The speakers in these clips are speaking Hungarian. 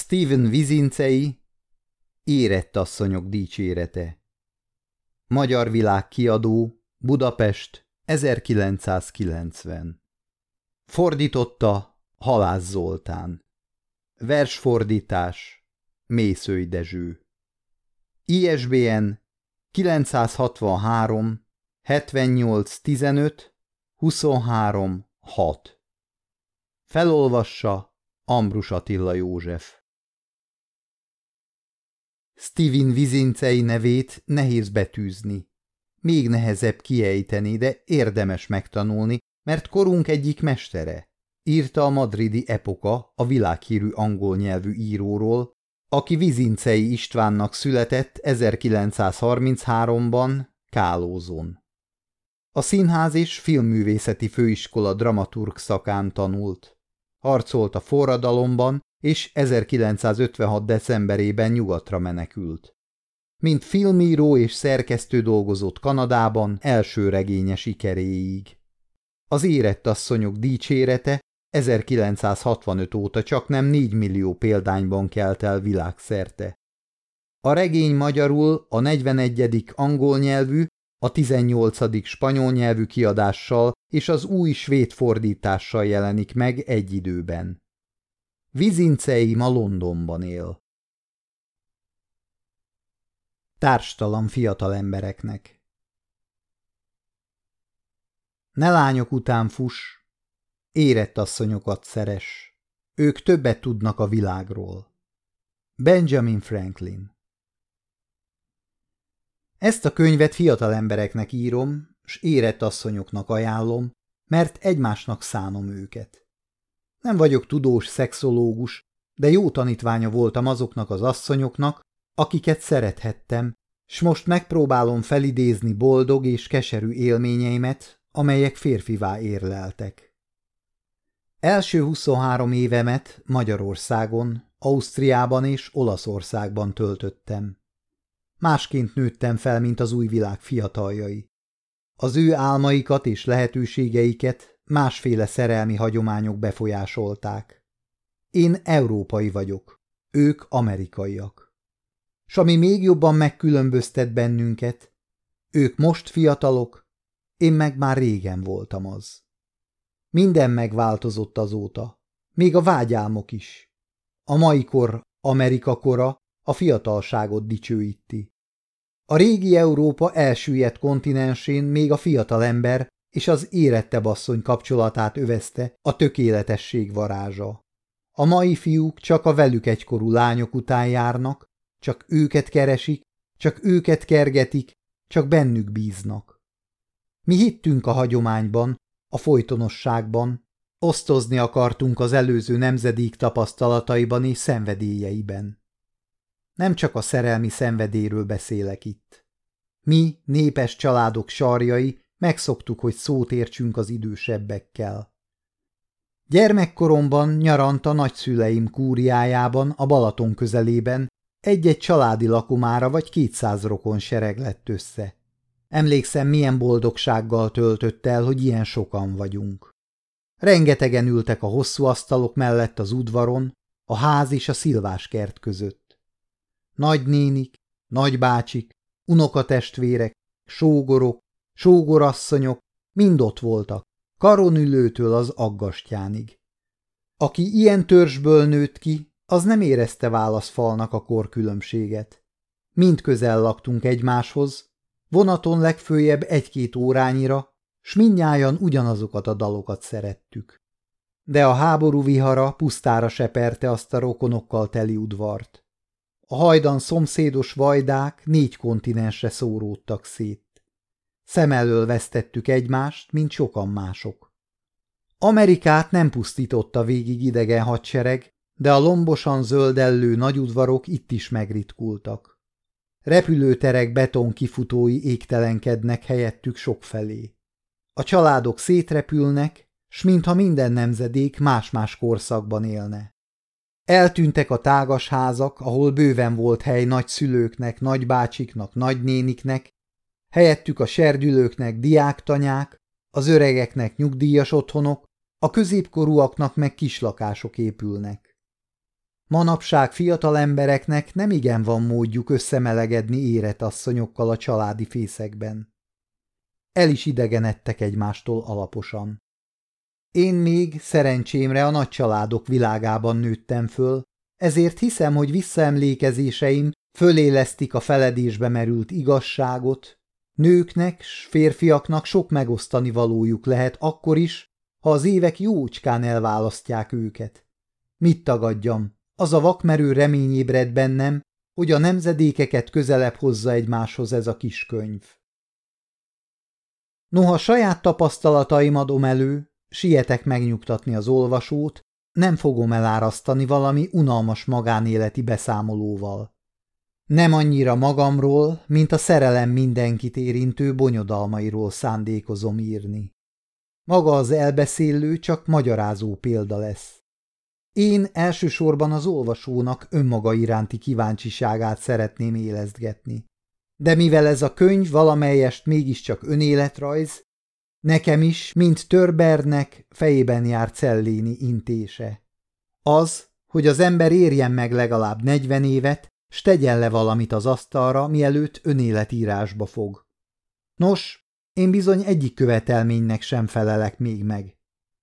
Steven Vizincei, Érett asszonyok dicsérete. Magyar világ kiadó, Budapest, 1990. Fordította Halász Zoltán. Versfordítás Mészői Dezső. ISBN 963 78 15 23 6. Felolvassa Ambrus Attila József. Steven Vizincei nevét nehéz betűzni. Még nehezebb kiejteni, de érdemes megtanulni, mert korunk egyik mestere. Írta a madridi epoka a világhírű angol nyelvű íróról, aki Vizincei Istvánnak született 1933-ban Kálózon. A Színház és Filmművészeti Főiskola dramaturg szakán tanult. Harcolt a forradalomban, és 1956. decemberében nyugatra menekült. Mint filmíró és szerkesztő dolgozott Kanadában első regénye sikeréig. Az érett asszonyok dicsérete 1965 óta csak nem 4 millió példányban kelt el világszerte. A regény magyarul a 41. angol nyelvű, a 18. spanyol nyelvű kiadással és az új svéd fordítással jelenik meg egy időben. Vizincei ma Londonban él. Társtalan fiatal embereknek Ne lányok után fuss, Érett asszonyokat szeres. Ők többet tudnak a világról. Benjamin Franklin Ezt a könyvet fiatal embereknek írom, s érett asszonyoknak ajánlom, mert egymásnak szánom őket. Nem vagyok tudós szexológus, de jó tanítványa voltam azoknak az asszonyoknak, akiket szerethettem, s most megpróbálom felidézni boldog és keserű élményeimet, amelyek férfivá érleltek. Első 23 évemet Magyarországon, Ausztriában és Olaszországban töltöttem. Másként nőttem fel, mint az új világ fiataljai. Az ő álmaikat és lehetőségeiket másféle szerelmi hagyományok befolyásolták. Én európai vagyok, ők amerikaiak. S ami még jobban megkülönböztet bennünket, ők most fiatalok, én meg már régen voltam az. Minden megváltozott azóta, még a vágyálmok is. A mai kor, Amerika kora, a fiatalságot dicsőíti. A régi Európa elsüllyedt kontinensén még a fiatal ember és az érettebb asszony kapcsolatát övezte a tökéletesség varázsa. A mai fiúk csak a velük egykorú lányok után járnak, csak őket keresik, csak őket kergetik, csak bennük bíznak. Mi hittünk a hagyományban, a folytonosságban, osztozni akartunk az előző nemzedék tapasztalataiban és szenvedélyeiben. Nem csak a szerelmi szenvedélyről beszélek itt. Mi, népes családok sarjai, megszoktuk, hogy szót értsünk az idősebbekkel. Gyermekkoromban nyarant a nagyszüleim kúriájában, a Balaton közelében, egy-egy családi lakomára vagy kétszáz rokon sereg lett össze. Emlékszem, milyen boldogsággal töltött el, hogy ilyen sokan vagyunk. Rengetegen ültek a hosszú asztalok mellett az udvaron, a ház és a szilváskert között. Nagynénik, nagybácsik, unokatestvérek, sógorok, sógorasszonyok mind ott voltak, karonülőtől az aggastyánig. Aki ilyen törzsből nőtt ki, az nem érezte válaszfalnak a korkülönbséget. Mind közel laktunk egymáshoz, Vonaton legfőjebb egy-két órányira, s mindnyájan ugyanazokat a dalokat szerettük. De a háború vihara pusztára seperte azt a rokonokkal teli udvart. A hajdan szomszédos vajdák négy kontinensre szóródtak szét. Szem elől vesztettük egymást, mint sokan mások. Amerikát nem pusztította végig idegen hadsereg, de a lombosan zöldellő nagyudvarok itt is megritkultak. Repülőterek beton kifutói égtelenkednek helyettük sokfelé. A családok szétrepülnek, s mintha minden nemzedék más-más korszakban élne. Eltűntek a tágas házak, ahol bőven volt hely nagyszülőknek, nagybácsiknak, nagynéniknek, helyettük a serdülőknek diáktanyák, az öregeknek nyugdíjas otthonok, a középkorúaknak meg kislakások épülnek. Manapság fiatal embereknek nem igen van módjuk összemelegedni érett asszonyokkal a családi fészekben. El is idegenedtek egymástól alaposan. Én még szerencsémre a nagy családok világában nőttem föl, ezért hiszem, hogy visszaemlékezéseim fölélesztik a feledésbe merült igazságot, nőknek s férfiaknak sok megosztani valójuk lehet akkor is, ha az évek jócskán elválasztják őket. Mit tagadjam, az a vakmerő remény ébred bennem, hogy a nemzedékeket közelebb hozza egymáshoz ez a kis könyv. Noha saját tapasztalataim adom elő, sietek megnyugtatni az olvasót, nem fogom elárasztani valami unalmas magánéleti beszámolóval. Nem annyira magamról, mint a szerelem mindenkit érintő bonyodalmairól szándékozom írni. Maga az elbeszélő csak magyarázó példa lesz. Én elsősorban az olvasónak önmaga iránti kíváncsiságát szeretném élezgetni. De mivel ez a könyv valamelyest mégiscsak önéletrajz, nekem is, mint Törbernek, fejében jár Celléni intése. Az, hogy az ember érjen meg legalább negyven évet, s tegyen le valamit az asztalra, mielőtt önéletírásba fog. Nos, én bizony egyik követelménynek sem felelek még meg.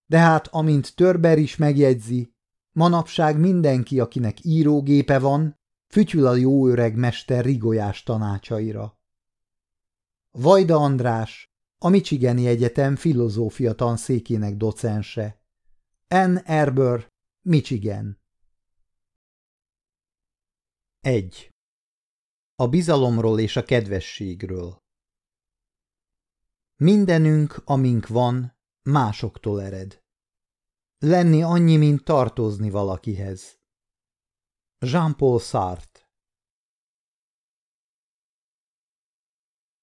De hát, amint Törber is megjegyzi, manapság mindenki, akinek írógépe van, fütyül a jó öreg mester rigolyás tanácsaira. Vajda András, a Michigani Egyetem filozófia tanszékének docense. N. Erber, Michigan 1. A bizalomról és a kedvességről Mindenünk, amink van, másoktól ered. Lenni annyi, mint tartozni valakihez. Jean-Paul Sartre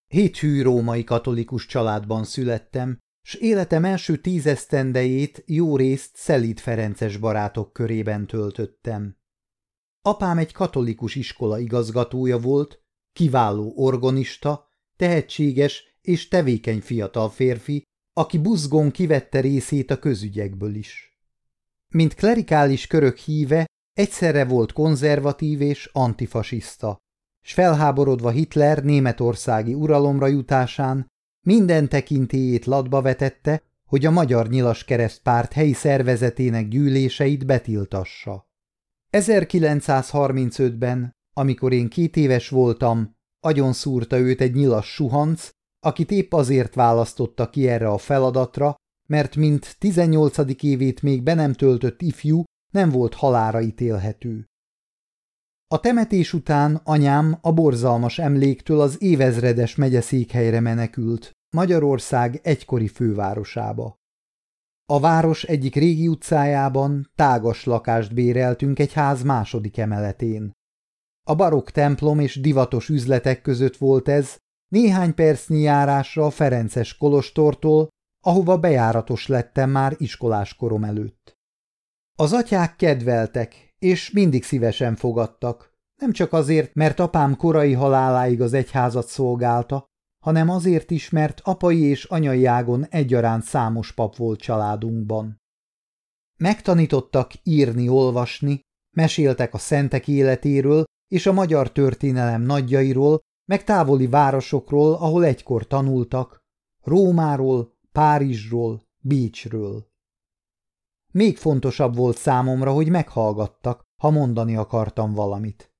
Héthű római katolikus családban születtem, s életem első tízesztendejét jó részt Szelíd Ferences barátok körében töltöttem. Apám egy katolikus iskola igazgatója volt, kiváló organista, tehetséges és tevékeny fiatal férfi, aki buzgón kivette részét a közügyekből is. Mint klerikális körök híve, egyszerre volt konzervatív és antifasiszta, s felháborodva Hitler németországi uralomra jutásán minden tekintélyét latba vetette, hogy a Magyar Nyilas Keresztpárt helyi szervezetének gyűléseit betiltassa. 1935-ben, amikor én két éves voltam, agyon szúrta őt egy nyilas suhanc, akit épp azért választotta ki erre a feladatra, mert mint 18. évét még be nem töltött ifjú, nem volt halára ítélhető. A temetés után anyám a borzalmas emléktől az évezredes megyeszékhelyre menekült, Magyarország egykori fővárosába. A város egyik régi utcájában tágas lakást béreltünk egy ház második emeletén. A barokk templom és divatos üzletek között volt ez, néhány percnyi járásra a Ferences kolostortól, ahova bejáratos lettem már iskolás korom előtt. Az atyák kedveltek, és mindig szívesen fogadtak, nem csak azért, mert apám korai haláláig az egyházat szolgálta, hanem azért is, mert apai és anyai ágon egyaránt számos pap volt családunkban. Megtanítottak írni, olvasni, meséltek a szentek életéről és a magyar történelem nagyjairól, meg távoli városokról, ahol egykor tanultak, Rómáról, Párizsról, Bécsről. Még fontosabb volt számomra, hogy meghallgattak, ha mondani akartam valamit.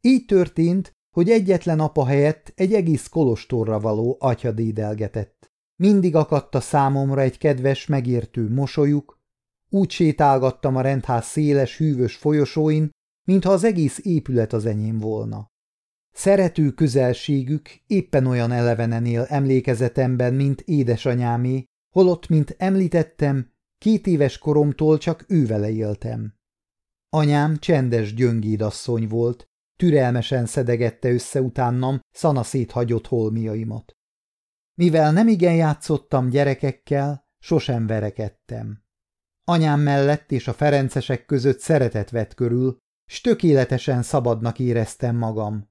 Így történt, hogy egyetlen apa helyett egy egész kolostorra való atya dédelgetett. Mindig akadt a számomra egy kedves, megértő mosolyuk, úgy sétálgattam a rendház széles, hűvös folyosóin, mintha az egész épület az enyém volna. Szerető közelségük éppen olyan elevenen él emlékezetemben, mint édesanyámé, holott, mint említettem, két éves koromtól csak ővele éltem. Anyám csendes gyöngédasszony volt, türelmesen szedegette össze utánam szanaszét hagyott holmiaimat. Mivel nem igen játszottam gyerekekkel, sosem verekedtem. Anyám mellett és a ferencesek között szeretet vett körül, s tökéletesen szabadnak éreztem magam.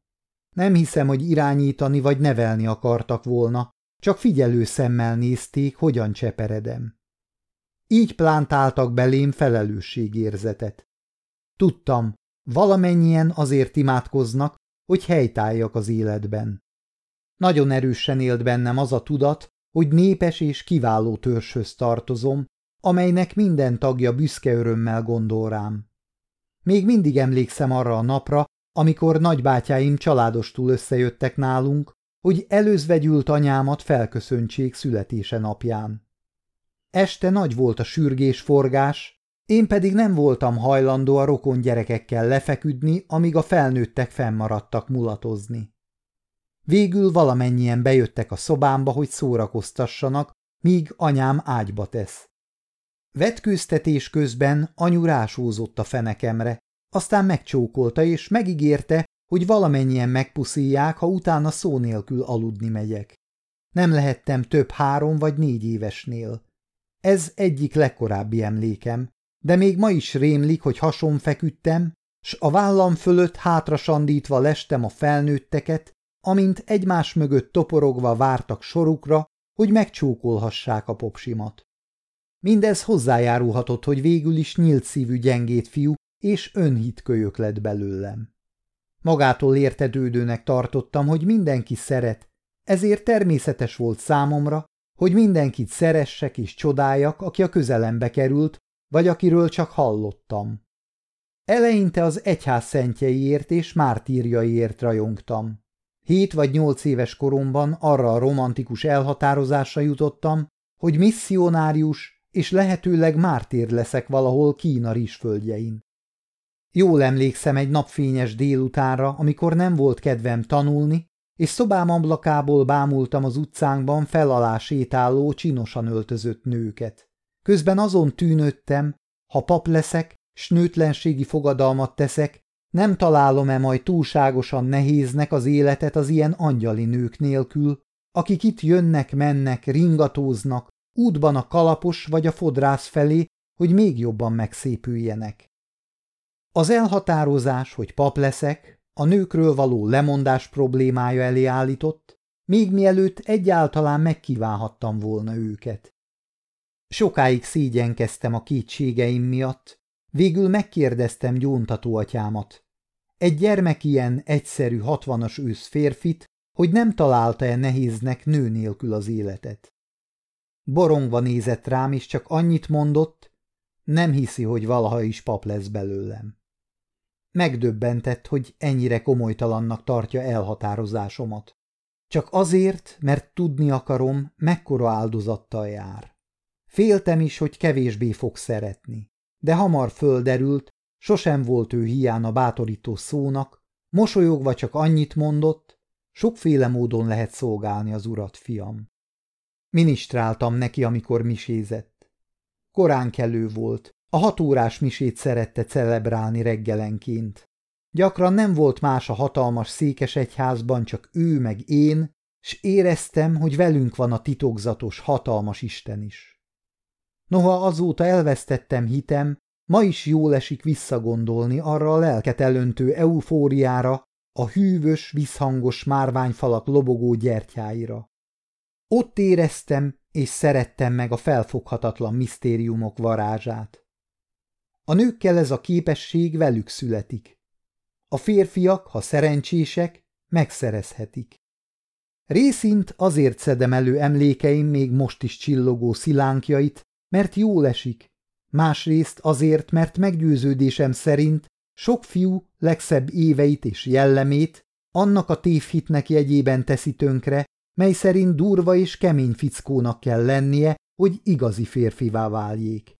Nem hiszem, hogy irányítani vagy nevelni akartak volna, csak figyelő szemmel nézték, hogyan cseperedem. Így plántáltak belém felelősségérzetet. Tudtam, valamennyien azért imádkoznak, hogy helytálljak az életben. Nagyon erősen élt bennem az a tudat, hogy népes és kiváló törzshöz tartozom, amelynek minden tagja büszke örömmel gondol rám. Még mindig emlékszem arra a napra, amikor nagybátyáim családostul összejöttek nálunk, hogy előzvegyült anyámat felköszöntsék születése napján. Este nagy volt a sürgés forgás, én pedig nem voltam hajlandó a rokon gyerekekkel lefeküdni, amíg a felnőttek fennmaradtak mulatozni. Végül valamennyien bejöttek a szobámba, hogy szórakoztassanak, míg anyám ágyba tesz. Vetkőztetés közben anyu rásózott a fenekemre, aztán megcsókolta és megígérte, hogy valamennyien megpuszíják, ha utána szó nélkül aludni megyek. Nem lehettem több három vagy négy évesnél. Ez egyik legkorábbi emlékem, de még ma is rémlik, hogy hason feküdtem, s a vállam fölött hátra sandítva lestem a felnőtteket, amint egymás mögött toporogva vártak sorukra, hogy megcsókolhassák a popsimat. Mindez hozzájárulhatott, hogy végül is nyílt szívű gyengét fiú és önhitkölyök lett belőlem. Magától értetődőnek tartottam, hogy mindenki szeret, ezért természetes volt számomra, hogy mindenkit szeressek és csodáljak, aki a közelembe került, vagy akiről csak hallottam. Eleinte az egyház szentjeiért és mártírjaiért rajongtam. Hét vagy nyolc éves koromban arra a romantikus elhatározásra jutottam, hogy misszionárius és lehetőleg mártír leszek valahol Kína rizsföldjein. Jól emlékszem egy napfényes délutánra, amikor nem volt kedvem tanulni, és szobám ablakából bámultam az utcánkban felalá sétáló, csinosan öltözött nőket. Közben azon tűnődtem, ha pap leszek, s nőtlenségi fogadalmat teszek, nem találom-e majd túlságosan nehéznek az életet az ilyen angyali nők nélkül, akik itt jönnek-mennek, ringatóznak, útban a kalapos vagy a fodrász felé, hogy még jobban megszépüljenek. Az elhatározás, hogy pap leszek, a nőkről való lemondás problémája elé állított, még mielőtt egyáltalán megkívánhattam volna őket. Sokáig szégyenkeztem a kétségeim miatt, végül megkérdeztem gyóntató atyámat. Egy gyermek ilyen egyszerű hatvanas ősz férfit, hogy nem találta-e nehéznek nő nélkül az életet. Borongva nézett rám, és csak annyit mondott, nem hiszi, hogy valaha is pap lesz belőlem. Megdöbbentett, hogy ennyire komolytalannak tartja elhatározásomat. Csak azért, mert tudni akarom, mekkora áldozattal jár. Féltem is, hogy kevésbé fog szeretni. De hamar földerült, sosem volt ő hián a bátorító szónak, mosolyogva csak annyit mondott, sokféle módon lehet szolgálni az urat, fiam. Ministráltam neki, amikor misézett. Korán kelő volt, a hatórás misét szerette celebrálni reggelenként. Gyakran nem volt más a hatalmas székes egyházban, csak ő meg én, s éreztem, hogy velünk van a titokzatos, hatalmas Isten is. Noha azóta elvesztettem hitem, ma is jól esik visszagondolni arra a lelket elöntő eufóriára, a hűvös, visszhangos márványfalak lobogó gyertyáira. Ott éreztem és szerettem meg a felfoghatatlan misztériumok varázsát. A nőkkel ez a képesség velük születik. A férfiak, ha szerencsések, megszerezhetik. Részint azért szedem elő emlékeim még most is csillogó szilánkjait, mert jól esik, másrészt azért, mert meggyőződésem szerint sok fiú legszebb éveit és jellemét annak a tévhitnek jegyében teszi tönkre, mely szerint durva és kemény fickónak kell lennie, hogy igazi férfivá váljék.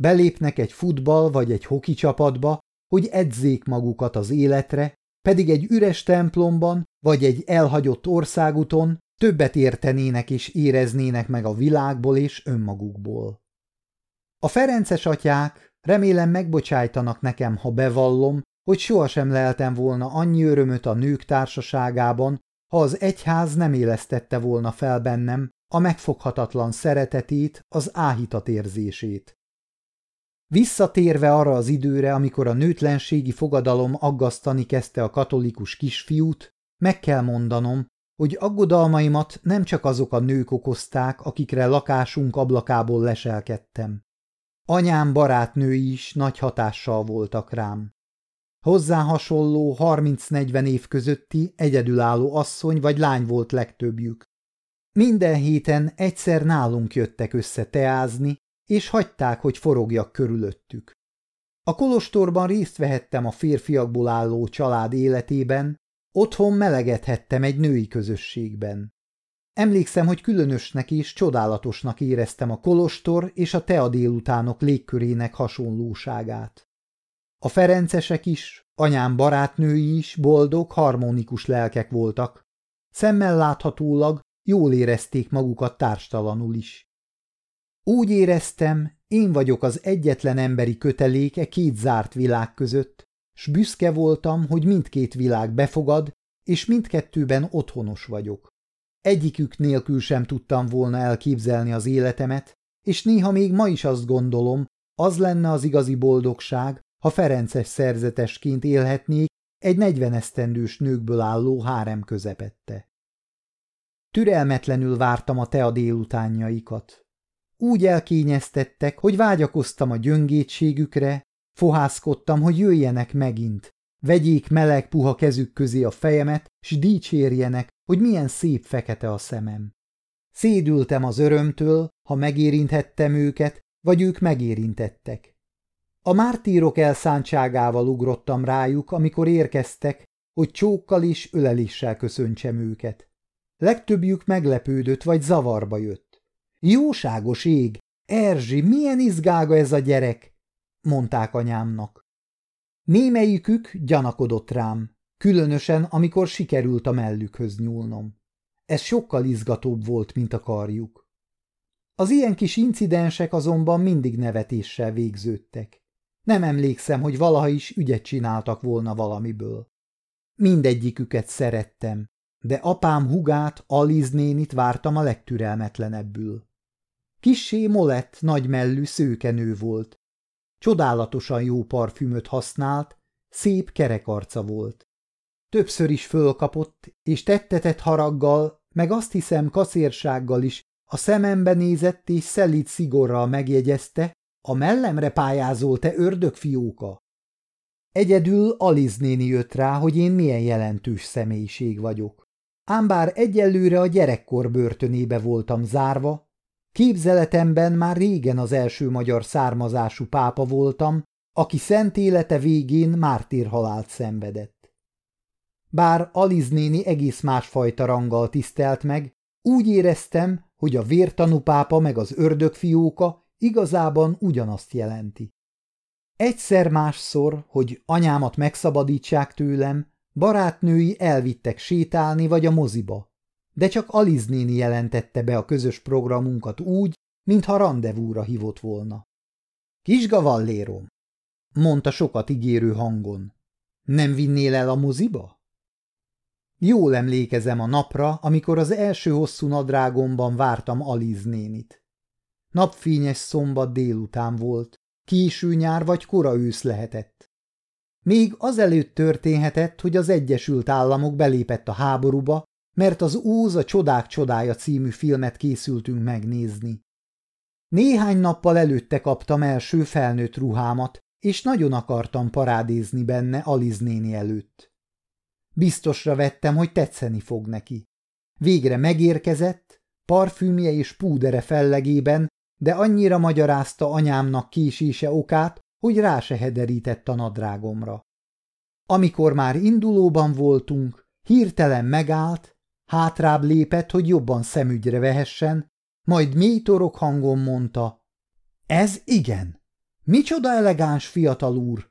Belépnek egy futball vagy egy hoki csapatba, hogy edzék magukat az életre, pedig egy üres templomban vagy egy elhagyott országúton többet értenének és éreznének meg a világból és önmagukból. A Ferences atyák remélem megbocsájtanak nekem, ha bevallom, hogy sohasem leltem volna annyi örömöt a nők társaságában, ha az egyház nem élesztette volna fel bennem a megfoghatatlan szeretetét, az áhítat érzését. Visszatérve arra az időre, amikor a nőtlenségi fogadalom aggasztani kezdte a katolikus kisfiút, meg kell mondanom, hogy aggodalmaimat nem csak azok a nők okozták, akikre lakásunk ablakából leselkedtem. Anyám barátnői is nagy hatással voltak rám. Hozzá hasonló 30-40 év közötti egyedülálló asszony vagy lány volt legtöbbjük. Minden héten egyszer nálunk jöttek össze teázni, és hagyták, hogy forogjak körülöttük. A kolostorban részt vehettem a férfiakból álló család életében, otthon melegedhettem egy női közösségben. Emlékszem, hogy különösnek és csodálatosnak éreztem a kolostor és a tea délutánok légkörének hasonlóságát. A ferencesek is, anyám barátnői is boldog, harmonikus lelkek voltak. Szemmel láthatólag jól érezték magukat társtalanul is. Úgy éreztem, én vagyok az egyetlen emberi köteléke két zárt világ között, s büszke voltam, hogy mindkét világ befogad, és mindkettőben otthonos vagyok. Egyikük nélkül sem tudtam volna elképzelni az életemet, és néha még ma is azt gondolom, az lenne az igazi boldogság, ha Ferences szerzetesként élhetnék egy negyvenesztendős nőkből álló hárem közepette. Türelmetlenül vártam a tea délutánjaikat. Úgy elkényeztettek, hogy vágyakoztam a gyöngétségükre, fohászkodtam, hogy jöjjenek megint, vegyék meleg puha kezük közé a fejemet, s dicsérjenek, hogy milyen szép fekete a szemem. Szédültem az örömtől, ha megérinthettem őket, vagy ők megérintettek. A mártírok elszántságával ugrottam rájuk, amikor érkeztek, hogy csókkal és öleléssel köszöntsem őket. Legtöbbjük meglepődött vagy zavarba jött. Jóságos ég! Erzsi, milyen izgága ez a gyerek! mondták anyámnak. Némelyikük gyanakodott rám, különösen, amikor sikerült a mellükhöz nyúlnom. Ez sokkal izgatóbb volt, mint a karjuk. Az ilyen kis incidensek azonban mindig nevetéssel végződtek. Nem emlékszem, hogy valaha is ügyet csináltak volna valamiből. Mindegyiküket szerettem, de apám hugát, Aliz nénit vártam a legtürelmetlenebbül. Kissé molett, nagymellű szőkenő volt. Csodálatosan jó parfümöt használt, szép kerekarca volt. Többször is fölkapott, és tettetett haraggal, meg azt hiszem kaszérsággal is a szemembe nézett és szelít szigorral megjegyezte, a mellemre pályázol, te ördögfióka? Egyedül Aliz néni jött rá, hogy én milyen jelentős személyiség vagyok. Ám bár egyelőre a gyerekkor börtönébe voltam zárva, képzeletemben már régen az első magyar származású pápa voltam, aki szent élete végén mártírhalált szenvedett. Bár Aliz néni egész másfajta ranggal tisztelt meg, úgy éreztem, hogy a vértanú pápa meg az ördögfióka igazában ugyanazt jelenti. Egyszer másszor, hogy anyámat megszabadítsák tőlem, barátnői elvittek sétálni vagy a moziba, de csak Aliz néni jelentette be a közös programunkat úgy, mintha rendezvúra hívott volna. Kisgavallérom, mondta sokat ígérő hangon. Nem vinnél el a moziba? Jól emlékezem a napra, amikor az első hosszú nadrágomban vártam Aliz nénit. Napfényes szombat délután volt, késő nyár vagy kora ősz lehetett. Még azelőtt történhetett, hogy az Egyesült Államok belépett a háborúba, mert az Úz a Csodák csodája című filmet készültünk megnézni. Néhány nappal előtte kaptam első felnőtt ruhámat, és nagyon akartam parádézni benne Aliz néni előtt. Biztosra vettem, hogy tetszeni fog neki. Végre megérkezett, parfümje és púdere fellegében de annyira magyarázta anyámnak késése okát, hogy rá se hederített a nadrágomra. Amikor már indulóban voltunk, hirtelen megállt, hátrább lépett, hogy jobban szemügyre vehessen, majd mély torok hangon mondta, ez igen, micsoda elegáns fiatal úr!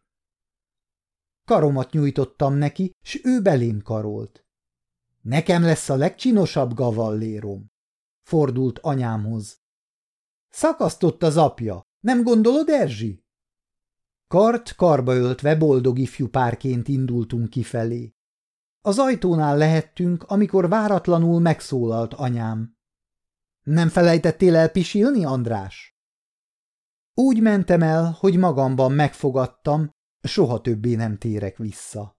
Karomat nyújtottam neki, s ő belém karolt. Nekem lesz a legcsinosabb gavallérom, fordult anyámhoz. Szakasztott az apja, nem gondolod, Erzsi? Kart karba öltve boldog ifjú párként indultunk kifelé. Az ajtónál lehettünk, amikor váratlanul megszólalt anyám. Nem felejtettél el pisilni, András? Úgy mentem el, hogy magamban megfogadtam, soha többé nem térek vissza.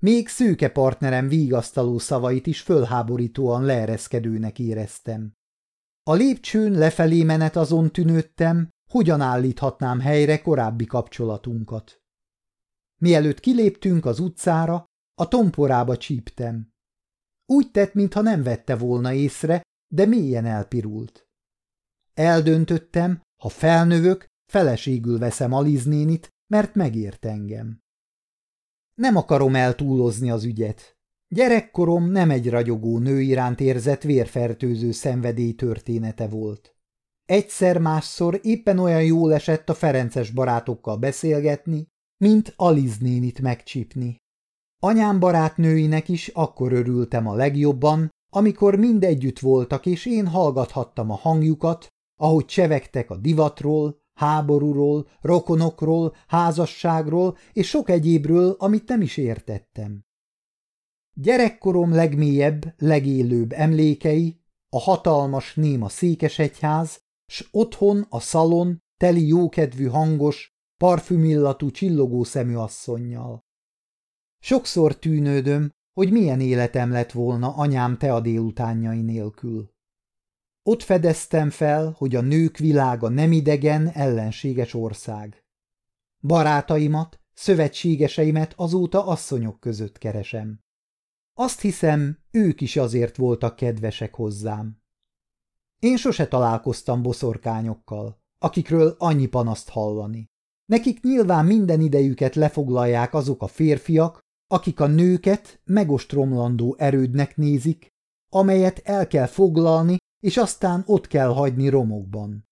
Még szőke partnerem vígasztaló szavait is fölháborítóan leereszkedőnek éreztem. A lépcsőn lefelé menet azon tűnődtem, hogyan állíthatnám helyre korábbi kapcsolatunkat. Mielőtt kiléptünk az utcára, a tomporába csíptem. Úgy tett, mintha nem vette volna észre, de mélyen elpirult. Eldöntöttem, ha felnövök, feleségül veszem Aliznénit, mert megért engem. Nem akarom eltúlozni az ügyet. Gyerekkorom nem egy ragyogó nő iránt érzett vérfertőző szenvedély története volt. Egyszer-másszor éppen olyan jól esett a Ferences barátokkal beszélgetni, mint Aliznénit megcsipni. Anyám barátnőinek is akkor örültem a legjobban, amikor mind együtt voltak, és én hallgathattam a hangjukat, ahogy csevegtek a divatról, háborúról, rokonokról, házasságról és sok egyébről, amit nem is értettem. Gyerekkorom legmélyebb, legélőbb emlékei, a hatalmas néma székesegyház, s otthon a szalon teli jókedvű hangos, parfümillatú csillogó szemű asszonnyal. Sokszor tűnődöm, hogy milyen életem lett volna anyám tea délutánjai nélkül. Ott fedeztem fel, hogy a nők világa nem idegen, ellenséges ország. Barátaimat, szövetségeseimet azóta asszonyok között keresem. Azt hiszem, ők is azért voltak kedvesek hozzám. Én sose találkoztam boszorkányokkal, akikről annyi panaszt hallani. Nekik nyilván minden idejüket lefoglalják azok a férfiak, akik a nőket megostromlandó erődnek nézik, amelyet el kell foglalni, és aztán ott kell hagyni romokban.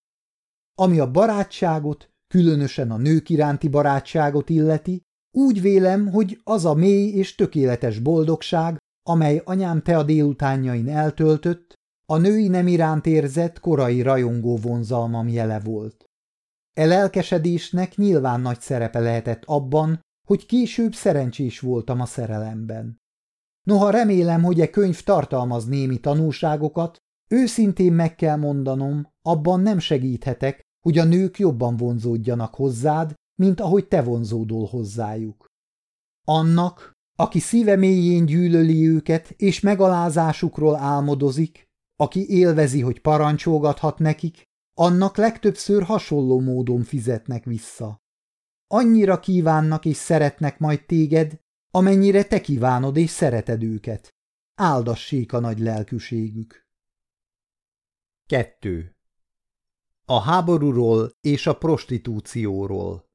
Ami a barátságot, különösen a nők iránti barátságot illeti, úgy vélem, hogy az a mély és tökéletes boldogság, amely anyám tea délutánjain eltöltött, a női nem iránt érzett korai rajongó vonzalmam jele volt. E lelkesedésnek nyilván nagy szerepe lehetett abban, hogy később szerencsés voltam a szerelemben. Noha remélem, hogy e könyv tartalmaz némi tanulságokat, őszintén meg kell mondanom, abban nem segíthetek, hogy a nők jobban vonzódjanak hozzád, mint ahogy te vonzódol hozzájuk. Annak, aki szíve mélyén gyűlöli őket és megalázásukról álmodozik, aki élvezi, hogy parancsolgathat nekik, annak legtöbbször hasonló módon fizetnek vissza. Annyira kívánnak és szeretnek majd téged, amennyire te kívánod és szereted őket. Áldassék a nagy lelkűségük. 2. A háborúról és a prostitúcióról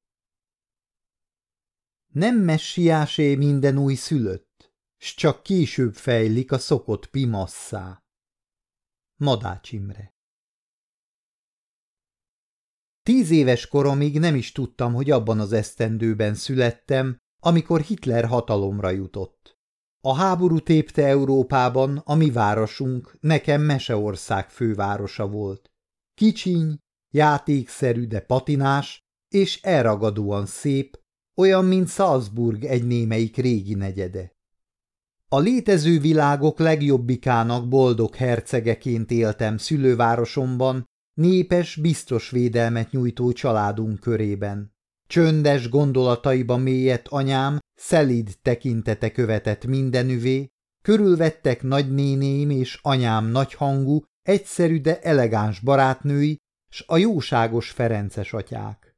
Nem messiásé minden új szülött, s csak később fejlik a szokott pimasszá. Madács Imre Tíz éves koromig nem is tudtam, hogy abban az esztendőben születtem, amikor Hitler hatalomra jutott. A háború tépte Európában, a mi városunk nekem Meseország fővárosa volt. Kicsiny, játékszerű, de patinás, és elragadóan szép, olyan, mint Salzburg egy némelyik régi negyede. A létező világok legjobbikának boldog hercegeként éltem szülővárosomban, népes, biztos védelmet nyújtó családunk körében. Csöndes gondolataiba mélyett anyám, szelíd tekintete követett mindenüvé, körülvettek nagynéném és anyám nagyhangú, egyszerű, de elegáns barátnői, s a jóságos Ferences atyák.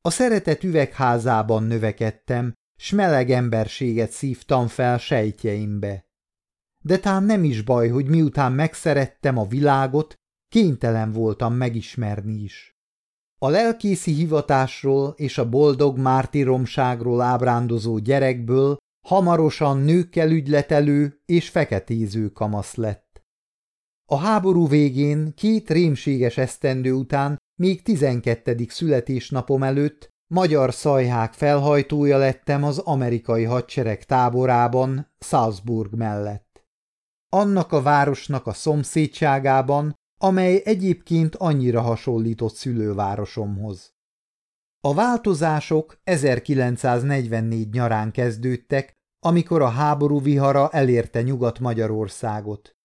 A szeretet üvegházában növekedtem, s meleg emberséget szívtam fel sejtjeimbe. De tán nem is baj, hogy miután megszerettem a világot, kénytelen voltam megismerni is. A lelkészi hivatásról és a boldog mártiromságról ábrándozó gyerekből hamarosan nőkkel ügyletelő és feketéző kamasz lett. A háború végén két rémséges esztendő után még tizenkettedik születésnapom előtt magyar szajhák felhajtója lettem az amerikai hadsereg táborában, Salzburg mellett. Annak a városnak a szomszédságában, amely egyébként annyira hasonlított szülővárosomhoz. A változások 1944 nyarán kezdődtek, amikor a háború vihara elérte Nyugat-Magyarországot.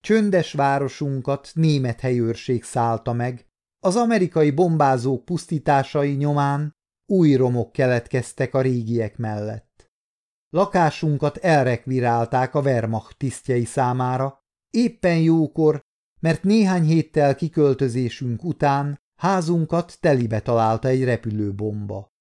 Csöndes városunkat német helyőrség szállta meg, az amerikai bombázók pusztításai nyomán új romok keletkeztek a régiek mellett. Lakásunkat elrekvirálták a Wehrmacht tisztjei számára, éppen jókor, mert néhány héttel kiköltözésünk után házunkat telibe találta egy repülőbomba.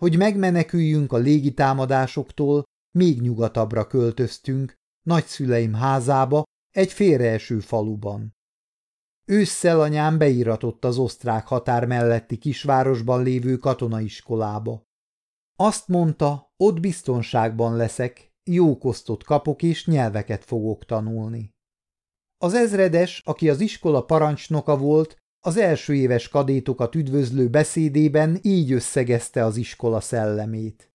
hogy megmeneküljünk a légitámadásoktól, még nyugatabbra költöztünk, nagyszüleim házába, egy félreeső faluban. Ősszel anyám beíratott az osztrák határ melletti kisvárosban lévő katonaiskolába. Azt mondta, ott biztonságban leszek, jó kosztot kapok és nyelveket fogok tanulni. Az ezredes, aki az iskola parancsnoka volt, az első éves kadétokat üdvözlő beszédében így összegezte az iskola szellemét.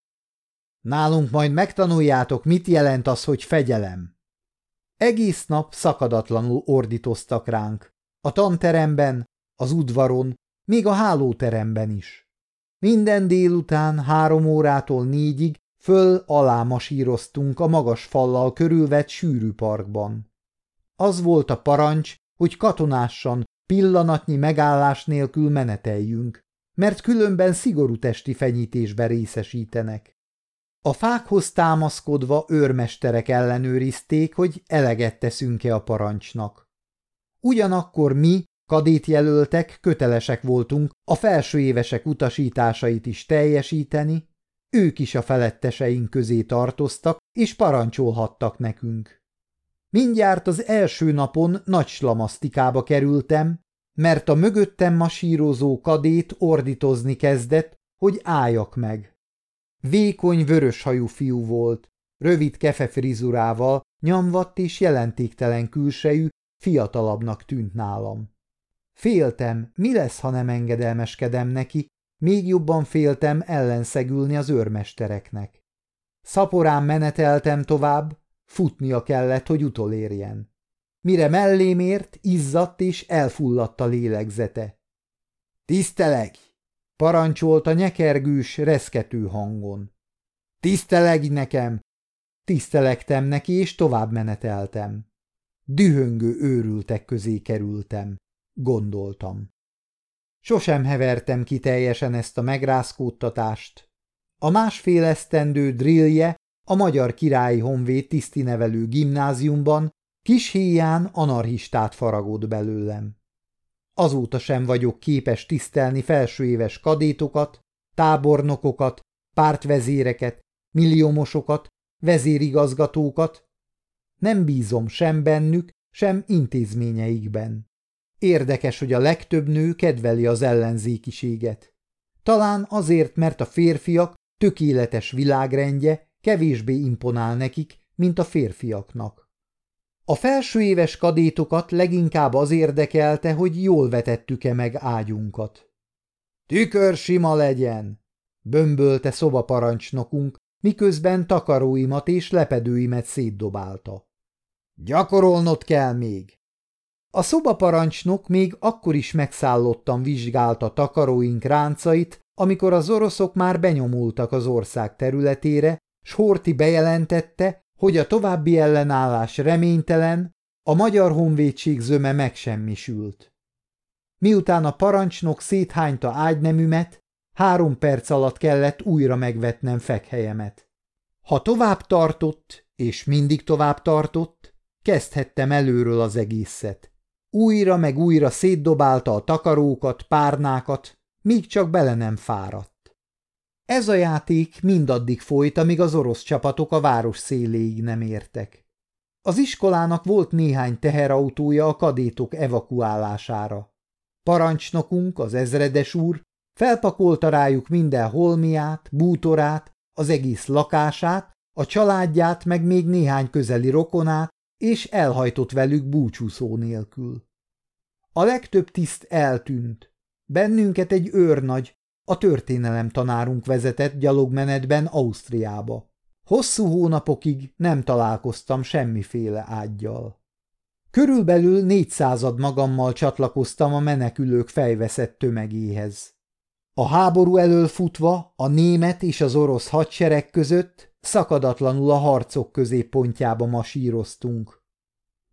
Nálunk majd megtanuljátok, mit jelent az, hogy fegyelem. Egész nap szakadatlanul ordítoztak ránk. A tanteremben, az udvaron, még a hálóteremben is. Minden délután három órától négyig föl-alá masíroztunk a magas fallal körülvett sűrű parkban. Az volt a parancs, hogy katonássan, pillanatnyi megállás nélkül meneteljünk, mert különben szigorú testi fenyítésbe részesítenek. A fákhoz támaszkodva őrmesterek ellenőrizték, hogy eleget teszünk-e a parancsnak. Ugyanakkor mi, kadétjelöltek, kötelesek voltunk a felső évesek utasításait is teljesíteni, ők is a feletteseink közé tartoztak, és parancsolhattak nekünk. Mindjárt az első napon nagy slamasztikába kerültem, mert a mögöttem masírozó kadét ordítozni kezdett, hogy álljak meg. Vékony, vöröshajú fiú volt, rövid kefefrizurával, nyomvatt és jelentéktelen külsejű, fiatalabbnak tűnt nálam. Féltem, mi lesz, ha nem engedelmeskedem neki, még jobban féltem ellenszegülni az őrmestereknek. Szaporán meneteltem tovább, futnia kellett, hogy utolérjen. Mire mellém ért, izzadt és elfulladt a lélegzete. – Tiszteleg! – parancsolta nyekergős, reszkető hangon. – Tiszteleg nekem! Tisztelegtem neki, és tovább meneteltem. Dühöngő őrültek közé kerültem, gondoltam. Sosem hevertem ki teljesen ezt a megrázkódtatást. A másfél esztendő drillje a Magyar Királyi Honvéd tisztinevelő gimnáziumban kis híján anarchistát faragott belőlem. Azóta sem vagyok képes tisztelni felsőéves kadétokat, tábornokokat, pártvezéreket, milliómosokat, vezérigazgatókat. Nem bízom sem bennük, sem intézményeikben. Érdekes, hogy a legtöbb nő kedveli az ellenzékiséget. Talán azért, mert a férfiak tökéletes világrendje kevésbé imponál nekik, mint a férfiaknak. A felső éves kadétokat leginkább az érdekelte, hogy jól vetettük-e meg ágyunkat. Tükör sima legyen! bömbölte szobaparancsnokunk, miközben takaróimat és lepedőimet szétdobálta. Gyakorolnod kell még! A szobaparancsnok még akkor is megszállottan vizsgálta takaróink ráncait, amikor az oroszok már benyomultak az ország területére, s Horti bejelentette, hogy a további ellenállás reménytelen, a magyar honvédség zöme megsemmisült. Miután a parancsnok széthányta ágynemümet, három perc alatt kellett újra megvetnem fekhelyemet. Ha tovább tartott, és mindig tovább tartott, kezdhettem előről az egészet. Újra meg újra szétdobálta a takarókat, párnákat, míg csak bele nem fáradt. Ez a játék mindaddig folyt, amíg az orosz csapatok a város széléig nem értek. Az iskolának volt néhány teherautója a kadétok evakuálására. Parancsnokunk, az ezredes úr, felpakolta rájuk minden holmiát, bútorát, az egész lakását, a családját, meg még néhány közeli rokonát, és elhajtott velük búcsúszó nélkül. A legtöbb tiszt eltűnt. Bennünket egy őrnagy, a történelem tanárunk vezetett gyalogmenetben Ausztriába. Hosszú hónapokig nem találkoztam semmiféle ágyjal. Körülbelül négyszázad magammal csatlakoztam a menekülők fejveszett tömegéhez. A háború elől futva a német és az orosz hadsereg között szakadatlanul a harcok középpontjába masíroztunk.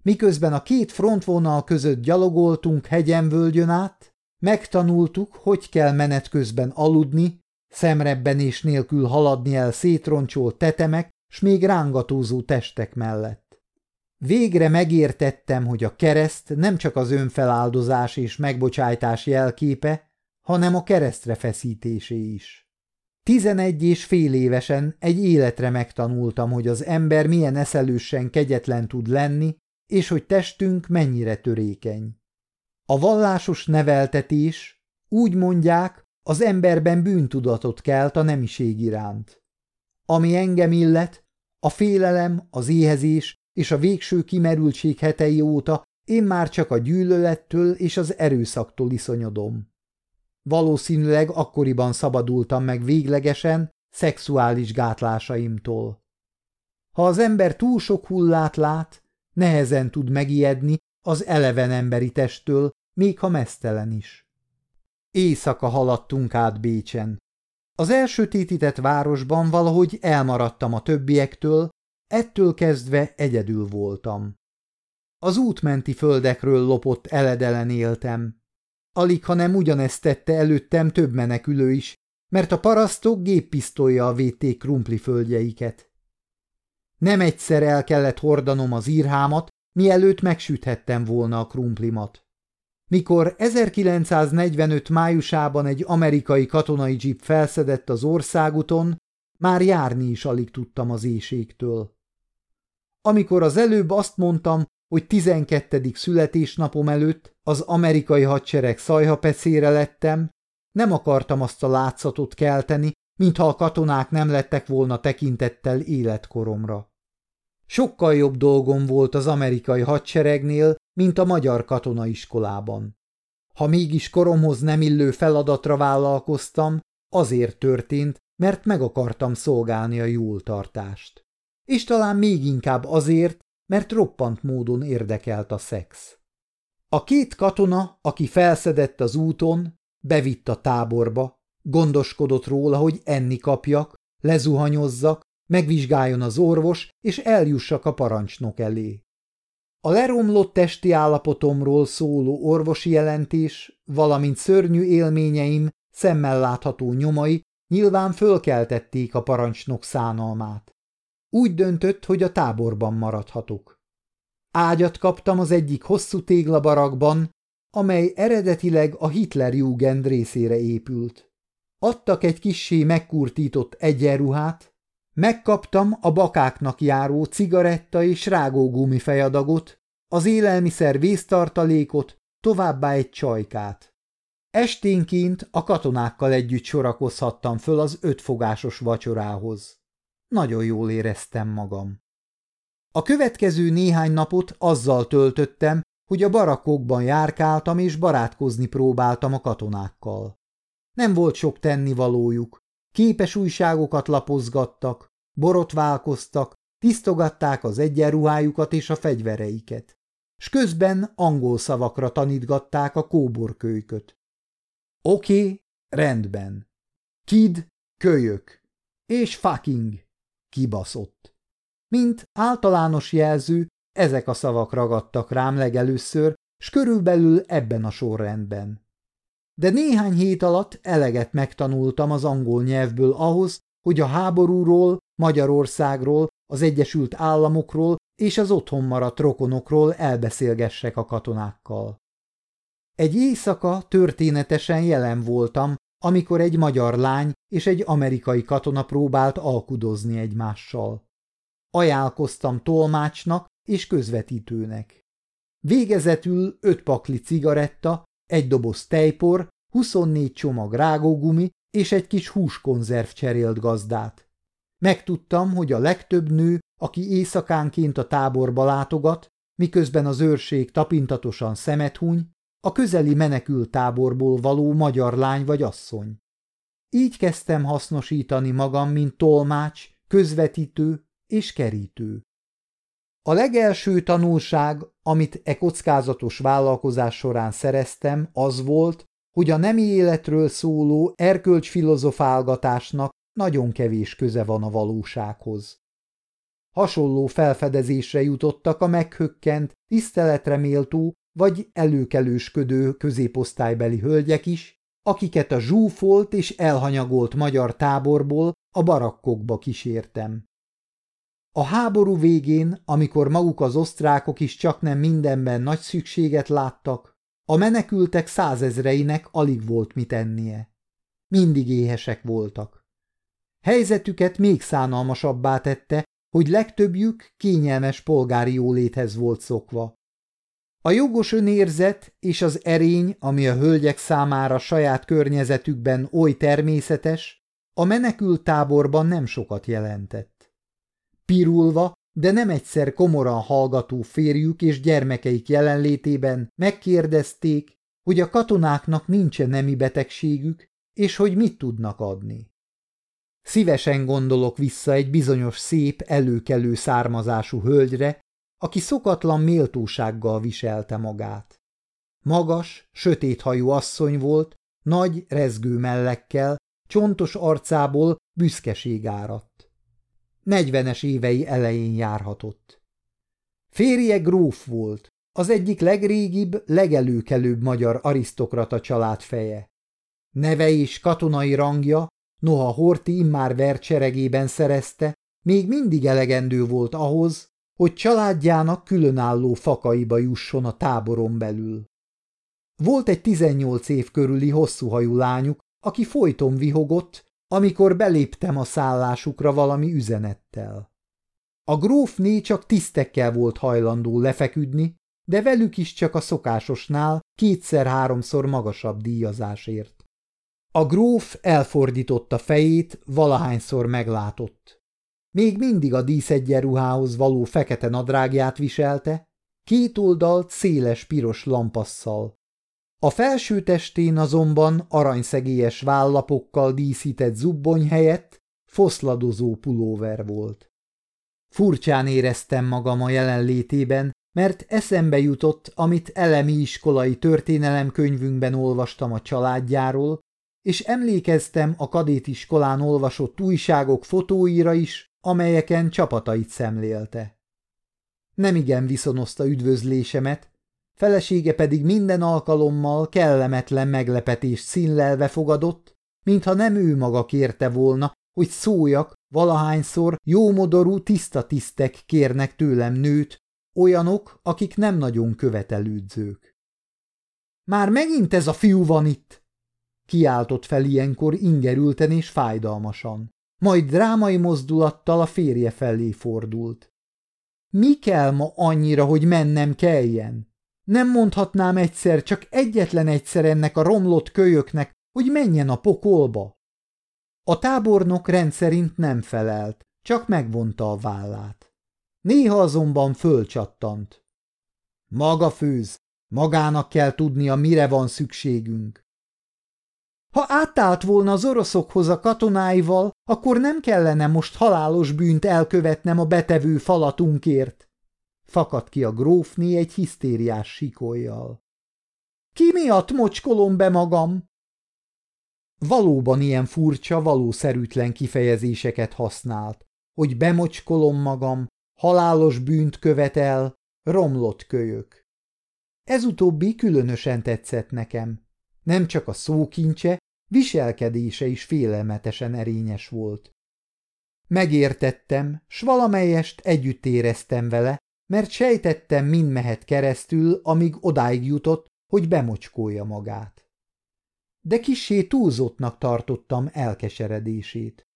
Miközben a két frontvonal között gyalogoltunk hegyen-völgyön át, Megtanultuk, hogy kell menet közben aludni, szemrebbenés nélkül haladni el szétroncsolt tetemek, s még rángatózó testek mellett. Végre megértettem, hogy a kereszt nem csak az önfeláldozás és megbocsájtás jelképe, hanem a keresztre feszítésé is. Tizenegy és fél évesen egy életre megtanultam, hogy az ember milyen eszelősen kegyetlen tud lenni, és hogy testünk mennyire törékeny. A vallásos neveltetés, úgy mondják, az emberben bűntudatot kelt a nemiség iránt. Ami engem illet, a félelem, az éhezés és a végső kimerültség hetei óta én már csak a gyűlölettől és az erőszaktól iszonyodom. Valószínűleg akkoriban szabadultam meg véglegesen szexuális gátlásaimtól. Ha az ember túl sok hullát lát, nehezen tud megijedni az eleven emberi testtől, még ha mesztelen is. Éjszaka haladtunk át Bécsen. Az első tétített városban valahogy elmaradtam a többiektől, ettől kezdve egyedül voltam. Az útmenti földekről lopott eledelen éltem. Alig, ha nem ugyanezt tette előttem több menekülő is, mert a parasztok géppisztolyjal védték krumpli földjeiket. Nem egyszer el kellett hordanom az írhámat, mielőtt megsüthettem volna a krumplimat. Mikor 1945 májusában egy amerikai katonai jeep felszedett az országúton, már járni is alig tudtam az éjségtől. Amikor az előbb azt mondtam, hogy 12. születésnapom előtt az amerikai hadsereg szajhapeszére lettem, nem akartam azt a látszatot kelteni, mintha a katonák nem lettek volna tekintettel életkoromra. Sokkal jobb dolgom volt az amerikai hadseregnél, mint a magyar katonaiskolában. Ha mégis koromhoz nem illő feladatra vállalkoztam, azért történt, mert meg akartam szolgálni a jóltartást. És talán még inkább azért, mert roppant módon érdekelt a szex. A két katona, aki felszedett az úton, bevitt a táborba, gondoskodott róla, hogy enni kapjak, lezuhanyozzak, megvizsgáljon az orvos, és eljussak a parancsnok elé. A leromlott testi állapotomról szóló orvosi jelentés, valamint szörnyű élményeim, szemmel látható nyomai nyilván fölkeltették a parancsnok szánalmát. Úgy döntött, hogy a táborban maradhatok. Ágyat kaptam az egyik hosszú téglabarakban, amely eredetileg a Hitlerjugend részére épült. Adtak egy kissé megkurtított egyenruhát, megkaptam a bakáknak járó cigaretta és rágógumi fejadagot, az élelmiszer víztartalékot, továbbá egy csajkát. Esténként a katonákkal együtt sorakozhattam föl az ötfogásos vacsorához. Nagyon jól éreztem magam. A következő néhány napot azzal töltöttem, hogy a barakkokban járkáltam és barátkozni próbáltam a katonákkal. Nem volt sok tennivalójuk, képes újságokat lapozgattak, borotválkoztak, tisztogatták az egyenruhájukat és a fegyvereiket, s közben angol szavakra tanítgatták a kóborkölyköt. Oké, okay, rendben. Kid, kölyök. És fucking, kibaszott. Mint általános jelző, ezek a szavak ragadtak rám legelőször, s körülbelül ebben a sorrendben. De néhány hét alatt eleget megtanultam az angol nyelvből ahhoz, hogy a háborúról, Magyarországról, az Egyesült Államokról és az otthon maradt rokonokról elbeszélgessek a katonákkal. Egy éjszaka történetesen jelen voltam, amikor egy magyar lány és egy amerikai katona próbált alkudozni egymással. Ajánlkoztam tolmácsnak és közvetítőnek. Végezetül öt pakli cigaretta, egy doboz tejpor, 24 csomag rágógumi és egy kis húskonzerv cserélt gazdát. Megtudtam, hogy a legtöbb nő, aki éjszakánként a táborba látogat, miközben az őrség tapintatosan szemet huny, a közeli menekült táborból való magyar lány vagy asszony. Így kezdtem hasznosítani magam, mint tolmács, közvetítő és kerítő. A legelső tanulság, amit e kockázatos vállalkozás során szereztem, az volt, hogy a nemi életről szóló erkölcsfilozofálgatásnak nagyon kevés köze van a valósághoz. Hasonló felfedezésre jutottak a meghökkent, tiszteletre méltó vagy előkelősködő középosztálybeli hölgyek is, akiket a zsúfolt és elhanyagolt magyar táborból a barakkokba kísértem. A háború végén, amikor maguk az osztrákok is csak nem mindenben nagy szükséget láttak, a menekültek százezreinek alig volt mit ennie. Mindig éhesek voltak. helyzetüket még szánalmasabbá tette, hogy legtöbbjük kényelmes polgári jóléthez volt szokva. A jogos önérzet és az erény, ami a hölgyek számára saját környezetükben oly természetes, a menekült táborban nem sokat jelentett. Pirulva, de nem egyszer komoran hallgató férjük és gyermekeik jelenlétében megkérdezték, hogy a katonáknak nincsen nemi betegségük, és hogy mit tudnak adni. Szívesen gondolok vissza egy bizonyos szép, előkelő származású hölgyre, aki szokatlan méltósággal viselte magát. Magas, sötéthajú asszony volt, nagy, rezgő mellekkel, csontos arcából büszkeség áradt. Negyvenes évei elején járhatott. Férje gróf volt, az egyik legrégibb, legelőkelőbb magyar arisztokrata család feje. Neve és katonai rangja, noha Horti immár vercseregében szerezte, még mindig elegendő volt ahhoz, hogy családjának különálló fakaiba jusson a táboron belül. Volt egy 18 év körüli hosszúhajú lányuk, aki folyton vihogott, amikor beléptem a szállásukra valami üzenettel. A grófné csak tisztekkel volt hajlandó lefeküdni, de velük is csak a szokásosnál kétszer-háromszor magasabb díjazásért. A gróf elfordította fejét, valahányszor meglátott. Még mindig a díszegyenruhához való fekete nadrágját viselte, két oldalt széles piros lampasszal. A felső testén azonban aranyszegélyes vállapokkal díszített zubbony helyett foszladozó pulóver volt. Furcsán éreztem magam a jelenlétében, mert eszembe jutott, amit elemi iskolai történelemkönyvünkben olvastam a családjáról, és emlékeztem a kadétiskolán olvasott újságok fotóira is, amelyeken csapatait szemlélte. Nemigen viszonozta üdvözlésemet, felesége pedig minden alkalommal kellemetlen meglepetést színlelve fogadott, mintha nem ő maga kérte volna, hogy szóljak, valahányszor jómodorú tiszta tisztek kérnek tőlem nőt, olyanok, akik nem nagyon követelődzők. Már megint ez a fiú van itt! Kiáltott fel ilyenkor ingerülten és fájdalmasan. Majd drámai mozdulattal a férje felé fordult. Mi kell ma annyira, hogy mennem kelljen? Nem mondhatnám egyszer, csak egyetlen egyszer ennek a romlott kölyöknek, hogy menjen a pokolba? A tábornok rendszerint nem felelt, csak megvonta a vállát. Néha azonban fölcsattant. Maga főz, magának kell tudnia, mire van szükségünk. Ha átállt volna az oroszokhoz a katonáival, akkor nem kellene most halálos bűnt elkövetnem a betevő falatunkért. Fakadt ki a grófné egy hisztériás sikolyjal. Ki miatt mocskolom be magam? Valóban ilyen furcsa, valószerűtlen kifejezéseket használt, hogy bemocskolom magam, halálos bűnt követel, romlott kölyök. Ez utóbbi különösen tetszett nekem. Nem csak a szókincse, viselkedése is félelmetesen erényes volt. Megértettem, s valamelyest együtt éreztem vele, mert sejtettem, mind mehet keresztül, amíg odáig jutott, hogy bemocskolja magát. De kissé túlzottnak tartottam elkeseredését.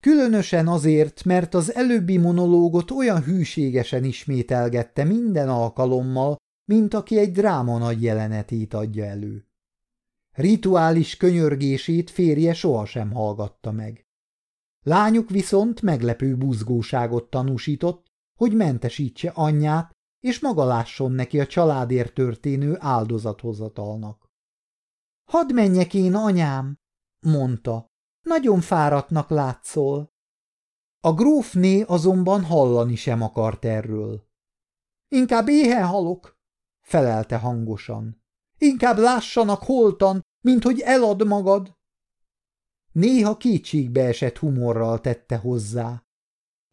Különösen azért, mert az előbbi monológot olyan hűségesen ismételgette minden alkalommal, mint aki egy dráma nagy jelenetét adja elő. Rituális könyörgését férje sohasem hallgatta meg. Lányuk viszont meglepő buzgóságot tanúsított, hogy mentesítse anyját, és maga lásson neki a családért történő áldozathozatalnak. – Hadd menjek én, anyám! – mondta. – Nagyon fáradtnak látszol. A grófné azonban hallani sem akart erről. – Inkább éhen halok! – felelte hangosan. – Inkább lássanak holtan, mint hogy elad magad! Néha kétségbe esett humorral tette hozzá.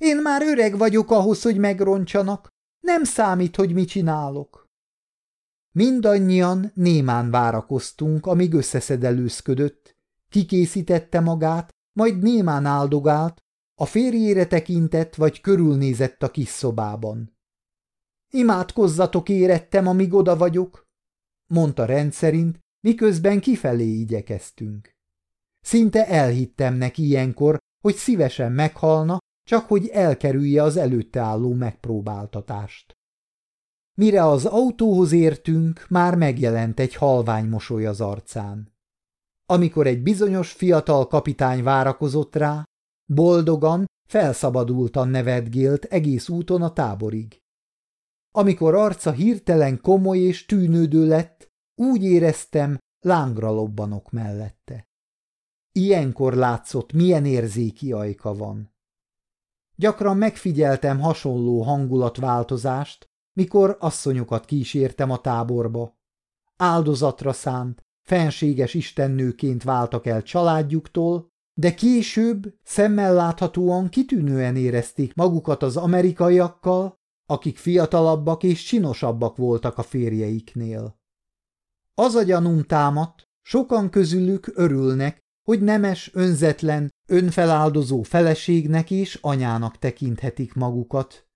Én már öreg vagyok ahhoz, hogy megroncsanak. Nem számít, hogy mit csinálok. Mindannyian némán várakoztunk, amíg összeszedelőzködött, kikészítette magát, majd némán áldogált, a férjére tekintett vagy körülnézett a kis szobában. Imádkozzatok érettem, amíg oda vagyok, mondta rendszerint, miközben kifelé igyekeztünk. Szinte elhittem neki ilyenkor, hogy szívesen meghalna, csak hogy elkerülje az előtte álló megpróbáltatást. Mire az autóhoz értünk, már megjelent egy halvány mosoly az arcán. Amikor egy bizonyos fiatal kapitány várakozott rá, boldogan, felszabadultan nevetgélt egész úton a táborig. Amikor arca hirtelen komoly és tűnődő lett, úgy éreztem, lángra lobbanok mellette. Ilyenkor látszott, milyen érzéki ajka van. Gyakran megfigyeltem hasonló hangulatváltozást, mikor asszonyokat kísértem a táborba. Áldozatra szánt, fenséges istennőként váltak el családjuktól, de később szemmel láthatóan kitűnően érezték magukat az amerikaiakkal, akik fiatalabbak és csinosabbak voltak a férjeiknél. Az a gyanúm támadt, sokan közülük örülnek, hogy nemes, önzetlen, önfeláldozó feleségnek és anyának tekinthetik magukat,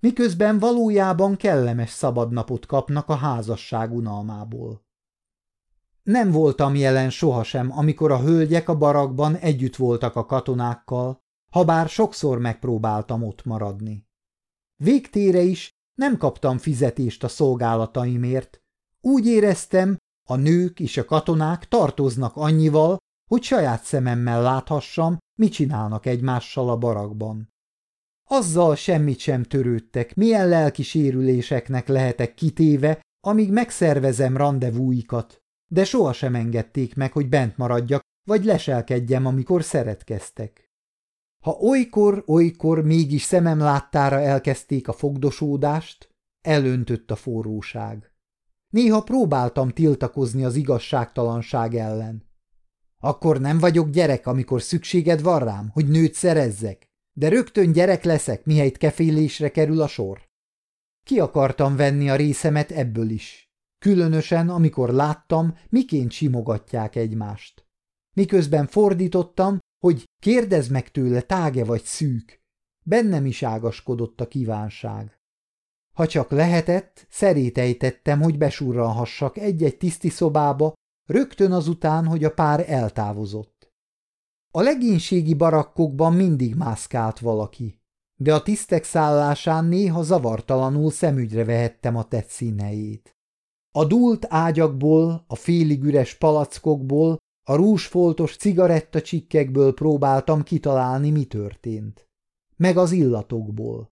miközben valójában kellemes szabadnapot kapnak a házasság unalmából. Nem voltam jelen sohasem, amikor a hölgyek a barakban együtt voltak a katonákkal, habár sokszor megpróbáltam ott maradni. Végtére is nem kaptam fizetést a szolgálataimért, úgy éreztem, a nők és a katonák tartoznak annyival, hogy saját szememmel láthassam, mit csinálnak egymással a barakban. Azzal semmit sem törődtek, milyen lelki sérüléseknek lehetek kitéve, amíg megszervezem rendezvúikat, de sohasem engedték meg, hogy bent maradjak, vagy leselkedjem, amikor szeretkeztek. Ha olykor-olykor mégis szemem láttára elkezdték a fogdosódást, elöntött a forróság. Néha próbáltam tiltakozni az igazságtalanság ellen. Akkor nem vagyok gyerek, amikor szükséged van rám, hogy nőt szerezzek, de rögtön gyerek leszek, mihelyt kefélésre kerül a sor. Ki akartam venni a részemet ebből is, különösen amikor láttam, miként simogatják egymást. Miközben fordítottam, hogy kérdezd meg tőle, táge vagy szűk. Bennem is ágaskodott a kívánság. Ha csak lehetett, szerétejtettem, hogy besurranhassak egy-egy tiszti szobába, rögtön azután, hogy a pár eltávozott. A legénységi barakkokban mindig mászkált valaki, de a tisztek szállásán néha zavartalanul szemügyre vehettem a tett színejét. A dúlt ágyakból, a félig üres palackokból, a rúsfoltos cigarettacsikkekből próbáltam kitalálni, mi történt. Meg az illatokból.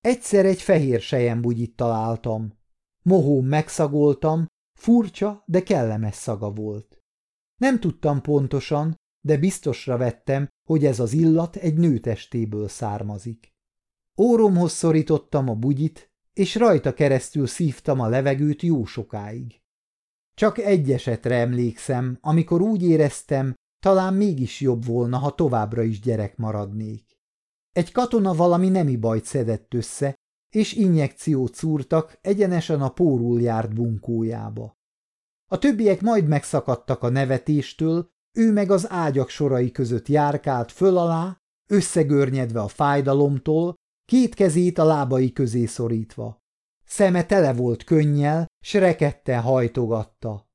Egyszer egy fehér sejembugyit találtam. Mohón megszagoltam, Furcsa, de kellemes szaga volt. Nem tudtam pontosan, de biztosra vettem, hogy ez az illat egy nőtestéből származik. Óromhoz szorítottam a bugyit, és rajta keresztül szívtam a levegőt jó sokáig. Csak egy esetre emlékszem, amikor úgy éreztem, talán mégis jobb volna, ha továbbra is gyerek maradnék. Egy katona valami nemi bajt szedett össze, és injekciót szúrtak egyenesen a pórul járt bunkójába. A többiek majd megszakadtak a nevetéstől, ő meg az ágyak sorai között járkált föl alá, összegörnyedve a fájdalomtól, két kezét a lábai közé szorítva. Szeme tele volt könnyel, s reketten hajtogatta.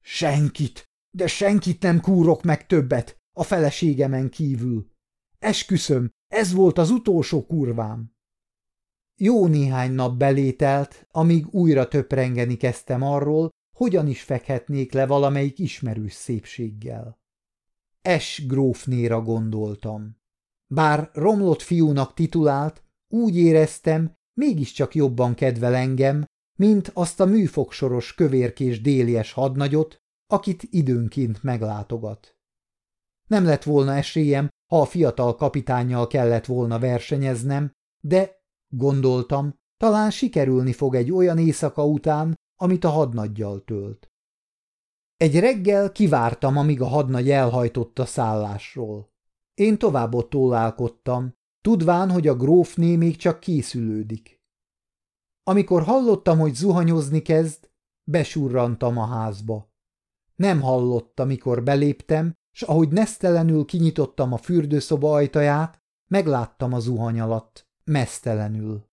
Senkit, de senkit nem kúrok meg többet, a feleségemen kívül. Esküszöm, ez volt az utolsó kurvám. Jó néhány nap belételt, amíg újra töprengeni kezdtem arról, hogyan is fekhetnék le valamelyik ismerős szépséggel. Es grófnéra gondoltam. Bár romlott fiúnak titulált, úgy éreztem, mégiscsak jobban kedvel engem, mint azt a műfogsoros kövérkés délies hadnagyot, akit időnként meglátogat. Nem lett volna esélyem, ha a fiatal kapitányjal kellett volna versenyeznem, de Gondoltam, talán sikerülni fog egy olyan éjszaka után, amit a hadnaggyal tölt. Egy reggel kivártam, amíg a hadnagy elhajtott a szállásról. Én tovább ott tólálkodtam, tudván, hogy a grófné még csak készülődik. Amikor hallottam, hogy zuhanyozni kezd, besurrantam a házba. Nem hallott, amikor beléptem, s ahogy nesztelenül kinyitottam a fürdőszoba ajtaját, megláttam a zuhany alatt mesztelenül.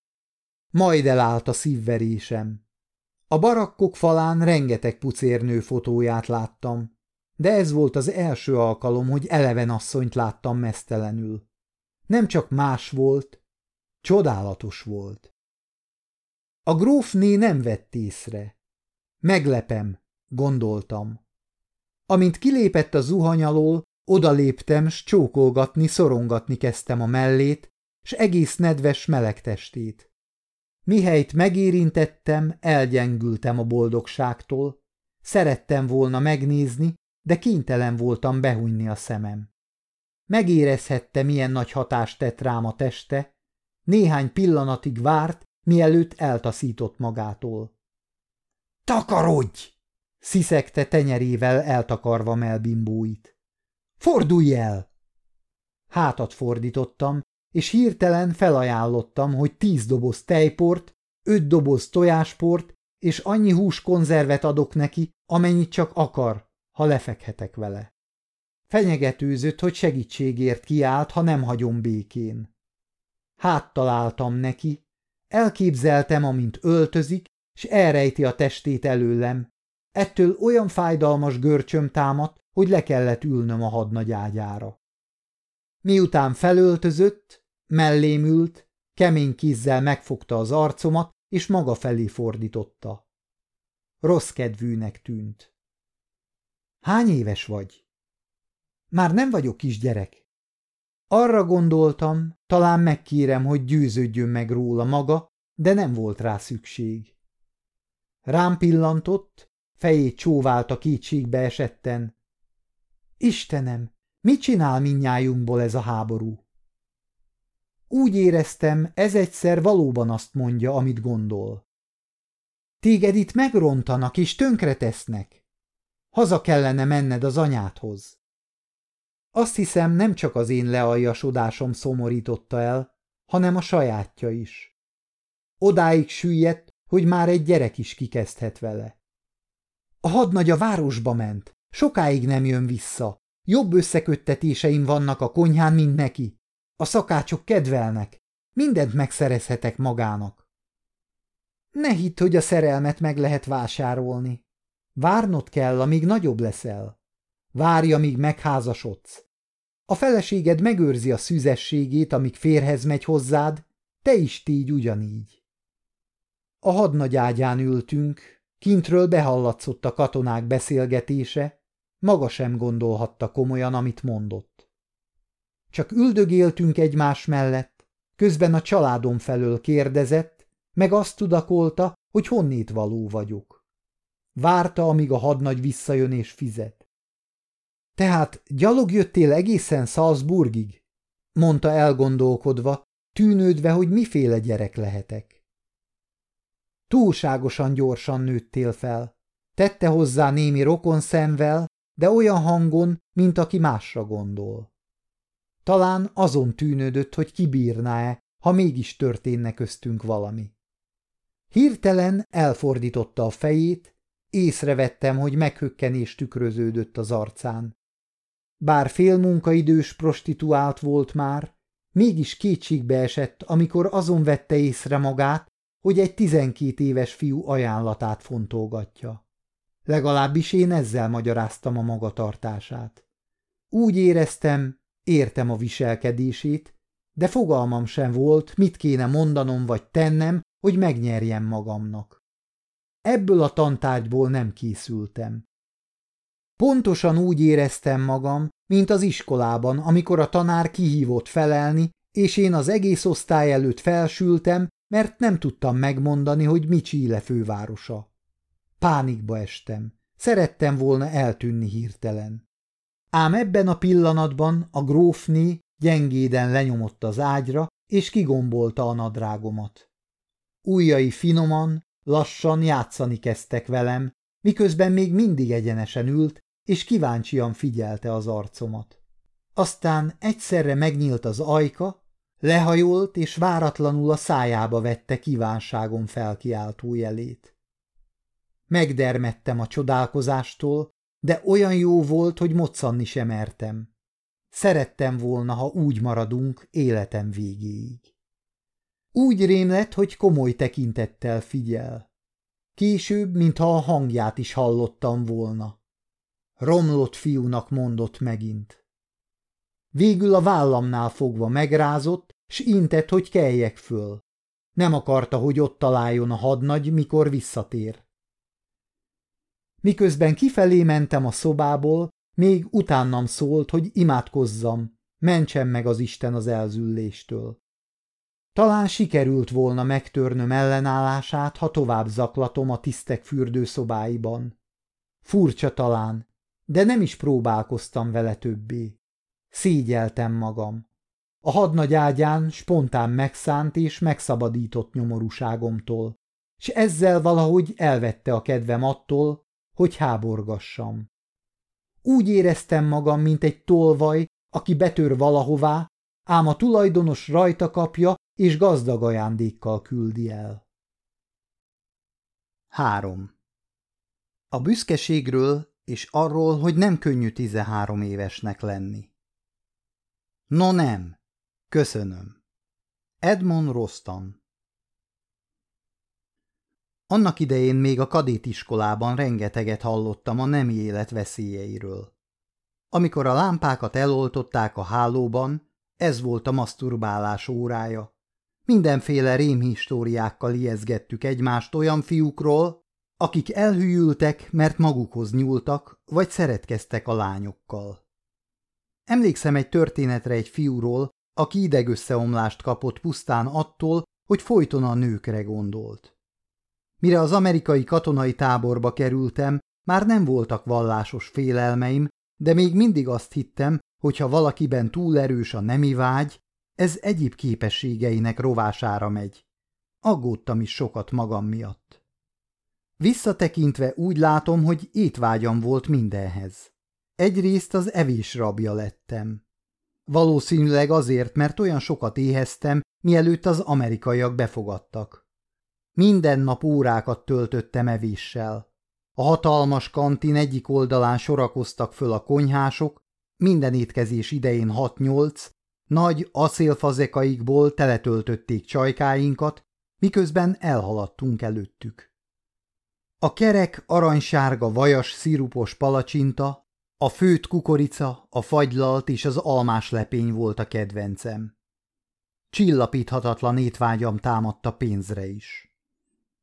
Majd elállt a szívverésem. A barakkok falán rengeteg pucérnő fotóját láttam. de ez volt az első alkalom, hogy eleven asszonyt láttam mesztelenül. Nem csak más volt, csodálatos volt. A grófné nem vett észre. Meglepem, gondoltam. Amint kilépett a zuhany alól, odaléptem, s csókolgatni, szorongatni kezdtem a mellét, s egész nedves meleg testét. Mihelyt megérintettem, elgyengültem a boldogságtól. Szerettem volna megnézni, de kénytelen voltam behunyni a szemem. Megérezhette, milyen nagy hatást tett rám a teste, néhány pillanatig várt, mielőtt eltaszított magától. – Takarodj! – sziszegte tenyerével eltakarva melbimbóit. – Fordulj el! Hátat fordítottam, és hirtelen felajánlottam, hogy tíz doboz tejport, öt doboz tojásport és annyi húskonzervet adok neki, amennyit csak akar, ha lefekhetek vele. Fenyegetőzött, hogy segítségért kiállt, ha nem hagyom békén. Háttaláltam neki, elképzeltem, amint öltözik, s elrejti a testét előlem. Ettől olyan fájdalmas görcsöm támadt, hogy le kellett ülnöm a hadnagy ágyára. Miután felöltözött, mellém ült, kemény kézzel megfogta az arcomat, és maga felé fordította. Rossz kedvűnek tűnt. Hány éves vagy? Már nem vagyok kisgyerek. Arra gondoltam, talán megkérem, hogy győződjön meg róla maga, de nem volt rá szükség. Rám pillantott, fejét csóválta kétségbe esetten. Istenem, mit csinál minnyájunkból ez a háború? Úgy éreztem, ez egyszer valóban azt mondja, amit gondol. Téged itt megrontanak és tönkretesznek. Haza kellene menned az anyádhoz. Azt hiszem, nem csak az én lealjasodásom szomorította el, hanem a sajátja is. Odáig süllyedt, hogy már egy gyerek is kikezdhet vele. A hadnagy a városba ment, sokáig nem jön vissza. Jobb összeköttetéseim vannak a konyhán, mint neki. A szakácsok kedvelnek, mindent megszerezhetek magának. Ne hidd, hogy a szerelmet meg lehet vásárolni. Várnod kell, amíg nagyobb leszel. Várj, amíg megházasodsz. A feleséged megőrzi a szüzességét, amíg férhez megy hozzád, te is tégy ugyanígy. A hadnagy ágyán ültünk, kintről behallatszott a katonák beszélgetése, maga sem gondolhatta komolyan, amit mondott. Csak üldögéltünk egymás mellett, közben a családom felől kérdezett, meg azt tudakolta, hogy honnét való vagyok. Várta, amíg a hadnagy visszajön és fizet. Tehát gyalog jöttél egészen Salzburgig? mondta elgondolkodva, tűnődve, hogy miféle gyerek lehetek. Túlságosan gyorsan nőttél fel. Tette hozzá némi rokon szemvel, de olyan hangon, mint aki másra gondol. Talán azon tűnődött, hogy kibírná-e, ha mégis történne köztünk valami. Hirtelen elfordította a fejét, észrevettem, hogy meghökkenés tükröződött az arcán. Bár fél munkaidős prostituált volt már, mégis kétségbe esett, amikor azon vette észre magát, hogy egy tizenkét éves fiú ajánlatát fontolgatja. Legalábbis én ezzel magyaráztam a magatartását. Úgy éreztem, értem a viselkedését, de fogalmam sem volt, mit kéne mondanom vagy tennem, hogy megnyerjem magamnak. Ebből a tantárgyból nem készültem. Pontosan úgy éreztem magam, mint az iskolában, amikor a tanár kihívott felelni, és én az egész osztály előtt felsültem, mert nem tudtam megmondani, hogy mi Csíle fővárosa. Pánikba estem. Szerettem volna eltűnni hirtelen. Ám ebben a pillanatban a grófni gyengéden lenyomott az ágyra, és kigombolta a nadrágomat. Újjai finoman, lassan játszani kezdtek velem, miközben még mindig egyenesen ült, és kíváncsian figyelte az arcomat. Aztán egyszerre megnyílt az ajka, lehajolt, és váratlanul a szájába vette kívánságom felkiáltó jelét. Megdermettem a csodálkozástól, de olyan jó volt, hogy moccanni sem mertem. Szerettem volna, ha úgy maradunk életem végéig. Úgy rém lett, hogy komoly tekintettel figyel. Később, mintha a hangját is hallottam volna. Romlott fiúnak mondott megint. Végül a vállamnál fogva megrázott, s intett, hogy keljek föl. Nem akarta, hogy ott találjon a hadnagy, mikor visszatér. Miközben kifelé mentem a szobából, még utánam szólt, hogy imádkozzam, mentsen meg az Isten az elzülléstől. Talán sikerült volna megtörnöm ellenállását, ha tovább zaklatom a tisztek fürdőszobáiban. Furcsa talán, de nem is próbálkoztam vele többé. Szégyeltem magam. A hadnagy ágyán spontán megszánt és megszabadított nyomorúságomtól, és ezzel valahogy elvette a kedvem attól, hogy háborgassam. Úgy éreztem magam, mint egy tolvaj, aki betör valahová, ám a tulajdonos rajta kapja és gazdag ajándékkal küldi el. 3. A büszkeségről és arról, hogy nem könnyű tizenhárom évesnek lenni. No nem, köszönöm. Edmond Rostan Annak idején még a kadétiskolában rengeteget hallottam a nemi élet veszélyeiről. Amikor a lámpákat eloltották a hálóban, ez volt a maszturbálás órája. Mindenféle rémhistóriákkal ijeszgettük egymást olyan fiúkról, akik elhűltek, mert magukhoz nyúltak, vagy szeretkeztek a lányokkal. Emlékszem egy történetre egy fiúról, aki idegösszeomlást kapott pusztán attól, hogy folyton a nőkre gondolt. Mire az amerikai katonai táborba kerültem, már nem voltak vallásos félelmeim, de még mindig azt hittem, hogy ha valakiben túl erős a nemi vágy, ez egyéb képességeinek rovására megy. Aggódtam is sokat magam miatt. Visszatekintve úgy látom, hogy étvágyam volt mindenhez. Egyrészt az evés rabja lettem. Valószínűleg azért, mert olyan sokat éheztem, mielőtt az amerikaiak befogadtak. Minden nap órákat töltöttem evéssel. A hatalmas kantin egyik oldalán sorakoztak föl a konyhások, minden étkezés idején hat-nyolc, nagy acélfazekaikból teletöltötték csajkáinkat, miközben elhaladtunk előttük. A kerek aranysárga vajas szirupos palacsinta, a főt kukorica, a fagylalt és az almás lepény volt a kedvencem. Csillapíthatatlan étvágyam támadta pénzre is.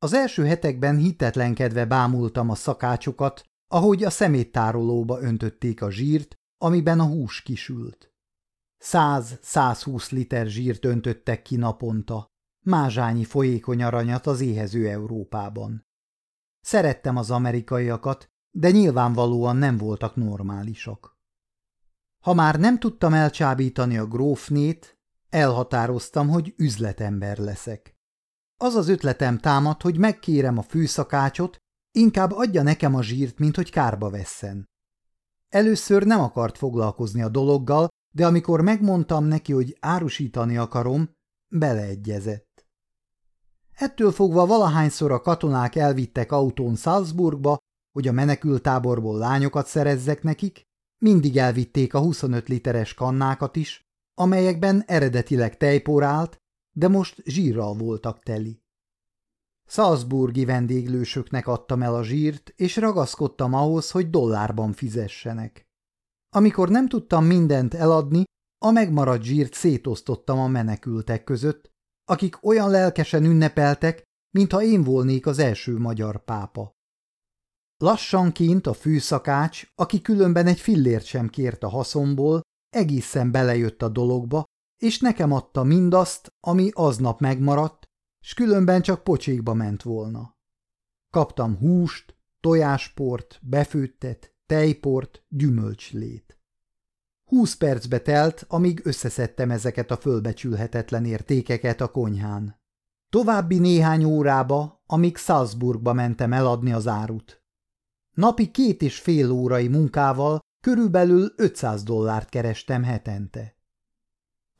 Az első hetekben hitetlenkedve bámultam a szakácsokat, ahogy a szeméttárolóba öntötték a zsírt, amiben a hús kisült. Száz-százhúsz liter zsírt öntöttek ki naponta, mázsányi folyékony aranyat az éhező Európában. Szerettem az amerikaiakat, de nyilvánvalóan nem voltak normálisak. Ha már nem tudtam elcsábítani a grófnét, elhatároztam, hogy üzletember leszek. Az az ötletem támad, hogy megkérem a fűszakácsot, inkább adja nekem a zsírt, mint hogy kárba vesszen. Először nem akart foglalkozni a dologgal, de amikor megmondtam neki, hogy árusítani akarom, beleegyezett. Ettől fogva valahányszor a katonák elvittek autón Salzburgba, hogy a menekültáborból lányokat szerezzek nekik, mindig elvitték a 25 literes kannákat is, amelyekben eredetileg tejpor állt, de most zsírral voltak teli. Salzburgi vendéglősöknek adtam el a zsírt, és ragaszkodtam ahhoz, hogy dollárban fizessenek. Amikor nem tudtam mindent eladni, a megmaradt zsírt szétosztottam a menekültek között, akik olyan lelkesen ünnepeltek, mintha én volnék az első magyar pápa. Lassanként a fűszakács, aki különben egy fillért sem kért a haszomból, egészen belejött a dologba, és nekem adta mindazt, ami aznap megmaradt, s különben csak pocsékba ment volna. Kaptam húst, tojásport, befőttet, tejport, gyümölcslét. Húsz percbe telt, amíg összeszedtem ezeket a fölbecsülhetetlen értékeket a konyhán. További néhány órába, amíg Salzburgba mentem eladni az árut. Napi két és fél órai munkával körülbelül 500 dollárt kerestem hetente.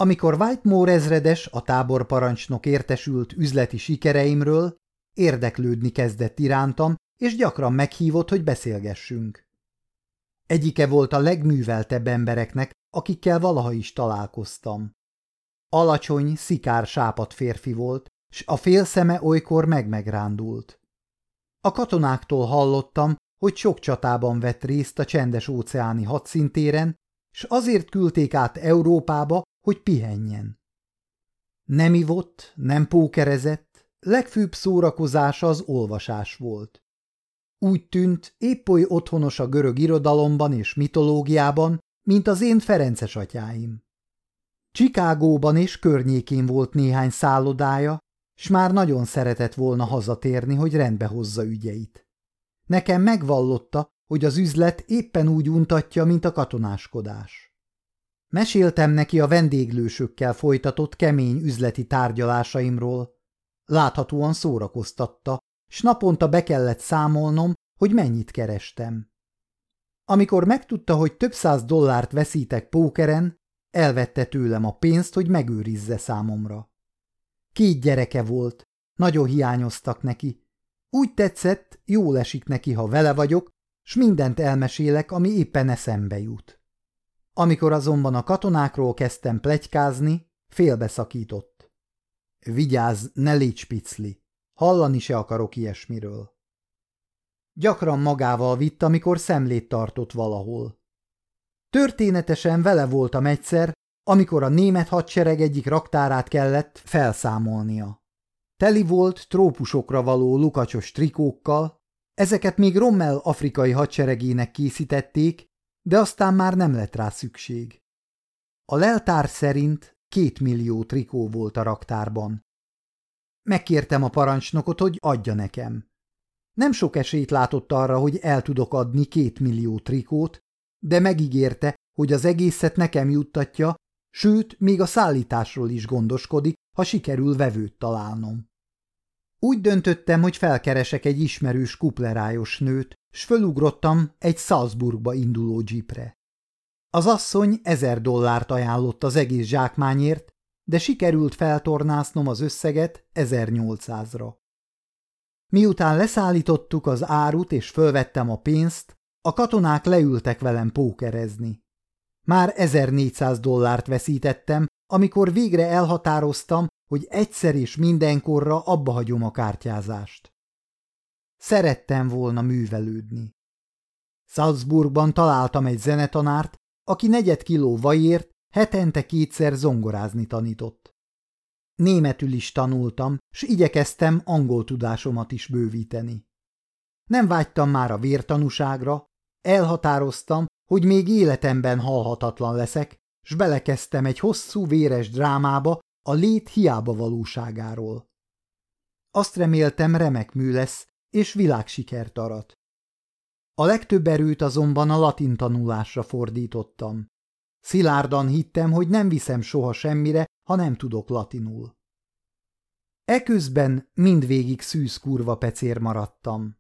Amikor Whitemore ezredes, a táborparancsnok értesült üzleti sikereimről, érdeklődni kezdett irántam, és gyakran meghívott, hogy beszélgessünk. Egyike volt a legműveltebb embereknek, akikkel valaha is találkoztam. Alacsony, szikár sápat férfi volt, s a fél szeme olykor megmegrándult. A katonáktól hallottam, hogy sok csatában vett részt a csendes óceáni hadszintéren, s azért küldték át Európába, hogy pihenjen. Nem ivott, nem pókerezett, legfőbb szórakozása az olvasás volt. Úgy tűnt, épp oly otthonos a görög irodalomban és mitológiában, mint az én Ferences atyáim. Csikágóban és környékén volt néhány szállodája, s már nagyon szeretett volna hazatérni, hogy rendbe hozza ügyeit. Nekem megvallotta, hogy az üzlet éppen úgy untatja, mint a katonáskodás. Meséltem neki a vendéglősökkel folytatott kemény üzleti tárgyalásaimról. Láthatóan szórakoztatta, s naponta be kellett számolnom, hogy mennyit kerestem. Amikor megtudta, hogy több száz dollárt veszítek pókeren, elvette tőlem a pénzt, hogy megőrizze számomra. Két gyereke volt, nagyon hiányoztak neki. Úgy tetszett, jól esik neki, ha vele vagyok, s mindent elmesélek, ami éppen eszembe jut. Amikor azonban a katonákról kezdtem plegykázni, félbeszakított. Vigyázz, ne légy spicli, hallani se akarok ilyesmiről. Gyakran magával vitt, amikor szemlét tartott valahol. Történetesen vele voltam egyszer, amikor a német hadsereg egyik raktárát kellett felszámolnia. Teli volt trópusokra való lukacsos trikókkal, ezeket még Rommel afrikai hadseregének készítették, de aztán már nem lett rá szükség. A leltár szerint két millió trikó volt a raktárban. Megkértem a parancsnokot, hogy adja nekem. Nem sok esélyt látott arra, hogy el tudok adni két millió trikót, de megígérte, hogy az egészet nekem juttatja, sőt, még a szállításról is gondoskodik, ha sikerül vevőt találnom. Úgy döntöttem, hogy felkeresek egy ismerős kuplerájos nőt, s fölugrottam egy Salzburgba induló jeepre. Az asszony ezer dollárt ajánlott az egész zsákmányért, de sikerült feltornásznom az összeget 1800-ra. Miután leszállítottuk az árut és fölvettem a pénzt, a katonák leültek velem pókerezni. Már 1400 dollárt veszítettem, amikor végre elhatároztam, hogy egyszer és mindenkorra abba hagyom a kártyázást. Szerettem volna művelődni. Salzburgban találtam egy zenetanárt, aki negyed kiló vajért hetente kétszer zongorázni tanított. Németül is tanultam, s igyekeztem angol tudásomat is bővíteni. Nem vágytam már a vértanúságra, elhatároztam, hogy még életemben halhatatlan leszek, s belekezdtem egy hosszú véres drámába a lét hiába valóságáról. Azt reméltem remek mű lesz, és világsikert arat. A legtöbb erőt azonban a latin tanulásra fordítottam. Szilárdan hittem, hogy nem viszem soha semmire, ha nem tudok latinul. Eközben mindvégig szűz kurva pecér maradtam.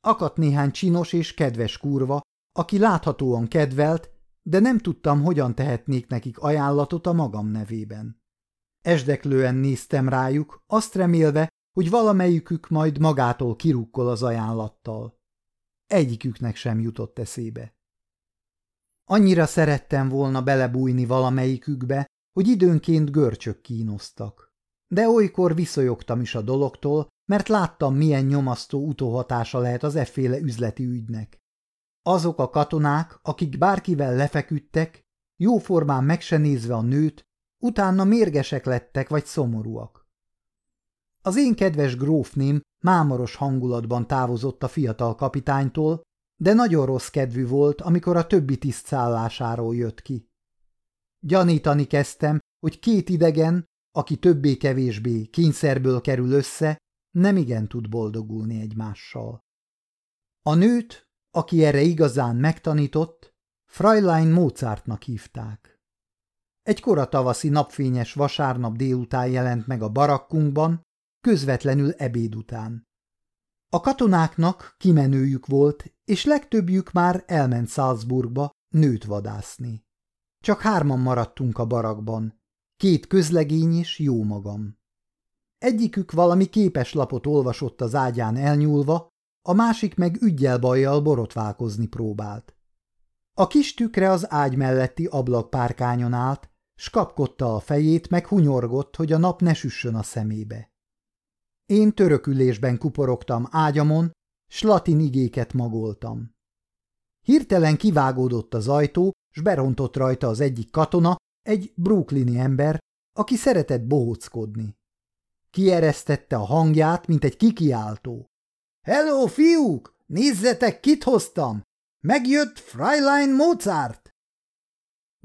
Akadt néhány csinos és kedves kurva, aki láthatóan kedvelt, de nem tudtam, hogyan tehetnék nekik ajánlatot a magam nevében. Esdeklően néztem rájuk, azt remélve, hogy valamelyikük majd magától kirukkol az ajánlattal. Egyiküknek sem jutott eszébe. Annyira szerettem volna belebújni valamelyikükbe, hogy időnként görcsök kínoztak. De olykor viszonyogtam is a dologtól, mert láttam, milyen nyomasztó utóhatása lehet az efféle üzleti ügynek. Azok a katonák, akik bárkivel lefeküdtek, jóformán meg se nézve a nőt, utána mérgesek lettek vagy szomorúak. Az én kedves grófném mámoros hangulatban távozott a fiatal kapitánytól, de nagyon rossz kedvű volt, amikor a többi tiszt szállásáról jött ki. Gyanítani kezdtem, hogy két idegen, aki többé-kevésbé kényszerből kerül össze, nem igen tud boldogulni egymással. A nőt, aki erre igazán megtanított, Fräulein Mozartnak hívták. Egy kora tavaszi napfényes vasárnap délután jelent meg a barakkunkban, közvetlenül ebéd után. A katonáknak kimenőjük volt, és legtöbbjük már elment Salzburgba nőt vadászni. Csak hárman maradtunk a barakban, két közlegény és jó magam. Egyikük valami képeslapot olvasott az ágyán elnyúlva, a másik meg ügyel-bajjal borotválkozni próbált. A kis tükre az ágy melletti ablakpárkányon állt, s kapkodta a fejét, meg hunyorgott, hogy a nap ne süssön a szemébe. Én törökülésben kuporogtam ágyamon, s latin igéket magoltam. Hirtelen kivágódott az ajtó, s berontott rajta az egyik katona, egy brooklyni ember, aki szeretett bohóckodni. Kieresztette a hangját, mint egy kikiáltó. – Hello, fiúk! Nézzetek, kit hoztam! Megjött Freilein Mozart!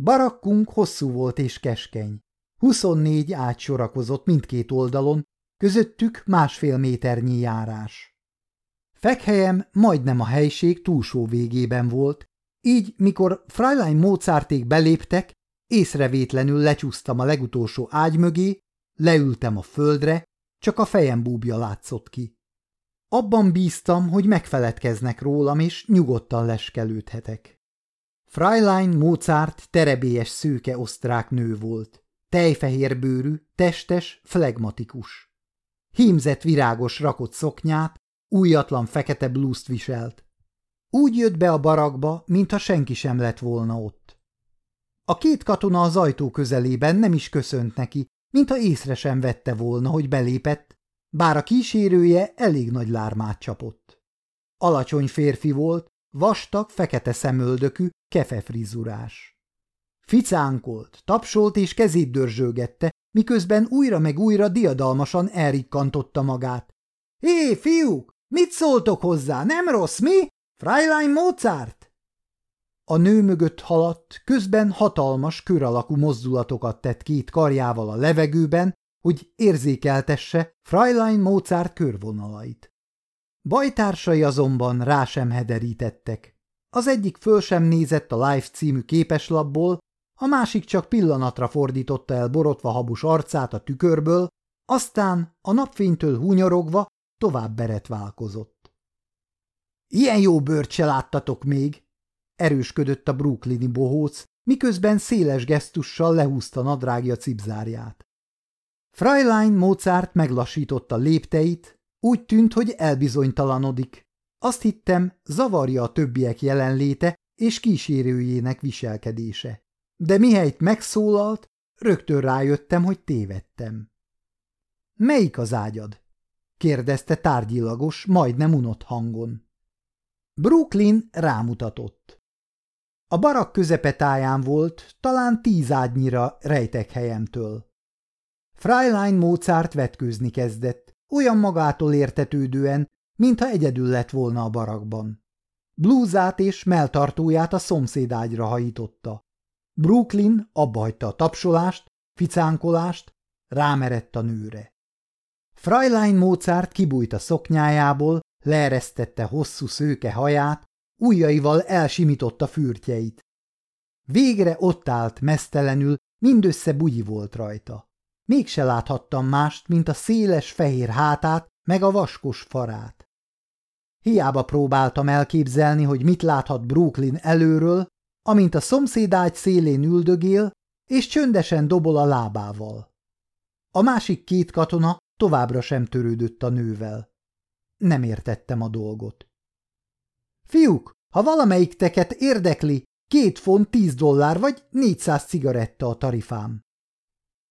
Barakkunk hosszú volt és keskeny. Huszonnégy ágy sorakozott mindkét oldalon, közöttük másfél méternyi járás. Fekhelyem majdnem a helység túlsó végében volt, így mikor Freilein Mozarték beléptek, észrevétlenül lecsúsztam a legutolsó ágy mögé, leültem a földre, csak a fejem búbja látszott ki. Abban bíztam, hogy megfeledkeznek rólam, és nyugodtan leskelődhetek. Freilein Mozart terebélyes szőke osztrák nő volt. Tejfehér bőrű, testes, flegmatikus. Hímzett virágos rakott szoknyát, újatlan fekete blúzt viselt. Úgy jött be a barakba, mintha senki sem lett volna ott. A két katona az ajtó közelében nem is köszönt neki, mintha észre sem vette volna, hogy belépett, bár a kísérője elég nagy lármát csapott. Alacsony férfi volt, vastag, fekete szemöldökű, kefefrizurás. Ficánkolt, tapsolt és kezét dörzsölgette, miközben újra meg újra diadalmasan elrikkantotta magát. – Hé, fiúk, mit szóltok hozzá, nem rossz, mi? Freilein Mozart? A nő mögött haladt, közben hatalmas, kör alakú mozdulatokat tett két karjával a levegőben, hogy érzékeltesse Freilein Mozart körvonalait. Bajtársai azonban rá sem hederítettek. Az egyik föl sem nézett a Life című képeslapból, a másik csak pillanatra fordította el borotva habus arcát a tükörből, aztán a napfénytől húnyorogva tovább beretválkozott. Ilyen jó bőrt se láttatok még, erősködött a brooklyni bohóc, miközben széles gesztussal lehúzta nadrágja cipzárját. Freilein Mozart meglassította lépteit, úgy tűnt, hogy elbizonytalanodik. Azt hittem, zavarja a többiek jelenléte és kísérőjének viselkedése. De mihelyt megszólalt, rögtön rájöttem, hogy tévedtem. Melyik az ágyad? kérdezte tárgyilagos, majdnem unott hangon. Brooklyn rámutatott. A barak közepetáján volt, talán tíz ágynyira rejtek helyemtől. Freilein Mozart vetkőzni kezdett, olyan magától értetődően, mintha egyedül lett volna a barakban. Blúzát és melltartóját a szomszédágyra hajította. Brooklyn abbajta a tapsolást, ficánkolást, rámerett a nőre. Freilein Mozart kibújt a szoknyájából, leeresztette hosszú szőke haját, ujjaival elsimította fürtjeit. Végre ott állt mesztelenül, mindössze bugyi volt rajta. Mégse láthattam mást, mint a széles fehér hátát, meg a vaskos farát. Hiába próbáltam elképzelni, hogy mit láthat Brooklyn előről, amint a szomszédágy szélén üldögél, és csöndesen dobol a lábával. A másik két katona továbbra sem törődött a nővel. Nem értettem a dolgot. Fiúk, ha valamelyik teket érdekli, két font tíz dollár vagy négyszáz cigaretta a tarifám.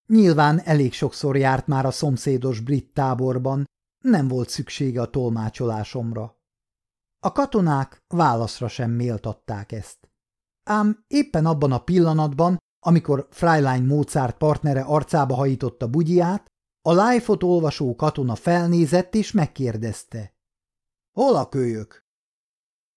Nyilván elég sokszor járt már a szomszédos brit táborban, nem volt szüksége a tolmácsolásomra. A katonák válaszra sem méltatták ezt. Ám éppen abban a pillanatban, amikor Freilein Mozart partnere arcába hajította bugyját, a life olvasó katona felnézett és megkérdezte. Hol a kölyök?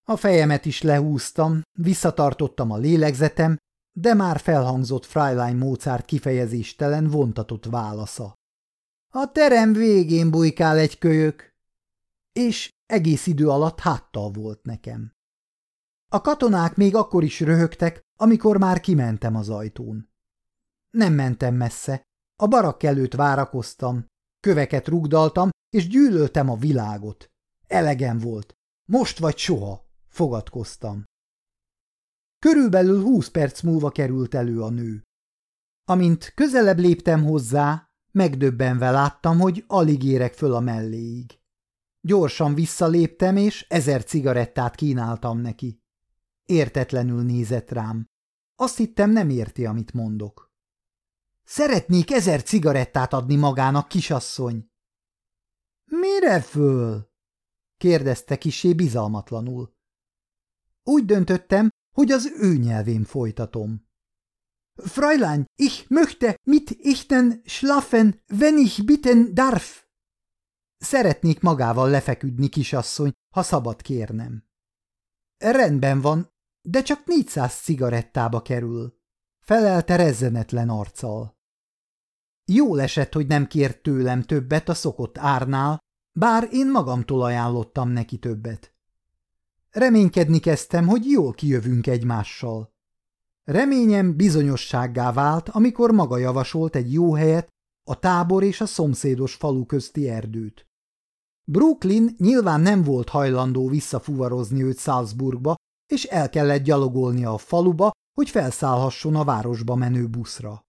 A fejemet is lehúztam, visszatartottam a lélegzetem, de már felhangzott Freilein Mozart kifejezéstelen vontatott válasza. A terem végén bujkál egy kölyök, és egész idő alatt háttal volt nekem. A katonák még akkor is röhögtek, amikor már kimentem az ajtón. Nem mentem messze, a barak előtt várakoztam, köveket rugdaltam, és gyűlöltem a világot. Elegem volt. Most vagy soha, fogadkoztam. Körülbelül húsz perc múlva került elő a nő. Amint közelebb léptem hozzá, megdöbbenve láttam, hogy alig érek föl a melléig. Gyorsan visszaléptem, és ezer cigarettát kínáltam neki. Értetlenül nézett rám. Azt hittem, nem érti, amit mondok. Szeretnék ezer cigarettát adni magának, kisasszony. Mire föl? kérdezte kisé bizalmatlanul. Úgy döntöttem, hogy az ő nyelvén folytatom. Fräulein, ich möchte mit ichten schlafen, wenn ich bitten darf. Szeretnék magával lefeküdni, kisasszony, ha szabad kérnem. Rendben van, de csak 400 cigarettába kerül, felelte rezzenetlen arccal. Jól esett, hogy nem kért tőlem többet a szokott árnál, bár én magamtól ajánlottam neki többet. Reménykedni kezdtem, hogy jól kijövünk egymással. Reményem bizonyossággá vált, amikor maga javasolt egy jó helyet, a tábor és a szomszédos falu közti erdőt. Brooklyn nyilván nem volt hajlandó visszafuvarozni őt Salzburgba, és el kellett gyalogolnia a faluba, hogy felszállhasson a városba menő buszra.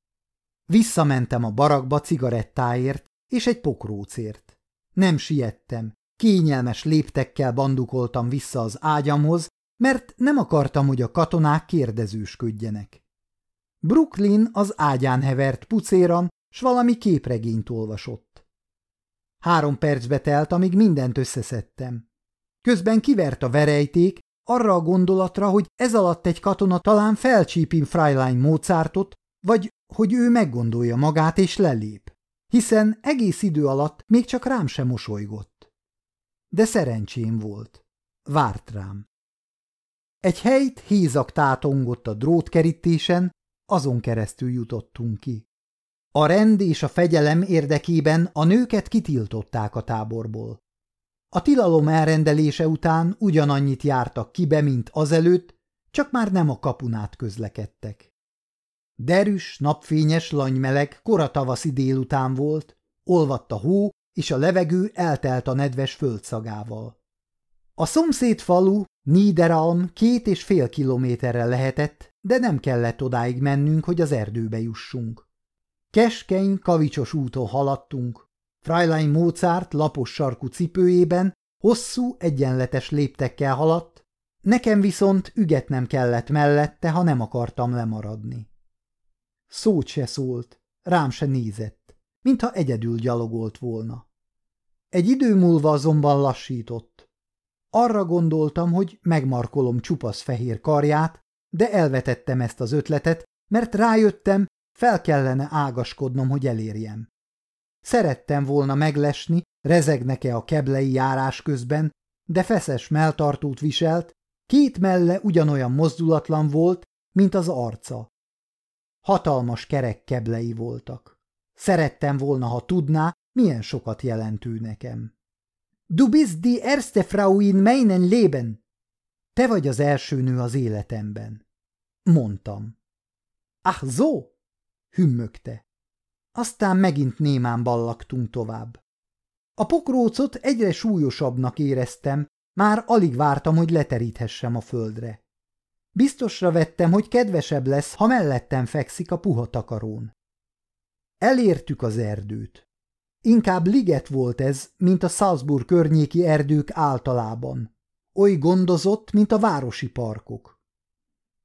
Visszamentem a barakba cigarettáért és egy pokrócért. Nem siettem, kényelmes léptekkel bandukoltam vissza az ágyamhoz, mert nem akartam, hogy a katonák kérdezősködjenek. Brooklyn az ágyán hevert pucéran, s valami képregényt olvasott. Három percbe telt, amíg mindent összeszedtem. Közben kivert a verejték, arra a gondolatra, hogy ez alatt egy katona talán felcsípi Freilein Mozartot, vagy hogy ő meggondolja magát és lelép, hiszen egész idő alatt még csak rám sem mosolygott. De szerencsém volt. Várt rám. Egy helyt hízak tátongott a drótkerítésen, azon keresztül jutottunk ki. A rend és a fegyelem érdekében a nőket kitiltották a táborból. A tilalom elrendelése után ugyanannyit jártak kibe, mint azelőtt, csak már nem a kapunát közlekedtek. Derűs, napfényes, lanymeleg, koratavaszi délután volt, olvadt a hó, és a levegő eltelt a nedves földszagával. A szomszéd falu, Niederalm két és fél kilométerre lehetett, de nem kellett odáig mennünk, hogy az erdőbe jussunk. Keskeny, kavicsos úton haladtunk. Freilein Mozart lapos sarkú cipőjében hosszú, egyenletes léptekkel haladt, nekem viszont ügetnem kellett mellette, ha nem akartam lemaradni. Szót se szólt, rám se nézett, mintha egyedül gyalogolt volna. Egy idő múlva azonban lassított. Arra gondoltam, hogy megmarkolom csupasz fehér karját, de elvetettem ezt az ötletet, mert rájöttem, fel kellene ágaskodnom, hogy elérjem. Szerettem volna meglesni, rezegnek-e a keblei járás közben, de feszes melltartót viselt, két melle ugyanolyan mozdulatlan volt, mint az arca. Hatalmas kerek keblei voltak. Szerettem volna, ha tudná, milyen sokat jelentő nekem. Du bist die erste Frau in meinen Leben. Te vagy az első nő az életemben. Mondtam. Ach so, hümmögte. Aztán megint némán ballaktunk tovább. A pokrócot egyre súlyosabbnak éreztem, már alig vártam, hogy leteríthessem a földre. Biztosra vettem, hogy kedvesebb lesz, ha mellettem fekszik a puha takarón. Elértük az erdőt. Inkább liget volt ez, mint a Salzburg környéki erdők általában. Oly gondozott, mint a városi parkok.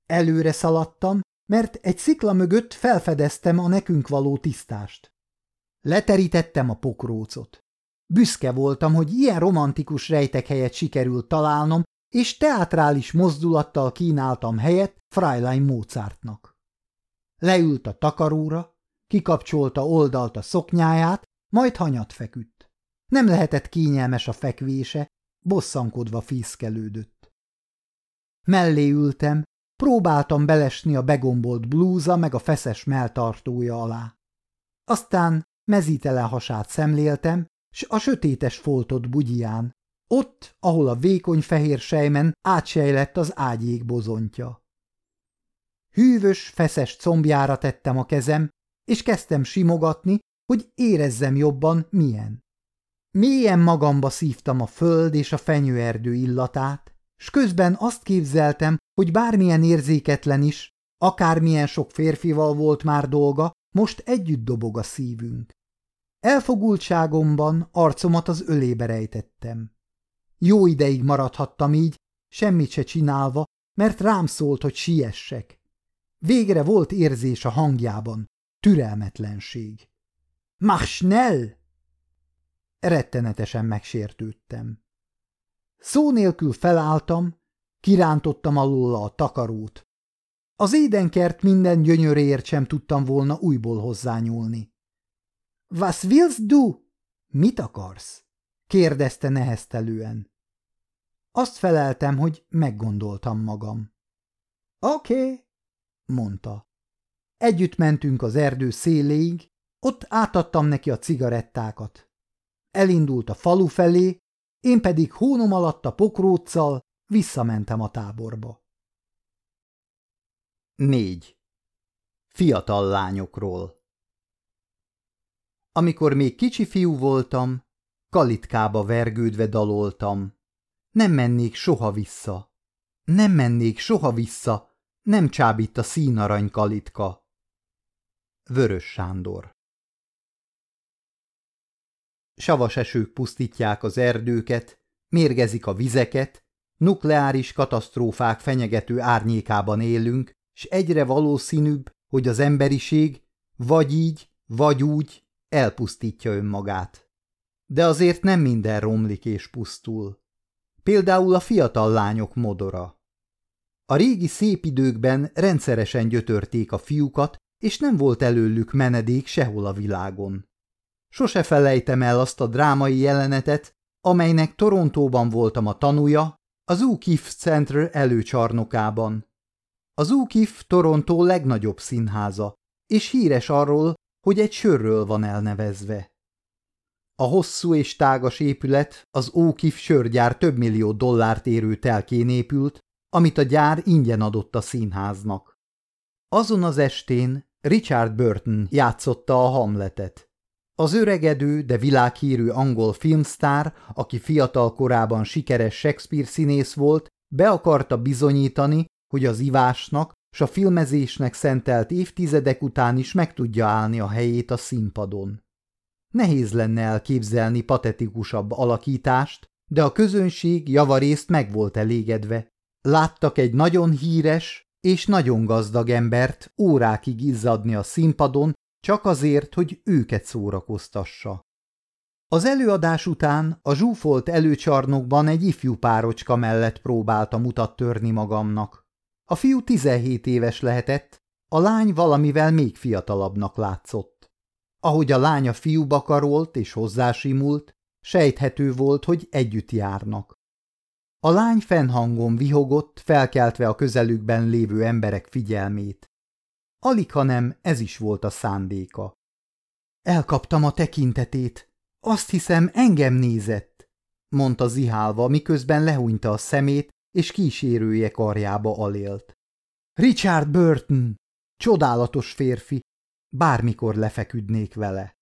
Előre szaladtam, mert egy szikla mögött felfedeztem a nekünk való tisztást. Leterítettem a pokrócot. Büszke voltam, hogy ilyen romantikus rejtekhelyet sikerült találnom, és teátrális mozdulattal kínáltam helyet Freilein Mozartnak. Leült a takaróra, kikapcsolta oldalt a szoknyáját, majd hanyat feküdt. Nem lehetett kényelmes a fekvése, bosszankodva fészkelődött. Mellé ültem, próbáltam belesni a begombolt blúza meg a feszes melltartója alá. Aztán mezítelen hasát szemléltem, s a sötétes foltott bugyján, ott, ahol a vékony fehér sejmen átsejlett az ágyék bozontja. Hűvös, feszes combjára tettem a kezem, és kezdtem simogatni, hogy érezzem jobban, milyen. Mélyen magamba szívtam a föld és a fenyőerdő illatát, s közben azt képzeltem, hogy bármilyen érzéketlen is, akármilyen sok férfival volt már dolga, most együtt dobog a szívünk. Elfogultságomban arcomat az ölébe rejtettem. Jó ideig maradhattam így, semmit se csinálva, mert rám szólt, hogy siessek. Végre volt érzés a hangjában, türelmetlenség. – Mach schnell! Rettenetesen megsértődtem. Szó nélkül felálltam, kirántottam alóla a takarót. Az édenkert minden gyönyöréért sem tudtam volna újból hozzányúlni. – Was willst du? Mit akarsz? – kérdezte neheztelően. Azt feleltem, hogy meggondoltam magam. – Oké okay, – mondta. Együtt mentünk az erdő széléig, ott átadtam neki a cigarettákat. Elindult a falu felé, én pedig hónom alatt a pokróccal visszamentem a táborba. 4. Fiatal lányokról Amikor még kicsi fiú voltam, kalitkába vergődve daloltam. Nem mennék soha vissza. Nem mennék soha vissza, nem csábít a színarany kalitka. Vörös Sándor Savas esők pusztítják az erdőket, mérgezik a vizeket, nukleáris katasztrófák fenyegető árnyékában élünk, s egyre valószínűbb, hogy az emberiség vagy így, vagy úgy elpusztítja önmagát. De azért nem minden romlik és pusztul. Például a fiatal lányok modora. A régi szép időkben rendszeresen gyötörték a fiúkat, és nem volt előlük menedék sehol a világon. Sose felejtem el azt a drámai jelenetet, amelynek Torontóban voltam a tanúja, az O'Keefe Center előcsarnokában. Az O'Keefe Torontó legnagyobb színháza, és híres arról, hogy egy sörről van elnevezve. A hosszú és tágas épület az O'Keefe sörgyár több millió dollárt érő telkén épült, amit a gyár ingyen adott a színháznak. Azon az estén Richard Burton játszotta a Hamletet. Az öregedő, de világhírű angol filmsztár, aki fiatal korában sikeres Shakespeare színész volt, be akarta bizonyítani, hogy az ivásnak s a filmezésnek szentelt évtizedek után is meg tudja állni a helyét a színpadon. Nehéz lenne elképzelni patetikusabb alakítást, de a közönség javarészt meg volt elégedve. Láttak egy nagyon híres és nagyon gazdag embert órákig izzadni a színpadon, csak azért, hogy őket szórakoztassa. Az előadás után a zsúfolt előcsarnokban egy ifjú párocska mellett próbáltam utat törni magamnak. A fiú 17 éves lehetett, a lány valamivel még fiatalabbnak látszott. Ahogy a lány a fiúba karolt és hozzásimult, sejthető volt, hogy együtt járnak. A lány fennhangon vihogott, felkeltve a közelükben lévő emberek figyelmét. Alig, nem ez is volt a szándéka. Elkaptam a tekintetét. Azt hiszem, engem nézett, mondta zihálva, miközben lehúnyta a szemét, és kísérője karjába alélt. Richard Burton! Csodálatos férfi! Bármikor lefeküdnék vele.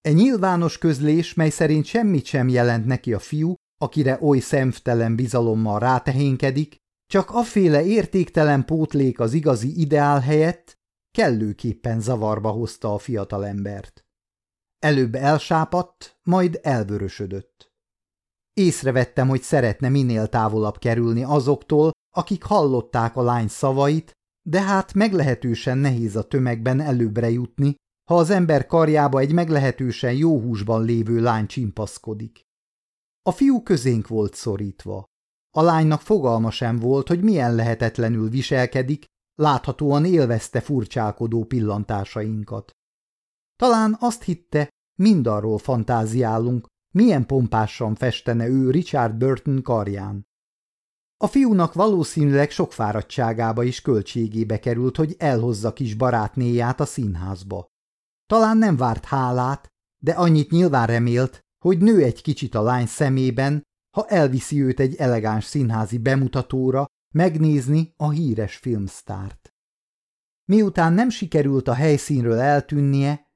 E nyilvános közlés, mely szerint semmit sem jelent neki a fiú, akire oly szemtelen bizalommal rátehénkedik, csak aféle értéktelen pótlék az igazi ideál helyett kellőképpen zavarba hozta a fiatalembert. Előbb elsápadt, majd elvörösödött. Észrevettem, hogy szeretne minél távolabb kerülni azoktól, akik hallották a lány szavait, de hát meglehetősen nehéz a tömegben előbbre jutni, ha az ember karjába egy meglehetősen jó húsban lévő lány csimpaszkodik. A fiú közénk volt szorítva. A lánynak fogalma sem volt, hogy milyen lehetetlenül viselkedik, láthatóan élvezte furcsálkodó pillantásainkat. Talán azt hitte, mindarról fantáziálunk, milyen pompásan festene ő Richard Burton karján. A fiúnak valószínűleg sok fáradtságába is költségébe került, hogy elhozza kis barátnéját a színházba. Talán nem várt hálát, de annyit nyilván remélt, hogy nő egy kicsit a lány szemében, ha elviszi őt egy elegáns színházi bemutatóra, megnézni a híres filmsztárt. Miután nem sikerült a helyszínről eltűnnie,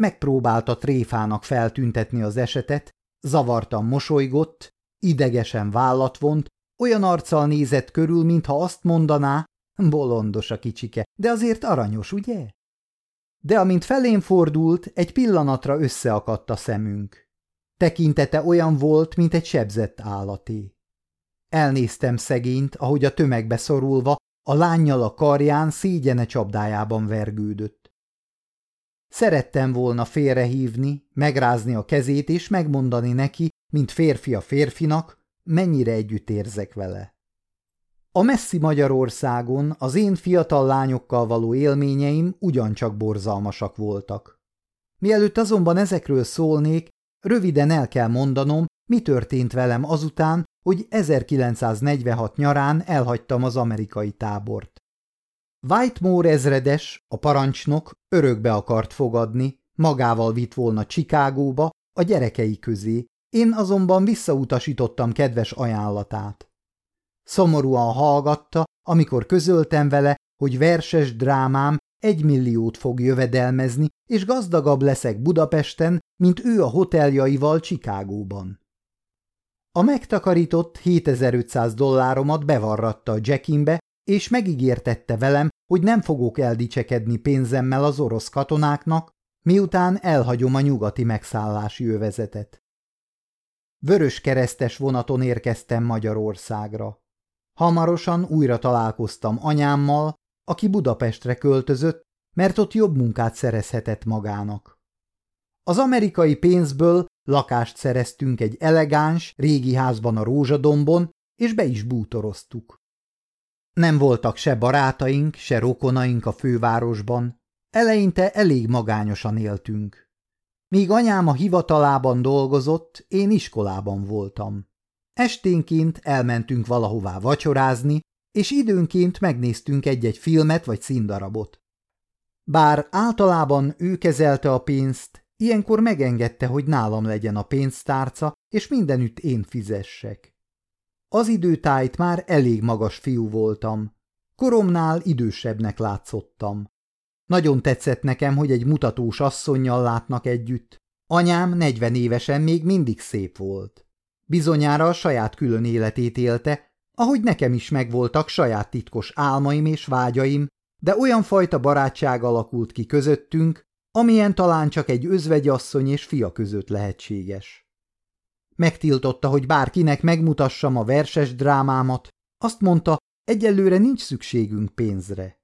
megpróbálta tréfának feltüntetni az esetet, zavartan mosolygott, idegesen vállat vont, olyan arccal nézett körül, mintha azt mondaná, bolondos a kicsike, de azért aranyos, ugye? De amint felén fordult, egy pillanatra összeakadt a szemünk. Tekintete olyan volt, mint egy sebzett állaté. Elnéztem szegényt, ahogy a tömegbe szorulva, a lányjal a karján szégyene csapdájában vergődött. Szerettem volna félrehívni, megrázni a kezét és megmondani neki, mint férfi a férfinak, mennyire együtt érzek vele. A messzi Magyarországon az én fiatal lányokkal való élményeim ugyancsak borzalmasak voltak. Mielőtt azonban ezekről szólnék, röviden el kell mondanom, mi történt velem azután, hogy 1946 nyarán elhagytam az amerikai tábort. Whitemore ezredes, a parancsnok örökbe akart fogadni, magával vitt volna Csikágóba, a gyerekei közé, én azonban visszautasítottam kedves ajánlatát. Szomorúan hallgatta, amikor közöltem vele, hogy verses drámám egy milliót fog jövedelmezni, és gazdagabb leszek Budapesten, mint ő a hoteljaival Csikágóban. A megtakarított 7500 dolláromat bevarratta a Jackinbe, és megígértette velem, hogy nem fogok eldicsekedni pénzemmel az orosz katonáknak, miután elhagyom a nyugati megszállási övezetet. Vörös keresztes vonaton érkeztem Magyarországra. Hamarosan újra találkoztam anyámmal, aki Budapestre költözött, mert ott jobb munkát szerezhetett magának. Az amerikai pénzből lakást szereztünk egy elegáns, régi házban a Rózsadombon, és be is bútoroztuk. Nem voltak se barátaink, se rokonaink a fővárosban, eleinte elég magányosan éltünk. Míg anyám a hivatalában dolgozott, én iskolában voltam. Esténként elmentünk valahová vacsorázni, és időnként megnéztünk egy-egy filmet vagy színdarabot. Bár általában ő kezelte a pénzt, ilyenkor megengedte, hogy nálam legyen a pénztárca, és mindenütt én fizessek. Az időtájt már elég magas fiú voltam. Koromnál idősebbnek látszottam. Nagyon tetszett nekem, hogy egy mutatós asszonynal látnak együtt. Anyám negyven évesen még mindig szép volt. Bizonyára a saját külön életét élte, ahogy nekem is megvoltak saját titkos álmaim és vágyaim, de olyan fajta barátság alakult ki közöttünk, amilyen talán csak egy özvegyasszony és fia között lehetséges. Megtiltotta, hogy bárkinek megmutassam a verses drámámat, azt mondta, egyelőre nincs szükségünk pénzre.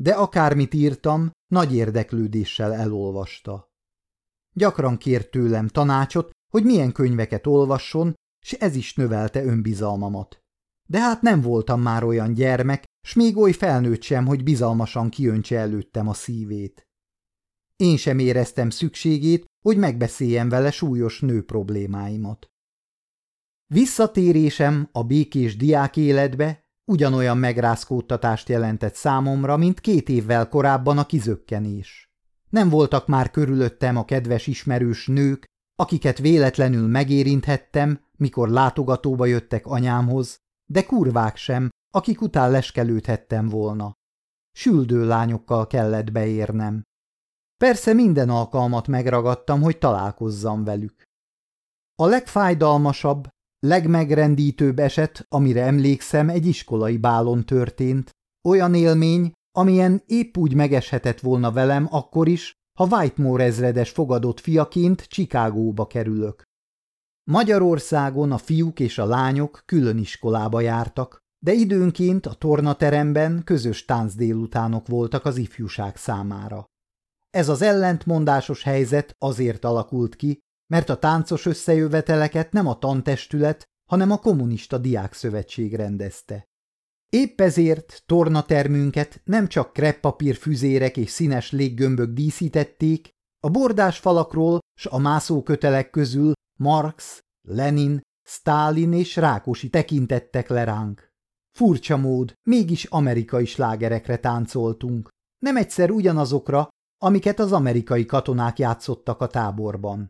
De akármit írtam, nagy érdeklődéssel elolvasta. Gyakran kért tőlem tanácsot, hogy milyen könyveket olvasson, s ez is növelte önbizalmamat. De hát nem voltam már olyan gyermek, s még oly felnőtt sem, hogy bizalmasan kiöntse előttem a szívét. Én sem éreztem szükségét, hogy megbeszéljem vele súlyos nő problémáimat. Visszatérésem a békés diák életbe ugyanolyan megrázkódtatást jelentett számomra, mint két évvel korábban a kizökkenés. Nem voltak már körülöttem a kedves ismerős nők, akiket véletlenül megérinthettem, mikor látogatóba jöttek anyámhoz, de kurvák sem, akik után leskelődhettem volna. Süldő lányokkal kellett beérnem. Persze minden alkalmat megragadtam, hogy találkozzam velük. A legfájdalmasabb, legmegrendítőbb eset, amire emlékszem, egy iskolai bálon történt, olyan élmény, amilyen épp úgy megeshetett volna velem akkor is, ha Whitemore ezredes fogadott fiaként Csikágóba kerülök. Magyarországon a fiúk és a lányok külön iskolába jártak, de időnként a tornateremben közös táncdélutánok voltak az ifjúság számára. Ez az ellentmondásos helyzet azért alakult ki, mert a táncos összejöveteleket nem a tantestület, hanem a kommunista diákszövetség rendezte. Épp ezért tornatermünket nem csak kreppapír füzérek és színes léggömbök díszítették, a bordás falakról s a mászókötelek közül Marx, Lenin, Stálin és Rákosi tekintettek le ránk. Furcsa mód, mégis amerikai slágerekre táncoltunk, nem egyszer ugyanazokra, amiket az amerikai katonák játszottak a táborban.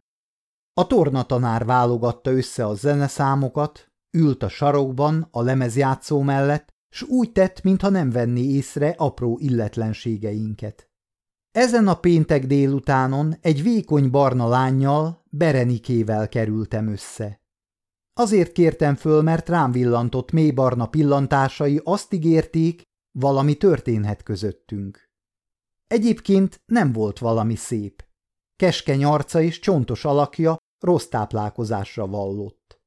A tornatanár válogatta össze a zeneszámokat, ült a sarokban a lemezjátszó mellett, s úgy tett, mintha nem venné észre apró illetlenségeinket. Ezen a péntek délutánon egy vékony barna lányjal, Berenikével kerültem össze. Azért kértem föl, mert rám villantott mély barna pillantásai azt ígérték, valami történhet közöttünk. Egyébként nem volt valami szép. Keskeny arca és csontos alakja rossz táplálkozásra vallott.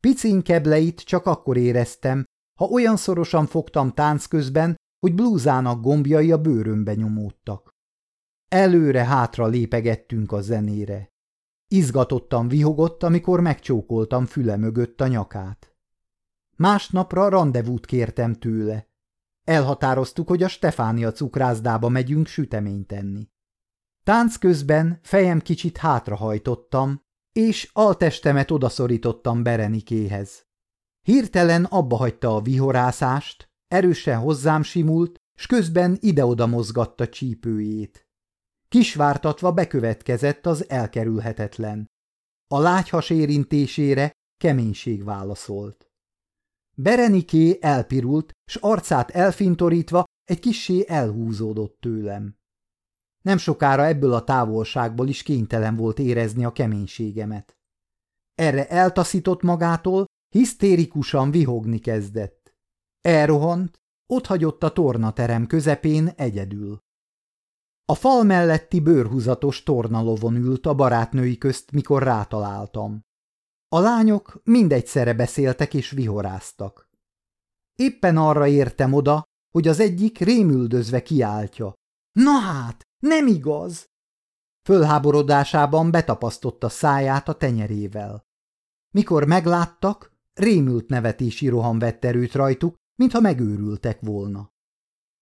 Picin kebleit csak akkor éreztem, ha olyan szorosan fogtam tánc közben, hogy blúzának gombjai a bőrömbe nyomódtak. Előre-hátra lépegettünk a zenére. Izgatottan vihogott, amikor megcsókoltam füle mögött a nyakát. Másnapra rendezvút kértem tőle. Elhatároztuk, hogy a Stefánia cukrászdába megyünk süteményt tenni. Tánc közben fejem kicsit hátrahajtottam, és altestemet odaszorítottam Berenikéhez. Hirtelen abbahagyta a vihorászást, erősen hozzám simult, s közben ide-oda mozgatta csípőjét. Kisvártatva bekövetkezett az elkerülhetetlen. A lágyhas érintésére keménység válaszolt. Bereniké elpirult, s arcát elfintorítva egy kissé elhúzódott tőlem. Nem sokára ebből a távolságból is kénytelen volt érezni a keménységemet. Erre eltaszított magától, hisztérikusan vihogni kezdett. Elrohant, hagyott a tornaterem közepén egyedül. A fal melletti bőrhúzatos tornalovon ült a barátnői közt, mikor rátaláltam. A lányok mindegyszerre beszéltek és vihoráztak. Éppen arra értem oda, hogy az egyik rémüldözve kiáltja. Na hát, nem igaz! Fölháborodásában betapasztotta száját a tenyerével. Mikor megláttak, rémült nevetési roham vett erőt rajtuk, mintha megőrültek volna.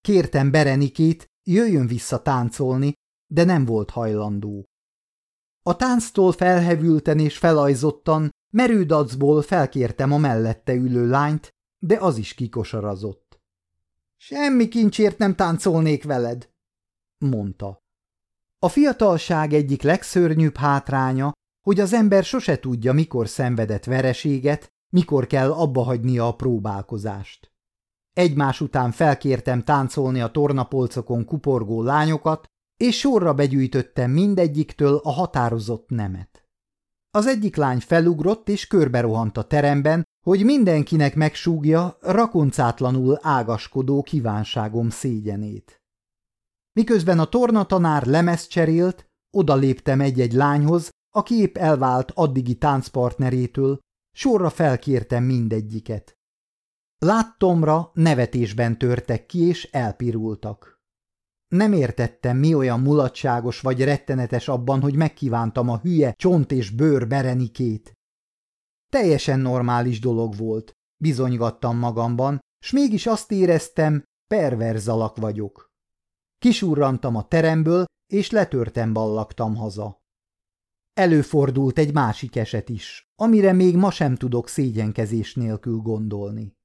Kértem Berenikét, jöjjön vissza táncolni, de nem volt hajlandó. A tánctól felhevülten és felajzottan merődacból felkértem a mellette ülő lányt, de az is kikosarazott. Semmi kincsért nem táncolnék veled, mondta. A fiatalság egyik legszörnyűbb hátránya, hogy az ember sose tudja, mikor szenvedett vereséget, mikor kell abbahagynia a próbálkozást. Egymás után felkértem táncolni a tornapolcokon kuporgó lányokat, és sorra begyűjtöttem mindegyiktől a határozott nemet. Az egyik lány felugrott és körberohant a teremben, hogy mindenkinek megsúgja rakoncátlanul ágaskodó kívánságom szégyenét. Miközben a tornatanár lemez cserélt, odaléptem egy-egy lányhoz, aki épp elvált addigi táncpartnerétől, sorra felkértem mindegyiket. Láttomra nevetésben törtek ki és elpirultak. Nem értettem, mi olyan mulatságos vagy rettenetes abban, hogy megkívántam a hülye csont és bőr berenikét. Teljesen normális dolog volt, bizonygattam magamban, s mégis azt éreztem, perverz alak vagyok. Kisurrantam a teremből, és letörtem ballaktam haza. Előfordult egy másik eset is, amire még ma sem tudok szégyenkezés nélkül gondolni.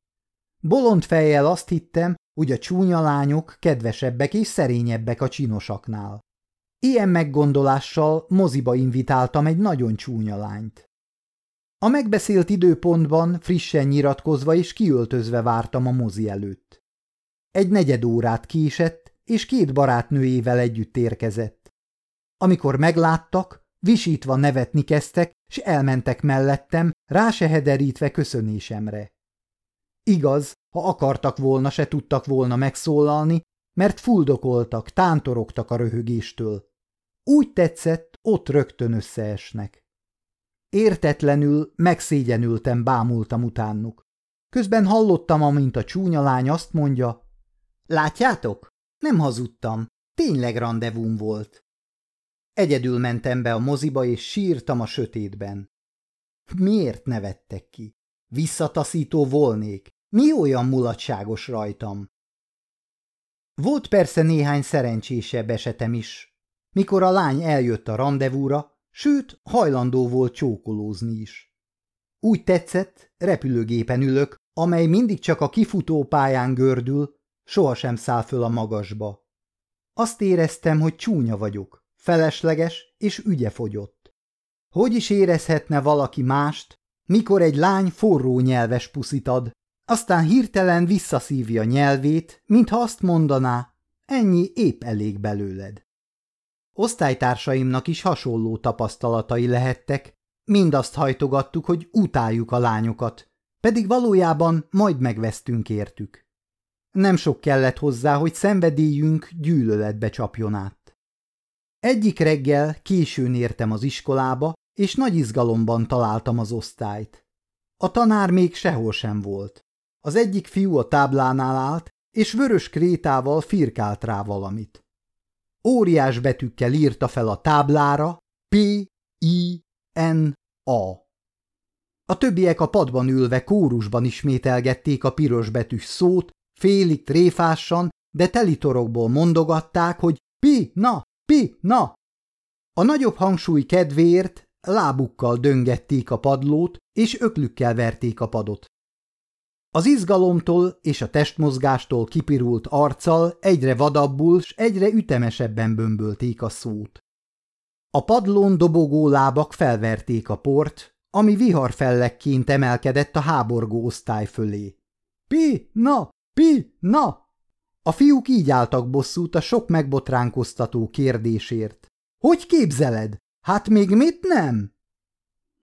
Bolond fejjel azt hittem, hogy a csúnya lányok kedvesebbek és szerényebbek a csinosaknál. Ilyen meggondolással moziba invitáltam egy nagyon csúnya lányt. A megbeszélt időpontban frissen nyiratkozva és kiöltözve vártam a mozi előtt. Egy negyed órát késett, és két barátnőjével együtt érkezett. Amikor megláttak, visítva nevetni kezdtek, s elmentek mellettem, rásehederítve köszönésemre. Igaz, ha akartak volna, se tudtak volna megszólalni, mert fuldokoltak, tántorogtak a röhögéstől. Úgy tetszett, ott rögtön összeesnek. Értetlenül, megszégyenültem, bámultam utánuk. Közben hallottam, amint a csúnya lány azt mondja, Látjátok? Nem hazudtam, tényleg rendezvúm volt. Egyedül mentem be a moziba, és sírtam a sötétben. Miért nevettek ki? Visszataszító volnék. Mi olyan mulatságos rajtam? Volt persze néhány szerencsésebb esetem is. Mikor a lány eljött a rendezvúra, sőt, hajlandó volt csókolózni is. Úgy tetszett, repülőgépen ülök, amely mindig csak a kifutó pályán gördül, sohasem száll föl a magasba. Azt éreztem, hogy csúnya vagyok, felesleges és ügyefogyott. Hogy is érezhetne valaki mást, mikor egy lány forró nyelves puszit ad, aztán hirtelen visszaszívja nyelvét, mintha azt mondaná, ennyi épp elég belőled. Osztálytársaimnak is hasonló tapasztalatai lehettek, mind azt hajtogattuk, hogy utáljuk a lányokat, pedig valójában majd megvesztünk értük. Nem sok kellett hozzá, hogy szenvedélyünk gyűlöletbe csapjon át. Egyik reggel későn értem az iskolába, és nagy izgalomban találtam az osztályt. A tanár még sehol sem volt. Az egyik fiú a táblánál állt, és vörös krétával firkált rá valamit. Óriás betűkkel írta fel a táblára P, I, N, A. Többiek a padban ülve kórusban ismételgették a pirosbetűs szót, félig tréfásan, de telitorokból mondogatták, hogy pi, na, pi, na. A nagyobb hangsúly kedvéért lábukkal döngették a padlót, és öklükkel verték a padot. Az izgalomtól és a testmozgástól kipirult arccal egyre vadabbul s egyre ütemesebben bömbölték a szót. A padlón dobogó lábak felverték a port, ami viharfellekként emelkedett a háborgó osztály fölé. Pi, na, pi, na! A fiúk így álltak bosszút a sok megbotránkoztató kérdésért. Hogy képzeled? Hát még mit nem?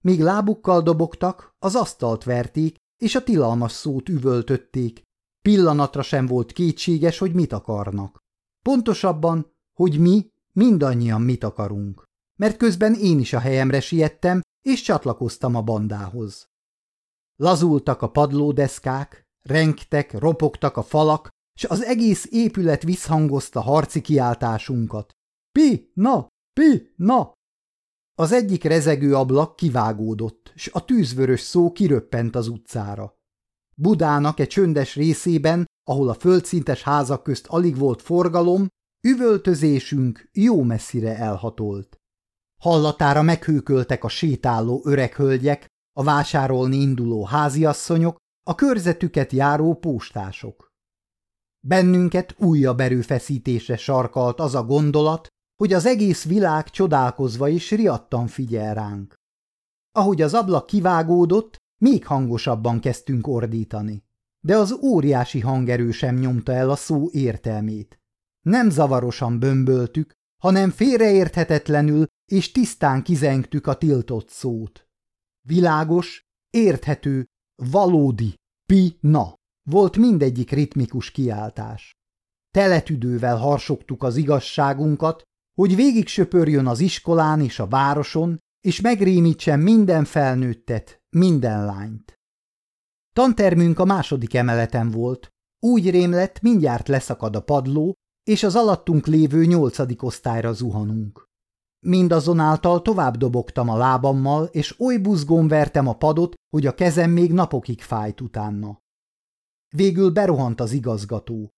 Míg lábukkal dobogtak, az asztalt verték, és a tilalmas szót üvöltötték. Pillanatra sem volt kétséges, hogy mit akarnak. Pontosabban, hogy mi mindannyian mit akarunk. Mert közben én is a helyemre siettem, és csatlakoztam a bandához. Lazultak a padlódeszkák, renktek, ropogtak a falak, s az egész épület visszhangozta harci kiáltásunkat. Pi, na, pi, na! Az egyik rezegő ablak kivágódott, s a tűzvörös szó kiröppent az utcára. Budának egy csöndes részében, ahol a földszintes házak közt alig volt forgalom, üvöltözésünk jó messzire elhatolt. Hallatára meghőköltek a sétáló öreg hölgyek, a vásárolni induló háziasszonyok, a körzetüket járó póstások. Bennünket újabb erőfeszítésre sarkalt az a gondolat, hogy az egész világ csodálkozva és riadtan figyel ránk. Ahogy az ablak kivágódott, még hangosabban kezdtünk ordítani. De az óriási hangerő sem nyomta el a szó értelmét. Nem zavarosan bömböltük, hanem félreérthetetlenül és tisztán kizengtük a tiltott szót. Világos, érthető, valódi, pi-na volt mindegyik ritmikus kiáltás. Teletüdővel harsogtuk az igazságunkat, hogy végig söpörjön az iskolán és a városon, és megrémítsen minden felnőttet, minden lányt. Tantermünk a második emeleten volt, úgy rém lett, mindjárt leszakad a padló, és az alattunk lévő nyolcadik osztályra zuhanunk. Mindazonáltal tovább dobogtam a lábammal, és oly buzgón vertem a padot, hogy a kezem még napokig fájt utána. Végül berohant az igazgató.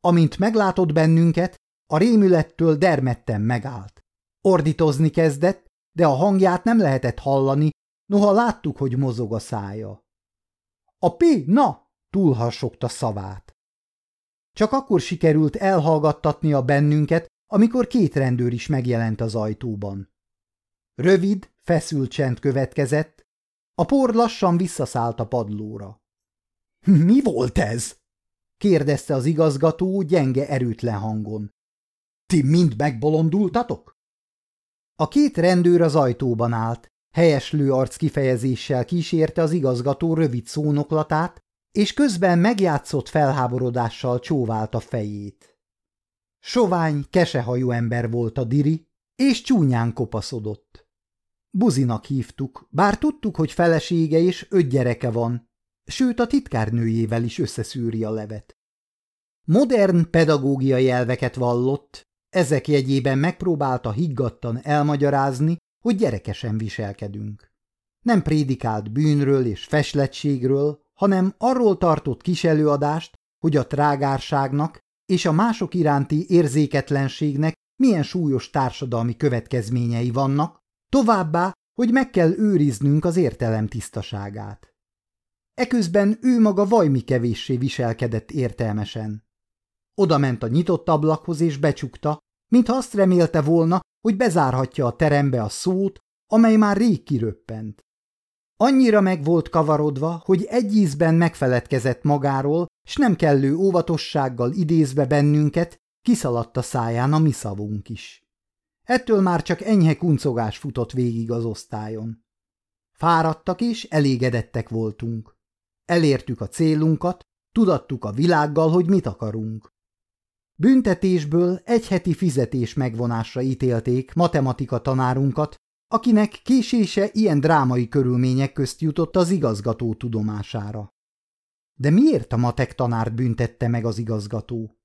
Amint meglátott bennünket, a rémülettől dermedten megállt. Ordítozni kezdett, de a hangját nem lehetett hallani, noha láttuk, hogy mozog a szája. A pi, na! túlharsogta szavát. Csak akkor sikerült elhallgattatnia bennünket, amikor két rendőr is megjelent az ajtóban. Rövid, feszült csend következett, a por lassan visszaszállt a padlóra. – Mi volt ez? – kérdezte az igazgató gyenge, erőtlen hangon. – Ti mind megbolondultatok? A két rendőr az ajtóban állt, helyeslő arc kifejezéssel kísérte az igazgató rövid szónoklatát, és közben megjátszott felháborodással csóvált a fejét. Sovány, kesehajú ember volt a diri, és csúnyán kopaszodott. Buzinak hívtuk, bár tudtuk, hogy felesége és öt gyereke van, sőt a titkárnőjével is összeszűri a levet. Modern pedagógiai elveket vallott, ezek jegyében megpróbálta higgadtan elmagyarázni, hogy gyerekesen viselkedünk. Nem prédikált bűnről és feslettségről, hanem arról tartott kis előadást, hogy a trágárságnak és a mások iránti érzéketlenségnek milyen súlyos társadalmi következményei vannak, továbbá, hogy meg kell őriznünk az értelem tisztaságát. Eközben ő maga vajmi kevéssé viselkedett értelmesen. Oda ment a nyitott ablakhoz és becsukta, mintha azt remélte volna, hogy bezárhatja a terembe a szót, amely már rég kiröppent. Annyira meg volt kavarodva, hogy egy ízben megfeledkezett magáról, s nem kellő óvatossággal idézve bennünket, kiszaladt a száján a mi szavunk is. Ettől már csak enyhe kuncogás futott végig az osztályon. Fáradtak és elégedettek voltunk. Elértük a célunkat, tudattuk a világgal, hogy mit akarunk. Büntetésből egy heti fizetés megvonásra ítélték matematika tanárunkat, akinek késése ilyen drámai körülmények közt jutott az igazgató tudomására. De miért a matek tanárt büntette meg az igazgató?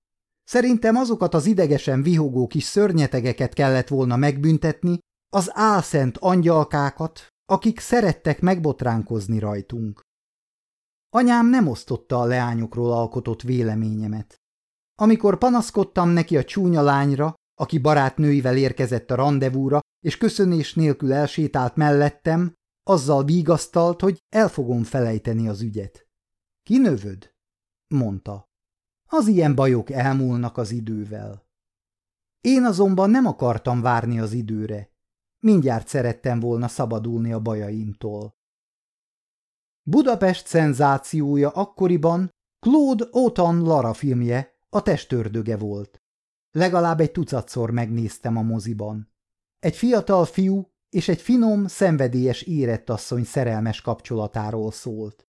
Szerintem azokat az idegesen vihogó kis szörnyetegeket kellett volna megbüntetni, az álszent angyalkákat, akik szerettek megbotránkozni rajtunk. Anyám nem osztotta a leányokról alkotott véleményemet. Amikor panaszkodtam neki a csúnya lányra, aki barátnőivel érkezett a rendezvúra, és köszönés nélkül elsétált mellettem, azzal vigasztalt, hogy el fogom felejteni az ügyet. Kinövöd? mondta. Az ilyen bajok elmúlnak az idővel. Én azonban nem akartam várni az időre. Mindjárt szerettem volna szabadulni a bajaimtól. Budapest szenzációja akkoriban Claude Auton Lara filmje, a testördöge volt. Legalább egy tucatszor megnéztem a moziban. Egy fiatal fiú és egy finom, szenvedélyes érettasszony szerelmes kapcsolatáról szólt.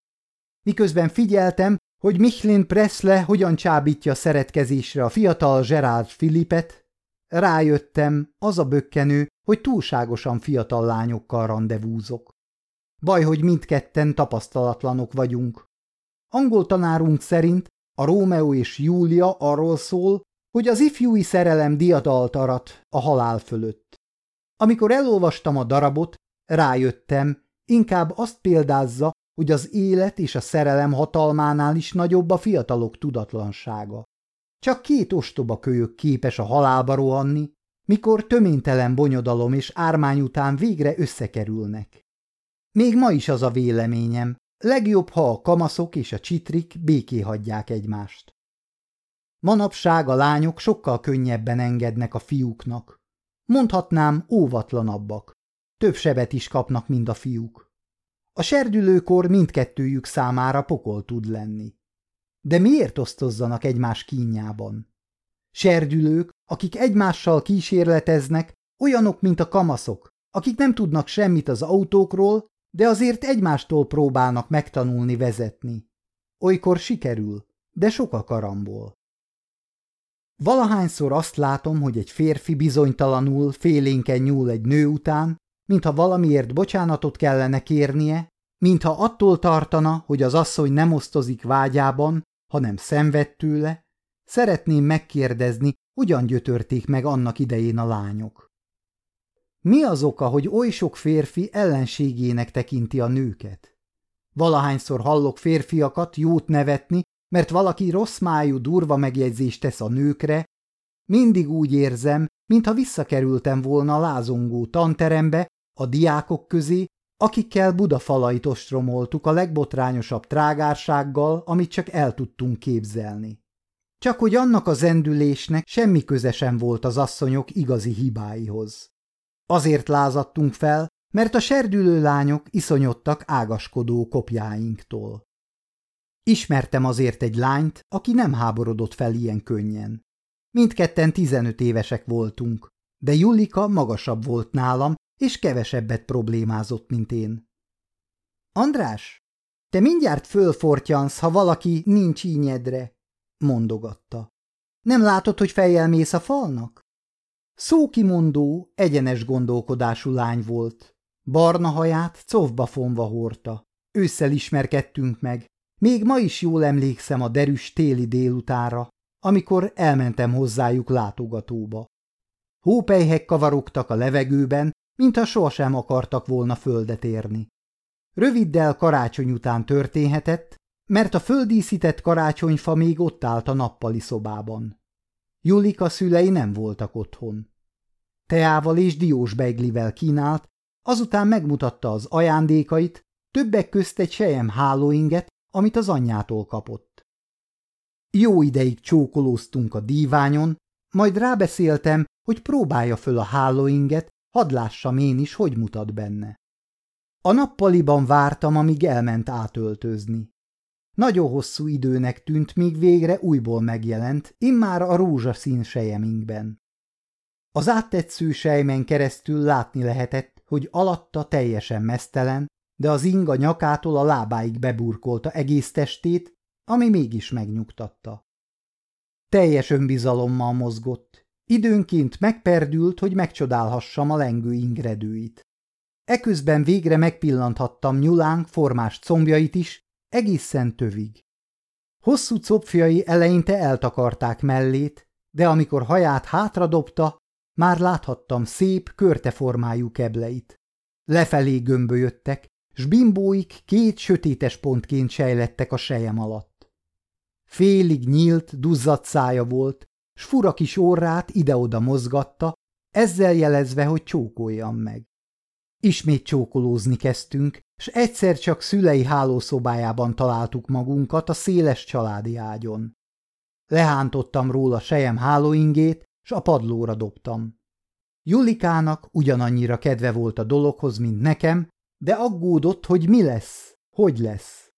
Miközben figyeltem, hogy Michelin Pressle hogyan csábítja szeretkezésre a fiatal Gerard Philippet, rájöttem, az a bökkenő, hogy túlságosan fiatal lányokkal randevúzok. Baj, hogy mindketten tapasztalatlanok vagyunk. Angol tanárunk szerint a Rómeó és Júlia arról szól, hogy az ifjúi szerelem diadalt arat a halál fölött. Amikor elolvastam a darabot, rájöttem, inkább azt példázza, hogy az élet és a szerelem hatalmánál is nagyobb a fiatalok tudatlansága. Csak két ostoba kölyök képes a halálba rohanni, mikor töménytelen bonyodalom és ármány után végre összekerülnek. Még ma is az a véleményem, legjobb, ha a kamaszok és a csitrik béké hagyják egymást. Manapság a lányok sokkal könnyebben engednek a fiúknak. Mondhatnám óvatlanabbak. Több sebet is kapnak, mint a fiúk. A serdülőkor mindkettőjük számára pokol tud lenni. De miért osztozzanak egymás kínjában? Serdülők, akik egymással kísérleteznek, olyanok, mint a kamaszok, akik nem tudnak semmit az autókról, de azért egymástól próbálnak megtanulni vezetni. Olykor sikerül, de sok a karamból. Valahányszor azt látom, hogy egy férfi bizonytalanul, félénken nyúl egy nő után, mintha valamiért bocsánatot kellene kérnie, mintha attól tartana, hogy az asszony nem osztozik vágyában, hanem szenved tőle, szeretném megkérdezni, hogyan gyötörték meg annak idején a lányok. Mi az oka, hogy oly sok férfi ellenségének tekinti a nőket? Valahányszor hallok férfiakat jót nevetni, mert valaki rossz májú durva megjegyzést tesz a nőkre, mindig úgy érzem, mintha visszakerültem volna lázongó tanterembe, a diákok közé, akikkel Budafalait ostromoltuk a legbotrányosabb trágársággal, amit csak el tudtunk képzelni. Csak hogy annak a zendülésnek semmi köze sem volt az asszonyok igazi hibáihoz. Azért lázadtunk fel, mert a serdülő lányok iszonyodtak ágaskodó kopjáinktól. Ismertem azért egy lányt, aki nem háborodott fel ilyen könnyen. Mindketten tizenöt évesek voltunk, de Julika magasabb volt nálam, és kevesebbet problémázott, mint én. András, te mindjárt fölfortyansz, ha valaki nincs ínyedre, mondogatta. Nem látod, hogy fejjel mész a falnak? Szókimondó, egyenes gondolkodású lány volt. Barna haját cofba fonva hordta. Ősszel ismerkedtünk meg. Még ma is jól emlékszem a derűs téli délutára, amikor elmentem hozzájuk látogatóba. Hópelyhek kavarogtak a levegőben, mintha sohasem akartak volna földet érni. Röviddel karácsony után történhetett, mert a földíszített karácsonyfa még ott állt a nappali szobában. Julika szülei nem voltak otthon. Teával és diós beiglivel kínált, azután megmutatta az ajándékait, többek közt egy sejem hálóinget, amit az anyjától kapott. Jó ideig csókolóztunk a díványon, majd rábeszéltem, hogy próbálja föl a hálóinget, hadd lássam én is, hogy mutat benne. A nappaliban vártam, amíg elment átöltözni. Nagyon hosszú időnek tűnt, míg végre újból megjelent, immár a rózsaszín sejeminkben. Az áttetsző sejmen keresztül látni lehetett, hogy alatta teljesen mesztelen, de az inga nyakától a lábáig beburkolta egész testét, ami mégis megnyugtatta. Teljes önbizalommal mozgott, időnként megperdült, hogy megcsodálhassam a lengő ingredőit. Eközben végre megpillanthattam nyulánk formás combjait is, egészen tövig. Hosszú copfjai eleinte eltakarták mellét, de amikor haját hátradobta, már láthattam szép, körteformájú kebleit. Lefelé gömbölyödtek, s bimbóik két sötétes pontként sejlettek a sejem alatt. Félig nyílt, duzzadt szája volt, s fura kis orrát ide-oda mozgatta, ezzel jelezve, hogy csókoljam meg. Ismét csókolózni kezdtünk, s egyszer csak szülei hálószobájában találtuk magunkat a széles családi ágyon. Lehántottam róla sejem hálóingét, s a padlóra dobtam. Julikának ugyanannyira kedve volt a dologhoz, mint nekem, de aggódott, hogy mi lesz, hogy lesz.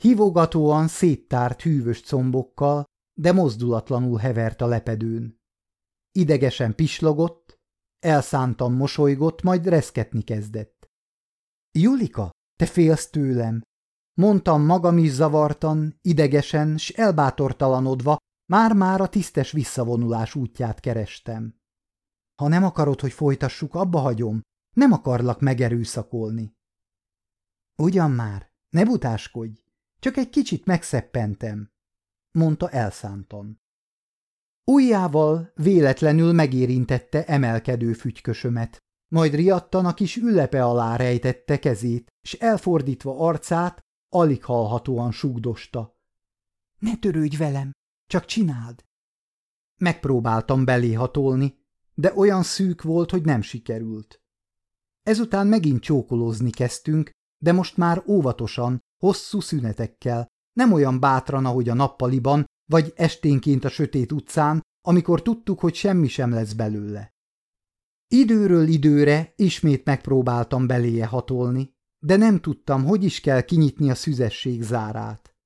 Hívogatóan széttárt hűvös combokkal, de mozdulatlanul hevert a lepedőn. Idegesen pislogott, elszántan mosolygott, majd reszketni kezdett. – Julika, te félsz tőlem! Mondtam magam is zavartan, idegesen, s elbátortalanodva, már-már a tisztes visszavonulás útját kerestem. Ha nem akarod, hogy folytassuk, abba hagyom, nem akarlak megerőszakolni. Ugyan már, ne butáskodj, csak egy kicsit megszeppentem, mondta elszántan. Ujjával véletlenül megérintette emelkedő fügykösömet, majd riadtan a kis ülepe alá rejtette kezét, és elfordítva arcát alig hallhatóan sugdosta. Ne törődj velem, csak csináld! Megpróbáltam belé hatolni, de olyan szűk volt, hogy nem sikerült. Ezután megint csókolózni kezdtünk, de most már óvatosan, hosszú szünetekkel, nem olyan bátran, ahogy a nappaliban, vagy esténként a sötét utcán, amikor tudtuk, hogy semmi sem lesz belőle. Időről időre ismét megpróbáltam beléje hatolni, de nem tudtam, hogy is kell kinyitni a szüzesség zárát.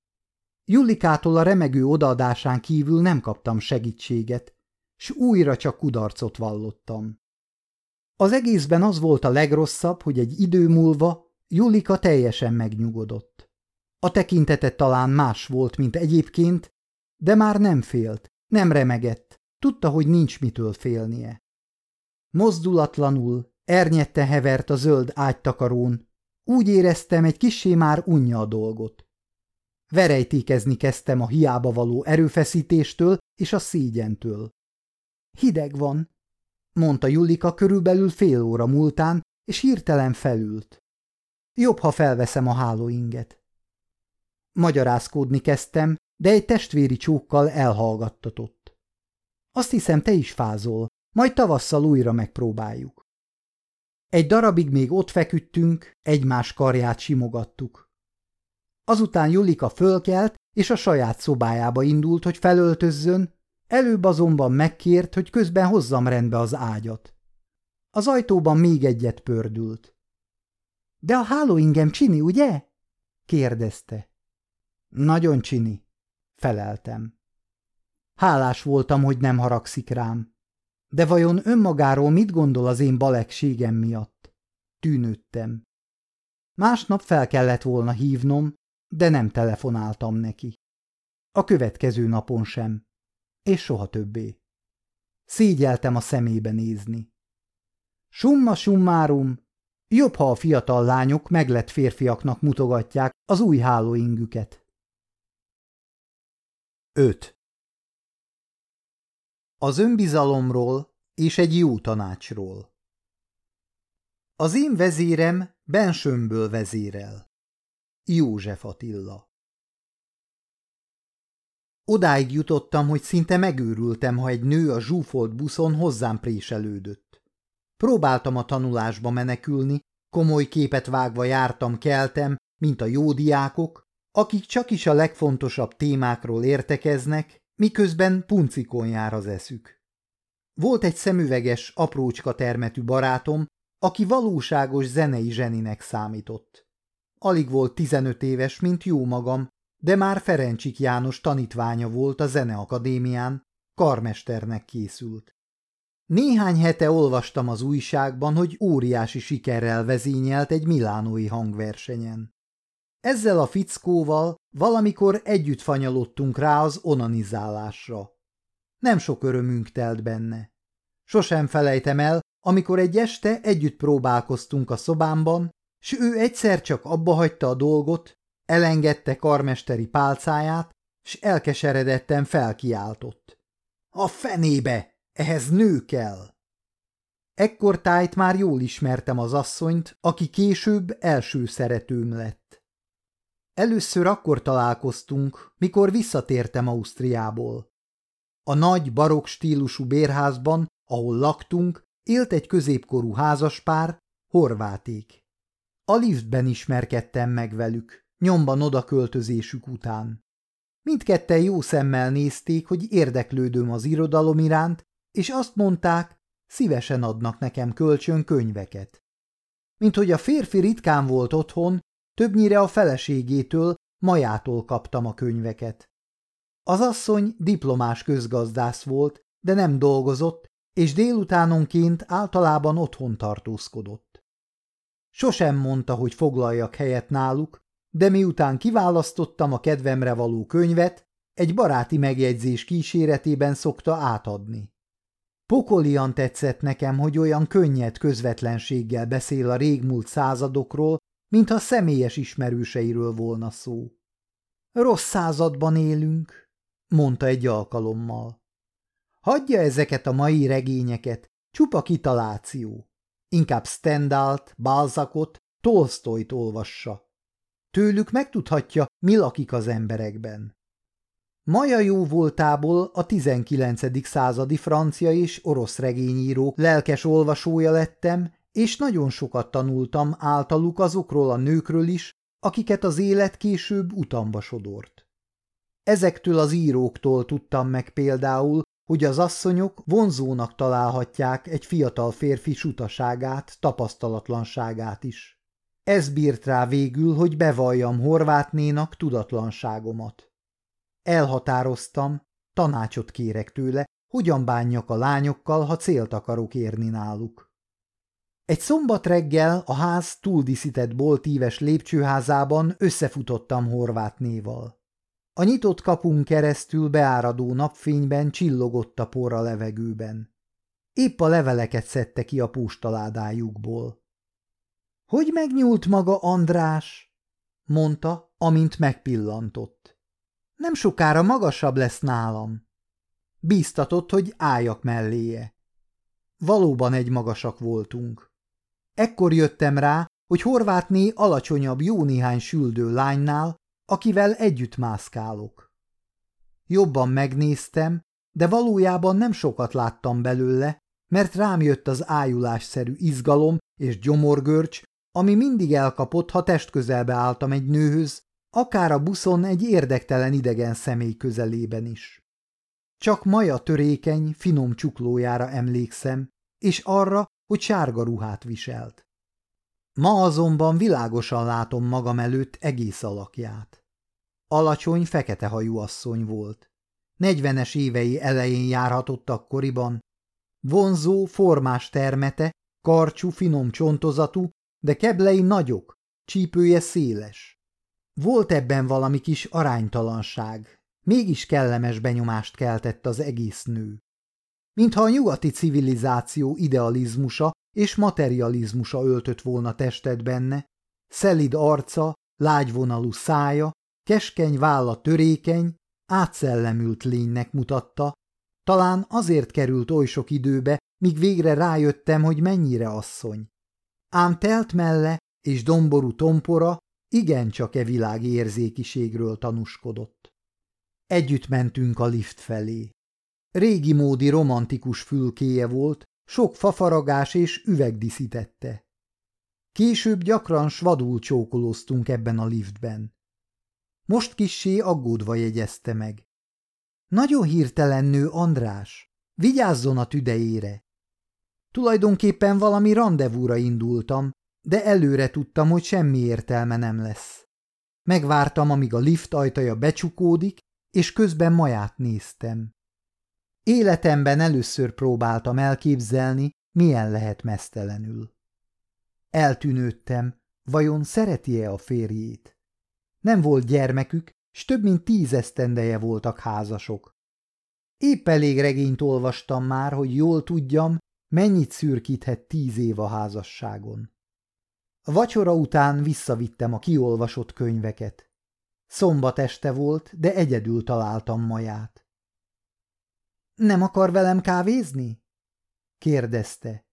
Jullikától a remegő odaadásán kívül nem kaptam segítséget, s újra csak kudarcot vallottam. Az egészben az volt a legrosszabb, hogy egy idő múlva Julika teljesen megnyugodott. A tekintete talán más volt, mint egyébként, de már nem félt, nem remegett, tudta, hogy nincs mitől félnie. Mozdulatlanul, ernyette hevert a zöld ágytakarón, úgy éreztem, egy kissé már unja a dolgot. Verejtékezni kezdtem a hiába való erőfeszítéstől és a szégyentől. Hideg van, mondta Julika körülbelül fél óra múltán, és hirtelen felült. Jobb, ha felveszem a hálóinget. Magyarázkódni kezdtem, de egy testvéri csókkal elhallgattatott. Azt hiszem, te is fázol, majd tavasszal újra megpróbáljuk. Egy darabig még ott feküdtünk, egymás karját simogattuk. Azután Julika fölkelt, és a saját szobájába indult, hogy felöltözzön, előbb azonban megkért, hogy közben hozzam rendbe az ágyat. Az ajtóban még egyet pördült. – De a hálóingem csini, ugye? – kérdezte. – Nagyon csini – feleltem. Hálás voltam, hogy nem haragszik rám. De vajon önmagáról mit gondol az én balekségem miatt? Tűnődtem. Másnap fel kellett volna hívnom, de nem telefonáltam neki. A következő napon sem. És soha többé. Szégyeltem a szemébe nézni. Summa summárum, jobb, ha a fiatal lányok meglett férfiaknak mutogatják az új hálóingüket. 5. Az önbizalomról és egy jó tanácsról Az én vezérem bensőmből vezérel. József Attila Odáig jutottam, hogy szinte megőrültem, ha egy nő a zsúfolt buszon hozzám préselődött. Próbáltam a tanulásba menekülni, komoly képet vágva jártam keltem, mint a jó diákok, akik csak is a legfontosabb témákról értekeznek, miközben puncikon jár az eszük. Volt egy szemüveges, aprócska termetű barátom, aki valóságos zenei zseninek számított. Alig volt 15 éves, mint jó magam, de már Ferencsik János tanítványa volt a Zeneakadémián, karmesternek készült. Néhány hete olvastam az újságban, hogy óriási sikerrel vezényelt egy milánói hangversenyen. Ezzel a fickóval valamikor együtt fanyalottunk rá az onanizálásra. Nem sok örömünk telt benne. Sosem felejtem el, amikor egy este együtt próbálkoztunk a szobámban, s ő egyszer csak abba hagyta a dolgot, elengedte karmesteri pálcáját, s elkeseredetten felkiáltott. A fenébe! Ehhez nő kell! Ekkor tájt már jól ismertem az asszonyt, aki később első szeretőm lett. Először akkor találkoztunk, mikor visszatértem Ausztriából. A nagy barokk stílusú bérházban, ahol laktunk, élt egy középkorú házaspár, horváték. A liftben ismerkedtem meg velük, nyomban odaköltözésük után. Mindketten jó szemmel nézték, hogy érdeklődöm az irodalom iránt, és azt mondták, szívesen adnak nekem kölcsön könyveket. Mint hogy a férfi ritkán volt otthon, többnyire a feleségétől, majától kaptam a könyveket. Az asszony diplomás közgazdász volt, de nem dolgozott, és délutánonként általában otthon tartózkodott. Sosem mondta, hogy foglaljak helyet náluk, de miután kiválasztottam a kedvemre való könyvet, egy baráti megjegyzés kíséretében szokta átadni. Pokolian tetszett nekem, hogy olyan könnyed közvetlenséggel beszél a régmúlt századokról, mintha személyes ismerőseiről volna szó. Rossz században élünk, mondta egy alkalommal. Hagyja ezeket a mai regényeket, csupa kitaláció. Inkább Stendalt, Balzacot, Tolstoyt olvassa. Tőlük megtudhatja, mi lakik az emberekben. Maja jó voltából a 19. századi francia és orosz regényíró lelkes olvasója lettem, és nagyon sokat tanultam általuk azokról a nőkről is, akiket az élet később utamba sodort. Ezektől az íróktól tudtam meg például, hogy az asszonyok vonzónak találhatják egy fiatal férfi sutaságát, tapasztalatlanságát is. Ez bírt rá végül, hogy bevalljam horvátnénak tudatlanságomat. Elhatároztam, tanácsot kérek tőle, hogyan bánjak a lányokkal, ha célt akarok érni náluk. Egy szombat reggel a ház túldíszített boltíves lépcsőházában összefutottam horvátnéval. A nyitott kapunk keresztül beáradó napfényben csillogott a por a levegőben. Épp a leveleket szedte ki a postaládájukból. – Hogy megnyúlt maga András? – mondta, amint megpillantott. – Nem sokára magasabb lesz nálam. Bíztatott, hogy álljak melléje. Valóban egy magasak voltunk. Ekkor jöttem rá, hogy Horvátné alacsonyabb jó néhány süldő lánynál, akivel együtt mászkálok. Jobban megnéztem, de valójában nem sokat láttam belőle, mert rám jött az ájulásszerű izgalom és gyomorgörcs, ami mindig elkapott, ha testközelbe álltam egy nőhöz, akár a buszon egy érdektelen idegen személy közelében is. Csak Maja törékeny, finom csuklójára emlékszem, és arra, hogy sárga ruhát viselt. Ma azonban világosan látom magam előtt egész alakját. Alacsony, fekete hajú asszony volt. Negyvenes évei elején járhatott akkoriban. Vonzó, formás termete, karcsú, finom csontozatú, de keblei nagyok, csípője széles. Volt ebben valami kis aránytalanság, mégis kellemes benyomást keltett az egész nő. Mintha a nyugati civilizáció idealizmusa és materializmusa öltött volna testet benne, szelid arca, lágyvonalú szája, keskeny válla törékeny, átszellemült lénynek mutatta, talán azért került oly sok időbe, míg végre rájöttem, hogy mennyire asszony. Ám telt melle és domború tompora igencsak e világ érzékiségről tanúskodott. Együtt mentünk a lift felé. Régi módi romantikus fülkéje volt, sok fafaragás és üveg diszítette. Később gyakran svadul csókolóztunk ebben a liftben. Most kissé aggódva jegyezte meg. Nagyon hirtelen nő András, vigyázzon a tüdejére. Tulajdonképpen valami rendezvúra indultam, de előre tudtam, hogy semmi értelme nem lesz. Megvártam, amíg a lift ajtaja becsukódik, és közben maját néztem. Életemben először próbáltam elképzelni, milyen lehet mesztelenül. Eltűnődtem, vajon szereti-e a férjét? Nem volt gyermekük, s több mint tíz esztendeje voltak házasok. Épp elég regényt olvastam már, hogy jól tudjam, mennyit szürkíthet tíz év a házasságon. A vacsora után visszavittem a kiolvasott könyveket. Szombat este volt, de egyedül találtam maját. Nem akar velem kávézni? kérdezte.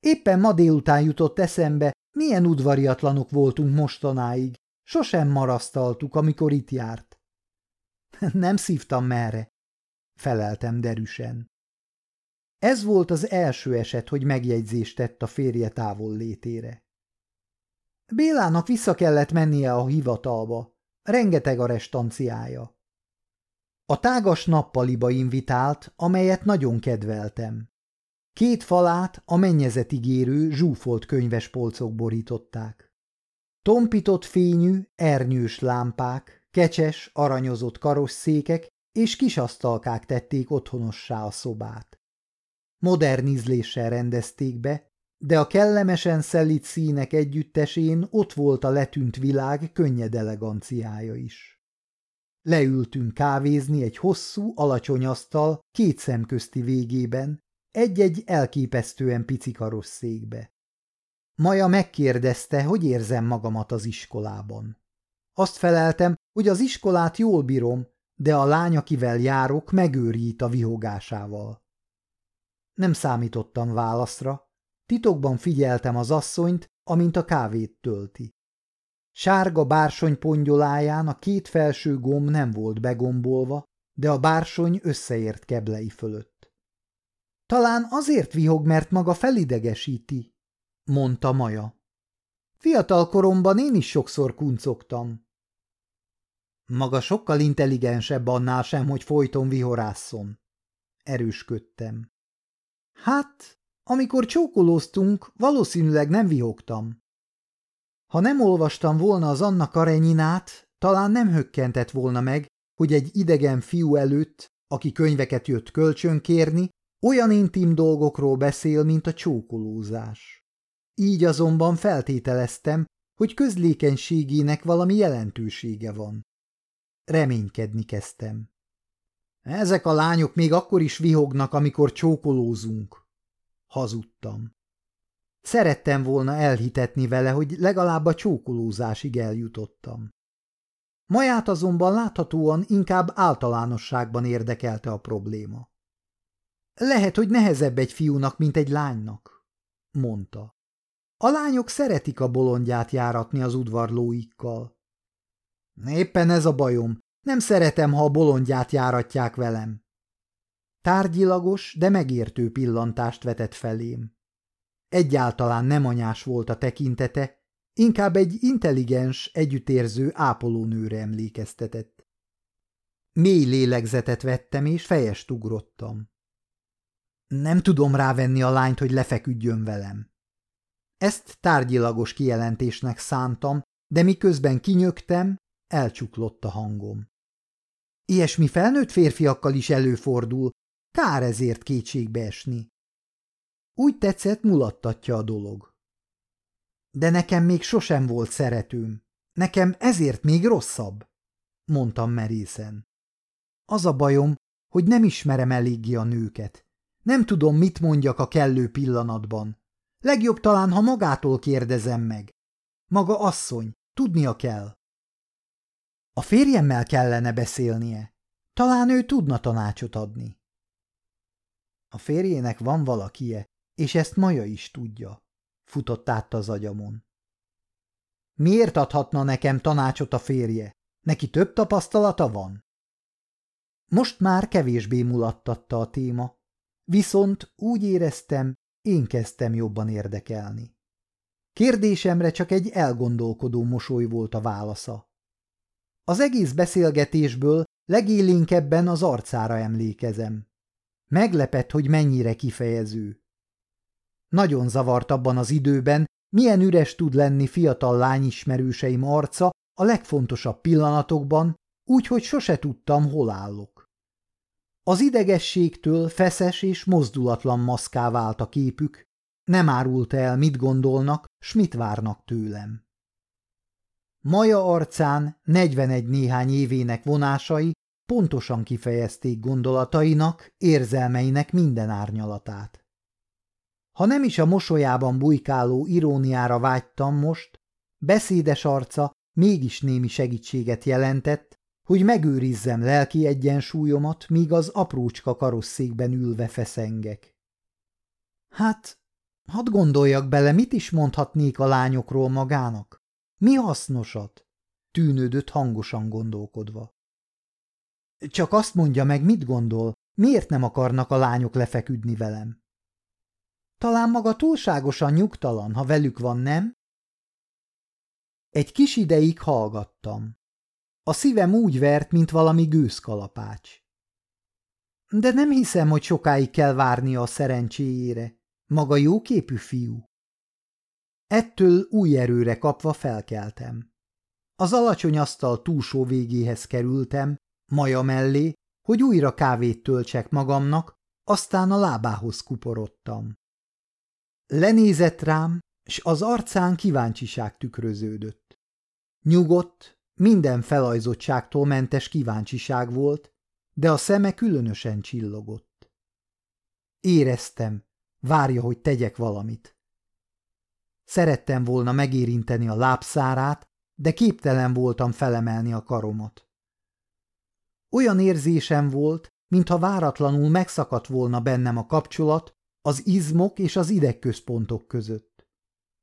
Éppen ma délután jutott eszembe, milyen udvariatlanok voltunk mostanáig. Sosem marasztaltuk, amikor itt járt. Nem szívtam merre, feleltem derűsen. Ez volt az első eset, hogy megjegyzést tett a férje távol létére. Bélának vissza kellett mennie a hivatalba. Rengeteg a restanciája. A tágas nappaliba invitált, amelyet nagyon kedveltem. Két falát a mennyezetigérő, zsúfolt könyvespolcok borították. Tompított fényű, ernyős lámpák, kecses, aranyozott karosszékek és kisasztalkák tették otthonossá a szobát. Modern rendezték be, de a kellemesen szelít színek együttesén ott volt a letűnt világ könnyed eleganciája is. Leültünk kávézni egy hosszú, alacsony asztal két szemközti végében, egy-egy elképesztően pici karosszékbe. Maja megkérdezte, hogy érzem magamat az iskolában. Azt feleltem, hogy az iskolát jól bírom, de a lány, akivel járok, megőrít a vihogásával. Nem számítottam válaszra, titokban figyeltem az asszonyt, amint a kávét tölti. Sárga bársony pongyoláján a két felső gomb nem volt begombolva, de a bársony összeért keblei fölött. Talán azért vihog, mert maga felidegesíti, mondta Maja. Fiatal koromban én is sokszor kuncogtam. Maga sokkal intelligensebb annál sem, hogy folyton vihorásszon. Erősködtem. Hát, amikor csókolóztunk, valószínűleg nem vihogtam. Ha nem olvastam volna az Anna Karenyinát, talán nem hökkentett volna meg, hogy egy idegen fiú előtt, aki könyveket jött kölcsönkérni, olyan intim dolgokról beszél, mint a csókolózás. Így azonban feltételeztem, hogy közlékenységének valami jelentősége van. Reménykedni kezdtem. Ezek a lányok még akkor is vihognak, amikor csókolózunk. Hazudtam. Szerettem volna elhitetni vele, hogy legalább a csókolózásig eljutottam. Maját azonban láthatóan inkább általánosságban érdekelte a probléma. Lehet, hogy nehezebb egy fiúnak, mint egy lánynak, mondta. A lányok szeretik a bolondját járatni az udvarlóikkal. Éppen ez a bajom. Nem szeretem, ha a bolondját járatják velem. Tárgyilagos, de megértő pillantást vetett felém. Egyáltalán nem anyás volt a tekintete, inkább egy intelligens, együttérző ápolónőre emlékeztetett. Mély lélegzetet vettem, és fejest ugrottam. Nem tudom rávenni a lányt, hogy lefeküdjön velem. Ezt tárgyilagos kijelentésnek szántam, de miközben kinyögtem, elcsuklott a hangom. Ilyesmi felnőtt férfiakkal is előfordul, kár ezért kétségbe esni. Úgy tetszett, mulattatja a dolog. De nekem még sosem volt szeretőm. Nekem ezért még rosszabb, mondtam merészen. Az a bajom, hogy nem ismerem eléggé a nőket. Nem tudom, mit mondjak a kellő pillanatban. Legjobb talán, ha magától kérdezem meg. Maga asszony, tudnia kell. A férjemmel kellene beszélnie. Talán ő tudna tanácsot adni. A férjének van valakie, és ezt Maja is tudja, futott át az agyamon. Miért adhatna nekem tanácsot a férje? Neki több tapasztalata van? Most már kevésbé mulattatta a téma, viszont úgy éreztem, én kezdtem jobban érdekelni. Kérdésemre csak egy elgondolkodó mosoly volt a válasza. Az egész beszélgetésből legélénkebben az arcára emlékezem. Meglepett, hogy mennyire kifejező. Nagyon zavart abban az időben, milyen üres tud lenni fiatal lányismerőseim arca a legfontosabb pillanatokban, úgyhogy sose tudtam, hol állok. Az idegességtől feszes és mozdulatlan maszká vált a képük, nem árulta el, mit gondolnak, s mit várnak tőlem. Maja arcán 41 néhány évének vonásai pontosan kifejezték gondolatainak, érzelmeinek minden árnyalatát. Ha nem is a mosolyában bujkáló iróniára vágytam most, beszédes arca mégis némi segítséget jelentett, hogy megőrizzem lelki egyensúlyomat, míg az aprócska karosszékben ülve feszengek. Hát, Hadd gondoljak bele, mit is mondhatnék a lányokról magának? Mi hasznosat? Tűnődött hangosan gondolkodva. Csak azt mondja meg, mit gondol, miért nem akarnak a lányok lefeküdni velem? Talán maga túlságosan nyugtalan, ha velük van, nem? Egy kis ideig hallgattam. A szívem úgy vert, mint valami gőzkalapács. De nem hiszem, hogy sokáig kell várnia a szerencséjére. Maga jóképű fiú. Ettől új erőre kapva felkeltem. Az alacsony asztal túlsó végéhez kerültem, maja mellé, hogy újra kávét töltsek magamnak, aztán a lábához kuporodtam. Lenézett rám, s az arcán kíváncsiság tükröződött. Nyugodt, minden felajzottságtól mentes kíváncsiság volt, de a szeme különösen csillogott. Éreztem, várja, hogy tegyek valamit. Szerettem volna megérinteni a lábszárát, de képtelen voltam felemelni a karomat. Olyan érzésem volt, mintha váratlanul megszakadt volna bennem a kapcsolat az izmok és az idegközpontok között.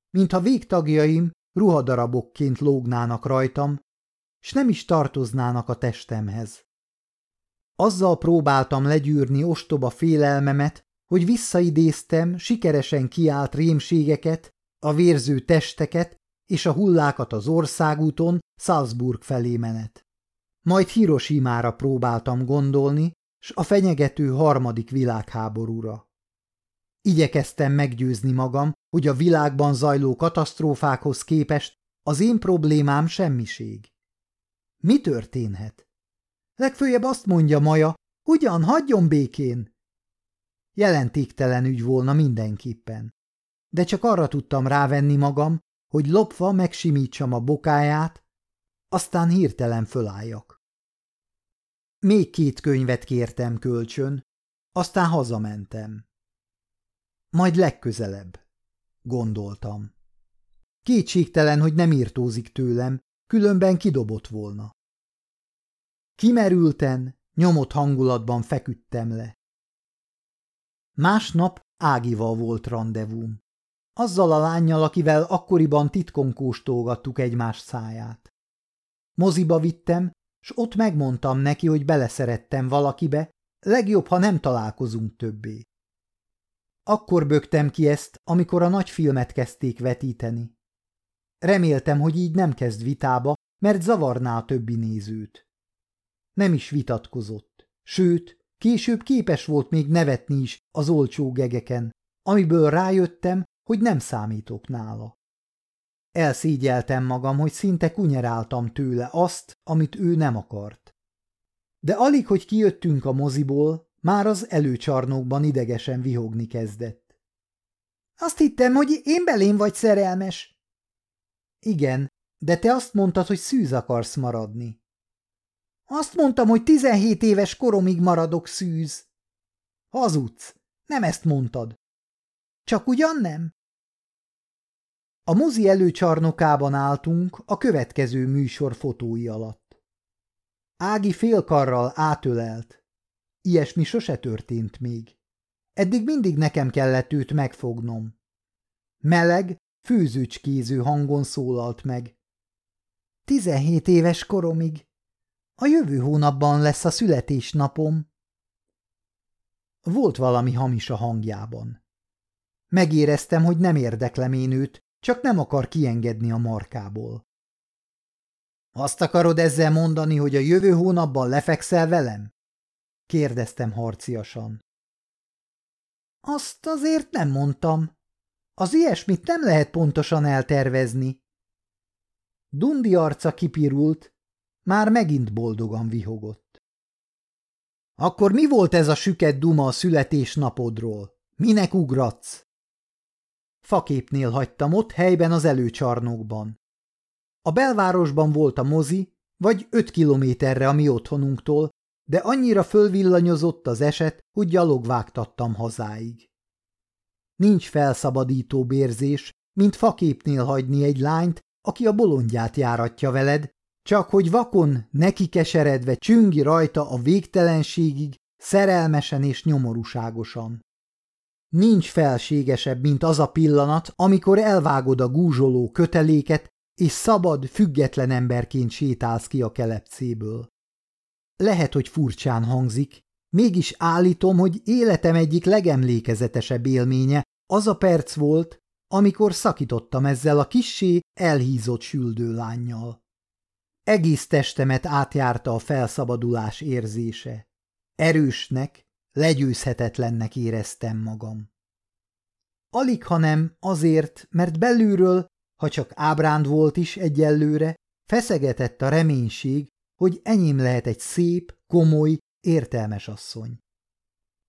Mintha végtagjaim ruhadarabokként lógnának rajtam, s nem is tartoznának a testemhez. Azzal próbáltam legyűrni ostoba félelmemet, hogy visszaidéztem sikeresen kiált rémségeket, a vérző testeket és a hullákat az országúton Salzburg felé menet. Majd Hiroshimára próbáltam gondolni, s a fenyegető harmadik világháborúra. Igyekeztem meggyőzni magam, hogy a világban zajló katasztrófákhoz képest az én problémám semmiség. Mi történhet? Legfőjebb azt mondja Maja, ugyan hagyjon békén. Jelentéktelen ügy volna mindenképpen. De csak arra tudtam rávenni magam, hogy lopva megsimítsam a bokáját, aztán hirtelen fölálljak. Még két könyvet kértem kölcsön, aztán hazamentem. Majd legközelebb, gondoltam. Kétségtelen, hogy nem írtózik tőlem, különben kidobott volna. Kimerülten, nyomott hangulatban feküdtem le. Másnap Ágival volt rendezvúm. Azzal a lányjal, akivel akkoriban titkon kóstolgattuk egymás száját. Moziba vittem, s ott megmondtam neki, hogy beleszerettem valakibe, legjobb, ha nem találkozunk többé. Akkor bögtem ki ezt, amikor a nagy filmet kezdték vetíteni. Reméltem, hogy így nem kezd vitába, mert zavarná a többi nézőt. Nem is vitatkozott, sőt, később képes volt még nevetni is az olcsó gegeken, amiből rájöttem, hogy nem számítok nála. Elszígyeltem magam, hogy szinte kunyeráltam tőle azt, amit ő nem akart. De alig, hogy kijöttünk a moziból, már az előcsarnokban idegesen vihogni kezdett. Azt hittem, hogy én belém vagy szerelmes. Igen, de te azt mondtad, hogy szűz akarsz maradni. Azt mondtam, hogy tizenhét éves koromig maradok szűz. Hazudsz, nem ezt mondtad. Csak ugyan nem? A mozi előcsarnokában álltunk a következő műsor fotói alatt. Ági félkarral átölelt. Ilyesmi sose történt még. Eddig mindig nekem kellett őt megfognom. Meleg, főzőcskéző hangon szólalt meg. Tizenhét éves koromig. A jövő hónapban lesz a születésnapom. Volt valami hamis a hangjában. Megéreztem, hogy nem érdeklem én őt, csak nem akar kiengedni a markából. Azt akarod ezzel mondani, hogy a jövő hónapban lefekszel velem? Kérdeztem harciasan. Azt azért nem mondtam. Az ilyesmit nem lehet pontosan eltervezni. Dundi arca kipirult, már megint boldogan vihogott. Akkor mi volt ez a süket duma a születésnapodról? Minek ugratsz? Faképnél hagytam ott helyben az előcsarnokban. A belvárosban volt a mozi, vagy öt kilométerre a mi otthonunktól, de annyira fölvillanyozott az eset, hogy gyalog vágtattam hazáig. Nincs felszabadító bérzés, mint faképnél hagyni egy lányt, aki a bolondját járatja veled, csak hogy vakon neki keseredve csüngi rajta a végtelenségig, szerelmesen és nyomorúságosan. Nincs felségesebb, mint az a pillanat, amikor elvágod a gúzsoló köteléket, és szabad, független emberként sétálsz ki a kelepcéből. Lehet, hogy furcsán hangzik, mégis állítom, hogy életem egyik legemlékezetesebb élménye az a perc volt, amikor szakítottam ezzel a kissé elhízott süldőlányjal. Egész testemet átjárta a felszabadulás érzése. Erősnek, legyőzhetetlennek éreztem magam. Alig, hanem azért, mert belülről, ha csak ábránd volt is egyellőre, feszegetett a reménység, hogy enyém lehet egy szép, komoly, értelmes asszony.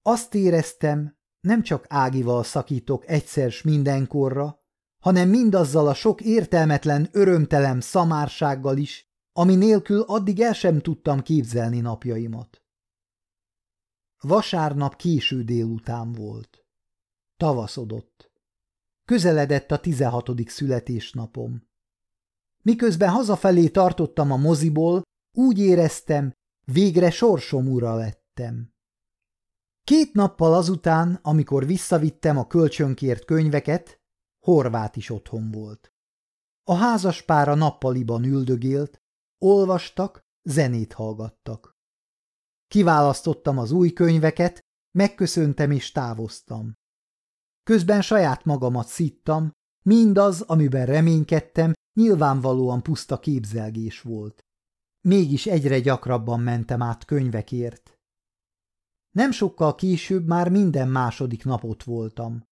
Azt éreztem, nem csak Ágival szakítok egyszer s mindenkorra, hanem mindazzal a sok értelmetlen, örömtelen szamársággal is, ami nélkül addig el sem tudtam képzelni napjaimat. Vasárnap késő délután volt. Tavaszodott. Közeledett a tizenhatodik születésnapom. Miközben hazafelé tartottam a moziból, úgy éreztem, végre sorsom ura lettem. Két nappal azután, amikor visszavittem a kölcsönkért könyveket, Horvát is otthon volt. A házas pára nappaliban üldögélt, olvastak, zenét hallgattak. Kiválasztottam az új könyveket, megköszöntem és távoztam. Közben saját magamat szittam, mindaz, amiben reménykedtem, nyilvánvalóan puszta képzelgés volt. Mégis egyre gyakrabban mentem át könyvekért. Nem sokkal később már minden második napot voltam.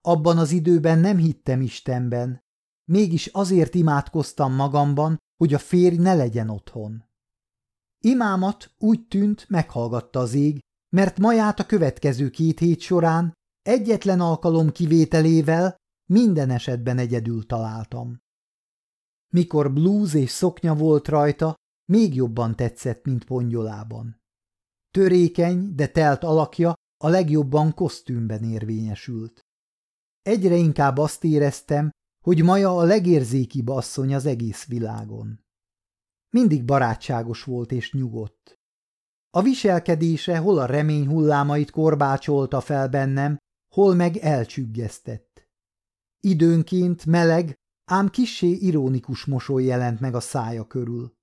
Abban az időben nem hittem Istenben, mégis azért imádkoztam magamban, hogy a férj ne legyen otthon. Imámat úgy tűnt, meghallgatta az ég, mert maját a következő két hét során egyetlen alkalom kivételével minden esetben egyedül találtam. Mikor blúz és szoknya volt rajta, még jobban tetszett, mint pongyolában. Törékeny, de telt alakja a legjobban kosztümben érvényesült. Egyre inkább azt éreztem, hogy Maja a legérzékibb asszony az egész világon. Mindig barátságos volt és nyugodt. A viselkedése hol a remény hullámait korbácsolta fel bennem, hol meg elcsüggesztett. Időnként meleg, ám kissé ironikus mosoly jelent meg a szája körül.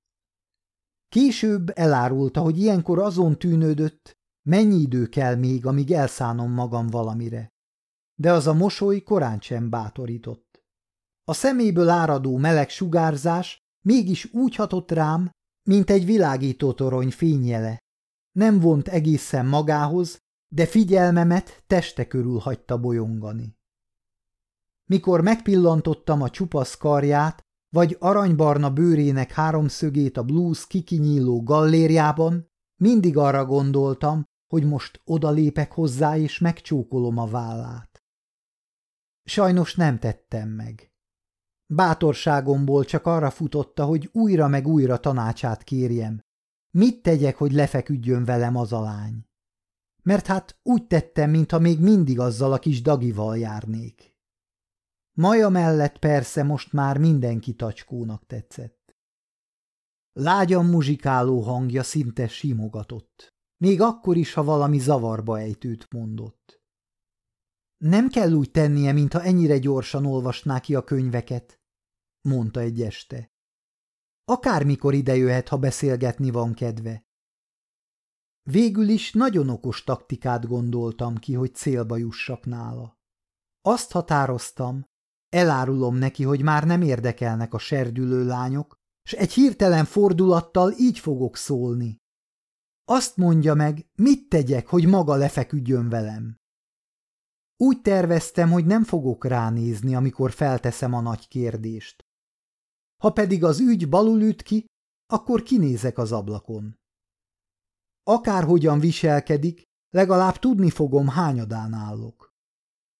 Később elárulta, hogy ilyenkor azon tűnődött, mennyi idő kell még, amíg elszánom magam valamire. De az a mosoly korán sem bátorított. A szeméből áradó meleg sugárzás mégis úgy hatott rám, mint egy világító torony fényjele. Nem vont egészen magához, de figyelmemet teste körül hagyta bolyongani. Mikor megpillantottam a csupasz karját, vagy aranybarna bőrének háromszögét a blues kikinyíló gallériában, mindig arra gondoltam, hogy most odalépek hozzá és megcsókolom a vállát. Sajnos nem tettem meg. Bátorságomból csak arra futotta, hogy újra meg újra tanácsát kérjem. Mit tegyek, hogy lefeküdjön velem az a lány? Mert hát úgy tettem, mintha még mindig azzal a kis dagival járnék. Maja mellett persze most már mindenki tacskónak tetszett. Lágyan muzsikáló hangja szinte simogatott, még akkor is, ha valami zavarba ejtőt mondott. Nem kell úgy tennie, mintha ennyire gyorsan olvasná ki a könyveket, mondta egy este. Akármikor idejöhet, ha beszélgetni van kedve. Végül is nagyon okos taktikát gondoltam ki, hogy célba jussak nála. Azt határoztam, elárulom neki, hogy már nem érdekelnek a serdülő lányok, s egy hirtelen fordulattal így fogok szólni. Azt mondja meg, mit tegyek, hogy maga lefeküdjön velem. Úgy terveztem, hogy nem fogok ránézni, amikor felteszem a nagy kérdést. Ha pedig az ügy balul üt ki, akkor kinézek az ablakon. Akárhogyan viselkedik, legalább tudni fogom, hányadán állok.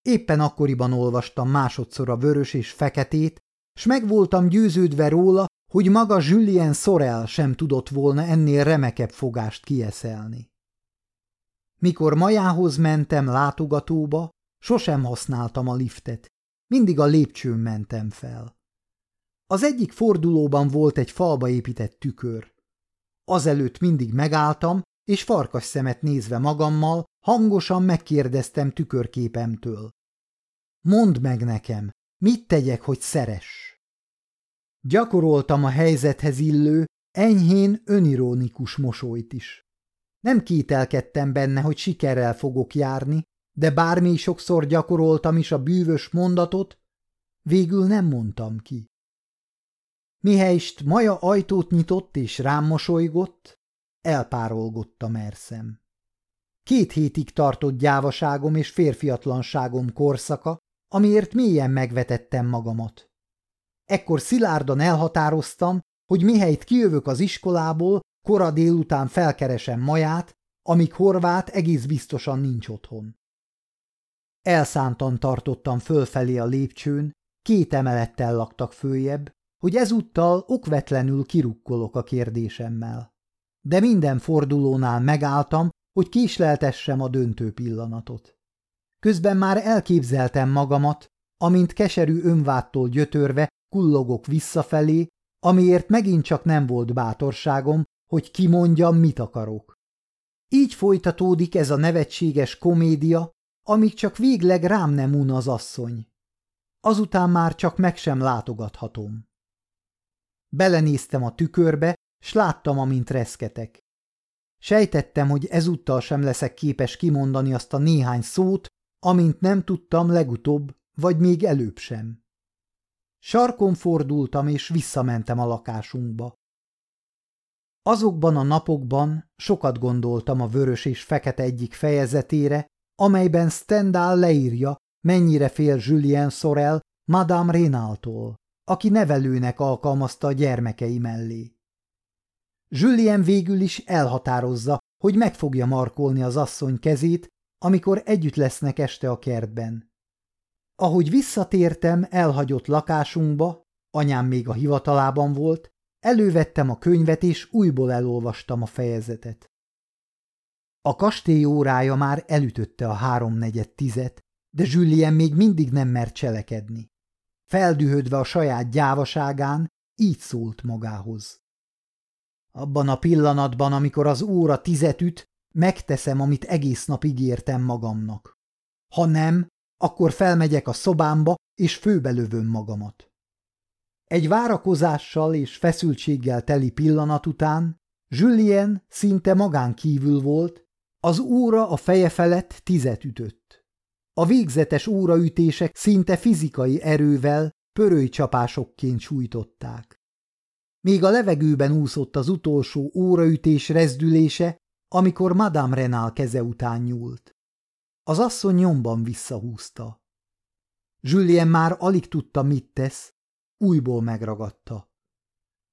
Éppen akkoriban olvastam másodszor a vörös és feketét, s meg voltam győződve róla, hogy maga Julien Sorel sem tudott volna ennél remekebb fogást kieszelni. Mikor majához mentem látogatóba, sosem használtam a liftet, mindig a lépcsőn mentem fel. Az egyik fordulóban volt egy falba épített tükör. Azelőtt mindig megálltam, és farkas szemet nézve magammal Hangosan megkérdeztem tükörképemtől. Mondd meg nekem, mit tegyek, hogy szeres? Gyakoroltam a helyzethez illő, enyhén önironikus mosolyt is. Nem kételkedtem benne, hogy sikerrel fogok járni, de bármi sokszor gyakoroltam is a bűvös mondatot, végül nem mondtam ki. Mihelyst Maja ajtót nyitott és rám mosolygott, elpárolgott a merszem. Két hétig tartott gyávaságom és férfiatlanságom korszaka, amiért mélyen megvetettem magamat. Ekkor szilárdan elhatároztam, hogy mihelyt kijövök az iskolából, kora délután felkeresem Maját, amíg Horvát egész biztosan nincs otthon. Elszántan tartottam fölfelé a lépcsőn, két emelettel laktak följebb, hogy ezúttal okvetlenül kirukkolok a kérdésemmel. De minden fordulónál megálltam, hogy késleltessem a döntő pillanatot. Közben már elképzeltem magamat, amint keserű önváttól gyötörve kullogok visszafelé, amiért megint csak nem volt bátorságom, hogy kimondjam, mit akarok. Így folytatódik ez a nevetséges komédia, amíg csak végleg rám nem un az asszony. Azután már csak meg sem látogathatom. Belenéztem a tükörbe, s láttam, amint reszketek. Sejtettem, hogy ezúttal sem leszek képes kimondani azt a néhány szót, amint nem tudtam legutóbb, vagy még előbb sem. Sarkon fordultam, és visszamentem a lakásunkba. Azokban a napokban sokat gondoltam a vörös és fekete egyik fejezetére, amelyben Stendhal leírja, mennyire fél Julien Sorel Madame Rénáltól, aki nevelőnek alkalmazta a gyermekei mellé. Julien végül is elhatározza, hogy meg fogja markolni az asszony kezét, amikor együtt lesznek este a kertben. Ahogy visszatértem elhagyott lakásunkba, anyám még a hivatalában volt, elővettem a könyvet és újból elolvastam a fejezetet. A kastély órája már elütötte a háromnegyed tizet, de Julien még mindig nem mert cselekedni. Feldühödve a saját gyávaságán, így szólt magához. Abban a pillanatban, amikor az óra tizet üt, megteszem, amit egész nap ígértem magamnak. Ha nem, akkor felmegyek a szobámba, és főbelövöm magamat. Egy várakozással és feszültséggel teli pillanat után Julien szinte magán kívül volt, az óra a feje felett tizet ütött. A végzetes óraütések szinte fizikai erővel, pörőcsapásokként sújtották. Még a levegőben úszott az utolsó óraütés rezdülése, amikor Madame Renal keze után nyúlt. Az asszony nyomban visszahúzta. Julien már alig tudta, mit tesz, újból megragadta.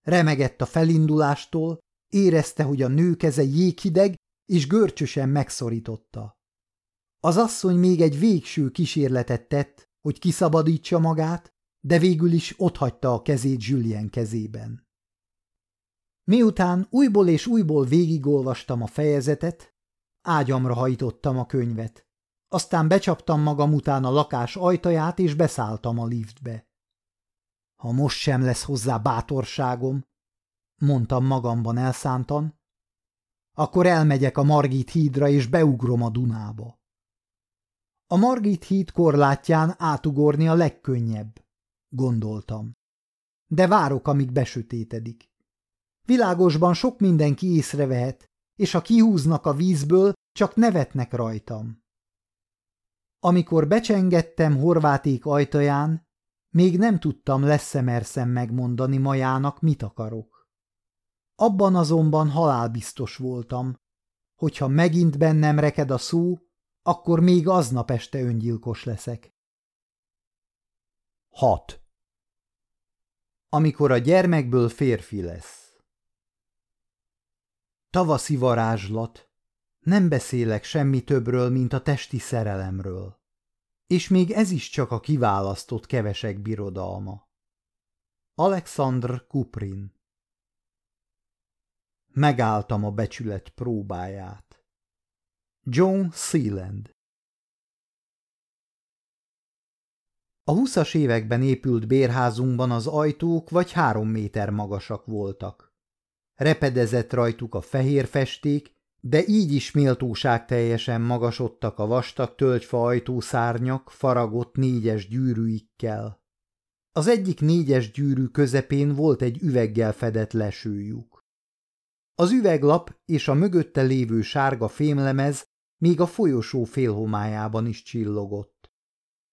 Remegett a felindulástól, érezte, hogy a nő keze jéghideg és görcsösen megszorította. Az asszony még egy végső kísérletet tett, hogy kiszabadítsa magát, de végül is otthagyta a kezét Julien kezében. Miután újból és újból végigolvastam a fejezetet, ágyamra hajtottam a könyvet. Aztán becsaptam magam után a lakás ajtaját, és beszálltam a liftbe. Ha most sem lesz hozzá bátorságom, mondtam magamban elszántan, akkor elmegyek a Margit hídra, és beugrom a Dunába. A Margit híd korlátján átugorni a legkönnyebb, gondoltam. De várok, amíg besötétedik. Világosban sok mindenki észrevehet, és ha kihúznak a vízből, csak nevetnek rajtam. Amikor becsengettem Horváték ajtaján, még nem tudtam leszemerszem megmondani majának, mit akarok. Abban azonban halálbiztos voltam, hogyha megint bennem reked a szó, akkor még aznap este öngyilkos leszek. 6. Amikor a gyermekből férfi lesz Tavaszi varázslat, nem beszélek semmi többről, mint a testi szerelemről. És még ez is csak a kiválasztott kevesek birodalma. Alexandr Kuprin Megálltam a becsület próbáját. John Sealand A huszas években épült bérházunkban az ajtók vagy három méter magasak voltak. Repedezett rajtuk a fehér festék, de így is méltóság teljesen magasodtak a vastag tölgyfa ajtószárnyak faragott négyes gyűrűikkel. Az egyik négyes gyűrű közepén volt egy üveggel fedett lesőjük. Az üveglap és a mögötte lévő sárga fémlemez még a folyosó félhomájában is csillogott.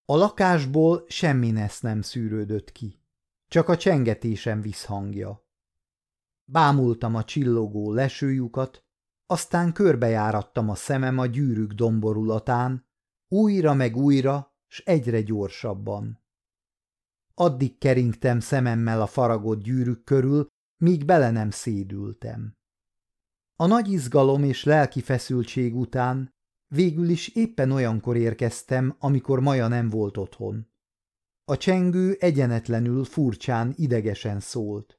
A lakásból semmi nesz nem szűrődött ki, csak a csengetésen visszhangja. Bámultam a csillogó lesőjukat, aztán körbejárattam a szemem a gyűrűk domborulatán, újra meg újra, s egyre gyorsabban. Addig keringtem szememmel a faragott gyűrűk körül, míg bele nem szédültem. A nagy izgalom és lelki feszültség után végül is éppen olyankor érkeztem, amikor Maja nem volt otthon. A csengő egyenetlenül furcsán idegesen szólt.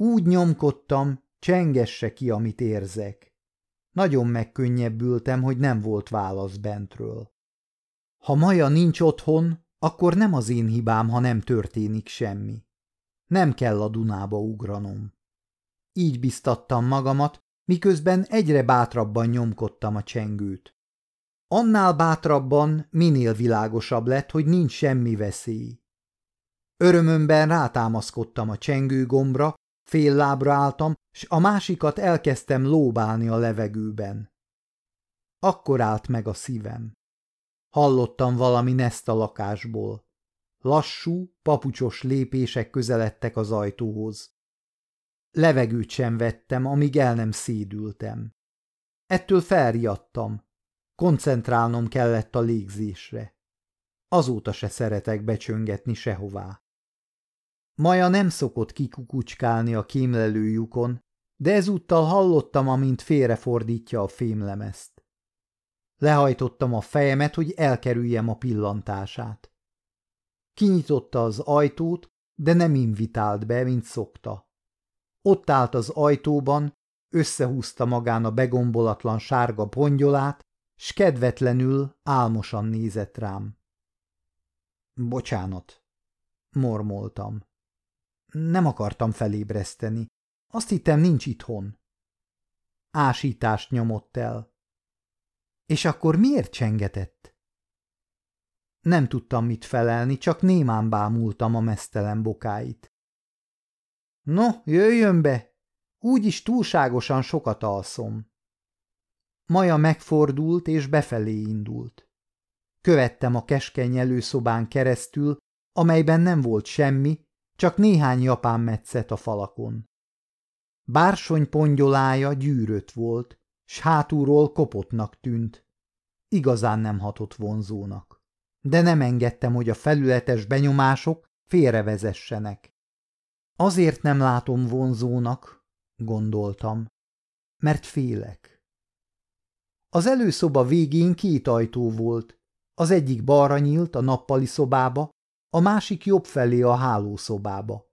Úgy nyomkodtam, csengesse ki, amit érzek. Nagyon megkönnyebbültem, hogy nem volt válasz bentről. Ha Maja nincs otthon, akkor nem az én hibám, ha nem történik semmi. Nem kell a Dunába ugranom. Így biztattam magamat, miközben egyre bátrabban nyomkodtam a csengőt. Annál bátrabban minél világosabb lett, hogy nincs semmi veszély. Örömömben rátámaszkodtam a csengő gombra, fél lábra álltam, s a másikat elkezdtem lóbálni a levegőben. Akkor állt meg a szívem. Hallottam valami neszt a lakásból. Lassú, papucsos lépések közeledtek az ajtóhoz. Levegőt sem vettem, amíg el nem szédültem. Ettől felriadtam. Koncentrálnom kellett a légzésre. Azóta se szeretek becsöngetni sehová. Maja nem szokott kikukucskálni a kémlelő lyukon, de ezúttal hallottam, amint félrefordítja a fémlemezt. Lehajtottam a fejemet, hogy elkerüljem a pillantását. Kinyitotta az ajtót, de nem invitált be, mint szokta. Ott állt az ajtóban, összehúzta magán a begombolatlan sárga pongyolát, s kedvetlenül, álmosan nézett rám. Bocsánat, mormoltam. Nem akartam felébreszteni. Azt hittem, nincs itthon. Ásítást nyomott el. És akkor miért csengetett? Nem tudtam mit felelni, csak némán bámultam a mesztelen bokáit. No, jöjjön be! Úgyis túlságosan sokat alszom. Maja megfordult és befelé indult. Követtem a keskeny előszobán keresztül, amelyben nem volt semmi, csak néhány japán metszet a falakon. Bársony pongyolája gyűrött volt, s hátulról kopotnak tűnt. Igazán nem hatott vonzónak. De nem engedtem, hogy a felületes benyomások félrevezessenek. Azért nem látom vonzónak, gondoltam, mert félek. Az előszoba végén két ajtó volt, az egyik balra nyílt a nappali szobába, a másik jobb felé a hálószobába.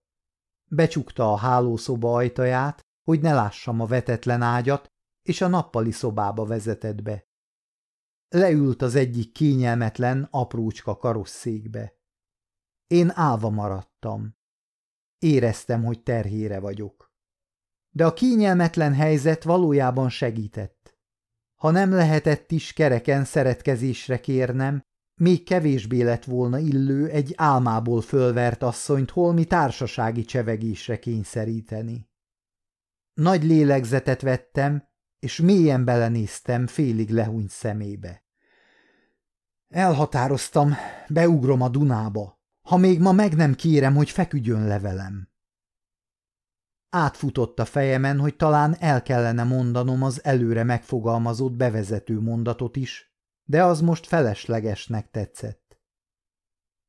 Becsukta a hálószoba ajtaját, hogy ne lássam a vetetlen ágyat, és a nappali szobába vezetett be. Leült az egyik kényelmetlen, aprócska karosszékbe. Én állva maradtam. Éreztem, hogy terhére vagyok. De a kényelmetlen helyzet valójában segített. Ha nem lehetett is kereken szeretkezésre kérnem, még kevésbé lett volna illő egy álmából fölvert asszonyt holmi társasági csevegésre kényszeríteni. Nagy lélegzetet vettem, és mélyen belenéztem félig lehúnyt szemébe. Elhatároztam, beugrom a Dunába, ha még ma meg nem kérem, hogy feküdjön levelem. Átfutott a fejemen, hogy talán el kellene mondanom az előre megfogalmazott bevezető mondatot is, de az most feleslegesnek tetszett.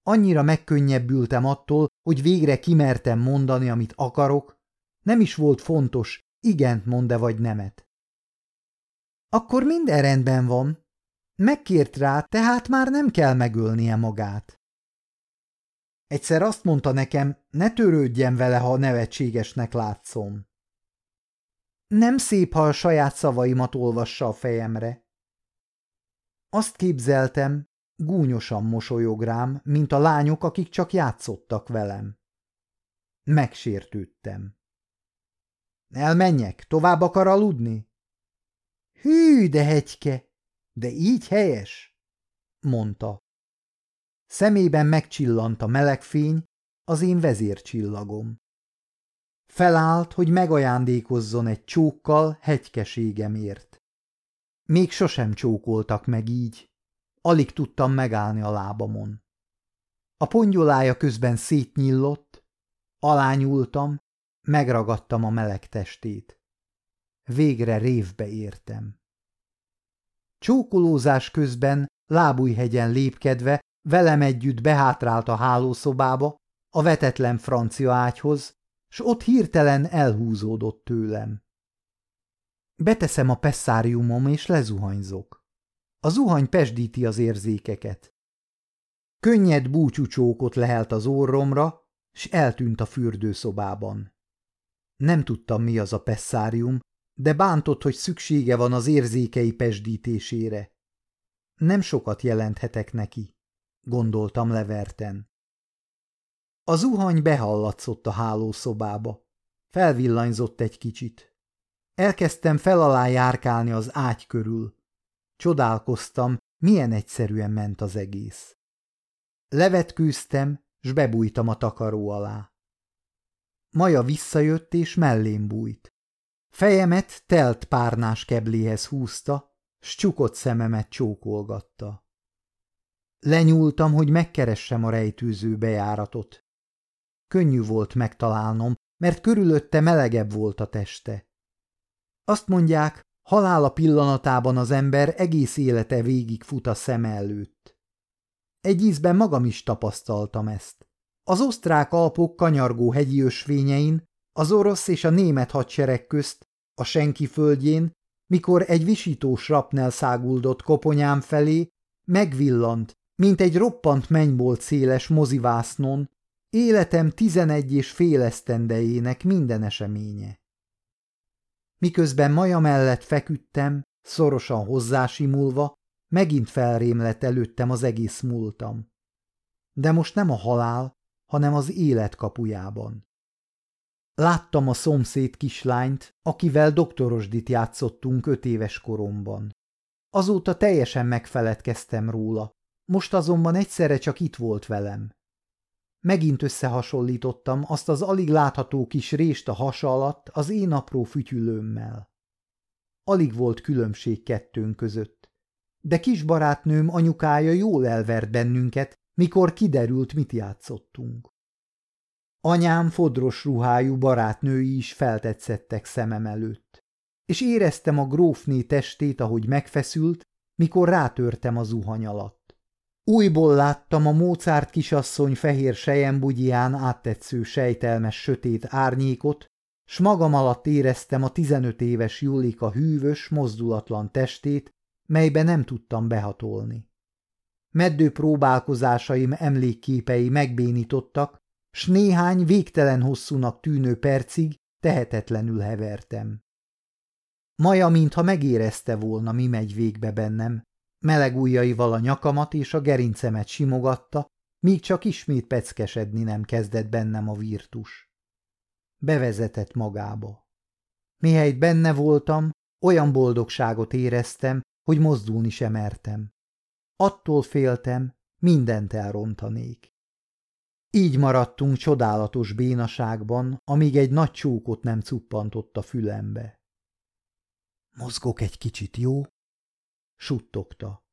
Annyira megkönnyebbültem attól, hogy végre kimertem mondani, amit akarok, nem is volt fontos, igent mond-e vagy nemet. Akkor minden rendben van. Megkért rá, tehát már nem kell megölnie magát. Egyszer azt mondta nekem, ne törődjem vele, ha nevetségesnek látszom. Nem szép, ha a saját szavaimat olvassa a fejemre. Azt képzeltem, gúnyosan mosolyog rám, mint a lányok, akik csak játszottak velem. Megsértődtem. Elmenjek, tovább akar aludni? Hű, de hegyke! De így helyes? mondta. Szemében megcsillant a melegfény, az én vezércsillagom. Felállt, hogy megajándékozzon egy csókkal hegykeségemért. Még sosem csókoltak meg így. Alig tudtam megállni a lábamon. A pongyolája közben szétnyillott, alányultam, megragadtam a meleg testét. Végre révbe értem. Csókolózás közben lábújhegyen lépkedve velem együtt behátrált a hálószobába, a vetetlen francia ágyhoz, s ott hirtelen elhúzódott tőlem. Beteszem a pesszáriumom, és lezuhanyzok. A zuhany pesdíti az érzékeket. Könnyed búcsúcsókot lehelt az orromra, s eltűnt a fürdőszobában. Nem tudtam, mi az a pesszárium, de bántott, hogy szüksége van az érzékei pesdítésére. Nem sokat jelenthetek neki, gondoltam leverten. A zuhany behallatszott a hálószobába. Felvillanyzott egy kicsit. Elkezdtem fel alá járkálni az ágy körül. Csodálkoztam, milyen egyszerűen ment az egész. Levetkőztem, s bebújtam a takaró alá. Maja visszajött, és mellém bújt. Fejemet telt párnás kebléhez húzta, s csukott szememet csókolgatta. Lenyúltam, hogy megkeressem a rejtőző bejáratot. Könnyű volt megtalálnom, mert körülötte melegebb volt a teste. Azt mondják, halála pillanatában az ember egész élete végig fut a szem előtt. Egy ízben magam is tapasztaltam ezt. Az osztrák alpok kanyargó hegyi ösvényein, az orosz és a német hadsereg közt, a senki földjén, mikor egy visítós rapnel száguldott koponyám felé, megvillant, mint egy roppant mennybolt széles mozivásznon, életem tizenegy és fél esztendejének minden eseménye. Miközben maja mellett feküdtem, szorosan hozzásimulva, megint felrém lett előttem az egész múltam. De most nem a halál, hanem az élet kapujában. Láttam a szomszéd kislányt, akivel doktorosdit játszottunk öt éves koromban. Azóta teljesen megfeledkeztem róla, most azonban egyszerre csak itt volt velem. Megint összehasonlítottam azt az alig látható kis rést a hasa alatt az én apró fütyülőmmel. Alig volt különbség kettőnk között. De kis barátnőm anyukája jól elvert bennünket, mikor kiderült, mit játszottunk. Anyám fodros ruhájú barátnői is feltetszettek szemem előtt, és éreztem a grófné testét, ahogy megfeszült, mikor rátörtem a zuhany alatt. Újból láttam a Mozart kisasszony fehér sejembugyján áttetsző sejtelmes sötét árnyékot, s magam alatt éreztem a tizenöt éves Julika hűvös, mozdulatlan testét, melybe nem tudtam behatolni. Meddő próbálkozásaim emlékképei megbénítottak, s néhány végtelen hosszúnak tűnő percig tehetetlenül hevertem. Maja, mintha megérezte volna, mi megy végbe bennem, Meleg ujjaival a nyakamat és a gerincemet simogatta, míg csak ismét peckesedni nem kezdett bennem a virtus. Bevezetett magába. Mihelyt benne voltam, olyan boldogságot éreztem, hogy mozdulni sem mertem. Attól féltem, mindent elrontanék. Így maradtunk csodálatos bénaságban, amíg egy nagy csókot nem cuppantott a fülembe. Mozgok egy kicsit, jó? Suttogta.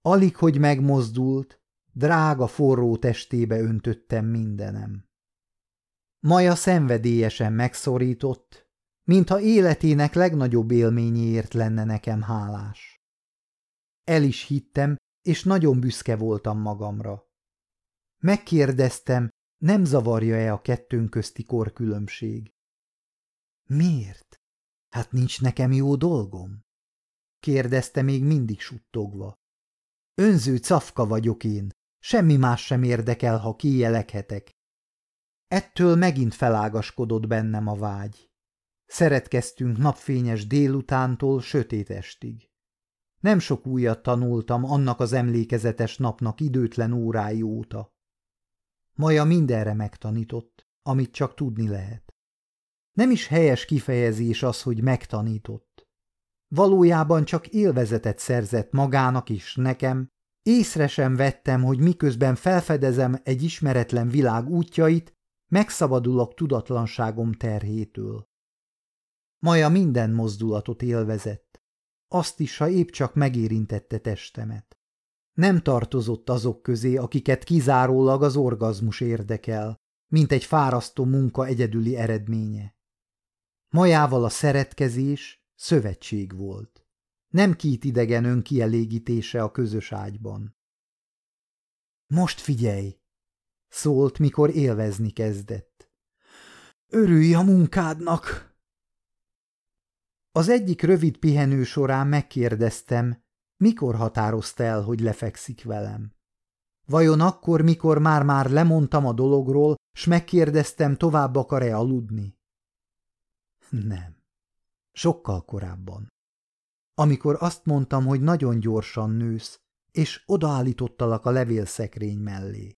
Alig, hogy megmozdult, drága forró testébe öntöttem mindenem. Maja szenvedélyesen megszorított, mintha életének legnagyobb élményéért lenne nekem hálás. El is hittem, és nagyon büszke voltam magamra. Megkérdeztem, nem zavarja-e a kettőnk közti korkülönbség. Miért? Hát nincs nekem jó dolgom? Kérdezte még mindig suttogva. Önző cafka vagyok én, semmi más sem érdekel, ha kijelekhetek. Ettől megint felágaskodott bennem a vágy. Szeretkeztünk napfényes délutántól sötét estig. Nem sok újat tanultam annak az emlékezetes napnak időtlen órái óta. Maja mindenre megtanított, amit csak tudni lehet. Nem is helyes kifejezés az, hogy megtanított. Valójában csak élvezetet szerzett magának és nekem, észre sem vettem, hogy miközben felfedezem egy ismeretlen világ útjait, megszabadulok tudatlanságom terhétől. Maja minden mozdulatot élvezett, azt is, ha épp csak megérintette testemet. Nem tartozott azok közé, akiket kizárólag az orgazmus érdekel, mint egy fárasztó munka egyedüli eredménye. Majával a szeretkezés szövetség volt. Nem két idegen önkielégítése a közös ágyban. Most figyelj! szólt, mikor élvezni kezdett. Örülj a munkádnak! Az egyik rövid pihenő során megkérdeztem, mikor határozta el, hogy lefekszik velem. Vajon akkor, mikor már-már lemondtam a dologról, s megkérdeztem, tovább akar-e aludni? Nem. Sokkal korábban. Amikor azt mondtam, hogy nagyon gyorsan nősz, és odaállítottalak a levélszekrény mellé.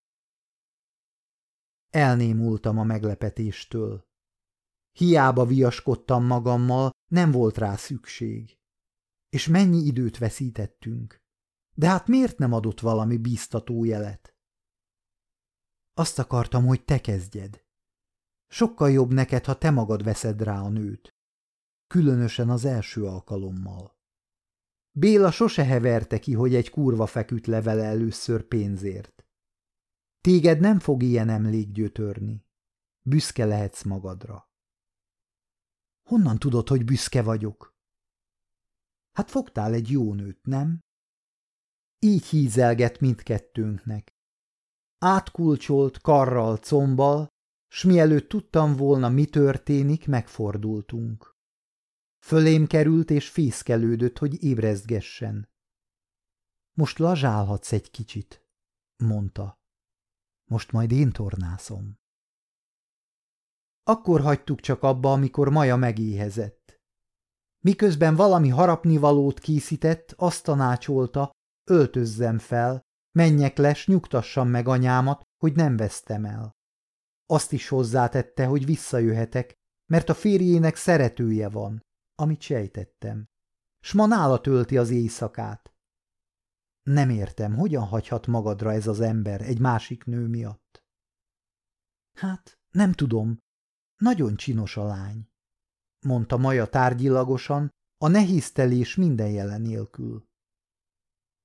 Elnémultam a meglepetéstől. Hiába viaskodtam magammal, nem volt rá szükség. És mennyi időt veszítettünk. De hát miért nem adott valami bíztató jelet? Azt akartam, hogy te kezdjed. Sokkal jobb neked, ha te magad veszed rá a nőt. Különösen az első alkalommal. Béla sose heverte ki, hogy egy kurva feküdt le vele először pénzért. Téged nem fog ilyen emlék gyötörni. Büszke lehetsz magadra. Honnan tudod, hogy büszke vagyok? Hát fogtál egy jó nőt, nem? Így hízelget mindkettőnknek. Átkulcsolt karral, combal, s mielőtt tudtam volna, mi történik, megfordultunk. Fölém került és fészkelődött, hogy ébrezgessen. Most lazsálhatsz egy kicsit, mondta. Most majd én tornászom. Akkor hagytuk csak abba, amikor Maja megéhezett. Miközben valami harapnivalót készített, azt tanácsolta, öltözzem fel, menjek les, nyugtassam meg anyámat, hogy nem vesztem el. Azt is hozzátette, hogy visszajöhetek, mert a férjének szeretője van, amit sejtettem. S ma nála tölti az éjszakát. Nem értem, hogyan hagyhat magadra ez az ember egy másik nő miatt? Hát, nem tudom, nagyon csinos a lány, mondta Maja tárgyilagosan, a nehéztelés minden jelen nélkül.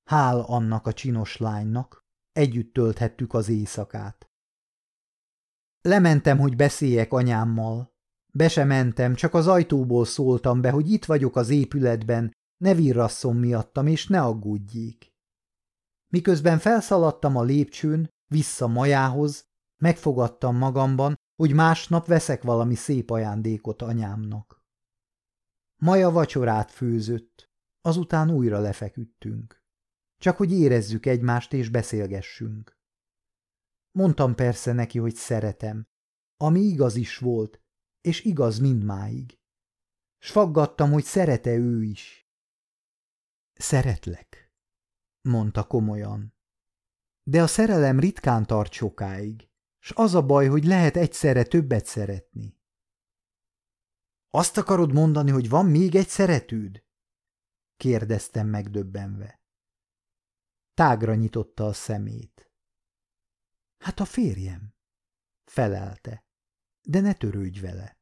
Hál annak a csinos lánynak, együtt tölthettük az éjszakát. Lementem, hogy beszéljek anyámmal. Be sem mentem, csak az ajtóból szóltam be, hogy itt vagyok az épületben, ne virrasszom miattam, és ne aggódjék. Miközben felszaladtam a lépcsőn, vissza majához, megfogadtam magamban, hogy másnap veszek valami szép ajándékot anyámnak. Maja vacsorát főzött, azután újra lefeküdtünk. Csak hogy érezzük egymást és beszélgessünk. Mondtam persze neki, hogy szeretem, ami igaz is volt, és igaz mindmáig. S faggattam, hogy szerete ő is. Szeretlek, mondta komolyan. De a szerelem ritkán tart sokáig s az a baj, hogy lehet egyszerre többet szeretni. Azt akarod mondani, hogy van még egy szeretőd? kérdeztem megdöbbenve. Tágra nyitotta a szemét. Hát a férjem, felelte, de ne törődj vele.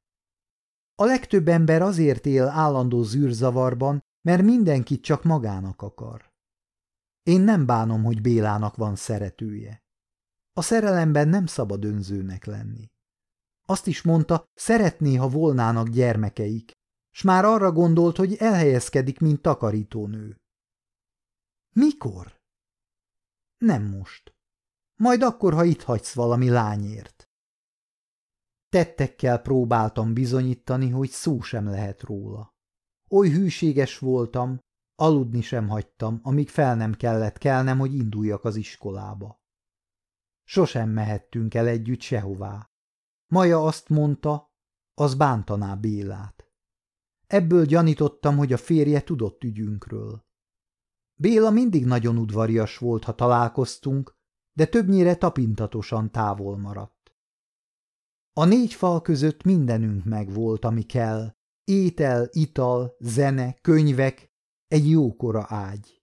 A legtöbb ember azért él állandó zűrzavarban, mert mindenkit csak magának akar. Én nem bánom, hogy Bélának van szeretője. A szerelemben nem szabad önzőnek lenni. Azt is mondta, szeretné, ha volnának gyermekeik, s már arra gondolt, hogy elhelyezkedik, mint takarítónő. Mikor? Nem most. Majd akkor, ha itt hagysz valami lányért. Tettekkel próbáltam bizonyítani, hogy szó sem lehet róla. Oly hűséges voltam, aludni sem hagytam, amíg fel nem kellett kelnem, hogy induljak az iskolába. Sosem mehettünk el együtt sehová. Maja azt mondta, az bántaná Bélát. Ebből gyanítottam, hogy a férje tudott ügyünkről. Béla mindig nagyon udvarias volt, ha találkoztunk, de többnyire tapintatosan távol maradt. A négy fal között mindenünk megvolt, ami kell, Étel, ital, zene, könyvek, egy jókora ágy.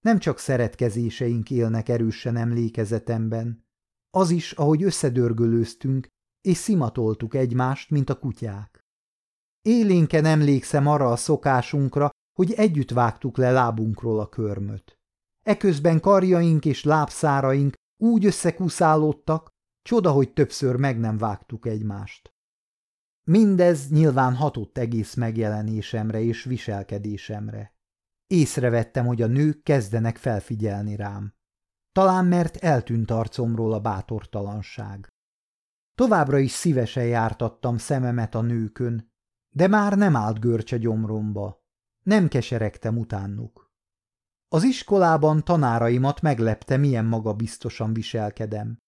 Nem csak szeretkezéseink élnek erősen emlékezetemben, az is, ahogy összedörgölőztünk, és szimatoltuk egymást, mint a kutyák. Élénken emlékszem arra a szokásunkra, hogy együtt vágtuk le lábunkról a körmöt. Eközben karjaink és lábszáraink úgy összekuszálódtak, csoda, hogy többször meg nem vágtuk egymást. Mindez nyilván hatott egész megjelenésemre és viselkedésemre. Észrevettem, hogy a nők kezdenek felfigyelni rám. Talán mert eltűnt arcomról a bátortalanság. Továbbra is szívesen jártattam szememet a nőkön, de már nem állt görcse gyomromba. Nem keseregtem utánuk. Az iskolában tanáraimat meglepte, milyen magabiztosan viselkedem.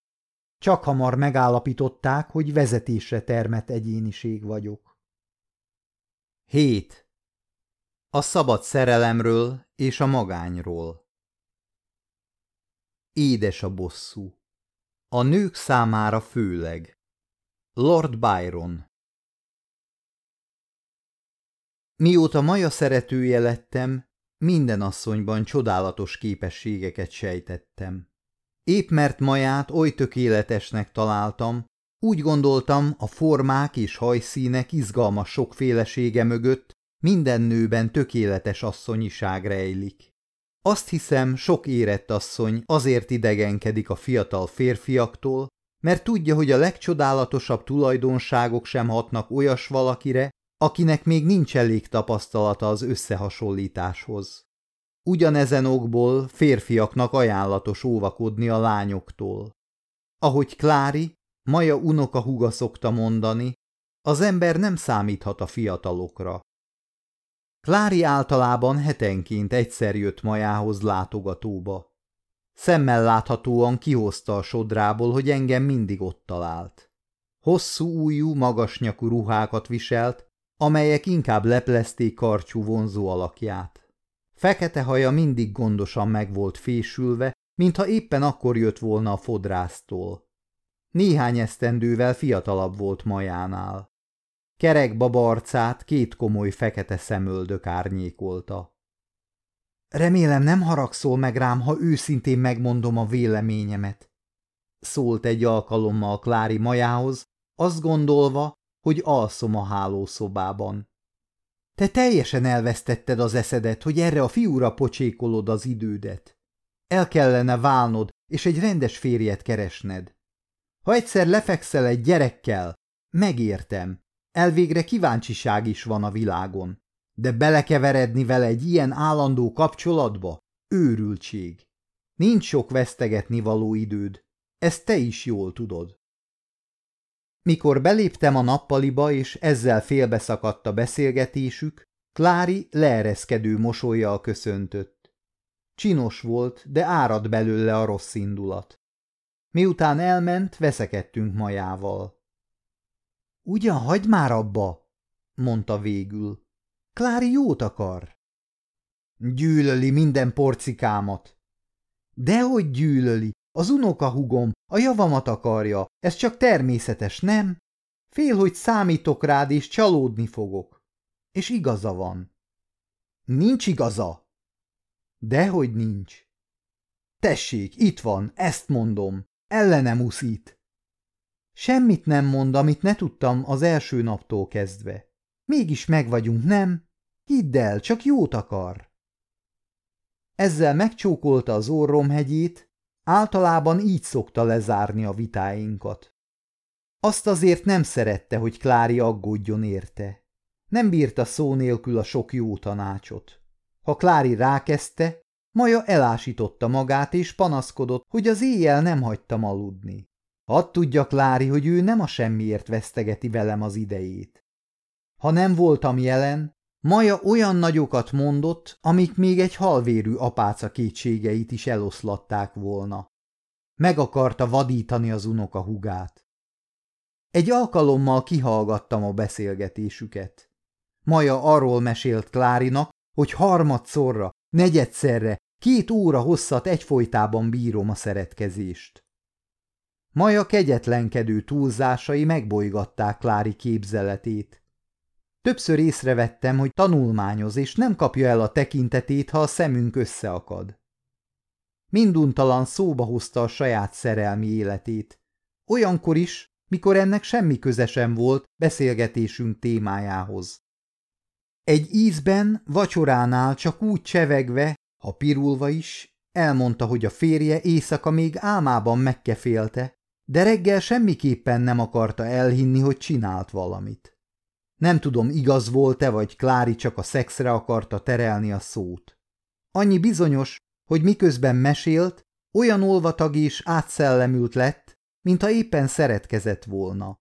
Csak hamar megállapították, hogy vezetésre termett egyéniség vagyok. 7. A szabad szerelemről és a magányról Édes a bosszú. A nők számára főleg. Lord Byron Mióta Maja szeretője lettem, minden asszonyban csodálatos képességeket sejtettem. Épp mert Maját oly tökéletesnek találtam, úgy gondoltam, a formák és hajszínek izgalmas sokfélesége mögött minden nőben tökéletes asszonyiság rejlik. Azt hiszem, sok érett asszony azért idegenkedik a fiatal férfiaktól, mert tudja, hogy a legcsodálatosabb tulajdonságok sem hatnak olyas valakire, akinek még nincs elég tapasztalata az összehasonlításhoz. Ugyanezen okból férfiaknak ajánlatos óvakodni a lányoktól. Ahogy Klári, Maja unoka huga szokta mondani, az ember nem számíthat a fiatalokra. Klári általában hetenként egyszer jött Majához látogatóba. Szemmel láthatóan kihozta a sodrából, hogy engem mindig ott talált. Hosszú újú, magas nyakú ruhákat viselt, amelyek inkább leplezték karcsú vonzó alakját. Fekete haja mindig gondosan meg volt fésülve, mintha éppen akkor jött volna a fodrásztól. Néhány esztendővel fiatalabb volt majánál. Kerek babarcát két komoly fekete szemöldök árnyékolta. Remélem nem haragszol meg rám, ha őszintén megmondom a véleményemet. Szólt egy alkalommal Klári majához, azt gondolva, hogy alszom a hálószobában. Te teljesen elvesztetted az eszedet, hogy erre a fiúra pocsékolod az idődet. El kellene válnod, és egy rendes férjet keresned. Ha egyszer lefekszel egy gyerekkel, megértem, elvégre kíváncsiság is van a világon, de belekeveredni vele egy ilyen állandó kapcsolatba? Őrültség. Nincs sok vesztegetni való időd, ezt te is jól tudod. Mikor beléptem a nappaliba, és ezzel félbeszakadt a beszélgetésük, Klári leereszkedő mosolyjal köszöntött. Csinos volt, de árad belőle a rossz indulat. Miután elment, veszekedtünk majával. Ugyan hagyd már abba, mondta végül. Klári jót akar. Gyűlöli minden porcikámat. Dehogy gyűlöli, az unokahugom, a javamat akarja, ez csak természetes, nem? Fél, hogy számítok rád, és csalódni fogok. És igaza van. Nincs igaza. Dehogy nincs. Tessék, itt van, ezt mondom. Ellenem uszít. Semmit nem mond, amit ne tudtam az első naptól kezdve. Mégis megvagyunk, nem? Hidd el, csak jót akar. Ezzel megcsókolta az orromhegyét, Általában így szokta lezárni a vitáinkat. Azt azért nem szerette, hogy Klári aggódjon érte. Nem bírta szó nélkül a sok jó tanácsot. Ha Klári rákezdte, Maja elásította magát és panaszkodott, hogy az éjjel nem hagytam aludni. Hadd tudja Klári, hogy ő nem a semmiért vesztegeti velem az idejét. Ha nem voltam jelen, Maja olyan nagyokat mondott, amik még egy halvérű apáca kétségeit is eloszlatták volna. Meg akarta vadítani az unoka hugát. Egy alkalommal kihallgattam a beszélgetésüket. Maja arról mesélt Klárinak, hogy harmadszorra, negyedszerre, két óra hosszat egyfolytában bírom a szeretkezést. Maja kegyetlenkedő túlzásai megbolygatták Klári képzeletét. Többször észrevettem, hogy tanulmányoz, és nem kapja el a tekintetét, ha a szemünk összeakad. Minduntalan szóba hozta a saját szerelmi életét. Olyankor is, mikor ennek semmi köze sem volt beszélgetésünk témájához. Egy ízben, vacsoránál csak úgy csevegve, ha pirulva is, elmondta, hogy a férje éjszaka még álmában megkefélte, de reggel semmiképpen nem akarta elhinni, hogy csinált valamit. Nem tudom, igaz volt-e, vagy Klári csak a szexre akarta terelni a szót. Annyi bizonyos, hogy miközben mesélt, olyan olvatag és átszellemült lett, mintha éppen szeretkezett volna.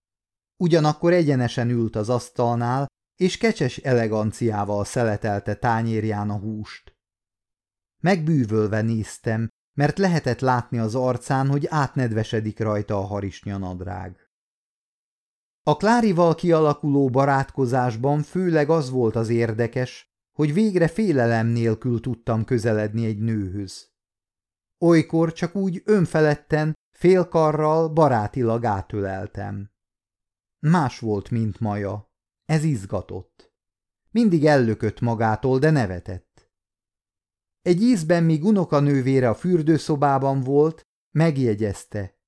Ugyanakkor egyenesen ült az asztalnál, és kecses eleganciával szeletelte tányérján a húst. Megbűvölve néztem, mert lehetett látni az arcán, hogy átnedvesedik rajta a harisnyanadrág. A Klárival kialakuló barátkozásban főleg az volt az érdekes, hogy végre félelem nélkül tudtam közeledni egy nőhöz. Olykor csak úgy önfeledten, félkarral, barátilag átöleltem. Más volt, mint Maja. Ez izgatott. Mindig ellökött magától, de nevetett. Egy ízben, míg unokanővére a fürdőszobában volt, megjegyezte.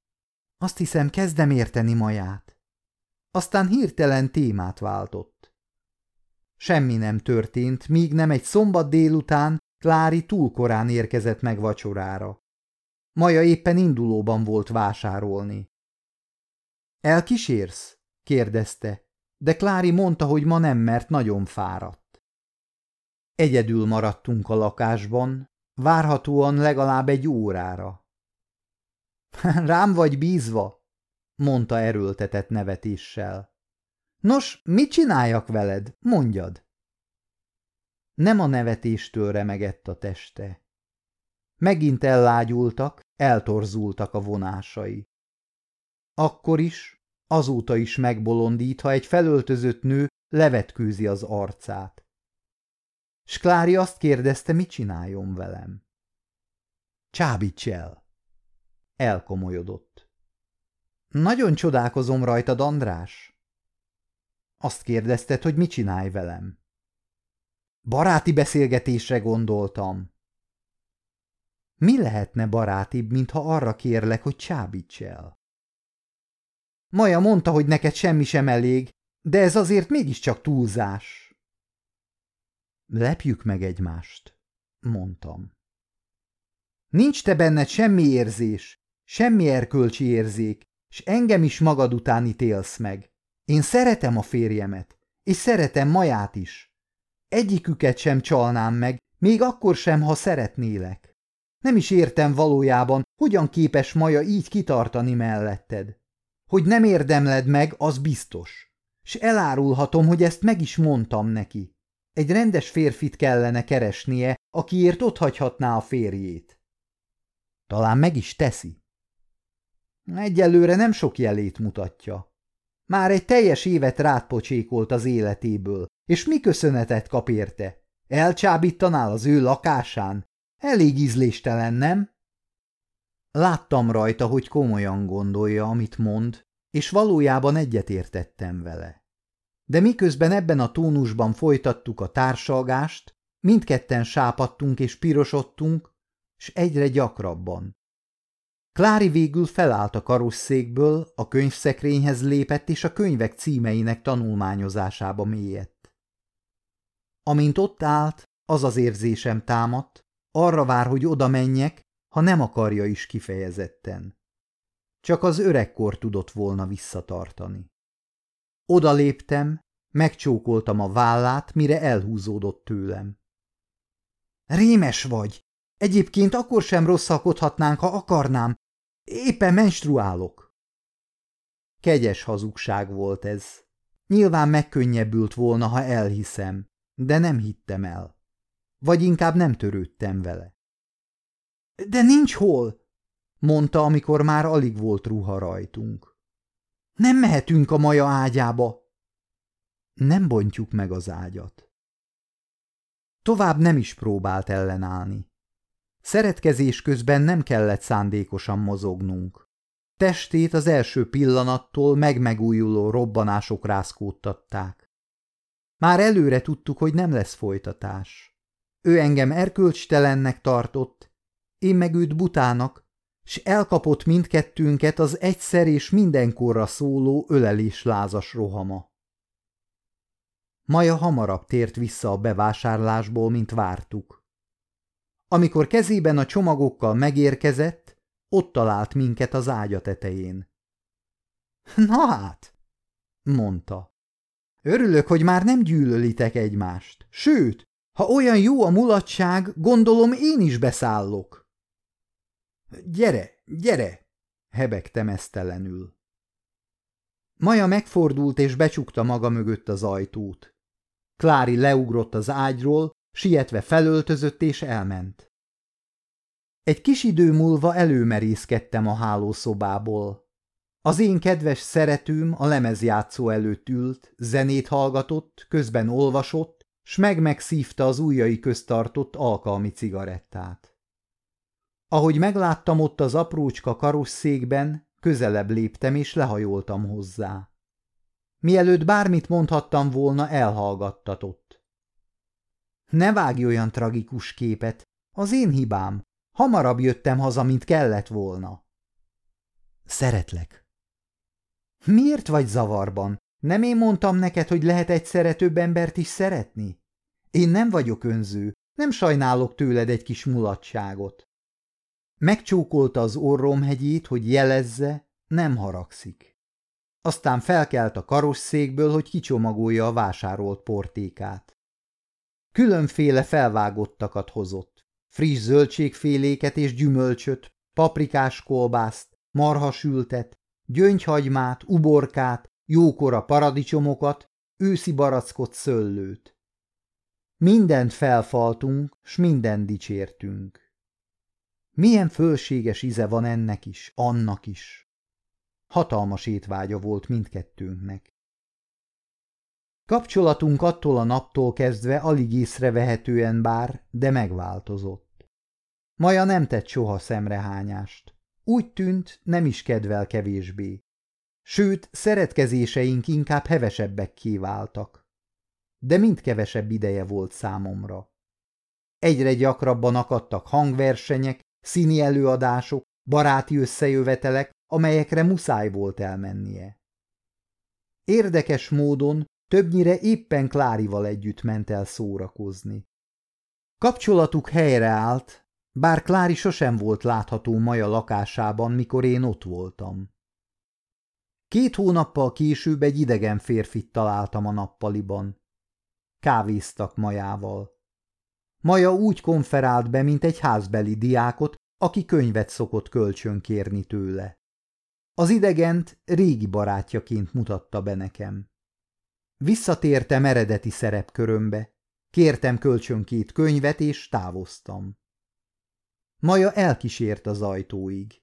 Azt hiszem, kezdem érteni Maját. Aztán hirtelen témát váltott. Semmi nem történt, míg nem egy szombat délután Klári túl korán érkezett meg vacsorára. Maja éppen indulóban volt vásárolni. Elkísérsz? kérdezte, de Klári mondta, hogy ma nem, mert nagyon fáradt. Egyedül maradtunk a lakásban, várhatóan legalább egy órára. Rám vagy bízva? Mondta erőltetett nevetéssel. Nos, mit csináljak veled? Mondjad. Nem a nevetéstől remegett a teste. Megint ellágyultak, eltorzultak a vonásai. Akkor is, azóta is megbolondít, ha egy felöltözött nő levetkőzi az arcát. Sklári azt kérdezte, mit csináljon velem. Csábíts el! Elkomolyodott. Nagyon csodálkozom rajtad, András. Azt kérdezted, hogy mit csinálj velem. Baráti beszélgetésre gondoltam. Mi lehetne barátibb, mintha arra kérlek, hogy csábíts el? Maja mondta, hogy neked semmi sem elég, de ez azért mégiscsak túlzás. Lepjük meg egymást, mondtam. Nincs te benned semmi érzés, semmi erkölcsi érzék, s engem is magad után ítélsz meg. Én szeretem a férjemet, és szeretem Maját is. Egyiküket sem csalnám meg, még akkor sem, ha szeretnélek. Nem is értem valójában, hogyan képes Maja így kitartani melletted. Hogy nem érdemled meg, az biztos. S elárulhatom, hogy ezt meg is mondtam neki. Egy rendes férfit kellene keresnie, akiért otthagyhatná a férjét. Talán meg is teszi. Egyelőre nem sok jelét mutatja. Már egy teljes évet rátpocsékolt az életéből, és mi köszönetet kap érte? Elcsábítanál az ő lakásán? Elég ízléstelen, nem? Láttam rajta, hogy komolyan gondolja, amit mond, és valójában egyetértettem vele. De miközben ebben a tónusban folytattuk a társalgást, mindketten sápadtunk és pirosodtunk, s egyre gyakrabban. Klári végül felállt a karosszékből, a könyvszekrényhez lépett, és a könyvek címeinek tanulmányozásába mélyedt. Amint ott állt, az az érzésem támadt, arra vár, hogy oda menjek, ha nem akarja is kifejezetten. Csak az öregkor tudott volna visszatartani. Oda léptem, megcsókoltam a vállát, mire elhúzódott tőlem. Rémes vagy! Egyébként akkor sem rosszalkodhatnánk, ha akarnám. Éppen menstruálok. Kegyes hazugság volt ez. Nyilván megkönnyebbült volna, ha elhiszem, de nem hittem el. Vagy inkább nem törődtem vele. De nincs hol, mondta, amikor már alig volt ruha rajtunk. Nem mehetünk a maja ágyába. Nem bontjuk meg az ágyat. Tovább nem is próbált ellenállni. Szeretkezés közben nem kellett szándékosan mozognunk. Testét az első pillanattól megmegújuló robbanások rázkódtatták. Már előre tudtuk, hogy nem lesz folytatás. Ő engem erkölcstelennek tartott, én meg őt butának, s elkapott mindkettőnket az egyszer és mindenkorra szóló ölelés lázas rohama. Maja hamarabb tért vissza a bevásárlásból, mint vártuk. Amikor kezében a csomagokkal megérkezett, ott talált minket az ágya tetején. – Na hát! – mondta. – Örülök, hogy már nem gyűlölitek egymást. Sőt, ha olyan jó a mulatság, gondolom én is beszállok. – Gyere, gyere! – hebegtem esztelenül. Maja megfordult és becsukta maga mögött az ajtót. Klári leugrott az ágyról, sietve felöltözött és elment. Egy kis idő múlva előmerészkedtem a hálószobából. Az én kedves szeretőm a lemezjátszó előtt ült, zenét hallgatott, közben olvasott, s meg-megszívta az ujjai köztartott alkalmi cigarettát. Ahogy megláttam ott az aprócska karosszékben, közelebb léptem és lehajoltam hozzá. Mielőtt bármit mondhattam volna, elhallgattatott. Ne vágj olyan tragikus képet, az én hibám. Hamarabb jöttem haza, mint kellett volna. Szeretlek. Miért vagy zavarban? Nem én mondtam neked, hogy lehet egyszerre több embert is szeretni? Én nem vagyok önző, nem sajnálok tőled egy kis mulatságot. Megcsókolta az orromhegyét, hogy jelezze, nem haragszik. Aztán felkelt a karosszékből, hogy kicsomagolja a vásárolt portékát. Különféle felvágottakat hozott. Friss zöldségféléket és gyümölcsöt, paprikás kolbászt, marhasültet, gyöngyhagymát, uborkát, jókora paradicsomokat, őszi barackot szöllőt. Mindent felfaltunk, s mindent dicsértünk. Milyen fölséges íze van ennek is, annak is. Hatalmas étvágya volt mindkettőnknek. Kapcsolatunk attól a naptól kezdve alig észrevehetően bár, de megváltozott. Maja nem tett soha szemrehányást. Úgy tűnt, nem is kedvel kevésbé. Sőt, szeretkezéseink inkább hevesebbek kiváltak. De mind kevesebb ideje volt számomra. Egyre gyakrabban akadtak hangversenyek, színi előadások, baráti összejövetelek, amelyekre muszáj volt elmennie. Érdekes módon többnyire éppen Klárival együtt ment el szórakozni. Kapcsolatuk helyreállt, bár Klári sosem volt látható Maja lakásában, mikor én ott voltam. Két hónappal később egy idegen férfit találtam a nappaliban. Kávéztak Majával. Maja úgy konferált be, mint egy házbeli diákot, aki könyvet szokott kölcsönkérni tőle. Az idegent régi barátjaként mutatta be nekem. Visszatértem eredeti szerepkörömbe, kértem kölcsön két könyvet, és távoztam. Maja elkísért az ajtóig.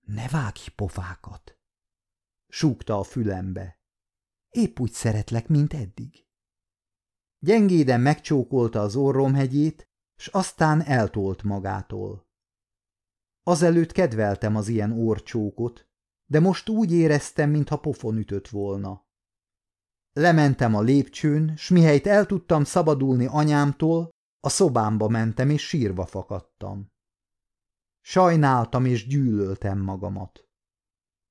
Ne vágj pofákat! súgta a fülembe. Épp úgy szeretlek, mint eddig. Gyengéden megcsókolta az orromhegyét, s aztán eltolt magától. Azelőtt kedveltem az ilyen orcsókot, de most úgy éreztem, mintha pofon ütött volna. Lementem a lépcsőn, s mihelyt el tudtam szabadulni anyámtól, a szobámba mentem és sírva fakadtam. Sajnáltam és gyűlöltem magamat.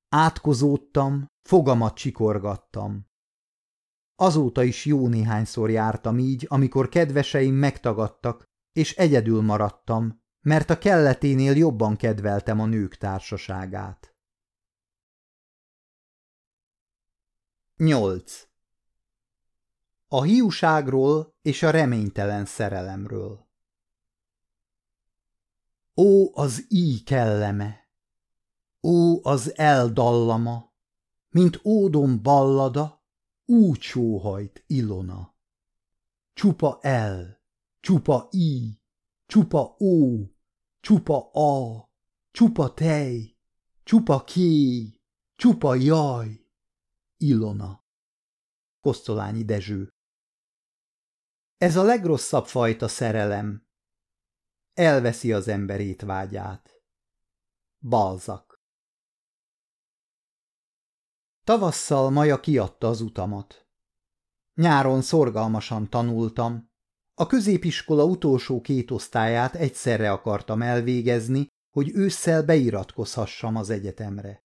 Átkozódtam, fogamat csikorgattam. Azóta is jó néhányszor jártam így, amikor kedveseim megtagadtak, és egyedül maradtam, mert a kelleténél jobban kedveltem a nők társaságát. 8. A hiúságról és a reménytelen szerelemről Ó, az íj kelleme! Ó, az eldallama! Mint ódom ballada, úgy sóhajt Ilona. Csupa el, csupa íj, Csupa ó, csupa a, csupa tej, csupa ké, csupa jaj. Ilona. Kosztolányi Dezső. Ez a legrosszabb fajta szerelem. Elveszi az emberét vágyát. Balzak. Tavasszal Maja kiadta az utamat. Nyáron szorgalmasan tanultam. A középiskola utolsó két osztályát egyszerre akartam elvégezni, hogy ősszel beiratkozhassam az egyetemre.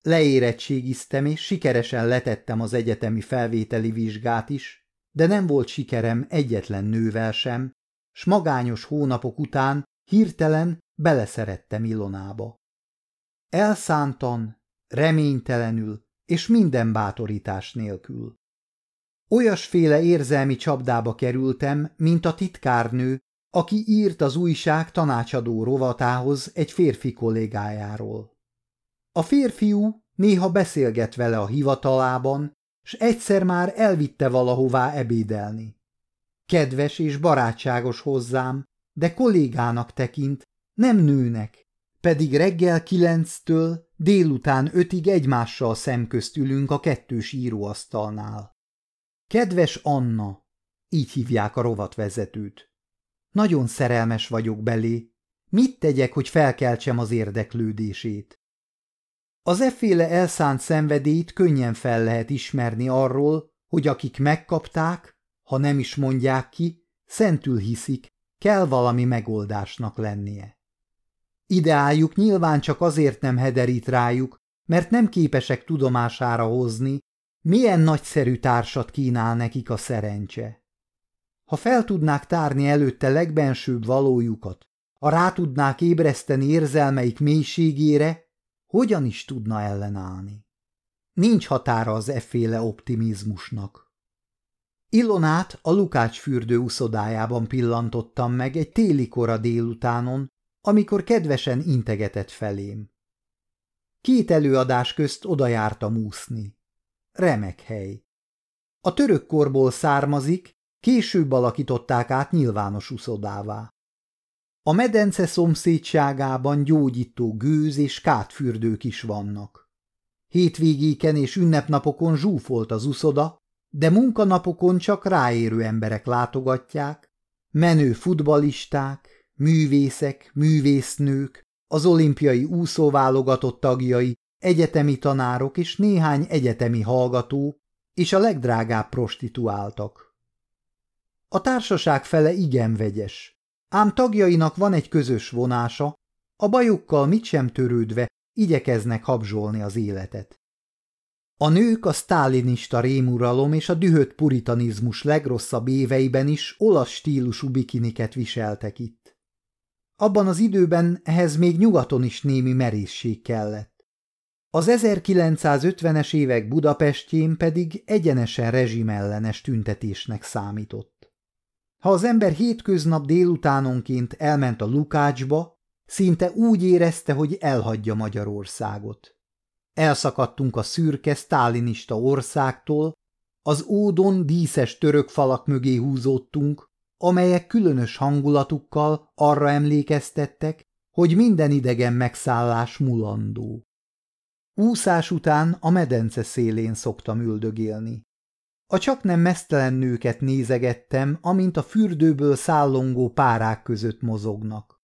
Leérettségiztem, és sikeresen letettem az egyetemi felvételi vizsgát is, de nem volt sikerem egyetlen nővel sem, s magányos hónapok után hirtelen beleszerettem Ilonába. Elszántan, reménytelenül és minden bátorítás nélkül. Olyasféle érzelmi csapdába kerültem, mint a titkárnő, aki írt az újság tanácsadó rovatához egy férfi kollégájáról. A férfiú néha beszélget vele a hivatalában, s egyszer már elvitte valahová ebédelni. Kedves és barátságos hozzám, de kollégának tekint, nem nőnek, pedig reggel kilenctől délután ötig egymással szemközt ülünk a kettős íróasztalnál. Kedves Anna, így hívják a rovatvezetőt. Nagyon szerelmes vagyok belé. Mit tegyek, hogy felkeltsem az érdeklődését? Az efféle elszánt szenvedélyt könnyen fel lehet ismerni arról, hogy akik megkapták, ha nem is mondják ki, szentül hiszik, kell valami megoldásnak lennie. Ideáljuk nyilván csak azért nem hederít rájuk, mert nem képesek tudomására hozni, milyen nagyszerű társat kínál nekik a szerencse. Ha fel tudnák tárni előtte legbensőbb valójukat, ha rá tudnák ébreszteni érzelmeik mélységére, hogyan is tudna ellenállni? Nincs határa az efféle optimizmusnak. Ilonát a Lukács fürdő uszodájában pillantottam meg egy téli kora délutánon, amikor kedvesen integetett felém. Két előadás közt oda jártam úszni. Remek hely. A török korból származik, később alakították át nyilvános uszodává. A medence szomszédságában gyógyító gőz és kátfürdők is vannak. Hétvégéken és ünnepnapokon zsúfolt az uszoda, de munkanapokon csak ráérő emberek látogatják, menő futbalisták, művészek, művésznők, az olimpiai úszóválogatott tagjai, egyetemi tanárok és néhány egyetemi hallgató, és a legdrágább prostituáltak. A társaság fele igen vegyes, ám tagjainak van egy közös vonása, a bajukkal mit sem törődve igyekeznek habzsolni az életet. A nők a sztálinista rémuralom és a dühött puritanizmus legrosszabb éveiben is olasz stílusú bikiniket viseltek itt. Abban az időben ehhez még nyugaton is némi merészség kellett. Az 1950-es évek Budapestjén pedig egyenesen rezsimellenes tüntetésnek számított. Ha az ember hétköznap délutánonként elment a Lukácsba, szinte úgy érezte, hogy elhagyja Magyarországot. Elszakadtunk a szürke, sztálinista országtól, az ódon díszes török falak mögé húzódtunk, amelyek különös hangulatukkal arra emlékeztettek, hogy minden idegen megszállás mulandó. Úszás után a medence szélén szoktam üldögélni. A csak nem mesztelen nőket nézegettem, amint a fürdőből szállongó párák között mozognak.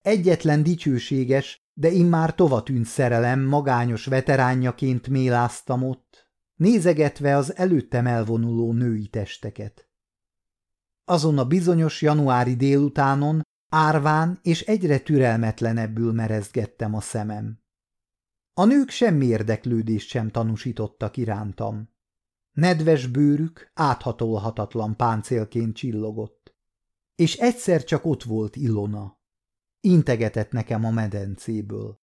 Egyetlen dicsőséges, de immár tovatűnt szerelem magányos veteránjaként méláztam ott, nézegetve az előttem elvonuló női testeket. Azon a bizonyos januári délutánon árván és egyre türelmetlenebbül merezgettem a szemem. A nők semmi érdeklődést sem tanúsítottak irántam. Nedves bőrük áthatolhatatlan páncélként csillogott. És egyszer csak ott volt Ilona. Integetett nekem a medencéből.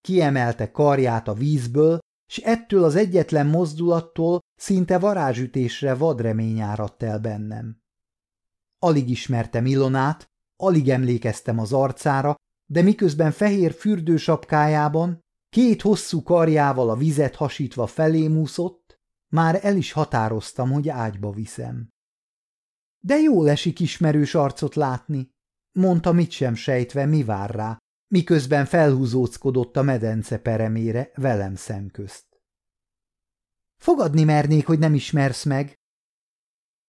Kiemelte karját a vízből, s ettől az egyetlen mozdulattól szinte varázsütésre vadremény áradt el bennem. Alig ismertem Ilonát, alig emlékeztem az arcára, de miközben fehér fürdősapkájában, két hosszú karjával a vizet hasítva felém úszott, már el is határoztam, hogy ágyba viszem. De jól esik ismerős arcot látni, mondta mit sem sejtve, mi vár rá, miközben felhúzóckodott a medence peremére velem szemközt. Fogadni mernék, hogy nem ismersz meg.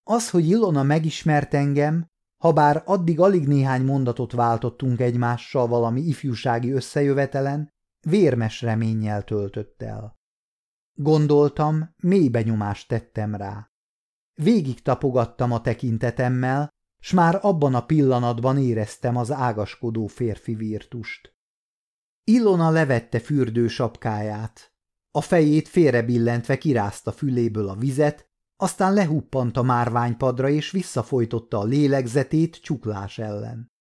Az, hogy Ilona megismert engem, ha bár addig alig néhány mondatot váltottunk egymással valami ifjúsági összejövetelen, vérmes reménnyel töltött el. Gondoltam, mély benyomást tettem rá. végig tapogattam a tekintetemmel, s már abban a pillanatban éreztem az ágaskodó férfi virtust. Ilona levette fürdő sapkáját. A fejét félrebillentve kirázta füléből a vizet, aztán lehuppant a márványpadra és visszafolytotta a lélegzetét csuklás ellen.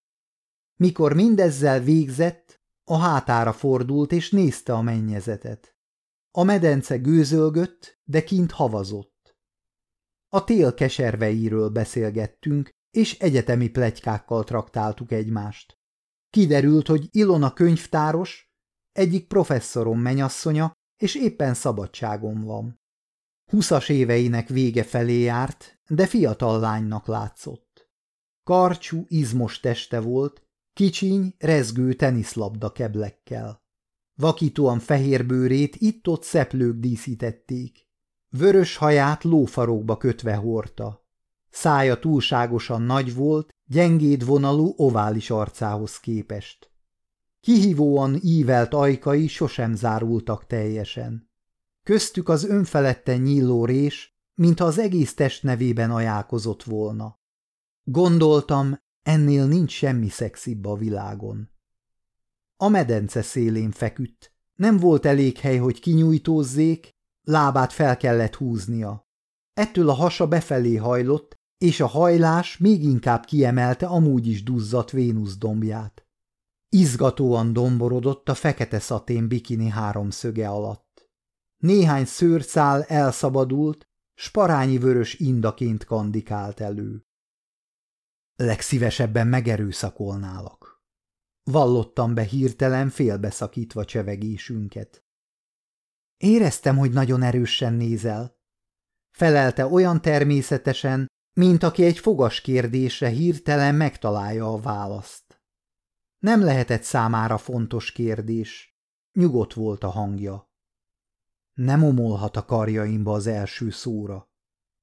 Mikor mindezzel végzett, a hátára fordult és nézte a mennyezetet. A medence gőzölgött, de kint havazott. A tél keserveiről beszélgettünk, és egyetemi plegykákkal traktáltuk egymást. Kiderült, hogy Ilona könyvtáros, egyik professzorom menyasszonya, és éppen szabadságon van. Huszas éveinek vége felé járt, de fiatal lánynak látszott. Karcsú, izmos teste volt, kicsiny, rezgő teniszlabda keblekkel. Vakítóan fehér bőrét itt-ott szeplők díszítették. Vörös haját lófarokba kötve hordta. Szája túlságosan nagy volt, gyengéd vonalú ovális arcához képest. Kihívóan ívelt ajkai sosem zárultak teljesen. Köztük az önfeledten nyíló rés, mintha az egész test nevében ajánlkozott volna. Gondoltam, ennél nincs semmi szexibb a világon. A medence szélén feküdt. Nem volt elég hely, hogy kinyújtózzék, lábát fel kellett húznia. Ettől a hasa befelé hajlott, és a hajlás még inkább kiemelte amúgy is duzzadt Vénusz dombját. Izgatóan domborodott a fekete szatén bikini háromszöge alatt. Néhány szőrszál elszabadult, sparányi vörös indaként kandikált elő. Legszívesebben megerőszakolnálak. Vallottam be hirtelen félbeszakítva csevegésünket. Éreztem, hogy nagyon erősen nézel. Felelte olyan természetesen, mint aki egy fogas kérdésre hirtelen megtalálja a választ. Nem lehetett számára fontos kérdés. Nyugodt volt a hangja. Nem omolhat a karjaimba az első szóra.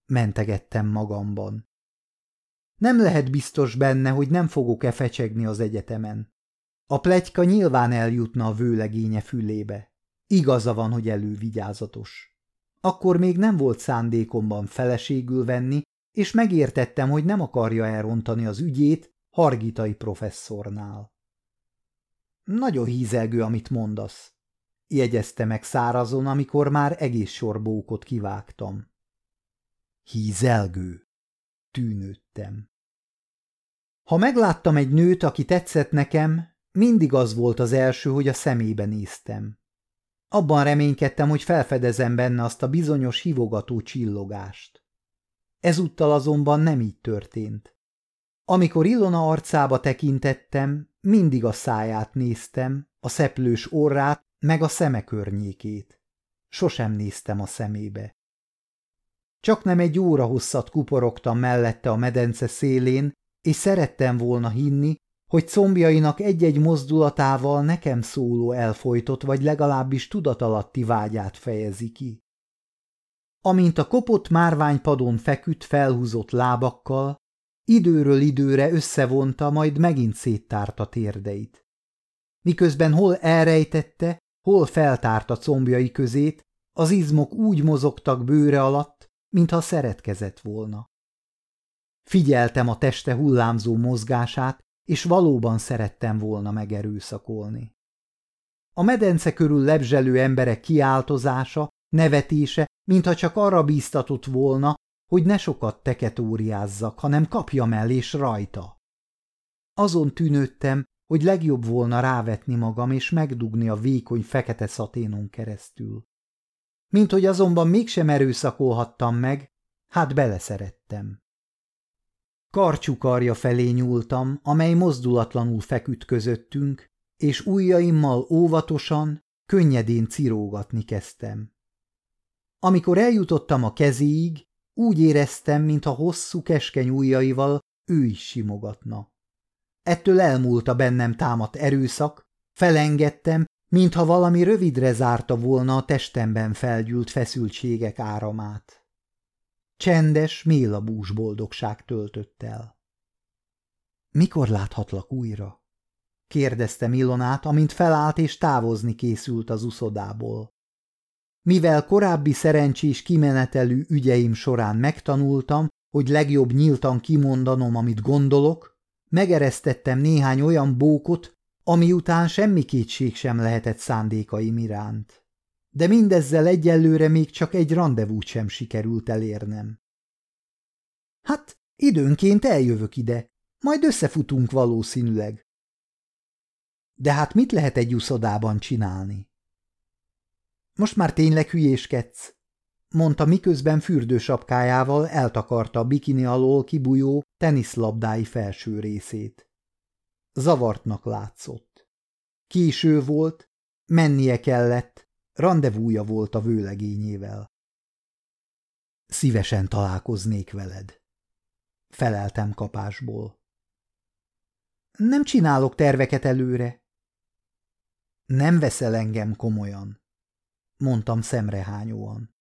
Mentegettem magamban. Nem lehet biztos benne, hogy nem fogok-e fecsegni az egyetemen. A plegyka nyilván eljutna a vőlegénye fülébe. Igaza van, hogy elővigyázatos. Akkor még nem volt szándékomban feleségül venni, és megértettem, hogy nem akarja elrontani az ügyét Hargitai professzornál. Nagyon hízelgő, amit mondasz, jegyezte meg szárazon, amikor már egész sorbókot kivágtam. Hízelgő, tűnődtem. Ha megláttam egy nőt, aki tetszett nekem, mindig az volt az első, hogy a szemébe néztem. Abban reménykedtem, hogy felfedezem benne azt a bizonyos hivogató csillogást. Ezúttal azonban nem így történt. Amikor Ilona arcába tekintettem, mindig a száját néztem, a szeplős orrát, meg a szeme környékét. Sosem néztem a szemébe. Csak nem egy óra hosszat kuporogtam mellette a medence szélén, és szerettem volna hinni, hogy combjainak egy-egy mozdulatával nekem szóló elfolytott vagy legalábbis tudatalatti vágyát fejezi ki. Amint a kopott márványpadon feküdt felhúzott lábakkal, időről időre összevonta, majd megint széttárta térdeit. Miközben hol elrejtette, hol feltárta combjai közét, az izmok úgy mozogtak bőre alatt, mintha szeretkezett volna. Figyeltem a teste hullámzó mozgását, és valóban szerettem volna megerőszakolni. A medence körül lebzselő emberek kiáltozása, nevetése, mintha csak arra bíztatott volna, hogy ne sokat teketóriázzak, hanem kapjam el és rajta. Azon tűnődtem, hogy legjobb volna rávetni magam és megdugni a vékony fekete szaténon keresztül. Mint hogy azonban mégsem erőszakolhattam meg, hát beleszerettem. Karcsú karja felé nyúltam, amely mozdulatlanul feküdt közöttünk, és ujjaimmal óvatosan, könnyedén cirógatni kezdtem. Amikor eljutottam a kezéig, úgy éreztem, mintha hosszú, keskeny ujjaival ő is simogatna. Ettől elmúlt a bennem támadt erőszak, felengedtem, mintha valami rövidre zárta volna a testemben felgyűlt feszültségek áramát. Csendes, mélabús boldogság töltött el. Mikor láthatlak újra? kérdezte Milonát, amint felállt és távozni készült az uszodából. Mivel korábbi szerencsés kimenetelű ügyeim során megtanultam, hogy legjobb nyíltan kimondanom, amit gondolok, megeresztettem néhány olyan bókot, ami után semmi kétség sem lehetett szándékaim iránt. De mindezzel egyelőre még csak egy rendezvút sem sikerült elérnem. Hát, időnként eljövök ide, majd összefutunk valószínűleg. De hát mit lehet egy uszodában csinálni? Most már tényleg hülyéskedsz, mondta miközben fürdősapkájával eltakarta a bikini alól kibújó teniszlabdái felső részét. Zavartnak látszott. Késő volt, mennie kellett, rendezvúja volt a vőlegényével. Szívesen találkoznék veled. Feleltem kapásból. Nem csinálok terveket előre. Nem veszel engem komolyan, mondtam szemrehányóan.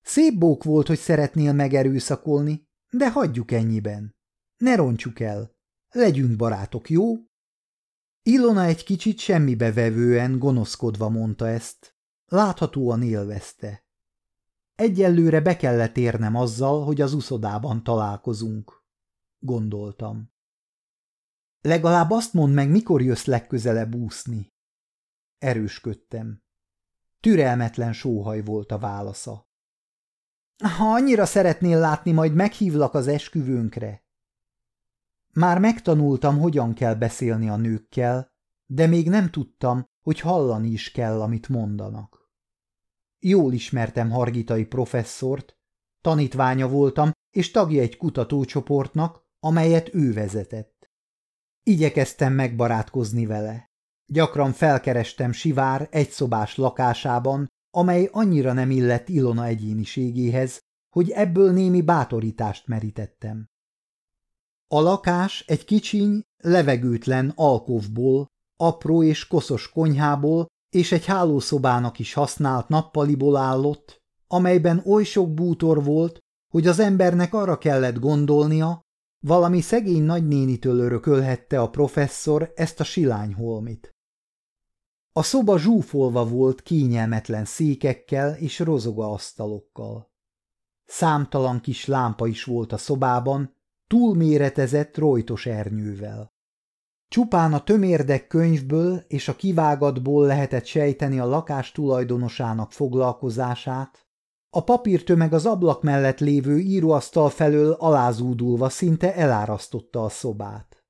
Szép bók volt, hogy szeretnél megerőszakolni, de hagyjuk ennyiben. Ne roncsuk el. Legyünk barátok, jó? Ilona egy kicsit semmibe vevően, gonoszkodva mondta ezt. Láthatóan élvezte. Egyelőre be kellett érnem azzal, hogy az uszodában találkozunk, gondoltam. Legalább azt mondd meg, mikor jössz legközelebb úszni. Erősködtem. Türelmetlen sóhaj volt a válasza. Ha annyira szeretnél látni, majd meghívlak az esküvőnkre. Már megtanultam, hogyan kell beszélni a nőkkel, de még nem tudtam, hogy hallani is kell, amit mondanak. Jól ismertem Hargitai professzort, tanítványa voltam, és tagja egy kutatócsoportnak, amelyet ő vezetett. Igyekeztem megbarátkozni vele. Gyakran felkerestem Sivár egyszobás lakásában, amely annyira nem illett Ilona egyéniségéhez, hogy ebből némi bátorítást merítettem. A lakás egy kicsiny, levegőtlen alkovból, apró és koszos konyhából és egy hálószobának is használt nappaliból állott, amelyben oly sok bútor volt, hogy az embernek arra kellett gondolnia, valami szegény nagynénitől örökölhette a professzor ezt a silányholmit. A szoba zsúfolva volt kényelmetlen székekkel és rozoga asztalokkal. Számtalan kis lámpa is volt a szobában, túlméretezett rojtos ernyővel. Csupán a tömérdek könyvből és a kivágatból lehetett sejteni a lakás tulajdonosának foglalkozását, a papírtömeg az ablak mellett lévő íróasztal felől alázúdulva szinte elárasztotta a szobát.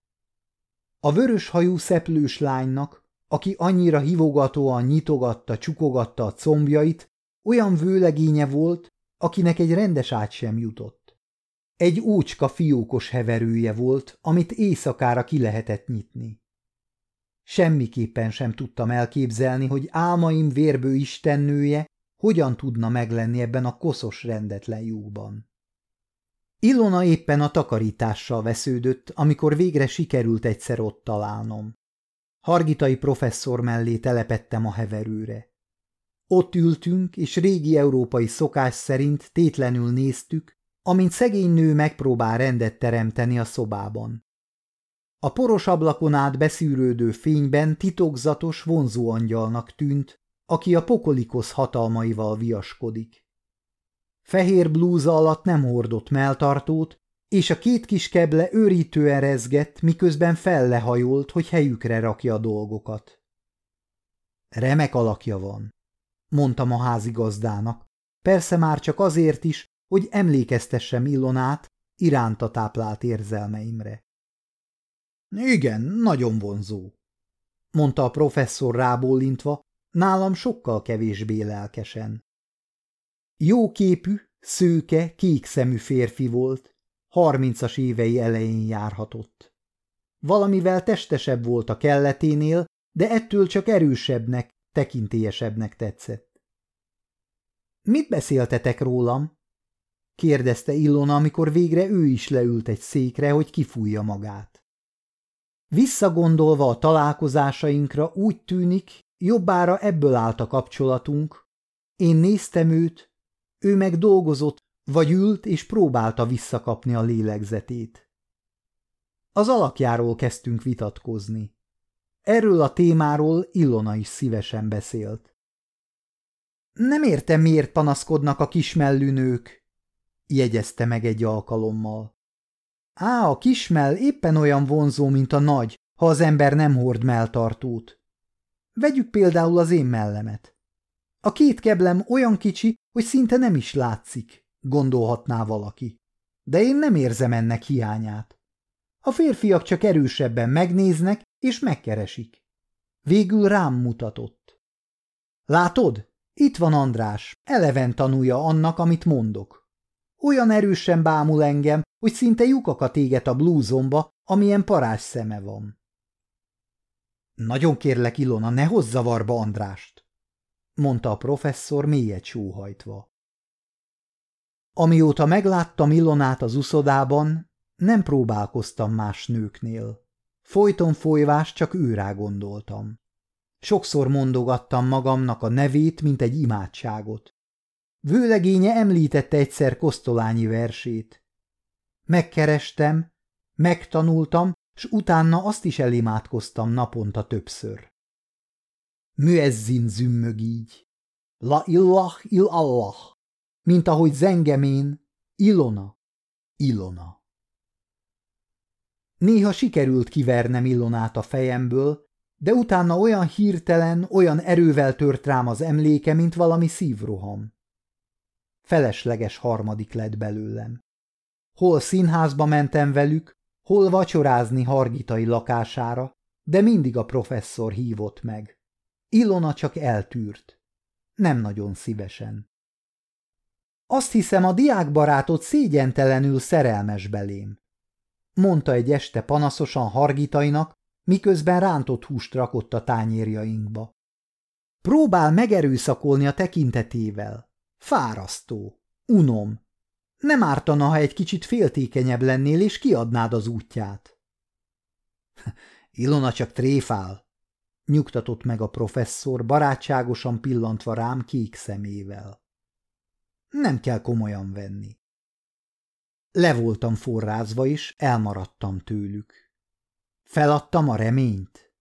A vörös hajú szeplős lánynak, aki annyira hivogatóan nyitogatta, csukogatta a combjait, olyan vőlegénye volt, akinek egy rendes ágy sem jutott. Egy úcska fiókos heverője volt, amit éjszakára ki lehetett nyitni. Semmiképpen sem tudtam elképzelni, hogy álmaim vérbő istennője hogyan tudna meglenni ebben a koszos rendetlen lyukban. Ilona éppen a takarítással vesződött, amikor végre sikerült egyszer ott találnom. Hargitai professzor mellé telepettem a heverőre. Ott ültünk, és régi európai szokás szerint tétlenül néztük, amint szegény nő megpróbál rendet teremteni a szobában. A poros ablakon át beszűrődő fényben titokzatos vonzó angyalnak tűnt, aki a pokolikosz hatalmaival viaskodik. Fehér blúza alatt nem hordott melltartót, és a két kis keble őrítően rezgett, miközben fellehajolt, hogy helyükre rakja a dolgokat. Remek alakja van, mondtam a házigazdának, persze már csak azért is, hogy emlékeztessem Ilonát iránta táplált érzelmeimre. Igen, nagyon vonzó, mondta a professzor rábólintva, nálam sokkal kevésbé lelkesen. Jóképű, szőke, kék szemű férfi volt, harmincas évei elején járhatott. Valamivel testesebb volt a kelleténél, de ettől csak erősebbnek, tekintélyesebbnek tetszett. Mit beszéltetek rólam? Kérdezte Illona, amikor végre ő is leült egy székre, hogy kifújja magát. Visszagondolva a találkozásainkra úgy tűnik, jobbára ebből állt a kapcsolatunk. Én néztem őt, ő meg dolgozott, vagy ült és próbálta visszakapni a lélegzetét. Az alakjáról kezdtünk vitatkozni. Erről a témáról Ilona is szívesen beszélt. Nem értem, miért panaszkodnak a kismellű nők, jegyezte meg egy alkalommal. Á, a kismell éppen olyan vonzó, mint a nagy, ha az ember nem hord melltartót. Vegyük például az én mellemet. A két keblem olyan kicsi, hogy szinte nem is látszik, gondolhatná valaki. De én nem érzem ennek hiányát. A férfiak csak erősebben megnéznek és megkeresik. Végül rám mutatott. Látod? Itt van András, eleven tanulja annak, amit mondok. Olyan erősen bámul engem, hogy szinte lyukakat éget a blúzomba, amilyen parás szeme van. Nagyon kérlek, Ilona, ne hozz zavarba Andrást, mondta a professzor mélyet sóhajtva. Amióta megláttam Ilonát az uszodában, nem próbálkoztam más nőknél. Folyton folyvás csak őrá gondoltam. Sokszor mondogattam magamnak a nevét, mint egy imádságot. Vőlegénye említette egyszer Kosztolányi versét. Megkerestem, megtanultam, s utána azt is elimádkoztam naponta többször. Müezzin zümmög így. La illah il Allah, mint ahogy zengemén, Ilona, Ilona. Néha sikerült kivernem Ilonát a fejemből, de utána olyan hirtelen, olyan erővel tört rám az emléke, mint valami szívroham. Felesleges harmadik lett belőlem. Hol színházba mentem velük, hol vacsorázni Hargitai lakására, de mindig a professzor hívott meg. Ilona csak eltűrt. Nem nagyon szívesen. Azt hiszem, a diákbarátod szégyentelenül szerelmes belém. Mondta egy este panaszosan Hargitainak, miközben rántott húst rakott a tányérjainkba. Próbál megerőszakolni a tekintetével. Fárasztó. Unom. Nem ártana, ha egy kicsit féltékenyebb lennél, és kiadnád az útját. Ilona csak tréfál, nyugtatott meg a professzor, barátságosan pillantva rám kék szemével. Nem kell komolyan venni. Le voltam forrázva is, elmaradtam tőlük. Feladtam a reményt?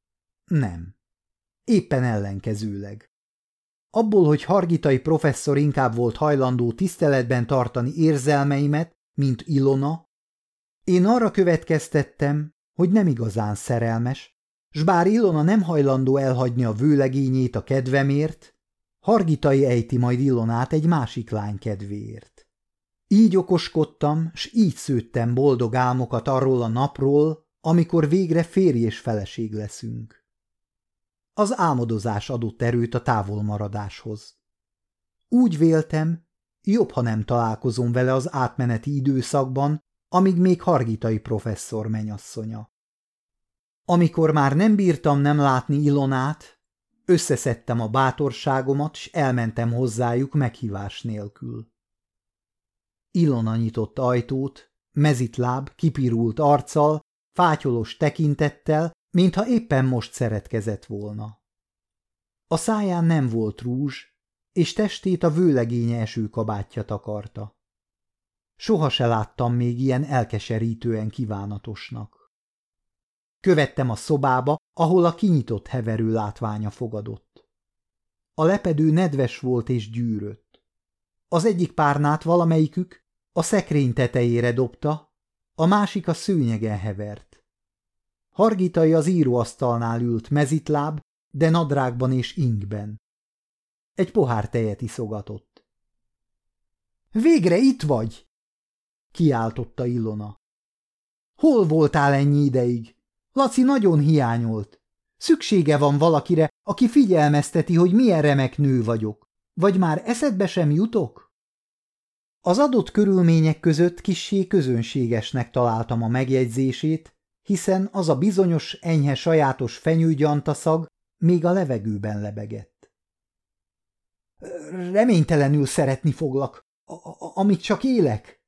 Nem. Éppen ellenkezőleg. Abból, hogy Hargitai professzor inkább volt hajlandó tiszteletben tartani érzelmeimet, mint Ilona, én arra következtettem, hogy nem igazán szerelmes, s bár Ilona nem hajlandó elhagyni a vőlegényét a kedvemért, Hargitai ejti majd Ilonát egy másik lány kedvéért. Így okoskodtam, s így szőttem boldog álmokat arról a napról, amikor végre férj és feleség leszünk. Az álmodozás adott erőt a távolmaradáshoz. Úgy véltem, jobb, ha nem találkozom vele az átmeneti időszakban, amíg még Hargitai professzor menyasszonya. Amikor már nem bírtam nem látni Ilonát, összeszedtem a bátorságomat, s elmentem hozzájuk meghívás nélkül. Ilona nyitott ajtót, mezitláb, kipirult arccal, fátyolos tekintettel, mintha éppen most szeretkezett volna. A száján nem volt rúzs, és testét a vőlegénye esőkabátja takarta. Soha se láttam még ilyen elkeserítően kívánatosnak. Követtem a szobába, ahol a kinyitott heverő látványa fogadott. A lepedő nedves volt és gyűrött. Az egyik párnát valamelyikük a szekrény tetejére dobta, a másik a szőnyegen hevert. Hargitai az íróasztalnál ült mezitláb, de nadrágban és ingben. Egy pohár tejet iszogatott. – Végre itt vagy! – kiáltotta Ilona. – Hol voltál ennyi ideig? Laci nagyon hiányolt. Szüksége van valakire, aki figyelmezteti, hogy milyen remek nő vagyok. Vagy már eszedbe sem jutok? Az adott körülmények között kissé közönségesnek találtam a megjegyzését, hiszen az a bizonyos enyhe sajátos fenyőgyantaszag még a levegőben lebegett. Reménytelenül szeretni foglak, amit csak élek,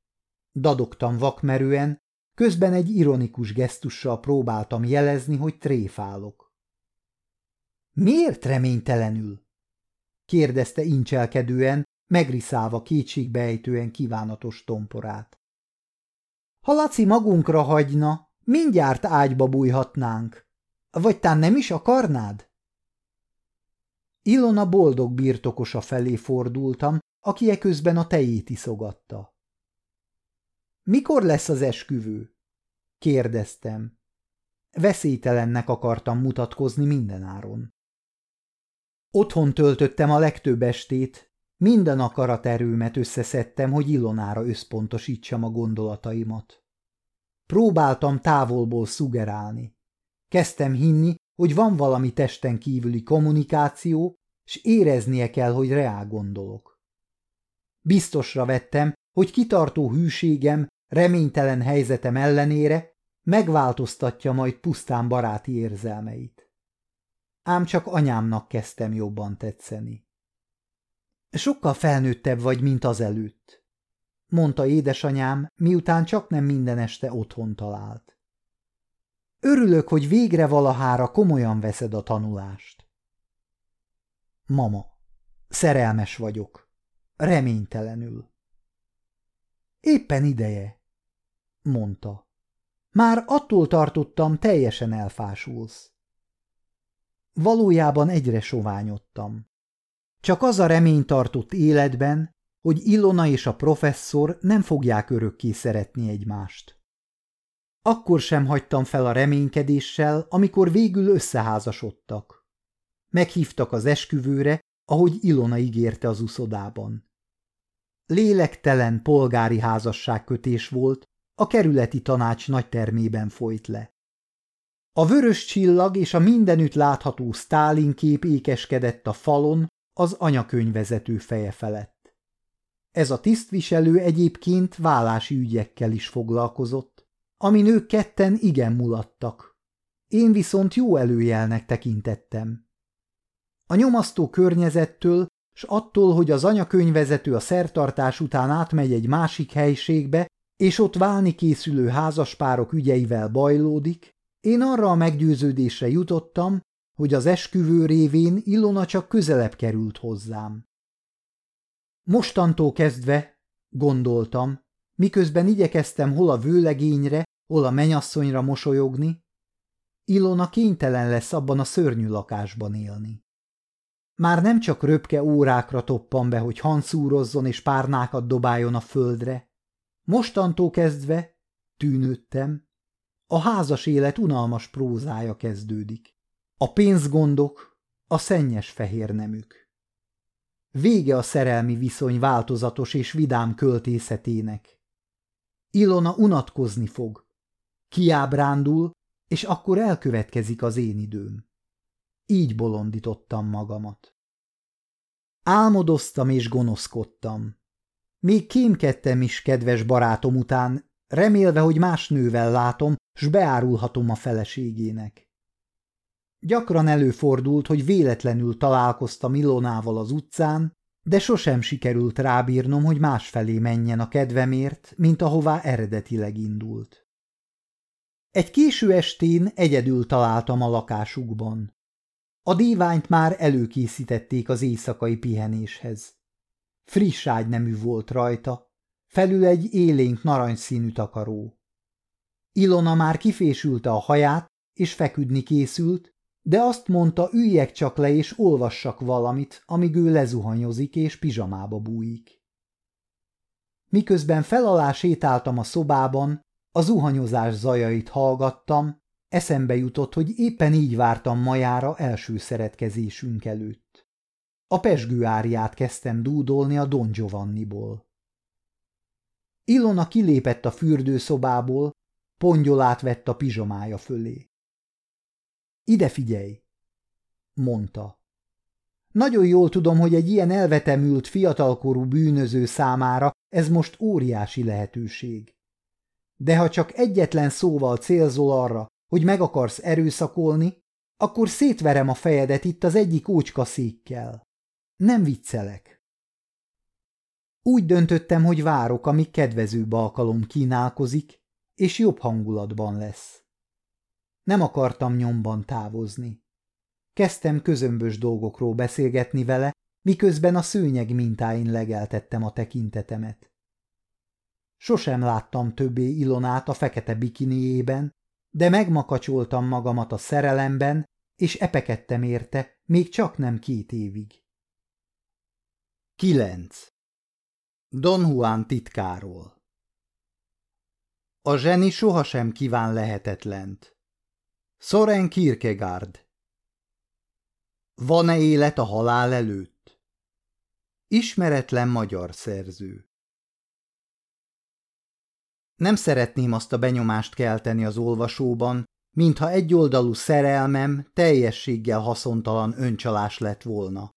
dadogtam vakmerően, közben egy ironikus gesztussal próbáltam jelezni, hogy tréfálok. Miért reménytelenül? kérdezte incselkedően, megriszálva kétségbejtően kívánatos tomporát. Ha Laci magunkra hagyna, mindjárt ágyba bújhatnánk. Vagy tán nem is akarnád? Ilona boldog birtokosa felé fordultam, aki eközben a tejét iszogatta. Mikor lesz az esküvő? kérdeztem. Veszélytelennek akartam mutatkozni mindenáron. Otthon töltöttem a legtöbb estét, minden akaraterőmet összeszedtem, hogy Ilonára összpontosítsam a gondolataimat. Próbáltam távolból szugerálni. Kezdtem hinni, hogy van valami testen kívüli kommunikáció, s éreznie kell, hogy reál gondolok. Biztosra vettem, hogy kitartó hűségem, reménytelen helyzetem ellenére megváltoztatja majd pusztán baráti érzelmeit. Ám csak anyámnak kezdtem jobban tetszeni. Sokkal felnőttebb vagy, mint az előtt, mondta édesanyám, miután csak nem minden este otthon talált. Örülök, hogy végre valahára komolyan veszed a tanulást. Mama, szerelmes vagyok. Reménytelenül. Éppen ideje, mondta. Már attól tartottam, teljesen elfásulsz. Valójában egyre soványodtam. Csak az a remény tartott életben, hogy Ilona és a professzor nem fogják örökké szeretni egymást. Akkor sem hagytam fel a reménykedéssel, amikor végül összeházasodtak. Meghívtak az esküvőre, ahogy Ilona ígérte az uszodában. Lélektelen polgári házasságkötés volt, a kerületi tanács nagy termében folyt le. A vörös csillag és a mindenütt látható Stálin kép ékeskedett a falon az anyakönyvezető feje felett. Ez a tisztviselő egyébként vállási ügyekkel is foglalkozott, amin ők ketten igen mulattak. Én viszont jó előjelnek tekintettem. A nyomasztó környezettől, s attól, hogy az anyakönyvezető a szertartás után átmegy egy másik helységbe, és ott válni készülő házaspárok ügyeivel bajlódik, én arra a meggyőződésre jutottam, hogy az esküvő révén Ilona csak közelebb került hozzám. Mostantól kezdve, gondoltam, miközben igyekeztem hol a vőlegényre, hol a menyasszonyra mosolyogni, Ilona kénytelen lesz abban a szörnyű lakásban élni. Már nem csak röpke órákra toppan be, hogy hanszúrozzon és párnákat dobáljon a földre. Mostantól kezdve, tűnődtem, a házas élet unalmas prózája kezdődik. A pénzgondok, a szennyes fehér nemük. Vége a szerelmi viszony változatos és vidám költészetének. Ilona unatkozni fog. Kiábrándul, és akkor elkövetkezik az én időm. Így bolondítottam magamat. Álmodoztam és gonoszkodtam. Még kémkedtem is kedves barátom után, remélve, hogy más nővel látom, s beárulhatom a feleségének. Gyakran előfordult, hogy véletlenül találkoztam Ilonával az utcán, de sosem sikerült rábírnom, hogy másfelé menjen a kedvemért, mint ahová eredetileg indult. Egy késő estén egyedül találtam a lakásukban. A díványt már előkészítették az éjszakai pihenéshez. Friss ágynemű volt rajta, felül egy élénk narancsszínű takaró. Ilona már kifésülte a haját, és feküdni készült, de azt mondta, üljek csak le és olvassak valamit, amíg ő lezuhanyozik és pizsamába bújik. Miközben felalá sétáltam a szobában, a zuhanyozás zajait hallgattam, eszembe jutott, hogy éppen így vártam majára első szeretkezésünk előtt. A pesgő áriát kezdtem dúdolni a Don Giovanniból. Ilona kilépett a fürdőszobából, pongyolát vett a pizsomája fölé. Ide figyelj, mondta. Nagyon jól tudom, hogy egy ilyen elvetemült, fiatalkorú bűnöző számára ez most óriási lehetőség. De ha csak egyetlen szóval célzol arra, hogy meg akarsz erőszakolni, akkor szétverem a fejedet itt az egyik ócska székkel. Nem viccelek. Úgy döntöttem, hogy várok, amíg kedvezőbb alkalom kínálkozik, és jobb hangulatban lesz. Nem akartam nyomban távozni. Kezdtem közömbös dolgokról beszélgetni vele, miközben a szőnyeg mintáin legeltettem a tekintetemet. Sosem láttam többé Ilonát a fekete bikiniében, de megmakacsoltam magamat a szerelemben, és epekedtem érte, még csak nem két évig. 9. Don Juan titkáról A zseni sohasem kíván lehetetlent. Soren Kierkegaard Van-e élet a halál előtt? Ismeretlen magyar szerző Nem szeretném azt a benyomást kelteni az olvasóban, mintha egyoldalú szerelmem teljességgel haszontalan öncsalás lett volna.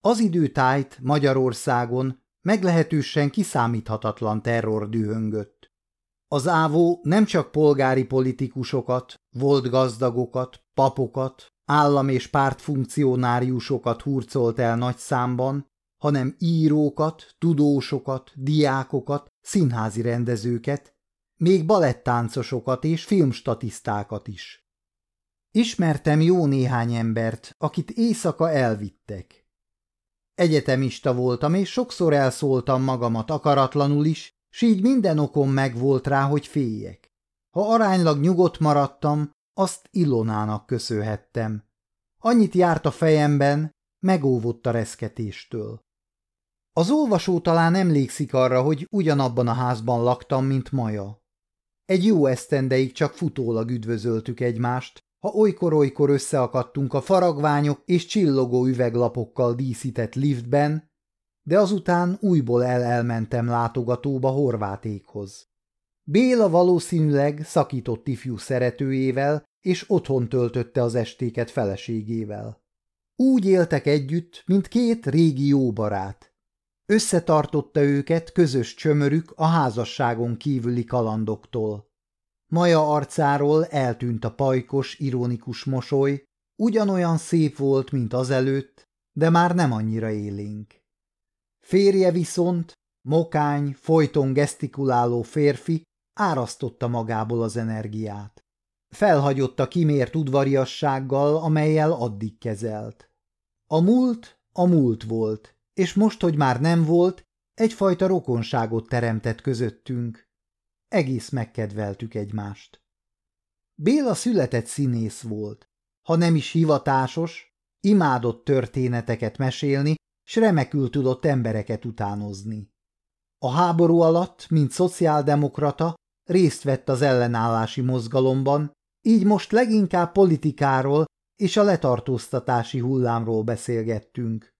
Az időtájt Magyarországon meglehetősen kiszámíthatatlan terror dühöngött. Az ávó nem csak polgári politikusokat, volt gazdagokat, papokat, állam- és pártfunkcionáriusokat hurcolt el nagy számban, hanem írókat, tudósokat, diákokat, színházi rendezőket, még balettáncosokat és filmstatisztákat is. Ismertem jó néhány embert, akit éjszaka elvittek. Egyetemista voltam, és sokszor elszóltam magamat akaratlanul is, s így minden okom megvolt rá, hogy féljek. Ha aránylag nyugodt maradtam, azt Ilonának köszönhettem. Annyit járt a fejemben, megóvott a reszketéstől. Az olvasó talán emlékszik arra, hogy ugyanabban a házban laktam, mint Maja. Egy jó esztendeig csak futólag üdvözöltük egymást, ha olykor-olykor összeakadtunk a faragványok és csillogó üveglapokkal díszített liftben, de azután újból el-elmentem látogatóba Horvátékhoz. Béla valószínűleg szakított ifjú szeretőjével, és otthon töltötte az estéket feleségével. Úgy éltek együtt, mint két régi jó barát. Összetartotta őket közös csömörük a házasságon kívüli kalandoktól. Maja arcáról eltűnt a pajkos, ironikus mosoly, ugyanolyan szép volt, mint azelőtt, de már nem annyira élénk. Férje viszont, mokány, folyton gesztikuláló férfi árasztotta magából az energiát. Felhagyott a kimért udvariassággal, amelyel addig kezelt. A múlt a múlt volt, és most, hogy már nem volt, egyfajta rokonságot teremtett közöttünk. Egész megkedveltük egymást. Béla született színész volt, ha nem is hivatásos, imádott történeteket mesélni, s remekül tudott embereket utánozni. A háború alatt, mint szociáldemokrata, részt vett az ellenállási mozgalomban, így most leginkább politikáról és a letartóztatási hullámról beszélgettünk.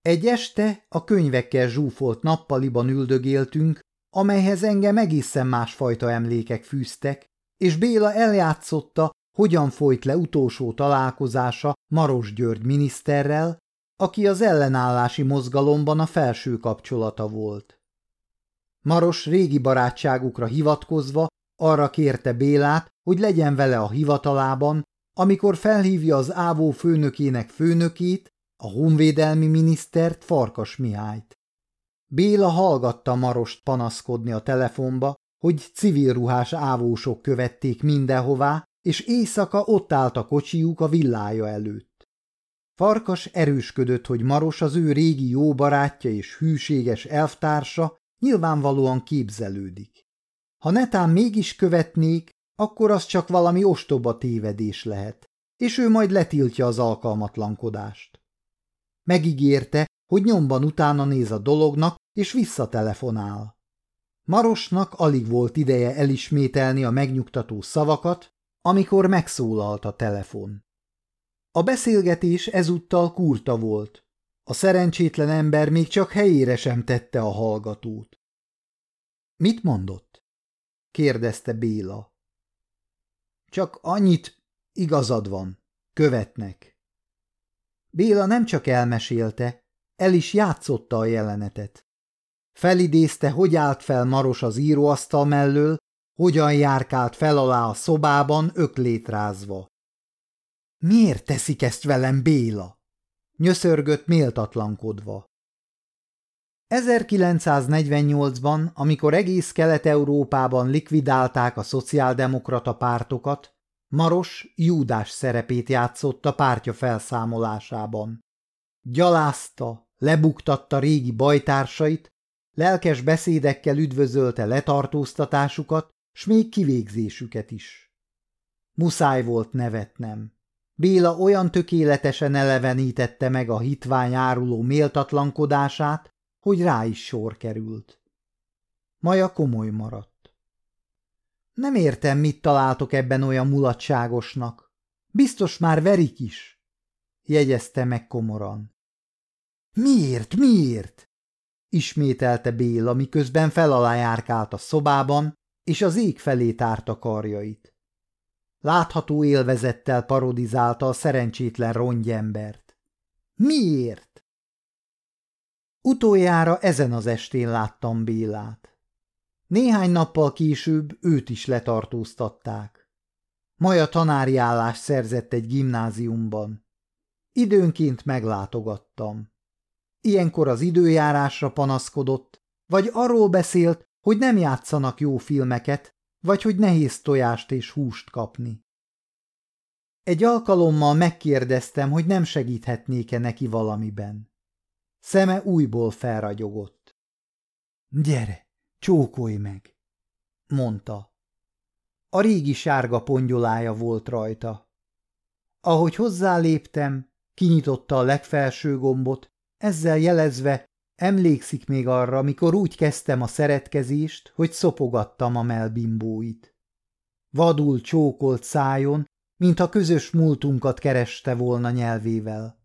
Egy este a könyvekkel zsúfolt nappaliban üldögéltünk, amelyhez engem egészen másfajta emlékek fűztek, és Béla eljátszotta, hogyan folyt le utolsó találkozása Maros György miniszterrel, aki az ellenállási mozgalomban a felső kapcsolata volt. Maros régi barátságukra hivatkozva arra kérte Bélát, hogy legyen vele a hivatalában, amikor felhívja az ávó főnökének főnökét, a honvédelmi minisztert Farkas Mihályt. Béla hallgatta Marost panaszkodni a telefonba, hogy civil ruhás ávósok követték mindenhová, és éjszaka ott állt a kocsijuk a villája előtt. Farkas erősködött, hogy Maros az ő régi jó barátja és hűséges elvtársa nyilvánvalóan képzelődik. Ha netán mégis követnék, akkor az csak valami ostoba tévedés lehet, és ő majd letiltja az alkalmatlankodást. Megígérte, hogy nyomban utána néz a dolognak, és visszatelefonál. Marosnak alig volt ideje elismételni a megnyugtató szavakat, amikor megszólalt a telefon. A beszélgetés ezúttal kurta volt. A szerencsétlen ember még csak helyére sem tette a hallgatót. – Mit mondott? – kérdezte Béla. – Csak annyit, igazad van, követnek. Béla nem csak elmesélte, el is játszotta a jelenetet. Felidézte, hogy állt fel Maros az íróasztal mellől, hogyan járkált fel alá a szobában öklétrázva. Miért teszik ezt velem, Béla? Nyöszörgött méltatlankodva. 1948-ban, amikor egész Kelet-Európában likvidálták a szociáldemokrata pártokat, Maros Júdás szerepét játszott a pártja felszámolásában. Gyalázta, lebuktatta régi bajtársait, lelkes beszédekkel üdvözölte letartóztatásukat, s még kivégzésüket is. Muszáj volt nevetnem. Béla olyan tökéletesen elevenítette meg a hitvány áruló méltatlankodását, hogy rá is sor került. Maja komoly maradt. Nem értem, mit találtok ebben olyan mulatságosnak. Biztos már verik is, jegyezte meg komoran. Miért, miért? ismételte Béla, miközben felalá járkált a szobában, és az ég felé tárta karjait. Látható élvezettel parodizálta a szerencsétlen rongyembert. Miért? Utoljára ezen az estén láttam Bélát. Néhány nappal később őt is letartóztatták. Maja tanári állást szerzett egy gimnáziumban. Időnként meglátogattam. Ilyenkor az időjárásra panaszkodott, vagy arról beszélt, hogy nem játszanak jó filmeket, vagy hogy nehéz tojást és húst kapni. Egy alkalommal megkérdeztem, hogy nem segíthetnék-e neki valamiben. Szeme újból felragyogott. Gyere, csókolj meg, mondta. A régi sárga pongyolája volt rajta. Ahogy hozzáléptem, kinyitotta a legfelső gombot, ezzel jelezve, emlékszik még arra, mikor úgy kezdtem a szeretkezést, hogy szopogattam a melbimbóit. Vadul csókolt szájon, mintha közös múltunkat kereste volna nyelvével.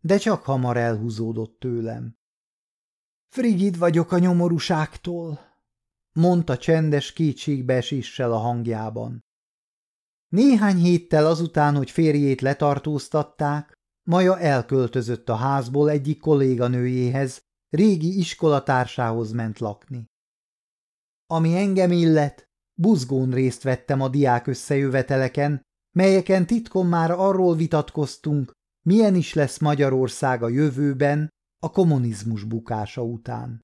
De csak hamar elhúzódott tőlem. Frigid vagyok a nyomorúságtól, mondta csendes kétségbeeséssel a hangjában. Néhány héttel azután, hogy férjét letartóztatták, Maja elköltözött a házból egyik kolléganőjéhez, régi iskolatársához ment lakni. Ami engem illet, buzgón részt vettem a diák összejöveteleken, melyeken titkon már arról vitatkoztunk, milyen is lesz Magyarország a jövőben a kommunizmus bukása után.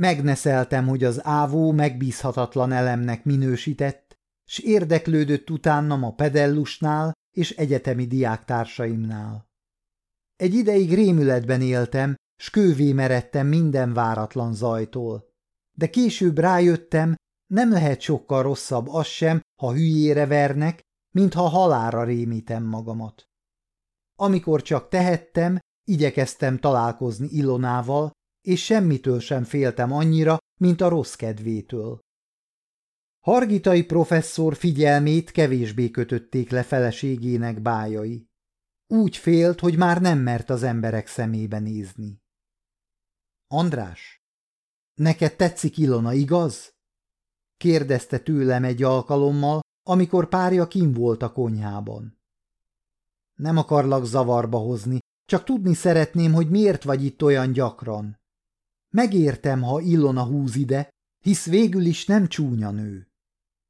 Megneszeltem, hogy az ávó megbízhatatlan elemnek minősített, s érdeklődött utánam a pedellusnál és egyetemi diáktársaimnál. Egy ideig rémületben éltem, s kővé minden váratlan zajtól. De később rájöttem, nem lehet sokkal rosszabb az sem, ha hülyére vernek, mint ha halára rémítem magamat. Amikor csak tehettem, igyekeztem találkozni Ilonával, és semmitől sem féltem annyira, mint a rossz kedvétől. Hargitai professzor figyelmét kevésbé kötötték le feleségének bájai. Úgy félt, hogy már nem mert az emberek szemébe nézni. András, neked tetszik Ilona, igaz? kérdezte tőlem egy alkalommal, amikor párja kim volt a konyhában. Nem akarlak zavarba hozni, csak tudni szeretném, hogy miért vagy itt olyan gyakran. Megértem, ha Ilona húz ide, hisz végül is nem csúnya nő.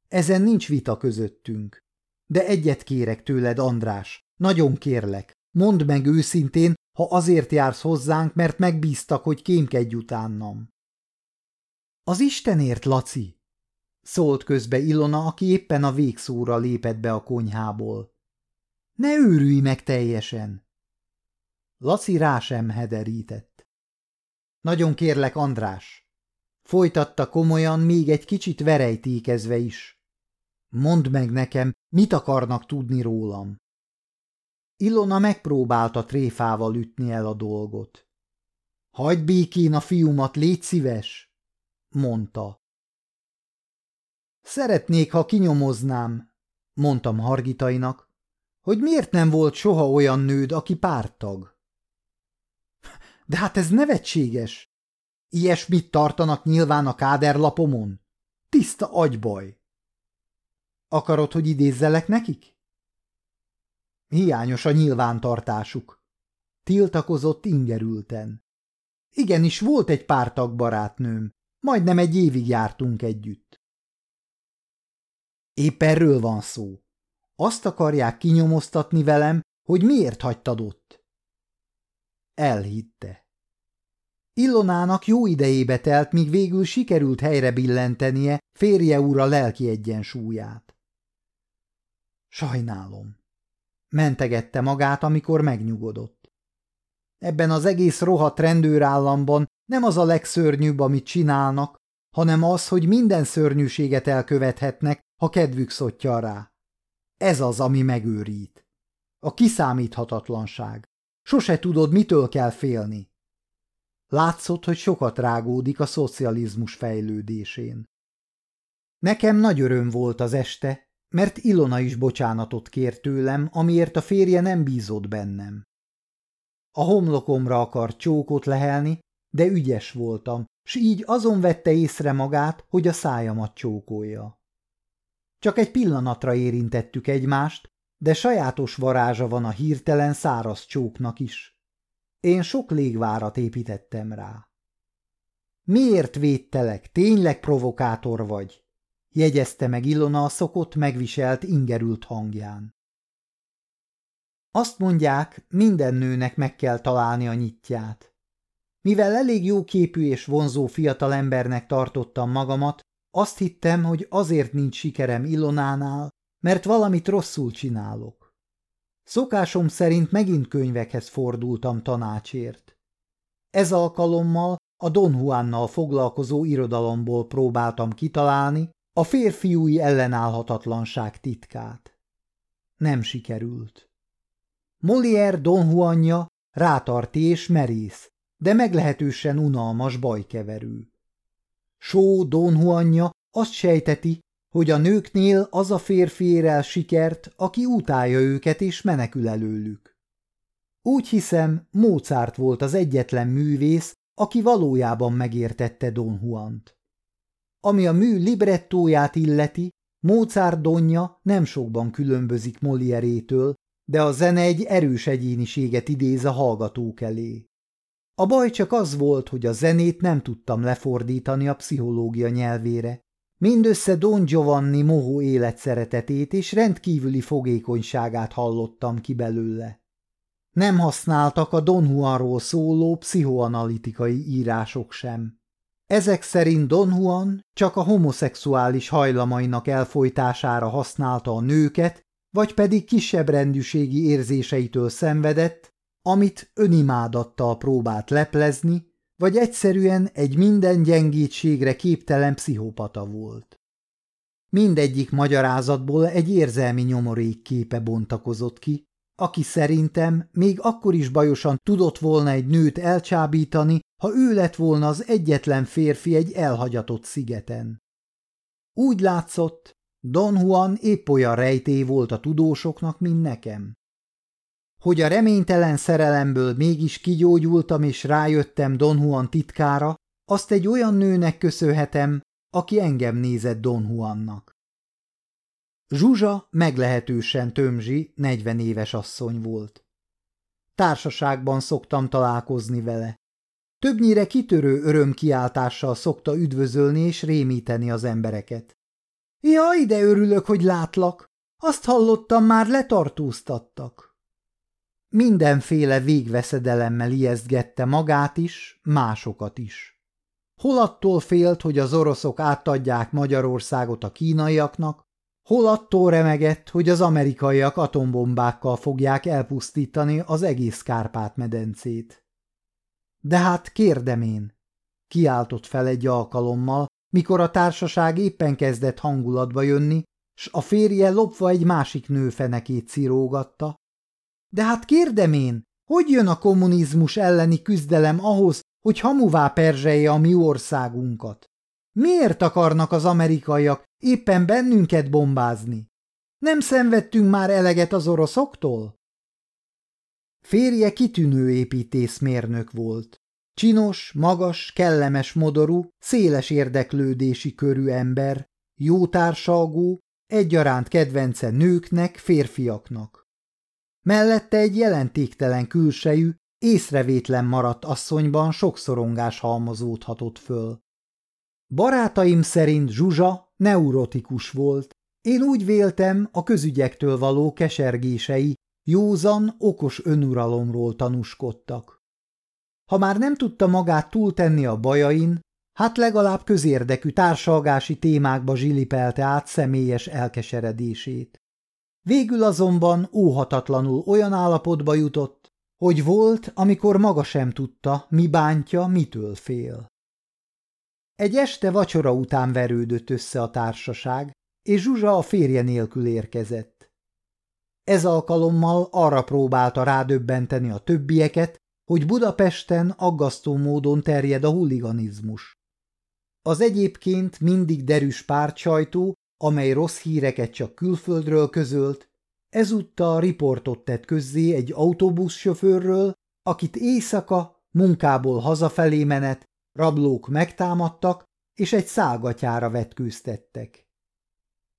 Ezen nincs vita közöttünk. De egyet kérek tőled, András, nagyon kérlek, mondd meg őszintén, ha azért jársz hozzánk, mert megbíztak, hogy kémkedj utánam. Az Istenért, Laci! szólt közbe Ilona, aki éppen a végszóra lépett be a konyhából. Ne őrülj meg teljesen! Laci rá sem hederített. Nagyon kérlek, András! Folytatta komolyan, még egy kicsit verejtékezve is. Mondd meg nekem, mit akarnak tudni rólam. Ilona megpróbálta tréfával ütni el a dolgot. Hagyd békén a fiúmat, légy szíves, mondta. Szeretnék, ha kinyomoznám, mondtam Hargitainak, hogy miért nem volt soha olyan nőd, aki pártag. De hát ez nevetséges. Ilyesmit tartanak nyilván a káderlapomon? Tiszta agybaj. Akarod, hogy idézzelek nekik? Hiányos a nyilvántartásuk. Tiltakozott ingerülten. Igenis, volt egy pár barátnőm. Majdnem egy évig jártunk együtt. Épp erről van szó. Azt akarják kinyomoztatni velem, hogy miért hagytad ott. Elhitte. Illonának jó idejébe telt, míg végül sikerült helyre billentenie férje úra lelki egyensúlyát. Sajnálom. Mentegette magát, amikor megnyugodott. Ebben az egész rohadt rendőrállamban nem az a legszörnyűbb, amit csinálnak, hanem az, hogy minden szörnyűséget elkövethetnek, ha kedvük szottya rá. Ez az, ami megőrít. A kiszámíthatatlanság. Sose tudod, mitől kell félni. Látszott, hogy sokat rágódik a szocializmus fejlődésén. Nekem nagy öröm volt az este, mert Ilona is bocsánatot kért tőlem, amiért a férje nem bízott bennem. A homlokomra akart csókot lehelni, de ügyes voltam, s így azon vette észre magát, hogy a szájamat csókolja. Csak egy pillanatra érintettük egymást, de sajátos varázsa van a hirtelen száraz csóknak is. Én sok légvárat építettem rá. Miért védtelek? Tényleg provokátor vagy? Jegyezte meg Ilona a szokott megviselt ingerült hangján. Azt mondják, minden nőnek meg kell találni a nyitját. Mivel elég jó képű és vonzó fiatalembernek tartottam magamat, azt hittem, hogy azért nincs sikerem Ilonánál, mert valamit rosszul csinálok. Szokásom szerint megint könyvekhez fordultam tanácsért. Ez alkalommal a Don Juannal foglalkozó irodalomból próbáltam kitalálni a férfiúi ellenállhatatlanság titkát. Nem sikerült. Molière Don Juanja rátarti és merész, de meglehetősen unalmas bajkeverő. Só Don Juanja azt sejteti, hogy a nőknél az a férfi ér el sikert, aki utálja őket és menekül előlük. Úgy hiszem, Mozart volt az egyetlen művész, aki valójában megértette Don Juant. Ami a mű librettóját illeti, Mozart donja nem sokban különbözik Molierétől, de a zene egy erős egyéniséget idéz a hallgatók elé. A baj csak az volt, hogy a zenét nem tudtam lefordítani a pszichológia nyelvére. Mindössze Don Giovanni mohó életszeretetét és rendkívüli fogékonyságát hallottam ki belőle. Nem használtak a Don Juanról szóló pszichoanalitikai írások sem. Ezek szerint Don Juan csak a homoszexuális hajlamainak elfolytására használta a nőket, vagy pedig kisebb rendűségi érzéseitől szenvedett, amit önimádattal próbált leplezni, vagy egyszerűen egy minden gyengétségre képtelen pszichopata volt. Mindegyik magyarázatból egy érzelmi nyomorék képe bontakozott ki, aki szerintem még akkor is bajosan tudott volna egy nőt elcsábítani, ha ő lett volna az egyetlen férfi egy elhagyatott szigeten. Úgy látszott, Don Juan épp olyan rejtély volt a tudósoknak, mint nekem. Hogy a reménytelen szerelemből mégis kigyógyultam és rájöttem Don Juan titkára, azt egy olyan nőnek köszönhetem, aki engem nézett Don Juannak. Zsuzsa meglehetősen tömzsi, negyven éves asszony volt. Társaságban szoktam találkozni vele. Többnyire kitörő örömkiáltással szokta üdvözölni és rémíteni az embereket. Ja, ide örülök, hogy látlak. Azt hallottam, már letartóztattak. Mindenféle végveszedelemmel ijesztgette magát is, másokat is. Hol attól félt, hogy az oroszok átadják Magyarországot a kínaiaknak, hol attól remegett, hogy az amerikaiak atombombákkal fogják elpusztítani az egész Kárpát-medencét. De hát kérdem én, kiáltott fel egy alkalommal, mikor a társaság éppen kezdett hangulatba jönni, s a férje lopva egy másik nő fenekét cirógatta. De hát kérdem én, hogy jön a kommunizmus elleni küzdelem ahhoz, hogy hamuvá perzselje a mi országunkat? Miért akarnak az amerikaiak éppen bennünket bombázni? Nem szenvedtünk már eleget az oroszoktól? Férje kitűnő építészmérnök volt. Csinos, magas, kellemes modorú, széles érdeklődési körű ember, jó társalgó, egyaránt kedvence nőknek, férfiaknak. Mellette egy jelentéktelen külsejű, észrevétlen maradt asszonyban sok szorongás halmozódhatott föl. Barátaim szerint Zsuzsa neurotikus volt. Én úgy véltem, a közügyektől való kesergései józan, okos önuralomról tanúskodtak. Ha már nem tudta magát túltenni a bajain, hát legalább közérdekű társalgási témákba zsilipelte át személyes elkeseredését. Végül azonban óhatatlanul olyan állapotba jutott, hogy volt, amikor maga sem tudta, mi bántja, mitől fél. Egy este vacsora után verődött össze a társaság, és Zsuzsa a férje nélkül érkezett. Ez alkalommal arra próbálta rádöbbenteni a többieket, hogy Budapesten aggasztó módon terjed a huliganizmus. Az egyébként mindig derűs pártsajtó, amely rossz híreket csak külföldről közölt, ezúttal riportot tett közzé egy autóbuszsofőrről, akit éjszaka, munkából hazafelé menet, rablók megtámadtak, és egy szálgatyára vetkőztettek.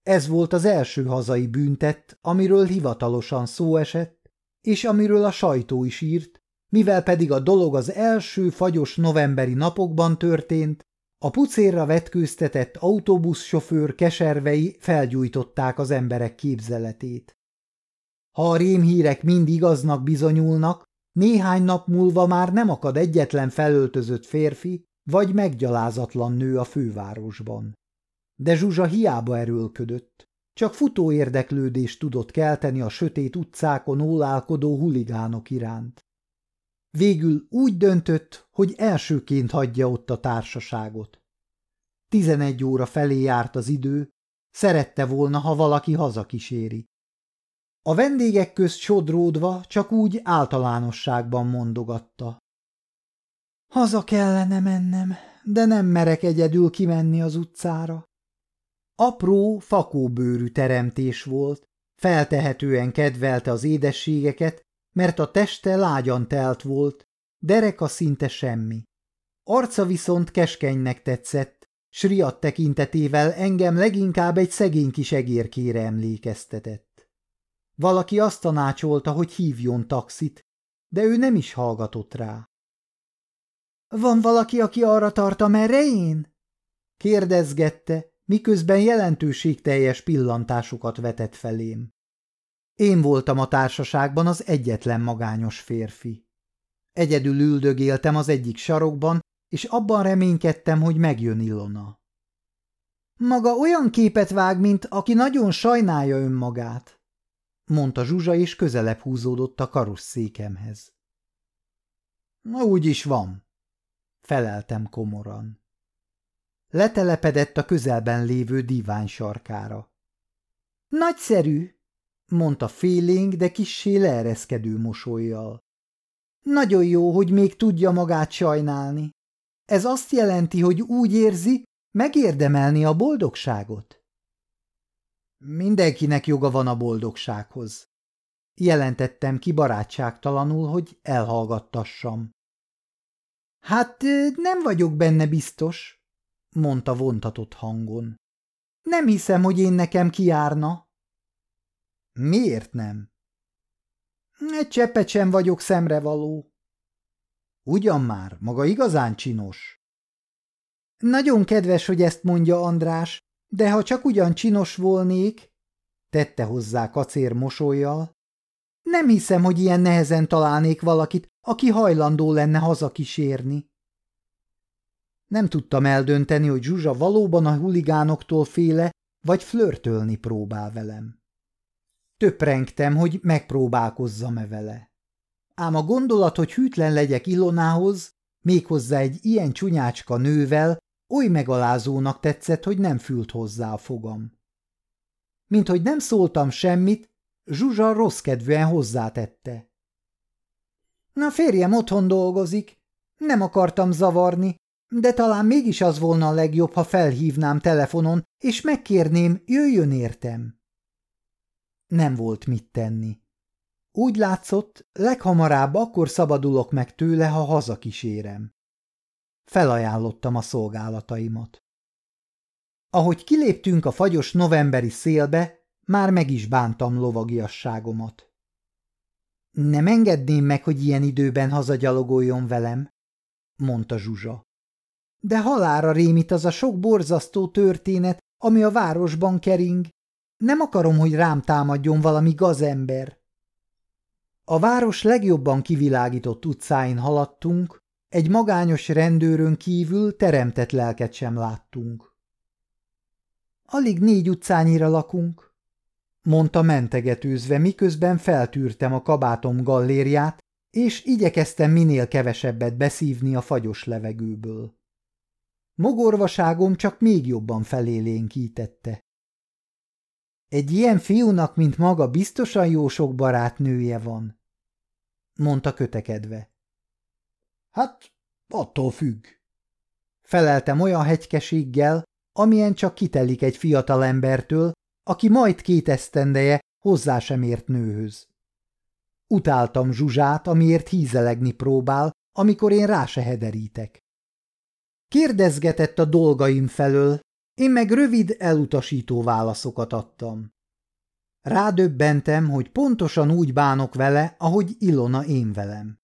Ez volt az első hazai bűntett, amiről hivatalosan szó esett, és amiről a sajtó is írt, mivel pedig a dolog az első fagyos novemberi napokban történt, a pucérra vetkőztetett autóbuszsofőr keservei felgyújtották az emberek képzeletét. Ha a rémhírek mind igaznak bizonyulnak, néhány nap múlva már nem akad egyetlen felöltözött férfi vagy meggyalázatlan nő a fővárosban. De Zsuzsa hiába erőlködött, csak futó érdeklődést tudott kelteni a sötét utcákon ólálkodó huligánok iránt. Végül úgy döntött, hogy elsőként hagyja ott a társaságot. Tizenegy óra felé járt az idő, szerette volna, ha valaki hazakíséri. A vendégek közt sodródva csak úgy általánosságban mondogatta. Haza kellene mennem, de nem merek egyedül kimenni az utcára. Apró, fakóbőrű teremtés volt, feltehetően kedvelte az édességeket, mert a teste lágyan telt volt, dereka szinte semmi. Arca viszont keskenynek tetszett, s riadt tekintetével engem leginkább egy szegény kis egérkére emlékeztetett. Valaki azt tanácsolta, hogy hívjon taxit, de ő nem is hallgatott rá. – Van valaki, aki arra tart, amerre én? – kérdezgette, miközben jelentőségteljes pillantásokat vetett felém. Én voltam a társaságban az egyetlen magányos férfi. Egyedül üldögéltem az egyik sarokban, és abban reménykedtem, hogy megjön Ilona. Maga olyan képet vág, mint aki nagyon sajnálja önmagát, mondta Zsuzsa, és közelebb húzódott a karosszékemhez. Úgy is van, feleltem komoran. Letelepedett a közelben lévő divány sarkára. Nagyszerű, mondta félénk, de kissé leereszkedő mosolyjal. Nagyon jó, hogy még tudja magát sajnálni. Ez azt jelenti, hogy úgy érzi, megérdemelni a boldogságot? Mindenkinek joga van a boldogsághoz. Jelentettem ki barátságtalanul, hogy elhallgattassam. Hát nem vagyok benne biztos, mondta vontatott hangon. Nem hiszem, hogy én nekem kiárna. Miért nem? Egy cseppet sem vagyok szemrevaló. Ugyan már, maga igazán csinos. Nagyon kedves, hogy ezt mondja András, de ha csak ugyan csinos volnék, tette hozzá kacér mosolyjal, nem hiszem, hogy ilyen nehezen találnék valakit, aki hajlandó lenne hazakísérni. Nem tudtam eldönteni, hogy Zsuzsa valóban a huligánoktól féle, vagy flörtölni próbál velem. Töprengtem, hogy megpróbálkozzam-e vele. Ám a gondolat, hogy hűtlen legyek Ilonához, méghozzá egy ilyen csúnyácska nővel, oly megalázónak tetszett, hogy nem fült hozzá a fogam. Mint hogy nem szóltam semmit, Zsuzsa rossz kedvűen hozzátette. Na férjem otthon dolgozik, nem akartam zavarni, de talán mégis az volna a legjobb, ha felhívnám telefonon, és megkérném, jöjjön értem. Nem volt mit tenni. Úgy látszott, leghamarabb akkor szabadulok meg tőle, ha hazakísérem. Felajánlottam a szolgálataimat. Ahogy kiléptünk a fagyos novemberi szélbe, már meg is bántam lovagiasságomat. Nem engedném meg, hogy ilyen időben hazagyalogoljon velem, mondta Zsuzsa. De halára rémít az a sok borzasztó történet, ami a városban kering, nem akarom, hogy rám támadjon valami gazember. A város legjobban kivilágított utcáin haladtunk, egy magányos rendőrön kívül teremtett lelket sem láttunk. Alig négy utcányira lakunk, mondta mentegetőzve, miközben feltűrtem a kabátom gallériát, és igyekeztem minél kevesebbet beszívni a fagyos levegőből. Mogorvaságom csak még jobban felélénkítette. Egy ilyen fiúnak, mint maga, biztosan jó sok barátnője van, mondta kötekedve. Hát, attól függ. Feleltem olyan hegykeséggel, amilyen csak kitelik egy fiatal embertől, aki majd két esztendeje hozzá sem ért nőhöz. Utáltam Zsuzsát, amiért hízelegni próbál, amikor én rá se hederítek. Kérdezgetett a dolgaim felől, én meg rövid, elutasító válaszokat adtam. Rádöbbentem, hogy pontosan úgy bánok vele, ahogy Ilona én velem.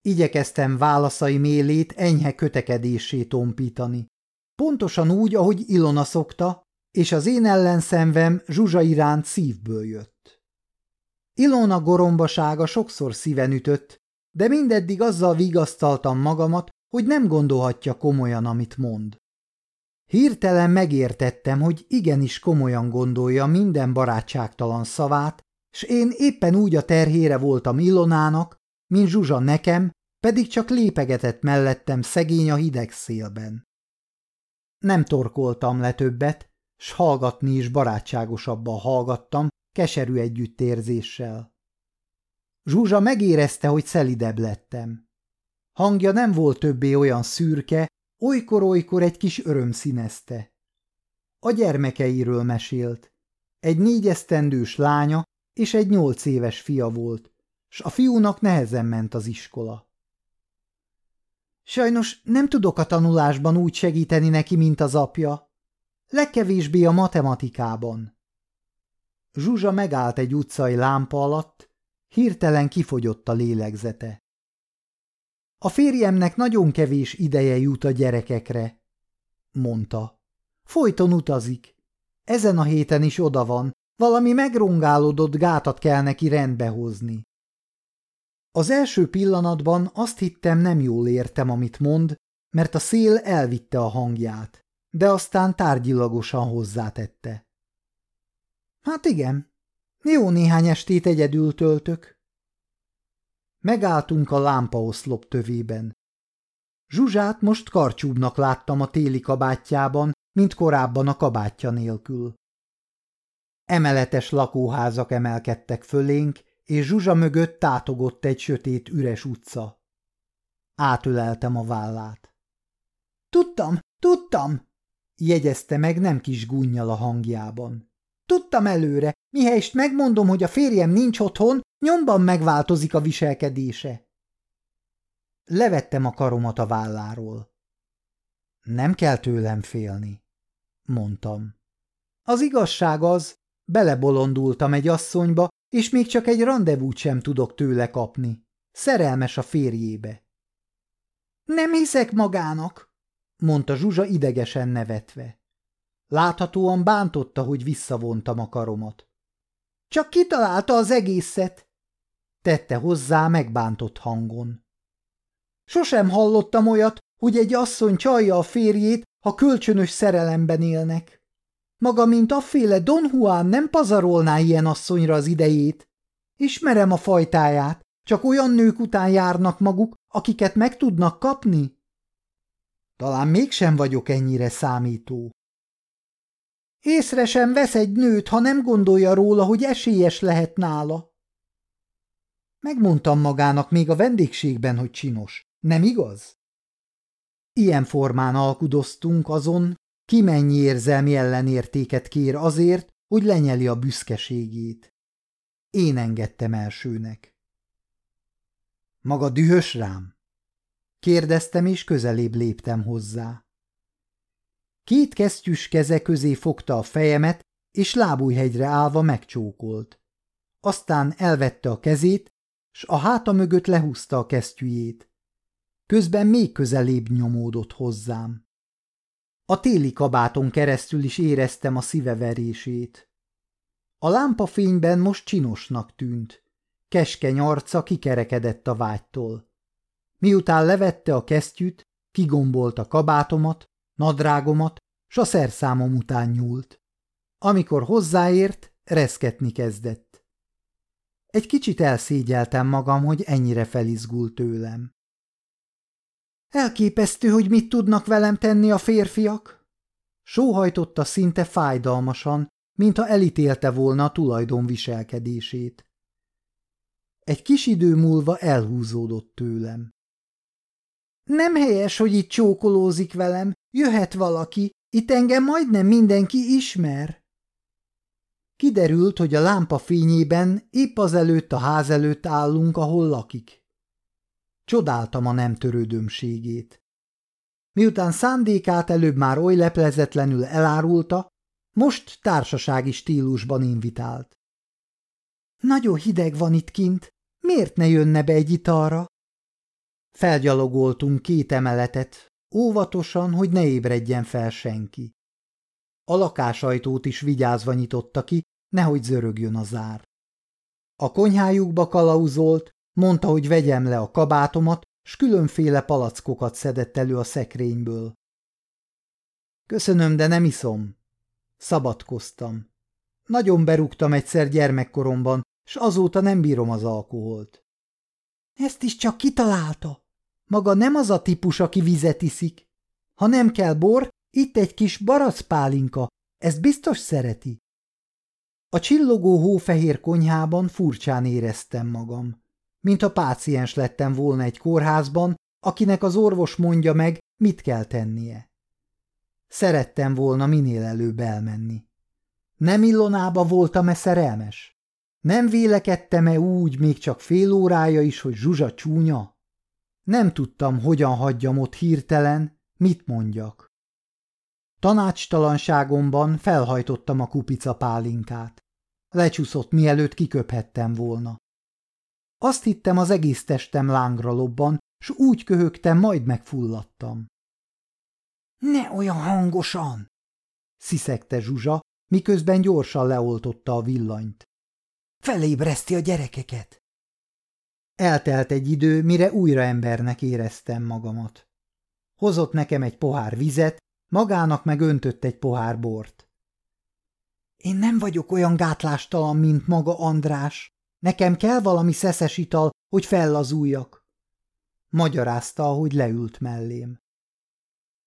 Igyekeztem válaszai mélét enyhe kötekedésé tompítani. Pontosan úgy, ahogy Ilona szokta, és az én ellenszemvem Zsuzsa iránt szívből jött. Ilona gorombasága sokszor szíven ütött, de mindeddig azzal vigasztaltam magamat, hogy nem gondolhatja komolyan, amit mond. Hirtelen megértettem, hogy igenis komolyan gondolja minden barátságtalan szavát, s én éppen úgy a terhére voltam Ilonának, mint Zsuzsa nekem, pedig csak lépegetett mellettem szegény a hideg szélben. Nem torkoltam le többet, s hallgatni is barátságosabban hallgattam, keserű együttérzéssel. Zsuzsa megérezte, hogy szelidebb lettem. Hangja nem volt többé olyan szürke, olykor-olykor egy kis öröm színezte. A gyermekeiről mesélt. Egy négyesztendős lánya és egy nyolc éves fia volt, s a fiúnak nehezen ment az iskola. Sajnos nem tudok a tanulásban úgy segíteni neki, mint az apja. Legkevésbé a matematikában. Zsuzsa megállt egy utcai lámpa alatt, hirtelen kifogyott a lélegzete. A férjemnek nagyon kevés ideje jut a gyerekekre, mondta. Folyton utazik. Ezen a héten is oda van, valami megrongálódott gátat kell neki rendbe hozni. Az első pillanatban azt hittem nem jól értem, amit mond, mert a szél elvitte a hangját, de aztán tárgyilagosan hozzátette. Hát igen, jó néhány estét egyedül töltök. Megálltunk a lámpaoszlop tövében. Zsuzsát most karcsúbbnak láttam a téli kabátjában, mint korábban a kabátja nélkül. Emeletes lakóházak emelkedtek fölénk, és Zsuzsa mögött tátogott egy sötét, üres utca. Átöleltem a vállát. Tudtam, tudtam, jegyezte meg nem kis gúnyjal a hangjában. Tudtam előre, mihelyest megmondom, hogy a férjem nincs otthon, nyomban megváltozik a viselkedése. Levettem a karomat a válláról. Nem kell tőlem félni, mondtam. Az igazság az, belebolondultam egy asszonyba, és még csak egy rendezvút sem tudok tőle kapni. Szerelmes a férjébe. Nem hiszek magának, mondta Zsuzsa idegesen nevetve. Láthatóan bántotta, hogy visszavontam a karomat. Csak kitalálta az egészet, tette hozzá megbántott hangon. Sosem hallottam olyat, hogy egy asszony csalja a férjét, ha kölcsönös szerelemben élnek. Maga, mint afféle Don Juan nem pazarolná ilyen asszonyra az idejét. Ismerem a fajtáját, csak olyan nők után járnak maguk, akiket meg tudnak kapni? Talán mégsem vagyok ennyire számító. Észre sem vesz egy nőt, ha nem gondolja róla, hogy esélyes lehet nála. Megmondtam magának még a vendégségben, hogy csinos. Nem igaz? Ilyen formán alkudoztunk azon, ki mennyi érzelmi ellenértéket kér azért, hogy lenyeli a büszkeségét. Én engedtem elsőnek. Maga dühös rám? Kérdeztem, és közelébb léptem hozzá. Két kesztyűs keze közé fogta a fejemet, és lábújhegyre állva megcsókolt. Aztán elvette a kezét, s a háta mögött lehúzta a kesztyűjét. Közben még közelébb nyomódott hozzám. A téli kabáton keresztül is éreztem a szíveverését. A lámpafényben most csinosnak tűnt. Keskeny arca kikerekedett a vágytól. Miután levette a kesztyűt, kigombolt a kabátomat, nadrágomat, s a szerszámom után nyúlt. Amikor hozzáért, reszketni kezdett. Egy kicsit elszégyeltem magam, hogy ennyire felizgult tőlem. Elképesztő, hogy mit tudnak velem tenni a férfiak. Sóhajtotta szinte fájdalmasan, mintha elítélte volna a tulajdon viselkedését. Egy kis idő múlva elhúzódott tőlem. Nem helyes, hogy itt csókolózik velem, jöhet valaki, itt engem majdnem mindenki ismer. Kiderült, hogy a lámpa fényében épp azelőtt a ház előtt állunk, ahol lakik. Csodáltam a nem törődömségét. Miután szándékát előbb már oly leplezetlenül elárulta, most társasági stílusban invitált. Nagyon hideg van itt kint, miért ne jönne be egy italra? Felgyalogoltunk két emeletet, óvatosan, hogy ne ébredjen fel senki. A lakásajtót is vigyázva nyitotta ki, nehogy zörögjön a zár. A konyhájukba kalauzolt, mondta, hogy vegyem le a kabátomat, s különféle palackokat szedett elő a szekrényből. Köszönöm, de nem iszom. Szabadkoztam. Nagyon berúgtam egyszer gyermekkoromban, s azóta nem bírom az alkoholt. Ezt is csak kitalálta. Maga nem az a típus, aki vizet iszik. Ha nem kell bor, itt egy kis baracpálinka, ezt biztos szereti. A csillogó hófehér konyhában furcsán éreztem magam. Mint a páciens lettem volna egy kórházban, akinek az orvos mondja meg, mit kell tennie. Szerettem volna minél előbb elmenni. Nem illonába voltam-e szerelmes? Nem vélekedtem-e úgy még csak fél órája is, hogy Zsuzsa csúnya? Nem tudtam, hogyan hagyjam ott hirtelen, mit mondjak. Tanácstalanságomban felhajtottam a kupica pálinkát. Lecsúszott, mielőtt kiköphettem volna. Azt hittem, az egész testem lángra lobban, s úgy köhögtem, majd megfulladtam. – Ne olyan hangosan! – sziszegte Zsuzsa, miközben gyorsan leoltotta a villanyt. – Felébreszti a gyerekeket! Eltelt egy idő, mire újra embernek éreztem magamat. Hozott nekem egy pohár vizet, magának meg öntött egy pohár bort. Én nem vagyok olyan gátlástalan, mint maga András. Nekem kell valami szeszes ital, hogy fellazuljak. Magyarázta, ahogy leült mellém.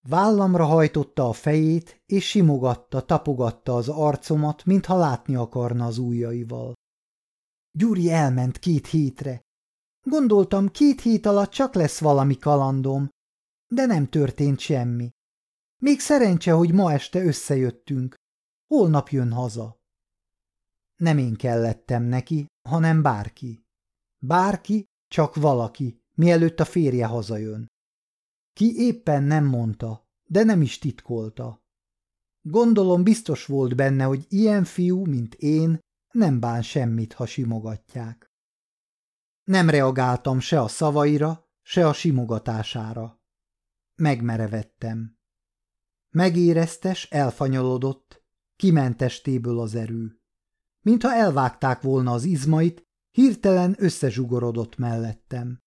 Vállamra hajtotta a fejét, és simogatta, tapogatta az arcomat, mintha látni akarna az ujjaival. Gyuri elment két hétre. Gondoltam, két hét alatt csak lesz valami kalandom, de nem történt semmi. Még szerencse, hogy ma este összejöttünk. Holnap jön haza. Nem én kellettem neki, hanem bárki. Bárki, csak valaki, mielőtt a férje hazajön. Ki éppen nem mondta, de nem is titkolta. Gondolom biztos volt benne, hogy ilyen fiú, mint én, nem bán semmit, ha simogatják. Nem reagáltam se a szavaira, se a simogatására. Megmerevettem. Megéreztes, elfanyolodott, kiment testéből az erő. Mintha elvágták volna az izmait, hirtelen összezsugorodott mellettem.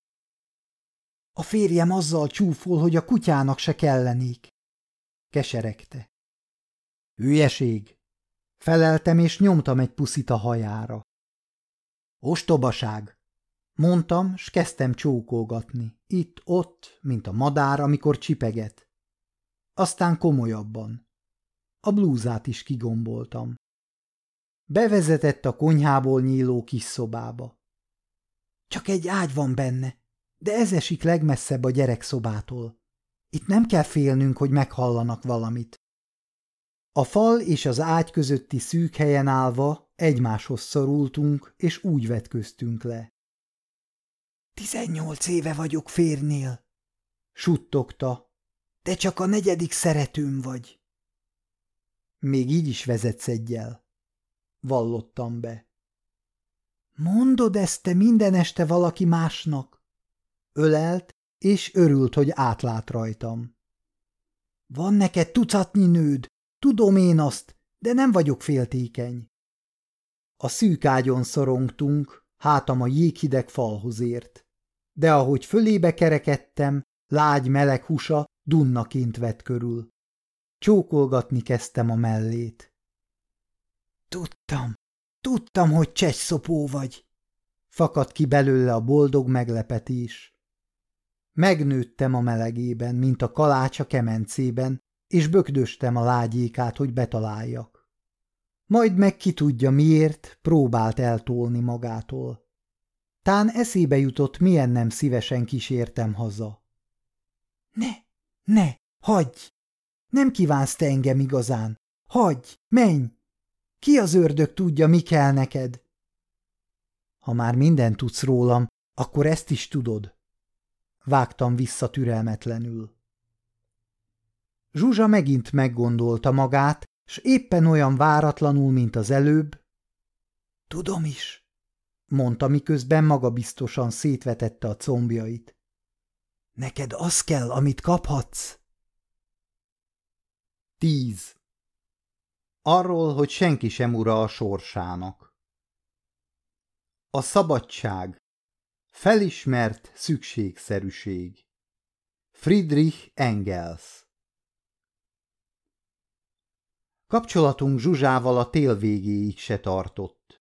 A férjem azzal csúfol, hogy a kutyának se kellenék. Keseregte. Hülyeség! Feleltem, és nyomtam egy puszit a hajára. Ostobaság! Mondtam, s kezdtem csókolgatni, itt-ott, mint a madár, amikor csipeget. Aztán komolyabban. A blúzát is kigomboltam. Bevezetett a konyhából nyíló kis szobába. Csak egy ágy van benne, de ez esik legmesszebb a gyerekszobától. Itt nem kell félnünk, hogy meghallanak valamit. A fal és az ágy közötti szűk helyen állva egymáshoz szorultunk, és úgy vetköztünk le. Tizennyolc éve vagyok férnél, suttogta, de csak a negyedik szeretőm vagy. Még így is vezetsz egyel, vallottam be. Mondod ezt te minden este valaki másnak? Ölelt, és örült, hogy átlát rajtam. Van neked tucatnyi nőd, tudom én azt, de nem vagyok féltékeny. A szűk ágyon szorongtunk, hátam a jéghideg falhoz ért. De ahogy fölébe kerekedtem, lágy meleg husa dunnaként vett körül. Csókolgatni kezdtem a mellét. Tudtam, tudtam, hogy csegyszopó vagy. Fakadt ki belőle a boldog meglepetés. Megnőttem a melegében, mint a kalács a kemencében, és bökdöstem a lágyékát, hogy betaláljak. Majd meg ki tudja miért, próbált eltolni magától. Tán eszébe jutott, milyen nem szívesen kísértem haza. Ne, ne, hagyj! Nem kívánsz te engem igazán. Hagyj, menj! Ki az ördög tudja, mi kell neked? Ha már mindent tudsz rólam, akkor ezt is tudod. Vágtam vissza türelmetlenül. Zsuzsa megint meggondolta magát, s éppen olyan váratlanul, mint az előbb. Tudom is, mondta, miközben magabiztosan szétvetette a combjait. Neked az kell, amit kaphatsz. Tíz. Arról, hogy senki sem ura a sorsának. A szabadság. Felismert szükségszerűség. Friedrich Engels Kapcsolatunk Zsuzsával a tél végéig se tartott.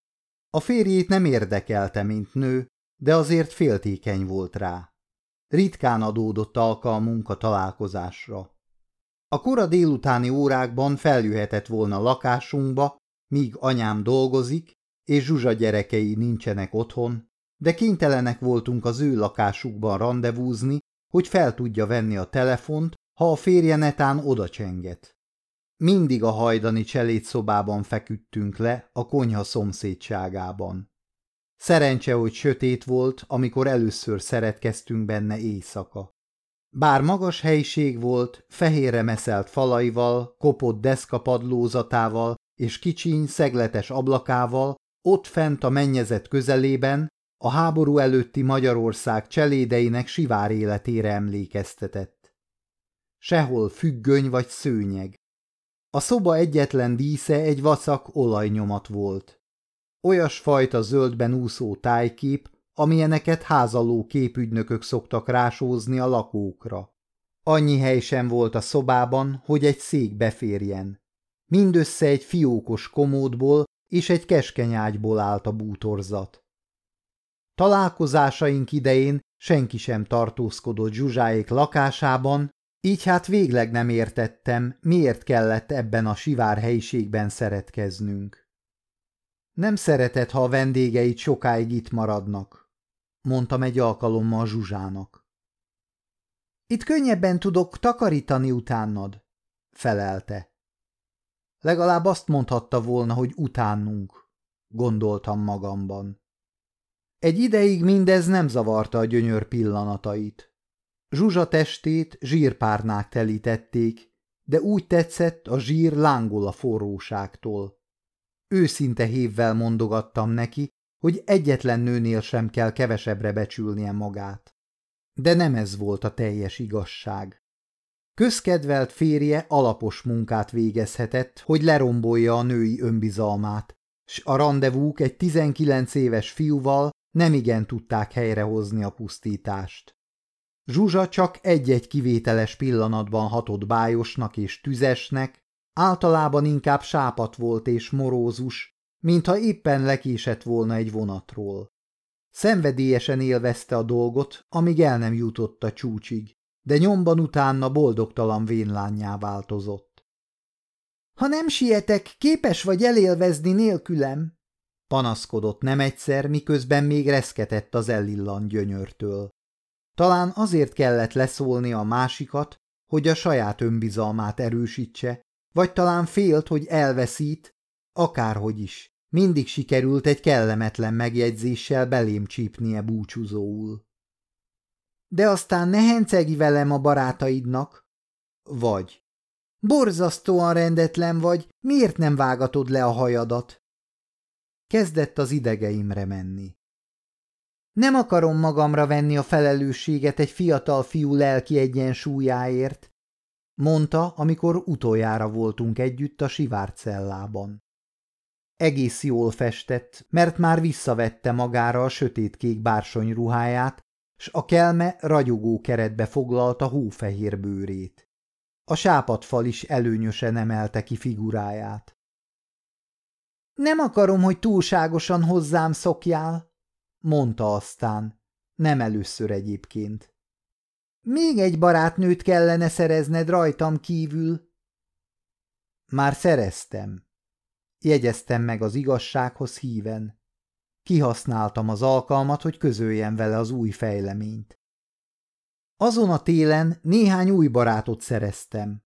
A férjét nem érdekelte, mint nő, de azért féltékeny volt rá. Ritkán adódott alkalmunk a találkozásra. A kora délutáni órákban feljöhetett volna lakásunkba, míg anyám dolgozik, és Zsuzsa gyerekei nincsenek otthon, de kénytelenek voltunk az ő lakásukban rendezvúzni, hogy fel tudja venni a telefont, ha a férje netán oda csenget. Mindig a hajdani cselédszobában feküdtünk le, a konyha szomszédságában. Szerencse, hogy sötét volt, amikor először szeretkeztünk benne éjszaka. Bár magas helyiség volt, fehérre meszelt falaival, kopott deszkapadlózatával és kicsiny, szegletes ablakával, ott fent a mennyezet közelében a háború előtti Magyarország cselédeinek sivár életére emlékeztetett. Sehol függöny vagy szőnyeg. A szoba egyetlen dísze egy vacak olajnyomat volt. Olyasfajta zöldben úszó tájkép, amilyeneket házaló képügynökök szoktak rásózni a lakókra. Annyi hely sem volt a szobában, hogy egy szék beférjen. Mindössze egy fiókos komódból és egy keskeny ágyból állt a bútorzat. Találkozásaink idején senki sem tartózkodott Zsuzsáék lakásában, így hát végleg nem értettem, miért kellett ebben a sivár helyiségben szeretkeznünk. Nem szeretett, ha a vendégeit sokáig itt maradnak, mondtam egy alkalommal Zsuzsának. Itt könnyebben tudok takarítani utánad, felelte. Legalább azt mondhatta volna, hogy utánunk, gondoltam magamban. Egy ideig mindez nem zavarta a gyönyör pillanatait. Zsuzsa testét zsírpárnák telítették, de úgy tetszett, a zsír lángol a forróságtól. Őszinte hévvel mondogattam neki, hogy egyetlen nőnél sem kell kevesebbre becsülnie magát. De nem ez volt a teljes igazság. Közkedvelt férje alapos munkát végezhetett, hogy lerombolja a női önbizalmát, s a randevúk egy 19 éves fiúval nemigen tudták helyrehozni a pusztítást. Zsuzsa csak egy-egy kivételes pillanatban hatott bájosnak és tüzesnek, általában inkább sápat volt és morózus, mintha éppen lekésett volna egy vonatról. Szenvedélyesen élvezte a dolgot, amíg el nem jutott a csúcsig, de nyomban utána boldogtalan vénlányá változott. – Ha nem sietek, képes vagy elélvezni nélkülem? – panaszkodott nem egyszer, miközben még reszketett az elillan gyönyörtől. Talán azért kellett leszólni a másikat, hogy a saját önbizalmát erősítse, vagy talán félt, hogy elveszít, akárhogy is. Mindig sikerült egy kellemetlen megjegyzéssel belém csípnie búcsúzóul. De aztán ne hencegi velem a barátaidnak. Vagy. Borzasztóan rendetlen vagy, miért nem vágatod le a hajadat? Kezdett az idegeimre menni. Nem akarom magamra venni a felelősséget egy fiatal fiú lelki egyensúlyáért, mondta, amikor utoljára voltunk együtt a sivárcellában. Egész jól festett, mert már visszavette magára a sötétkék bársony ruháját, s a kelme ragyogó keretbe foglalta hófehér bőrét. A sápadfal is előnyösen emelte ki figuráját. Nem akarom, hogy túlságosan hozzám szokjál, mondta aztán, nem először egyébként. Még egy barátnőt kellene szerezned rajtam kívül. Már szereztem. Jegyeztem meg az igazsághoz híven. Kihasználtam az alkalmat, hogy közöljem vele az új fejleményt. Azon a télen néhány új barátot szereztem.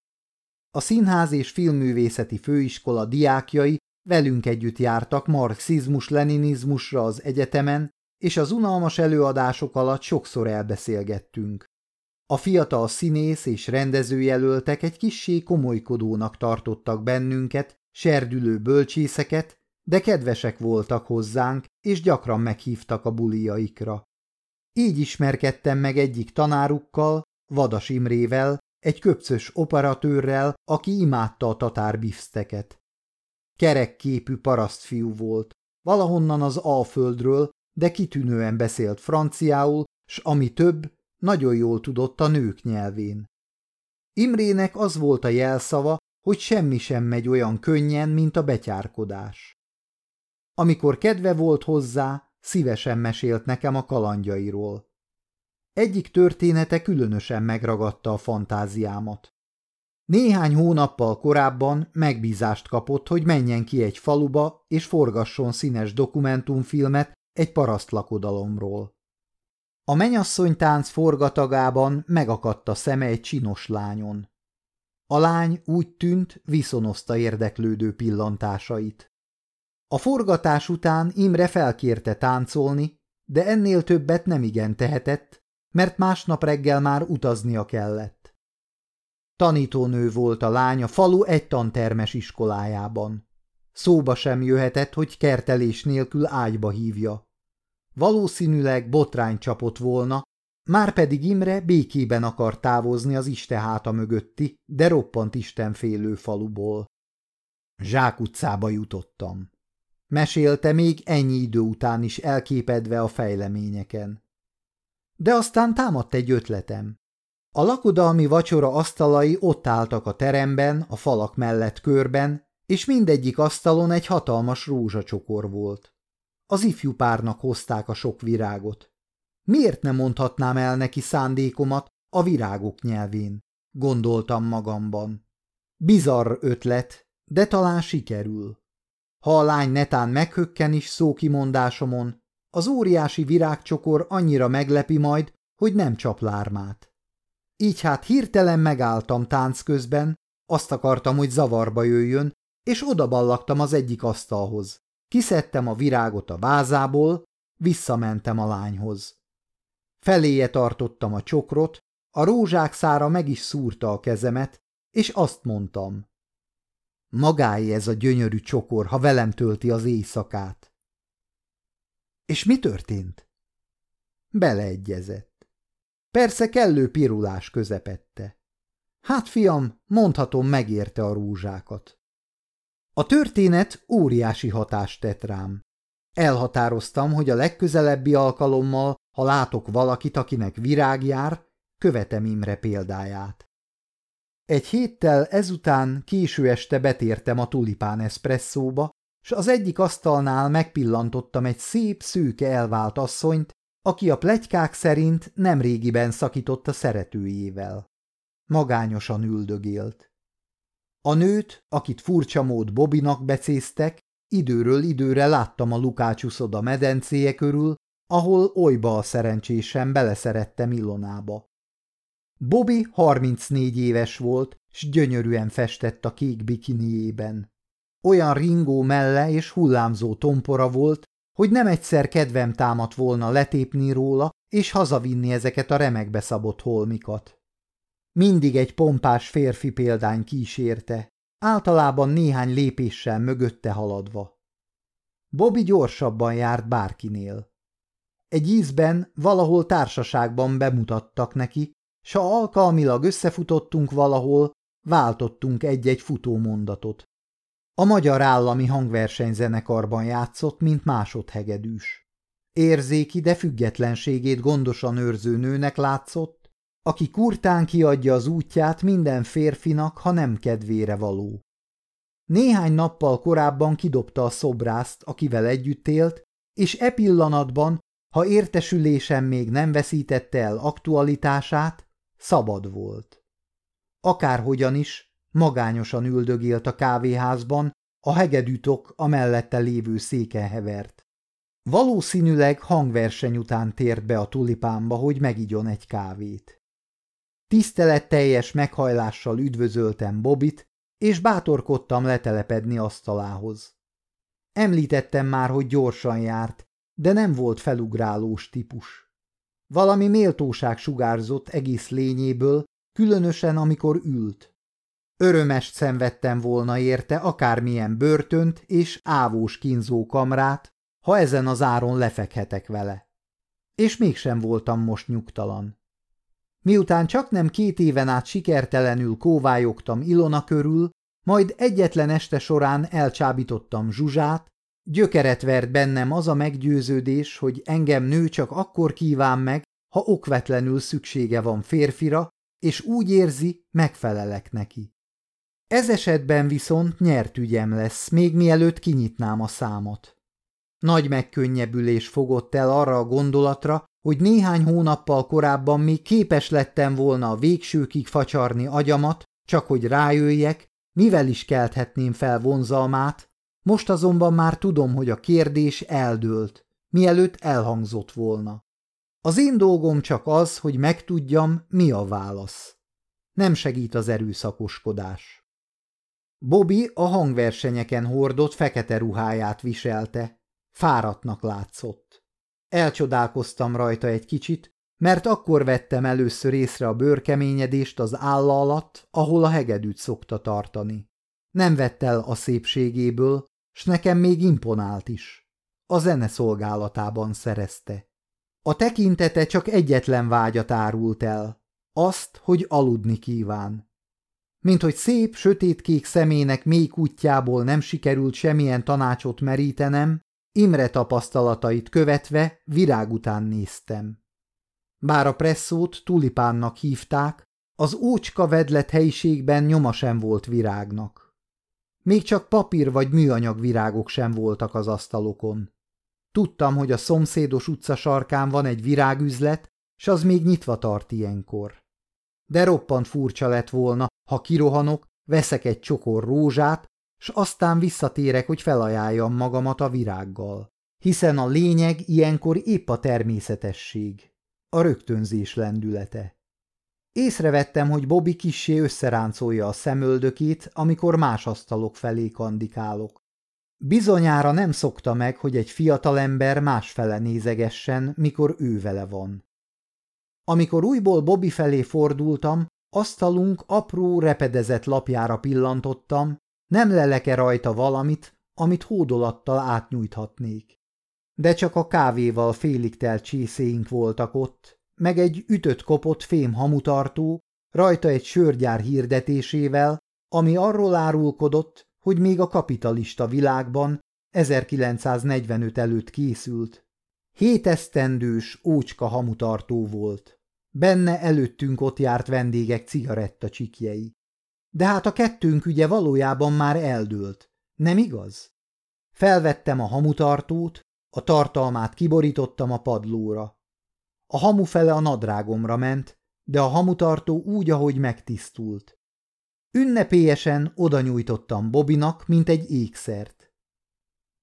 A Színház és Filmművészeti Főiskola diákjai velünk együtt jártak marxizmus-leninizmusra az egyetemen, és az unalmas előadások alatt sokszor elbeszélgettünk. A fiatal színész és rendezőjelöltek egy kissé komolykodónak tartottak bennünket, serdülő bölcsészeket, de kedvesek voltak hozzánk, és gyakran meghívtak a buliaikra. Így ismerkedtem meg egyik tanárukkal, Vadas Imrével, egy köpcös operatőrrel, aki imádta a tatár bifszteket. Kerekképű parasztfiú volt, valahonnan az Alföldről, de kitűnően beszélt franciául, s ami több, nagyon jól tudott a nők nyelvén. Imrének az volt a jelszava, hogy semmi sem megy olyan könnyen, mint a betyárkodás. Amikor kedve volt hozzá, szívesen mesélt nekem a kalandjairól. Egyik története különösen megragadta a fantáziámat. Néhány hónappal korábban megbízást kapott, hogy menjen ki egy faluba és forgasson színes dokumentumfilmet egy parasztlakodalomról. A menyasszony tánc forgatagában megakadt a szeme egy csinos lányon. A lány úgy tűnt, viszonozta érdeklődő pillantásait. A forgatás után Imre felkérte táncolni, de ennél többet nem igen tehetett, mert másnap reggel már utaznia kellett. Tanítónő volt a lány a falu egy tantermes iskolájában. Szóba sem jöhetett, hogy kertelés nélkül ágyba hívja. Valószínűleg botrány csapott volna, már pedig Imre békében akar távozni az háta mögötti, de roppant istenfélő faluból. Zsák utcába jutottam. Mesélte még ennyi idő után is elképedve a fejleményeken. De aztán támadt egy ötletem. A lakodalmi vacsora asztalai ott álltak a teremben, a falak mellett körben, és mindegyik asztalon egy hatalmas rózsacsokor volt. Az ifjú párnak hozták a sok virágot. Miért nem mondhatnám el neki szándékomat a virágok nyelvén? Gondoltam magamban. Bizarr ötlet, de talán sikerül. Ha a lány netán meghökken is szókimondásomon, az óriási virágcsokor annyira meglepi majd, hogy nem csap lármát. Így hát hirtelen megálltam tánc közben, azt akartam, hogy zavarba jöjjön, és odaballagtam az egyik asztalhoz. Kiszedtem a virágot a vázából, visszamentem a lányhoz. Feléje tartottam a csokrot, a rózsák szára meg is szúrta a kezemet, és azt mondtam. Magáé ez a gyönyörű csokor, ha velem tölti az éjszakát. És mi történt? Beleegyezett. Persze kellő pirulás közepette. Hát, fiam, mondhatom, megérte a rózsákat. A történet óriási hatást tett rám. Elhatároztam, hogy a legközelebbi alkalommal, ha látok valakit, akinek virág jár, követem Imre példáját. Egy héttel ezután késő este betértem a tulipán eszpresszóba, s az egyik asztalnál megpillantottam egy szép, szőke elvált asszonyt, aki a plegykák szerint nem régiben szakított a szeretőjével. Magányosan üldögélt. A nőt, akit furcsa mód Bobinak becéztek, időről időre láttam a lukácsúszoda medencéje körül, ahol olyba a szerencsésem beleszerette Milonába. Bobby 34 éves volt, s gyönyörűen festett a kék bikiniében. Olyan ringó melle és hullámzó tompora volt, hogy nem egyszer kedvem támadt volna letépni róla, és hazavinni ezeket a remekbe szabott holmikat. Mindig egy pompás férfi példány kísérte, általában néhány lépéssel mögötte haladva. Bobby gyorsabban járt bárkinél. Egy ízben valahol társaságban bemutattak neki, s ha alkalmilag összefutottunk valahol, váltottunk egy-egy futómondatot. A magyar állami hangversenyzenekarban játszott, mint másodhegedűs. Érzéki, de függetlenségét gondosan őrző nőnek látszott, aki kurtán kiadja az útját minden férfinak, ha nem kedvére való. Néhány nappal korábban kidobta a szobrászt, akivel együtt élt, és e pillanatban, ha értesülésem még nem veszítette el aktualitását, szabad volt. Akárhogyan is, magányosan üldögélt a kávéházban, a hegedűtok a mellette lévő széken hevert. Valószínűleg hangverseny után tért be a tulipánba, hogy megigyon egy kávét. Tiszteletteljes meghajlással üdvözöltem Bobit, és bátorkodtam letelepedni asztalához. Említettem már, hogy gyorsan járt, de nem volt felugrálós típus. Valami méltóság sugárzott egész lényéből, különösen amikor ült. Örömest szenvedtem volna érte akármilyen börtönt és ávós kínzó kamrát, ha ezen az áron lefekhetek vele. És mégsem voltam most nyugtalan. Miután csak nem két éven át sikertelenül kóvályogtam Ilona körül, majd egyetlen este során elcsábítottam Zsuzsát, gyökeret vert bennem az a meggyőződés, hogy engem nő csak akkor kíván meg, ha okvetlenül szüksége van férfira, és úgy érzi, megfelelek neki. Ez esetben viszont nyert ügyem lesz, még mielőtt kinyitnám a számot. Nagy megkönnyebbülés fogott el arra a gondolatra, hogy néhány hónappal korábban még képes lettem volna a végsőkig facsarni agyamat, csak hogy rájöjjek, mivel is kelthetném fel vonzalmát, most azonban már tudom, hogy a kérdés eldőlt, mielőtt elhangzott volna. Az én dolgom csak az, hogy megtudjam, mi a válasz. Nem segít az erőszakoskodás. Bobby a hangversenyeken hordott fekete ruháját viselte. Fáradtnak látszott. Elcsodálkoztam rajta egy kicsit, mert akkor vettem először észre a bőrkeményedést az álla alatt, ahol a hegedűt szokta tartani. Nem vett el a szépségéből, s nekem még imponált is. A zene szolgálatában szerezte. A tekintete csak egyetlen vágyat árult el, azt, hogy aludni kíván. Mint hogy szép, sötétkék szemének mély kutyából nem sikerült semmilyen tanácsot merítenem, Imre tapasztalatait követve virág után néztem. Bár a presszót tulipánnak hívták, az ócska vedlet helyiségben nyoma sem volt virágnak. Még csak papír vagy műanyag virágok sem voltak az asztalokon. Tudtam, hogy a szomszédos utca sarkán van egy virágüzlet, s az még nyitva tart ilyenkor. De roppant furcsa lett volna, ha kirohanok, veszek egy csokor rózsát, s aztán visszatérek, hogy felajánljam magamat a virággal. Hiszen a lényeg ilyenkor épp a természetesség, a rögtönzés lendülete. Észrevettem, hogy Bobby kissé összeráncolja a szemöldökét, amikor más asztalok felé kandikálok. Bizonyára nem szokta meg, hogy egy fiatalember másfele nézegessen, mikor ő vele van. Amikor újból Bobby felé fordultam, asztalunk apró, repedezett lapjára pillantottam, nem leleke rajta valamit, amit hódolattal átnyújthatnék. De csak a kávéval félig telt csészéink voltak ott, meg egy ütött kopott fém hamutartó, rajta egy sörgyár hirdetésével, ami arról árulkodott, hogy még a kapitalista világban 1945 előtt készült. Hét esztendős, ócska hamutartó volt. Benne előttünk ott járt vendégek cigaretta csikjei. De hát a kettőnk ügye valójában már eldőlt, nem igaz? Felvettem a hamutartót, a tartalmát kiborítottam a padlóra. A hamu fele a nadrágomra ment, de a hamutartó úgy, ahogy megtisztult. Ünnepélyesen oda nyújtottam Bobinak, mint egy ékszert.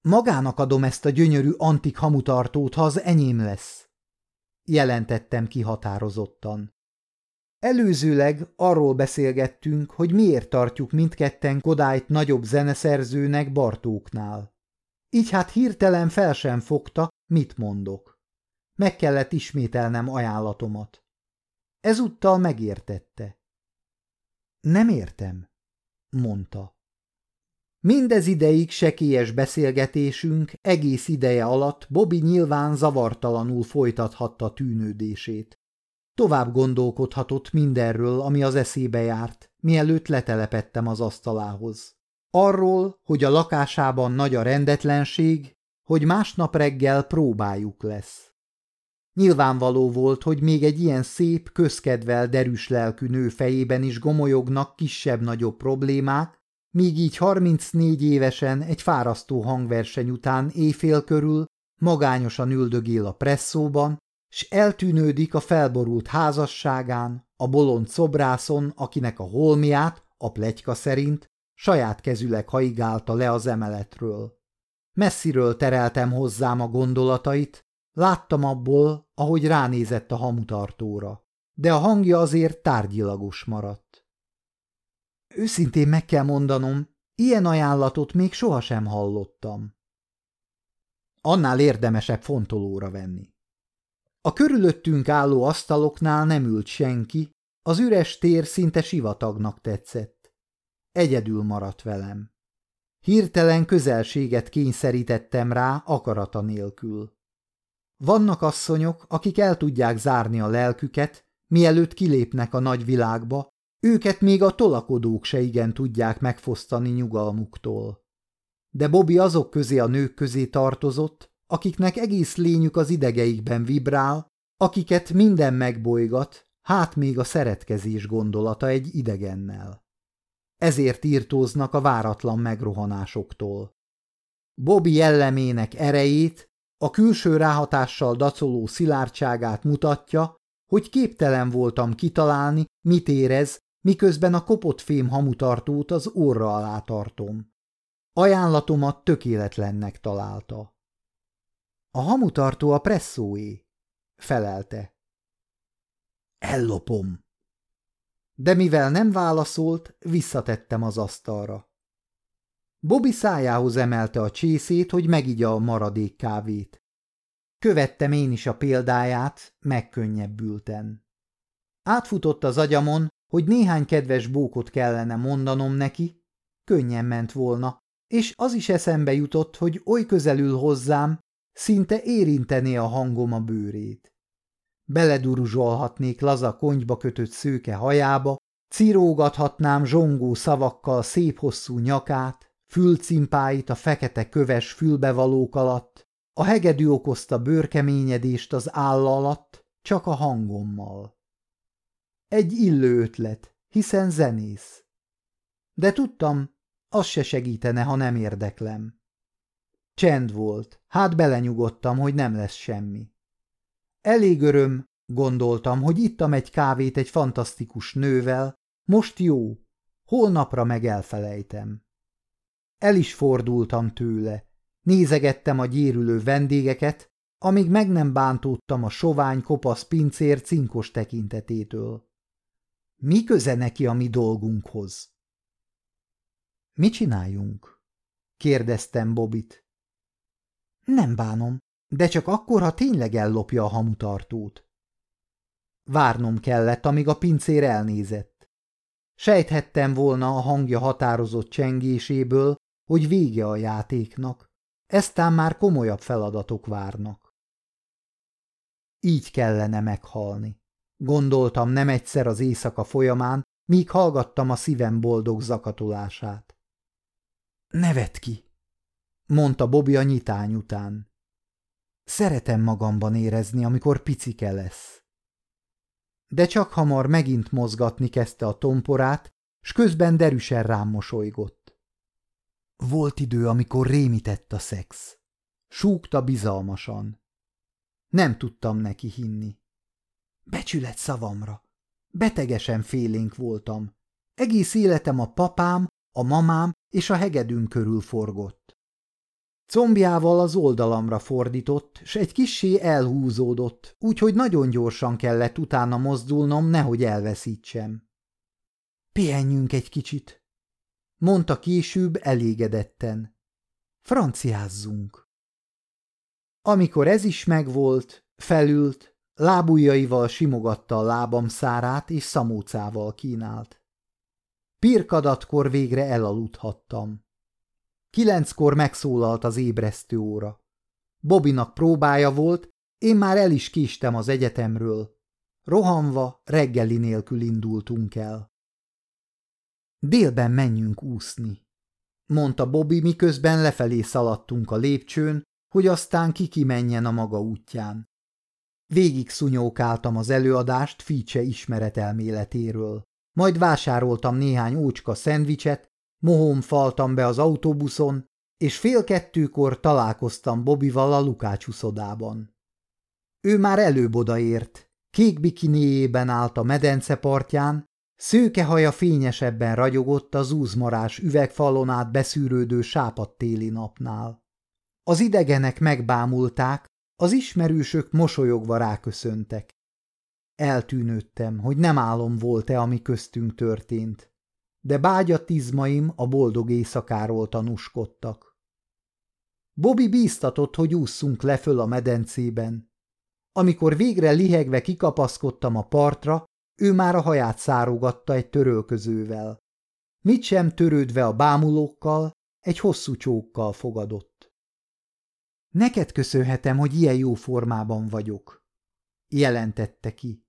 Magának adom ezt a gyönyörű antik hamutartót, ha az enyém lesz, jelentettem ki határozottan. Előzőleg arról beszélgettünk, hogy miért tartjuk mindketten Kodályt nagyobb zeneszerzőnek Bartóknál. Így hát hirtelen fel sem fogta, mit mondok. Meg kellett ismételnem ajánlatomat. Ezúttal megértette. Nem értem, mondta. Mindez ideig sekélyes beszélgetésünk egész ideje alatt Bobby nyilván zavartalanul folytathatta tűnődését. Tovább gondolkodhatott mindenről, ami az eszébe járt, mielőtt letelepettem az asztalához. Arról, hogy a lakásában nagy a rendetlenség, hogy másnap reggel próbájuk lesz. Nyilvánvaló volt, hogy még egy ilyen szép, közkedvel derűs lelkű nő fejében is gomolyognak kisebb-nagyobb problémák, míg így 34 évesen egy fárasztó hangverseny után éjfél körül magányosan üldögél a presszóban, s eltűnődik a felborult házasságán, a bolond szobrászon, akinek a holmiát, a plegyka szerint, saját kezüleg haigálta le az emeletről. Messziről tereltem hozzám a gondolatait, láttam abból, ahogy ránézett a hamutartóra, de a hangja azért tárgyilagos maradt. Őszintén meg kell mondanom, ilyen ajánlatot még sohasem hallottam. Annál érdemesebb fontolóra venni. A körülöttünk álló asztaloknál nem ült senki, az üres tér szinte sivatagnak tetszett. Egyedül maradt velem. Hirtelen közelséget kényszerítettem rá akarata nélkül. Vannak asszonyok, akik el tudják zárni a lelküket, mielőtt kilépnek a nagyvilágba, őket még a tolakodók se igen tudják megfosztani nyugalmuktól. De Bobby azok közé a nők közé tartozott, akiknek egész lényük az idegeikben vibrál, akiket minden megbolygat, hát még a szeretkezés gondolata egy idegennel. Ezért írtóznak a váratlan megrohanásoktól. Bobby jellemének erejét, a külső ráhatással dacoló szilárdságát mutatja, hogy képtelen voltam kitalálni, mit érez, miközben a kopott fém hamutartót az orra alá tartom. Ajánlatomat tökéletlennek találta. A hamutartó a presszóé, felelte. Ellopom. De mivel nem válaszolt, visszatettem az asztalra. Bobby szájához emelte a csészét, hogy megigya a maradék kávét. Követtem én is a példáját, megkönnyebbülten. Átfutott az agyamon, hogy néhány kedves bókot kellene mondanom neki, könnyen ment volna, és az is eszembe jutott, hogy oly közelül hozzám, szinte érintené a hangom a bőrét. Beleduruzsolhatnék laza konyba kötött szőke hajába, cirógathatnám zsongó szavakkal szép hosszú nyakát, fülcimpáit a fekete köves fülbevalók alatt, a hegedű okozta bőrkeményedést az áll alatt, csak a hangommal. Egy illő ötlet, hiszen zenész. De tudtam, az se segítene, ha nem érdeklem. Csend volt, hát belenyugodtam, hogy nem lesz semmi. Elég öröm, gondoltam, hogy ittam egy kávét egy fantasztikus nővel, most jó, holnapra meg elfelejtem. El is fordultam tőle, nézegettem a gyérülő vendégeket, amíg meg nem bántódtam a sovány kopasz pincér cinkos tekintetétől. Mi köze neki a mi dolgunkhoz? Mi csináljunk? kérdeztem Bobit. Nem bánom, de csak akkor, ha tényleg ellopja a hamutartót. Várnom kellett, amíg a pincér elnézett. Sejthettem volna a hangja határozott csengéséből, hogy vége a játéknak, eztán már komolyabb feladatok várnak. Így kellene meghalni. Gondoltam nem egyszer az éjszaka folyamán, míg hallgattam a szívem boldog zakatolását. Nevet ki, mondta Bobby a nyitány után. Szeretem magamban érezni, amikor picike lesz. De csak hamar megint mozgatni kezdte a tomporát, s közben derűsen rám mosolygott. Volt idő, amikor rémített a szex. Súgta bizalmasan. Nem tudtam neki hinni. Becsület szavamra. Betegesen félénk voltam. Egész életem a papám, a mamám és a hegedünk körül forgott. Combjával az oldalamra fordított, s egy kissé elhúzódott, úgyhogy nagyon gyorsan kellett utána mozdulnom, nehogy elveszítsem. Pihenjünk egy kicsit, mondta később elégedetten. Franciázzunk. Amikor ez is megvolt, felült, lábujjaival simogatta a lábam szárát és szamócával kínált. Pirkadatkor végre elaludhattam. Kilenckor megszólalt az ébresztő óra. Bobinak próbája volt, én már el is késtem az egyetemről. Rohanva, reggeli nélkül indultunk el. Délben menjünk úszni, mondta Bobby, miközben lefelé szaladtunk a lépcsőn, hogy aztán kiki menjen a maga útján. Végig szunyókáltam az előadást Fiche ismeretelméletéről. Majd vásároltam néhány ócska szendvicset, mohóm faltam be az autóbuszon, és fél kettőkor találkoztam Bobival a Lukács uszodában. Ő már előbb odaért, kék bikiniében állt a medence partján, Szőke haja fényesebben ragyogott az úzmarás üvegfalon át beszűrődő téli napnál. Az idegenek megbámulták, az ismerősök mosolyogva ráköszöntek. Eltűnődtem, hogy nem álom volt-e, ami köztünk történt, de bágyatizmaim a boldog éjszakáról tanúskodtak. Bobby bíztatott, hogy ússzunk le föl a medencében. Amikor végre lihegve kikapaszkodtam a partra, ő már a haját szárogatta egy törölközővel. Mit sem törődve a bámulókkal, egy hosszú csókkal fogadott. Neked köszönhetem, hogy ilyen jó formában vagyok, jelentette ki.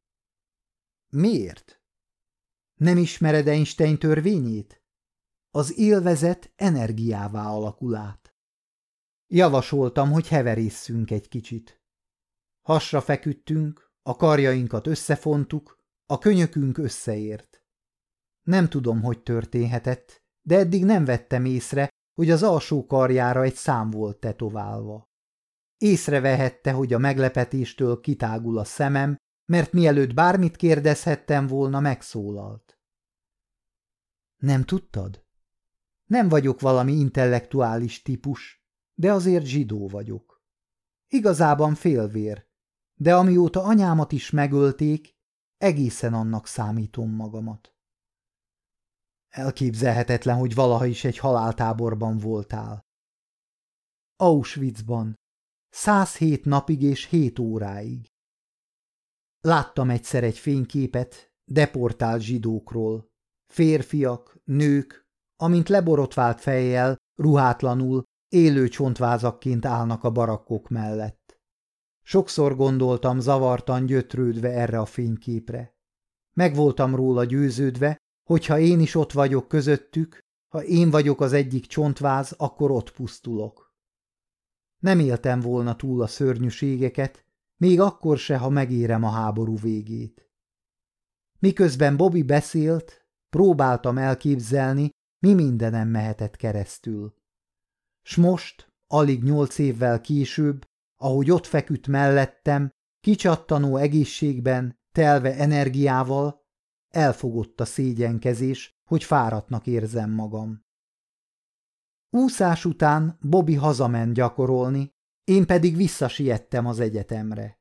Miért? Nem ismered Einstein törvényét? Az élvezet energiává alakul át. Javasoltam, hogy heverésszünk egy kicsit. Hasra feküdtünk, a karjainkat összefontuk, a könyökünk összeért. Nem tudom, hogy történhetett, de eddig nem vettem észre, hogy az alsó karjára egy szám volt tetoválva. Észrevehette, hogy a meglepetéstől kitágul a szemem, mert mielőtt bármit kérdezhettem volna, megszólalt. Nem tudtad? Nem vagyok valami intellektuális típus, de azért zsidó vagyok. Igazában félvér, de amióta anyámat is megölték, egészen annak számítom magamat. Elképzelhetetlen, hogy valaha is egy haláltáborban voltál. Auschwitzban. 107 napig és 7 óráig. Láttam egyszer egy fényképet deportált zsidókról. Férfiak, nők, amint leborotvált fejjel, ruhátlanul, élő csontvázakként állnak a barakkok mellett. Sokszor gondoltam zavartan gyötrődve erre a fényképre. Meg voltam róla győződve, hogy ha én is ott vagyok közöttük, ha én vagyok az egyik csontváz, akkor ott pusztulok. Nem éltem volna túl a szörnyűségeket, még akkor se, ha megérem a háború végét. Miközben Bobby beszélt, próbáltam elképzelni, mi mindenem mehetett keresztül. S most, alig nyolc évvel később, ahogy ott feküdt mellettem, kicsattanó egészségben, telve energiával, elfogott a szégyenkezés, hogy fáradtnak érzem magam. Úszás után Bobby hazament gyakorolni, én pedig visszasiettem az egyetemre.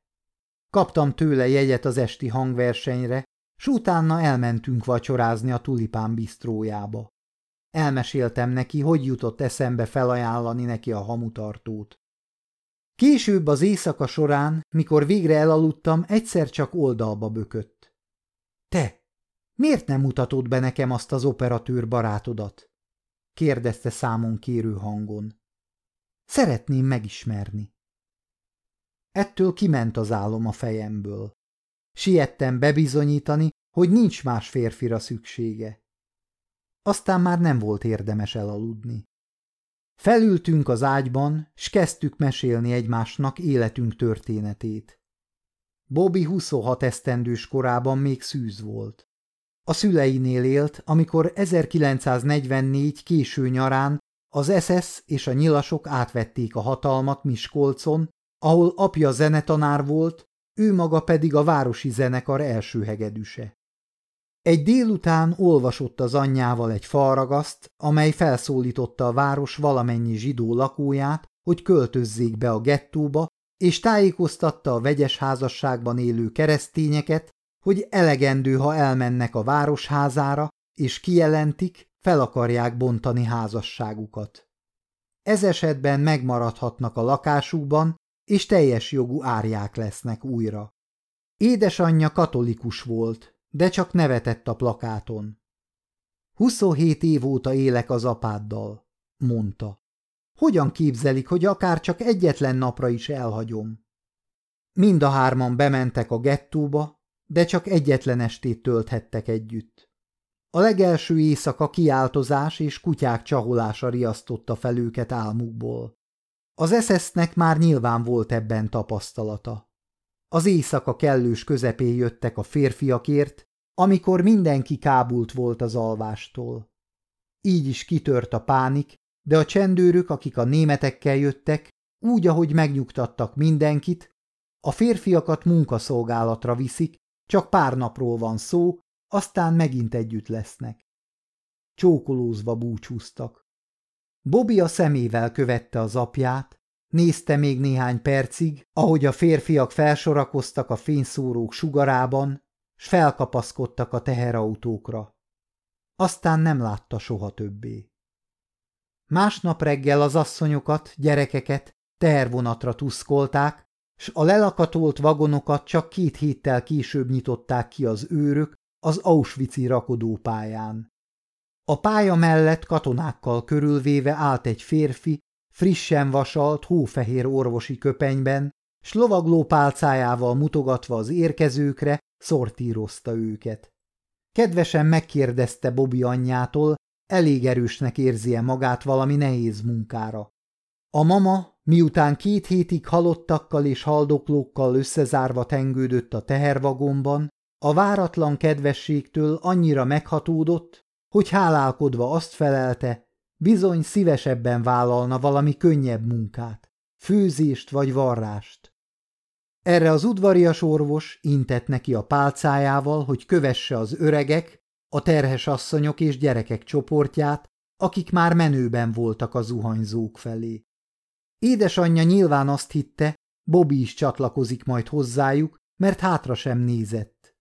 Kaptam tőle jegyet az esti hangversenyre, s utána elmentünk vacsorázni a tulipán bisztrójába. Elmeséltem neki, hogy jutott eszembe felajánlani neki a hamutartót. Később az éjszaka során, mikor végre elaludtam, egyszer csak oldalba bökött. Te, miért nem mutatod be nekem azt az operatőr barátodat? kérdezte számon kérő hangon. Szeretném megismerni. Ettől kiment az álom a fejemből. Siettem bebizonyítani, hogy nincs más férfira szüksége. Aztán már nem volt érdemes elaludni. Felültünk az ágyban, s kezdtük mesélni egymásnak életünk történetét. Bobby 26 esztendős korában még szűz volt. A szüleinél élt, amikor 1944 késő nyarán az SS és a nyilasok átvették a hatalmat Miskolcon, ahol apja zenetanár volt, ő maga pedig a városi zenekar első hegedűse. Egy délután olvasott az anyjával egy falragaszt, amely felszólította a város valamennyi zsidó lakóját, hogy költözzék be a gettóba, és tájékoztatta a vegyes házasságban élő keresztényeket, hogy elegendő, ha elmennek a városházára, és kijelentik, fel akarják bontani házasságukat. Ez esetben megmaradhatnak a lakásukban, és teljes jogú árják lesznek újra. Édesanyja katolikus volt, de csak nevetett a plakáton. Huszonhét év óta élek az apáddal, mondta. Hogyan képzelik, hogy akár csak egyetlen napra is elhagyom? Mind a hárman bementek a gettóba, de csak egyetlen estét tölthettek együtt. A legelső éjszaka kiáltozás és kutyák csaholása riasztotta fel őket álmukból. Az eszesznek már nyilván volt ebben tapasztalata. Az éjszaka kellős közepén jöttek a férfiakért, amikor mindenki kábult volt az alvástól. Így is kitört a pánik, de a csendőrök, akik a németekkel jöttek, úgy, ahogy megnyugtattak mindenkit, a férfiakat munkaszolgálatra viszik, csak pár napról van szó, aztán megint együtt lesznek. Csókolózva búcsúztak. Bobby a szemével követte az apját, nézte még néhány percig, ahogy a férfiak felsorakoztak a fényszórók sugarában, s felkapaszkodtak a teherautókra. Aztán nem látta soha többé. Másnap reggel az asszonyokat, gyerekeket tehervonatra tuszkolták, s a lelakatolt vagonokat csak két héttel később nyitották ki az őrök az Auschwitz-i rakodópályán. A pálya mellett katonákkal körülvéve állt egy férfi, frissen vasalt, hófehér orvosi köpenyben, s lovagló pálcájával mutogatva az érkezőkre szortírozta őket. Kedvesen megkérdezte Bobby anyjától, elég erősnek érzi-e magát valami nehéz munkára. A mama, miután két hétig halottakkal és haldoklókkal összezárva tengődött a tehervagomban, a váratlan kedvességtől annyira meghatódott, hogy hálálkodva azt felelte, bizony szívesebben vállalna valami könnyebb munkát, főzést vagy varrást. Erre az udvarias orvos intett neki a pálcájával, hogy kövesse az öregek, a terhes asszonyok és gyerekek csoportját, akik már menőben voltak a zuhanyzók felé. Édesanyja nyilván azt hitte, Bobby is csatlakozik majd hozzájuk, mert hátra sem nézett.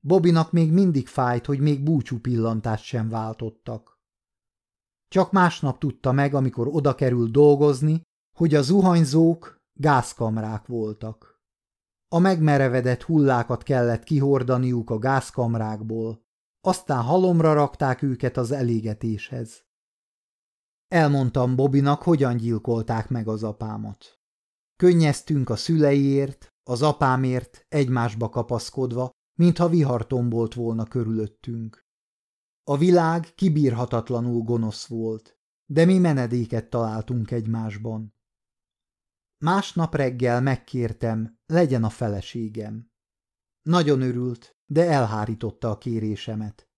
Bobinak még mindig fájt, hogy még búcsú pillantást sem váltottak. Csak másnap tudta meg, amikor oda került dolgozni, hogy a zuhanyzók gázkamrák voltak. A megmerevedett hullákat kellett kihordaniuk a gázkamrákból, aztán halomra rakták őket az elégetéshez. Elmondtam Bobinak, hogyan gyilkolták meg az apámat. Könnyeztünk a szüleiért, az apámért, egymásba kapaszkodva, mintha vihartombolt volna körülöttünk. A világ kibírhatatlanul gonosz volt, de mi menedéket találtunk egymásban. Másnap reggel megkértem, legyen a feleségem. Nagyon örült, de elhárította a kérésemet.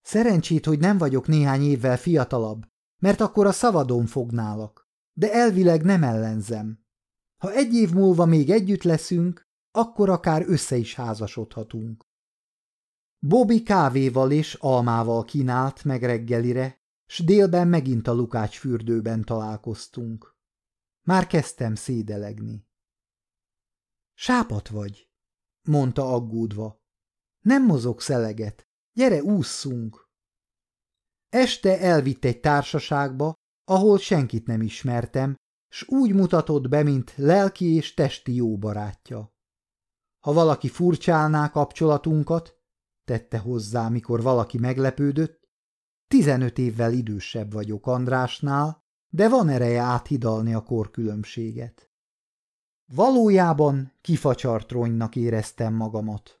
Szerencsét, hogy nem vagyok néhány évvel fiatalabb, mert akkor a szavadon fognálak, de elvileg nem ellenzem. Ha egy év múlva még együtt leszünk, akkor akár össze is házasodhatunk. Bobby kávéval és almával kínált meg reggelire, s délben megint a Lukács fürdőben találkoztunk. Már kezdtem szédelegni. Sápat vagy, mondta aggódva. Nem mozogsz eleget, gyere ússzunk. Este elvitt egy társaságba, ahol senkit nem ismertem, s úgy mutatott be, mint lelki és testi jó barátja. Ha valaki furcsálná kapcsolatunkat, tette hozzá, mikor valaki meglepődött, tizenöt évvel idősebb vagyok Andrásnál, de van ereje áthidalni a korkülönbséget. Valójában kifacsart ronynak éreztem magamat.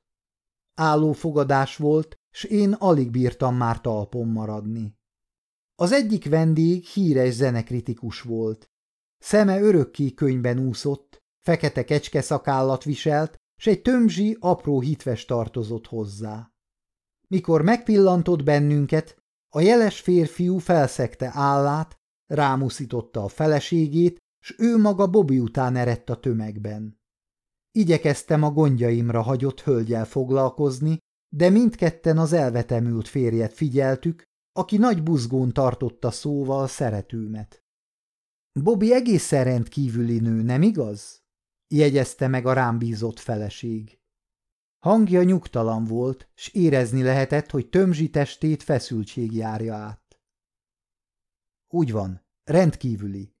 Állófogadás volt, s én alig bírtam már talpon maradni. Az egyik vendég híres zenekritikus volt. Szeme örökké könyben úszott, fekete kecske szakállat viselt, s egy tömzsi, apró hitves tartozott hozzá. Mikor megpillantott bennünket, a jeles férfiú felszegte állát, rámuszította a feleségét, s ő maga Bobby után eredt a tömegben. Igyekeztem a gondjaimra hagyott hölgyel foglalkozni, de mindketten az elvetemült férjet figyeltük, aki nagy buzgón tartotta szóval szeretőmet. Bobby egészen rendkívüli nő, nem igaz? jegyezte meg a rám bízott feleség. Hangja nyugtalan volt, s érezni lehetett, hogy tömzsi testét feszültség járja át. Úgy van, rendkívüli.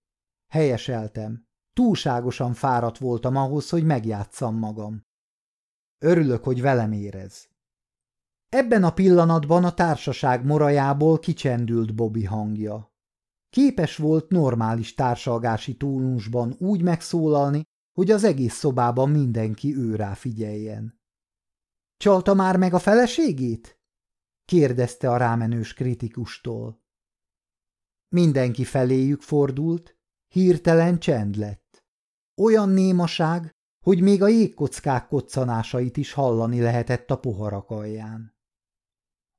Helyeseltem. Túlságosan fáradt voltam ahhoz, hogy megjátszam magam. Örülök, hogy velem érez. Ebben a pillanatban a társaság morajából kicsendült Bobby hangja. Képes volt normális társalgási tónusban úgy megszólalni, hogy az egész szobában mindenki őrá figyeljen. – Csalta már meg a feleségét? – kérdezte a rámenős kritikustól. Mindenki feléjük fordult, hirtelen csend lett. Olyan némaság, hogy még a jégkockák koccanásait is hallani lehetett a poharak alján.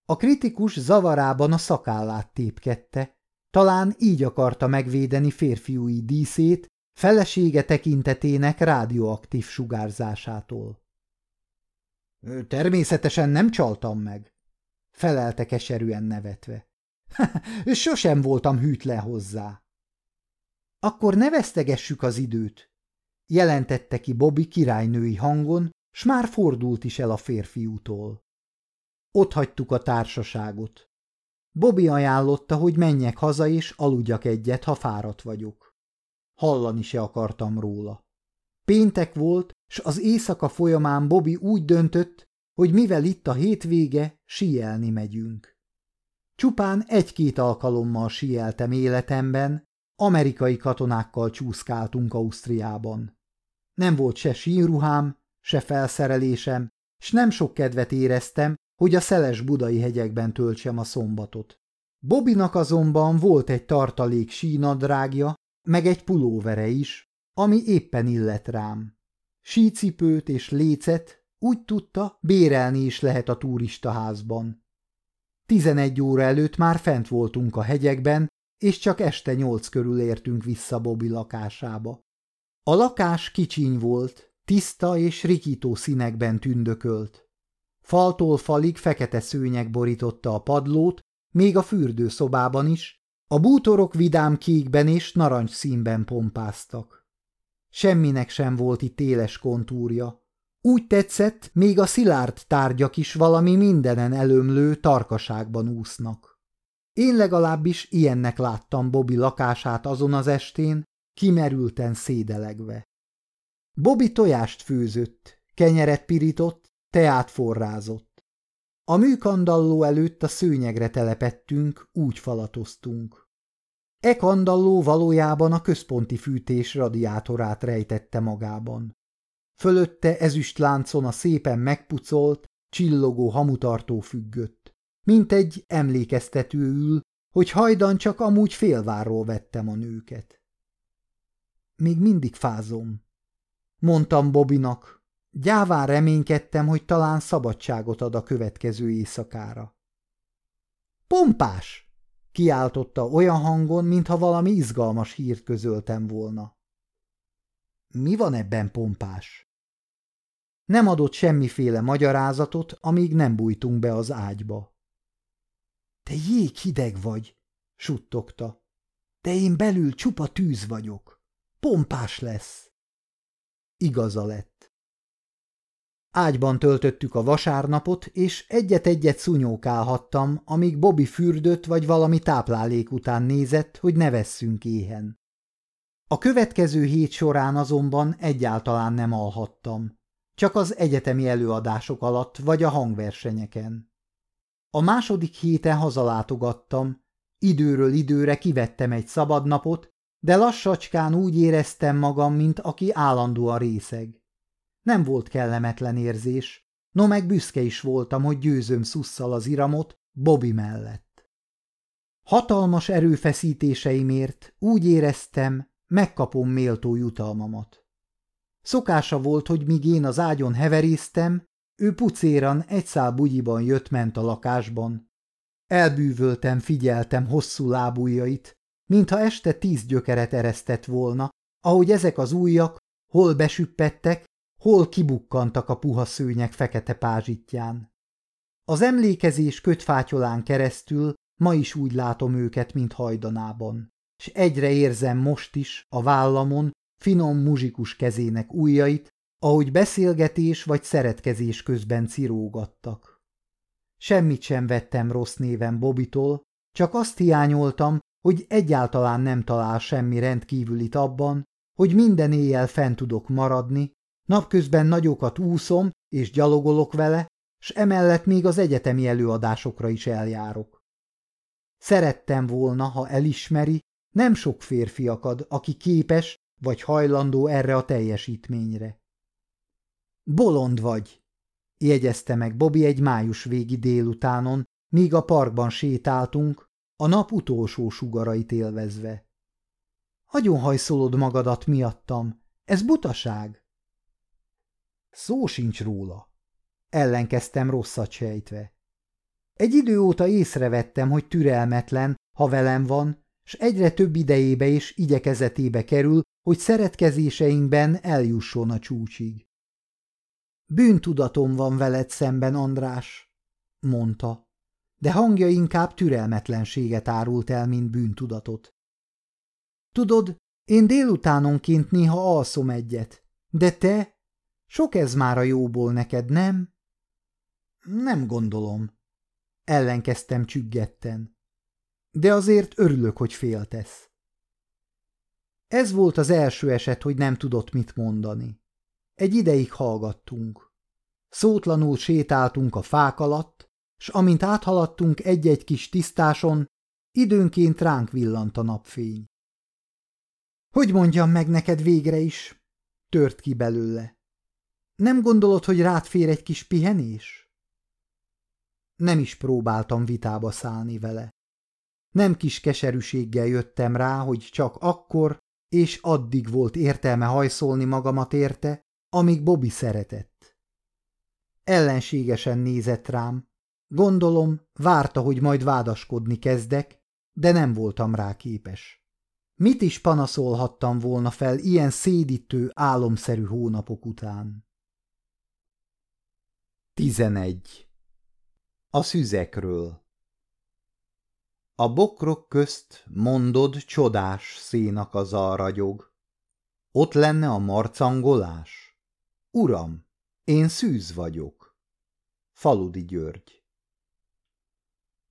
A kritikus zavarában a szakállát tépkedte, talán így akarta megvédeni férfiúi díszét, felesége tekintetének rádióaktív sugárzásától. – Természetesen nem csaltam meg – felelte keserűen nevetve. – Sosem voltam hűtlen hozzá. – Akkor ne vesztegessük az időt – jelentette ki Bobby királynői hangon, s már fordult is el a férfiútól. Ott hagytuk a társaságot. Bobby ajánlotta, hogy menjek haza és aludjak egyet, ha fáradt vagyok. Hallani se akartam róla. Péntek volt, s az éjszaka folyamán Bobby úgy döntött, hogy mivel itt a hétvége, síelni megyünk. Csupán egy-két alkalommal síeltem életemben, amerikai katonákkal csúszkáltunk Ausztriában. Nem volt se sínruhám, se felszerelésem, s nem sok kedvet éreztem, hogy a szeles budai hegyekben töltsem a szombatot. Bobinak azonban volt egy tartalék sínadrágja, meg egy pulóvere is, ami éppen illet rám. Sícipőt és lécet úgy tudta, bérelni is lehet a turistaházban. Tizenegy óra előtt már fent voltunk a hegyekben, és csak este nyolc körül értünk vissza Bobi lakásába. A lakás kicsiny volt, tiszta és rikító színekben tündökölt. Faltól falig fekete szőnyeg borította a padlót, még a fürdőszobában is, a bútorok vidám kékben és narancs színben pompáztak. Semminek sem volt itt éles kontúrja. Úgy tetszett, még a szilárd tárgyak is valami mindenen előmlő tarkaságban úsznak. Én legalábbis ilyennek láttam Bobby lakását azon az estén, kimerülten szédelegve. Bobby tojást főzött, kenyeret pirított, teát forrázott. A műkandalló előtt a szőnyegre telepettünk, úgy falatoztunk. E kandalló valójában a központi fűtés radiátorát rejtette magában. Fölötte ezüstláncon a szépen megpucolt, csillogó hamutartó függött. Mint egy emlékeztető ül, hogy hajdan csak amúgy félvárról vettem a nőket. Még mindig fázom. Mondtam Bobinak. Gyáván reménykedtem, hogy talán szabadságot ad a következő éjszakára. Pompás! Kiáltotta olyan hangon, mintha valami izgalmas hírt közöltem volna. Mi van ebben pompás? Nem adott semmiféle magyarázatot, amíg nem bújtunk be az ágyba. Te jéghideg vagy, suttogta. De én belül csupa tűz vagyok. Pompás lesz. Igaza lett. Ágyban töltöttük a vasárnapot, és egyet-egyet szunyókálhattam, amíg Bobby fürdött vagy valami táplálék után nézett, hogy ne vesszünk éhen. A következő hét során azonban egyáltalán nem alhattam, csak az egyetemi előadások alatt vagy a hangversenyeken. A második héten hazalátogattam, időről időre kivettem egy szabadnapot, de lassacskán úgy éreztem magam, mint aki állandóan részeg. Nem volt kellemetlen érzés, no meg büszke is voltam, hogy győzöm szusszal az iramot Bobby mellett. Hatalmas erőfeszítéseimért úgy éreztem, megkapom méltó jutalmamat. Szokása volt, hogy míg én az ágyon heveréztem, ő pucéran egy szál bugyiban jött-ment a lakásban. Elbűvöltem, figyeltem hosszú lábujjait, mintha este tíz gyökeret eresztett volna, ahogy ezek az újak hol besüppettek, hol kibukkantak a puha szőnyek fekete pázsitján. Az emlékezés kötfátyolán keresztül ma is úgy látom őket, mint hajdanában, és egyre érzem most is a vállamon finom muzsikus kezének ujjait, ahogy beszélgetés vagy szeretkezés közben cirógattak. Semmit sem vettem rossz néven Bobitól, csak azt hiányoltam, hogy egyáltalán nem talál semmi rendkívülit abban, hogy minden éjjel fent tudok maradni, Napközben nagyokat úszom és gyalogolok vele, s emellett még az egyetemi előadásokra is eljárok. Szerettem volna, ha elismeri, nem sok férfi akad, aki képes vagy hajlandó erre a teljesítményre. Bolond vagy, jegyezte meg Bobby egy május végi délutánon, míg a parkban sétáltunk, a nap utolsó sugarait élvezve. Nagyon hajszolod magadat miattam, ez butaság. Szó sincs róla. Ellenkeztem rosszat sejtve. Egy idő óta észrevettem, hogy türelmetlen, ha velem van, s egyre több idejébe és igyekezetébe kerül, hogy szeretkezéseinkben eljusson a csúcsig. Bűntudatom van veled szemben, András, mondta, de hangja inkább türelmetlenséget árult el, mint bűntudatot. Tudod, én délutánonként néha alszom egyet, de te? Sok ez már a jóból neked, nem? Nem gondolom. Ellenkeztem csüggetten. De azért örülök, hogy féltesz. Ez volt az első eset, hogy nem tudott mit mondani. Egy ideig hallgattunk. Szótlanul sétáltunk a fák alatt, s amint áthaladtunk egy-egy kis tisztáson, időnként ránk villant a napfény. Hogy mondjam meg neked végre is? Tört ki belőle. Nem gondolod, hogy rád fér egy kis pihenés? Nem is próbáltam vitába szállni vele. Nem kis keserűséggel jöttem rá, hogy csak akkor és addig volt értelme hajszolni magamat érte, amíg Bobby szeretett. Ellenségesen nézett rám. Gondolom, várta, hogy majd vádaskodni kezdek, de nem voltam rá képes. Mit is panaszolhattam volna fel ilyen szédítő, álomszerű hónapok után? 11. A szüzekről A bokrok közt mondod csodás szénak az ragyog. Ott lenne a marcangolás? Uram, én szűz vagyok. Faludi György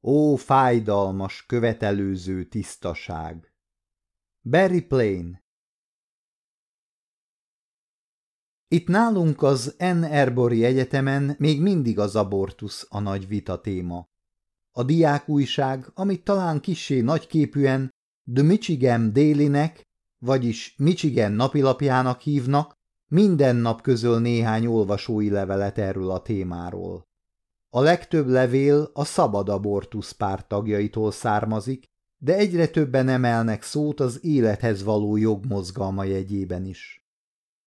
Ó, fájdalmas, követelőző tisztaság! Barry Plain Itt nálunk az N. Erbori Egyetemen még mindig az abortusz a nagy vita téma. A diákújság, amit talán kissé nagyképűen The Michigan Daily-nek, vagyis Michigan napilapjának hívnak, minden nap közöl néhány olvasói levelet erről a témáról. A legtöbb levél a szabad abortusz párt tagjaitól származik, de egyre többen emelnek szót az élethez való jogmozgalma jegyében is.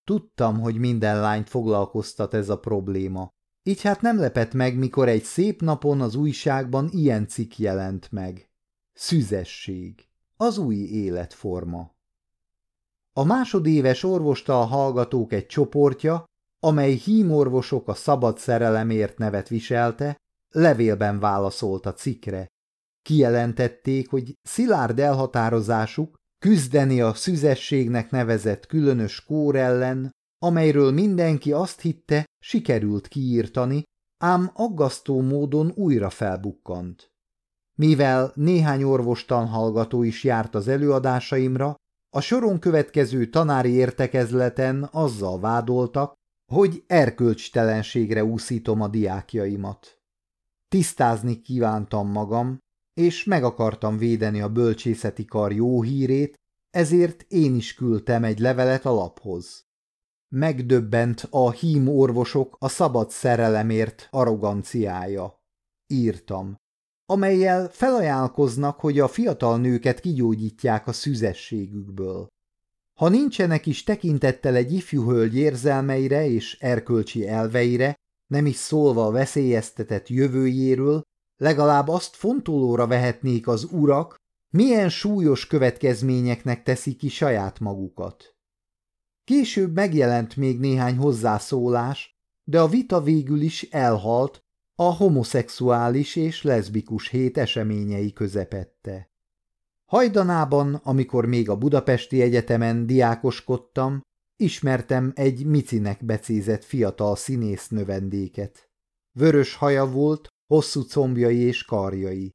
Tudtam, hogy minden lányt foglalkoztat ez a probléma, így hát nem lepett meg, mikor egy szép napon az újságban ilyen cikk jelent meg. Szüzesség. Az új életforma. A másodéves orvostal hallgatók egy csoportja, amely hímorvosok a szabad szerelemért nevet viselte, levélben válaszolt a cikkre. Kijelentették, hogy szilárd elhatározásuk küzdeni a szüzességnek nevezett különös kór ellen, amelyről mindenki azt hitte, sikerült kiírtani, ám aggasztó módon újra felbukkant. Mivel néhány orvostan hallgató is járt az előadásaimra, a soron következő tanári értekezleten azzal vádoltak, hogy erkölcstelenségre úszítom a diákjaimat. Tisztázni kívántam magam, és meg akartam védeni a bölcsészeti kar jó hírét, ezért én is küldtem egy levelet a laphoz. Megdöbbent a hím orvosok a szabad szerelemért arroganciája. Írtam amelyel felajánlkoznak, hogy a fiatal nőket kigyógyítják a szüzességükből. Ha nincsenek is tekintettel egy ifjú hölgy érzelmeire és erkölcsi elveire, nem is szólva a veszélyeztetett jövőjéről, legalább azt fontolóra vehetnék az urak, milyen súlyos következményeknek teszik ki saját magukat. Később megjelent még néhány hozzászólás, de a vita végül is elhalt, a homoszexuális és leszbikus hét eseményei közepette. Hajdanában, amikor még a Budapesti Egyetemen diákoskodtam, ismertem egy Micinek becézett fiatal színész növendéket. Vörös haja volt, hosszú combjai és karjai.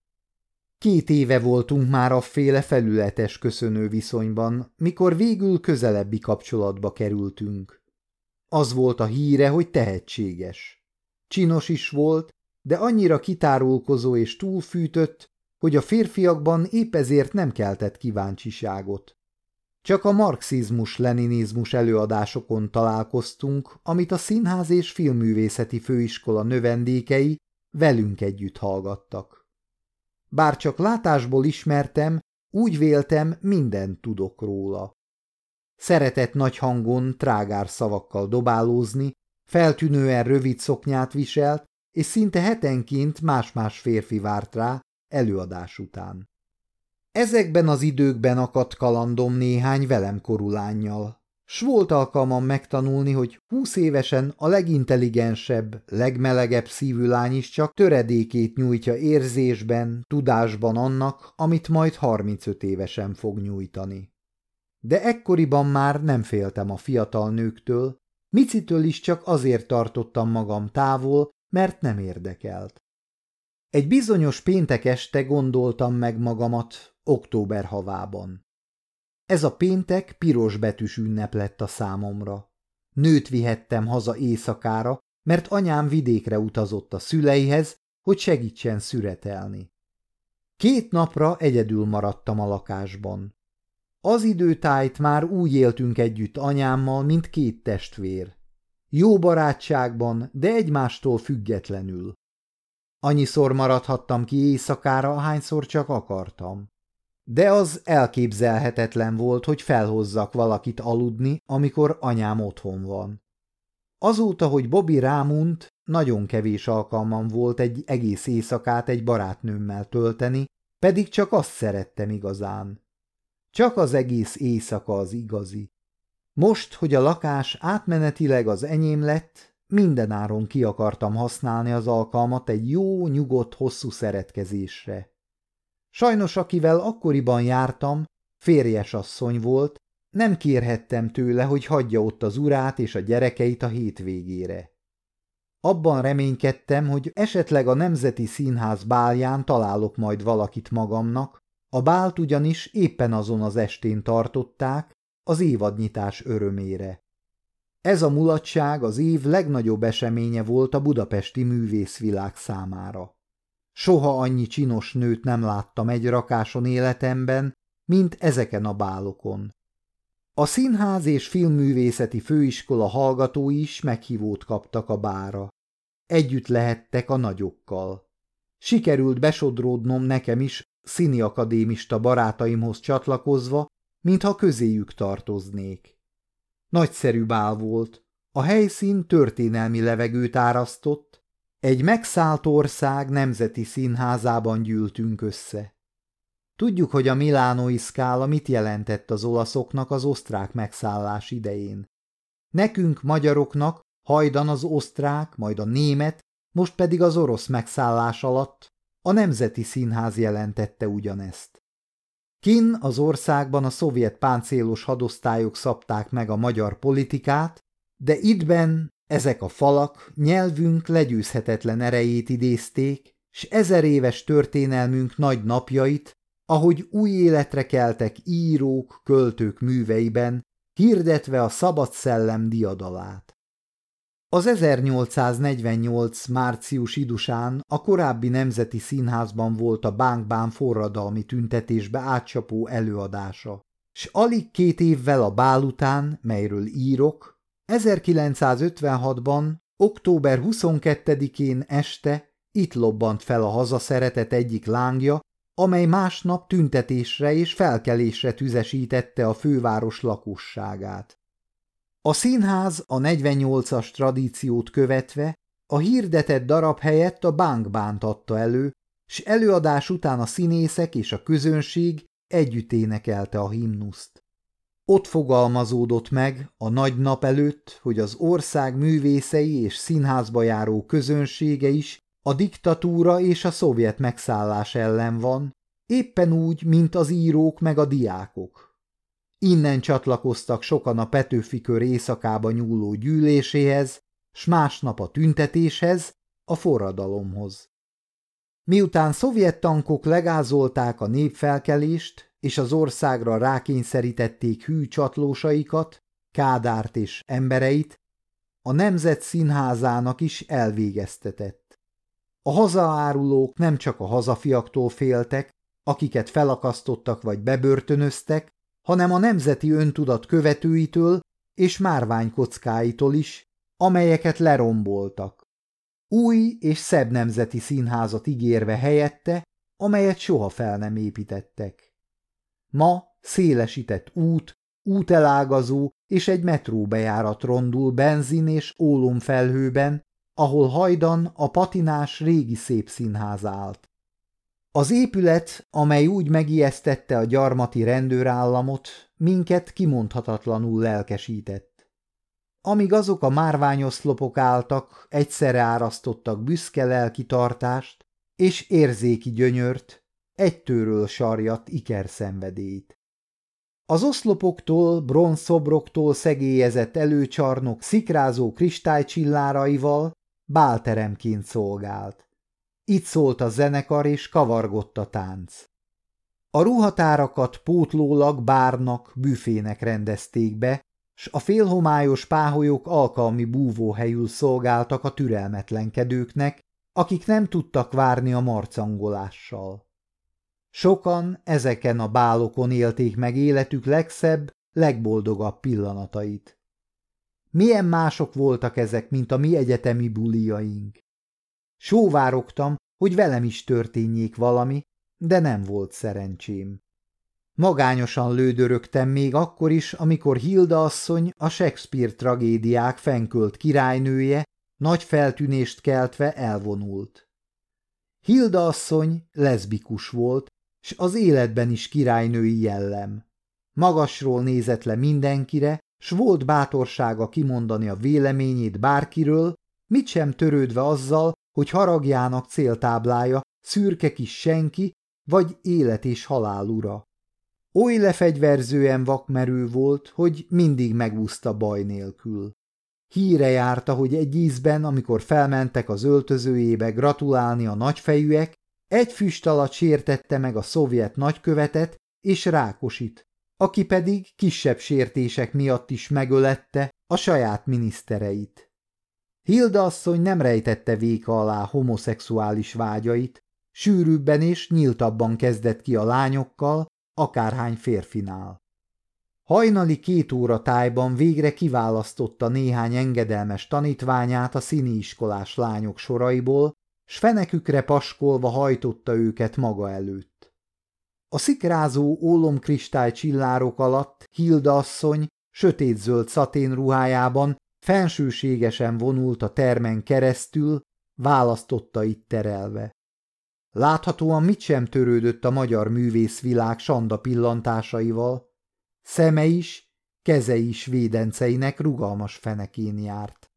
Két éve voltunk már a féle felületes köszönő viszonyban, mikor végül közelebbi kapcsolatba kerültünk. Az volt a híre, hogy tehetséges. Csinos is volt, de annyira kitárulkozó és túlfűtött, hogy a férfiakban épp ezért nem keltett kíváncsiságot. Csak a marxizmus-leninizmus előadásokon találkoztunk, amit a Színház és Filmművészeti Főiskola növendékei velünk együtt hallgattak. Bár csak látásból ismertem, úgy véltem, mindent tudok róla. Szeretett nagy hangon, trágár szavakkal dobálózni, Feltűnően rövid szoknyát viselt, és szinte hetenként más-más férfi várt rá előadás után. Ezekben az időkben akadt kalandom néhány velem korú lányjal. S volt alkalmam megtanulni, hogy húsz évesen a legintelligensebb, legmelegebb szívű lány is csak töredékét nyújtja érzésben, tudásban annak, amit majd 35 évesen fog nyújtani. De ekkoriban már nem féltem a fiatal nőktől, Micitől is csak azért tartottam magam távol, mert nem érdekelt. Egy bizonyos péntek este gondoltam meg magamat október havában. Ez a péntek piros betűs ünnep lett a számomra. Nőt vihettem haza éjszakára, mert anyám vidékre utazott a szüleihez, hogy segítsen szüretelni. Két napra egyedül maradtam a lakásban. Az időtájt már úgy éltünk együtt anyámmal, mint két testvér. Jó barátságban, de egymástól függetlenül. Annyiszor maradhattam ki éjszakára, ahányszor csak akartam. De az elképzelhetetlen volt, hogy felhozzak valakit aludni, amikor anyám otthon van. Azóta, hogy Bobby rámunt, nagyon kevés alkalmam volt egy egész éjszakát egy barátnőmmel tölteni, pedig csak azt szerettem igazán. Csak az egész éjszaka az igazi. Most, hogy a lakás átmenetileg az enyém lett, mindenáron ki akartam használni az alkalmat egy jó, nyugodt, hosszú szeretkezésre. Sajnos, akivel akkoriban jártam, férjes asszony volt, nem kérhettem tőle, hogy hagyja ott az urát és a gyerekeit a hétvégére. Abban reménykedtem, hogy esetleg a Nemzeti Színház bálján találok majd valakit magamnak, a bált ugyanis éppen azon az estén tartották, az évadnyitás örömére. Ez a mulatság az év legnagyobb eseménye volt a budapesti művészvilág számára. Soha annyi csinos nőt nem láttam egy rakáson életemben, mint ezeken a bálokon. A Színház és Filmművészeti Főiskola hallgatói is meghívót kaptak a bára. Együtt lehettek a nagyokkal. Sikerült besodródnom nekem is színi akadémista barátaimhoz csatlakozva, mintha közéjük tartoznék. Nagyszerű bál volt, a helyszín történelmi levegőt árasztott, egy megszállt ország nemzeti színházában gyűltünk össze. Tudjuk, hogy a milánói szkála mit jelentett az olaszoknak az osztrák megszállás idején. Nekünk, magyaroknak, hajdan az osztrák, majd a német, most pedig az orosz megszállás alatt a Nemzeti Színház jelentette ugyanezt. Kin az országban a szovjet páncélos hadosztályok szabták meg a magyar politikát, de ittben ezek a falak nyelvünk legyőzhetetlen erejét idézték, s ezer éves történelmünk nagy napjait, ahogy új életre keltek írók, költők műveiben, hirdetve a szabad szellem diadalát. Az 1848. március idusán a korábbi Nemzeti Színházban volt a Bánkbán forradalmi tüntetésbe átcsapó előadása, s alig két évvel a bál után, melyről írok, 1956-ban, október 22-én este itt lobbant fel a hazaszeretet egyik lángja, amely másnap tüntetésre és felkelésre tüzesítette a főváros lakosságát. A színház a 48-as tradíciót követve a hirdetett darab helyett a bánkbánt adta elő, s előadás után a színészek és a közönség együtt énekelte a himnuszt. Ott fogalmazódott meg a nagy nap előtt, hogy az ország művészei és színházba járó közönsége is a diktatúra és a szovjet megszállás ellen van, éppen úgy, mint az írók meg a diákok. Innen csatlakoztak sokan a Petőfi kör éjszakába nyúló gyűléséhez, s másnap a tüntetéshez, a forradalomhoz. Miután szovjet tankok legázolták a népfelkelést, és az országra rákényszerítették hű csatlósaikat, Kádárt és embereit, a Nemzet Színházának is elvégeztetett. A hazaárulók nem csak a hazafiaktól féltek, akiket felakasztottak vagy bebörtönöztek, hanem a nemzeti öntudat követőitől és márványkockáitól is, amelyeket leromboltak. Új és szebb nemzeti színházat ígérve helyette, amelyet soha fel nem építettek. Ma szélesített út, útelágazó és egy metróbejárat rondul benzin és ólomfelhőben, ahol hajdan a patinás régi szép színház állt. Az épület, amely úgy megijesztette a gyarmati rendőrállamot, minket kimondhatatlanul lelkesített. Amíg azok a márványoszlopok álltak, egyszerre árasztottak büszke lelkitartást és érzéki gyönyört, egytőről sarjat ikerszenvedélyt. Az oszlopoktól, bronzszobroktól szegélyezett előcsarnok szikrázó kristálycsilláraival bálteremként szolgált. Itt szólt a zenekar és kavargott a tánc. A ruhatárakat pótlólag bárnak, büfének rendezték be, s a félhomályos páholyok alkalmi búvóhelyül szolgáltak a türelmetlenkedőknek, akik nem tudtak várni a marcangolással. Sokan ezeken a bálokon élték meg életük legszebb, legboldogabb pillanatait. Milyen mások voltak ezek, mint a mi egyetemi buliaink. Sóvárogtam, hogy velem is történjék valami, de nem volt szerencsém. Magányosan lődörögtem még akkor is, amikor Hilda asszony, a Shakespeare tragédiák fenkölt királynője, nagy feltűnést keltve elvonult. Hilda asszony leszbikus volt, s az életben is királynői jellem. Magasról nézett le mindenkire, s volt bátorsága kimondani a véleményét bárkiről, mit sem törődve azzal, hogy haragjának céltáblája szürke kis senki, vagy élet és halál ura. Oly lefegyverzően vakmerő volt, hogy mindig megúszta baj nélkül. Híre járta, hogy egy ízben, amikor felmentek az öltözőjébe gratulálni a nagyfejűek, egy füst alatt sértette meg a szovjet nagykövetet és Rákosit, aki pedig kisebb sértések miatt is megölette a saját minisztereit. Hilda asszony nem rejtette véka alá homoszexuális vágyait, sűrűbben és nyíltabban kezdett ki a lányokkal, akárhány férfinál. Hajnali két óra tájban végre kiválasztotta néhány engedelmes tanítványát a színiiskolás lányok soraiból, s fenekükre paskolva hajtotta őket maga előtt. A szikrázó ólomkristály csillárok alatt Hilda asszony sötétzöld szatén ruhájában fensőségesen vonult a termen keresztül, választotta itt terelve. Láthatóan mit sem törődött a magyar művészvilág sanda pillantásaival, szeme is, keze is védenceinek rugalmas fenekén járt.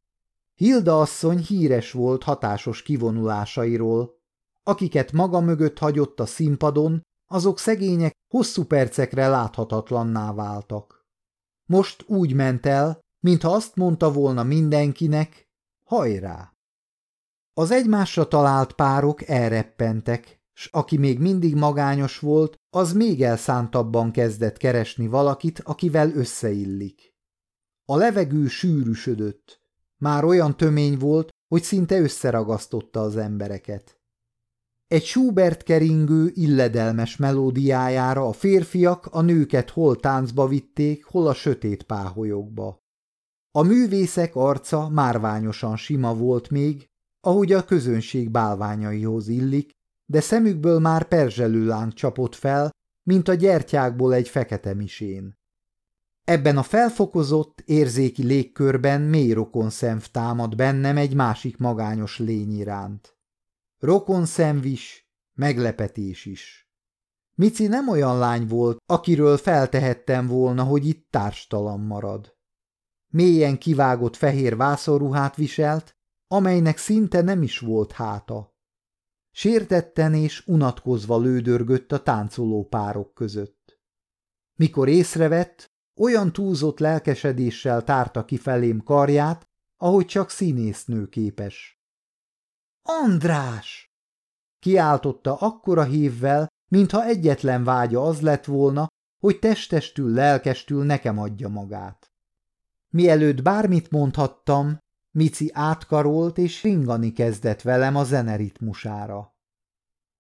Hilda asszony híres volt hatásos kivonulásairól, akiket maga mögött hagyott a színpadon, azok szegények hosszú percekre láthatatlanná váltak. Most úgy ment el, mintha azt mondta volna mindenkinek, hajrá! Az egymásra talált párok elreppentek, s aki még mindig magányos volt, az még elszántabban kezdett keresni valakit, akivel összeillik. A levegő sűrűsödött, már olyan tömény volt, hogy szinte összeragasztotta az embereket. Egy Schubert keringő, illedelmes melódiájára a férfiak a nőket hol táncba vitték, hol a sötét páholyokba. A művészek arca márványosan sima volt még, ahogy a közönség bálványaihoz illik, de szemükből már perzselő láng csapott fel, mint a gyertyákból egy fekete misén. Ebben a felfokozott, érzéki légkörben mély rokonszemv támad bennem egy másik magányos lény iránt. Rokonszemv is, meglepetés is. Mici nem olyan lány volt, akiről feltehettem volna, hogy itt társtalan marad. Mélyen kivágott fehér vászorruhát viselt, amelynek szinte nem is volt háta. Sértetten és unatkozva lődörgött a táncoló párok között. Mikor észrevett, olyan túlzott lelkesedéssel tárta ki felém karját, ahogy csak színésznő képes. András! Kiáltotta akkora hívvel, mintha egyetlen vágya az lett volna, hogy testestül, lelkestül nekem adja magát. Mielőtt bármit mondhattam, Mici átkarolt és ringani kezdett velem a zeneritmusára.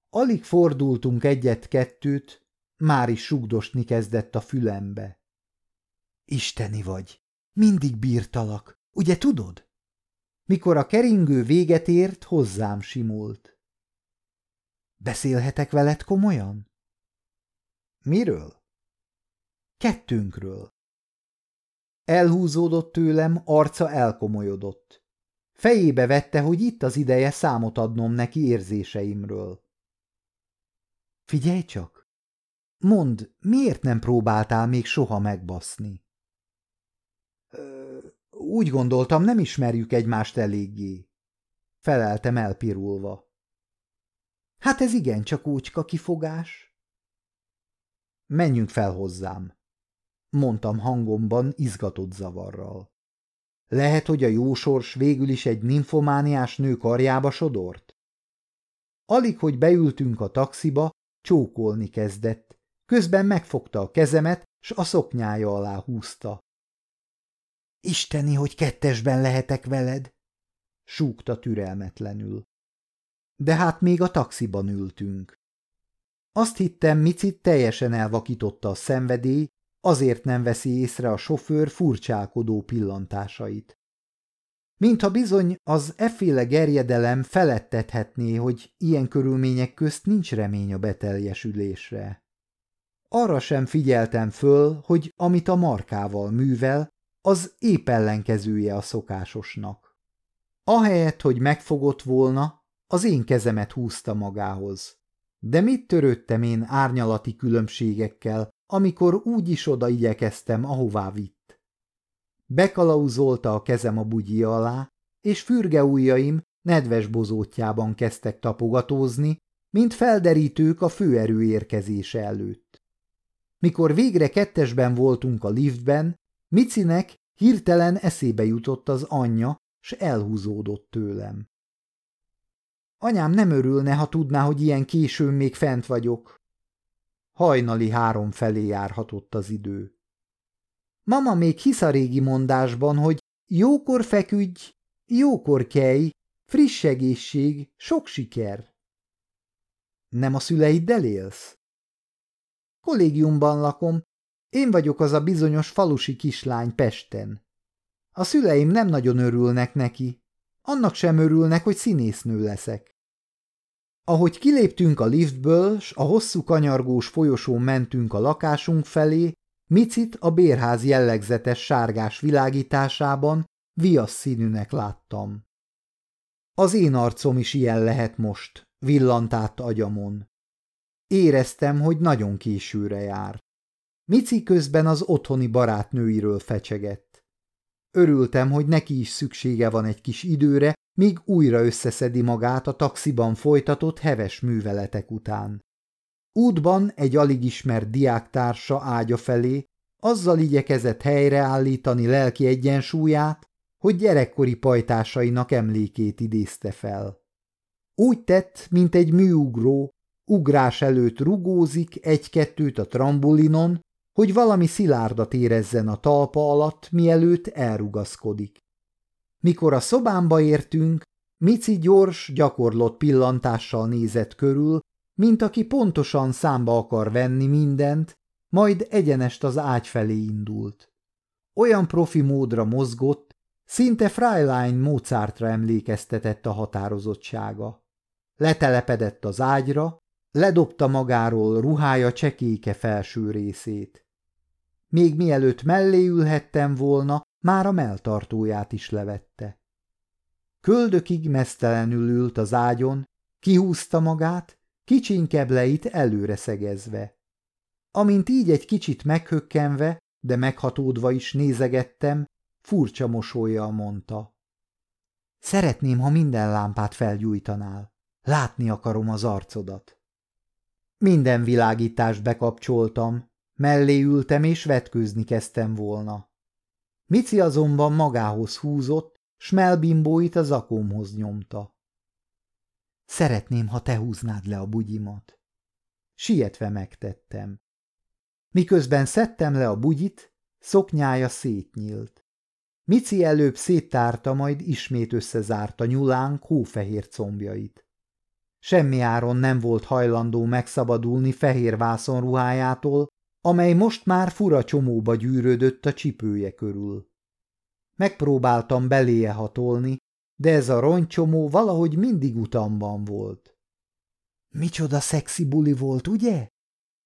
Alig fordultunk egyet-kettőt, már is sugdosni kezdett a fülembe. Isteni vagy, mindig bírtalak, ugye tudod? Mikor a keringő véget ért, hozzám simult. Beszélhetek veled komolyan? Miről? Kettőnkről. Elhúzódott tőlem, arca elkomolyodott. Fejébe vette, hogy itt az ideje számot adnom neki érzéseimről. Figyelj csak! Mondd, miért nem próbáltál még soha megbaszni? Úgy gondoltam, nem ismerjük egymást eléggé. Feleltem elpirulva. Hát ez igen csak úcska kifogás. Menjünk fel hozzám, mondtam hangomban izgatott zavarral. Lehet, hogy a jósors végül is egy ninfomániás nő karjába sodort? Alig, hogy beültünk a taxiba, csókolni kezdett, közben megfogta a kezemet, s a szoknyája alá húzta. Isteni, hogy kettesben lehetek veled! súgta türelmetlenül. De hát még a taxiban ültünk. Azt hittem, Micit teljesen elvakította a szenvedély, azért nem veszi észre a sofőr furcsálkodó pillantásait. Mintha bizony az efféle gerjedelem felettethetné, hogy ilyen körülmények közt nincs remény a beteljesülésre. Arra sem figyeltem föl, hogy amit a markával művel, az épp ellenkezője a szokásosnak. Ahelyett, hogy megfogott volna, az én kezemet húzta magához. De mit törődtem én árnyalati különbségekkel, amikor úgy is oda igyekeztem, ahová vitt? Bekalauzolta a kezem a bugyi alá, és fürge ujjaim nedves bozótjában kezdtek tapogatózni, mint felderítők a főerő érkezése előtt. Mikor végre kettesben voltunk a liftben, Micinek hirtelen eszébe jutott az anyja, s elhúzódott tőlem. Anyám nem örülne, ha tudná, hogy ilyen későn még fent vagyok. Hajnali három felé járhatott az idő. Mama még hisz a régi mondásban, hogy jókor feküdj, jókor kelj, friss egészség, sok siker. Nem a szüleiddel élsz? Kollégiumban lakom, én vagyok az a bizonyos falusi kislány Pesten. A szüleim nem nagyon örülnek neki. Annak sem örülnek, hogy színésznő leszek. Ahogy kiléptünk a liftből, s a hosszú kanyargós folyosón mentünk a lakásunk felé, Micit a bérház jellegzetes sárgás világításában viasz színűnek láttam. Az én arcom is ilyen lehet most, villant át agyamon. Éreztem, hogy nagyon későre jár. Mici közben az otthoni barátnőiről fecsegett. Örültem, hogy neki is szüksége van egy kis időre, míg újra összeszedi magát a taxiban folytatott heves műveletek után. Útban egy alig ismert diáktársa ágya felé, azzal igyekezett helyreállítani lelki egyensúlyát, hogy gyerekkori pajtásainak emlékét idézte fel. Úgy tett, mint egy műugró, ugrás előtt rugózik egy-kettőt a trambulinon, hogy valami szilárdat érezzen a talpa alatt, mielőtt elrugaszkodik. Mikor a szobámba értünk, Mici gyors, gyakorlott pillantással nézett körül, mint aki pontosan számba akar venni mindent, majd egyenest az ágy felé indult. Olyan profi módra mozgott, szinte Freilein Mozartra emlékeztetett a határozottsága. Letelepedett az ágyra, ledobta magáról ruhája csekéke felső részét. Még mielőtt mellé ülhettem volna, már a melltartóját is levette. Köldökig mesztelenül ült az ágyon, kihúzta magát, kicsinkebleit előre szegezve. Amint így egy kicsit meghökkenve, de meghatódva is nézegettem, furcsa mosolyjal mondta. Szeretném, ha minden lámpát felgyújtanál. Látni akarom az arcodat. Minden világítást bekapcsoltam, mellé ültem és vetkőzni kezdtem volna. Mici azonban magához húzott, s melbimbóit a zakómhoz nyomta. Szeretném, ha te húznád le a bugyimat. Sietve megtettem. Miközben szedtem le a bugyit, szoknyája szétnyílt. Mici előbb széttárta, majd ismét összezárta nyulánk hófehér combjait. Semmi áron nem volt hajlandó megszabadulni fehér vászonruhájától, amely most már fura csomóba gyűrődött a csipője körül. Megpróbáltam beléje hatolni, de ez a roncsomó valahogy mindig utamban volt. Micsoda szexi buli volt, ugye?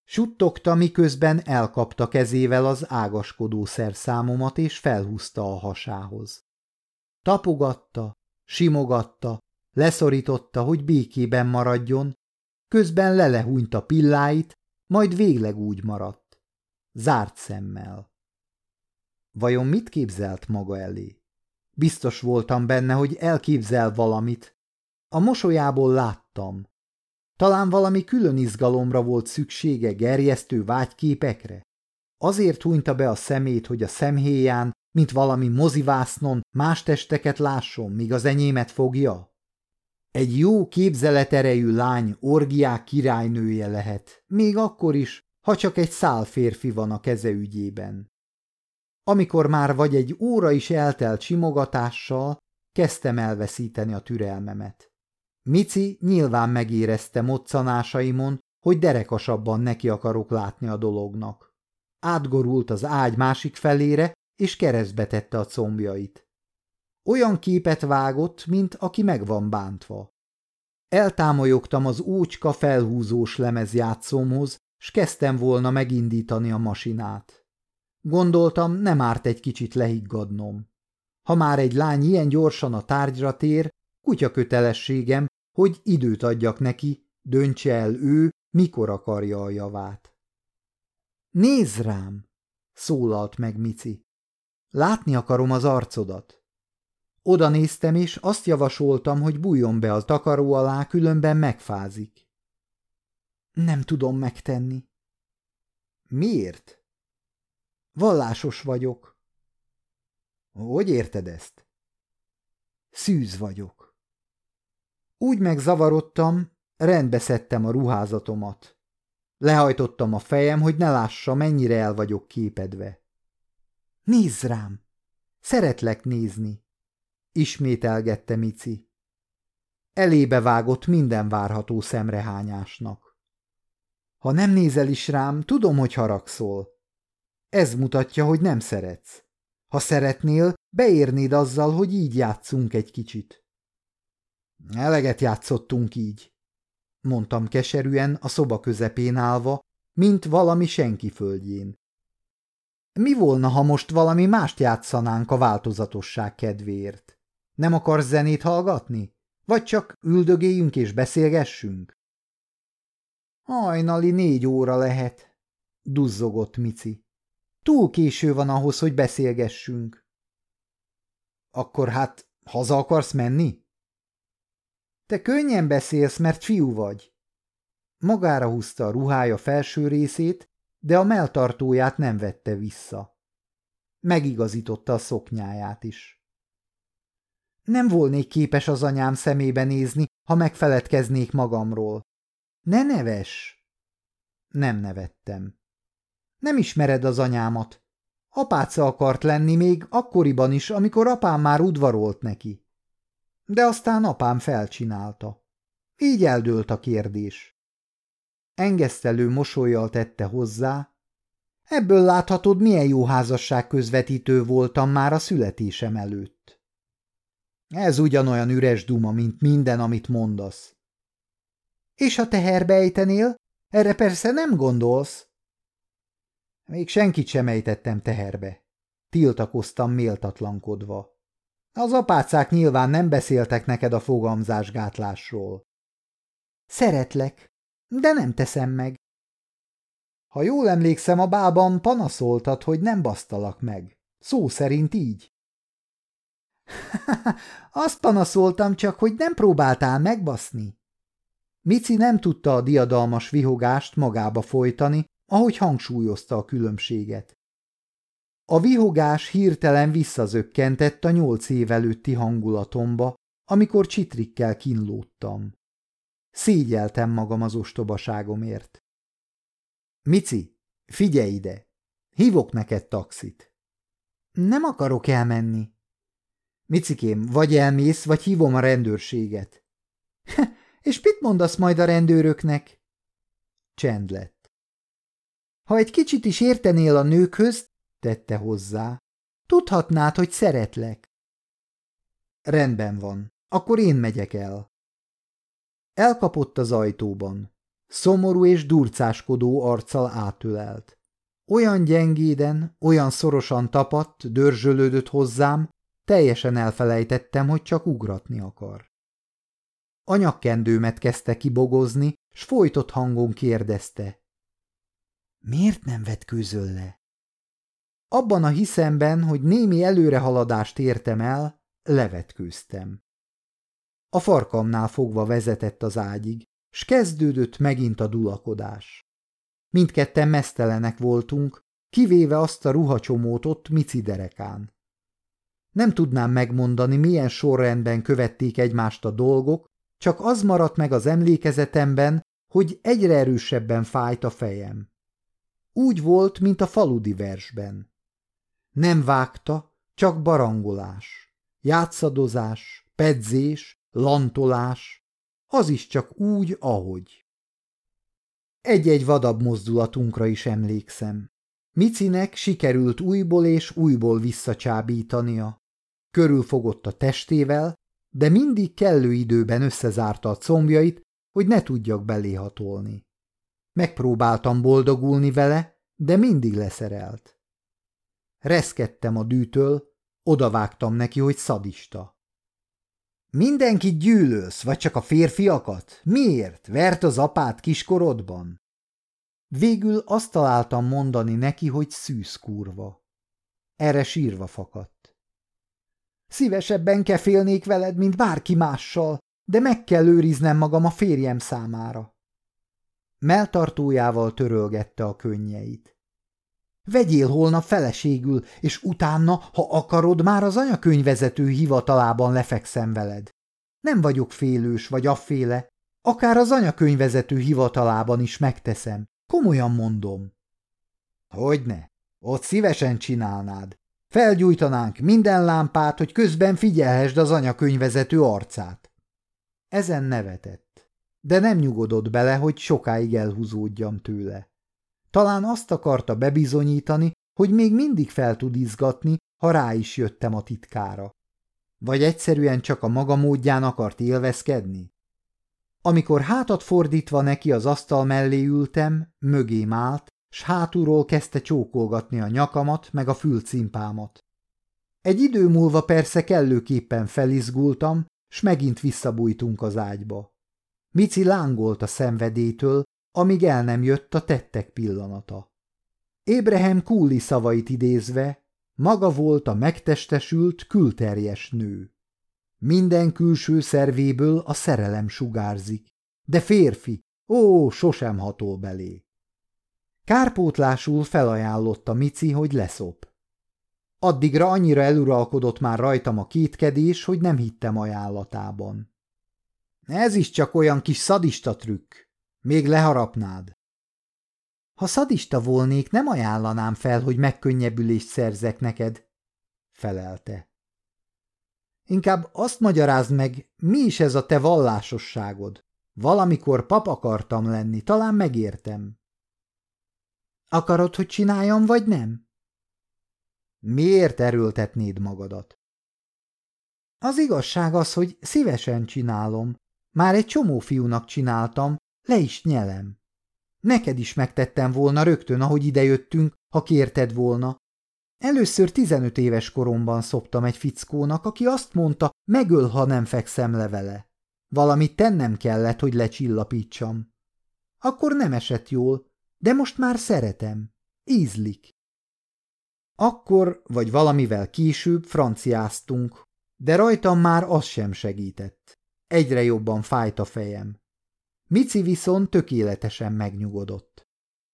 Suttogta, miközben elkapta kezével az ágaskodó szerszámomat, és felhúzta a hasához. Tapogatta, simogatta, leszorította, hogy békében maradjon, közben lelehúnyt a pilláit, majd végleg úgy maradt. Zárt szemmel. Vajon mit képzelt maga elé? Biztos voltam benne, hogy elképzel valamit. A mosolyából láttam. Talán valami külön izgalomra volt szüksége gerjesztő vágyképekre? Azért hunyta be a szemét, hogy a szemhéján, mint valami mozivásznon más testeket lásson, míg az enyémet fogja? Egy jó képzeleterejű lány orgiák királynője lehet, még akkor is, ha csak egy szál férfi van a keze ügyében. Amikor már vagy egy óra is eltelt simogatással, kezdtem elveszíteni a türelmemet. Mici nyilván megérezte moccanásaimon, hogy derekasabban neki akarok látni a dolognak. Átgorult az ágy másik felére, és keresztbe tette a combjait. Olyan képet vágott, mint aki meg van bántva. Eltámolyogtam az úcska felhúzós lemezjátszómhoz, s kezdtem volna megindítani a masinát. Gondoltam, nem árt egy kicsit lehiggadnom. Ha már egy lány ilyen gyorsan a tárgyra tér, kutya kötelességem, hogy időt adjak neki, döntse el ő, mikor akarja a javát. Nézz rám! szólalt meg Mici. Látni akarom az arcodat. Oda néztem, és azt javasoltam, hogy bújjon be a takaró alá, különben megfázik. Nem tudom megtenni. Miért? Vallásos vagyok. Hogy érted ezt? Szűz vagyok. Úgy megzavarodtam, rendbe szedtem a ruházatomat. Lehajtottam a fejem, hogy ne lássa, mennyire el vagyok képedve. Nézz rám! Szeretlek nézni! Ismételgette Mici. Elébe vágott minden várható szemrehányásnak. Ha nem nézel is rám, tudom, hogy haragszol. Ez mutatja, hogy nem szeretsz. Ha szeretnél, beérnéd azzal, hogy így játszunk egy kicsit. Eleget játszottunk így, mondtam keserűen a szoba közepén állva, mint valami senki földjén. Mi volna, ha most valami mást játszanánk a változatosság kedvéért? Nem akarsz zenét hallgatni? Vagy csak üldögéljünk és beszélgessünk? Hajnali négy óra lehet, duzzogott Mici. Túl késő van ahhoz, hogy beszélgessünk. Akkor hát haza akarsz menni? Te könnyen beszélsz, mert fiú vagy. Magára húzta a ruhája felső részét, de a melltartóját nem vette vissza. Megigazította a szoknyáját is. Nem volnék képes az anyám szemébe nézni, ha megfeledkeznék magamról. Ne neves! Nem nevettem. Nem ismered az anyámat. Apáca akart lenni még akkoriban is, amikor apám már udvarolt neki. De aztán apám felcsinálta. Így eldőlt a kérdés. Engesztelő mosolyjal tette hozzá. Ebből láthatod, milyen jó házasság közvetítő voltam már a születésem előtt. Ez ugyanolyan üres duma, mint minden, amit mondasz. És ha teherbe ejtenél, erre persze nem gondolsz. Még senkit sem ejtettem teherbe. Tiltakoztam méltatlankodva. Az apácák nyilván nem beszéltek neked a fogamzásgátlásról. Szeretlek, de nem teszem meg. Ha jól emlékszem, a bában panaszoltad, hogy nem basztalak meg. Szó szerint így. Azt panaszoltam csak, hogy nem próbáltál megbaszni. Mici nem tudta a diadalmas vihogást magába folytani, ahogy hangsúlyozta a különbséget. A vihogás hirtelen visszazökkentett a nyolc év előtti hangulatomba, amikor csitrikkel kínlódtam. Szégyeltem magam az ostobaságomért. Mici, figyelj ide! Hívok neked taxit. Nem akarok elmenni. Micikém, vagy elmész, vagy hívom a rendőrséget. És mit mondasz majd a rendőröknek? Csend lett. Ha egy kicsit is értenél a nőkhöz, tette hozzá, tudhatnád, hogy szeretlek. Rendben van, akkor én megyek el. Elkapott az ajtóban. Szomorú és durcáskodó arccal átölelt. Olyan gyengéden, olyan szorosan tapadt, dörzsölődött hozzám, teljesen elfelejtettem, hogy csak ugratni akar. Anyakkendőmet kezdte kibogozni, s folytott hangon kérdezte. Miért nem vetkőzöl le? Abban a hiszemben, hogy némi előrehaladást értem el, levetkőztem. A farkamnál fogva vezetett az ágyig, s kezdődött megint a dulakodás. Mindketten mesztelenek voltunk, kivéve azt a ruhacsomót ott Mici derekán. Nem tudnám megmondani, milyen sorrendben követték egymást a dolgok, csak az maradt meg az emlékezetemben, hogy egyre erősebben fájt a fejem. Úgy volt, mint a faludi versben. Nem vágta, csak barangolás, játszadozás, pedzés, lantolás, az is csak úgy, ahogy. Egy-egy vadabb mozdulatunkra is emlékszem. Micinek sikerült újból és újból visszacsábítania. Körülfogott a testével, de mindig kellő időben összezárta a combjait, hogy ne tudjak beléhatolni. Megpróbáltam boldogulni vele, de mindig leszerelt. Reszkedtem a dűtől, odavágtam neki, hogy szadista. Mindenki gyűlölsz, vagy csak a férfiakat? Miért? Vert az apát kiskorodban? Végül azt találtam mondani neki, hogy szűz kurva. Erre sírva fakadt. Szívesebben kefélnék veled, mint bárki mással, de meg kell őriznem magam a férjem számára. Meltartójával törölgette a könnyeit. Vegyél holnap feleségül, és utána, ha akarod, már az anyakönyvezető hivatalában lefekszem veled. Nem vagyok félős vagy afféle, akár az anyakönyvezető hivatalában is megteszem. Komolyan mondom. Hogyne, ott szívesen csinálnád. Felgyújtanánk minden lámpát, hogy közben figyelhessd az anyakönyvezető arcát. Ezen nevetett, de nem nyugodott bele, hogy sokáig elhúzódjam tőle. Talán azt akarta bebizonyítani, hogy még mindig fel tud izgatni, ha rá is jöttem a titkára. Vagy egyszerűen csak a maga módján akart élvezkedni? Amikor hátat fordítva neki az asztal mellé ültem, mögém állt, s hátulról kezdte csókolgatni a nyakamat meg a fülcimpámat. Egy idő múlva persze kellőképpen felizgultam, s megint visszabújtunk az ágyba. Mici lángolt a szenvedétől, amíg el nem jött a tettek pillanata. Ébrehem Kúli szavait idézve, maga volt a megtestesült, külterjes nő. Minden külső szervéből a szerelem sugárzik, de férfi, ó, sosem hatol belé. Kárpótlásul felajánlotta Mici, hogy leszop. Addigra annyira eluralkodott már rajtam a kétkedés, hogy nem hittem ajánlatában. Ez is csak olyan kis szadista trükk. Még leharapnád. Ha szadista volnék, nem ajánlanám fel, hogy megkönnyebbülést szerzek neked, felelte. Inkább azt magyarázd meg, mi is ez a te vallásosságod. Valamikor pap akartam lenni, talán megértem. Akarod, hogy csináljam, vagy nem? Miért erőltetnéd magadat? Az igazság az, hogy szívesen csinálom. Már egy csomó fiúnak csináltam, le is nyelem. Neked is megtettem volna rögtön, ahogy idejöttünk, ha kérted volna, Először 15 éves koromban szoptam egy fickónak, aki azt mondta, megöl, ha nem fekszem le vele. Valamit tennem kellett, hogy lecsillapítsam. Akkor nem esett jól, de most már szeretem. Ízlik. Akkor, vagy valamivel később franciáztunk, de rajtam már az sem segített. Egyre jobban fájt a fejem. Mici viszont tökéletesen megnyugodott.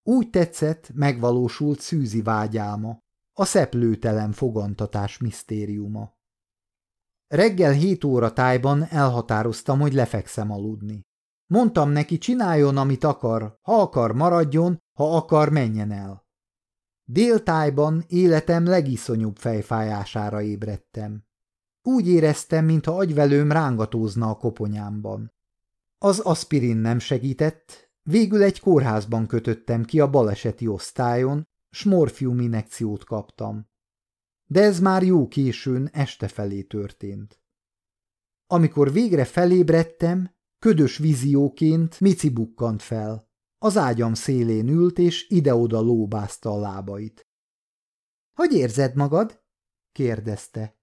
Úgy tetszett, megvalósult szűzi vágyálma, a szeplőtelen fogantatás misztériuma. Reggel hét óra tájban elhatároztam, hogy lefekszem aludni. Mondtam neki, csináljon, amit akar, ha akar, maradjon, ha akar, menjen el. Déltájban életem legiszonyúbb fejfájására ébredtem. Úgy éreztem, mintha agyvelőm rángatózna a koponyámban. Az aspirin nem segített, végül egy kórházban kötöttem ki a baleseti osztályon, s morfium inekciót kaptam. De ez már jó későn, este felé történt. Amikor végre felébredtem, ködös vízióként Mici bukkant fel. Az ágyam szélén ült, és ide-oda lóbázta a lábait. – Hogy érzed magad? – kérdezte.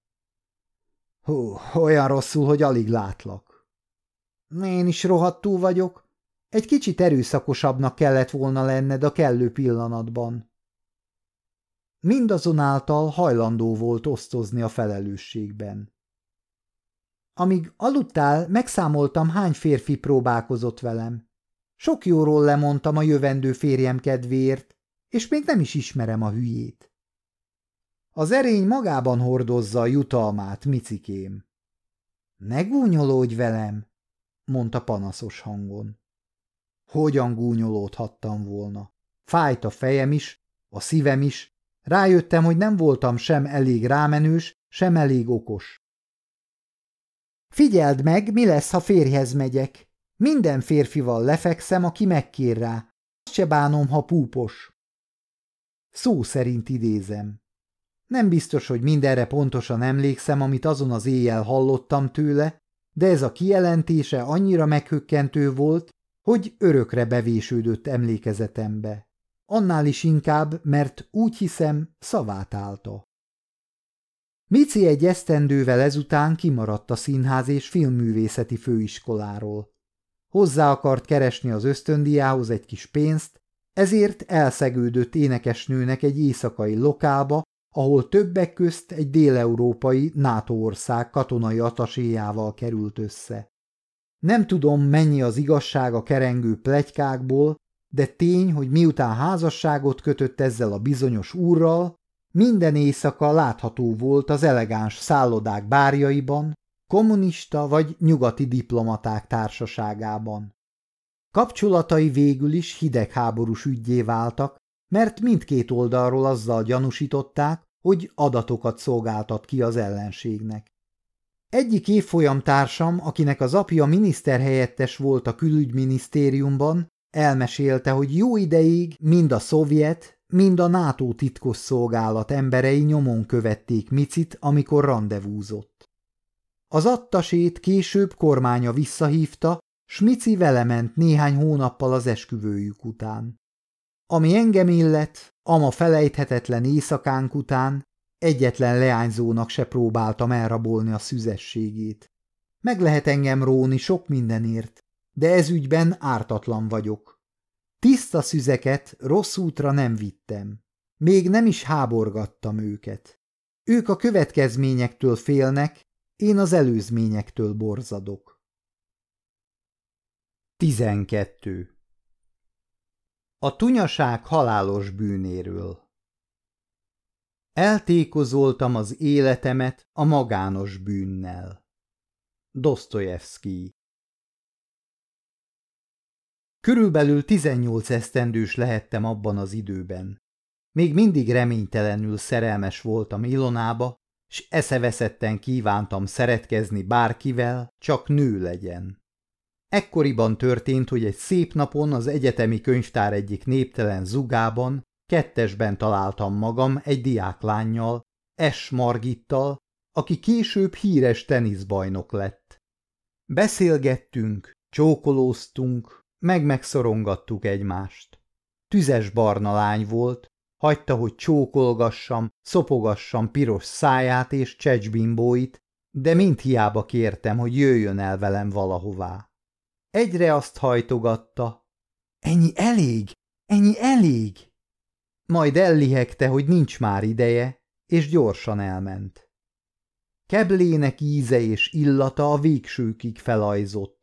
– Hú, olyan rosszul, hogy alig látlak. – Én is rohadtul vagyok. Egy kicsit erőszakosabbnak kellett volna lenned a kellő pillanatban. Mindazonáltal hajlandó volt osztozni a felelősségben. Amíg aludtál, megszámoltam, hány férfi próbálkozott velem. Sok jóról lemondtam a jövendő férjem kedvéért, és még nem is ismerem a hülyét. Az erény magában hordozza a jutalmát, micikém. Ne gúnyolódj velem, mondta panaszos hangon. Hogyan gúnyolódhattam volna? Fájt a fejem is, a szívem is, rájöttem, hogy nem voltam sem elég rámenős, sem elég okos. Figyeld meg, mi lesz, ha férjhez megyek. Minden férfival lefekszem, aki megkér rá. Azt se bánom, ha púpos. Szó szerint idézem. Nem biztos, hogy mindenre pontosan emlékszem, amit azon az éjjel hallottam tőle, de ez a kijelentése annyira meghökkentő volt, hogy örökre bevésődött emlékezetembe. Annál is inkább, mert úgy hiszem, szavát állta. Mici egy esztendővel ezután kimaradt a színház és filmművészeti főiskoláról. Hozzá akart keresni az ösztöndiához egy kis pénzt, ezért elszegődött énekesnőnek egy éjszakai lokálba, ahol többek közt egy déleurópai NATO ország katonai ataséjával került össze. Nem tudom, mennyi az igazság a kerengő plegykákból, de tény, hogy miután házasságot kötött ezzel a bizonyos úrral, minden éjszaka látható volt az elegáns szállodák bárjaiban, kommunista vagy nyugati diplomaták társaságában. Kapcsolatai végül is hidegháborús ügyé váltak, mert mindkét oldalról azzal gyanúsították, hogy adatokat szolgáltat ki az ellenségnek. Egyik évfolyam társam, akinek az apja miniszterhelyettes volt a külügyminisztériumban, elmesélte, hogy jó ideig mind a szovjet, mind a NATO titkos szolgálat emberei nyomon követték Micit, amikor rendezvúzott. Az attasét később kormánya visszahívta, s Mici vele ment néhány hónappal az esküvőjük után. Ami engem illet, ama felejthetetlen éjszakánk után egyetlen leányzónak se próbáltam elrabolni a szüzességét. Meg lehet engem róni sok mindenért, de ez ügyben ártatlan vagyok. Tiszta szüzeket rossz útra nem vittem. Még nem is háborgattam őket. Ők a következményektől félnek, én az előzményektől borzadok. 12. A tunyaság halálos bűnéről Eltékozoltam az életemet a magános bűnnel. Dostoyevsky Körülbelül 18 esztendős lehettem abban az időben. Még mindig reménytelenül szerelmes voltam Ilonába, s eszeveszetten kívántam szeretkezni bárkivel, csak nő legyen. Ekkoriban történt, hogy egy szép napon az egyetemi könyvtár egyik néptelen zugában kettesben találtam magam egy diáklánnyal, S. Margittal, aki később híres teniszbajnok lett. Beszélgettünk, csókolóztunk, meg megszorongattuk egymást. Tüzes barna lány volt, hagyta, hogy csókolgassam, szopogassam piros száját és csecsbimbóit, de mind hiába kértem, hogy jöjjön el velem valahová. Egyre azt hajtogatta. Ennyi elég, ennyi elég. Majd ellihegte, hogy nincs már ideje, és gyorsan elment. Keblének íze és illata a végsőkig felajzott.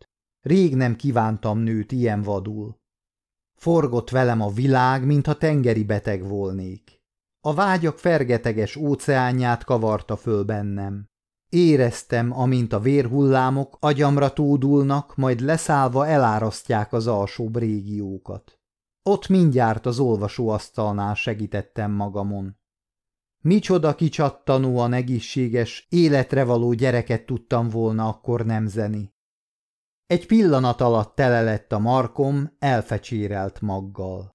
Rég nem kívántam nőt ilyen vadul. Forgott velem a világ, mintha tengeri beteg volnék. A vágyak fergeteges óceánját kavarta föl bennem. Éreztem, amint a vérhullámok agyamra tódulnak, majd leszállva elárasztják az alsóbb régiókat. Ott mindjárt az olvasóasztalnál segítettem magamon. Micsoda kicsattanóan egészséges, életre való gyereket tudtam volna akkor nemzeni. Egy pillanat alatt tele lett a markom elfecsérelt maggal.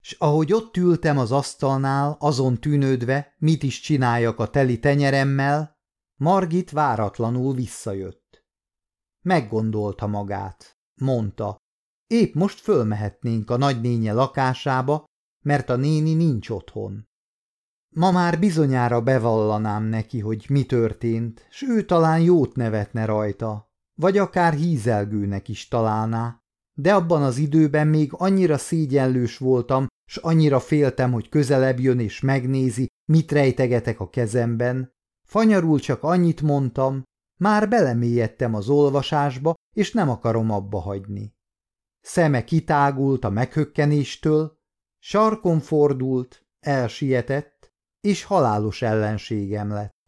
S ahogy ott ültem az asztalnál, azon tűnődve, mit is csináljak a teli tenyeremmel, Margit váratlanul visszajött. Meggondolta magát, mondta, épp most fölmehetnénk a nagynénye lakásába, mert a néni nincs otthon. Ma már bizonyára bevallanám neki, hogy mi történt, s ő talán jót nevetne rajta, vagy akár hízelgőnek is találná, de abban az időben még annyira szégyenlős voltam, s annyira féltem, hogy közelebb jön és megnézi, mit rejtegetek a kezemben. Fanyarul csak annyit mondtam, már belemélyedtem az olvasásba, és nem akarom abba hagyni. Szeme kitágult a meghökkenéstől, sarkon fordult, elsietett, és halálos ellenségem lett.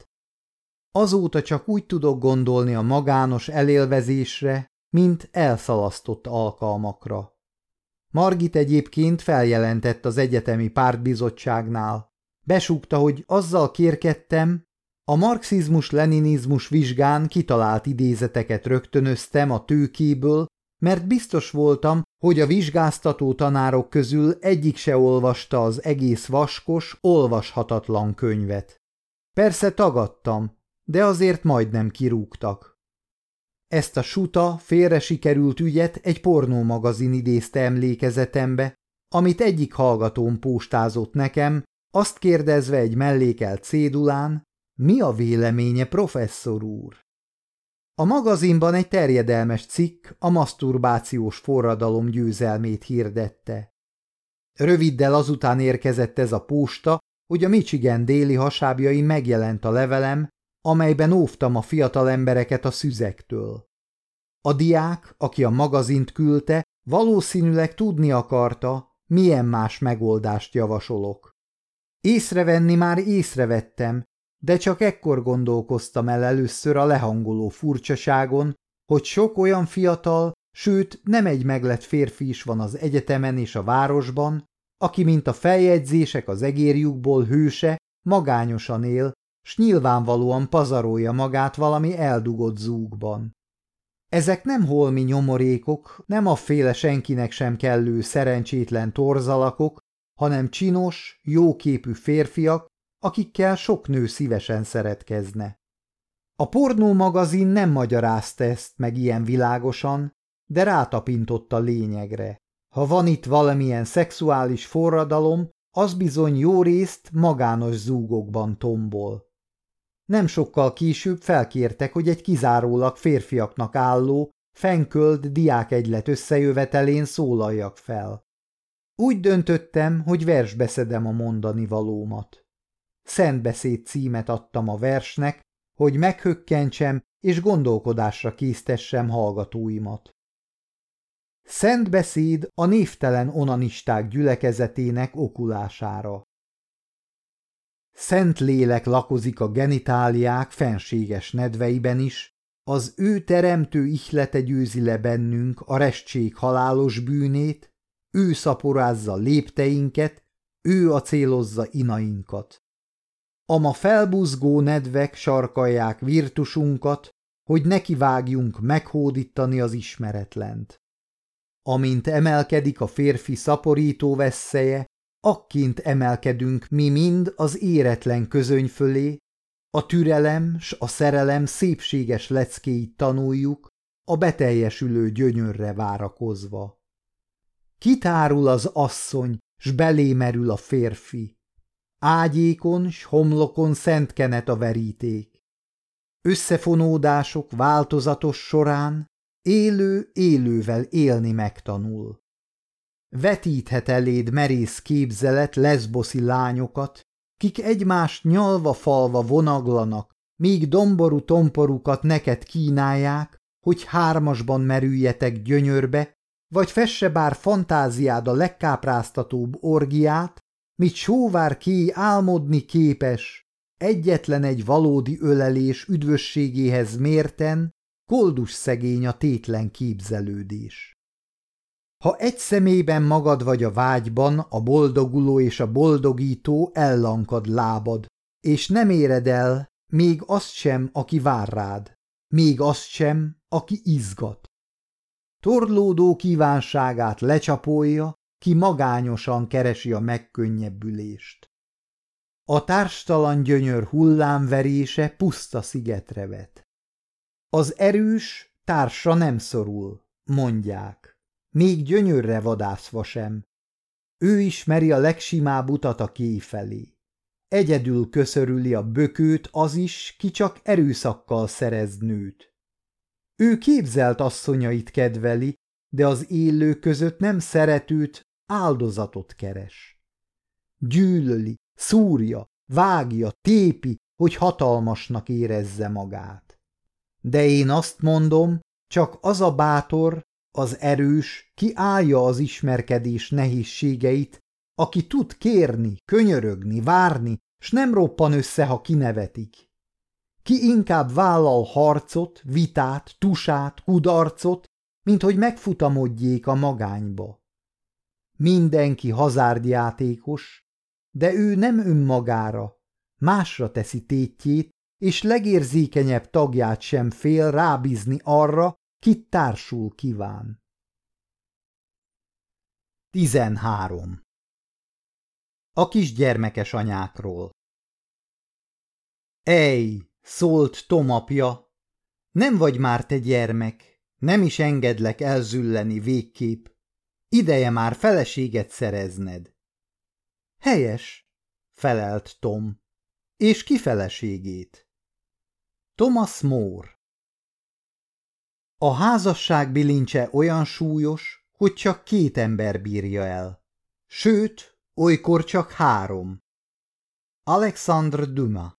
Azóta csak úgy tudok gondolni a magános elélvezésre, mint elszalasztott alkalmakra. Margit egyébként feljelentett az egyetemi pártbizottságnál. Besúgta, hogy azzal kérkedtem, a marxizmus-leninizmus vizsgán kitalált idézeteket rögtönöztem a tőkéből, mert biztos voltam, hogy a vizsgáztató tanárok közül egyik se olvasta az egész vaskos, olvashatatlan könyvet. Persze tagadtam, de azért majdnem kirúgtak. Ezt a suta, félre sikerült ügyet egy pornómagazin idézte emlékezetembe, amit egyik hallgatón postázott nekem, azt kérdezve egy mellékelt cédulán, mi a véleménye, professzor úr? A magazinban egy terjedelmes cikk a maszturbációs forradalom győzelmét hirdette. Röviddel azután érkezett ez a posta, hogy a Michigan déli hasábjain megjelent a levelem, amelyben óvtam a fiatal embereket a szüzektől. A diák, aki a magazint küldte, valószínűleg tudni akarta, milyen más megoldást javasolok. Észrevenni már észrevettem, de csak ekkor gondolkoztam el először a lehangoló furcsaságon, hogy sok olyan fiatal, sőt nem egy meglett férfi is van az egyetemen és a városban, aki, mint a feljegyzések az egérjukból hőse, magányosan él, s nyilvánvalóan pazarolja magát valami eldugott zúgban. Ezek nem holmi nyomorékok, nem a féle senkinek sem kellő szerencsétlen torzalakok, hanem csinos, jóképű férfiak, akikkel sok nő szívesen szeretkezne. A pornó magazin nem magyarázta ezt meg ilyen világosan, de rátapintott a lényegre. Ha van itt valamilyen szexuális forradalom, az bizony jó részt magános zúgokban tombol. Nem sokkal később felkértek, hogy egy kizárólag férfiaknak álló, fenköld diákegylet összejövetelén szólaljak fel. Úgy döntöttem, hogy versbeszedem a mondani valómat. Szentbeszéd címet adtam a versnek, hogy meghökkentsem és gondolkodásra késztessem hallgatóimat. Szentbeszéd a névtelen onanisták gyülekezetének okulására. Szent lélek lakozik a genitáliák fenséges nedveiben is, az ő teremtő ihlete győzi le bennünk a restség halálos bűnét, ő szaporázza lépteinket, ő a célozza inainkat. Ama felbuzgó nedvek sarkalják virtusunkat, hogy nekivágjunk meghódítani az ismeretlent. Amint emelkedik a férfi szaporító vesszeje, Akként emelkedünk mi mind az éretlen közöny fölé, a türelem s a szerelem szépséges leckéit tanuljuk, a beteljesülő gyönyörre várakozva. Kitárul az asszony, s belémerül a férfi. Ágyékon s homlokon szentkenet a veríték. Összefonódások változatos során élő élővel élni megtanul. Vetíthet eléd merész képzelet leszboszi lányokat, kik egymást nyalva-falva vonaglanak, míg domború tomporukat neked kínálják, hogy hármasban merüljetek gyönyörbe, vagy fesse bár fantáziád a legkápráztatóbb orgiát, mit sóvár ki álmodni képes, egyetlen egy valódi ölelés üdvösségéhez mérten, koldus szegény a tétlen képzelődés. Ha egy szemében magad vagy a vágyban, a boldoguló és a boldogító ellankad lábad, és nem éred el még azt sem, aki vár rád, még azt sem, aki izgat. Torlódó kívánságát lecsapolja, ki magányosan keresi a megkönnyebbülést. A társtalan gyönyör hullámverése puszta szigetre vet. Az erős társa nem szorul, mondják még gyönyörre vadászva sem. Ő ismeri a legsimább utat a kéj felé. Egyedül köszörüli a bökőt az is, ki csak erőszakkal szerez nőt. Ő képzelt asszonyait kedveli, de az élők között nem szeretőt, áldozatot keres. Gyűlöli, szúrja, vágja, tépi, hogy hatalmasnak érezze magát. De én azt mondom, csak az a bátor, az erős, ki állja az ismerkedés nehézségeit, aki tud kérni, könyörögni, várni, s nem roppan össze, ha kinevetik. Ki inkább vállal harcot, vitát, tusát, kudarcot, mint hogy megfutamodjék a magányba. Mindenki hazárdjátékos, de ő nem önmagára, másra teszi tétjét, és legérzékenyebb tagját sem fél rábízni arra, kit társul kíván. 13. A kisgyermekes anyákról Ej, szólt Tom apja, nem vagy már te gyermek, nem is engedlek elzülleni végképp. Ideje már feleséget szerezned. Helyes, felelt Tom. És ki feleségét? Thomas More A házasság bilincse olyan súlyos, hogy csak két ember bírja el. Sőt, olykor csak három. Alexandre Dumas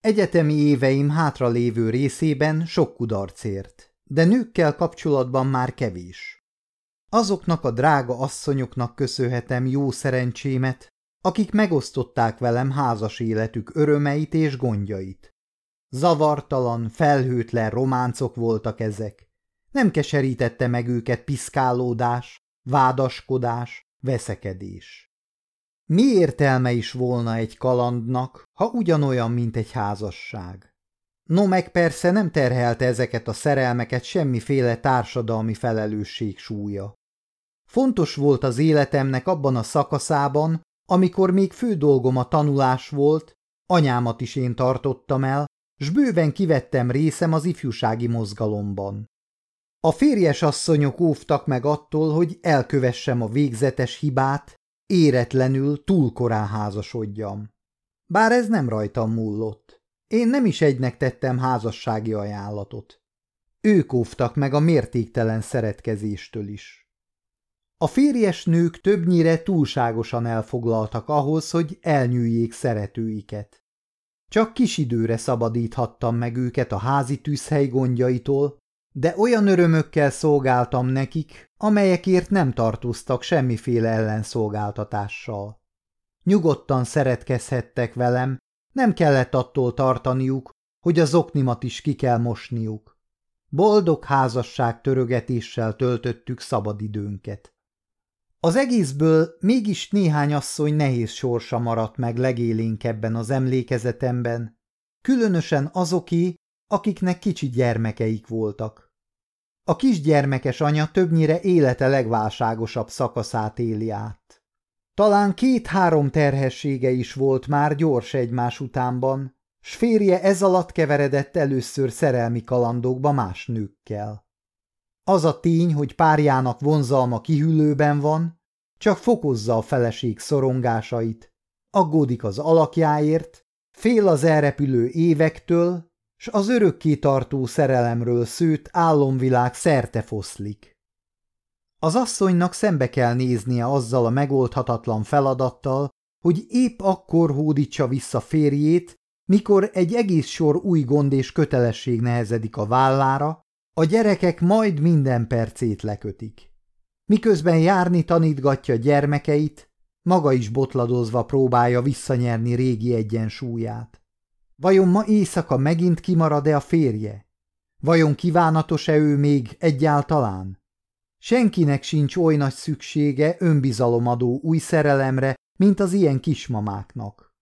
Egyetemi éveim hátra lévő részében sok kudarcért, de nőkkel kapcsolatban már kevés. Azoknak a drága asszonyoknak köszönhetem jó szerencsémet, akik megosztották velem házas életük örömeit és gondjait. Zavartalan, felhőtlen románcok voltak ezek. Nem keserítette meg őket piszkálódás, vádaskodás, veszekedés. Mi értelme is volna egy kalandnak, ha ugyanolyan, mint egy házasság? No meg persze nem terhelte ezeket a szerelmeket semmiféle társadalmi felelősség súlya. Fontos volt az életemnek abban a szakaszában, amikor még fő dolgom a tanulás volt, anyámat is én tartottam el, s bőven kivettem részem az ifjúsági mozgalomban. A férjes asszonyok óvtak meg attól, hogy elkövessem a végzetes hibát, éretlenül túl korán házasodjam. Bár ez nem rajtam múlott. Én nem is egynek tettem házassági ajánlatot. Ők óvtak meg a mértéktelen szeretkezéstől is. A férjes nők többnyire túlságosan elfoglaltak ahhoz, hogy elnyűjjék szeretőiket. Csak kis időre szabadíthattam meg őket a házi tűzhely gondjaitól, de olyan örömökkel szolgáltam nekik, amelyekért nem tartóztak semmiféle ellenszolgáltatással. Nyugodtan szeretkezhettek velem, nem kellett attól tartaniuk, hogy az oknimat is ki kell mosniuk. Boldog házasság törögetéssel töltöttük szabadidőnket. Az egészből mégis néhány asszony nehéz sorsa maradt meg legélénkebben az emlékezetemben, különösen azoké, akiknek kicsi gyermekeik voltak. A kisgyermekes anya többnyire élete legválságosabb szakaszát éli át. Talán két-három terhessége is volt már gyors egymás utánban, s férje ez alatt keveredett először szerelmi kalandokba más nőkkel. Az a tény, hogy párjának vonzalma kihűlőben van, csak fokozza a feleség szorongásait, aggódik az alakjáért, fél az elrepülő évektől, s az örökké tartó szerelemről szőtt álomvilág szerte foszlik. Az asszonynak szembe kell néznie azzal a megoldhatatlan feladattal, hogy épp akkor hódítsa vissza férjét, mikor egy egész sor új gond és kötelesség nehezedik a vállára, a gyerekek majd minden percét lekötik. Miközben járni tanítgatja gyermekeit, maga is botladozva próbálja visszanyerni régi egyensúlyát. Vajon ma éjszaka megint kimarad-e a férje? Vajon kívánatos-e ő még egyáltalán? Senkinek sincs oly nagy szüksége önbizalomadó új szerelemre, mint az ilyen kismamáknak.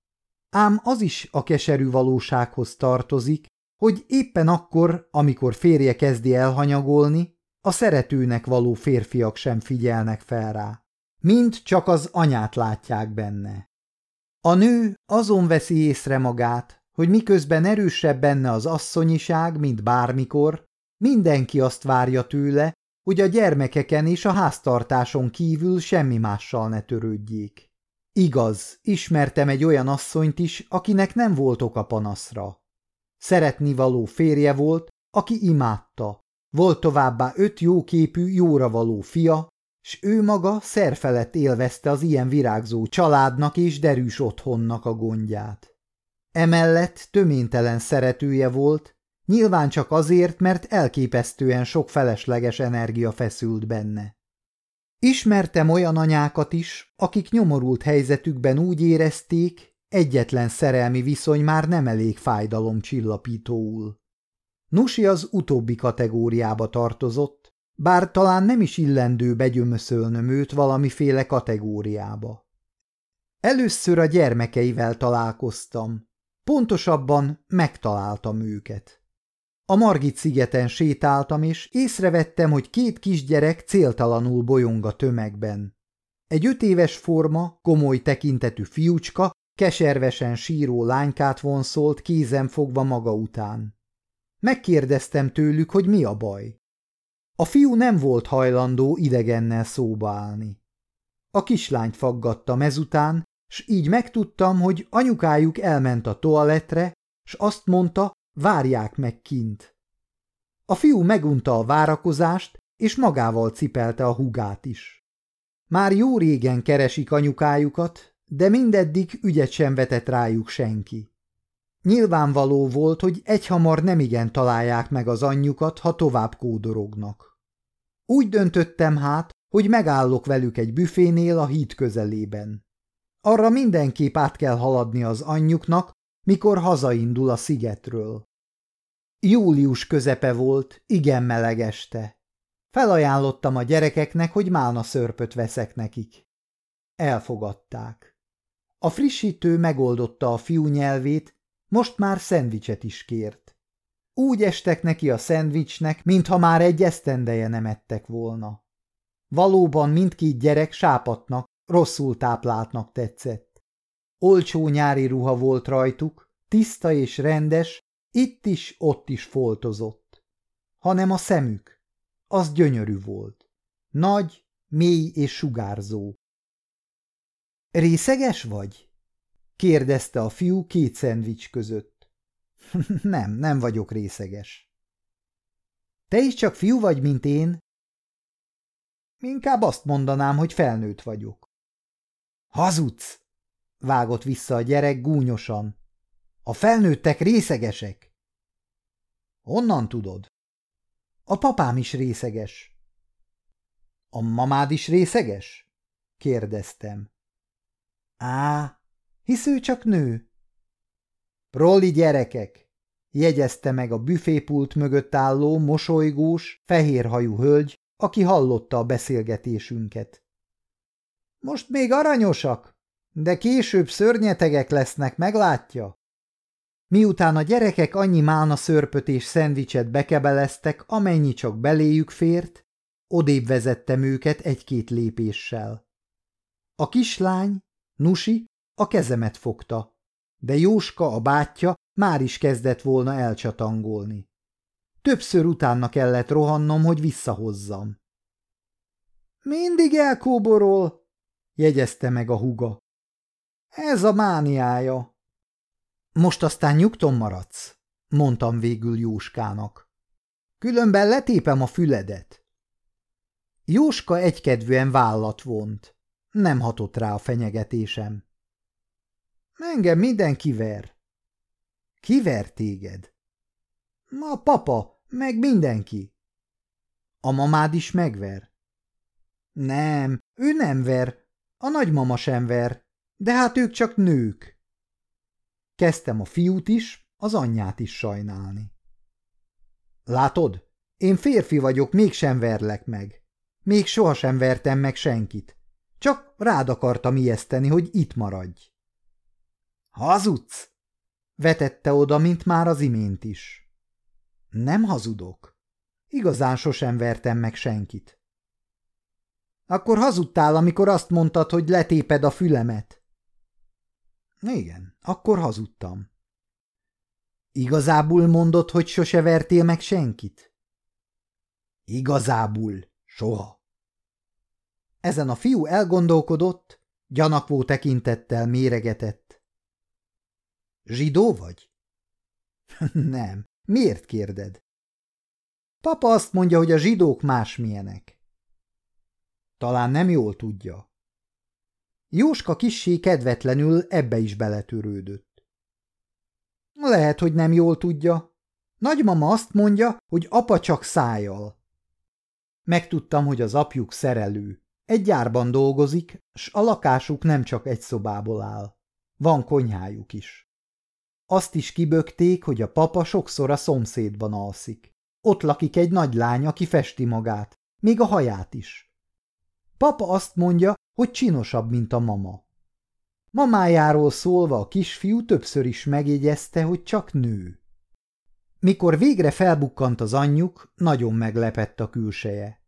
Ám az is a keserű valósághoz tartozik, hogy éppen akkor, amikor férje kezdi elhanyagolni, a szeretőnek való férfiak sem figyelnek fel rá. Mind csak az anyát látják benne. A nő azon veszi észre magát, hogy miközben erősebb benne az asszonyiság, mint bármikor, mindenki azt várja tőle, hogy a gyermekeken és a háztartáson kívül semmi mással ne törődjék. Igaz, ismertem egy olyan asszonyt is, akinek nem volt oka panaszra. Szeretni való férje volt, aki imádta, Volt továbbá öt jóképű, jóra való fia, s ő maga szerfelett élvezte az ilyen virágzó családnak és derűs otthonnak a gondját. Emellett töménytelen szeretője volt, nyilván csak azért, mert elképesztően sok felesleges energia feszült benne. Ismertem olyan anyákat is, akik nyomorult helyzetükben úgy érezték, egyetlen szerelmi viszony már nem elég fájdalom csillapítóul. Nusi az utóbbi kategóriába tartozott, bár talán nem is illendő begyömöszölnöm őt valamiféle kategóriába. Először a gyermekeivel találkoztam, pontosabban megtaláltam őket. A Margit szigeten sétáltam, és észrevettem, hogy két kisgyerek céltalanul bolyong a tömegben. Egy öt éves forma, komoly tekintetű fiúcska keservesen síró lánykát vonszolt kézen fogva maga után. Megkérdeztem tőlük, hogy mi a baj. A fiú nem volt hajlandó idegennel szóba állni. A kislányt faggattam ezután, s így megtudtam, hogy anyukájuk elment a toaletre, s azt mondta, várják meg kint. A fiú megunta a várakozást, és magával cipelte a hugát is. Már jó régen keresik anyukájukat, de mindeddig ügyet sem vetett rájuk senki. Nyilvánvaló volt, hogy egyhamar nemigen találják meg az anyjukat, ha tovább kódorognak. Úgy döntöttem hát, hogy megállok velük egy büfénél a híd közelében. Arra mindenképp át kell haladni az anyjuknak, mikor hazaindul a szigetről. Július közepe volt, igen meleg este. Felajánlottam a gyerekeknek, hogy málna szörpöt veszek nekik. Elfogadták. A frissítő megoldotta a fiú nyelvét, most már szendvicset is kért. Úgy estek neki a szendvicsnek, mintha már egy esztendeje nem ettek volna. Valóban mindkét gyerek sápatnak, rosszul tápláltnak tetszett. Olcsó nyári ruha volt rajtuk, tiszta és rendes, itt is, ott is foltozott. Hanem a szemük, az gyönyörű volt. Nagy, mély és sugárzó. Részeges vagy? kérdezte a fiú két szendvics között. nem, nem vagyok részeges. Te is csak fiú vagy, mint én? Inkább azt mondanám, hogy felnőtt vagyok. Hazudsz! vágott vissza a gyerek gúnyosan. A felnőttek részegesek. Honnan tudod? A papám is részeges. A mamád is részeges? kérdeztem. Á, hisz ő csak nő. Proli gyerekek, jegyezte meg a büfépult mögött álló, mosolygós, fehérhajú hölgy, aki hallotta a beszélgetésünket. Most még aranyosak, de később szörnyetegek lesznek, meglátja? Miután a gyerekek annyi málna szörpöt és szendvicset bekebeleztek, amennyi csak beléjük fért, odébb vezettem őket egy-két lépéssel. A kislány, Nusi, a kezemet fogta, de Jóska, a bátyja már is kezdett volna elcsatangolni. Többször utána kellett rohannom, hogy visszahozzam. Mindig elkóborol, jegyezte meg a huga. Ez a mániája. Most aztán nyugton maradsz, mondtam végül Jóskának. Különben letépem a füledet. Jóska egykedvűen vállat vont. Nem hatott rá a fenyegetésem. Engem mindenki ver. Kiver téged? A papa, meg mindenki. A mamád is megver? Nem, ő nem ver, a nagymama sem ver, de hát ők csak nők. Kezdtem a fiút is, az anyját is sajnálni. Látod, én férfi vagyok, mégsem verlek meg. Még sohasem vertem meg senkit. Csak rád akartam ijeszteni, hogy itt maradj. Hazudsz? Vetette oda, mint már az imént is. Nem hazudok. Igazán sosem vertem meg senkit. Akkor hazudtál, amikor azt mondtad, hogy letéped a fülemet. Igen, akkor hazudtam. Igazából mondod, hogy sose vertél meg senkit? Igazából, soha. Ezen a fiú elgondolkodott, gyanakvó tekintettel méregetett. Zsidó vagy? Nem. Miért kérded? Papa azt mondja, hogy a zsidók másmilyenek. Talán nem jól tudja. Jóska kissé kedvetlenül ebbe is beletörődött. Lehet, hogy nem jól tudja. Nagymama azt mondja, hogy apa csak szájjal. Megtudtam, hogy az apjuk szerelő. Egy gyárban dolgozik, s a lakásuk nem csak egy szobából áll. Van konyhájuk is. Azt is kibökték, hogy a papa sokszor a szomszédban alszik. Ott lakik egy nagy lány, aki festi magát, még a haját is. Papa azt mondja, hogy csinosabb, mint a mama. Mamájáról szólva a kisfiú többször is megjegyezte, hogy csak nő. Mikor végre felbukkant az anyjuk, nagyon meglepett a külseje.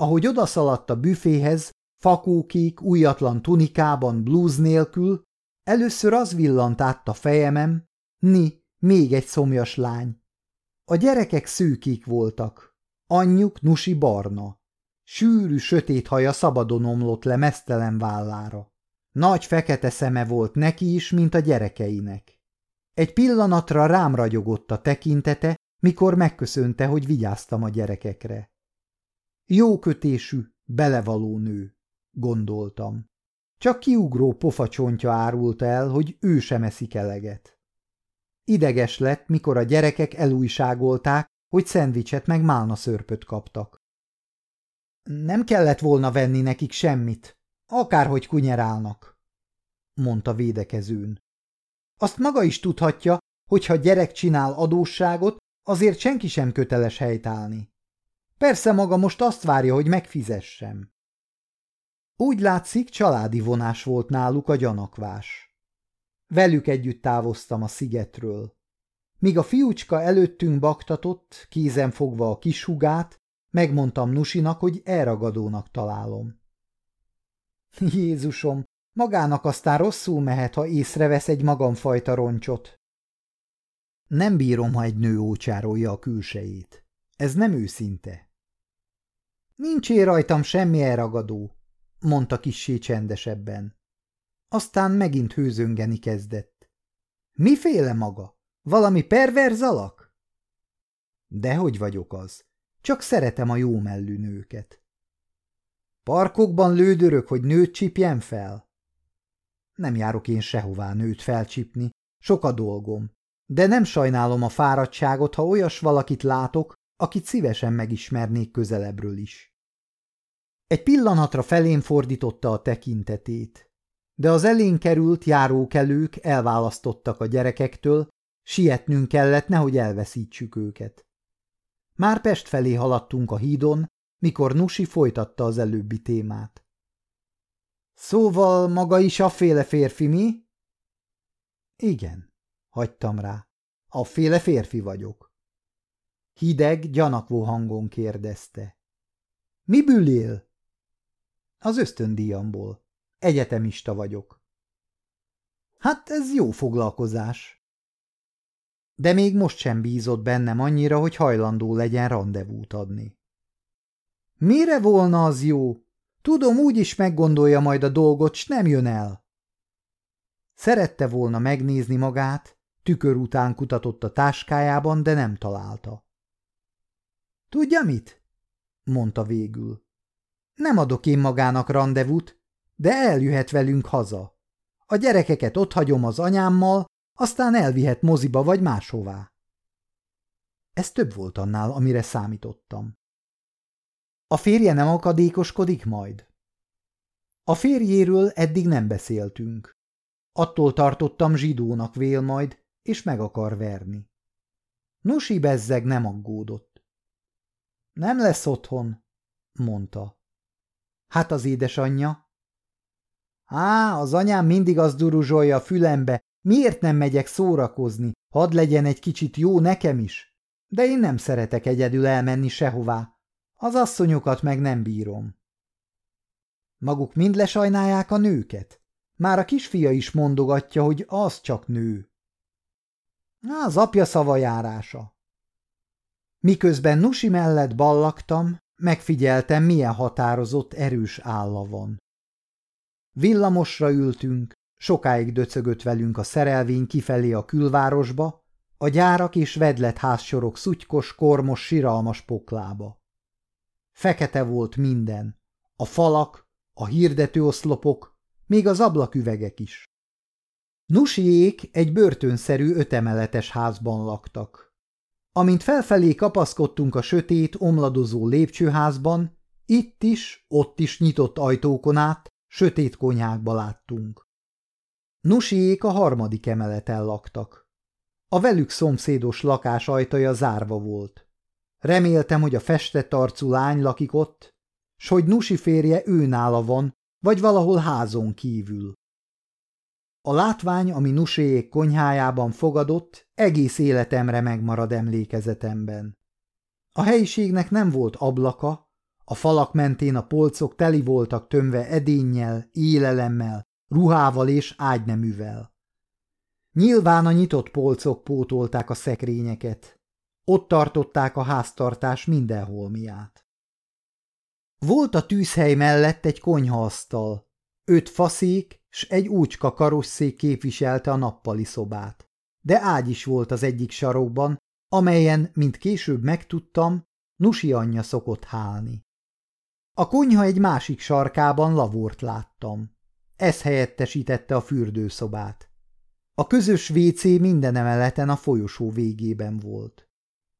Ahogy odaszaladt a büféhez, fakókék, újatlan tunikában, blúz nélkül, először az villant át a fejemem, ni, még egy szomjas lány. A gyerekek szűkik voltak, anyjuk nusi barna. Sűrű, sötét haja szabadon omlott le mesztelen vállára. Nagy fekete szeme volt neki is, mint a gyerekeinek. Egy pillanatra rám ragyogott a tekintete, mikor megköszönte, hogy vigyáztam a gyerekekre. Jó kötésű, belevaló nő, gondoltam. Csak kiugró pofacsontja árult el, hogy ő sem eszik eleget. Ideges lett, mikor a gyerekek elújságolták, hogy szendvicset meg málna szörpöt kaptak. Nem kellett volna venni nekik semmit, akárhogy kunyerálnak, mondta védekezőn. Azt maga is tudhatja, hogy ha gyerek csinál adósságot, azért senki sem köteles helytállni. Persze maga most azt várja, hogy megfizessem. Úgy látszik, családi vonás volt náluk a gyanakvás. Velük együtt távoztam a szigetről. Míg a fiúcska előttünk baktatott, kézen fogva a kis hugát, Megmondtam Nusinak, hogy elragadónak találom. Jézusom, magának aztán rosszul mehet, ha észrevesz egy magamfajta roncsot. Nem bírom, ha egy nő ócsárolja a külsejét. Ez nem őszinte. Nincs én rajtam semmi elragadó, mondta kissé csendesebben. Aztán megint hőzöngeni kezdett. Miféle maga? Valami perverz alak? Dehogy vagyok az. Csak szeretem a jó mellű nőket. Parkokban lődörök, hogy nőt csipjen fel? Nem járok én sehová nőt felcsipni, sok a dolgom, de nem sajnálom a fáradtságot, ha olyas valakit látok, akit szívesen megismernék közelebbről is. Egy pillanatra felén fordította a tekintetét, de az elén került járókelők elválasztottak a gyerekektől, sietnünk kellett, nehogy elveszítsük őket. Már Pest felé haladtunk a hídon, mikor Nusi folytatta az előbbi témát. Szóval maga is a féle férfi, mi? Igen, hagytam rá. A féle férfi vagyok. Hideg, gyanakvó hangon kérdezte. Mi él? Az ösztöndíjamból. Egyetemista vagyok. Hát ez jó foglalkozás de még most sem bízott bennem annyira, hogy hajlandó legyen rendezvút adni. Mire volna az jó? Tudom, úgy is meggondolja majd a dolgot, s nem jön el. Szerette volna megnézni magát, tükör után kutatott a táskájában, de nem találta. Tudja mit? mondta végül. Nem adok én magának rendezvút, de eljöhet velünk haza. A gyerekeket ott hagyom az anyámmal, aztán elvihet moziba vagy máshová. Ez több volt annál, amire számítottam. A férje nem akadékoskodik majd? A férjéről eddig nem beszéltünk. Attól tartottam zsidónak vél majd, és meg akar verni. Nusi bezzeg nem aggódott. Nem lesz otthon, mondta. Hát az édesanyja? Á, az anyám mindig az duruzsolja a fülembe, Miért nem megyek szórakozni? Hadd legyen egy kicsit jó nekem is. De én nem szeretek egyedül elmenni sehová. Az asszonyokat meg nem bírom. Maguk mind lesajnálják a nőket? Már a kisfia is mondogatja, hogy az csak nő. Az apja szavajárása. Miközben Nusi mellett ballaktam, megfigyeltem, milyen határozott, erős álla van. Villamosra ültünk, Sokáig döcögött velünk a szerelvény kifelé a külvárosba, a gyárak és vedlet házsorok szutykos, kormos, siralmas poklába. Fekete volt minden, a falak, a hirdetőoszlopok, még az ablaküvegek is. Nusiék egy börtönszerű ötemeletes házban laktak. Amint felfelé kapaszkodtunk a sötét, omladozó lépcsőházban, itt is, ott is nyitott ajtókon át, sötét konyhákba láttunk. Nusiék a harmadik emeleten laktak. A velük szomszédos lakás ajtaja zárva volt. Reméltem, hogy a festett arcú lány lakik ott, s hogy Nusi férje őnála van, vagy valahol házon kívül. A látvány, ami Nuséjék konyhájában fogadott, egész életemre megmarad emlékezetemben. A helyiségnek nem volt ablaka, a falak mentén a polcok teli voltak tömve edénnyel, élelemmel, ruhával és ágyneművel. Nyilván a nyitott polcok pótolták a szekrényeket. Ott tartották a háztartás minden holmiát. Volt a tűzhely mellett egy konyhaasztal, öt faszék s egy úcska karosszék képviselte a nappali szobát. De ágy is volt az egyik sarokban, amelyen, mint később megtudtam, Nusi anyja szokott hálni. A konyha egy másik sarkában lavort láttam. Ez helyettesítette a fürdőszobát. A közös WC minden emeleten a folyosó végében volt.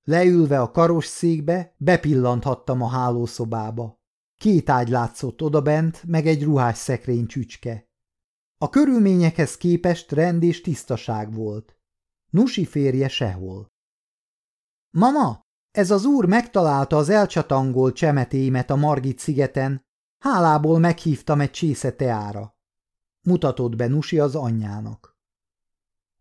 Leülve a karosszékbe, bepillanthattam a hálószobába. Két ágy látszott odabent, meg egy ruhás szekrény csücske. A körülményekhez képest rend és tisztaság volt. Nusi férje sehol. Mama, ez az úr megtalálta az elcsatangolt csemetémet a Margit szigeten, hálából meghívtam egy csésze teára. Mutatott be Nusi az anyjának.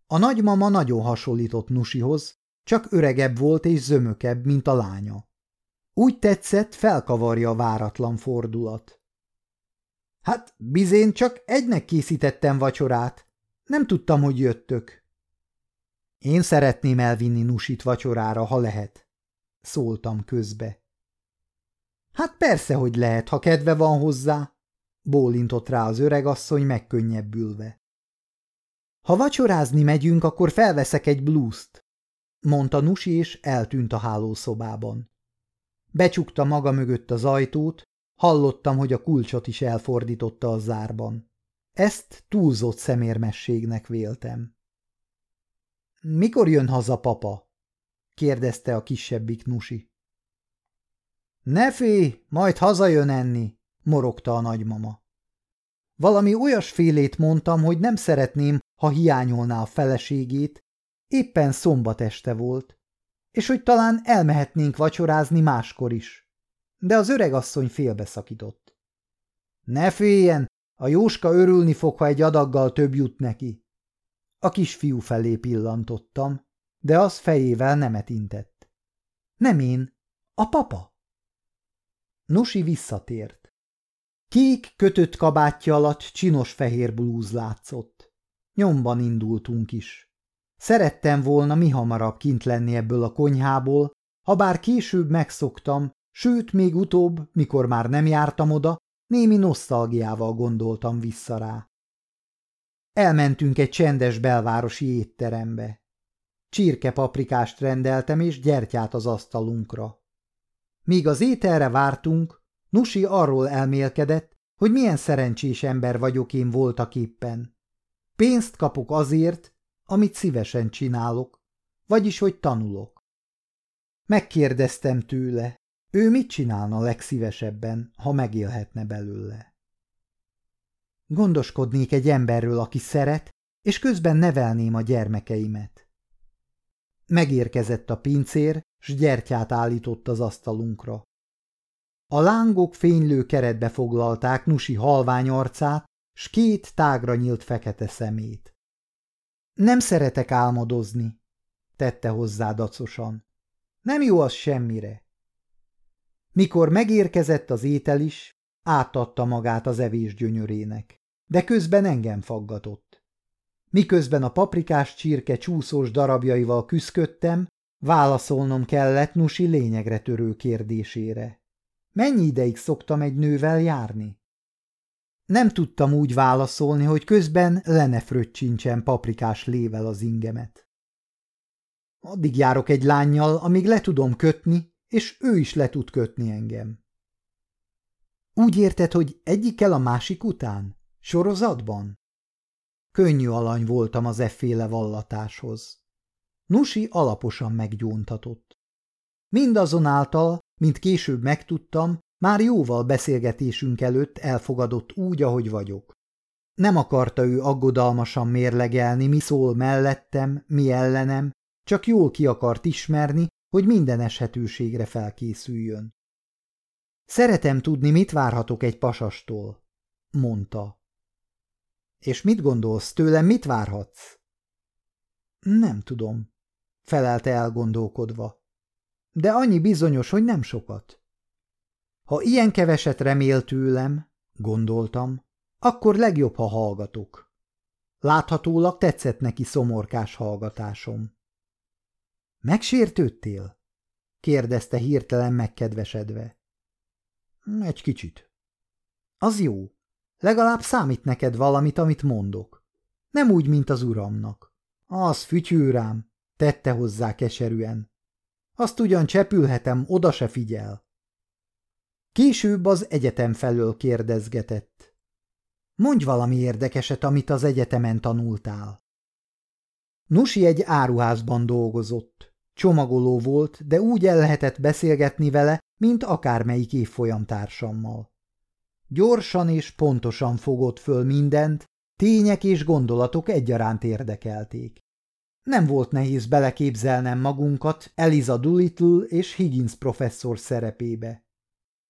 A nagymama nagyon hasonlított Nusihoz, csak öregebb volt és zömökebb, mint a lánya. Úgy tetszett, felkavarja a váratlan fordulat. Hát, bizén csak egynek készítettem vacsorát. Nem tudtam, hogy jöttök. Én szeretném elvinni Nusit vacsorára, ha lehet, szóltam közbe. Hát persze, hogy lehet, ha kedve van hozzá, bólintott rá az öregasszony megkönnyebbülve. Ha vacsorázni megyünk, akkor felveszek egy blúzt, mondta Nusi, és eltűnt a hálószobában. Becsukta maga mögött az ajtót, hallottam, hogy a kulcsot is elfordította a zárban. Ezt túlzott szemérmességnek véltem. Mikor jön haza papa? kérdezte a kisebbik Nusi. Ne félj, majd hazajön enni, morogta a nagymama. Valami olyasfélét mondtam, hogy nem szeretném, ha hiányolná a feleségét, éppen szombat este volt, és hogy talán elmehetnénk vacsorázni máskor is. De az öreg asszony félbeszakított. Ne féljen, a Jóska örülni fog, ha egy adaggal több jut neki. A kisfiú felé pillantottam, de az fejével nemet intett. Nem én, a papa. Nusi visszatért. Kék kötött kabátja alatt csinos fehér blúz látszott. Nyomban indultunk is. Szerettem volna mi hamarabb kint lenni ebből a konyhából, ha bár később megszoktam, sőt, még utóbb, mikor már nem jártam oda, némi nosztalgiával gondoltam vissza rá. Elmentünk egy csendes belvárosi étterembe. Csirke paprikást rendeltem és gyertyát az asztalunkra. Míg az ételre vártunk, Nusi arról elmélkedett, hogy milyen szerencsés ember vagyok én voltak éppen. Pénzt kapok azért, amit szívesen csinálok, vagyis hogy tanulok. Megkérdeztem tőle, ő mit csinálna legszívesebben, ha megélhetne belőle. Gondoskodnék egy emberről, aki szeret, és közben nevelném a gyermekeimet. Megérkezett a pincér, s gyertyát állított az asztalunkra. A lángok fénylő keretbe foglalták Nusi halvány arcát, s két tágra nyílt fekete szemét. Nem szeretek álmodozni, tette hozzá dacosan. Nem jó az semmire. Mikor megérkezett az étel is, átadta magát az evés gyönyörének, de közben engem faggatott. Miközben a paprikás csirke csúszós darabjaival küszködtem, válaszolnom kellett Nusi lényegre törő kérdésére. Mennyi ideig szoktam egy nővel járni? Nem tudtam úgy válaszolni, hogy közben le ne fröccsincsen paprikás lével az ingemet. Addig járok egy lányjal, amíg le tudom kötni, és ő is le tud kötni engem. Úgy érted, hogy egyikkel a másik után? Sorozatban? Könnyű alany voltam az efféle vallatáshoz. Nusi alaposan meggyóntatott. Mindazonáltal, mint később megtudtam, már jóval beszélgetésünk előtt elfogadott úgy, ahogy vagyok. Nem akarta ő aggodalmasan mérlegelni, mi szól mellettem, mi ellenem, csak jól ki akart ismerni, hogy minden eshetőségre felkészüljön. Szeretem tudni, mit várhatok egy pasastól, mondta. És mit gondolsz, tőlem mit várhatsz? Nem tudom, felelte elgondolkodva. De annyi bizonyos, hogy nem sokat. Ha ilyen keveset remél tőlem, gondoltam, akkor legjobb, ha hallgatok. Láthatólag tetszett neki szomorkás hallgatásom. Megsértődtél? kérdezte hirtelen megkedvesedve. Egy kicsit. Az jó. Legalább számít neked valamit, amit mondok. Nem úgy, mint az uramnak. Az fütyül rám, tette hozzá keserűen. Azt ugyan csepülhetem, oda se figyel. Később az egyetem felől kérdezgetett. Mondj valami érdekeset, amit az egyetemen tanultál. Nusi egy áruházban dolgozott. Csomagoló volt, de úgy el lehetett beszélgetni vele, mint akármelyik évfolyamtársammal. Gyorsan és pontosan fogott föl mindent, tények és gondolatok egyaránt érdekelték. Nem volt nehéz beleképzelnem magunkat Eliza Doolittle és Higgins professzor szerepébe.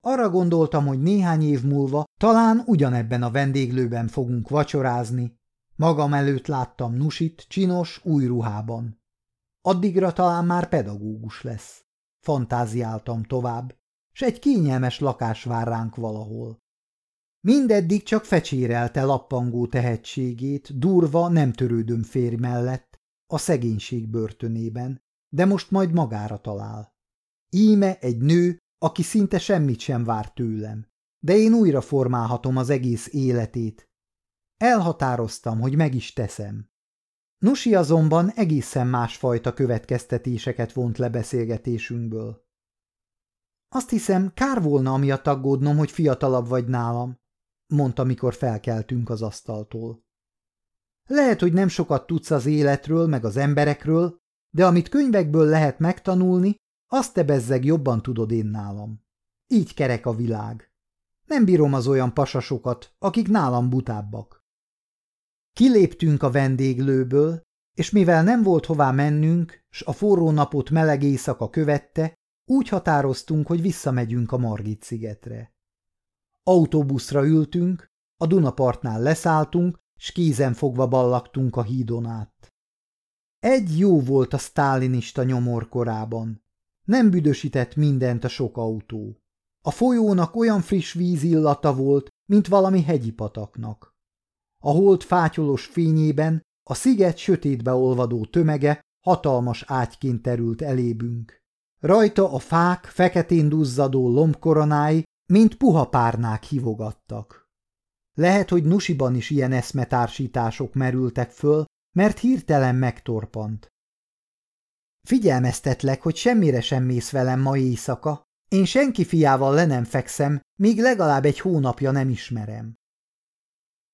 Arra gondoltam, hogy néhány év múlva talán ugyanebben a vendéglőben fogunk vacsorázni. Magam előtt láttam Nusit csinos új ruhában. Addigra talán már pedagógus lesz. Fantáziáltam tovább, s egy kényelmes lakás vár ránk valahol. Mindeddig csak fecsérelte lappangó tehetségét, durva, nem törődöm férj mellett, a szegénység börtönében, de most majd magára talál. Íme egy nő, aki szinte semmit sem vár tőlem, de én újra formálhatom az egész életét. Elhatároztam, hogy meg is teszem. Nusi azonban egészen másfajta következtetéseket vont le beszélgetésünkből. Azt hiszem, kár volna amiatt aggódnom, hogy fiatalabb vagy nálam, mondta, mikor felkeltünk az asztaltól. Lehet, hogy nem sokat tudsz az életről, meg az emberekről, de amit könyvekből lehet megtanulni, azt te bezzeg jobban tudod én nálam. Így kerek a világ. Nem bírom az olyan pasasokat, akik nálam butábbak. Kiléptünk a vendéglőből, és mivel nem volt hová mennünk, s a forró napot meleg éjszaka követte, úgy határoztunk, hogy visszamegyünk a Margit szigetre. Autóbuszra ültünk, a Dunapartnál leszálltunk, s kézen fogva ballagtunk a hídon át. Egy jó volt a sztálinista nyomor korában. Nem büdösített mindent a sok autó. A folyónak olyan friss víz illata volt, mint valami hegyi pataknak. A hold fátyolos fényében a sziget sötétbe olvadó tömege hatalmas ágyként terült elébünk. Rajta a fák feketén duzzadó lombkoronái, mint puha párnák hívogattak. Lehet, hogy Nusiban is ilyen eszmetársítások merültek föl, mert hirtelen megtorpant. Figyelmeztetlek, hogy semmire sem mész velem ma éjszaka. Én senki fiával le nem fekszem, míg legalább egy hónapja nem ismerem.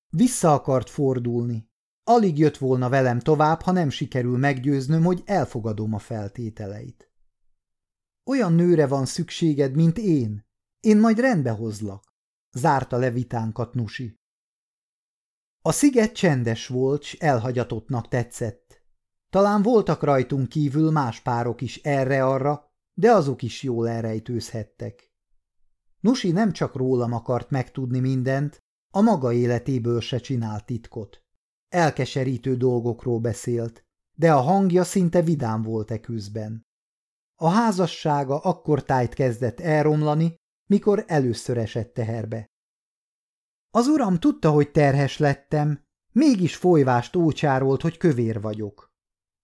Vissza akart fordulni. Alig jött volna velem tovább, ha nem sikerül meggyőznöm, hogy elfogadom a feltételeit. Olyan nőre van szükséged, mint én. Én majd rendbe hozlak, zárta le vitánkat Nusi. A sziget csendes volt, s elhagyatottnak tetszett. Talán voltak rajtunk kívül más párok is erre-arra, de azok is jól elrejtőzhettek. Nusi nem csak rólam akart megtudni mindent, a maga életéből se csinált titkot. Elkeserítő dolgokról beszélt, de a hangja szinte vidám volt e. A házassága akkor tájt kezdett elromlani, mikor először esett teherbe. Az uram tudta, hogy terhes lettem, mégis folyvást ócsárolt, hogy kövér vagyok.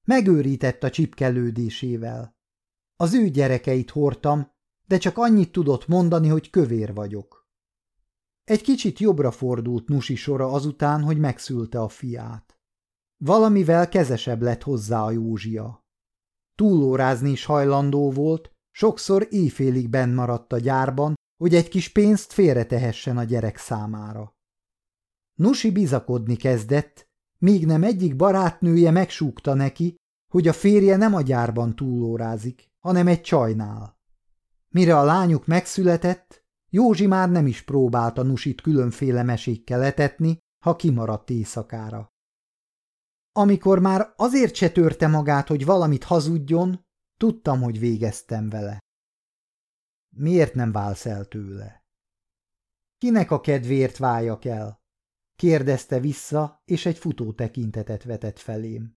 Megőrített a csipkelődésével. Az ő gyerekeit hordtam, de csak annyit tudott mondani, hogy kövér vagyok. Egy kicsit jobbra fordult Nusi sora azután, hogy megszülte a fiát. Valamivel kezesebb lett hozzá a Józsia. túlórázni is hajlandó volt, sokszor éjfélig benn maradt a gyárban, hogy egy kis pénzt félretehessen a gyerek számára. Nusi bizakodni kezdett, míg nem egyik barátnője megsúgta neki, hogy a férje nem a gyárban túlórázik, hanem egy csajnál. Mire a lányuk megszületett, Józsi már nem is próbálta Nusit különféle mesékkel etetni, ha kimaradt éjszakára. Amikor már azért se törte magát, hogy valamit hazudjon, tudtam, hogy végeztem vele. Miért nem válsz el tőle? Kinek a kedvéért váljak el? kérdezte vissza, és egy futó tekintetet vetett felém.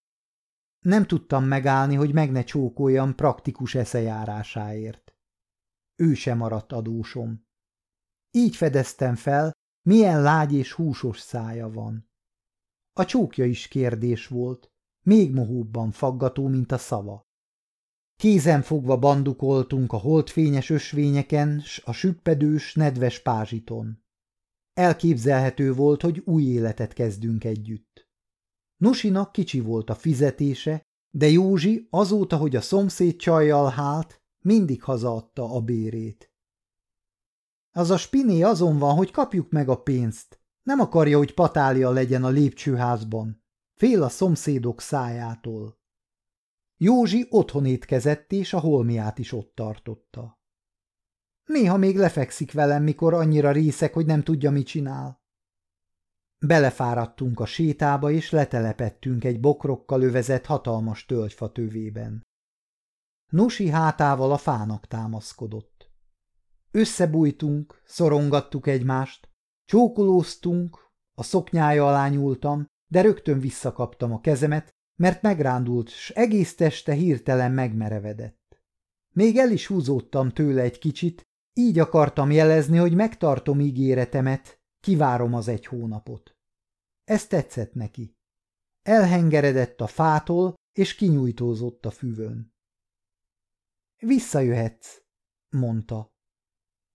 Nem tudtam megállni, hogy meg ne csókoljam praktikus eszejárásáért. Ő sem maradt adósom. Így fedeztem fel, milyen lágy és húsos szája van. A csókja is kérdés volt, még mohóbban faggató, mint a szava. Kézen fogva bandukoltunk a holdfényes ösvényeken, s a süppedős, nedves pázsiton. Elképzelhető volt, hogy új életet kezdünk együtt. Nusinak kicsi volt a fizetése, de Józsi azóta, hogy a szomszéd csajjal hált, mindig hazaadta a bérét. Az a spiné azon van, hogy kapjuk meg a pénzt. Nem akarja, hogy patália legyen a lépcsőházban. Fél a szomszédok szájától. Józsi otthon étkezett, és a holmiát is ott tartotta. Néha még lefekszik velem, mikor annyira részek, hogy nem tudja, mit csinál. Belefáradtunk a sétába, és letelepettünk egy bokrokkal övezett hatalmas tölgyfa tövében. Nusi hátával a fának támaszkodott. Összebújtunk, szorongattuk egymást, csókolóztunk, a szoknyája alá nyúltam, de rögtön visszakaptam a kezemet, mert megrándult, s egész teste hirtelen megmerevedett. Még el is húzódtam tőle egy kicsit, így akartam jelezni, hogy megtartom ígéretemet, kivárom az egy hónapot. Ez tetszett neki. Elhengeredett a fától, és kinyújtózott a füvön. Visszajöhetsz, mondta.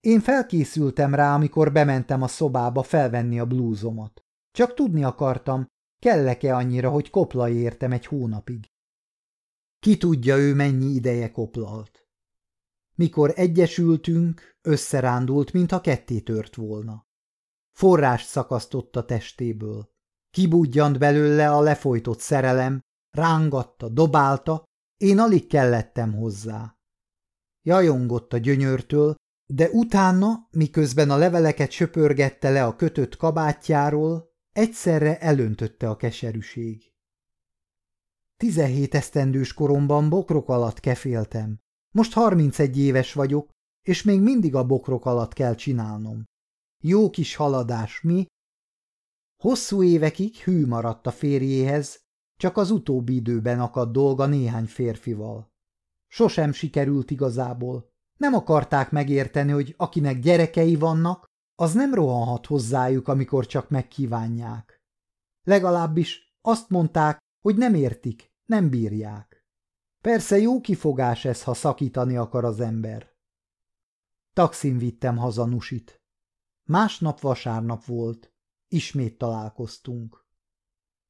Én felkészültem rá, amikor bementem a szobába felvenni a blúzomat. Csak tudni akartam, kellek-e annyira, hogy kopla értem egy hónapig. Ki tudja ő mennyi ideje koplalt. Mikor egyesültünk, összerándult, mintha ketté tört volna. Forrást szakasztott a testéből. Kibudjant belőle a lefolytott szerelem, rángatta, dobálta, én alig kellettem hozzá. Jajongott a gyönyörtől, de utána, miközben a leveleket söpörgette le a kötött kabátjáról, egyszerre elöntötte a keserűség. Tizenhét esztendős koromban bokrok alatt keféltem. Most harmincegy éves vagyok, és még mindig a bokrok alatt kell csinálnom. Jó kis haladás, mi? Hosszú évekig hű maradt a férjéhez, csak az utóbbi időben akadt dolga néhány férfival. Sosem sikerült igazából. Nem akarták megérteni, hogy akinek gyerekei vannak, az nem rohanhat hozzájuk, amikor csak megkívánják. Legalábbis azt mondták, hogy nem értik, nem bírják. Persze jó kifogás ez, ha szakítani akar az ember. Taxin vittem haza Nusit. Másnap vasárnap volt. Ismét találkoztunk.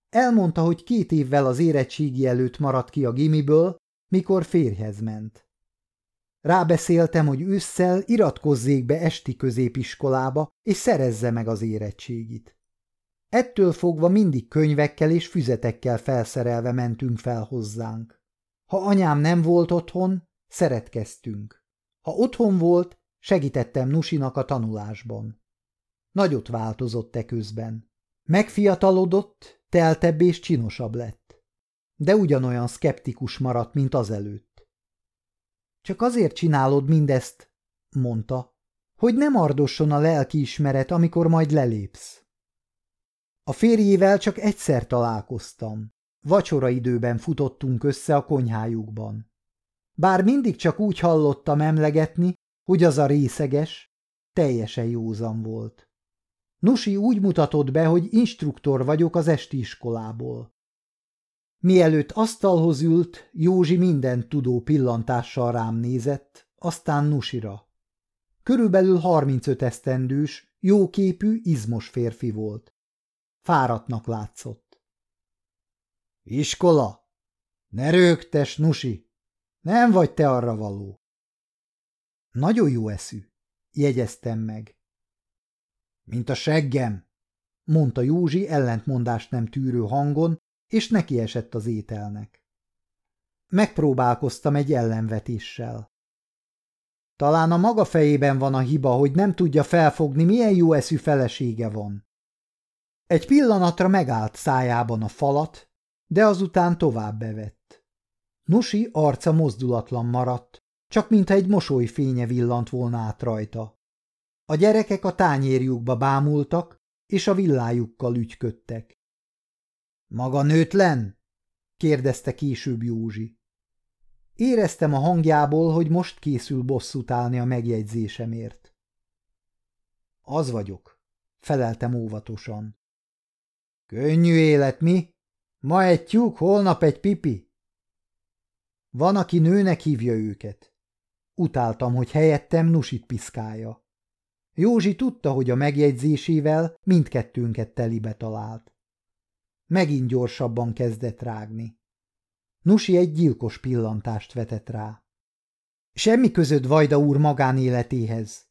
Elmondta, hogy két évvel az érettségi előtt maradt ki a gimiből, mikor férjhez ment. Rábeszéltem, hogy ősszel iratkozzék be esti középiskolába, és szerezze meg az érettségit. Ettől fogva mindig könyvekkel és füzetekkel felszerelve mentünk fel hozzánk. Ha anyám nem volt otthon, szeretkeztünk. Ha otthon volt, segítettem Nusinak a tanulásban. Nagyot változott e közben. Megfiatalodott, teltebb és csinosabb lett. De ugyanolyan szkeptikus maradt, mint azelőtt. Csak azért csinálod mindezt, mondta, hogy nem ardosson a lelkiismeret, amikor majd lelépsz. A férjével csak egyszer találkoztam. Vacsora időben futottunk össze a konyhájukban. Bár mindig csak úgy hallottam emlegetni, hogy az a részeges, teljesen józan volt. Nusi úgy mutatott be, hogy instruktor vagyok az esti iskolából. Mielőtt asztalhoz ült, Józsi minden tudó pillantással rám nézett, aztán Nusira. Körülbelül 35 esztendős, jóképű, izmos férfi volt. Fáradtnak látszott. Iskola? Ne rögtes, Nusi! Nem vagy te arra való. Nagyon jó eszű, jegyeztem meg. Mint a seggem, mondta Józsi ellentmondást nem tűrő hangon, és nekiesett az ételnek. Megpróbálkoztam egy ellenvetéssel. Talán a maga fejében van a hiba, hogy nem tudja felfogni, milyen jó eszű felesége van. Egy pillanatra megállt szájában a falat, de azután tovább bevett. Nusi arca mozdulatlan maradt, csak mintha egy mosoly fénye villant volna át rajta. A gyerekek a tányérjukba bámultak, és a villájukkal ügyködtek. – Maga nőtlen? – kérdezte később Józsi. Éreztem a hangjából, hogy most készül bosszút állni a megjegyzésemért. – Az vagyok – feleltem óvatosan. – Könnyű élet, mi? Ma egy tyúk, holnap egy pipi? Van, aki nőnek hívja őket. Utáltam, hogy helyettem nusit piszkálja. Józsi tudta, hogy a megjegyzésével mindkettőnket telibe talált. Megint gyorsabban kezdett rágni. Nusi egy gyilkos pillantást vetett rá. Semmi között Vajda úr magánéletéhez.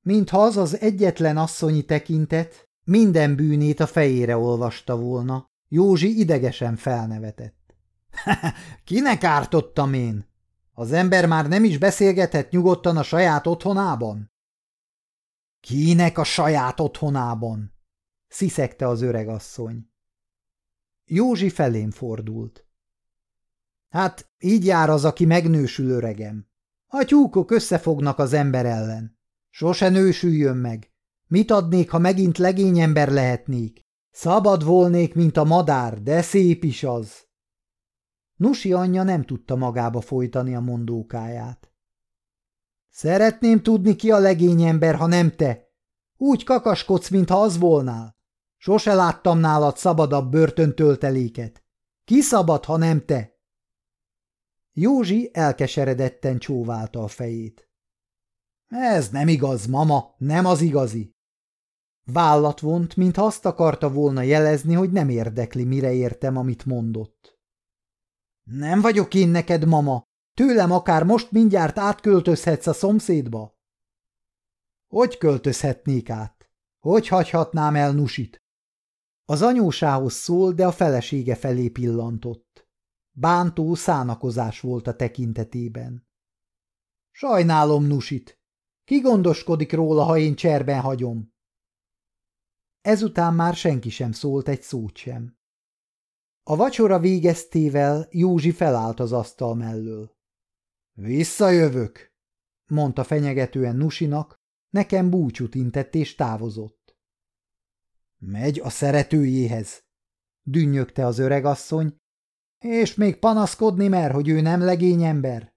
Mintha az az egyetlen asszonyi tekintet minden bűnét a fejére olvasta volna, Józsi idegesen felnevetett. – Kinek ártottam én? Az ember már nem is beszélgethet nyugodtan a saját otthonában? Kinek a saját otthonában? sziszegte az öreg asszony. Józsi felém fordult. Hát így jár az, aki megnősül öregem. A tyúkok összefognak az ember ellen. Sose nősüljön meg. Mit adnék, ha megint legényember lehetnék? Szabad volnék, mint a madár, de szép is az. Nusi anyja nem tudta magába folytani a mondókáját. Szeretném tudni, ki a legény ember, ha nem te. Úgy kakaskodsz, mintha az volnál. Sose láttam nálad szabadabb börtöntölteléket. Ki szabad, ha nem te? Józsi elkeseredetten csóválta a fejét. Ez nem igaz, mama, nem az igazi. Vállat vont, mintha azt akarta volna jelezni, hogy nem érdekli, mire értem, amit mondott. Nem vagyok én neked, mama. Tőlem akár most mindjárt átköltözhetsz a szomszédba. Hogy költözhetnék át? Hogy hagyhatnám el Nusit? Az anyósához szól, de a felesége felé pillantott. Bántó szánakozás volt a tekintetében. Sajnálom Nusit. Ki gondoskodik róla, ha én cserben hagyom? Ezután már senki sem szólt egy szót sem. A vacsora végeztével Józsi felállt az asztal mellől. Visszajövök, mondta fenyegetően Nusinak, nekem búcsút intett és távozott. Megy a szeretőjéhez, dünnyögte az öregasszony, és még panaszkodni mer, hogy ő nem legény ember.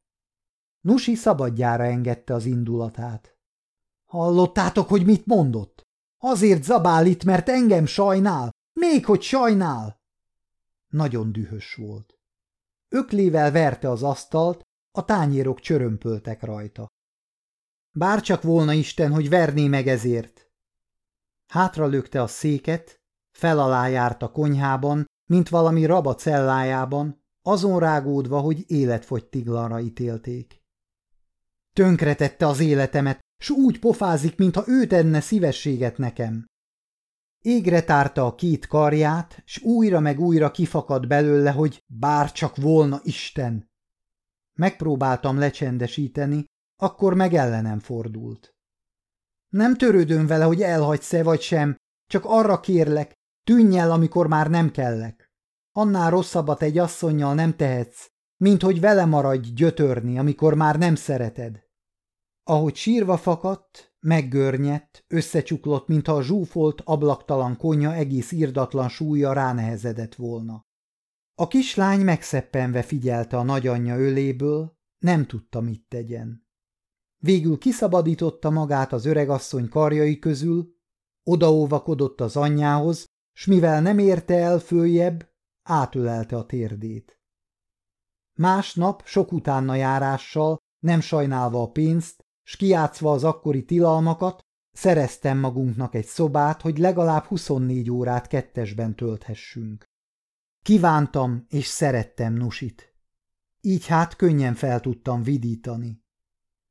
Nusi szabadjára engedte az indulatát. Hallottátok, hogy mit mondott? Azért zabál itt, mert engem sajnál, még hogy sajnál. Nagyon dühös volt. Öklével verte az asztalt, a tányérok csörömpöltek rajta. Bárcsak volna Isten, hogy verné meg ezért. Hátra lökte a széket, felalá járt a konyhában, mint valami raba cellájában, azon rágódva, hogy életfogytiglanra ítélték. Tönkretette az életemet, s úgy pofázik, mintha ő tenne szívességet nekem. Égre tárta a két karját, s újra meg újra kifakadt belőle, hogy bár csak volna Isten. Megpróbáltam lecsendesíteni, akkor meg ellenem fordult. Nem törődöm vele, hogy elhagysz-e vagy sem, csak arra kérlek, tűnj el, amikor már nem kellek. Annál rosszabbat egy asszonynal nem tehetsz, mint hogy vele maradj gyötörni, amikor már nem szereted. Ahogy sírva fakadt, meggörnyedt, összecsuklott, mintha a zsúfolt, ablaktalan konya egész írdatlan súlya ránehezedett volna. A kislány megszeppenve figyelte a nagyanyja öléből, nem tudta, mit tegyen. Végül kiszabadította magát az öregasszony karjai közül, odaóvakodott az anyjához, s mivel nem érte el följebb, átölelte a térdét. Másnap sok utána járással, nem sajnálva a pénzt, s kiátszva az akkori tilalmakat, szereztem magunknak egy szobát, hogy legalább 24 órát kettesben tölthessünk. Kívántam és szerettem Nusit. így hát könnyen fel tudtam vidítani.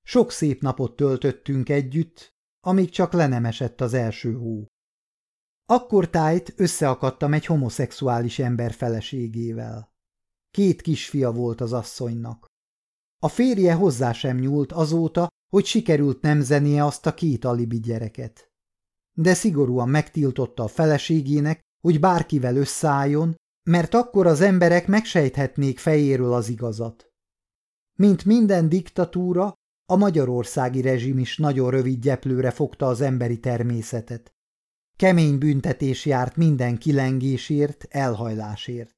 Sok szép napot töltöttünk együtt, amíg csak le nem esett az első hó. Akkor tájt összeakadtam egy homoszexuális ember feleségével. Két kisfia volt az asszonynak. A férje hozzá sem nyúlt azóta, hogy sikerült nemzenie azt a két alibi gyereket. De szigorúan megtiltotta a feleségének, hogy bárkivel összeálljon, mert akkor az emberek megsejthetnék fejéről az igazat. Mint minden diktatúra, a magyarországi rezsim is nagyon rövid gyeplőre fogta az emberi természetet. Kemény büntetés járt minden kilengésért, elhajlásért.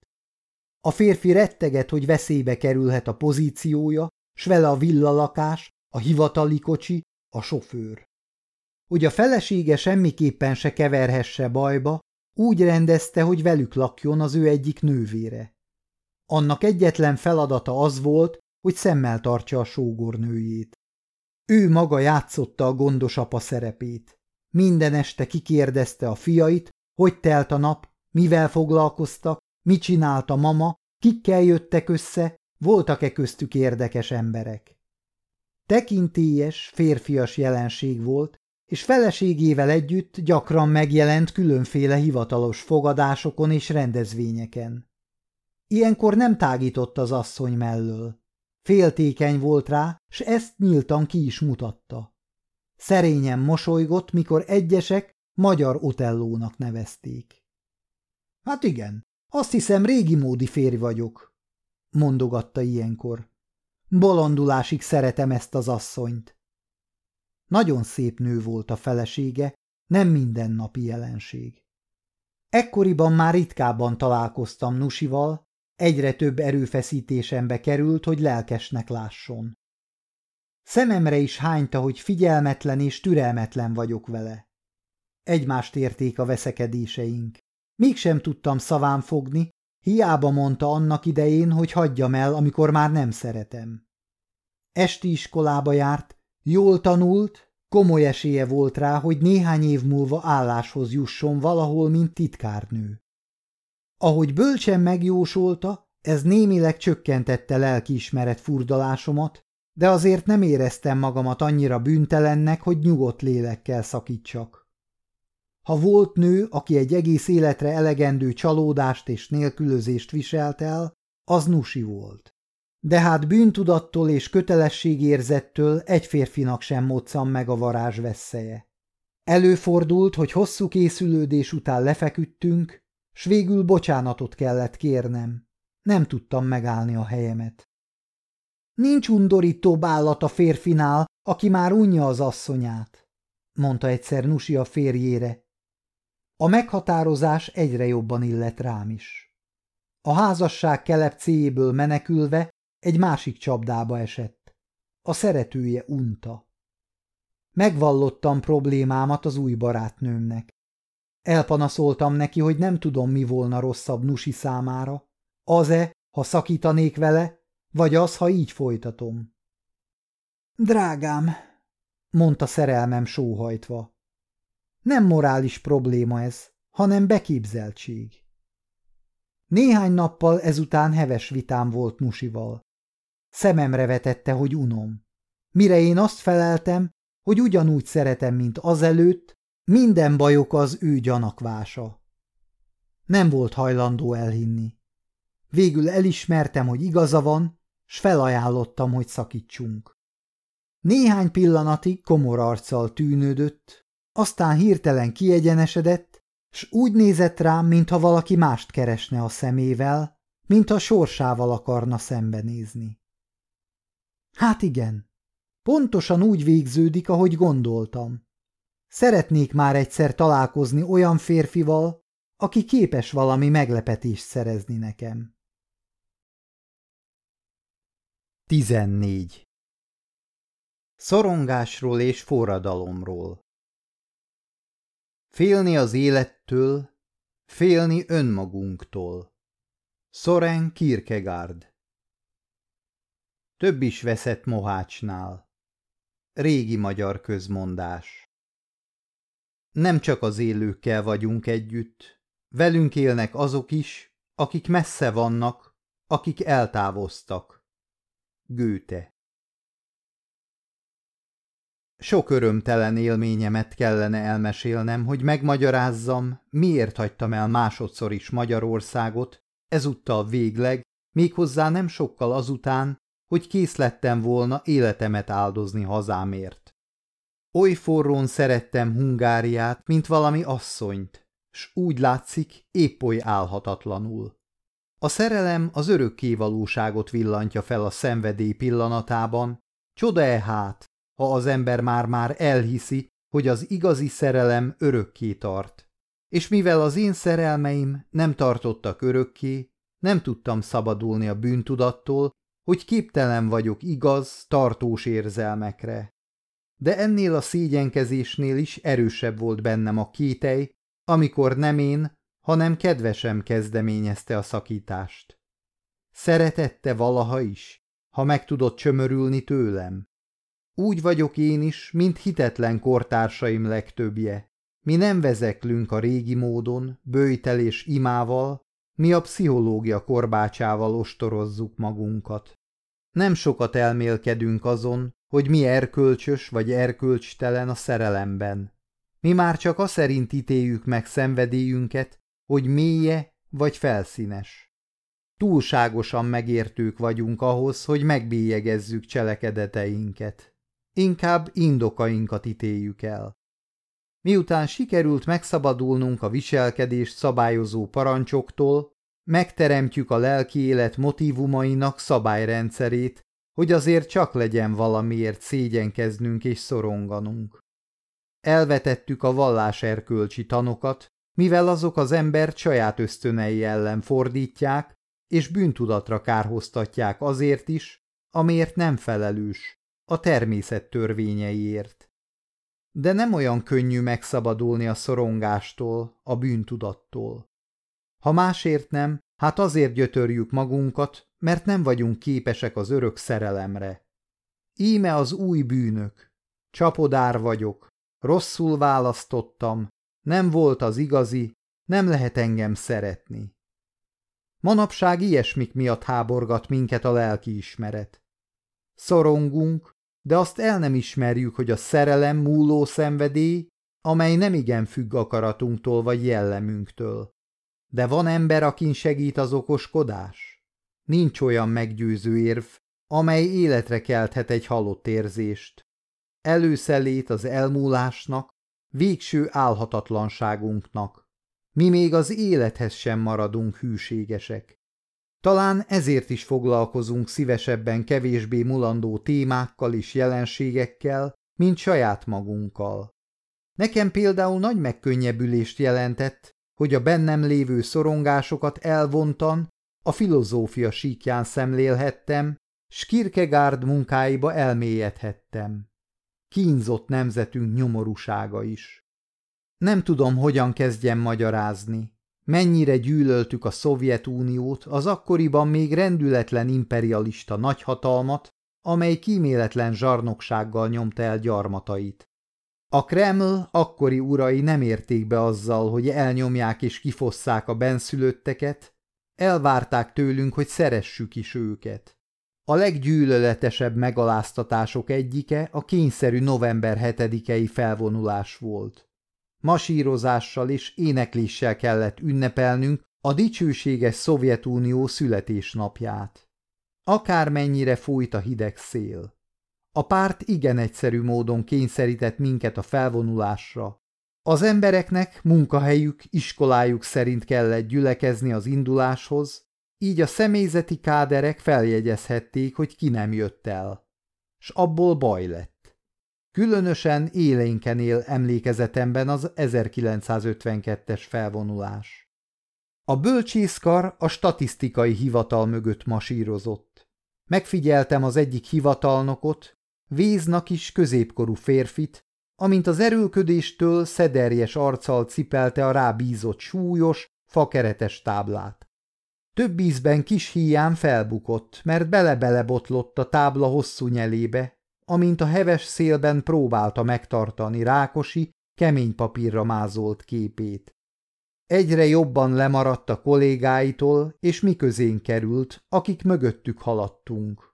A férfi retteget, hogy veszélybe kerülhet a pozíciója, s vele a villalakás, a hivatali kocsi, a sofőr. Hogy a felesége semmiképpen se keverhesse bajba, úgy rendezte, hogy velük lakjon az ő egyik nővére. Annak egyetlen feladata az volt, hogy szemmel tartsa a sógornőjét. Ő maga játszotta a gondos apa szerepét. Minden este kikérdezte a fiait, hogy telt a nap, mivel foglalkoztak, mit csinált a mama, kikkel jöttek össze, voltak-e köztük érdekes emberek. Tekintélyes, férfias jelenség volt, és feleségével együtt gyakran megjelent különféle hivatalos fogadásokon és rendezvényeken. Ilyenkor nem tágított az asszony mellől. Féltékeny volt rá, s ezt nyíltan ki is mutatta. Szerényen mosolygott, mikor egyesek magyar otellónak nevezték. Hát igen, azt hiszem régi módi férj vagyok, mondogatta ilyenkor. Bolondulásig szeretem ezt az asszonyt. Nagyon szép nő volt a felesége, nem mindennapi jelenség. Ekkoriban már ritkábban találkoztam Nusival, egyre több erőfeszítésembe került, hogy lelkesnek lásson. Szememre is hányta, hogy figyelmetlen és türelmetlen vagyok vele. Egymást érték a veszekedéseink. Mégsem tudtam szaván fogni, hiába mondta annak idején, hogy hagyjam el, amikor már nem szeretem. Esti iskolába járt, jól tanult, komoly esélye volt rá, hogy néhány év múlva álláshoz jusson valahol, mint titkárnő. Ahogy bölcsen megjósolta, ez némileg csökkentette lelkiismeret furdalásomat, de azért nem éreztem magamat annyira bűntelennek, hogy nyugodt lélekkel szakítsak. Ha volt nő, aki egy egész életre elegendő csalódást és nélkülözést viselt el, az Nusi volt. De hát bűntudattól és kötelességérzettől egy férfinak sem moccam meg a varázs vesszeje. Előfordult, hogy hosszú készülődés után lefeküdtünk, s végül bocsánatot kellett kérnem. Nem tudtam megállni a helyemet. Nincs undorítóbb állat a férfinál, aki már unja az asszonyát, mondta egyszer Nusi a férjére. A meghatározás egyre jobban illet rám is. A házasság kelepcéjéből menekülve egy másik csapdába esett. A szeretője unta. Megvallottam problémámat az új barátnőmnek. Elpanaszoltam neki, hogy nem tudom, mi volna rosszabb Nusi számára. Az-e, ha szakítanék vele, vagy az, ha így folytatom. Drágám, mondta szerelmem sóhajtva. Nem morális probléma ez, hanem beképzeltség. Néhány nappal ezután heves vitám volt Nusival. Szememre vetette, hogy unom. Mire én azt feleltem, hogy ugyanúgy szeretem, mint azelőtt, minden bajok az ő gyanakvása. Nem volt hajlandó elhinni. Végül elismertem, hogy igaza van, s felajánlottam, hogy szakítsunk. Néhány pillanatig komor arccal tűnődött, aztán hirtelen kiegyenesedett, s úgy nézett rám, mintha valaki mást keresne a szemével, mintha sorsával akarna szembenézni. Hát igen, pontosan úgy végződik, ahogy gondoltam. Szeretnék már egyszer találkozni olyan férfival, aki képes valami meglepetést szerezni nekem. 14. Szorongásról és forradalomról Félni az élettől, félni önmagunktól. Soren Kierkegaard Több is veszett Mohácsnál. Régi magyar közmondás. Nem csak az élőkkel vagyunk együtt, velünk élnek azok is, akik messze vannak, akik eltávoztak. Gőte Sok örömtelen élményemet kellene elmesélnem, hogy megmagyarázzam, miért hagytam el másodszor is Magyarországot, ezúttal végleg, méghozzá nem sokkal azután, hogy kész lettem volna életemet áldozni hazámért. Oly forrón szerettem Hungáriát, mint valami asszonyt, s úgy látszik, épp oly álhatatlanul. A szerelem az örökké valóságot villantja fel a szenvedély pillanatában, csoda-e hát, ha az ember már-már elhiszi, hogy az igazi szerelem örökké tart. És mivel az én szerelmeim nem tartottak örökké, nem tudtam szabadulni a bűntudattól, hogy képtelen vagyok igaz, tartós érzelmekre. De ennél a szégyenkezésnél is erősebb volt bennem a kétej, amikor nem én, hanem kedvesem kezdeményezte a szakítást. Szeretette valaha is, ha meg tudott csömörülni tőlem. Úgy vagyok én is, mint hitetlen kortársaim legtöbbje. Mi nem vezeklünk a régi módon, bőjtel és imával, mi a pszichológia korbácsával ostorozzuk magunkat. Nem sokat elmélkedünk azon, hogy mi erkölcsös vagy erkölcstelen a szerelemben. Mi már csak a szerint ítéljük meg szenvedélyünket, hogy mélye vagy felszínes. Túlságosan megértők vagyunk ahhoz, hogy megbélyegezzük cselekedeteinket. Inkább indokainkat ítéljük el. Miután sikerült megszabadulnunk a viselkedés szabályozó parancsoktól, megteremtjük a lelki élet motivumainak szabályrendszerét, hogy azért csak legyen valamiért szégyenkeznünk és szoronganunk. Elvetettük a valláserkölcsi tanokat, mivel azok az ember saját ösztönei ellen fordítják, és bűntudatra kárhoztatják azért is, amiért nem felelős, a természet törvényeiért. De nem olyan könnyű megszabadulni a szorongástól, a bűntudattól. Ha másért nem, hát azért gyötörjük magunkat, mert nem vagyunk képesek az örök szerelemre. Íme az új bűnök. Csapodár vagyok, rosszul választottam, nem volt az igazi, nem lehet engem szeretni. Manapság ilyesmik miatt háborgat minket a lelkiismeret. Szorongunk, de azt el nem ismerjük, hogy a szerelem múló szenvedély, amely nem igen függ akaratunktól vagy jellemünktől. De van ember, akin segít az okoskodás? Nincs olyan meggyőző érv, amely életre kelthet egy halott érzést. Előszelét az elmúlásnak, végső álhatatlanságunknak. Mi még az élethez sem maradunk hűségesek. Talán ezért is foglalkozunk szívesebben kevésbé mulandó témákkal és jelenségekkel, mint saját magunkkal. Nekem például nagy megkönnyebbülést jelentett, hogy a bennem lévő szorongásokat elvontan, a filozófia síkján szemlélhettem, s Kierkegaard munkáiba elmélyedhettem. Kínzott nemzetünk nyomorúsága is. Nem tudom, hogyan kezdjem magyarázni. Mennyire gyűlöltük a Szovjetuniót, az akkoriban még rendületlen imperialista nagyhatalmat, amely kíméletlen zsarnoksággal nyomta el gyarmatait. A Kreml akkori urai nem érték be azzal, hogy elnyomják és kifosszák a benszülötteket, elvárták tőlünk, hogy szeressük is őket. A leggyűlöletesebb megaláztatások egyike a kényszerű november 7-i felvonulás volt. Masírozással és énekléssel kellett ünnepelnünk a dicsőséges Szovjetunió születésnapját. Akármennyire fújt a hideg szél. A párt igen egyszerű módon kényszerített minket a felvonulásra. Az embereknek munkahelyük, iskolájuk szerint kellett gyülekezni az induláshoz, így a személyzeti káderek feljegyezhették, hogy ki nem jött el. S abból baj lett. Különösen élénken él emlékezetemben az 1952-es felvonulás. A bölcsészkar a statisztikai hivatal mögött masírozott. Megfigyeltem az egyik hivatalnokot, véznak is középkorú férfit, amint az erőködéstől szederjes arccal cipelte a rábízott súlyos, fakeretes táblát. Több ízben kis híján felbukott, mert bele-bele botlott a tábla hosszú nyelébe, amint a heves szélben próbálta megtartani Rákosi kemény papírra mázolt képét. Egyre jobban lemaradt a kollégáitól, és mi közénk került, akik mögöttük haladtunk.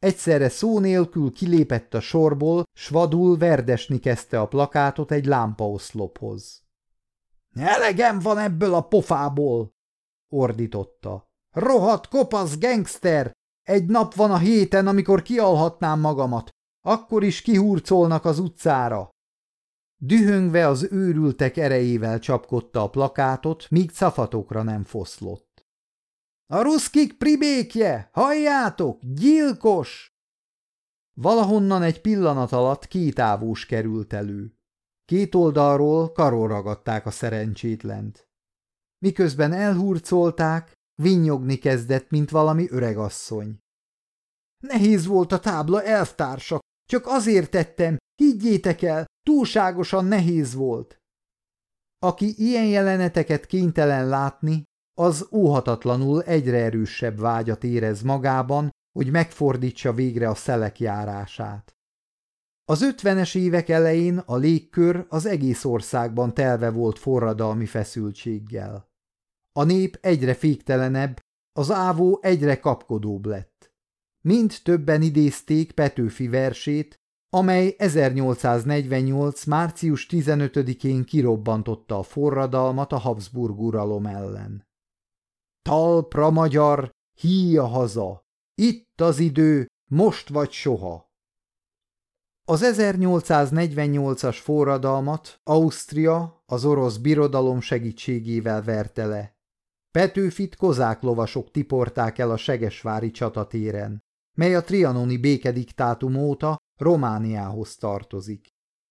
Egyszerre szó nélkül kilépett a sorból, s vadul verdesni kezdte a plakátot egy lámpaoszlophoz. – Elegem van ebből a pofából! – ordította. – Rohadt kopasz gangster! Egy nap van a héten, amikor kialhatnám magamat. Akkor is kihurcolnak az utcára. Dühöngve az őrültek erejével csapkodta a plakátot, míg cafatokra nem foszlott. A ruszkik pribékje! Halljátok! Gyilkos! Valahonnan egy pillanat alatt két ávós került elő. Két oldalról karol ragadták a szerencsétlent. Miközben elhurcolták, vinnyogni kezdett, mint valami öregasszony. Nehéz volt a tábla, elvtársak, csak azért tettem, higgyétek el, túlságosan nehéz volt. Aki ilyen jeleneteket kénytelen látni, az óhatatlanul egyre erősebb vágyat érez magában, hogy megfordítsa végre a szelek járását. Az ötvenes évek elején a légkör az egész országban telve volt forradalmi feszültséggel. A nép egyre féktelenebb, az ávó egyre kapkodóbb lett. Mind többen idézték Petőfi versét, amely 1848. március 15-én kirobbantotta a forradalmat a Habsburg uralom ellen. Talpra magyar, híja haza, itt az idő, most vagy soha. Az 1848-as forradalmat Ausztria az orosz birodalom segítségével verte le. Petőfit kozák lovasok tiporták el a Segesvári csatatéren, mely a trianoni békediktátum óta Romániához tartozik.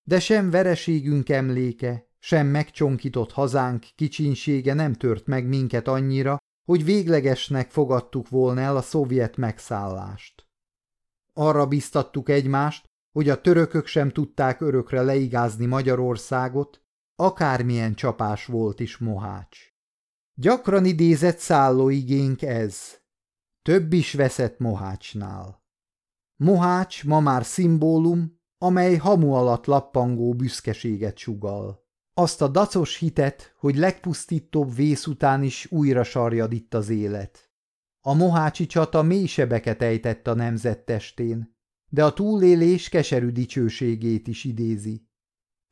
De sem vereségünk emléke, sem megcsonkított hazánk kicsinsége nem tört meg minket annyira, hogy véglegesnek fogadtuk volna el a szovjet megszállást. Arra biztattuk egymást, hogy a törökök sem tudták örökre leigázni Magyarországot, akármilyen csapás volt is Mohács. Gyakran idézett szállóigénk ez. Több is veszett Mohácsnál. Mohács ma már szimbólum, amely hamu alatt lappangó büszkeséget sugal. Azt a dacos hitet, hogy legpusztítóbb vész után is újra sarjad itt az élet. A mohácsi csata mély sebeket ejtett a nemzet testén, de a túlélés keserű dicsőségét is idézi.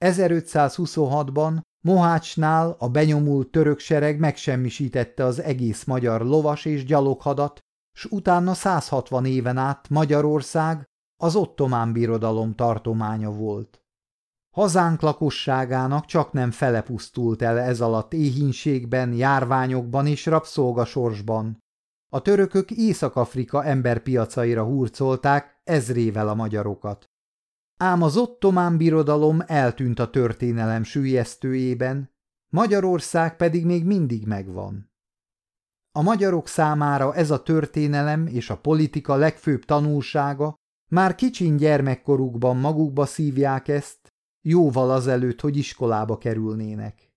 1526-ban Mohácsnál a benyomult török sereg megsemmisítette az egész magyar lovas és gyaloghadat, s utána 160 éven át Magyarország az ottomán birodalom tartománya volt. Hazánk lakosságának csak nem fele pusztult el ez alatt éhínségben, járványokban és rabszolgasorsban. A törökök Észak-Afrika emberpiacaira hurcolták ezrével a magyarokat. Ám az ottomán birodalom eltűnt a történelem sűjesztőjében, Magyarország pedig még mindig megvan. A magyarok számára ez a történelem és a politika legfőbb tanulsága, már kicsin gyermekkorukban magukba szívják ezt, jóval azelőtt, hogy iskolába kerülnének.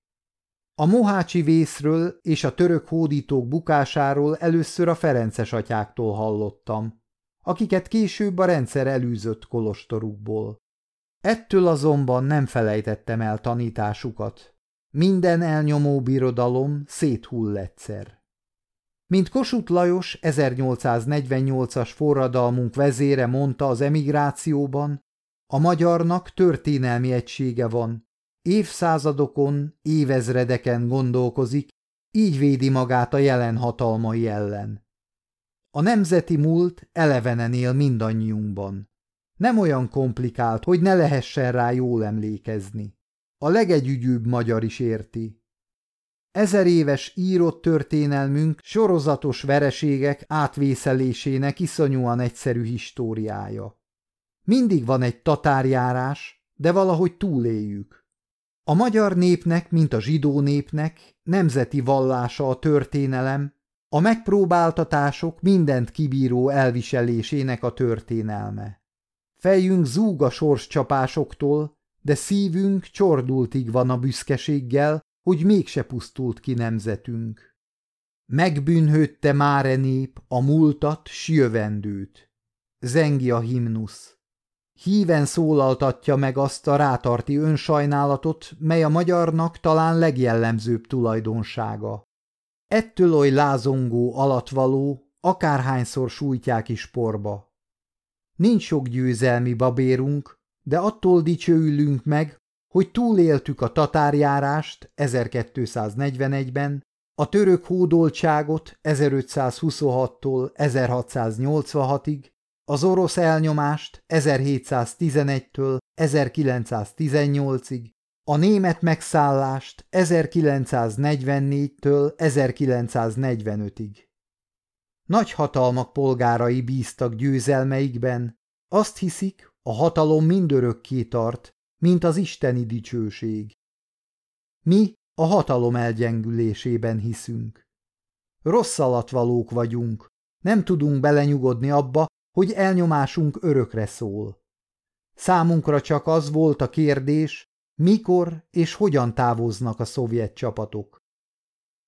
A mohácsi vészről és a török hódítók bukásáról először a Ferences atyáktól hallottam, akiket később a rendszer elűzött kolostorukból. Ettől azonban nem felejtettem el tanításukat. Minden elnyomó birodalom széthull egyszer. Mint Kossuth Lajos 1848-as forradalmunk vezére mondta az emigrációban, a magyarnak történelmi egysége van, évszázadokon, évezredeken gondolkozik, így védi magát a jelen hatalmai ellen. A nemzeti múlt elevenen él mindannyiunkban. Nem olyan komplikált, hogy ne lehessen rá jól emlékezni. A legegyügyűbb magyar is érti. Ezer éves írott történelmünk sorozatos vereségek átvészelésének iszonyúan egyszerű históriája. Mindig van egy tatárjárás, de valahogy túléljük. A magyar népnek, mint a zsidó népnek, nemzeti vallása a történelem, a megpróbáltatások mindent kibíró elviselésének a történelme. Fejünk zúg a sorscsapásoktól, de szívünk csordultig van a büszkeséggel, hogy mégse pusztult ki nemzetünk. Megbűnhődte máre nép a múltat, s jövendőt. Zengi a himnusz. Híven szólaltatja meg azt a rátarti önsajnálatot, mely a magyarnak talán legjellemzőbb tulajdonsága. Ettől oly lázongó, alatvaló, akárhányszor sújtják is porba. nincs sok győzelmi babérunk, de attól dicsőülünk meg, hogy túléltük a tatárjárást 1241-ben, a török hódoltságot 1526-tól 1686-ig, az orosz elnyomást 1711-től 1918-ig, a német megszállást 1944-től 1945-ig. Nagy hatalmak polgárai bíztak győzelmeikben, azt hiszik, a hatalom mindörökké tart, mint az isteni dicsőség. Mi a hatalom elgyengülésében hiszünk. Rossz alatvalók vagyunk, nem tudunk belenyugodni abba, hogy elnyomásunk örökre szól. Számunkra csak az volt a kérdés, mikor és hogyan távoznak a szovjet csapatok.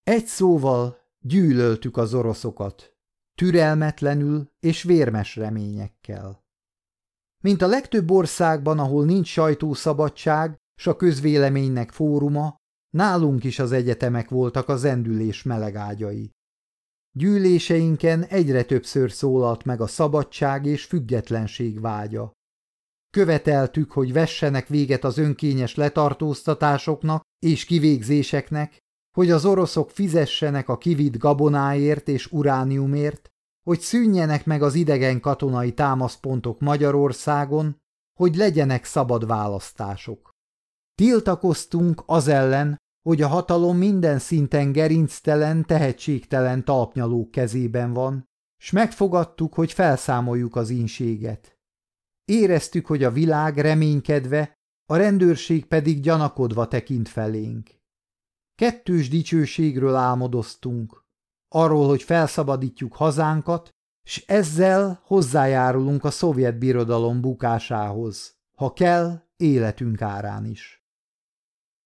Egy szóval gyűlöltük az oroszokat, türelmetlenül és vérmes reményekkel. Mint a legtöbb országban, ahol nincs sajtószabadság, s a közvéleménynek fóruma, nálunk is az egyetemek voltak a zendülés melegágyai. Gyűléseinken egyre többször szólalt meg a szabadság és függetlenség vágya. Követeltük, hogy vessenek véget az önkényes letartóztatásoknak és kivégzéseknek, hogy az oroszok fizessenek a kivitt gabonáért és urániumért, hogy szűnjenek meg az idegen katonai támaszpontok Magyarországon, hogy legyenek szabad választások. Tiltakoztunk az ellen, hogy a hatalom minden szinten gerinctelen, tehetségtelen talpnyalók kezében van, s megfogadtuk, hogy felszámoljuk az ínséget. Éreztük, hogy a világ reménykedve, a rendőrség pedig gyanakodva tekint felénk. Kettős dicsőségről álmodoztunk, arról, hogy felszabadítjuk hazánkat, s ezzel hozzájárulunk a szovjet birodalom bukásához, ha kell, életünk árán is.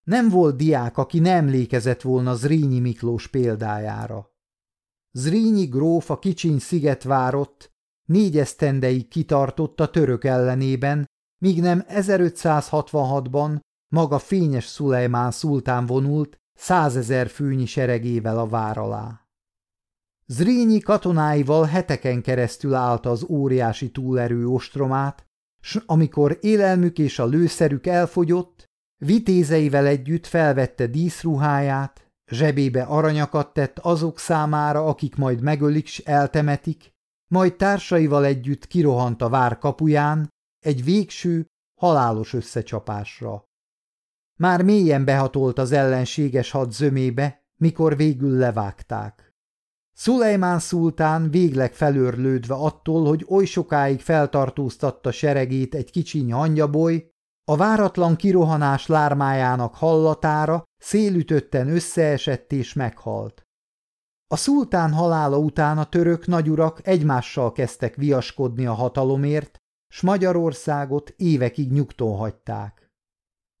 Nem volt diák, aki nem emlékezett volna Zrínyi Miklós példájára. Zrínyi gróf a kicsiny szigetvárott, négy esztendeig kitartott a török ellenében, míg nem 1566-ban maga fényes Szulejmán szultán vonult százezer főnyi seregével a vár alá. Zrínyi katonáival heteken keresztül állta az óriási túlerő ostromát, s amikor élelmük és a lőszerük elfogyott, Vitézeivel együtt felvette díszruháját, zsebébe aranyakat tett azok számára, akik majd megölik s eltemetik, majd társaival együtt kirohant a vár kapuján egy végső, halálos összecsapásra. Már mélyen behatolt az ellenséges had zömébe, mikor végül levágták. Szulejmán szultán végleg felőrlődve attól, hogy oly sokáig feltartóztatta seregét egy kicsiny hangyaboly, a váratlan kirohanás lármájának hallatára szélütötten összeesett és meghalt. A szultán halála után a török nagyurak egymással kezdtek viaskodni a hatalomért, s Magyarországot évekig nyugton hagyták.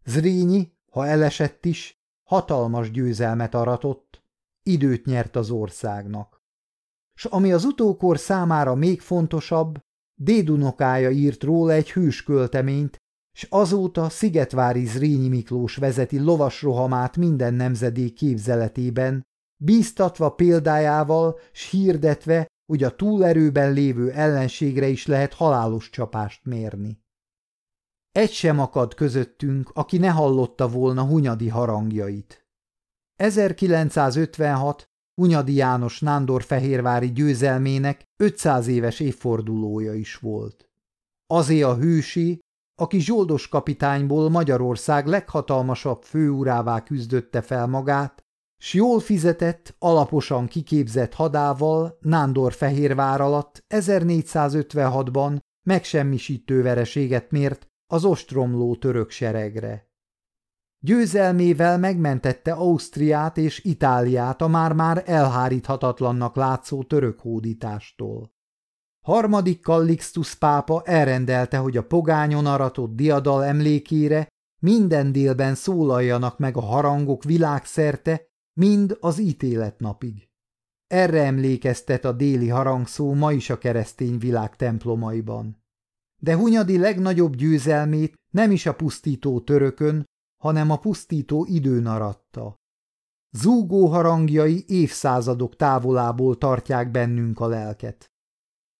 Zrínyi, ha elesett is, hatalmas győzelmet aratott, időt nyert az országnak. S ami az utókor számára még fontosabb, dédunokája írt róla egy hűs költeményt, s azóta Szigetvári Zrínyi Miklós vezeti lovasrohamát minden nemzedék képzeletében, bíztatva példájával, s hirdetve, hogy a túlerőben lévő ellenségre is lehet halálos csapást mérni. Egy sem akad közöttünk, aki ne hallotta volna Hunyadi harangjait. 1956 Hunyadi János Nándor-Fehérvári győzelmének 500 éves évfordulója is volt. Azé a hősi, aki zsoldos kapitányból Magyarország leghatalmasabb főúrává küzdötte fel magát, s jól fizetett, alaposan kiképzett hadával Nándor Fehérvár alatt 1456-ban megsemmisítő vereséget mért az ostromló török seregre. Győzelmével megmentette Ausztriát és Itáliát a már-már elháríthatatlannak látszó török hódítástól. Harmadik Kallixtus pápa elrendelte, hogy a pogányon aratott diadal emlékére minden délben szólaljanak meg a harangok világszerte, mind az ítéletnapig. Erre emlékeztet a déli harangszó ma is a keresztény világ templomaiban. De Hunyadi legnagyobb győzelmét nem is a pusztító törökön, hanem a pusztító időn aratta. Zúgó harangjai évszázadok távolából tartják bennünk a lelket.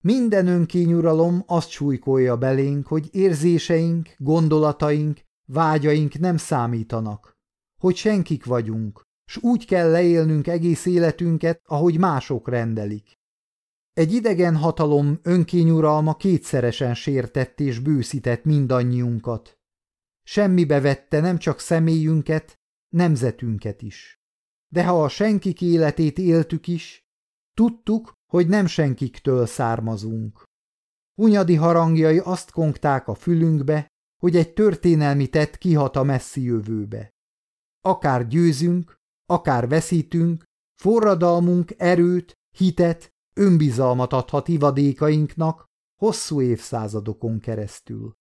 Minden önkényuralom azt súlykolja belénk, hogy érzéseink, gondolataink, vágyaink nem számítanak, hogy senkik vagyunk, s úgy kell leélnünk egész életünket, ahogy mások rendelik. Egy idegen hatalom önkényuralma kétszeresen sértett és bőszített mindannyiunkat. Semmibe vette nem csak személyünket, nemzetünket is. De ha a senkik életét éltük is, tudtuk, hogy nem senkiktől származunk. Unyadi harangjai azt kongták a fülünkbe, hogy egy történelmi tett kihat a messzi jövőbe. Akár győzünk, akár veszítünk, forradalmunk erőt, hitet, önbizalmat adhat ivadékainknak hosszú évszázadokon keresztül.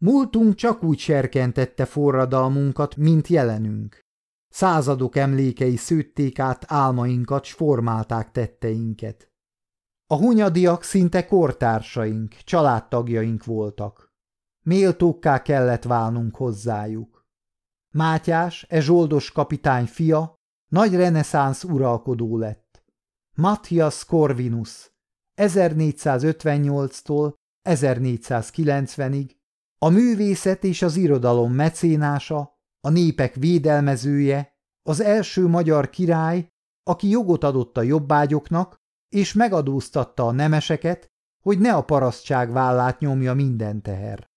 Múltunk csak úgy serkentette forradalmunkat, mint jelenünk. Századok emlékei szőtték át álmainkat, s formálták tetteinket. A hunyadiak szinte kortársaink, családtagjaink voltak. Méltókká kellett válnunk hozzájuk. Mátyás, e zsoldos kapitány fia, nagy reneszánsz uralkodó lett. Matthias Corvinus 1458-tól 1490-ig a művészet és az irodalom mecénása, a népek védelmezője, az első magyar király, aki jogot adott a jobbágyoknak, és megadóztatta a nemeseket, hogy ne a parasztság vállát nyomja minden teher.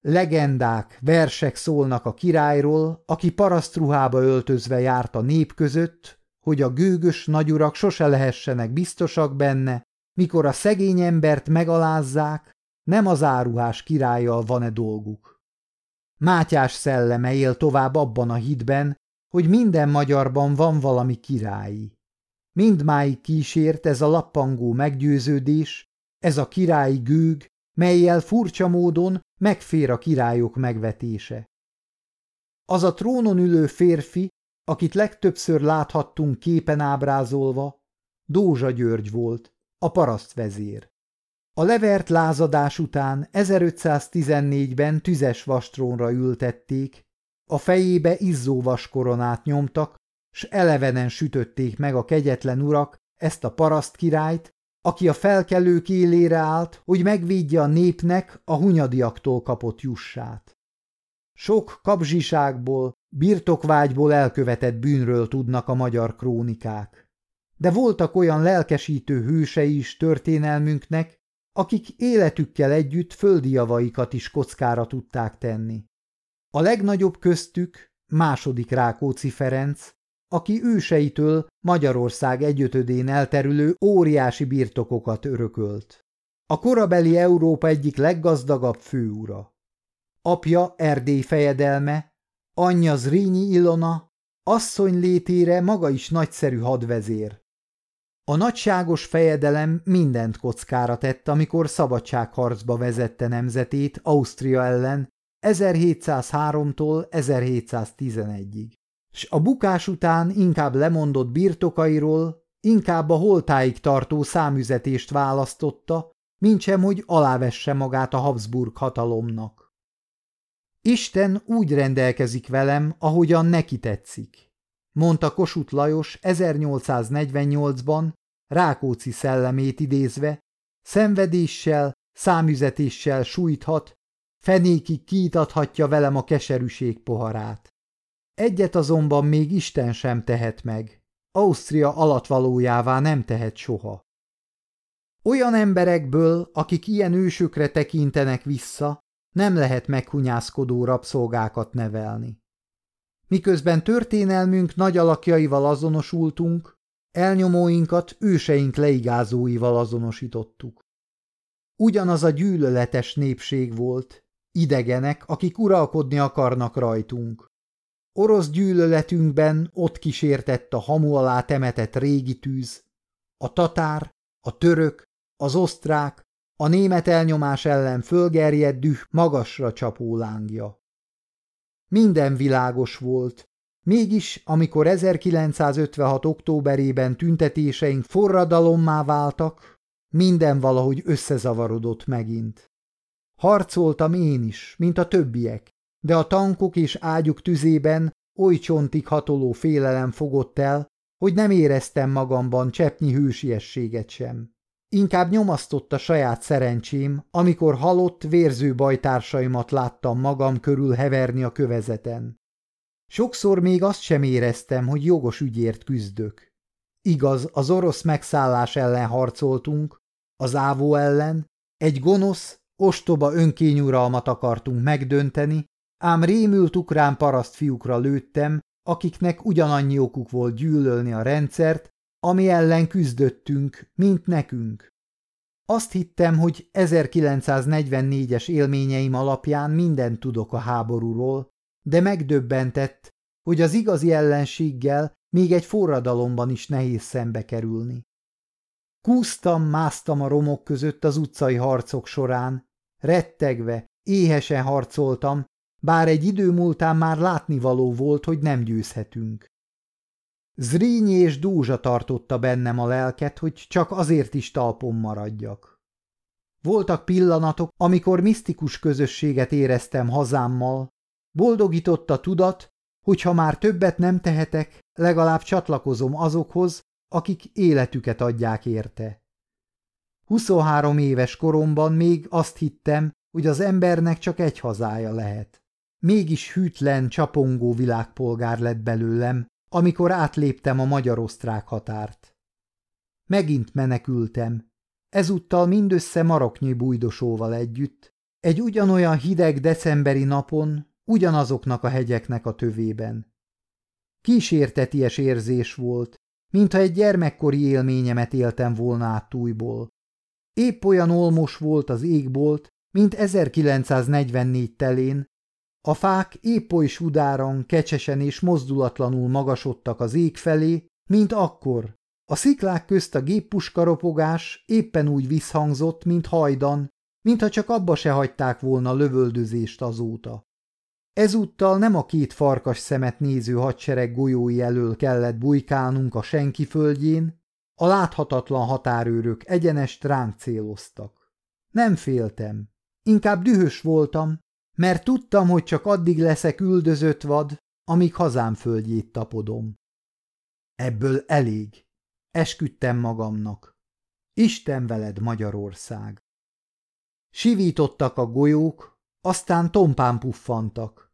Legendák, versek szólnak a királyról, aki parasztruhába öltözve járt a nép között, hogy a gőgös nagyurak sose lehessenek biztosak benne, mikor a szegény embert megalázzák, nem az áruhás királlyal van-e dolguk. Mátyás szelleme él tovább abban a hitben, hogy minden magyarban van valami királyi. Mindmáig kísért ez a lappangó meggyőződés, ez a királyi gőg, melyel furcsa módon megfér a királyok megvetése. Az a trónon ülő férfi, akit legtöbbször láthattunk képen ábrázolva, Dózsa György volt, a parasztvezér. A levert lázadás után 1514-ben tüzes vastrónra ültették, a fejébe izzóvas koronát nyomtak, s elevenen sütötték meg a kegyetlen urak ezt a paraszt királyt, aki a felkelők élére állt, hogy megvédje a népnek a hunyadiaktól kapott jussát. Sok kapzsiságból, birtokvágyból elkövetett bűnről tudnak a magyar krónikák. De voltak olyan lelkesítő hősei is történelmünknek, akik életükkel együtt földi javaikat is kockára tudták tenni. A legnagyobb köztük második Rákóczi Ferenc, aki őseitől Magyarország egyötödén elterülő óriási birtokokat örökölt. A korabeli Európa egyik leggazdagabb főúra. Apja Erdély fejedelme, anyja Zrínyi Ilona, asszony létére maga is nagyszerű hadvezér. A nagyságos fejedelem mindent kockára tett, amikor szabadságharcba vezette nemzetét Ausztria ellen 1703-tól 1711-ig. S a bukás után inkább lemondott birtokairól, inkább a holtáig tartó számüzetést választotta, mintsem, hogy alávesse magát a Habsburg hatalomnak. Isten úgy rendelkezik velem, ahogyan neki tetszik mondta Kossuth Lajos 1848-ban, Rákóczi szellemét idézve, szenvedéssel, számüzetéssel sújthat, fenékig kiitathatja velem a keserűség poharát. Egyet azonban még Isten sem tehet meg, Ausztria alatvalójává nem tehet soha. Olyan emberekből, akik ilyen ősökre tekintenek vissza, nem lehet meghunyászkodó rabszolgákat nevelni. Miközben történelmünk nagy alakjaival azonosultunk, elnyomóinkat őseink leigázóival azonosítottuk. Ugyanaz a gyűlöletes népség volt, idegenek, akik uralkodni akarnak rajtunk. Orosz gyűlöletünkben ott kísértett a hamu alá temetett régi tűz, a tatár, a török, az osztrák, a német elnyomás ellen fölgerjedt düh magasra csapó lángja. Minden világos volt. Mégis, amikor 1956. októberében tüntetéseink forradalommá váltak, minden valahogy összezavarodott megint. Harcoltam én is, mint a többiek, de a tankok és ágyuk tüzében oly csontig hatoló félelem fogott el, hogy nem éreztem magamban cseppnyi hősiességet sem. Inkább nyomasztott a saját szerencsém, amikor halott, vérző bajtársaimat láttam magam körül heverni a kövezeten. Sokszor még azt sem éreztem, hogy jogos ügyért küzdök. Igaz, az orosz megszállás ellen harcoltunk, az ávó ellen, egy gonosz, ostoba önkényuralmat akartunk megdönteni, ám rémült ukrán paraszt fiúkra lőttem, akiknek ugyanannyi okuk volt gyűlölni a rendszert, ami ellen küzdöttünk, mint nekünk. Azt hittem, hogy 1944-es élményeim alapján mindent tudok a háborúról, de megdöbbentett, hogy az igazi ellenséggel még egy forradalomban is nehéz szembe kerülni. Kúztam, másztam a romok között az utcai harcok során, rettegve, éhesen harcoltam, bár egy idő múltán már látnivaló volt, hogy nem győzhetünk. Zrínyi és Dúzsa tartotta bennem a lelket, hogy csak azért is talpon maradjak. Voltak pillanatok, amikor misztikus közösséget éreztem hazámmal, boldogított a tudat, hogy ha már többet nem tehetek, legalább csatlakozom azokhoz, akik életüket adják érte. 23 éves koromban még azt hittem, hogy az embernek csak egy hazája lehet. Mégis hűtlen, csapongó világpolgár lett belőlem, amikor átléptem a magyar-osztrák határt. Megint menekültem, ezúttal mindössze maroknyi bújdosóval együtt, egy ugyanolyan hideg decemberi napon, ugyanazoknak a hegyeknek a tövében. Kísérteties érzés volt, mintha egy gyermekkori élményemet éltem volna át újból. Épp olyan olmos volt az égbolt, mint 1944 telén, a fák épp oly sudáran, kecsesen és mozdulatlanul magasodtak az ég felé, mint akkor. A sziklák közt a géppuskaropogás éppen úgy visszhangzott, mint hajdan, mintha csak abba se hagyták volna lövöldözést azóta. Ezúttal nem a két farkas szemet néző hadsereg golyói elől kellett bujkálnunk a senki földjén, a láthatatlan határőrök egyenest ránk céloztak. Nem féltem, inkább dühös voltam, mert tudtam, hogy csak addig leszek üldözött vad, amíg hazám földjét tapodom. Ebből elég, esküdtem magamnak. Isten veled, Magyarország! Sivítottak a golyók, aztán tompán puffantak.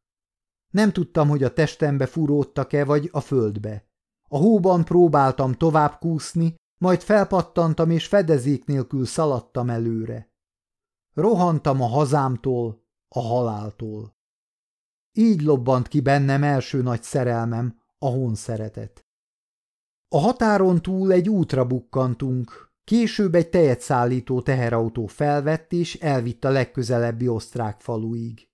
Nem tudtam, hogy a testembe furódtak-e, vagy a földbe. A hóban próbáltam tovább kúszni, majd felpattantam, és fedezék nélkül szaladtam előre. Rohantam a hazámtól, a haláltól. Így lobbant ki bennem első nagy szerelmem, a honszeretet. A határon túl egy útra bukkantunk, később egy tejet szállító teherautó felvett és elvitt a legközelebbi osztrák faluig.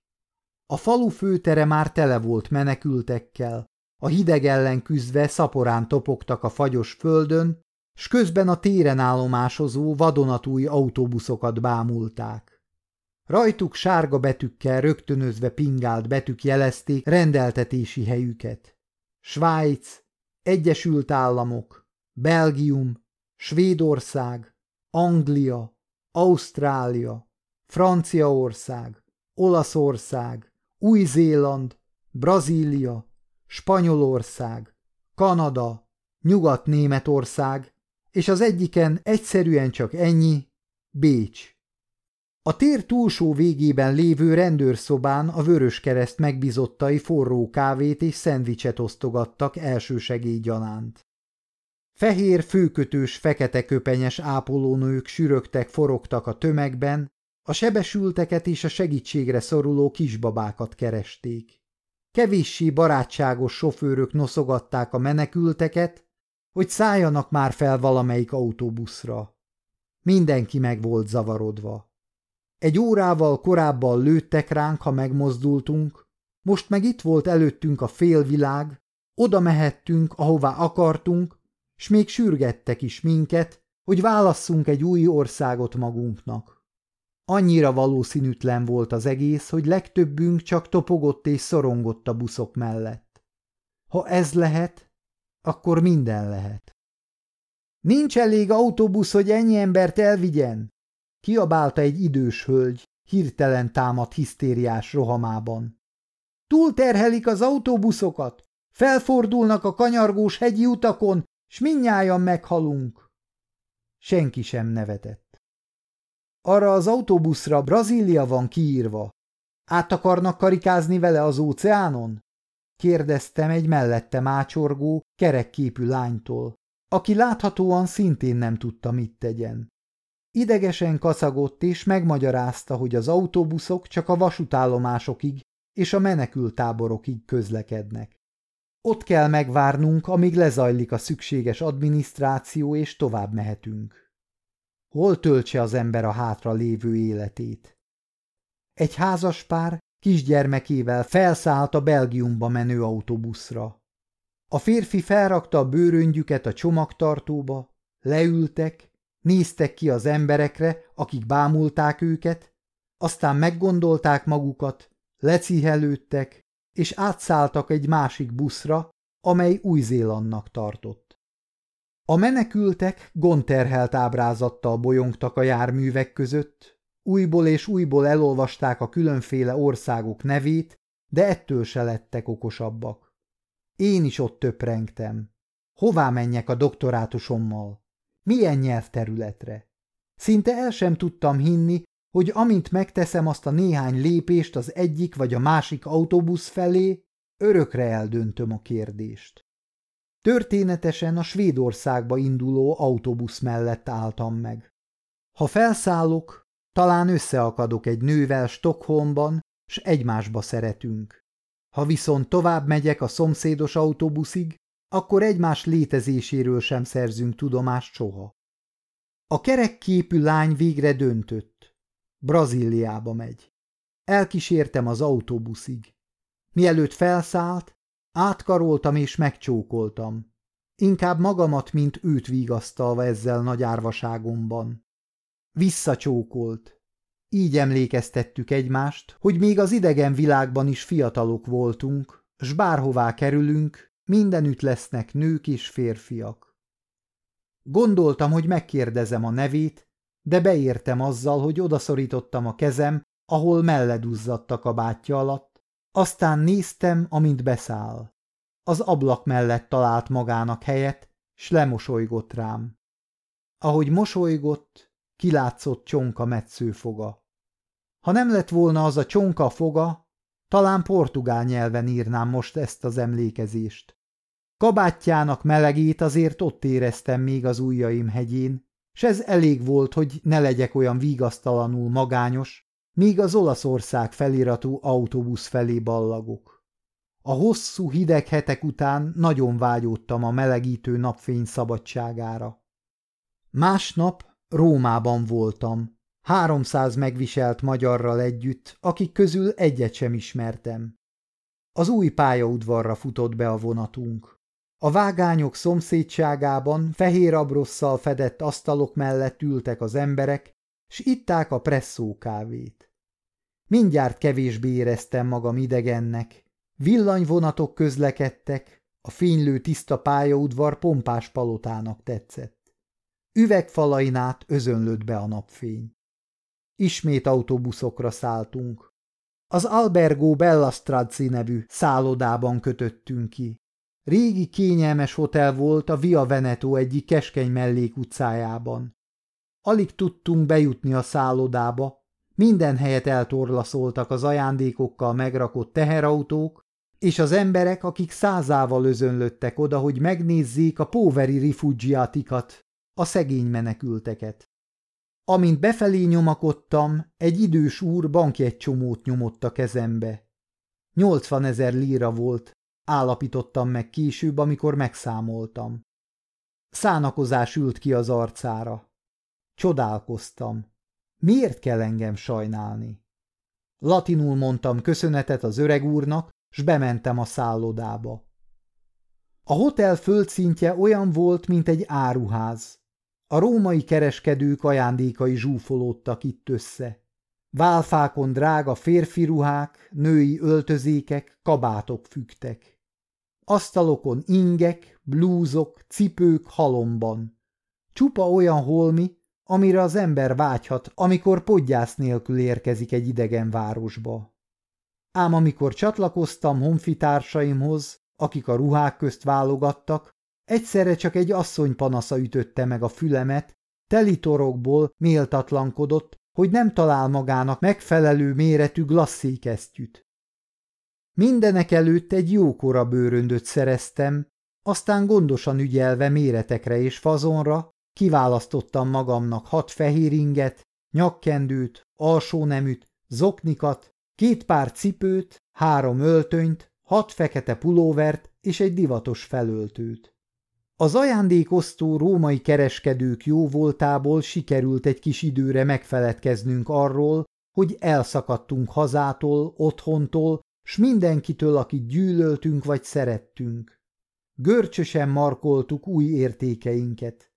A falu főtere már tele volt menekültekkel, a hideg ellen küzdve szaporán topogtak a fagyos földön, s közben a téren állomásozó vadonatúj autóbuszokat bámulták. Rajtuk sárga betűkkel rögtönözve pingált betűk jelezték rendeltetési helyüket. Svájc, Egyesült Államok, Belgium, Svédország, Anglia, Ausztrália, Franciaország, Olaszország, Új-Zéland, Brazília, Spanyolország, Kanada, Nyugat-Németország, és az egyiken egyszerűen csak ennyi, Bécs. A tér túlsó végében lévő rendőrszobán a vörös kereszt megbizottai forró kávét és szendvicset osztogattak elsősegélygyanánt. Fehér, főkötős, fekete köpenyes ápolónők sürögtek, forogtak a tömegben, a sebesülteket és a segítségre szoruló kisbabákat keresték. Kevéssé barátságos sofőrök noszogatták a menekülteket, hogy szálljanak már fel valamelyik autóbuszra. Mindenki meg volt zavarodva. Egy órával korábban lőttek ránk, ha megmozdultunk, most meg itt volt előttünk a félvilág, oda mehettünk, ahová akartunk, s még sürgettek is minket, hogy válasszunk egy új országot magunknak. Annyira valószínűtlen volt az egész, hogy legtöbbünk csak topogott és szorongott a buszok mellett. Ha ez lehet, akkor minden lehet. Nincs elég autóbusz, hogy ennyi embert elvigyen, Kiabálta egy idős hölgy, hirtelen támadt hisztériás rohamában. Túlterhelik az autóbuszokat, felfordulnak a kanyargós hegyi utakon, s minnyájan meghalunk. senki sem nevetett. Arra az autóbuszra Brazília van kiírva. Át akarnak karikázni vele az óceánon? kérdeztem egy mellette mácsorgó, kerekképű lánytól, aki láthatóan szintén nem tudta, mit tegyen. Idegesen kaszagott és megmagyarázta, hogy az autóbuszok csak a vasútállomásokig és a menekültáborokig közlekednek. Ott kell megvárnunk, amíg lezajlik a szükséges adminisztráció, és tovább mehetünk. Hol töltse az ember a hátra lévő életét? Egy házas pár kisgyermekével felszállt a Belgiumba menő autóbuszra. A férfi felrakta a bőröngyüket a csomagtartóba, leültek, néztek ki az emberekre, akik bámulták őket, aztán meggondolták magukat, lecihelődtek, és átszálltak egy másik buszra, amely Új-Zélandnak tartott. A menekültek gondterhelt ábrázattal bolyongtak a járművek között, újból és újból elolvasták a különféle országok nevét, de ettől se lettek okosabbak. Én is ott töprengtem. Hová menjek a doktorátusommal? Milyen nyelvterületre? Szinte el sem tudtam hinni, hogy amint megteszem azt a néhány lépést az egyik vagy a másik autóbusz felé, örökre eldöntöm a kérdést. Történetesen a Svédországba induló autóbusz mellett álltam meg. Ha felszállok, talán összeakadok egy nővel Stockholmban, s egymásba szeretünk. Ha viszont tovább megyek a szomszédos autóbuszig, akkor egymás létezéséről sem szerzünk tudomást soha. A kerekképű lány végre döntött. Brazíliába megy. Elkísértem az autóbuszig. Mielőtt felszállt, átkaroltam és megcsókoltam. Inkább magamat, mint őt vigasztalva ezzel nagy árvaságomban. Visszacsókolt. Így emlékeztettük egymást, hogy még az idegen világban is fiatalok voltunk, s bárhová kerülünk, mindenütt lesznek nők és férfiak. Gondoltam, hogy megkérdezem a nevét, de beértem azzal, hogy odaszorítottam a kezem, ahol melleduzzadtak a bátyja alatt, aztán néztem, amint beszáll. Az ablak mellett talált magának helyet, s lemosolygott rám. Ahogy mosolygott, kilátszott csonka metszőfoga. Ha nem lett volna az a csonka foga, talán portugál nyelven írnám most ezt az emlékezést. Kabátjának melegét azért ott éreztem még az ujjaim hegyén, s ez elég volt, hogy ne legyek olyan vigasztalanul magányos, míg az Olaszország feliratú autóbusz felé ballagok. A hosszú hideg hetek után nagyon vágyódtam a melegítő napfény szabadságára. Másnap Rómában voltam, háromszáz megviselt magyarral együtt, akik közül egyet sem ismertem. Az új pályaudvarra futott be a vonatunk. A vágányok szomszédságában fehér abrosszal fedett asztalok mellett ültek az emberek, s itták a presszó kávét. Mindjárt kevésbé éreztem magam idegennek. Villanyvonatok közlekedtek, a fénylő tiszta pályaudvar pompás palotának tetszett. Üvegfalain át özönlött be a napfény. Ismét autóbuszokra szálltunk. Az Albergo Bella Strazzi nevű szállodában kötöttünk ki. Régi kényelmes hotel volt a Via Veneto egyik keskeny mellékutcájában. Alig tudtunk bejutni a szállodába, minden helyet eltorlaszoltak az ajándékokkal megrakott teherautók, és az emberek, akik százával özönlöttek oda, hogy megnézzék a póveri rifugiátikat, a szegény menekülteket. Amint befelé nyomakodtam, egy idős úr bankjegycsomót nyomott a kezembe. Nyolcvan ezer líra volt, állapítottam meg később, amikor megszámoltam. Szánakozás ült ki az arcára. Csodálkoztam. Miért kell engem sajnálni? Latinul mondtam köszönetet az öreg úrnak, s bementem a szállodába. A hotel földszintje olyan volt, mint egy áruház. A római kereskedők ajándékai zsúfolódtak itt össze. Válfákon drága férfi ruhák, női öltözékek, kabátok fügtek. Asztalokon ingek, blúzok, cipők halomban. Csupa olyan holmi, amire az ember vágyhat, amikor podgyász nélkül érkezik egy idegen városba. Ám amikor csatlakoztam honfitársaimhoz, akik a ruhák közt válogattak, egyszerre csak egy asszony panasza ütötte meg a fülemet, telitorokból méltatlankodott, hogy nem talál magának megfelelő méretű glasszékesztyűt. Mindenek előtt egy jókora bőröndöt szereztem, aztán gondosan ügyelve méretekre és fazonra kiválasztottam magamnak hat fehér inget, nyakkendőt, alsóneműt, zoknikat, két pár cipőt, három öltönyt, hat fekete pulóvert és egy divatos felöltőt. Az ajándékosztó római kereskedők jó voltából sikerült egy kis időre megfeledkeznünk arról, hogy elszakadtunk hazától, otthontól, s mindenkitől, akit gyűlöltünk vagy szerettünk. Görcsösen markoltuk új értékeinket.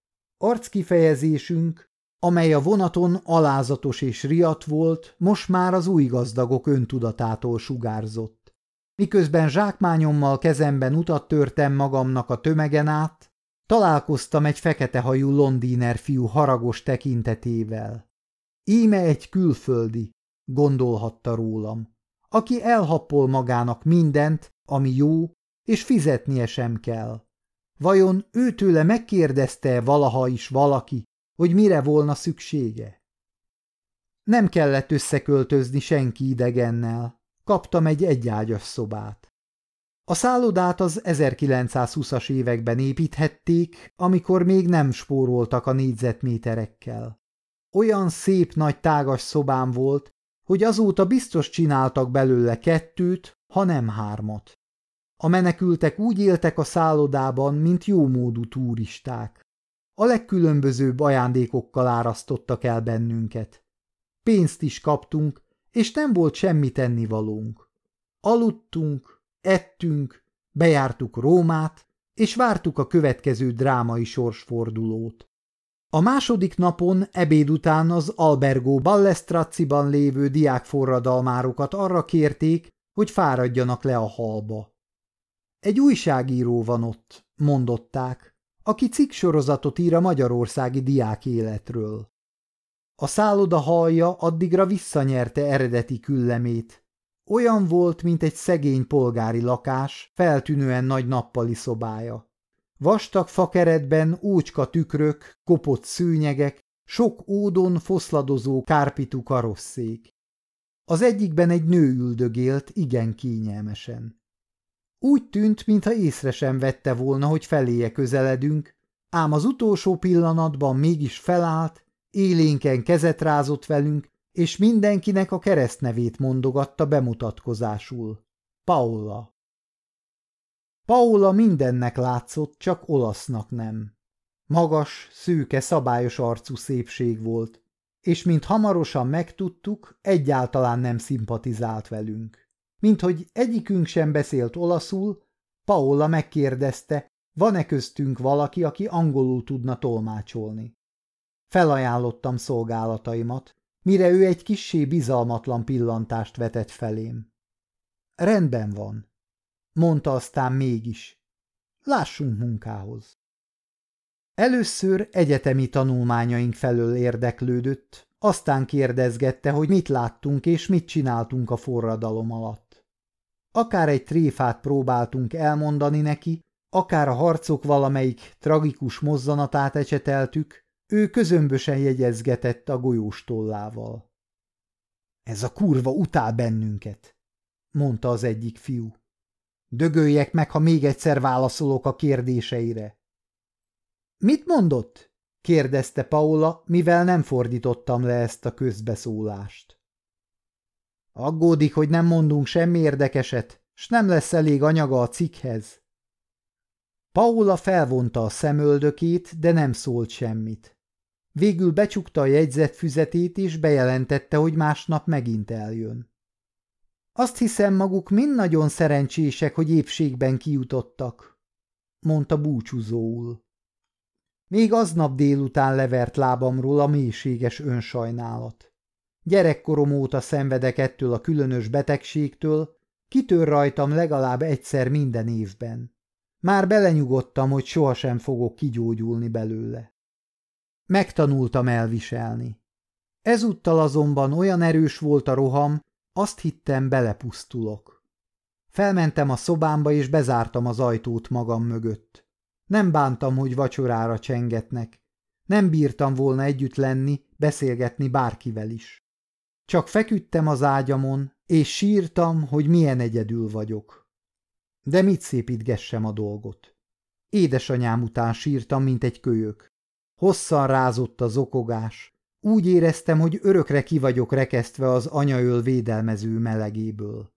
Arckifejezésünk, amely a vonaton alázatos és riadt volt, most már az új gazdagok öntudatától sugárzott. Miközben zsákmányommal kezemben utat törtem magamnak a tömegen át, találkoztam egy fekete hajú londíner fiú haragos tekintetével. Íme egy külföldi, gondolhatta rólam, aki elhappol magának mindent, ami jó, és fizetnie sem kell. Vajon őtőle megkérdezte valaha is valaki, hogy mire volna szüksége? Nem kellett összeköltözni senki idegennel. Kaptam egy egyágyas szobát. A szállodát az 1920-as években építhették, amikor még nem spóroltak a négyzetméterekkel. Olyan szép nagy tágas szobám volt, hogy azóta biztos csináltak belőle kettőt, ha nem hármat. A menekültek úgy éltek a szállodában, mint jómódú turisták. A legkülönbözőbb ajándékokkal árasztottak el bennünket. Pénzt is kaptunk, és nem volt semmi tennivalónk. Aludtunk, ettünk, bejártuk Rómát, és vártuk a következő drámai sorsfordulót. A második napon ebéd után az Albergo Ballestraciban lévő diákforradalmárokat arra kérték, hogy fáradjanak le a halba. Egy újságíró van ott, mondották, aki cikksorozatot ír a magyarországi diák életről. A szálloda hallja addigra visszanyerte eredeti küllemét. Olyan volt, mint egy szegény polgári lakás, feltűnően nagy nappali szobája. Vastag fakeretben úcska tükrök, kopott szőnyegek, sok ódon foszladozó kárpitú karosszék. Az egyikben egy nő üldögélt, igen kényelmesen. Úgy tűnt, mintha észre sem vette volna, hogy feléje közeledünk, ám az utolsó pillanatban mégis felállt, élénken kezet rázott velünk, és mindenkinek a keresztnevét mondogatta bemutatkozásul. Paula. Paula mindennek látszott, csak olasznak nem. Magas, szőke, szabályos arcú szépség volt, és mint hamarosan megtudtuk, egyáltalán nem szimpatizált velünk. Mint hogy egyikünk sem beszélt olaszul, Paola megkérdezte, van-e köztünk valaki, aki angolul tudna tolmácsolni. Felajánlottam szolgálataimat, mire ő egy kissé bizalmatlan pillantást vetett felém. Rendben van, mondta aztán mégis. Lássunk munkához. Először egyetemi tanulmányaink felől érdeklődött, aztán kérdezgette, hogy mit láttunk és mit csináltunk a forradalom alatt. Akár egy tréfát próbáltunk elmondani neki, akár a harcok valamelyik tragikus mozzanatát ecseteltük, ő közömbösen jegyezgetett a golyós tollával. Ez a kurva utál bennünket, mondta az egyik fiú. Dögöljek meg, ha még egyszer válaszolok a kérdéseire. Mit mondott? kérdezte Paula, mivel nem fordítottam le ezt a közbeszólást. Aggódik, hogy nem mondunk semmi érdekeset, s nem lesz elég anyaga a cikkhez. Paula felvonta a szemöldökét, de nem szólt semmit. Végül becsukta a jegyzetfüzetét, és bejelentette, hogy másnap megint eljön. Azt hiszem, maguk mind nagyon szerencsések, hogy épségben kijutottak, mondta búcsúzóul. Még aznap délután levert lábamról a mélységes önsajnálat. Gyerekkorom óta szenvedek ettől a különös betegségtől, kitör rajtam legalább egyszer minden évben. Már belenyugodtam, hogy sohasem fogok kigyógyulni belőle. Megtanultam elviselni. Ezúttal azonban olyan erős volt a roham, azt hittem belepusztulok. Felmentem a szobámba és bezártam az ajtót magam mögött. Nem bántam, hogy vacsorára csengetnek. nem bírtam volna együtt lenni, beszélgetni bárkivel is. Csak feküdtem az ágyamon, és sírtam, hogy milyen egyedül vagyok. De mit szépítgessem a dolgot? Édesanyám után sírtam, mint egy kölyök. Hosszan rázott a zokogás. Úgy éreztem, hogy örökre ki rekesztve az anyaöl védelmező melegéből.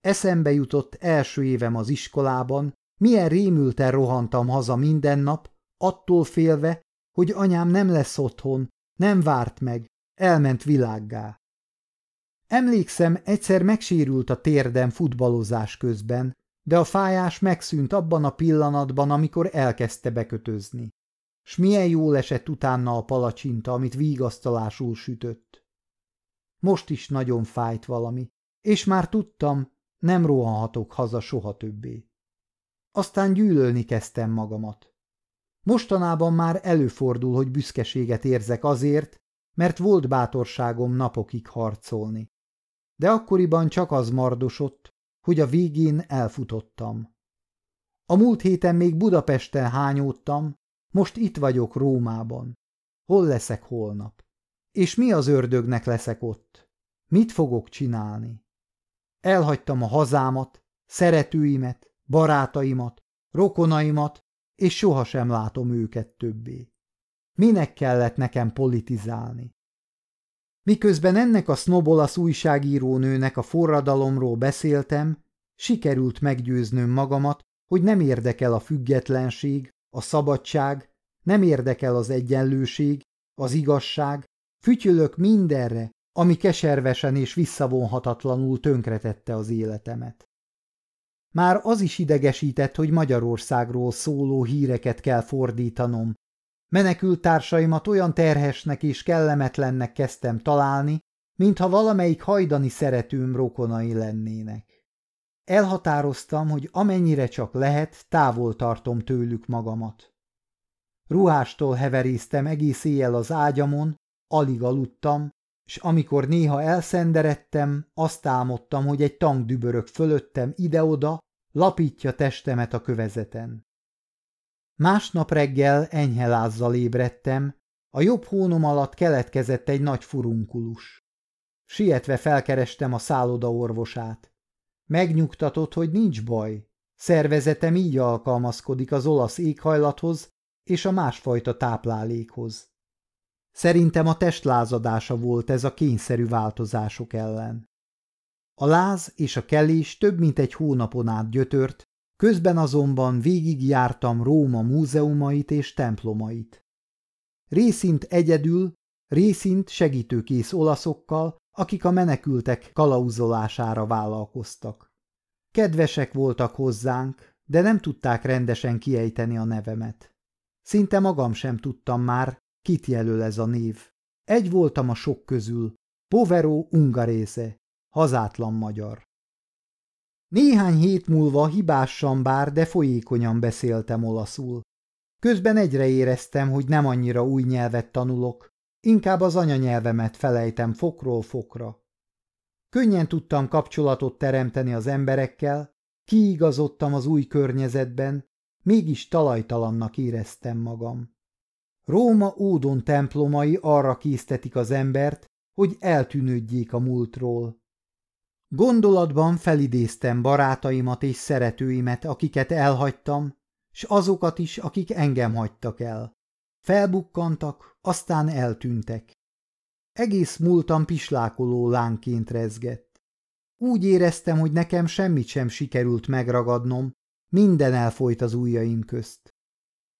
Eszembe jutott első évem az iskolában, milyen rémülten rohantam haza minden nap, attól félve, hogy anyám nem lesz otthon, nem várt meg, elment világgá. Emlékszem, egyszer megsérült a térdem futballozás közben, de a fájás megszűnt abban a pillanatban, amikor elkezdte bekötözni. S milyen jól esett utána a palacsinta, amit vígasztalásul sütött. Most is nagyon fájt valami, és már tudtam, nem rohanhatok haza soha többé. Aztán gyűlölni kezdtem magamat. Mostanában már előfordul, hogy büszkeséget érzek azért, mert volt bátorságom napokig harcolni. De akkoriban csak az mardosott, hogy a végén elfutottam. A múlt héten még Budapesten hányódtam, most itt vagyok Rómában. Hol leszek holnap? És mi az ördögnek leszek ott? Mit fogok csinálni? Elhagytam a hazámat, szeretőimet, barátaimat, rokonaimat, és sohasem látom őket többé. Minek kellett nekem politizálni? Miközben ennek a sznobolasz újságírónőnek a forradalomról beszéltem, sikerült meggyőznöm magamat, hogy nem érdekel a függetlenség, a szabadság, nem érdekel az egyenlőség, az igazság, fütyülök mindenre, ami keservesen és visszavonhatatlanul tönkretette az életemet. Már az is idegesített, hogy Magyarországról szóló híreket kell fordítanom. Menekült társaimat olyan terhesnek és kellemetlennek kezdtem találni, mintha valamelyik hajdani szeretőm rokonai lennének. Elhatároztam, hogy amennyire csak lehet, távol tartom tőlük magamat. Ruhástól heveréztem egész éjjel az ágyamon, alig aludtam, és amikor néha elszenderedtem, azt álmodtam, hogy egy tank dübörök fölöttem ide-oda, lapítja testemet a kövezeten. Másnap reggel enyhe lázzal ébredtem, a jobb hónom alatt keletkezett egy nagy furunkulus. Sietve felkerestem a szálloda orvosát. Megnyugtatott, hogy nincs baj. Szervezetem így alkalmazkodik az olasz éghajlathoz és a másfajta táplálékhoz. Szerintem a testlázadása volt ez a kényszerű változások ellen. A láz és a kelés több mint egy hónapon át gyötört, közben azonban végigjártam Róma múzeumait és templomait. Részint egyedül, részint segítőkész olaszokkal, akik a menekültek kalauzolására vállalkoztak. Kedvesek voltak hozzánk, de nem tudták rendesen kiejteni a nevemet. Szinte magam sem tudtam már, kit jelöl ez a név. Egy voltam a sok közül, Povero Ungarésze, hazátlan magyar. Néhány hét múlva hibásan bár, de folyékonyan beszéltem olaszul. Közben egyre éreztem, hogy nem annyira új nyelvet tanulok, inkább az anyanyelvemet felejtem fokról fokra. Könnyen tudtam kapcsolatot teremteni az emberekkel, kiigazodtam az új környezetben, mégis talajtalannak éreztem magam. Róma ódon templomai arra késztetik az embert, hogy eltűnődjék a múltról. Gondolatban felidéztem barátaimat és szeretőimet, akiket elhagytam, s azokat is, akik engem hagytak el. Felbukkantak, aztán eltűntek. Egész múltam pislákoló lánként rezgett. Úgy éreztem, hogy nekem semmit sem sikerült megragadnom, minden elfolyt az ujjaim közt.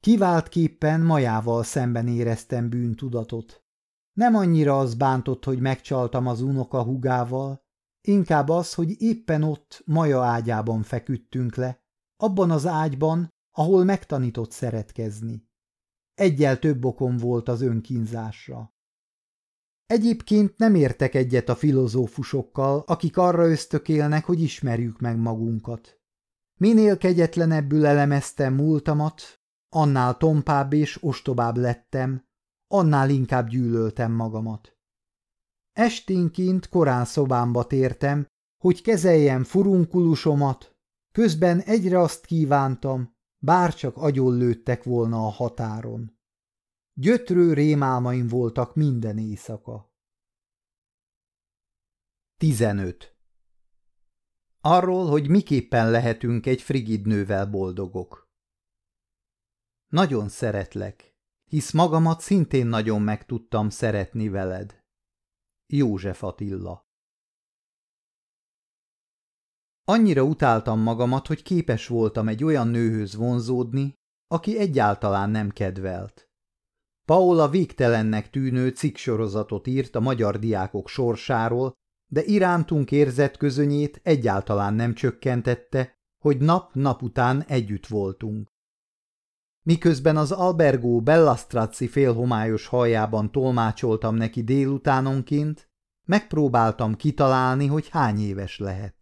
Kiváltképpen majával szemben éreztem bűntudatot. Nem annyira az bántott, hogy megcsaltam az unoka hugával, inkább az, hogy éppen ott maja ágyában feküdtünk le, abban az ágyban, ahol megtanított szeretkezni. Egyel több okom volt az önkínzásra. Egyébként nem értek egyet a filozófusokkal, akik arra ösztökélnek, hogy ismerjük meg magunkat. Minél kegyetlenebbül elemeztem múltamat, Annál tompább és ostobább lettem, annál inkább gyűlöltem magamat. Esténként korán szobámba tértem, hogy kezeljem furunkulusomat, közben egyre azt kívántam, bárcsak agyon lőttek volna a határon. Gyötrő rémálmaim voltak minden éjszaka. 15. Arról, hogy miképpen lehetünk egy frigid nővel boldogok. Nagyon szeretlek, hisz magamat szintén nagyon meg tudtam szeretni veled. József Attila Annyira utáltam magamat, hogy képes voltam egy olyan nőhöz vonzódni, aki egyáltalán nem kedvelt. Paola végtelennek tűnő cikksorozatot írt a magyar diákok sorsáról, de irántunk érzett közönyét egyáltalán nem csökkentette, hogy nap-nap után együtt voltunk. Miközben az albergó Bellastraci félhomályos hajában tolmácsoltam neki délutánonként, megpróbáltam kitalálni, hogy hány éves lehet.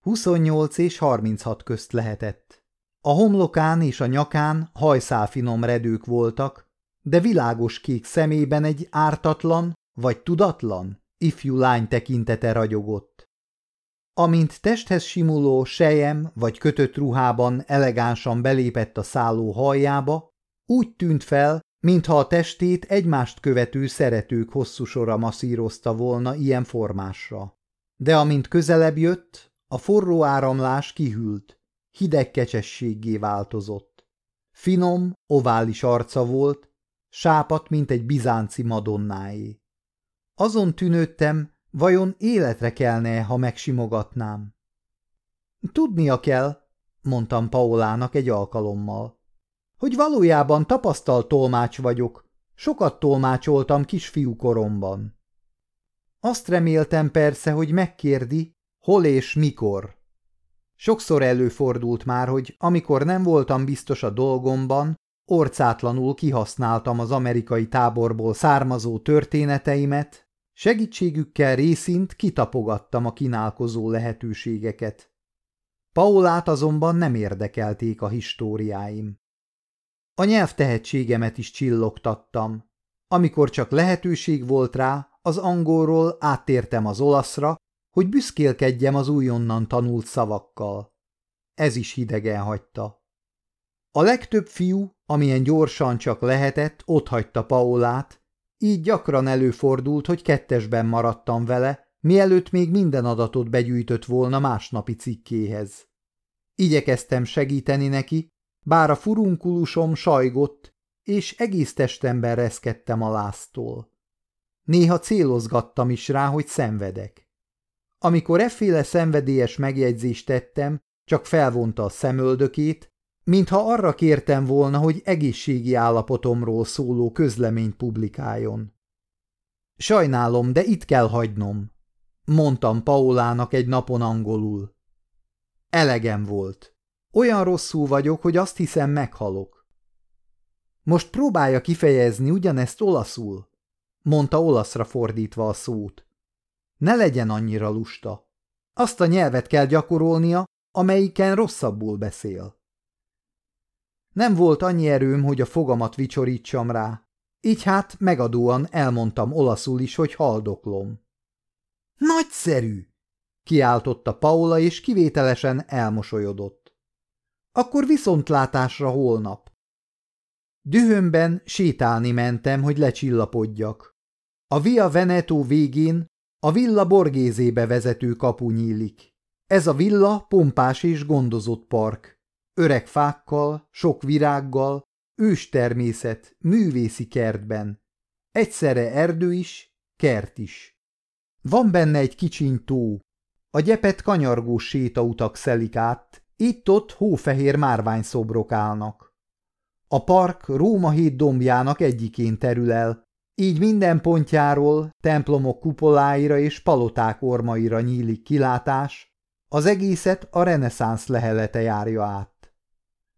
28 és 36 közt lehetett. A homlokán és a nyakán hajszálfinom redők voltak, de világos kék szemében egy ártatlan vagy tudatlan, ifjú lány tekintete ragyogott. Amint testhez simuló sejem vagy kötött ruhában elegánsan belépett a szálló hajjába, úgy tűnt fel, mintha a testét egymást követő szeretők hosszú sora masszírozta volna ilyen formásra. De amint közelebb jött, a forró áramlás kihűlt, hideg kecsességgé változott. Finom, ovális arca volt, sápat, mint egy bizánci madonnáé. Azon tűnődtem, vajon életre kelne, ha megsimogatnám. Tudnia kell, mondtam Paolának egy alkalommal, hogy valójában tapasztalt tolmács vagyok, sokat tolmácsoltam kisfiú koromban. Azt reméltem persze, hogy megkérdi, hol és mikor. Sokszor előfordult már, hogy amikor nem voltam biztos a dolgomban, orcátlanul kihasználtam az amerikai táborból származó történeteimet, Segítségükkel részint kitapogattam a kínálkozó lehetőségeket. Paulát azonban nem érdekelték a históriáim. A nyelvtehetségemet is csillogtattam. Amikor csak lehetőség volt rá, az angolról áttértem az olaszra, hogy büszkélkedjem az újonnan tanult szavakkal. Ez is hidegen hagyta. A legtöbb fiú, amilyen gyorsan csak lehetett, otthagyta Paolát, így gyakran előfordult, hogy kettesben maradtam vele, mielőtt még minden adatot begyűjtött volna másnapi cikkéhez. Igyekeztem segíteni neki, bár a furunkulusom sajgott, és egész testemben reszkedtem a láztól. Néha célozgattam is rá, hogy szenvedek. Amikor efféle szenvedélyes megjegyzést tettem, csak felvonta a szemöldökét, mintha arra kértem volna, hogy egészségi állapotomról szóló közleményt publikáljon. Sajnálom, de itt kell hagynom, mondtam Paulának egy napon angolul. Elegem volt. Olyan rosszul vagyok, hogy azt hiszem meghalok. Most próbálja kifejezni ugyanezt olaszul, mondta olaszra fordítva a szót. Ne legyen annyira lusta. Azt a nyelvet kell gyakorolnia, amelyiken rosszabbul beszél. Nem volt annyi erőm, hogy a fogamat vicsorítsam rá. Így hát megadóan elmondtam olaszul is, hogy haldoklom. Nagyszerű! kiáltotta Paula, és kivételesen elmosolyodott. Akkor viszontlátásra holnap. Dühömben sétálni mentem, hogy lecsillapodjak. A Via Veneto végén a villa Borgézébe vezető kapu nyílik. Ez a villa pompás és gondozott park. Öreg fákkal, sok virággal, őstermészet, művészi kertben. Egyszerre erdő is, kert is. Van benne egy kicsiny tó. A gyepet kanyargós sétautak szelik át, itt-ott hófehér márványszobrok állnak. A park Róma hét dombjának egyikén terül el, így minden pontjáról, templomok kupoláira és paloták ormaira nyílik kilátás, az egészet a reneszánsz lehelete járja át.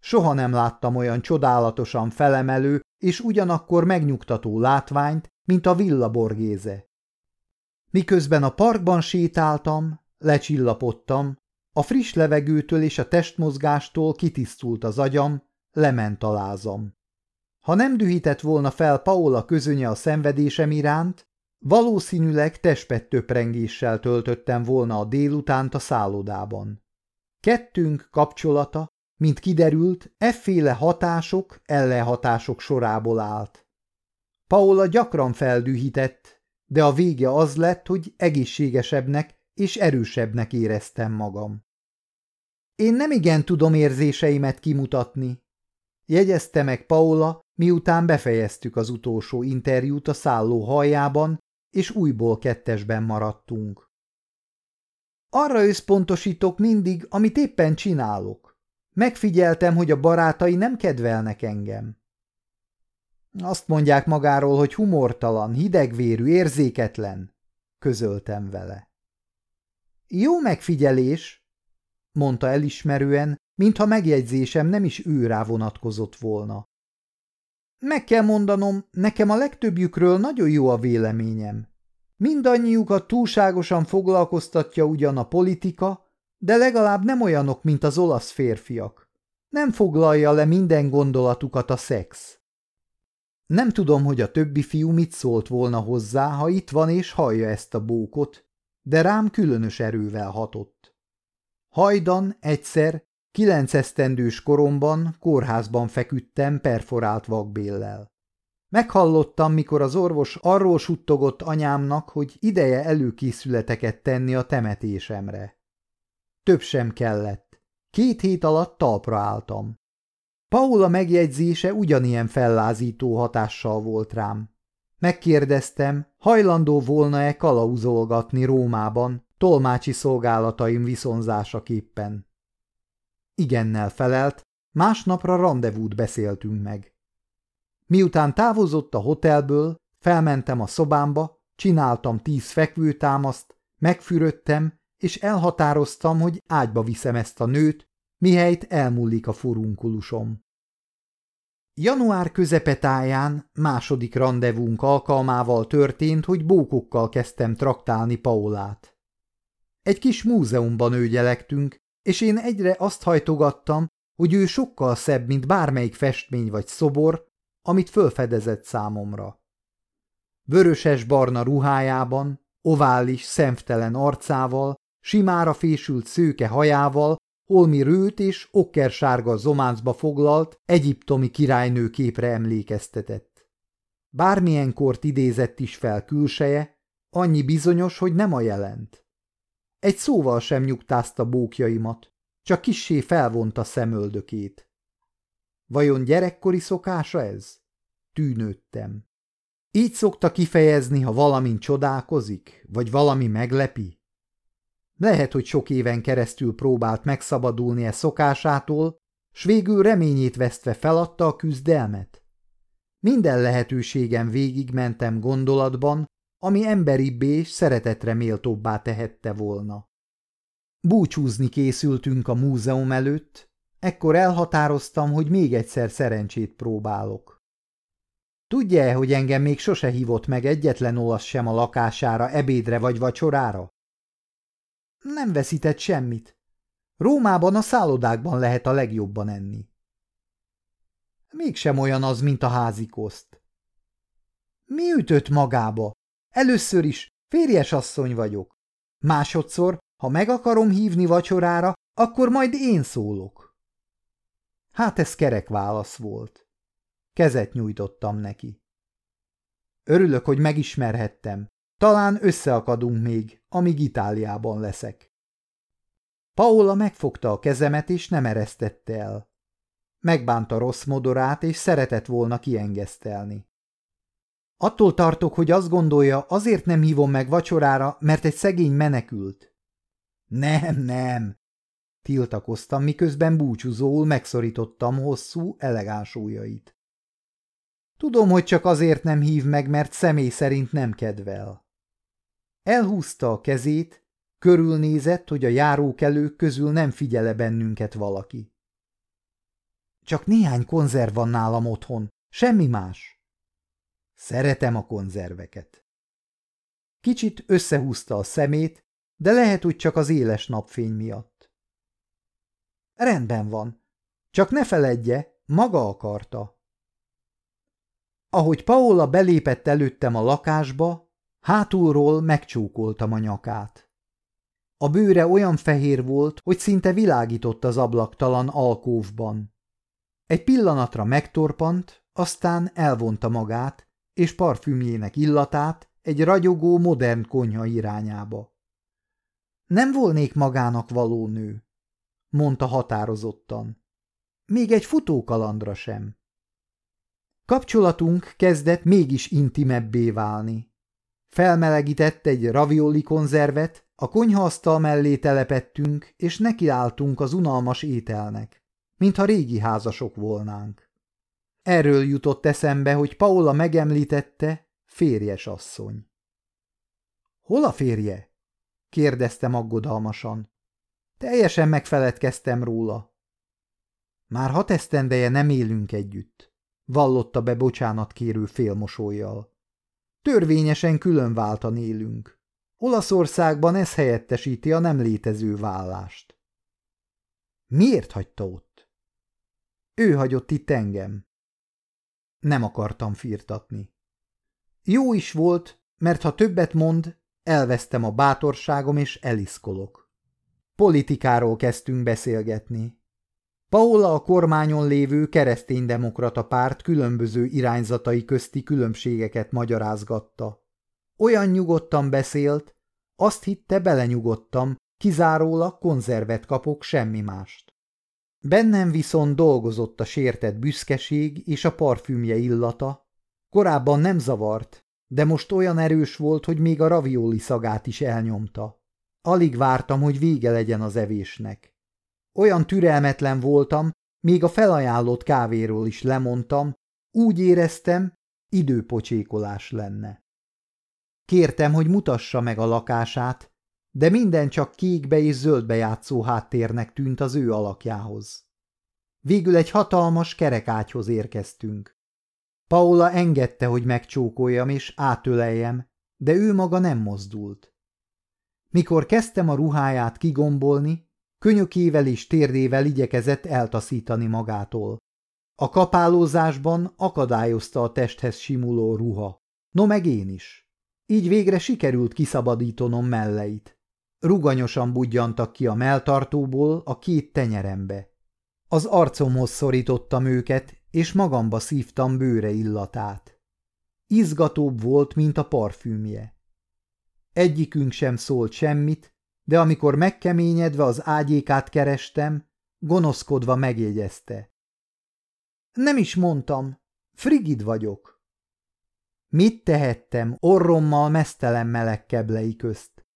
Soha nem láttam olyan csodálatosan felemelő és ugyanakkor megnyugtató látványt, mint a Villa Borgéze. Miközben a parkban sétáltam, lecsillapodtam, a friss levegőtől és a testmozgástól kitisztult az agyam, lement a lázam. Ha nem dühített volna fel Paola közönye a szenvedésem iránt, valószínűleg testpettöprengéssel töltöttem volna a délutánt a szállodában. Kettünk kapcsolata mint kiderült, efféle hatások, ellenhatások sorából állt. Paula gyakran feldühített, de a vége az lett, hogy egészségesebbnek és erősebbnek éreztem magam. Én nem igen tudom érzéseimet kimutatni, jegyezte meg Paula, miután befejeztük az utolsó interjút a szálló hajában, és újból kettesben maradtunk. Arra összpontosítok mindig, amit éppen csinálok. Megfigyeltem, hogy a barátai nem kedvelnek engem. Azt mondják magáról, hogy humortalan, hidegvérű, érzéketlen, közöltem vele. Jó megfigyelés, mondta elismerően, mintha megjegyzésem nem is ő vonatkozott volna. Meg kell mondanom, nekem a legtöbbjükről nagyon jó a véleményem. Mindannyiukat túlságosan foglalkoztatja ugyan a politika, de legalább nem olyanok, mint az olasz férfiak. Nem foglalja le minden gondolatukat a szex. Nem tudom, hogy a többi fiú mit szólt volna hozzá, ha itt van és hallja ezt a bókot, de rám különös erővel hatott. Hajdan egyszer, kilenc esztendős koromban kórházban feküdtem perforált vakbéllel. Meghallottam, mikor az orvos arról suttogott anyámnak, hogy ideje előkészületeket tenni a temetésemre. Több sem kellett. Két hét alatt talpra álltam. Paula megjegyzése ugyanilyen fellázító hatással volt rám. Megkérdeztem, hajlandó volna-e kalauzolgatni Rómában, tolmácsi szolgálataim viszonzásaképpen. Igennel felelt, másnapra rendezvút beszéltünk meg. Miután távozott a hotelből, felmentem a szobámba, csináltam tíz fekvőtámaszt, megfürödtem, és elhatároztam, hogy ágyba viszem ezt a nőt, mihelyt elmúlik a furunkulusom. Január közepetáján második rendezvunk alkalmával történt, hogy bókokkal kezdtem traktálni Paulát. Egy kis múzeumban őgyelektünk, és én egyre azt hajtogattam, hogy ő sokkal szebb, mint bármelyik festmény vagy szobor, amit fölfedezett számomra. Vöröses-barna ruhájában, ovális, szemtelen arcával, simára fésült szőke hajával, holmi rőt és okkersárga zománcba foglalt egyiptomi királynő képre emlékeztetett. Bármilyen kort idézett is fel külseje, annyi bizonyos, hogy nem a jelent. Egy szóval sem nyugtázta bókjaimat, csak kissé felvonta szemöldökét. Vajon gyerekkori szokása ez? Tűnődtem. Így szokta kifejezni, ha valamin csodálkozik, vagy valami meglepi? Lehet, hogy sok éven keresztül próbált megszabadulni e szokásától, s végül reményét vesztve feladta a küzdelmet. Minden lehetőségen végigmentem gondolatban, ami emberibbé és szeretetre méltóbbá tehette volna. Búcsúzni készültünk a múzeum előtt, ekkor elhatároztam, hogy még egyszer szerencsét próbálok. Tudja-e, hogy engem még sose hívott meg egyetlen olasz sem a lakására ebédre vagy vacsorára? Nem veszített semmit. Rómában a szállodákban lehet a legjobban enni. Mégsem olyan az, mint a házikoszt. Mi ütött magába? Először is férjes asszony vagyok. Másodszor, ha meg akarom hívni vacsorára, akkor majd én szólok. Hát ez kerek válasz volt. Kezet nyújtottam neki. Örülök, hogy megismerhettem. Talán összeakadunk még, amíg Itáliában leszek. Paola megfogta a kezemet, és nem eresztette el. Megbánta rossz modorát, és szeretett volna kiengesztelni. Attól tartok, hogy azt gondolja, azért nem hívom meg vacsorára, mert egy szegény menekült. Nem, nem, tiltakoztam, miközben búcsúzóul megszorítottam hosszú, elegáns ujjait. Tudom, hogy csak azért nem hív meg, mert személy szerint nem kedvel. Elhúzta a kezét, körülnézett, hogy a járókelők közül nem figyele bennünket valaki. Csak néhány konzerv van nálam otthon, semmi más. Szeretem a konzerveket. Kicsit összehúzta a szemét, de lehet, hogy csak az éles napfény miatt. Rendben van, csak ne feledje, maga akarta. Ahogy Paola belépett előttem a lakásba, hátulról megcsókoltam a nyakát. A bőre olyan fehér volt, hogy szinte világított az ablaktalan alkóvban. Egy pillanatra megtorpant, aztán elvonta magát, és parfümjének illatát egy ragyogó, modern konyha irányába. Nem volnék magának való nő, mondta határozottan. Még egy futókalandra sem. Kapcsolatunk kezdett mégis intimebbé válni. Felmelegített egy ravioli konzervet, a konyhaasztal mellé telepettünk, és nekiálltunk az unalmas ételnek, mintha régi házasok volnánk. Erről jutott eszembe, hogy Paula megemlítette, férjes asszony. Hol a férje? kérdeztem aggodalmasan. Teljesen megfeledkeztem róla. Már hat esztendeje nem élünk együtt, vallotta be bocsánat kérő félmosolyjal. Törvényesen különváltan élünk. Olaszországban ez helyettesíti a nem létező vállást. Miért hagyta ott? Ő hagyott itt engem. Nem akartam firtatni. Jó is volt, mert ha többet mond, elvesztem a bátorságom és eliszkolok. Politikáról kezdtünk beszélgetni. Paola a kormányon lévő kereszténydemokrata párt különböző irányzatai közti különbségeket magyarázgatta. Olyan nyugodtan beszélt, azt hitte belenyugodtam, kizárólag konzervet kapok, semmi mást. Bennem viszont dolgozott a sértett büszkeség és a parfümje illata. Korábban nem zavart, de most olyan erős volt, hogy még a ravioli szagát is elnyomta. Alig vártam, hogy vége legyen az evésnek. Olyan türelmetlen voltam, még a felajánlott kávéról is lemondtam, úgy éreztem, időpocsékolás lenne. Kértem, hogy mutassa meg a lakását, de minden csak kékbe és zöldbe játszó háttérnek tűnt az ő alakjához. Végül egy hatalmas kerekágyhoz érkeztünk. Paula engedte, hogy megcsókoljam és átöleljem, de ő maga nem mozdult. Mikor kezdtem a ruháját kigombolni, könyökével és térdével igyekezett eltaszítani magától. A kapálózásban akadályozta a testhez simuló ruha. No meg én is. Így végre sikerült kiszabadítonom melleit. Ruganyosan budjantak ki a melltartóból a két tenyerembe. Az arcomhoz szorítottam őket, és magamba szívtam bőre illatát. Izgatóbb volt, mint a parfümje. Egyikünk sem szólt semmit, de amikor megkeményedve az ágyékát kerestem, gonoszkodva megjegyezte. Nem is mondtam, frigid vagyok. Mit tehettem orrommal mesztelen meleg keblei közt?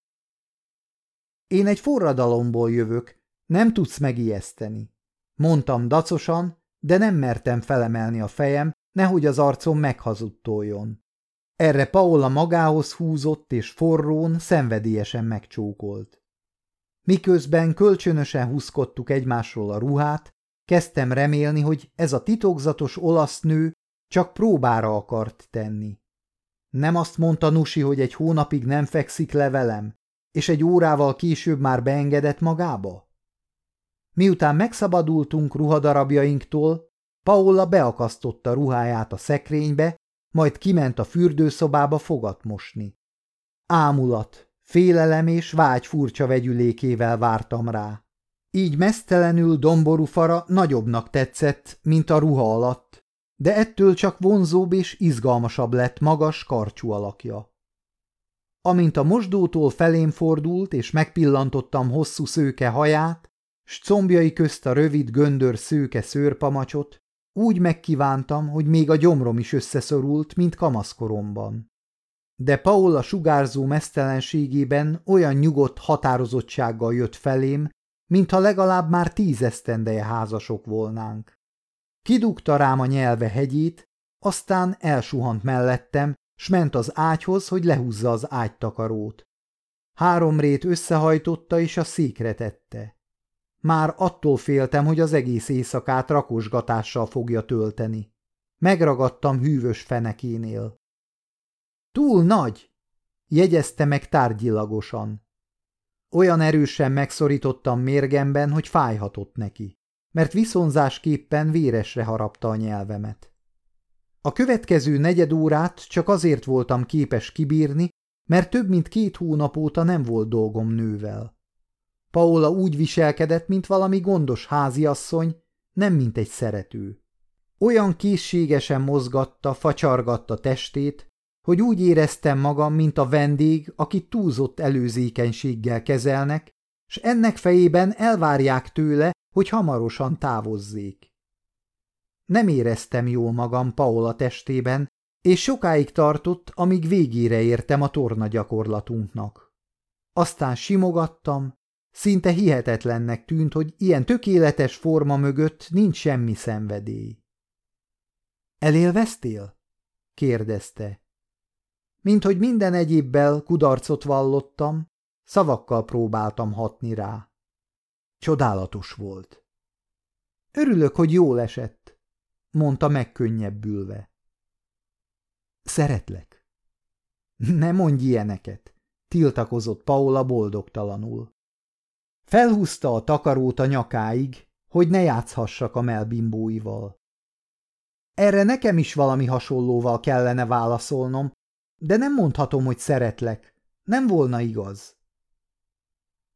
Én egy forradalomból jövök, nem tudsz megijeszteni. Mondtam dacosan, de nem mertem felemelni a fejem, nehogy az arcom meghazudtoljon. Erre Paola magához húzott és forrón, szenvedélyesen megcsókolt. Miközben kölcsönösen húzkodtuk egymásról a ruhát, kezdtem remélni, hogy ez a titokzatos olasz nő csak próbára akart tenni. Nem azt mondta Nusi, hogy egy hónapig nem fekszik le velem, és egy órával később már beengedett magába? Miután megszabadultunk ruhadarabjainktól, Paola beakasztotta ruháját a szekrénybe, majd kiment a fürdőszobába fogat mosni. Ámulat, félelem és vágy furcsa vegyülékével vártam rá. Így mesztelenül domború fara nagyobbnak tetszett, mint a ruha alatt, de ettől csak vonzóbb és izgalmasabb lett magas karcsú alakja. Amint a mosdótól felém fordult, és megpillantottam hosszú szőke haját, s combjai közt a rövid göndör szőke szőrpamacsot, úgy megkívántam, hogy még a gyomrom is összeszorult, mint kamaszkoromban. De Paula sugárzó mesztelenségében olyan nyugodt határozottsággal jött felém, mintha legalább már tízesztendeje házasok volnánk. Kidugta rám a nyelve hegyét, aztán elsuhant mellettem, s ment az ágyhoz, hogy lehúzza az ágytakarót. Három rét összehajtotta és a székre tette. Már attól féltem, hogy az egész éjszakát rakosgatással fogja tölteni. Megragadtam hűvös fenekénél. Túl nagy, jegyezte meg tárgyilagosan. Olyan erősen megszorítottam mérgemben, hogy fájhatott neki, mert viszonzásképpen véresre harapta a nyelvemet. A következő negyed órát csak azért voltam képes kibírni, mert több mint két hónap óta nem volt dolgom nővel. Paola úgy viselkedett, mint valami gondos háziasszony, nem mint egy szerető. Olyan készségesen mozgatta, facsargatta testét, hogy úgy éreztem magam, mint a vendég, akit túlzott előzékenységgel kezelnek, s ennek fejében elvárják tőle, hogy hamarosan távozzék. Nem éreztem jól magam Paola testében, és sokáig tartott, amíg végére értem a torna gyakorlatunknak. Aztán simogattam, szinte hihetetlennek tűnt, hogy ilyen tökéletes forma mögött nincs semmi szenvedély. Elélveztél? kérdezte. Mint hogy minden egyébbel kudarcot vallottam, szavakkal próbáltam hatni rá. Csodálatos volt. Örülök, hogy jól esett, mondta megkönnyebbülve. Szeretlek. Ne mondj ilyeneket, tiltakozott Paula boldogtalanul. Felhúzta a takarót a nyakáig, hogy ne játszhassak a melbimbóival. Erre nekem is valami hasonlóval kellene válaszolnom, de nem mondhatom, hogy szeretlek. Nem volna igaz.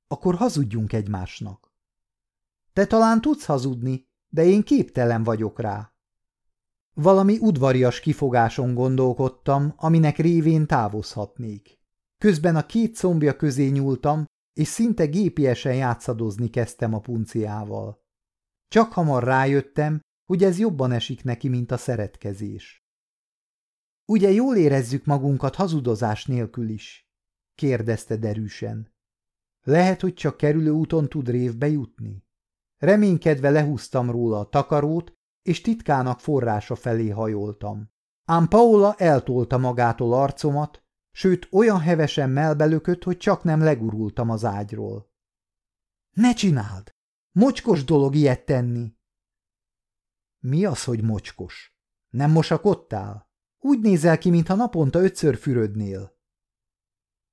Akkor hazudjunk egymásnak. Te talán tudsz hazudni, de én képtelen vagyok rá. Valami udvarias kifogáson gondolkodtam, aminek révén távozhatnék. Közben a két szombja közé nyúltam, és szinte gépiesen játszadozni kezdtem a punciával. Csak hamar rájöttem, hogy ez jobban esik neki, mint a szeretkezés. Ugye jól érezzük magunkat hazudozás nélkül is? kérdezte derűsen. Lehet, hogy csak kerülő úton tud révbe jutni? Reménykedve lehúztam róla a takarót, és titkának forrása felé hajoltam. Ám Paula eltolta magától arcomat, sőt olyan hevesen melbelökött, hogy csak nem legurultam az ágyról. Ne csináld! Mocskos dolog ilyet tenni! Mi az, hogy mocskos? Nem mosakodtál? Úgy nézel ki, mintha naponta ötször fürödnél.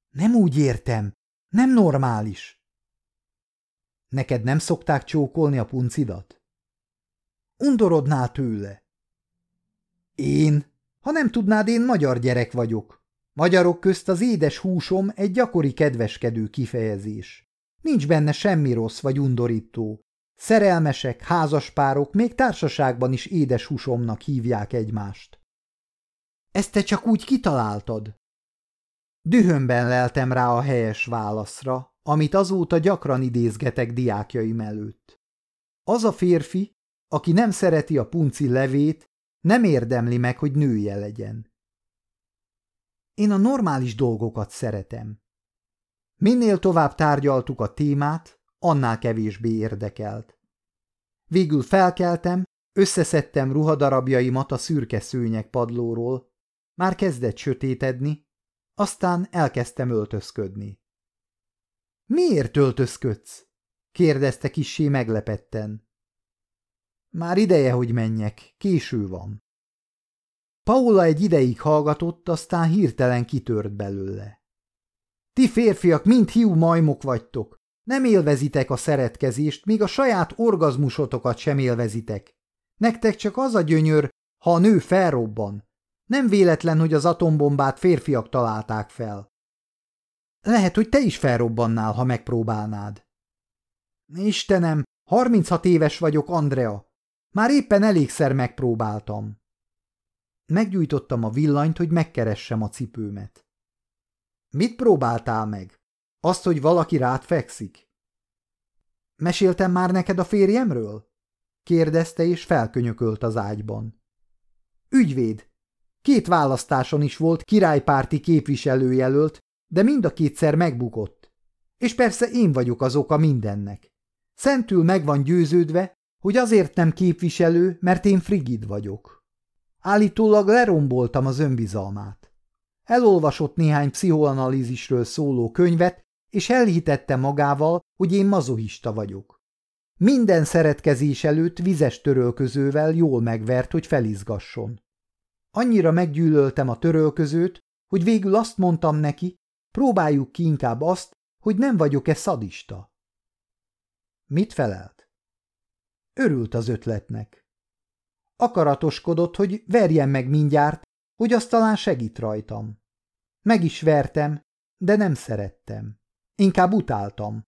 Nem úgy értem. Nem normális. Neked nem szokták csókolni a puncidat? Undorodnál tőle. Én? Ha nem tudnád, én magyar gyerek vagyok. Magyarok közt az édes húsom egy gyakori kedveskedő kifejezés. Nincs benne semmi rossz vagy undorító. Szerelmesek, házaspárok még társaságban is édes húsomnak hívják egymást. Ezt te csak úgy kitaláltad? Dühömben leltem rá a helyes válaszra, amit azóta gyakran idézgetek diákjaim előtt. Az a férfi, aki nem szereti a punci levét, nem érdemli meg, hogy nője legyen. Én a normális dolgokat szeretem. Minél tovább tárgyaltuk a témát, annál kevésbé érdekelt. Végül felkeltem, összeszedtem ruhadarabjaimat a szürke szőnyek padlóról, már kezdett sötétedni, aztán elkezdtem öltözködni. – Miért öltözködsz? – kérdezte kissé meglepetten. – Már ideje, hogy menjek, késő van. Paula egy ideig hallgatott, aztán hirtelen kitört belőle. – Ti férfiak mind hiú majmok vagytok. Nem élvezitek a szeretkezést, még a saját orgazmusotokat sem élvezitek. Nektek csak az a gyönyör, ha a nő felrobban. Nem véletlen, hogy az atombombát férfiak találták fel. Lehet, hogy te is felrobbannál, ha megpróbálnád. Istenem, 36 éves vagyok, Andrea. Már éppen elégszer megpróbáltam. Meggyújtottam a villanyt, hogy megkeressem a cipőmet. Mit próbáltál meg? Azt, hogy valaki rád fekszik? Meséltem már neked a férjemről? kérdezte, és felkönyökölt az ágyban. Ügyvéd, Két választáson is volt királypárti képviselőjelölt, de mind a kétszer megbukott. És persze én vagyok az oka mindennek. Szentül meg van győződve, hogy azért nem képviselő, mert én frigid vagyok. Állítólag leromboltam az önbizalmát. Elolvasott néhány pszichoanalízisről szóló könyvet, és elhitette magával, hogy én mazohista vagyok. Minden szeretkezés előtt vizes törölközővel jól megvert, hogy felizgasson. Annyira meggyűlöltem a törölközőt, hogy végül azt mondtam neki, próbáljuk ki inkább azt, hogy nem vagyok-e szadista. Mit felelt? Örült az ötletnek. Akaratoskodott, hogy verjen meg mindjárt, hogy azt talán segít rajtam. Meg is vertem, de nem szerettem. Inkább utáltam.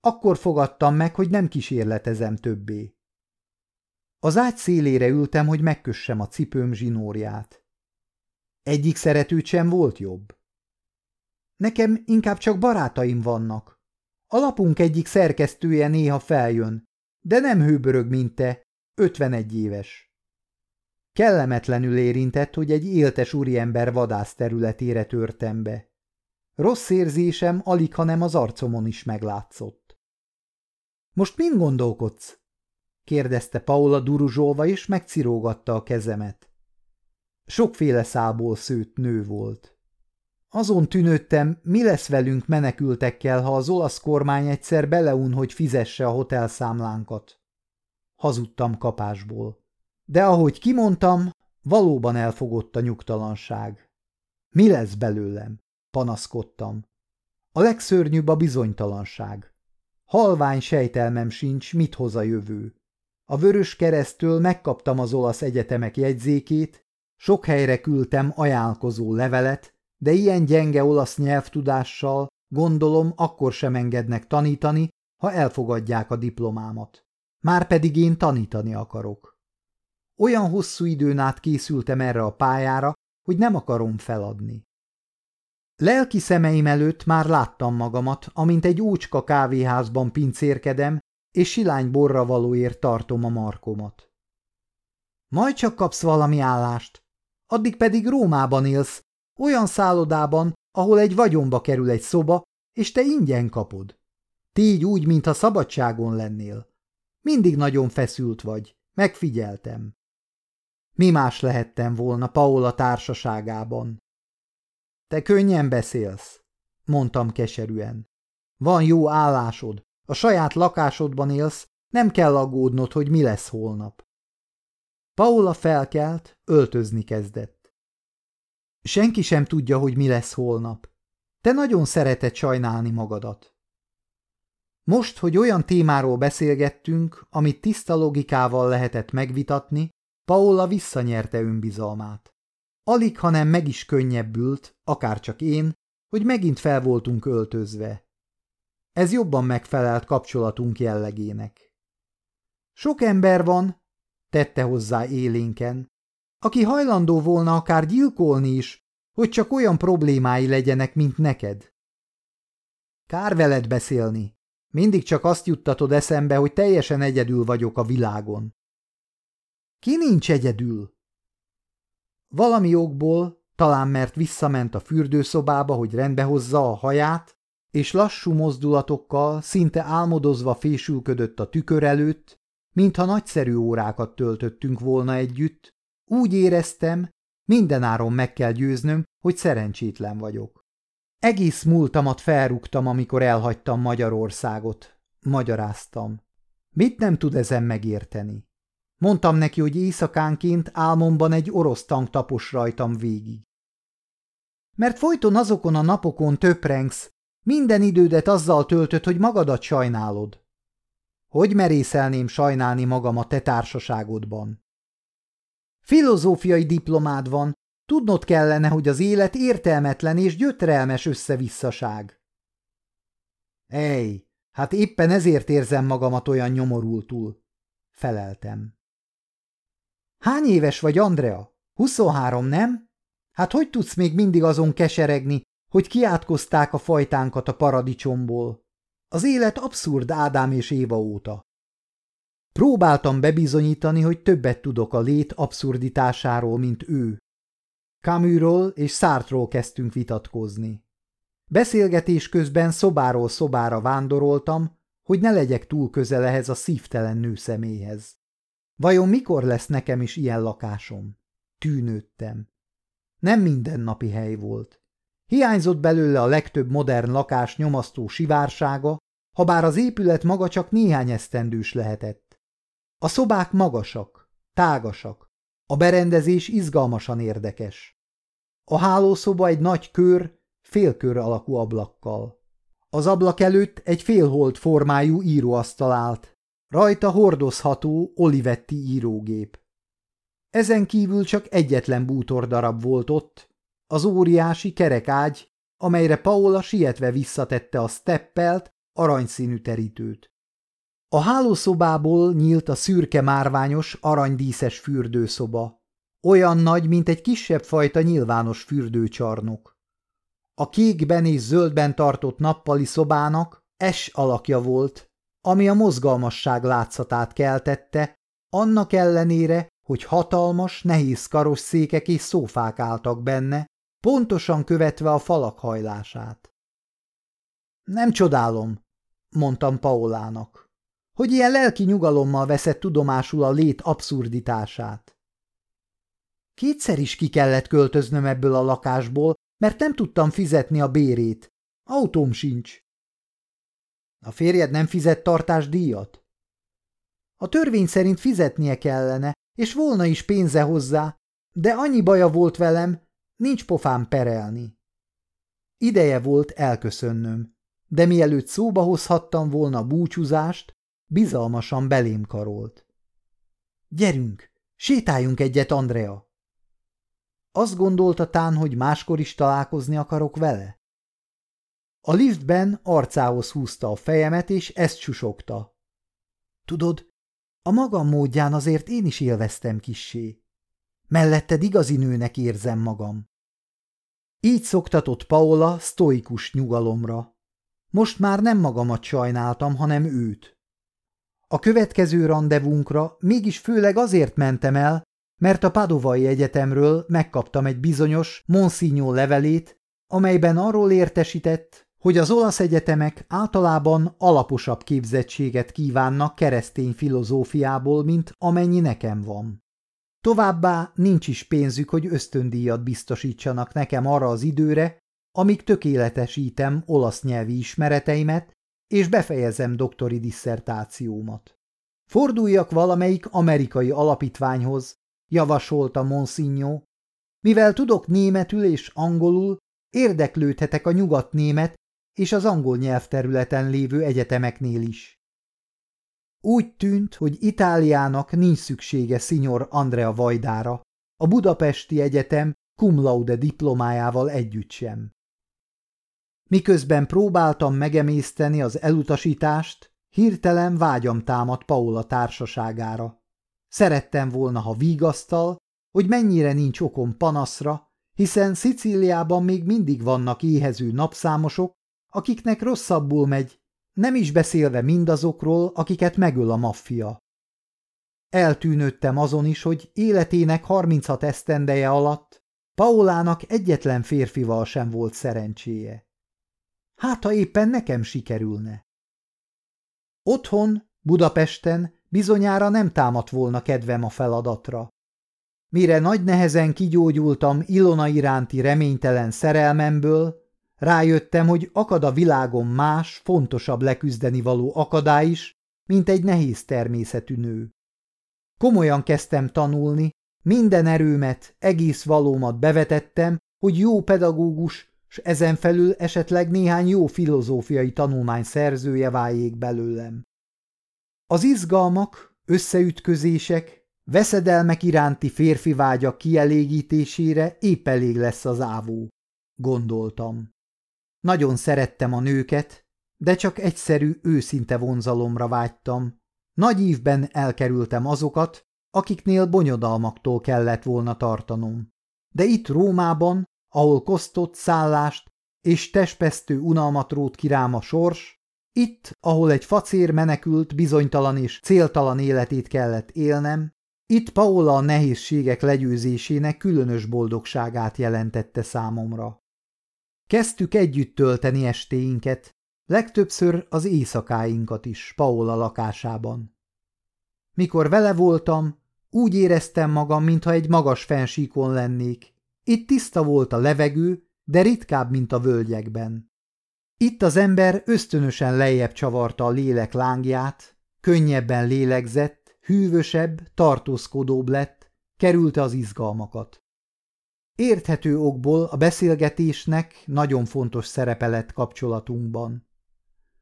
Akkor fogadtam meg, hogy nem kísérletezem többé. Az ágy szélére ültem, hogy megkössem a cipőm zsinórját. Egyik szeretőt sem volt jobb. Nekem inkább csak barátaim vannak. A lapunk egyik szerkesztője néha feljön, de nem hőbörög, mint te, 51 éves. Kellemetlenül érintett, hogy egy éltes úriember vadász területére törtem be. Rossz érzésem alig, hanem az arcomon is meglátszott. Most mind gondolkodsz? kérdezte Paula duruzsolva, és megcirógatta a kezemet. Sokféle szából szőtt nő volt. Azon tűnődtem, mi lesz velünk menekültekkel, ha az olasz kormány egyszer beleun, hogy fizesse a hotelszámlánkat. Hazudtam kapásból. De ahogy kimondtam, valóban elfogott a nyugtalanság. Mi lesz belőlem? Panaszkodtam. A legszörnyűbb a bizonytalanság. Halvány sejtelmem sincs, mit hoz a jövő. A vörös keresztől megkaptam az olasz egyetemek jegyzékét, sok helyre küldtem ajánlkozó levelet, de ilyen gyenge olasz nyelvtudással gondolom akkor sem engednek tanítani, ha elfogadják a diplomámat. Márpedig én tanítani akarok. Olyan hosszú időn át készültem erre a pályára, hogy nem akarom feladni. Lelki szemeim előtt már láttam magamat, amint egy úcska kávéházban pincérkedem, és silány borra valóért tartom a markomat. Majd csak kapsz valami állást, addig pedig Rómában élsz, olyan szállodában, ahol egy vagyonba kerül egy szoba, és te ingyen kapod. Tégy úgy, mintha szabadságon lennél. Mindig nagyon feszült vagy, megfigyeltem. Mi más lehettem volna Paola társaságában? Te könnyen beszélsz, mondtam keserűen. Van jó állásod, a saját lakásodban élsz, nem kell aggódnod, hogy mi lesz holnap. Paula felkelt, öltözni kezdett. Senki sem tudja, hogy mi lesz holnap. Te nagyon szereted sajnálni magadat. Most, hogy olyan témáról beszélgettünk, amit tiszta logikával lehetett megvitatni, Paola visszanyerte önbizalmát. Alig, hanem meg is könnyebbült, akárcsak én, hogy megint fel voltunk öltözve. Ez jobban megfelelt kapcsolatunk jellegének. Sok ember van, tette hozzá élénken, aki hajlandó volna akár gyilkolni is, hogy csak olyan problémái legyenek, mint neked. Kár veled beszélni. Mindig csak azt juttatod eszembe, hogy teljesen egyedül vagyok a világon. Ki nincs egyedül? Valami okból, talán mert visszament a fürdőszobába, hogy rendbehozza a haját, és lassú mozdulatokkal, szinte álmodozva fésülködött a tükör előtt, mintha nagyszerű órákat töltöttünk volna együtt, úgy éreztem, mindenáron meg kell győznöm, hogy szerencsétlen vagyok. Egész múltamat felrúgtam, amikor elhagytam Magyarországot. Magyaráztam. Mit nem tud ezen megérteni? Mondtam neki, hogy éjszakánként álmomban egy orosz tank tapos rajtam végig. Mert folyton azokon a napokon töprengsz, minden idődet azzal töltött, hogy magadat sajnálod. Hogy merészelném sajnálni magam a te társaságodban? Filozófiai diplomád van, tudnod kellene, hogy az élet értelmetlen és gyötrelmes összevisszaság. Ej, hát éppen ezért érzem magamat olyan nyomorultul, feleltem. Hány éves vagy, Andrea? Huszonhárom, nem? Hát hogy tudsz még mindig azon keseregni, hogy kiátkozták a fajtánkat a paradicsomból? Az élet abszurd Ádám és Éva óta. Próbáltam bebizonyítani, hogy többet tudok a lét abszurditásáról, mint ő. Camusról és Sartról kezdtünk vitatkozni. Beszélgetés közben szobáról szobára vándoroltam, hogy ne legyek túl közel ehhez a szívtelen nő személyhez. Vajon mikor lesz nekem is ilyen lakásom? Tűnődtem. Nem mindennapi hely volt. Hiányzott belőle a legtöbb modern lakás nyomasztó sivársága, ha bár az épület maga csak néhány esztendős lehetett. A szobák magasak, tágasak, a berendezés izgalmasan érdekes. A hálószoba egy nagy kör, félkör alakú ablakkal. Az ablak előtt egy félhold formájú íróasztal állt, Rajta hordozható Olivetti írógép. Ezen kívül csak egyetlen bútordarab volt ott, az óriási kerekágy, amelyre Paola sietve visszatette a steppelt, aranyszínű terítőt. A hálószobából nyílt a szürke márványos, aranydíszes fürdőszoba. Olyan nagy, mint egy kisebb fajta nyilvános fürdőcsarnok. A kékben és zöldben tartott nappali szobának es alakja volt, ami a mozgalmasság látszatát keltette, annak ellenére, hogy hatalmas, nehéz karosszékek és szófák álltak benne, pontosan követve a falak hajlását. Nem csodálom, mondtam Paolának, hogy ilyen lelki nyugalommal veszett tudomásul a lét abszurditását. Kétszer is ki kellett költöznöm ebből a lakásból, mert nem tudtam fizetni a bérét. Autóm sincs. A férjed nem fizet tartásdíjat? A törvény szerint fizetnie kellene, és volna is pénze hozzá, de annyi baja volt velem, nincs pofám perelni. Ideje volt elköszönnöm, de mielőtt szóba hozhattam volna búcsúzást, bizalmasan belém karolt. Gyerünk, sétáljunk egyet, Andrea! Azt gondolta tán, hogy máskor is találkozni akarok vele? A liftben arcához húzta a fejemet, és ezt susogta. Tudod, a magam módján azért én is élveztem kissé. Melletted igazi nőnek érzem magam. Így szoktatott Paola sztoikus nyugalomra. Most már nem magamat sajnáltam, hanem őt. A következő randevunkra mégis főleg azért mentem el, mert a Padovai Egyetemről megkaptam egy bizonyos Monsignó levelét, amelyben arról értesített, hogy az olasz egyetemek általában alaposabb képzettséget kívánnak keresztény filozófiából, mint amennyi nekem van. Továbbá nincs is pénzük, hogy ösztöndíjat biztosítsanak nekem arra az időre, amíg tökéletesítem olasz nyelvi ismereteimet, és befejezem doktori disszertációmat. Forduljak valamelyik amerikai alapítványhoz, javasolta Monsignó. Mivel tudok németül és angolul, érdeklődhetek a nyugatnémet és az angol nyelvterületen lévő egyetemeknél is. Úgy tűnt, hogy Itáliának nincs szüksége Signor Andrea Vajdára, a Budapesti Egyetem cum laude diplomájával együtt sem. Miközben próbáltam megemészteni az elutasítást, hirtelen vágyam támadt Paula társaságára. Szerettem volna, ha vígasztal, hogy mennyire nincs okom panaszra, hiszen Szicíliában még mindig vannak éhező napszámosok, akiknek rosszabbul megy, nem is beszélve mindazokról, akiket megöl a maffia. Eltűnődtem azon is, hogy életének 36 esztendeje alatt Paolának egyetlen férfival sem volt szerencséje. Hát, ha éppen nekem sikerülne. Otthon, Budapesten bizonyára nem támadt volna kedvem a feladatra. Mire nagy nehezen kigyógyultam Ilona iránti reménytelen szerelmemből, rájöttem, hogy akad a világon más, fontosabb leküzdeni való akadály is, mint egy nehéz természetű nő. Komolyan kezdtem tanulni, minden erőmet, egész valómat bevetettem, hogy jó pedagógus, s ezen felül esetleg néhány jó filozófiai tanulmány szerzője váljék belőlem. Az izgalmak, összeütközések, veszedelmek iránti férfi vágyak kielégítésére épp elég lesz az ávó, gondoltam. Nagyon szerettem a nőket, de csak egyszerű, őszinte vonzalomra vágytam. Nagy ívben elkerültem azokat, akiknél bonyodalmaktól kellett volna tartanom. De itt Rómában, ahol kosztott szállást és testpesztő unalmat rót kirám a sors, itt, ahol egy facér menekült bizonytalan és céltalan életét kellett élnem, itt Paola a nehézségek legyőzésének különös boldogságát jelentette számomra. Kezdtük együtt tölteni estéinket, legtöbbször az éjszakáinkat is Paola lakásában. Mikor vele voltam, úgy éreztem magam, mintha egy magas fensíkon lennék. Itt tiszta volt a levegő, de ritkább, mint a völgyekben. Itt az ember ösztönösen lejjebb csavarta a lélek lángját, könnyebben lélegzett, hűvösebb, tartózkodóbb lett, kerülte az izgalmakat. Érthető okból a beszélgetésnek nagyon fontos szerepe lett kapcsolatunkban.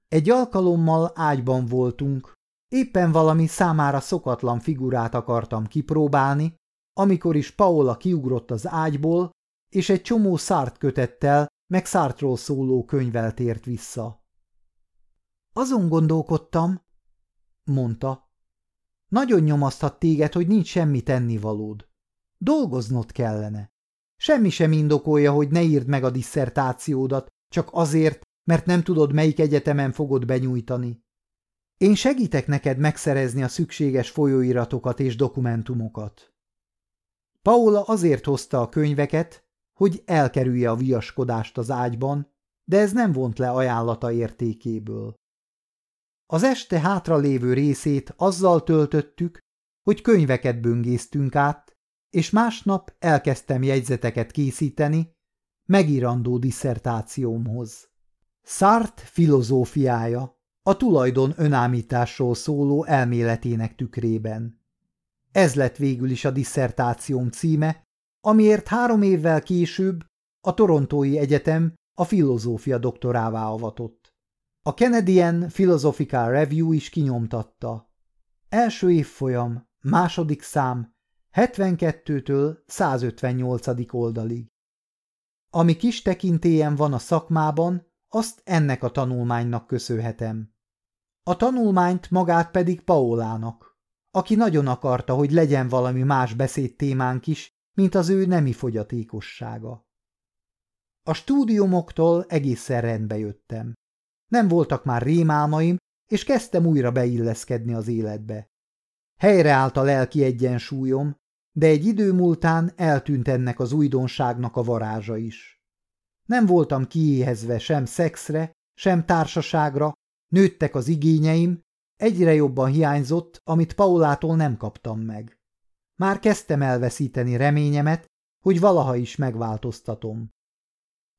Egy alkalommal ágyban voltunk, éppen valami számára szokatlan figurát akartam kipróbálni, amikor is Paola kiugrott az ágyból, és egy csomó szárt kötettel meg Szártról szóló könyvvel tért vissza. Azon gondolkodtam, mondta. Nagyon nyomasztat téged, hogy nincs semmi tennivalód. Dolgoznod kellene. Semmi sem indokolja, hogy ne írd meg a disszertációdat, csak azért, mert nem tudod, melyik egyetemen fogod benyújtani. Én segítek neked megszerezni a szükséges folyóiratokat és dokumentumokat. Paula azért hozta a könyveket, hogy elkerülje a viaskodást az ágyban, de ez nem vont le ajánlata értékéből. Az este hátra lévő részét azzal töltöttük, hogy könyveket böngésztünk át, és másnap elkezdtem jegyzeteket készíteni megírandó disszertációmhoz. Szárt filozófiája a tulajdon önámításról szóló elméletének tükrében. Ez lett végül is a disszertációm címe, amiért három évvel később a Torontói Egyetem a filozófia doktorává avatott. A Canadian Philosophical Review is kinyomtatta. Első évfolyam, második szám, 72-től 158. oldalig. Ami kis tekintélyen van a szakmában, azt ennek a tanulmánynak köszönhetem. A tanulmányt magát pedig Paolának, aki nagyon akarta, hogy legyen valami más beszédtémánk is, mint az ő nemi fogyatékossága. A stúdiumoktól egészen rendbe jöttem. Nem voltak már rémálmaim, és kezdtem újra beilleszkedni az életbe. Helyreállt a lelki egyensúlyom, de egy idő múltán eltűnt ennek az újdonságnak a varázsa is. Nem voltam kiéhezve sem szexre, sem társaságra, nőttek az igényeim, egyre jobban hiányzott, amit Paulától nem kaptam meg. Már kezdtem elveszíteni reményemet, hogy valaha is megváltoztatom.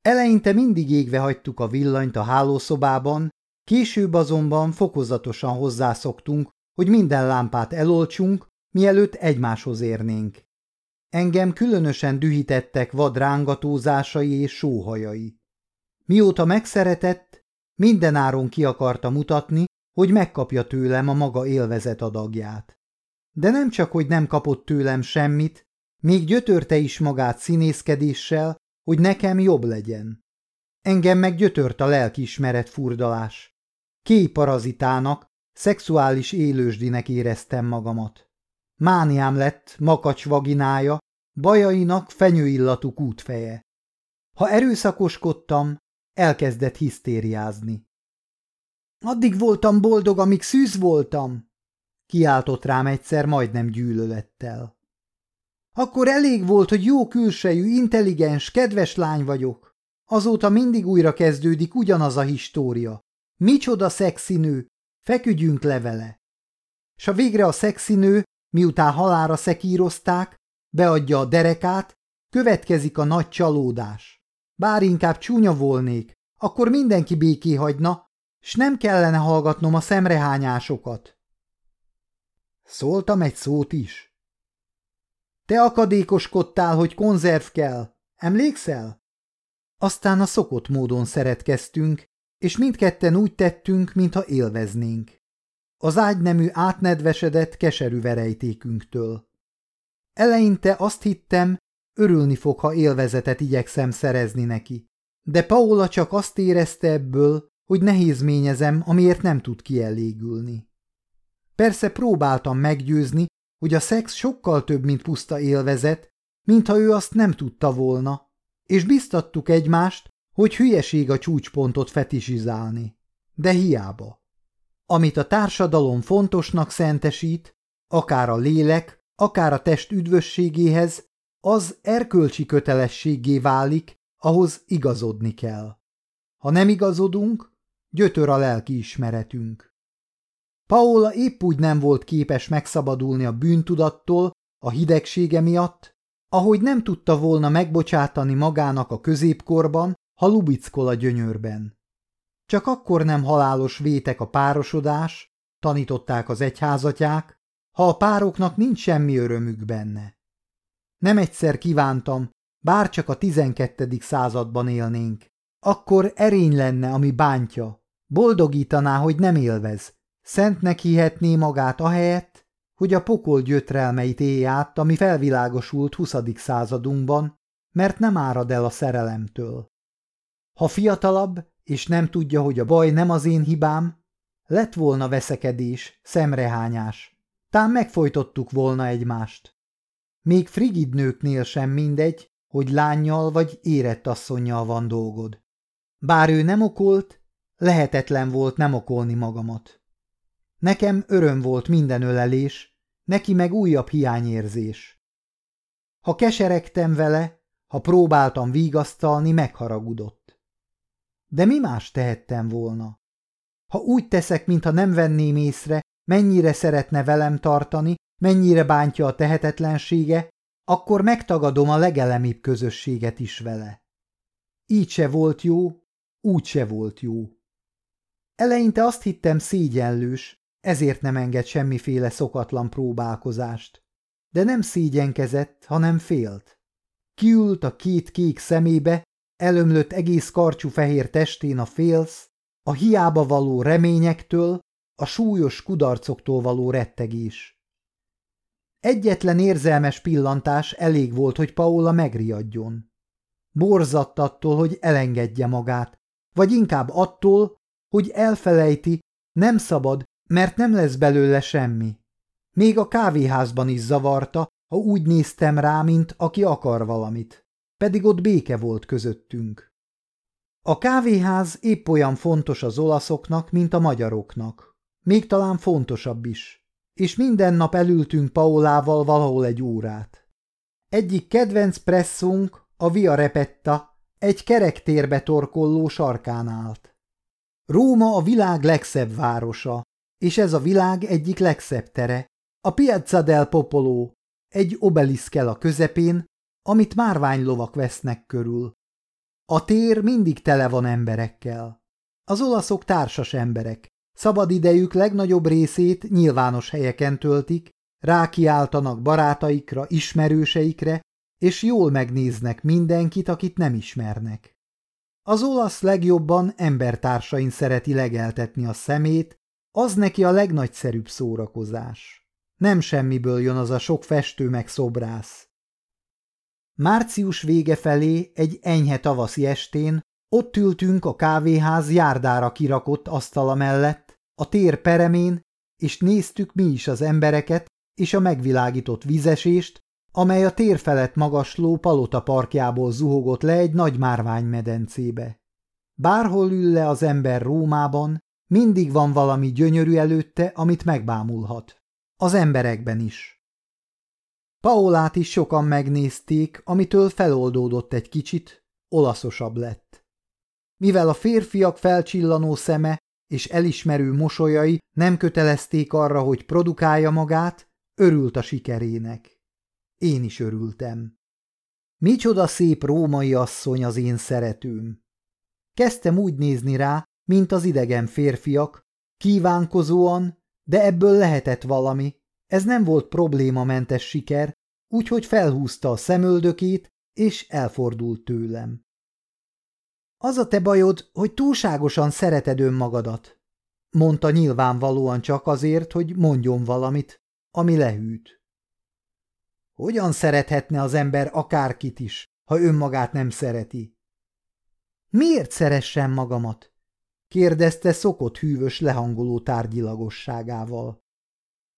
Eleinte mindig égve hagytuk a villanyt a hálószobában, később azonban fokozatosan hozzászoktunk, hogy minden lámpát elolcsunk, mielőtt egymáshoz érnénk. Engem különösen dühítettek vad rángatózásai és sóhajai. Mióta megszeretett, mindenáron ki akarta mutatni, hogy megkapja tőlem a maga élvezet adagját. De nem csak, hogy nem kapott tőlem semmit, még gyötörte is magát színészkedéssel, hogy nekem jobb legyen. Engem meg gyötört a lelkiismeret furdalás. Képarazitának, szexuális élősdinek éreztem magamat. Mániám lett makacs vaginája, bajainak fenyőillatú kútfeje. Ha erőszakoskodtam, elkezdett hisztériázni. Addig voltam boldog, amíg szűz voltam, kiáltott rám egyszer majdnem gyűlölettel. Akkor elég volt, hogy jó külsejű, intelligens, kedves lány vagyok. Azóta mindig újra kezdődik ugyanaz a história. Micsoda szexinő, feküdjünk le vele. S a végre a szexinő, miután halára szekírozták, beadja a derekát, következik a nagy csalódás. Bár inkább csúnya volnék, akkor mindenki béké hagyna, s nem kellene hallgatnom a szemrehányásokat. Szóltam egy szót is. Te akadékoskodtál, hogy konzerv kell. Emlékszel? Aztán a szokott módon szeretkeztünk, és mindketten úgy tettünk, mintha élveznénk. Az ágynemű átnedvesedett keserű verejtékünktől. Eleinte azt hittem, örülni fog, ha élvezetet igyekszem szerezni neki. De Paula csak azt érezte ebből, hogy nehézményezem, amiért nem tud kielégülni. Persze próbáltam meggyőzni, hogy a szex sokkal több, mint puszta élvezet, mintha ő azt nem tudta volna, és biztattuk egymást, hogy hülyeség a csúcspontot fetisizálni. De hiába. Amit a társadalom fontosnak szentesít, akár a lélek, akár a test üdvösségéhez, az erkölcsi kötelességé válik, ahhoz igazodni kell. Ha nem igazodunk, gyötör a lelki ismeretünk. Paola épp úgy nem volt képes megszabadulni a bűntudattól, a hidegsége miatt, ahogy nem tudta volna megbocsátani magának a középkorban, ha lubickol a gyönyörben. Csak akkor nem halálos vétek a párosodás, tanították az egyházatják, ha a pároknak nincs semmi örömük benne. Nem egyszer kívántam, bár csak a tizenkettedik században élnénk, akkor erény lenne, ami bántja, boldogítaná, hogy nem élvez, Szentnek hihetné magát ahelyett, hogy a pokol gyötrelmeit élj át, ami felvilágosult huszadik századunkban, mert nem árad el a szerelemtől. Ha fiatalabb, és nem tudja, hogy a baj nem az én hibám, Lett volna veszekedés, szemrehányás. Tám megfojtottuk volna egymást. Még frigid nőknél sem mindegy, hogy lányjal vagy érett asszonynal van dolgod. Bár ő nem okolt, lehetetlen volt nem okolni magamat. Nekem öröm volt minden ölelés, neki meg újabb hiányérzés. Ha keseregtem vele, ha próbáltam vigasztalni, megharagudott. De mi más tehettem volna? Ha úgy teszek, mintha nem venném észre, mennyire szeretne velem tartani, mennyire bántja a tehetetlensége, akkor megtagadom a legelemibb közösséget is vele. Így se volt jó, úgy se volt jó. Eleinte azt hittem szégyenlős, ezért nem enged semmiféle szokatlan próbálkozást. De nem szégyenkezett, hanem félt. Kiült a két kék szemébe, elömlött egész karcsú fehér testén a félsz, a hiába való reményektől, a súlyos kudarcoktól való rettegés. Egyetlen érzelmes pillantás elég volt, hogy Paola megriadjon. Borzadt attól, hogy elengedje magát, vagy inkább attól, hogy elfelejti, nem szabad, mert nem lesz belőle semmi. Még a kávéházban is zavarta, ha úgy néztem rá, mint aki akar valamit. Pedig ott béke volt közöttünk. A kávéház épp olyan fontos az olaszoknak, mint a magyaroknak. Még talán fontosabb is. És minden nap elültünk Paolával valahol egy órát. Egyik kedvenc presszunk, a Via Repetta, egy kerektérbe torkolló sarkán állt. Róma a világ legszebb városa, és ez a világ egyik legszebb tere, a Piazza del Popolo, egy obeliszkel a közepén, amit márványlovak vesznek körül. A tér mindig tele van emberekkel. Az olaszok társas emberek, szabad idejük legnagyobb részét nyilvános helyeken töltik, rákiáltanak barátaikra, ismerőseikre, és jól megnéznek mindenkit, akit nem ismernek. Az olasz legjobban embertársain szereti legeltetni a szemét, az neki a legnagyszerűbb szórakozás. Nem semmiből jön az a sok festő meg szobrász. Március vége felé egy enyhe tavaszi estén ott ültünk a kávéház járdára kirakott asztala mellett, a tér peremén, és néztük mi is az embereket és a megvilágított vizesést, amely a tér felett magasló palota parkjából zuhogott le egy nagy márványmedencébe. Bárhol ül le az ember Rómában, mindig van valami gyönyörű előtte, amit megbámulhat. Az emberekben is. Paolát is sokan megnézték, amitől feloldódott egy kicsit, olaszosabb lett. Mivel a férfiak felcsillanó szeme és elismerő mosolyai nem kötelezték arra, hogy produkálja magát, örült a sikerének. Én is örültem. Micsoda szép római asszony az én szeretőm. Kezdtem úgy nézni rá, mint az idegen férfiak, kívánkozóan, de ebből lehetett valami, ez nem volt problémamentes siker, úgyhogy felhúzta a szemöldökét, és elfordult tőlem. Az a te bajod, hogy túlságosan szereted önmagadat, mondta nyilvánvalóan csak azért, hogy mondjon valamit, ami lehűt. Hogyan szerethetne az ember akárkit is, ha önmagát nem szereti? Miért szeressen magamat? kérdezte szokott hűvös lehangoló tárgyilagosságával.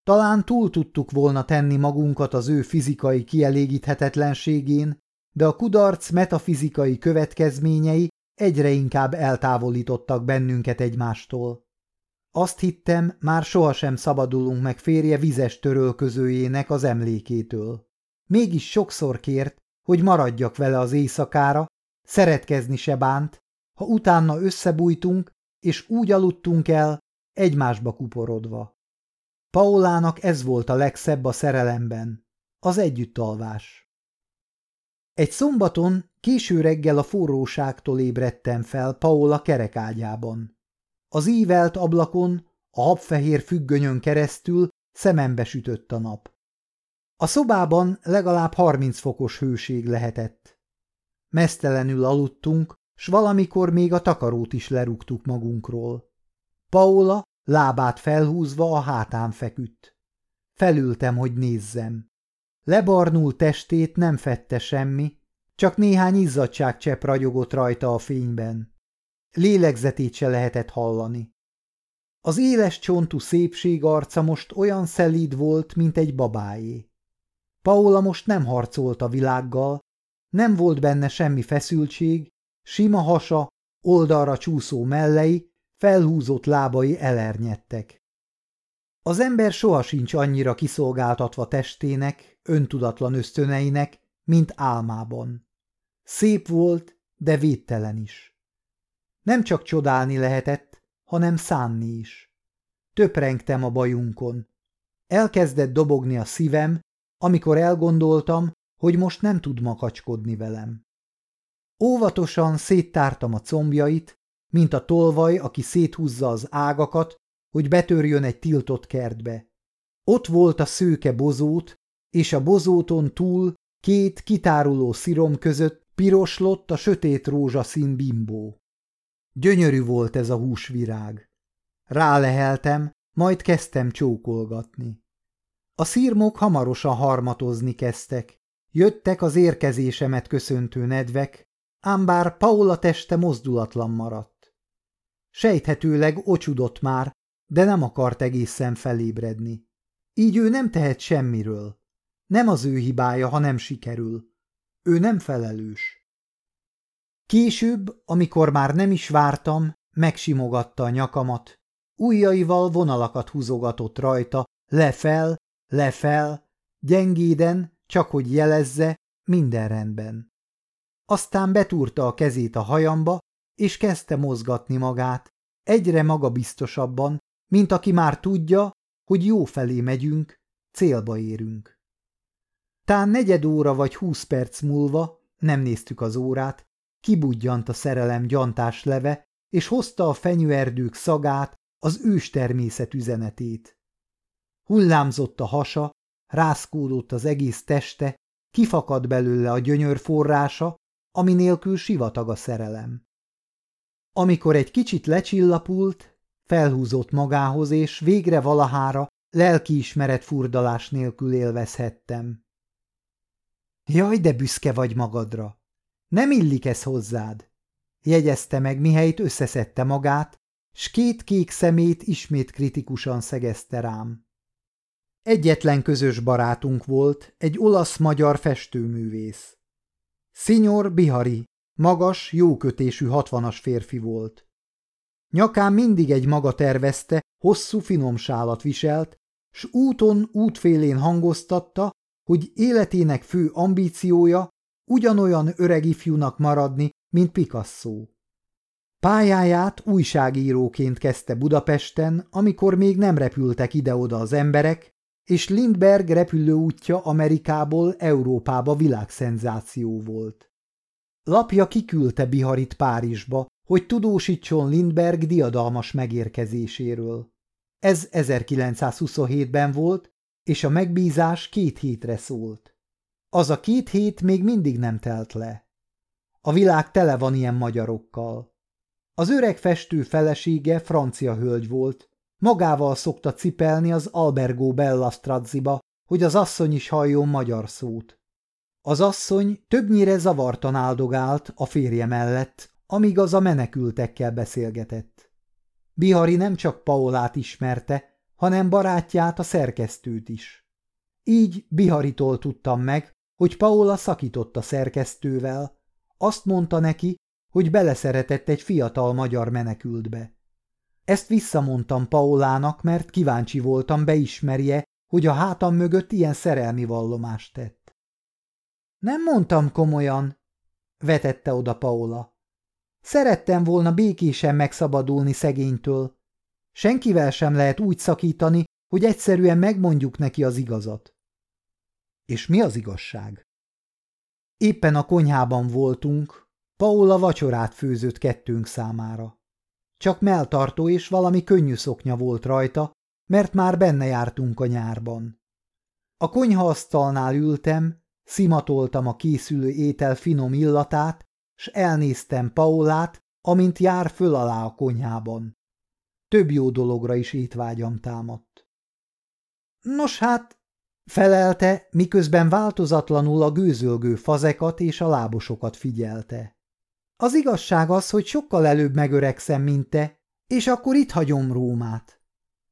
Talán túl tudtuk volna tenni magunkat az ő fizikai kielégíthetetlenségén, de a kudarc metafizikai következményei egyre inkább eltávolítottak bennünket egymástól. Azt hittem, már sohasem szabadulunk meg férje vizes törölközőjének az emlékétől. Mégis sokszor kért, hogy maradjak vele az éjszakára, szeretkezni se bánt, ha utána összebújtunk, és úgy aludtunk el, egymásba kuporodva. Paulának ez volt a legszebb a szerelemben, az együttalvás. Egy szombaton késő reggel a forróságtól ébredtem fel Paola kerekágyában. Az ívelt ablakon, a habfehér függönyön keresztül szemembe sütött a nap. A szobában legalább harminc fokos hőség lehetett. Mesztelenül aludtunk, s valamikor még a takarót is lerúgtuk magunkról. Paola Lábát felhúzva a hátán feküdt. Felültem, hogy nézzem. Lebarnul testét nem fette semmi, csak néhány izzadságcsepp ragyogott rajta a fényben. Lélegzetét se lehetett hallani. Az éles csontú szépség arca most olyan szelíd volt, mint egy babáé. Paula most nem harcolt a világgal, nem volt benne semmi feszültség, sima hasa, oldalra csúszó mellei, felhúzott lábai elernyedtek. Az ember sohasincs annyira kiszolgáltatva testének, öntudatlan ösztöneinek, mint álmában. Szép volt, de védtelen is. Nem csak csodálni lehetett, hanem szánni is. Töprengtem a bajunkon. Elkezdett dobogni a szívem, amikor elgondoltam, hogy most nem tud makacskodni velem. Óvatosan széttártam a combjait, mint a tolvaj, aki széthúzza az ágakat, hogy betörjön egy tiltott kertbe. Ott volt a szőke bozót, és a bozóton túl két kitáruló szirom között piroslott a sötét rózsaszín bimbó. Gyönyörű volt ez a húsvirág. Ráleheltem, majd kezdtem csókolgatni. A szírmok hamarosan harmatozni kezdtek. Jöttek az érkezésemet köszöntő nedvek, ám bár Paula teste mozdulatlan maradt. Sejthetőleg ocsudott már, de nem akart egészen felébredni. Így ő nem tehet semmiről. Nem az ő hibája, ha nem sikerül. Ő nem felelős. Később, amikor már nem is vártam, megsimogatta a nyakamat, ujjaival vonalakat húzogatott rajta, lefel, lefel, gyengéden, csak hogy jelezze, minden rendben. Aztán betúrta a kezét a hajamba, és kezdte mozgatni magát, egyre magabiztosabban, mint aki már tudja, hogy jó felé megyünk, célba érünk. Tán negyed óra vagy húsz perc múlva, nem néztük az órát, kibudjant a szerelem gyantás leve, és hozta a fenyőerdők szagát, az őstermészet üzenetét. Hullámzott a hasa, rászkódott az egész teste, kifakad belőle a gyönyör forrása, ami nélkül sivatag a szerelem. Amikor egy kicsit lecsillapult, felhúzott magához, és végre valahára lelkiismeret furdalás nélkül élvezhettem. Jaj, de büszke vagy magadra! Nem illik ez hozzád! Jegyezte meg, mihelyt összeszedte magát, s két kék szemét ismét kritikusan szegezte rám. Egyetlen közös barátunk volt, egy olasz-magyar festőművész. Szinyor Bihari, magas, jókötésű hatvanas férfi volt. Nyakán mindig egy maga tervezte, hosszú finom sálat viselt, s úton útfélén hangoztatta, hogy életének fő ambíciója ugyanolyan öreg ifjúnak maradni, mint Picasso. Pályáját újságíróként kezdte Budapesten, amikor még nem repültek ide-oda az emberek, és Lindberg repülőútja Amerikából Európába világszenzáció volt. Lapja kiküldte Biharit Párizsba, hogy tudósítson Lindberg diadalmas megérkezéséről. Ez 1927-ben volt, és a megbízás két hétre szólt. Az a két hét még mindig nem telt le. A világ tele van ilyen magyarokkal. Az öreg festő felesége francia hölgy volt, magával szokta cipelni az Albergo Bella Straziba, hogy az asszony is halljon magyar szót. Az asszony többnyire zavartan áldogált a férje mellett, amíg az a menekültekkel beszélgetett. Bihari nem csak Paolát ismerte, hanem barátját, a szerkesztőt is. Így Biharitól tudtam meg, hogy Paola szakított a szerkesztővel, azt mondta neki, hogy beleszeretett egy fiatal magyar menekültbe. Ezt visszamondtam Paolának, mert kíváncsi voltam beismerje, hogy a hátam mögött ilyen szerelmi vallomást tett. Nem mondtam komolyan, vetette oda Paola. Szerettem volna békésen megszabadulni szegénytől. Senkivel sem lehet úgy szakítani, hogy egyszerűen megmondjuk neki az igazat. És mi az igazság? Éppen a konyhában voltunk, Paula vacsorát főzött kettőnk számára. Csak melltartó és valami könnyű szoknya volt rajta, mert már benne jártunk a nyárban. A konyhaasztalnál ültem, szimatoltam a készülő étel finom illatát, s elnéztem Paulát, amint jár föl alá a konyhában. Több jó dologra is étvágyam támadt. Nos hát, felelte, miközben változatlanul a gőzölgő fazekat és a lábosokat figyelte. Az igazság az, hogy sokkal előbb megöregszem, mint te, És akkor itt hagyom Rómát.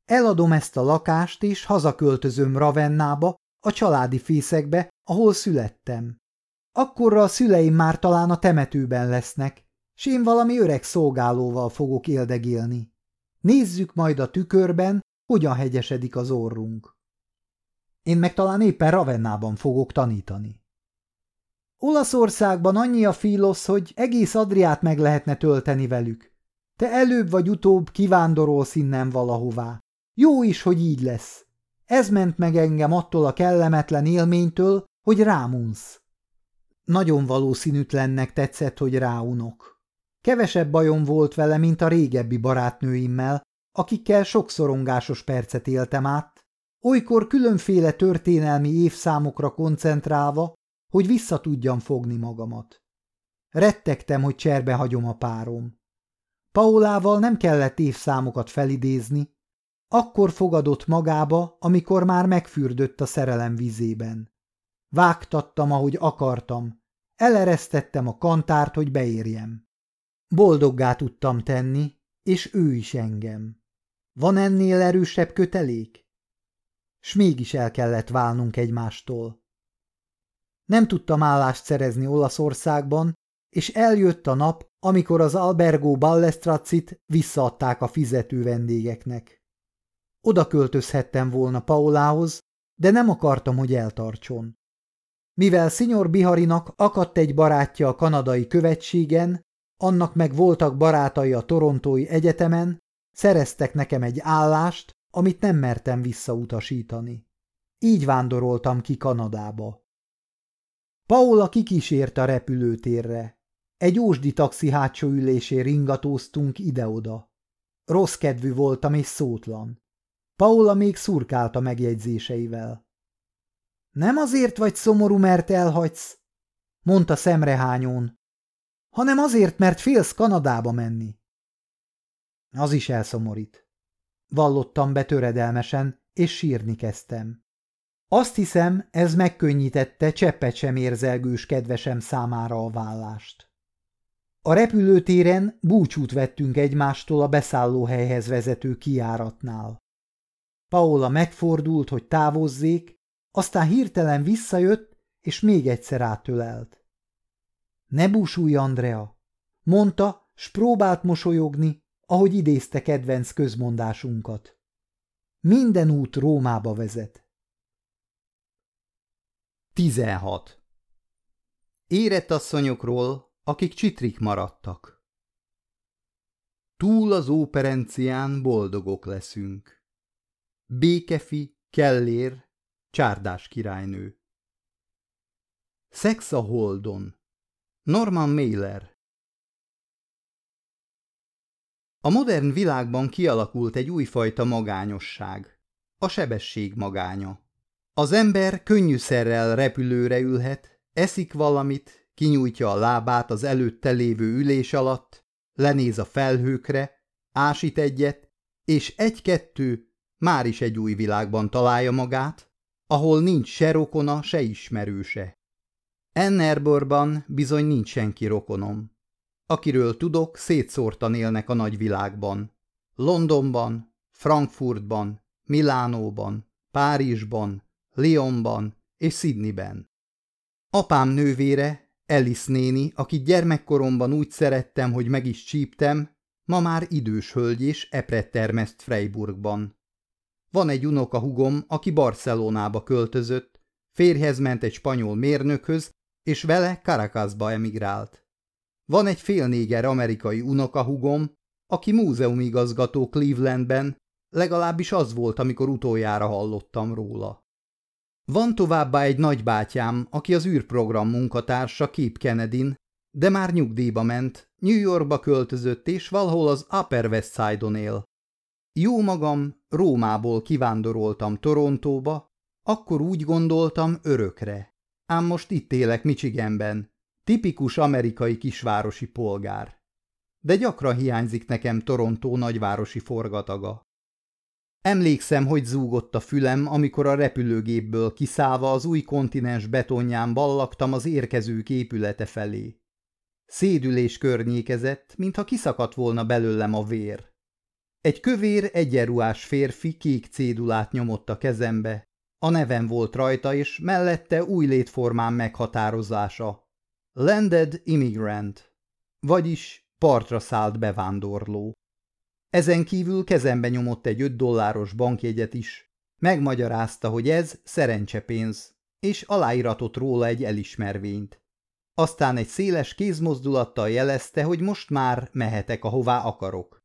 Eladom ezt a lakást, és hazaköltözöm Ravennába, a családi fészekbe, ahol születtem. Akkorra a szüleim már talán a temetőben lesznek, s én valami öreg szolgálóval fogok éldegélni. Nézzük majd a tükörben, hogyan hegyesedik az orrunk. Én meg talán éppen Ravennában fogok tanítani. Olaszországban annyi a filosz, hogy egész Adriát meg lehetne tölteni velük. Te előbb vagy utóbb kivándorolsz innen valahová. Jó is, hogy így lesz. Ez ment meg engem attól a kellemetlen élménytől, hogy rámunsz. Nagyon valószínűtlennek tetszett, hogy ráunok. Kevesebb bajom volt vele, mint a régebbi barátnőimmel, akikkel sok szorongásos percet éltem át, olykor különféle történelmi évszámokra koncentrálva, hogy vissza tudjam fogni magamat. Rettegtem, hogy cserbe hagyom a párom. Paulával nem kellett évszámokat felidézni, akkor fogadott magába, amikor már megfürdött a szerelem vizében. Vágtattam, ahogy akartam, eleresztettem a kantárt, hogy beérjem. Boldoggá tudtam tenni, és ő is engem. Van ennél erősebb kötelék? S mégis el kellett válnunk egymástól. Nem tudtam állást szerezni Olaszországban, és eljött a nap, amikor az Albergo Ballestracit visszaadták a fizető vendégeknek. Oda költözhettem volna Paulához, de nem akartam, hogy eltartson. Mivel Szinyor Biharinak akadt egy barátja a kanadai követségen, annak meg voltak barátai a Torontói Egyetemen, szereztek nekem egy állást, amit nem mertem visszautasítani. Így vándoroltam ki Kanadába. Paula kikísért a repülőtérre. Egy ósdi taxi hátsó ülésén ringatóztunk ide-oda. Rossz kedvű voltam és szótlan. Paula még szurkált a megjegyzéseivel. Nem azért vagy szomorú, mert elhagysz, mondta szemrehányón, hanem azért, mert félsz Kanadába menni. Az is elszomorít. Vallottam be töredelmesen, és sírni kezdtem. Azt hiszem, ez megkönnyítette cseppet sem érzelgős kedvesem számára a vállást. A repülőtéren búcsút vettünk egymástól a beszállóhelyhez vezető kiáratnál. Paola megfordult, hogy távozzék, aztán hirtelen visszajött, és még egyszer átölelt. Ne búsulj, Andrea, mondta, s próbált mosolyogni, ahogy idézte kedvenc közmondásunkat. Minden út Rómába vezet. 16. Érett asszonyokról, akik csitrik maradtak. Túl az óperencián boldogok leszünk. Békefi, Kellér, Csárdás királynő. Szex a Holdon. Norman Mailer A modern világban kialakult egy újfajta magányosság. A sebesség magánya. Az ember könnyűszerrel repülőre ülhet, eszik valamit, kinyújtja a lábát az előtte lévő ülés alatt, lenéz a felhőkre, ásít egyet, és egy-kettő már is egy új világban találja magát, ahol nincs se rokona, se ismerőse. Ennerborban bizony nincs senki rokonom. Akiről tudok, szétszórtan élnek a nagyvilágban. Londonban, Frankfurtban, Milánóban, Párizsban, Lyonban és Sydneyben. Apám nővére, Alice néni, akit gyermekkoromban úgy szerettem, hogy meg is csíptem, ma már idős hölgy és epret termeszt Freiburgban. Van egy unokahugom, aki Barcelonába költözött, férjhez ment egy spanyol mérnökhöz, és vele Caracasba emigrált. Van egy félnéger amerikai unokahugom, aki múzeumigazgató Clevelandben, legalábbis az volt, amikor utoljára hallottam róla. Van továbbá egy nagybátyám, aki az űrprogram munkatársa Cape kennedy de már nyugdíjba ment, New Yorkba költözött és valahol az Upper West Side-on él. Jó magam, Rómából kivándoroltam Torontóba, akkor úgy gondoltam örökre. Ám most itt élek Michiganben, tipikus amerikai kisvárosi polgár. De gyakran hiányzik nekem Torontó nagyvárosi forgataga. Emlékszem, hogy zúgott a fülem, amikor a repülőgépből kiszállva az új kontinens betonján ballaktam az érkezők épülete felé. Szédülés környékezett, mintha kiszakadt volna belőlem a vér. Egy kövér, egyenruhás férfi kék cédulát nyomott a kezembe. A nevem volt rajta, és mellette új létformán meghatározása. Landed immigrant, vagyis partra szállt bevándorló. Ezen kívül kezembe nyomott egy öt dolláros bankjegyet is. Megmagyarázta, hogy ez szerencsepénz, és aláíratott róla egy elismervényt. Aztán egy széles kézmozdulattal jelezte, hogy most már mehetek, ahová akarok.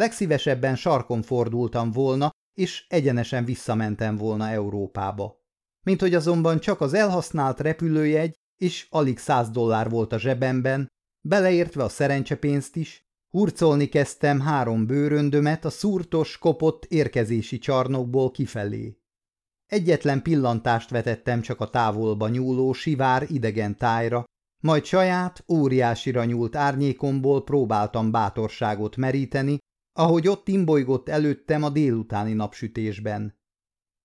Legszívesebben sarkon fordultam volna, és egyenesen visszamentem volna Európába. Mint hogy azonban csak az elhasznált repülőjegy, és alig száz dollár volt a zsebemben, beleértve a szerencsepénzt is, hurcolni kezdtem három bőröndömet a szúrtos, kopott érkezési csarnokból kifelé. Egyetlen pillantást vetettem csak a távolba nyúló sivár idegen tájra, majd saját, óriásira nyúlt árnyékomból próbáltam bátorságot meríteni, ahogy ott imbolygott előttem a délutáni napsütésben.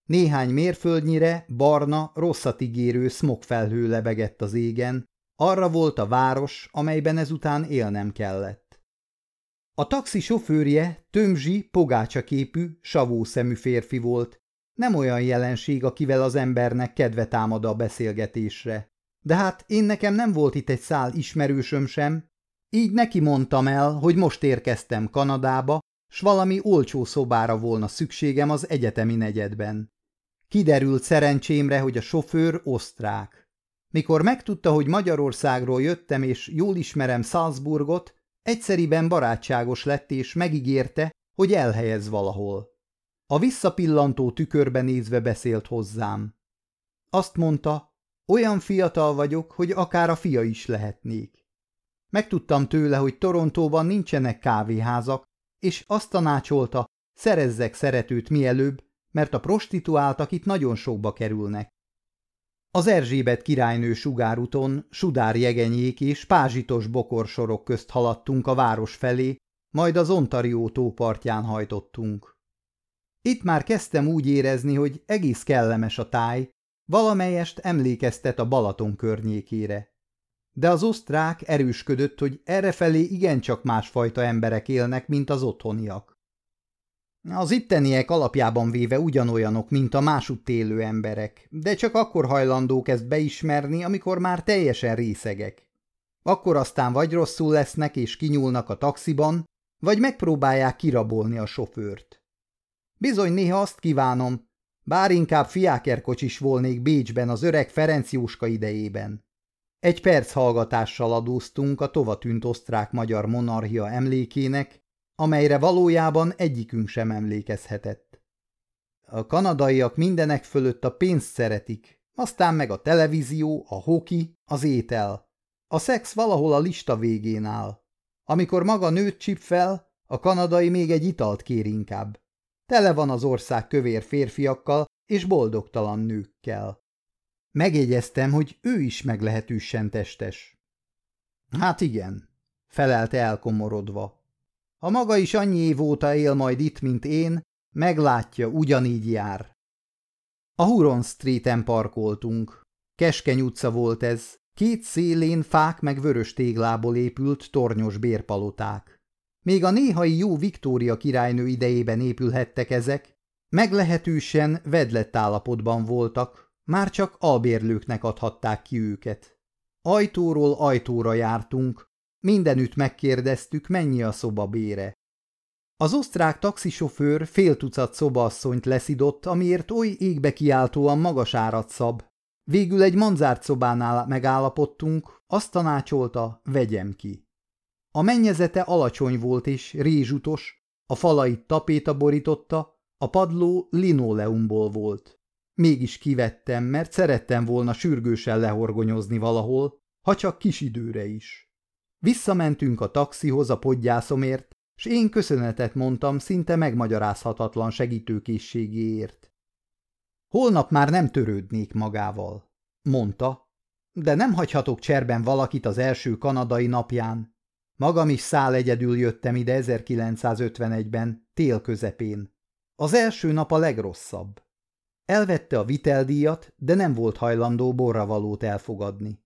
Néhány mérföldnyire barna, rosszat ígérő smogfelhő lebegett az égen, arra volt a város, amelyben ezután élnem kellett. A taxi sofőrje tömzsi, pogácsaképű, savószemű férfi volt, nem olyan jelenség, akivel az embernek kedve támad a beszélgetésre. De hát én nekem nem volt itt egy szál ismerősöm sem, így neki mondtam el, hogy most érkeztem Kanadába, s valami olcsó szobára volna szükségem az egyetemi negyedben. Kiderült szerencsémre, hogy a sofőr osztrák. Mikor megtudta, hogy Magyarországról jöttem és jól ismerem Salzburgot, egyszeriben barátságos lett és megígérte, hogy elhelyez valahol. A visszapillantó tükörbe nézve beszélt hozzám. Azt mondta, olyan fiatal vagyok, hogy akár a fia is lehetnék. Megtudtam tőle, hogy Torontóban nincsenek kávéházak, és azt tanácsolta, szerezzek szeretőt mielőbb, mert a prostituáltak itt nagyon sokba kerülnek. Az Erzsébet királynő sugárúton sudár jegenyék és pázsitos bokorsorok közt haladtunk a város felé, majd az Ontario tópartján hajtottunk. Itt már kezdtem úgy érezni, hogy egész kellemes a táj, valamelyest emlékeztet a Balaton környékére de az osztrák erősködött, hogy errefelé igencsak másfajta emberek élnek, mint az otthoniak. Az itteniek alapjában véve ugyanolyanok, mint a másutt élő emberek, de csak akkor hajlandók ezt beismerni, amikor már teljesen részegek. Akkor aztán vagy rosszul lesznek és kinyúlnak a taxiban, vagy megpróbálják kirabolni a sofőrt. Bizony néha azt kívánom, bár inkább fiákerkocsis volnék Bécsben az öreg Ferenc Jóska idejében. Egy perc hallgatással adóztunk a tovatűnt osztrák-magyar monarchia emlékének, amelyre valójában egyikünk sem emlékezhetett. A kanadaiak mindenek fölött a pénzt szeretik, aztán meg a televízió, a hoki, az étel. A szex valahol a lista végén áll. Amikor maga nőtt csip fel, a kanadai még egy italt kér inkább. Tele van az ország kövér férfiakkal és boldogtalan nőkkel. Megjegyeztem, hogy ő is meglehetősen testes. Hát igen, felelte elkomorodva. Ha maga is annyi év óta él majd itt, mint én, meglátja, ugyanígy jár. A Huron Street-en parkoltunk. Keskeny utca volt ez, két szélén fák meg vörös téglából épült tornyos bérpaloták. Még a néhai jó Viktória királynő idejében épülhettek ezek, meglehetősen vedlett állapotban voltak, már csak albérlőknek adhatták ki őket. Ajtóról ajtóra jártunk, mindenütt megkérdeztük, mennyi a szoba bére. Az osztrák taxisofőr fél tucat szobaasszonyt leszidott, amiért oly égbe kiáltóan magas árat szab. Végül egy manzárt szobánál megállapodtunk, azt tanácsolta, vegyem ki. A mennyezete alacsony volt és rézsutos, a falait tapéta borította, a padló linoleumból volt. Mégis kivettem, mert szerettem volna sürgősen lehorgonyozni valahol, ha csak kis időre is. Visszamentünk a taxihoz a podgyászomért, s én köszönetet mondtam szinte megmagyarázhatatlan segítőkészségéért. Holnap már nem törődnék magával, mondta, de nem hagyhatok cserben valakit az első kanadai napján. Magam is szál egyedül jöttem ide 1951-ben, tél közepén. Az első nap a legrosszabb. Elvette a viteldíjat, de nem volt hajlandó borravalót elfogadni.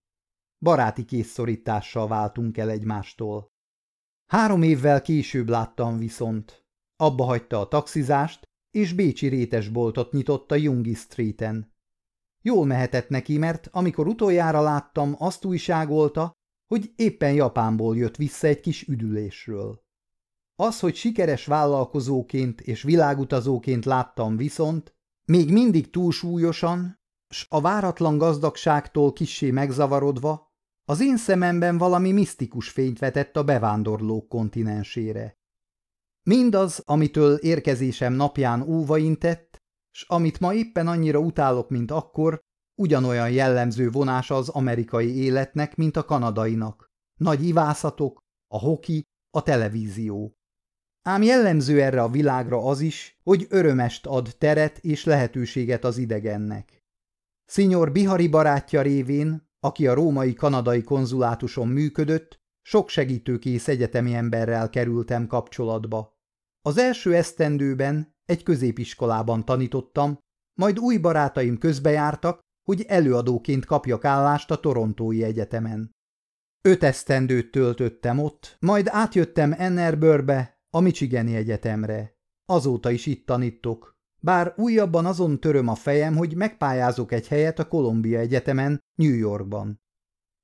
Baráti készszorítással váltunk el egymástól. Három évvel később láttam viszont. abba hagyta a taxizást, és bécsi rétesboltot nyitott a Jungi Streeten. Jól mehetett neki, mert amikor utoljára láttam, azt újságolta, hogy éppen Japánból jött vissza egy kis üdülésről. Az, hogy sikeres vállalkozóként és világutazóként láttam viszont, még mindig túlsúlyosan, s a váratlan gazdagságtól kissé megzavarodva, az én szememben valami misztikus fényt vetett a bevándorlók kontinensére. Mindaz, amitől érkezésem napján óvaintett, s amit ma éppen annyira utálok, mint akkor, ugyanolyan jellemző vonása az amerikai életnek, mint a kanadainak. Nagy ivászatok, a hoki, a televízió. Ám jellemző erre a világra az is, hogy örömest ad teret és lehetőséget az idegennek. Szinyor Bihari barátja révén, aki a római kanadai konzulátuson működött, sok segítőkész egyetemi emberrel kerültem kapcsolatba. Az első esztendőben egy középiskolában tanítottam, majd új barátaim közbejártak, hogy előadóként kapjak állást a Torontói Egyetemen. Öt esztendőt töltöttem ott, majd átjöttem Ennerbörbe, a Michigani Egyetemre. Azóta is itt tanítok, bár újabban azon töröm a fejem, hogy megpályázok egy helyet a Columbia Egyetemen, New Yorkban.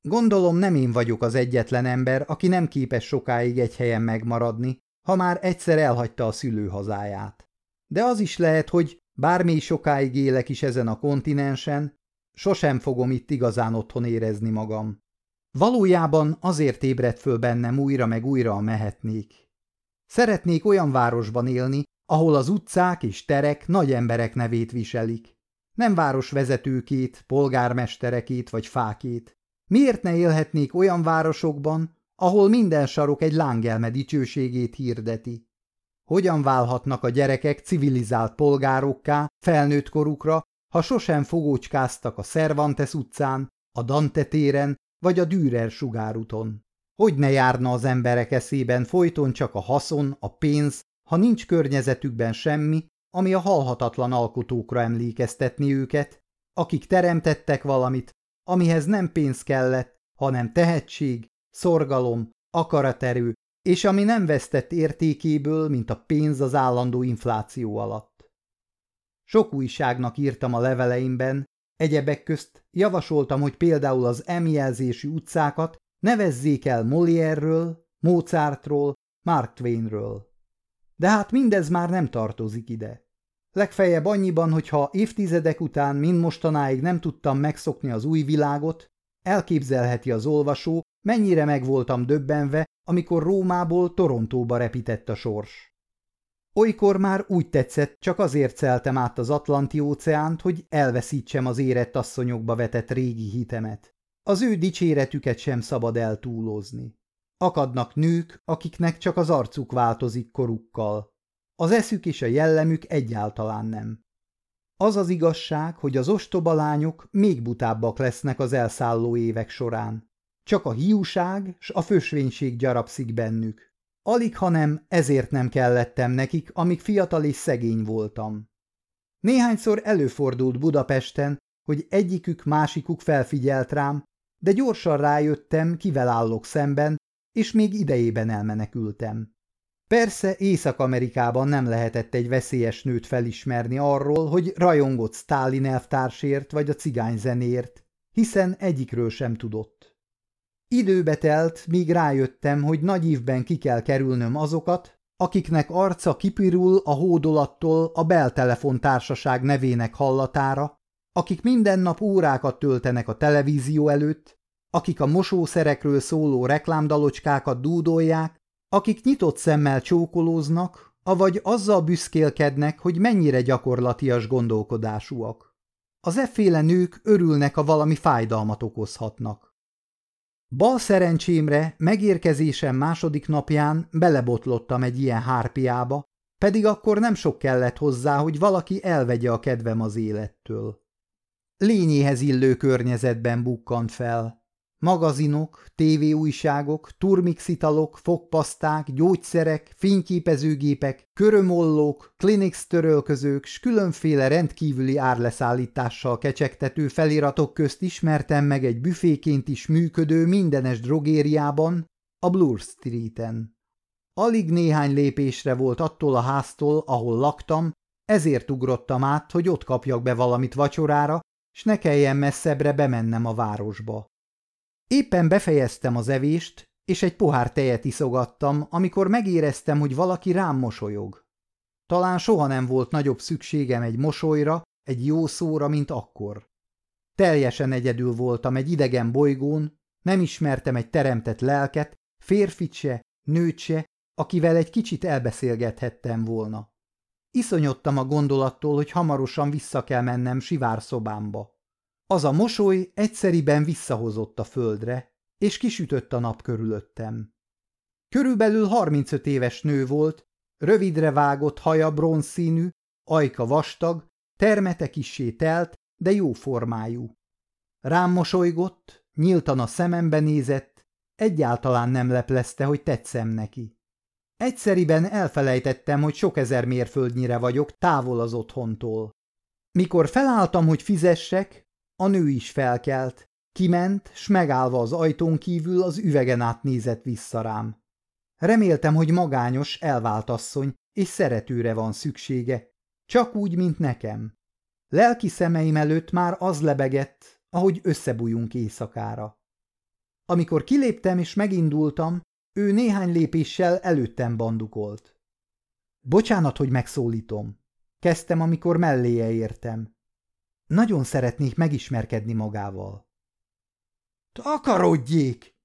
Gondolom nem én vagyok az egyetlen ember, aki nem képes sokáig egy helyen megmaradni, ha már egyszer elhagyta a szülőhazáját. De az is lehet, hogy bármi sokáig élek is ezen a kontinensen, sosem fogom itt igazán otthon érezni magam. Valójában azért ébredt föl bennem újra meg újra a mehetnék. Szeretnék olyan városban élni, ahol az utcák és terek nagy emberek nevét viselik. Nem városvezetőkét, polgármesterekét vagy fákét. Miért ne élhetnék olyan városokban, ahol minden sarok egy lángelme dicsőségét hirdeti? Hogyan válhatnak a gyerekek civilizált polgárokká felnőtt korukra, ha sosem fogócskáztak a Cervantes utcán, a Dante téren vagy a Dürer sugárúton? Hogy ne járna az emberek eszében folyton csak a haszon, a pénz, ha nincs környezetükben semmi, ami a halhatatlan alkotókra emlékeztetni őket, akik teremtettek valamit, amihez nem pénz kellett, hanem tehetség, szorgalom, akaraterő, és ami nem vesztett értékéből, mint a pénz az állandó infláció alatt. Sok újságnak írtam a leveleimben, egyebek közt javasoltam, hogy például az M utcákat nevezzék el Molière-ről, Mozartról, Mark Twainről. De hát mindez már nem tartozik ide. Legfeljebb annyiban, hogyha évtizedek után mind mostanáig nem tudtam megszokni az új világot, elképzelheti az olvasó, mennyire meg voltam döbbenve, amikor Rómából Torontóba repített a sors. Olykor már úgy tetszett, csak azért szeltem át az Atlanti óceánt, hogy elveszítsem az érett asszonyokba vetett régi hitemet. Az ő dicséretüket sem szabad eltúlozni. Akadnak nők, akiknek csak az arcuk változik korukkal. Az eszük és a jellemük egyáltalán nem. Az az igazság, hogy az ostoba lányok még butábbak lesznek az elszálló évek során. Csak a hiúság s a fösvénység gyarapszik bennük. Alig, hanem ezért nem kellettem nekik, amíg fiatal és szegény voltam. Néhányszor előfordult Budapesten, hogy egyikük másikuk felfigyelt rám, de gyorsan rájöttem, kivel állok szemben, és még idejében elmenekültem. Persze Észak-Amerikában nem lehetett egy veszélyes nőt felismerni arról, hogy rajongott Stálin elvtársért vagy a cigányzenért, hiszen egyikről sem tudott. Időbe telt, míg rájöttem, hogy nagy évben ki kell kerülnöm azokat, akiknek arca kipirul a hódolattól a beltelefon társaság nevének hallatára, akik minden nap órákat töltenek a televízió előtt, akik a mosószerekről szóló reklámdalocskákat dúdolják, akik nyitott szemmel csókolóznak, avagy azzal büszkélkednek, hogy mennyire gyakorlatias gondolkodásúak. Az efféle nők örülnek, ha valami fájdalmat okozhatnak. Bal szerencsémre megérkezésem második napján belebotlottam egy ilyen hárpiába, pedig akkor nem sok kellett hozzá, hogy valaki elvegye a kedvem az élettől. Lényéhez illő környezetben bukkant fel. Magazinok, tévéújságok, turmixitalok, fogpaszták, gyógyszerek, fényképezőgépek, körömollók, klinix törölközők s különféle rendkívüli árleszállítással kecsegtető feliratok közt ismertem meg egy büféként is működő mindenes drogériában, a Bloor Streeten. Alig néhány lépésre volt attól a háztól, ahol laktam, ezért ugrottam át, hogy ott kapjak be valamit vacsorára, s ne kelljen messzebbre bemennem a városba. Éppen befejeztem az evést, és egy pohár tejet iszogattam, amikor megéreztem, hogy valaki rám mosolyog. Talán soha nem volt nagyobb szükségem egy mosolyra, egy jó szóra, mint akkor. Teljesen egyedül voltam egy idegen bolygón, nem ismertem egy teremtett lelket, férfit se, nőt se, akivel egy kicsit elbeszélgethettem volna. Iszonyodtam a gondolattól, hogy hamarosan vissza kell mennem sivárszobámba. Az a mosoly egyszeriben visszahozott a földre, és kisütött a nap körülöttem. Körülbelül 35 éves nő volt, rövidre vágott haja bronzszínű, ajka vastag, termete kissé telt, de jó formájú. Rám mosolygott, nyíltan a szemembe nézett, egyáltalán nem leplezte, hogy tetszem neki. Egyszeriben elfelejtettem, hogy sok ezer mérföldnyire vagyok távol az otthontól. Mikor felálltam, hogy fizessek, a nő is felkelt, kiment, s megállva az ajtón kívül az üvegen át nézett vissza rám. Reméltem, hogy magányos, elvált asszony, és szeretőre van szüksége, csak úgy, mint nekem. Lelki szemeim előtt már az lebegett, ahogy összebújunk éjszakára. Amikor kiléptem és megindultam, ő néhány lépéssel előttem bandukolt. Bocsánat, hogy megszólítom. Kezdtem, amikor melléje értem. Nagyon szeretnék megismerkedni magával. Takarodjék!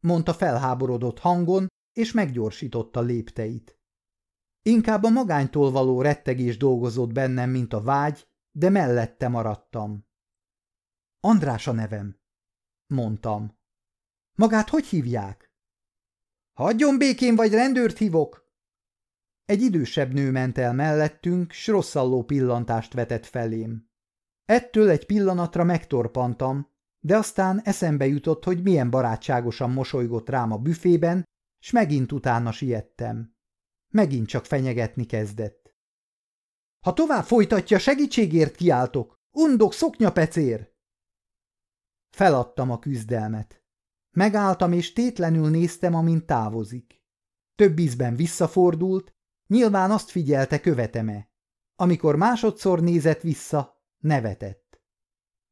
mondta felháborodott hangon, és meggyorsította lépteit. Inkább a magánytól való rettegés dolgozott bennem, mint a vágy, de mellette maradtam. András a nevem, mondtam. Magát hogy hívják? Hagyjon békén, vagy rendőrt hívok? Egy idősebb nő ment el mellettünk, s rosszalló pillantást vetett felém. Ettől egy pillanatra megtorpantam, de aztán eszembe jutott, hogy milyen barátságosan mosolygott rám a büfében, s megint utána siettem. Megint csak fenyegetni kezdett. Ha tovább folytatja, segítségért kiáltok! Undok szoknyapecér! Feladtam a küzdelmet. Megálltam és tétlenül néztem, amint távozik. Több ízben visszafordult, nyilván azt figyelte követeme. Amikor másodszor nézett vissza, nevetett.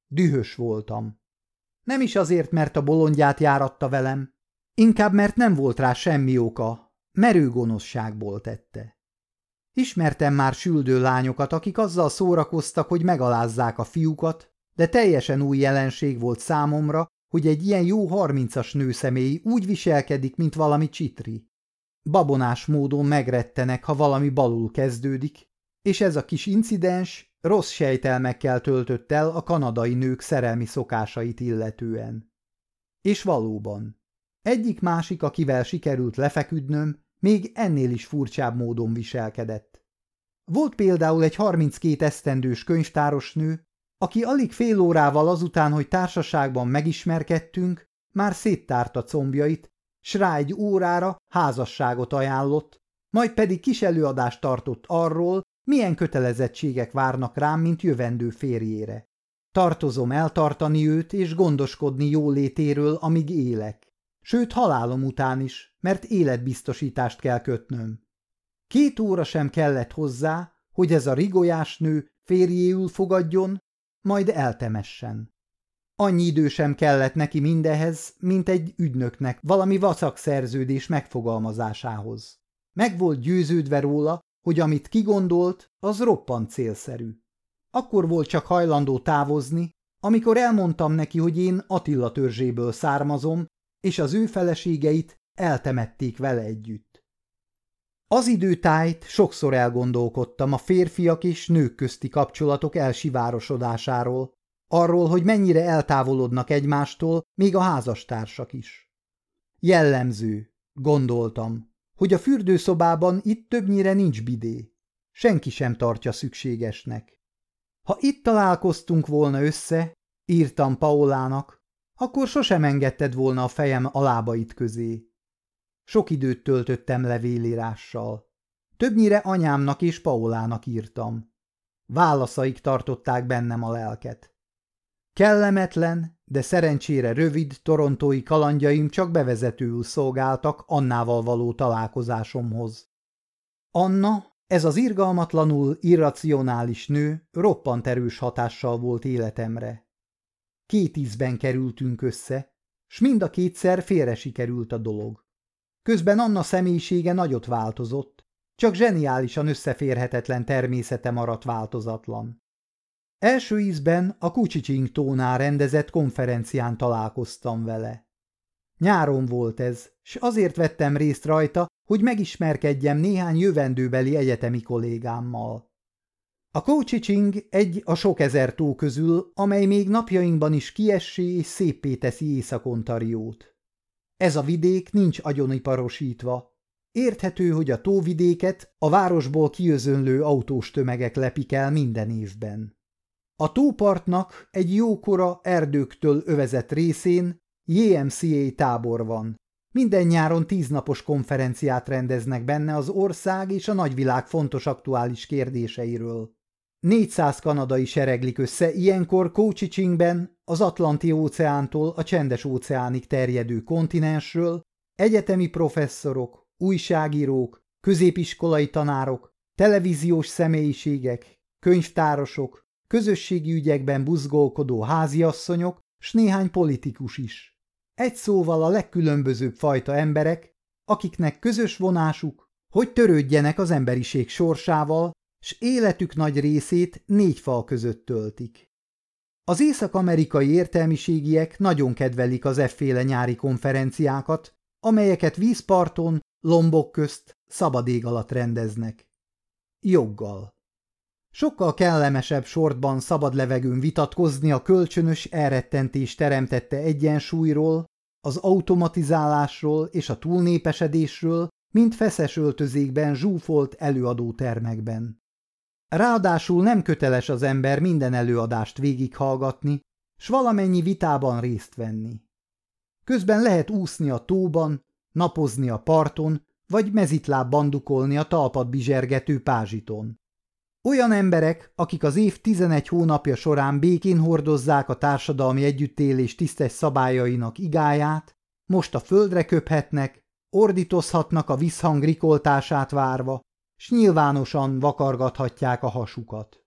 Dühös voltam. Nem is azért, mert a bolondját járatta velem, inkább mert nem volt rá semmi oka, merő gonoszságból tette. Ismertem már süldő lányokat, akik azzal szórakoztak, hogy megalázzák a fiúkat, de teljesen új jelenség volt számomra, hogy egy ilyen jó harmincas nőszemély úgy viselkedik, mint valami csitri. Babonás módon megrettenek, ha valami balul kezdődik, és ez a kis incidens rossz sejtelmekkel töltött el a kanadai nők szerelmi szokásait illetően. És valóban, egyik-másik, akivel sikerült lefeküdnöm, még ennél is furcsább módon viselkedett. Volt például egy 32 esztendős könyvtáros nő, aki alig fél órával azután, hogy társaságban megismerkedtünk, már széttárta combjait, s rá egy órára házasságot ajánlott, majd pedig kis előadást tartott arról, milyen kötelezettségek várnak rám, mint jövendő férjére. Tartozom eltartani őt és gondoskodni jólétéről, amíg élek. Sőt, halálom után is, mert életbiztosítást kell kötnöm. Két óra sem kellett hozzá, hogy ez a rigolyás nő férjéül fogadjon, majd eltemessen. Annyi idő sem kellett neki mindehez, mint egy ügynöknek valami vacak szerződés megfogalmazásához. Meg volt győződve róla, hogy amit kigondolt, az roppant célszerű. Akkor volt csak hajlandó távozni, amikor elmondtam neki, hogy én Attila törzséből származom, és az ő feleségeit eltemették vele együtt. Az időtájt sokszor elgondolkodtam a férfiak és nők közti kapcsolatok elsivárosodásáról, arról, hogy mennyire eltávolodnak egymástól még a házastársak is. Jellemző, gondoltam, hogy a fürdőszobában itt többnyire nincs bidé. Senki sem tartja szükségesnek. Ha itt találkoztunk volna össze, írtam Paolának, akkor sosem engedted volna a fejem a lábait közé. Sok időt töltöttem levélírással. Többnyire anyámnak és Paolának írtam. Válaszaik tartották bennem a lelket. Kellemetlen, de szerencsére rövid torontói kalandjaim csak bevezetőül szolgáltak Annával való találkozásomhoz. Anna, ez az irgalmatlanul irracionális nő roppant erős hatással volt életemre. Két ízben kerültünk össze, s mind a kétszer félre sikerült a dolog. Közben Anna személyisége nagyot változott, csak zseniálisan összeférhetetlen természete maradt változatlan. Első ízben a Kucsicsing tónál rendezett konferencián találkoztam vele. Nyáron volt ez, s azért vettem részt rajta, hogy megismerkedjem néhány jövendőbeli egyetemi kollégámmal. A Kócsicsing egy a sok ezer tó közül, amely még napjainkban is kiessé és szépé teszi Észak-Ontariót. Ez a vidék nincs agyoniparosítva. Érthető, hogy a tóvidéket a városból kijözönlő autós tömegek lepik el minden évben. A tópartnak egy jókora erdőktől övezett részén JMCA tábor van. Minden nyáron tíznapos konferenciát rendeznek benne az ország és a nagyvilág fontos aktuális kérdéseiről. 400 kanadai sereglik össze ilyenkor Kócsicsingben, az Atlanti-óceántól a Csendes-óceánig terjedő kontinensről, egyetemi professzorok, újságírók, középiskolai tanárok, televíziós személyiségek, könyvtárosok, közösségi ügyekben buzgolkodó háziasszonyok, s néhány politikus is. Egy szóval a legkülönbözőbb fajta emberek, akiknek közös vonásuk, hogy törődjenek az emberiség sorsával, s életük nagy részét négy fal között töltik. Az észak-amerikai értelmiségiek nagyon kedvelik az efféle nyári konferenciákat, amelyeket vízparton, lombok közt, szabad ég alatt rendeznek. Joggal. Sokkal kellemesebb sortban szabad levegőn vitatkozni a kölcsönös elrettentés teremtette egyensúlyról, az automatizálásról és a túlnépesedésről, mint feszes öltözékben zsúfolt előadótermekben. Ráadásul nem köteles az ember minden előadást végighallgatni, s valamennyi vitában részt venni. Közben lehet úszni a tóban, napozni a parton, vagy mezitláb bandukolni a talpat bizsergető pázsiton. Olyan emberek, akik az év 11 hónapja során békén hordozzák a társadalmi együttélés tisztes szabályainak igáját, most a földre köphetnek, ordítozhatnak a visszhang rikoltását várva, s nyilvánosan vakargathatják a hasukat.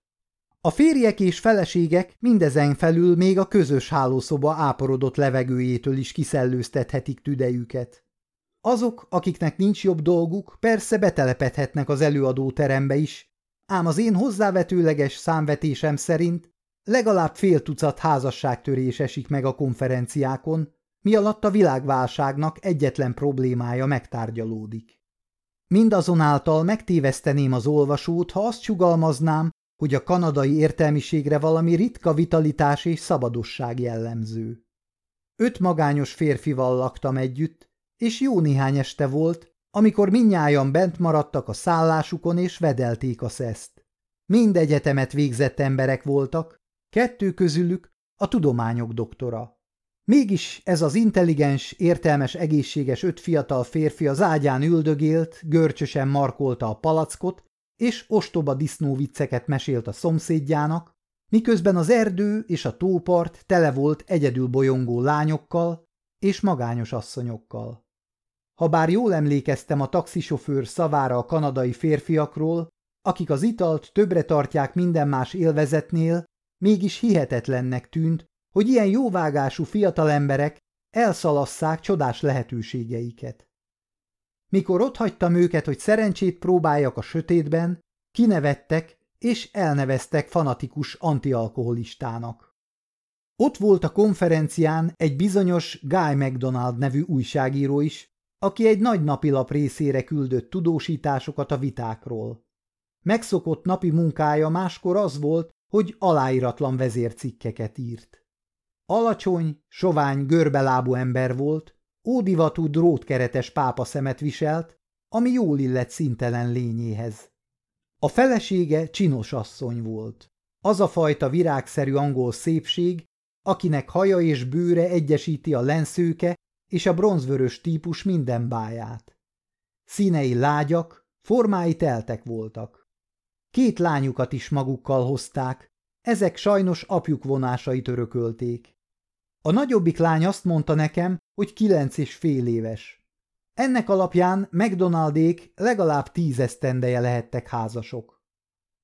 A férjek és feleségek mindezen felül még a közös hálószoba áporodott levegőjétől is kiszellőztethetik tüdejüket. Azok, akiknek nincs jobb dolguk, persze betelepedhetnek az előadóterembe is, ám az én hozzávetőleges számvetésem szerint legalább fél tucat házasságtörés esik meg a konferenciákon, mi alatt a világválságnak egyetlen problémája megtárgyalódik. Mindazonáltal megtéveszteném az olvasót, ha azt sugalmaznám, hogy a kanadai értelmiségre valami ritka vitalitás és szabadosság jellemző. Öt magányos férfival laktam együtt, és jó néhány este volt, amikor minnyájan bent maradtak a szállásukon és vedelték a szeszt. Mind egyetemet végzett emberek voltak, kettő közülük a tudományok doktora. Mégis ez az intelligens, értelmes, egészséges öt fiatal férfi az ágyán üldögélt, görcsösen markolta a palackot, és ostoba disznóvicceket mesélt a szomszédjának, miközben az erdő és a tópart tele volt egyedül bolyongó lányokkal és magányos asszonyokkal. Habár jól emlékeztem a taxisofőr szavára a kanadai férfiakról, akik az italt többre tartják minden más élvezetnél, mégis hihetetlennek tűnt, hogy ilyen jóvágású fiatalemberek elszalasszák csodás lehetőségeiket. Mikor otthagytam őket, hogy szerencsét próbáljak a sötétben, kinevettek és elneveztek fanatikus antialkoholistának. Ott volt a konferencián egy bizonyos Guy McDonald nevű újságíró is, aki egy nagy napilap részére küldött tudósításokat a vitákról. Megszokott napi munkája máskor az volt, hogy aláíratlan vezércikkeket írt. Alacsony, sovány, görbelábú ember volt, ódivatú drótkeretes pápa szemet viselt, ami jól illett szintelen lényéhez. A felesége csinos asszony volt. Az a fajta virágszerű angol szépség, akinek haja és bőre egyesíti a lenszőke és a bronzvörös típus minden báját. Színei lágyak, formái teltek voltak. Két lányukat is magukkal hozták, ezek sajnos apjuk vonásait örökölték. A nagyobbik lány azt mondta nekem, hogy kilenc és fél éves. Ennek alapján McDonaldék legalább tízesztendeje lehettek házasok.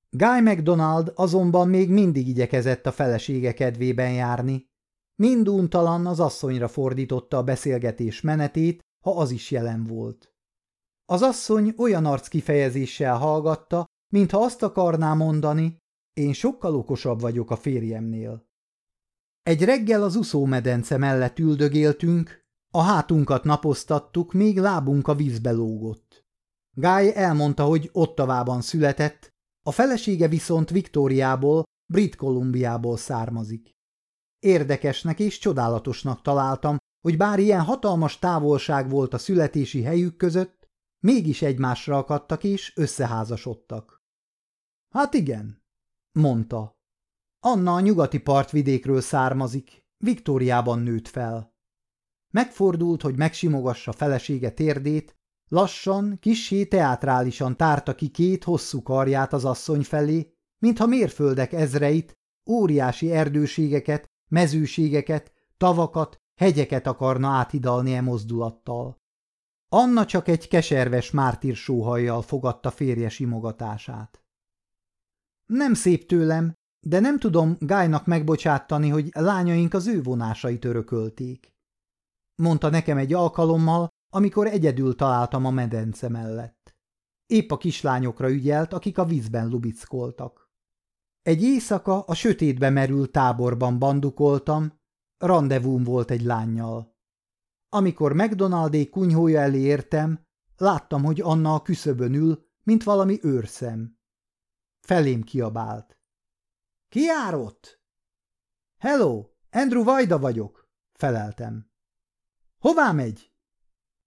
Guy McDonald azonban még mindig igyekezett a felesége kedvében járni. Minduntalan az asszonyra fordította a beszélgetés menetét, ha az is jelen volt. Az asszony olyan arc kifejezéssel hallgatta, mintha azt akarná mondani, én sokkal okosabb vagyok a férjemnél. Egy reggel az úszómedence mellett üldögéltünk, a hátunkat napoztattuk, még lábunk a vízbe lógott. Guy elmondta, hogy Ottavában született, a felesége viszont Viktóriából, Brit Kolumbiából származik. Érdekesnek és csodálatosnak találtam, hogy bár ilyen hatalmas távolság volt a születési helyük között, mégis egymásra akadtak és összeházasodtak. Hát igen, mondta. Anna a nyugati partvidékről származik, Viktóriában nőtt fel. Megfordult, hogy megsimogassa felesége térdét, lassan, kissé teátrálisan tárta ki két hosszú karját az asszony felé, mintha mérföldek ezreit, óriási erdőségeket, mezőségeket, tavakat, hegyeket akarna áthidalni e mozdulattal. Anna csak egy keserves mártírsóhajjal fogadta férje simogatását. Nem szép tőlem, de nem tudom Gájnak megbocsátani, hogy lányaink az ő vonásait örökölték. Mondta nekem egy alkalommal, amikor egyedül találtam a medence mellett. Épp a kislányokra ügyelt, akik a vízben lubickoltak. Egy éjszaka a sötétbe merült táborban bandukoltam, rendezvúm volt egy lányjal. Amikor McDonaldé kunyhója elé értem, láttam, hogy Anna a küszöbön ül, mint valami őrszem. Felém kiabált. – Ki jár ott? – Hello, Andrew Vajda vagyok – feleltem. – Hová megy?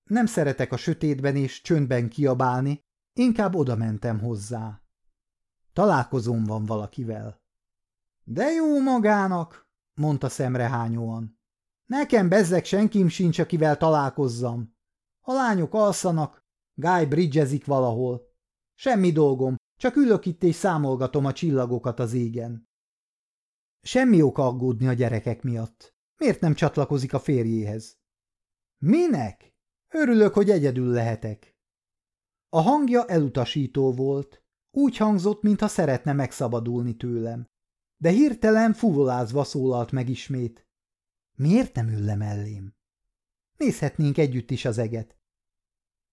Nem szeretek a sötétben és csöndben kiabálni, inkább oda mentem hozzá. Találkozóm van valakivel. – De jó magának! – mondta szemrehányóan. – Nekem bezzek senkim sincs, akivel találkozzam. A lányok alszanak, Guy bridgezik valahol. Semmi dolgom, csak ülök itt és számolgatom a csillagokat az égen. Semmi oka aggódni a gyerekek miatt. Miért nem csatlakozik a férjéhez? Minek? Örülök, hogy egyedül lehetek. A hangja elutasító volt. Úgy hangzott, mintha szeretne megszabadulni tőlem. De hirtelen fuvolázva szólalt meg ismét. Miért nem ül le mellém? Nézhetnénk együtt is az eget.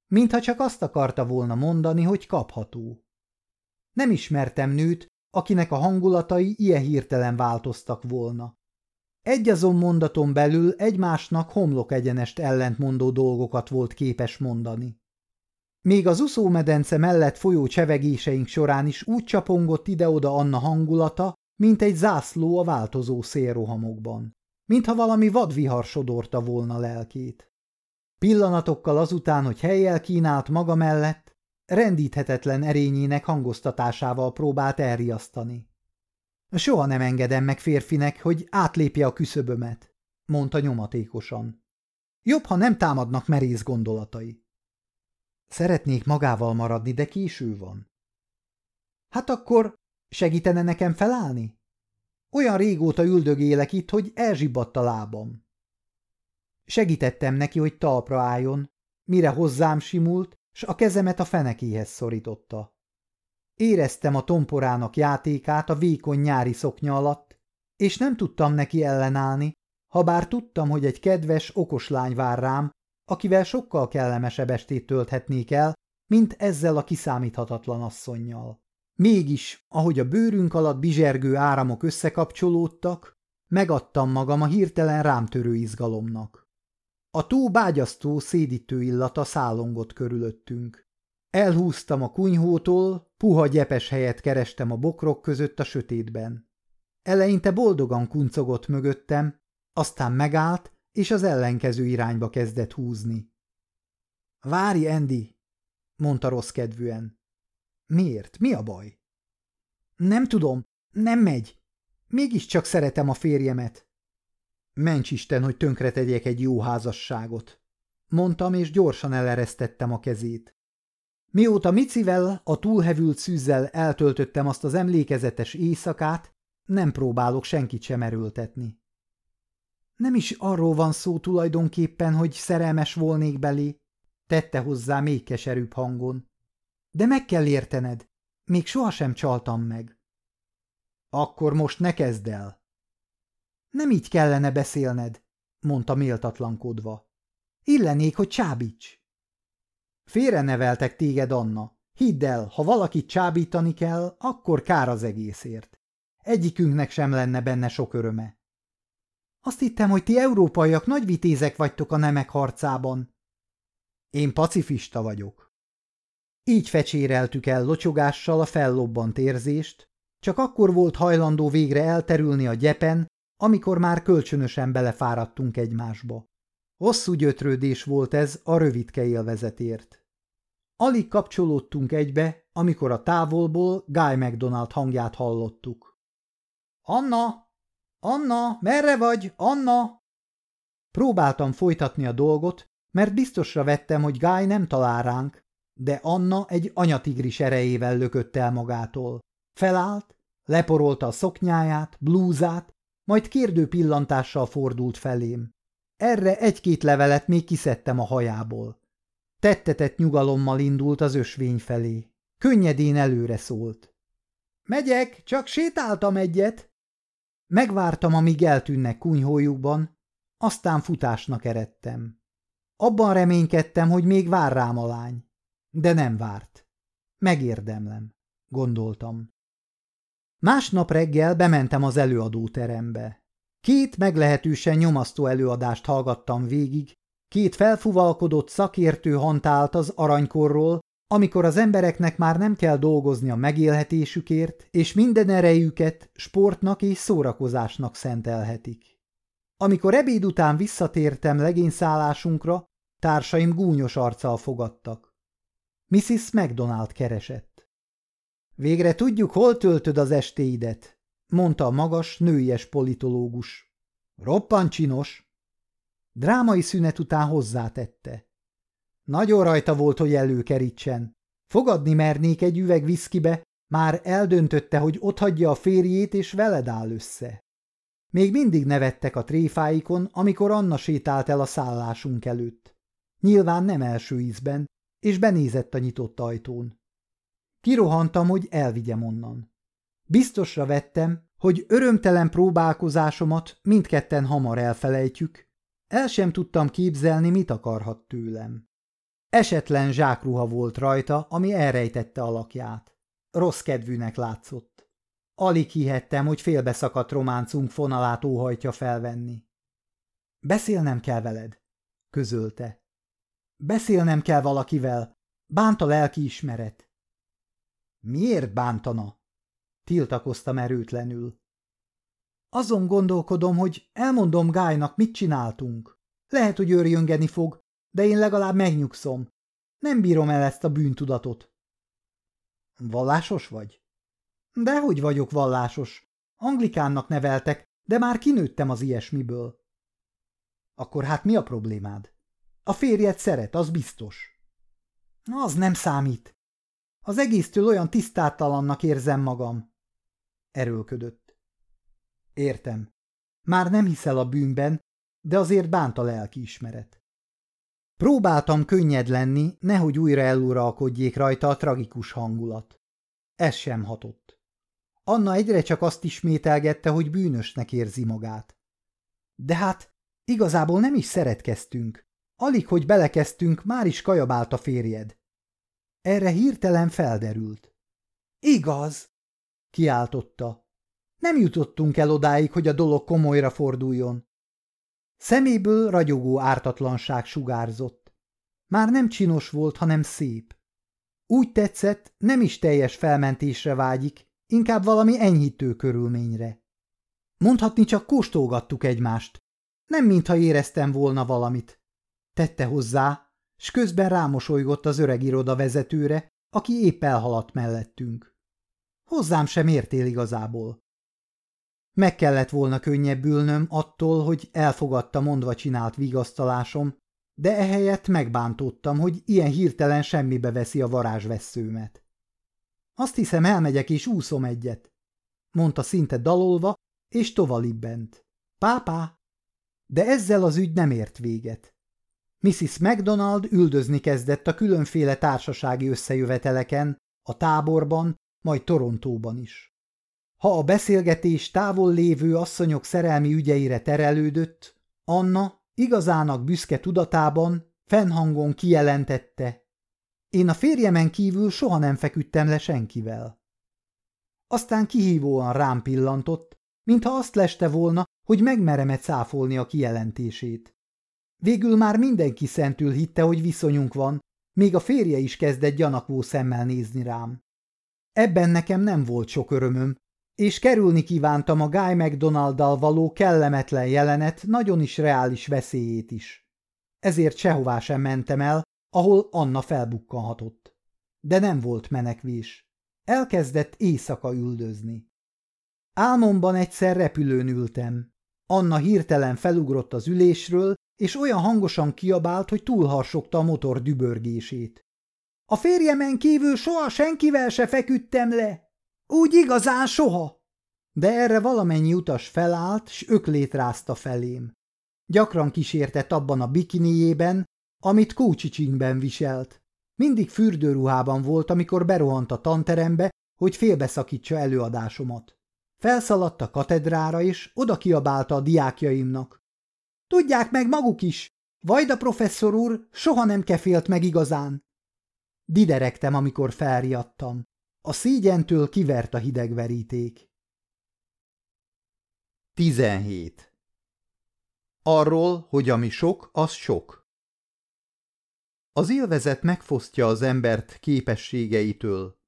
Mintha csak azt akarta volna mondani, hogy kapható. Nem ismertem nőt, akinek a hangulatai ilyen hirtelen változtak volna. Egyazon mondaton belül egymásnak homlok egyenest ellentmondó dolgokat volt képes mondani. Még az uszómedence mellett folyó csevegéseink során is úgy csapongott ide-oda Anna hangulata, mint egy zászló a változó szélrohamokban, mintha valami vadvihar sodorta volna lelkét. Pillanatokkal azután, hogy helyjel kínált maga mellett, rendíthetetlen erényének hangoztatásával próbált elriasztani. Soha nem engedem meg férfinek, hogy átlépje a küszöbömet, mondta nyomatékosan. Jobb, ha nem támadnak merész gondolatai. Szeretnék magával maradni, de késő van. Hát akkor segítene nekem felállni? Olyan régóta üldögélek itt, hogy elzsibbadt a lábam. Segítettem neki, hogy talpra álljon, mire hozzám simult, s a kezemet a fenekéhez szorította. Éreztem a tomporának játékát a vékony nyári szoknya alatt, és nem tudtam neki ellenállni, ha bár tudtam, hogy egy kedves, okos lány vár rám, akivel sokkal kellemesebb estét tölthetnék el, mint ezzel a kiszámíthatatlan asszonnyal. Mégis, ahogy a bőrünk alatt bizsergő áramok összekapcsolódtak, megadtam magam a hirtelen rámtörő izgalomnak. A tó bágyasztó, szédítő illata szállongott körülöttünk. Elhúztam a kunyhótól, puha gyepes helyet kerestem a bokrok között a sötétben. Eleinte boldogan kuncogott mögöttem, aztán megállt, és az ellenkező irányba kezdett húzni. – Várj, Andy! – mondta rossz kedvűen. – Miért? Mi a baj? – Nem tudom, nem megy. Mégiscsak szeretem a férjemet. Ments Isten, hogy tönkretegyek egy jó házasságot, mondtam, és gyorsan eleresztettem a kezét. Mióta Micivel a túlhevült szűzzel eltöltöttem azt az emlékezetes éjszakát, Nem próbálok senkit sem erőltetni. Nem is arról van szó tulajdonképpen, hogy szerelmes volnék belé, tette hozzá még keserűbb hangon. De meg kell értened, még sohasem csaltam meg. Akkor most ne kezd el. Nem így kellene beszélned, mondta méltatlankodva. Illenék, hogy csábíts. Félre neveltek téged, Anna. Hidd el, ha valakit csábítani kell, akkor kár az egészért. Egyikünknek sem lenne benne sok öröme. Azt hittem, hogy ti európaiak nagy vitézek vagytok a nemek harcában. Én pacifista vagyok. Így fecséreltük el locsogással a fellobbant érzést, csak akkor volt hajlandó végre elterülni a gyepen, amikor már kölcsönösen belefáradtunk egymásba. Hosszú gyötrődés volt ez a rövidke élvezetért. Alig kapcsolódtunk egybe, amikor a távolból Guy McDonald hangját hallottuk. – Anna! Anna! Merre vagy? Anna! Próbáltam folytatni a dolgot, mert biztosra vettem, hogy Guy nem talál ránk, de Anna egy anyatigris erejével lökött el magától. Felállt, leporolta a szoknyáját, blúzát, majd kérdő pillantással fordult felém. Erre egy-két levelet még kiszedtem a hajából. Tettetett nyugalommal indult az ösvény felé. Könnyedén előre szólt. Megyek, csak sétáltam egyet. Megvártam, amíg eltűnnek kunyhójukban, aztán futásnak eredtem. Abban reménykedtem, hogy még vár rám a lány. De nem várt. Megérdemlem, gondoltam. Másnap reggel bementem az előadóterembe. Két meglehetősen nyomasztó előadást hallgattam végig, két felfuvalkodott szakértő hantált az aranykorról, amikor az embereknek már nem kell dolgozni a megélhetésükért, és minden erejüket sportnak és szórakozásnak szentelhetik. Amikor ebéd után visszatértem legényszállásunkra, társaim gúnyos arccal fogadtak. Mrs. McDonald keresett. Végre tudjuk, hol töltöd az estéidet, mondta a magas, nőies politológus. Roppant csinos. Drámai szünet után hozzátette. Nagyon rajta volt, hogy előkerítsen. Fogadni mernék egy üveg viszkibe, már eldöntötte, hogy otthagyja a férjét, és veled áll össze. Még mindig nevettek a tréfáikon, amikor Anna sétált el a szállásunk előtt. Nyilván nem első ízben, és benézett a nyitott ajtón. Kirohantam, hogy elvigyem onnan. Biztosra vettem, hogy örömtelen próbálkozásomat mindketten hamar elfelejtjük. El sem tudtam képzelni, mit akarhat tőlem. Esetlen zsákruha volt rajta, ami elrejtette alakját. Rossz kedvűnek látszott. Alig hihettem, hogy félbeszakadt románcunk fonalát óhajtja felvenni. Beszélnem kell veled, közölte. Beszélnem kell valakivel. Bánt a lelki ismeret. Miért bántana? Tiltakoztam erőtlenül. Azon gondolkodom, hogy elmondom Gájnak, mit csináltunk. Lehet, hogy őrjöngeni fog, de én legalább megnyugszom. Nem bírom el ezt a bűntudatot. Vallásos vagy? Dehogy vagyok vallásos. Anglikánnak neveltek, de már kinőttem az ilyesmiből. Akkor hát mi a problémád? A férjed szeret, az biztos. Az nem számít. Az egésztől olyan tisztátalannak érzem magam. Erőlködött. Értem. Már nem hiszel a bűnben, de azért bánt a lelkiismeret. Próbáltam könnyed lenni, nehogy újra eluralkodjék rajta a tragikus hangulat. Ez sem hatott. Anna egyre csak azt ismételgette, hogy bűnösnek érzi magát. De hát igazából nem is szeretkeztünk. Alig, hogy belekezdtünk, már is kajabált a férjed. Erre hirtelen felderült. Igaz, kiáltotta. Nem jutottunk el odáig, hogy a dolog komolyra forduljon. Szeméből ragyogó ártatlanság sugárzott. Már nem csinos volt, hanem szép. Úgy tetszett, nem is teljes felmentésre vágyik, inkább valami enyhítő körülményre. Mondhatni csak kóstolgattuk egymást. Nem mintha éreztem volna valamit. Tette hozzá, s közben rámosolygott az öreg iroda vezetőre, aki épp elhaladt mellettünk. Hozzám sem értél igazából. Meg kellett volna könnyebbülnöm attól, hogy elfogadta mondva csinált vigasztalásom, de ehelyett megbántottam, hogy ilyen hirtelen semmibe veszi a varázsvesszőmet. Azt hiszem, elmegyek és úszom egyet. mondta szinte dalolva, és tovalibbent. Pápá! De ezzel az ügy nem ért véget. Mrs. McDonald üldözni kezdett a különféle társasági összejöveteleken, a táborban, majd Torontóban is. Ha a beszélgetés távol lévő asszonyok szerelmi ügyeire terelődött, Anna igazának büszke tudatában fennhangon kijelentette. Én a férjemen kívül soha nem feküdtem le senkivel. Aztán kihívóan rám pillantott, mintha azt leste volna, hogy megmerem-e cáfolni a kijelentését. Végül már mindenki szentül hitte, hogy viszonyunk van, még a férje is kezdett gyanakvó szemmel nézni rám. Ebben nekem nem volt sok örömöm, és kerülni kívántam a Guy McDonald-dal való kellemetlen jelenet nagyon is reális veszélyét is. Ezért sehová sem mentem el, ahol Anna felbukkanhatott. De nem volt menekvés. Elkezdett éjszaka üldözni. Álmomban egyszer repülőn ültem. Anna hirtelen felugrott az ülésről, és olyan hangosan kiabált, hogy túlharsogta a motor dübörgését. A férjemen kívül soha senkivel se feküdtem le. Úgy igazán soha. De erre valamennyi utas felállt, s öklét rázta felém. Gyakran kísértett abban a bikiniében, amit kócsicsingben viselt. Mindig fürdőruhában volt, amikor berohant a tanterembe, hogy félbeszakítsa előadásomat. Felszaladt a katedrára, és oda kiabálta a diákjaimnak. Tudják meg maguk is, Vajda professzor úr soha nem kefélt meg igazán. Diderektem, amikor felriadtam. A szígyentől kivert a hidegveríték. 17. Arról, hogy ami sok, az sok. Az élvezet megfosztja az embert képességeitől,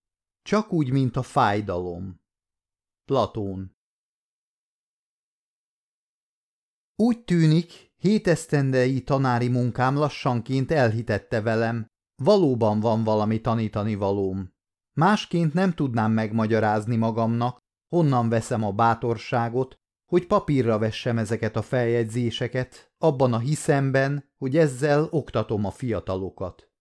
csak úgy, mint a fájdalom. Platón Úgy tűnik, hétesztendei tanári munkám lassanként elhitette velem, valóban van valami tanítani valóm. Másként nem tudnám megmagyarázni magamnak, honnan veszem a bátorságot, hogy papírra vessem ezeket a feljegyzéseket, abban a hiszemben, hogy ezzel oktatom a fiatalokat.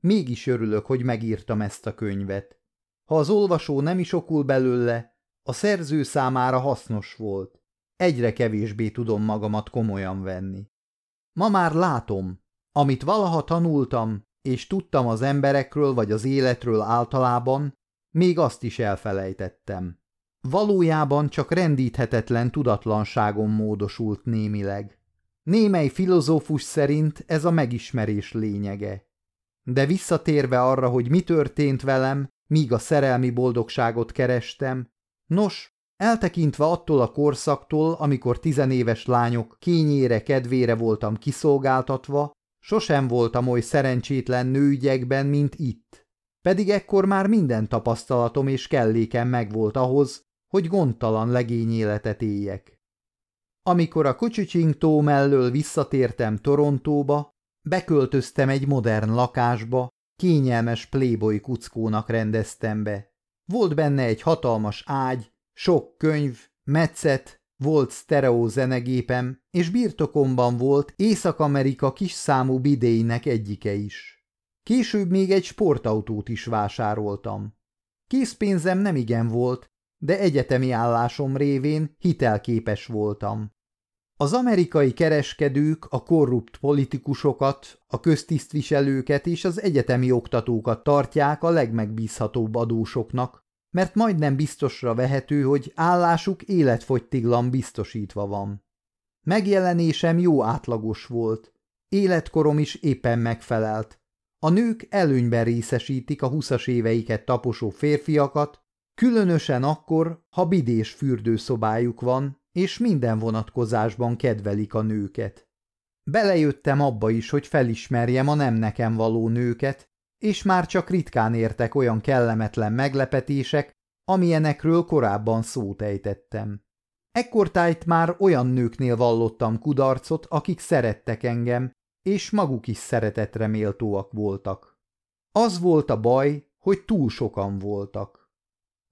Mégis örülök, hogy megírtam ezt a könyvet. Ha az olvasó nem is okul belőle, a szerző számára hasznos volt. Egyre kevésbé tudom magamat komolyan venni. Ma már látom, amit valaha tanultam, és tudtam az emberekről vagy az életről általában, még azt is elfelejtettem. Valójában csak rendíthetetlen tudatlanságon módosult némileg. Némely filozófus szerint ez a megismerés lényege. De visszatérve arra, hogy mi történt velem, míg a szerelmi boldogságot kerestem, nos, eltekintve attól a korszaktól, amikor tizenéves lányok kényére kedvére voltam kiszolgáltatva, Sosem voltam oly szerencsétlen nőügyekben, mint itt. Pedig ekkor már minden tapasztalatom és kellékem megvolt ahhoz, hogy gondtalan legényéletet éljek. Amikor a Kucsicsing tó mellől visszatértem Torontóba, beköltöztem egy modern lakásba, kényelmes playboy kuckónak rendeztem be. Volt benne egy hatalmas ágy, sok könyv, metszet, volt sztereó zenegépem, és birtokomban volt Észak-Amerika kis számú bidéinek egyike is. Később még egy sportautót is vásároltam. Készpénzem nem igen volt, de egyetemi állásom révén hitelképes voltam. Az amerikai kereskedők a korrupt politikusokat, a köztisztviselőket és az egyetemi oktatókat tartják a legmegbízhatóbb adósoknak, mert majdnem biztosra vehető, hogy állásuk életfogytiglan biztosítva van. Megjelenésem jó átlagos volt. Életkorom is éppen megfelelt. A nők előnyben részesítik a huszas éveiket taposó férfiakat, különösen akkor, ha bidés fürdőszobájuk van, és minden vonatkozásban kedvelik a nőket. Belejöttem abba is, hogy felismerjem a nem nekem való nőket, és már csak ritkán értek olyan kellemetlen meglepetések, amilyenekről korábban szót ejtettem. Ekkortájt már olyan nőknél vallottam kudarcot, akik szerettek engem, és maguk is szeretetre méltóak voltak. Az volt a baj, hogy túl sokan voltak.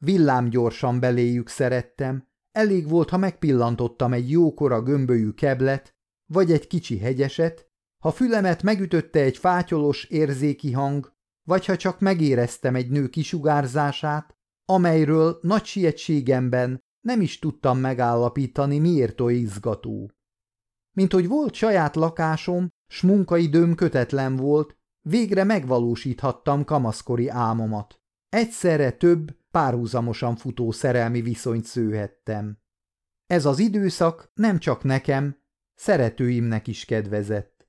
Villám gyorsan beléjük szerettem, elég volt, ha megpillantottam egy jókora gömbölyű keblet, vagy egy kicsi hegyeset, ha fülemet megütötte egy fátyolos érzéki hang, vagy ha csak megéreztem egy nő kisugárzását, amelyről nagy sietségemben nem is tudtam megállapítani, miért oly izgató. Mint hogy volt saját lakásom, s munkaidőm kötetlen volt, végre megvalósíthattam kamaszkori álmomat. Egyszerre több, párhuzamosan futó szerelmi viszonyt szőhettem. Ez az időszak nem csak nekem, szeretőimnek is kedvezett.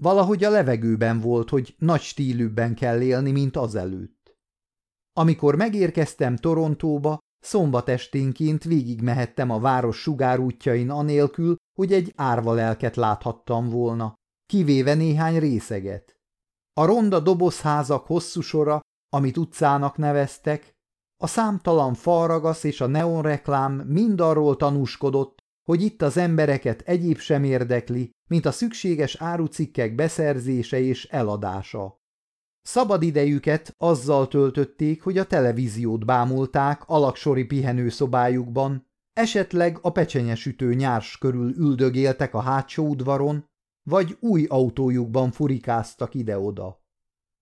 Valahogy a levegőben volt, hogy nagy stílűbben kell élni, mint azelőtt. Amikor megérkeztem Torontóba, szombat esténként végigmehettem a város sugárútjain anélkül, hogy egy árva lelket láthattam volna, kivéve néhány részeget. A ronda dobozházak hosszú sora, amit utcának neveztek, a számtalan falragasz és a neonreklám mind arról tanúskodott, hogy itt az embereket egyéb sem érdekli, mint a szükséges árucikkek beszerzése és eladása. Szabadidejüket azzal töltötték, hogy a televíziót bámulták alaksori pihenőszobájukban, esetleg a pecsenyesütő nyárs körül üldögéltek a hátsó udvaron, vagy új autójukban furikáztak ide-oda.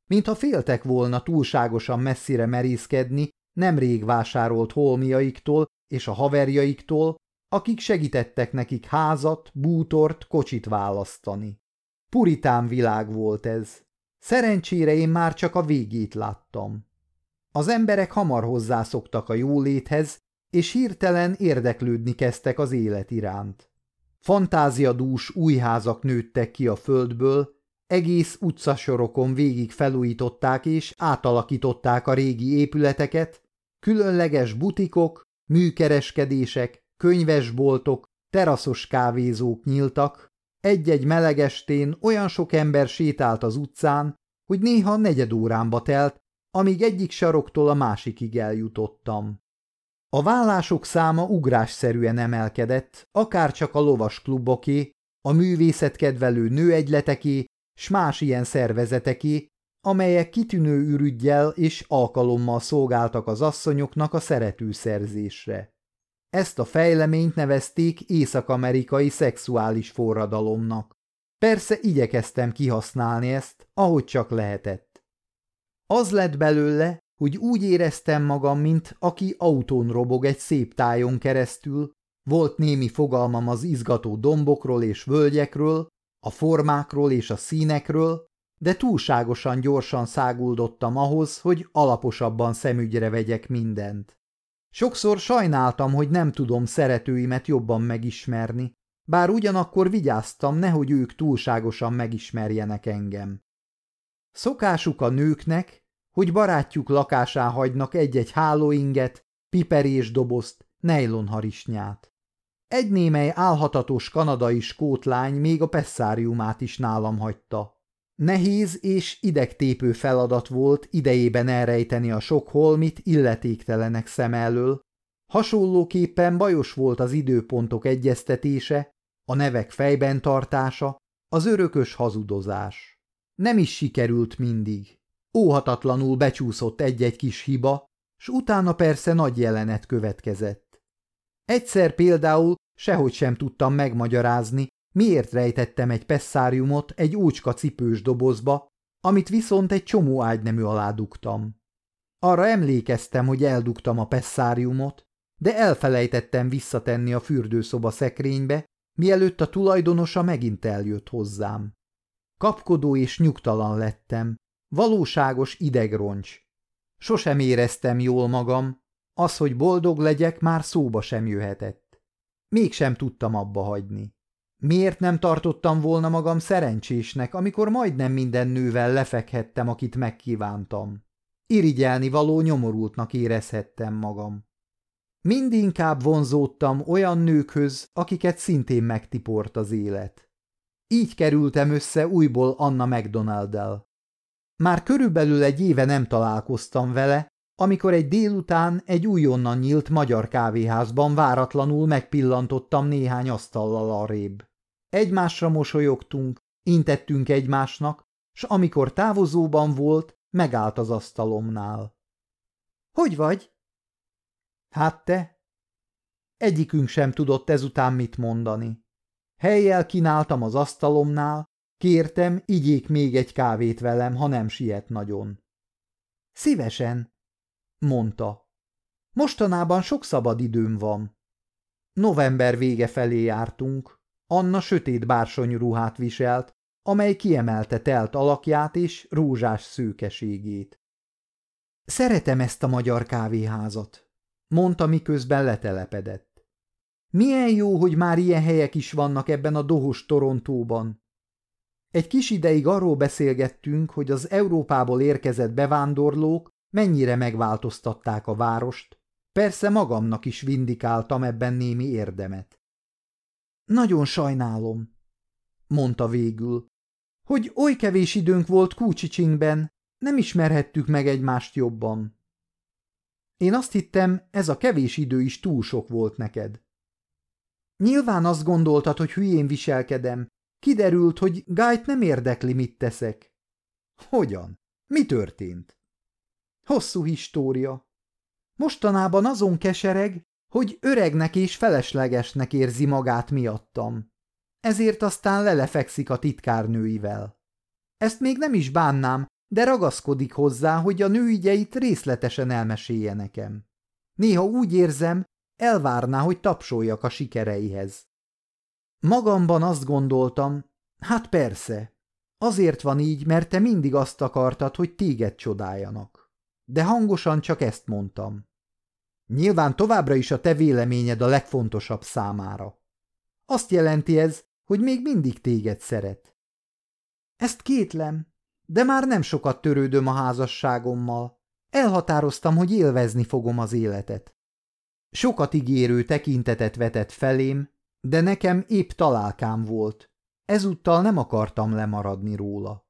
Mintha féltek volna túlságosan messzire merészkedni, nemrég vásárolt holmiaiktól és a haverjaiktól, akik segítettek nekik házat, bútort, kocsit választani. Puritán világ volt ez. Szerencsére én már csak a végét láttam. Az emberek hamar hozzászoktak a jóléthez, és hirtelen érdeklődni kezdtek az élet iránt. Fantáziadús új házak nőttek ki a földből, egész utcasorokon végig felújították és átalakították a régi épületeket, különleges butikok, műkereskedések, könyvesboltok, teraszos kávézók nyíltak, egy-egy melegestén olyan sok ember sétált az utcán, hogy néha negyed órámba telt, amíg egyik saroktól a másikig eljutottam. A vállások száma ugrásszerűen emelkedett, akár csak a lovas kluboké, a művészetkedvelő nőegyleteké, s más ilyen szervezeteké, amelyek kitűnő ürügyjel és alkalommal szolgáltak az asszonyoknak a szeretőszerzésre. Ezt a fejleményt nevezték észak-amerikai szexuális forradalomnak. Persze igyekeztem kihasználni ezt, ahogy csak lehetett. Az lett belőle, hogy úgy éreztem magam, mint aki autón robog egy szép tájon keresztül, volt némi fogalmam az izgató dombokról és völgyekről, a formákról és a színekről, de túlságosan gyorsan száguldottam ahhoz, hogy alaposabban szemügyre vegyek mindent. Sokszor sajnáltam, hogy nem tudom szeretőimet jobban megismerni, bár ugyanakkor vigyáztam, nehogy ők túlságosan megismerjenek engem. Szokásuk a nőknek, hogy barátjuk lakásán hagynak egy-egy hálóinget, piperés dobozt, nejlonharisnyát. Egy némely álhatatos kanadai skótlány még a pesszáriumát is nálam hagyta. Nehéz és idegtépő feladat volt idejében elrejteni a sok holmit illetéktelenek szem elől, hasonlóképpen bajos volt az időpontok egyeztetése, a nevek fejben tartása, az örökös hazudozás. Nem is sikerült mindig. Óhatatlanul becsúszott egy-egy kis hiba, s utána persze nagy jelenet következett. Egyszer például sehogy sem tudtam megmagyarázni, miért rejtettem egy pesszáriumot egy ócska cipős dobozba, amit viszont egy csomó ágynemű alá dugtam. Arra emlékeztem, hogy eldugtam a pesszáriumot, de elfelejtettem visszatenni a fürdőszoba szekrénybe, mielőtt a tulajdonosa megint eljött hozzám. Kapkodó és nyugtalan lettem, valóságos idegroncs. Sosem éreztem jól magam, az, hogy boldog legyek, már szóba sem jöhetett. Mégsem tudtam abba hagyni. Miért nem tartottam volna magam szerencsésnek, amikor majdnem minden nővel lefekhettem, akit megkívántam? Irigyelni való nyomorultnak érezhettem magam. Mindinkább vonzódtam olyan nőkhöz, akiket szintén megtiport az élet. Így kerültem össze újból Anna McDonald-del. Már körülbelül egy éve nem találkoztam vele, amikor egy délután egy újonnan nyílt magyar kávéházban váratlanul megpillantottam néhány asztallal arrébb. Egymásra mosolyogtunk, intettünk egymásnak, s amikor távozóban volt, megállt az asztalomnál. – Hogy vagy? – Hát te? Egyikünk sem tudott ezután mit mondani. Helyjel kínáltam az asztalomnál, kértem, igyék még egy kávét velem, ha nem siet nagyon. – Szívesen – mondta. – Mostanában sok szabad időm van. November vége felé jártunk. Anna sötét bársony ruhát viselt, amely kiemelte telt alakját és rózsás szőkeségét. Szeretem ezt a magyar kávéházat, mondta miközben letelepedett. Milyen jó, hogy már ilyen helyek is vannak ebben a dohos Torontóban. Egy kis ideig arról beszélgettünk, hogy az Európából érkezett bevándorlók mennyire megváltoztatták a várost, persze magamnak is vindikáltam ebben némi érdemet. Nagyon sajnálom, mondta végül, hogy oly kevés időnk volt Kúcsicsingben, nem ismerhettük meg egymást jobban. Én azt hittem, ez a kevés idő is túl sok volt neked. Nyilván azt gondoltad, hogy hülyén viselkedem. Kiderült, hogy Gájt nem érdekli, mit teszek. Hogyan? Mi történt? Hosszú história. Mostanában azon kesereg, hogy öregnek és feleslegesnek érzi magát miattam. Ezért aztán lelefekszik a titkárnőivel. Ezt még nem is bánnám, de ragaszkodik hozzá, hogy a nőügyeit részletesen elmesélje nekem. Néha úgy érzem, elvárná, hogy tapsoljak a sikereihez. Magamban azt gondoltam, hát persze, azért van így, mert te mindig azt akartad, hogy téged csodáljanak. De hangosan csak ezt mondtam. Nyilván továbbra is a te véleményed a legfontosabb számára. Azt jelenti ez, hogy még mindig téged szeret. Ezt kétlem, de már nem sokat törődöm a házasságommal. Elhatároztam, hogy élvezni fogom az életet. Sokat ígérő tekintetet vetett felém, de nekem épp találkám volt. Ezúttal nem akartam lemaradni róla.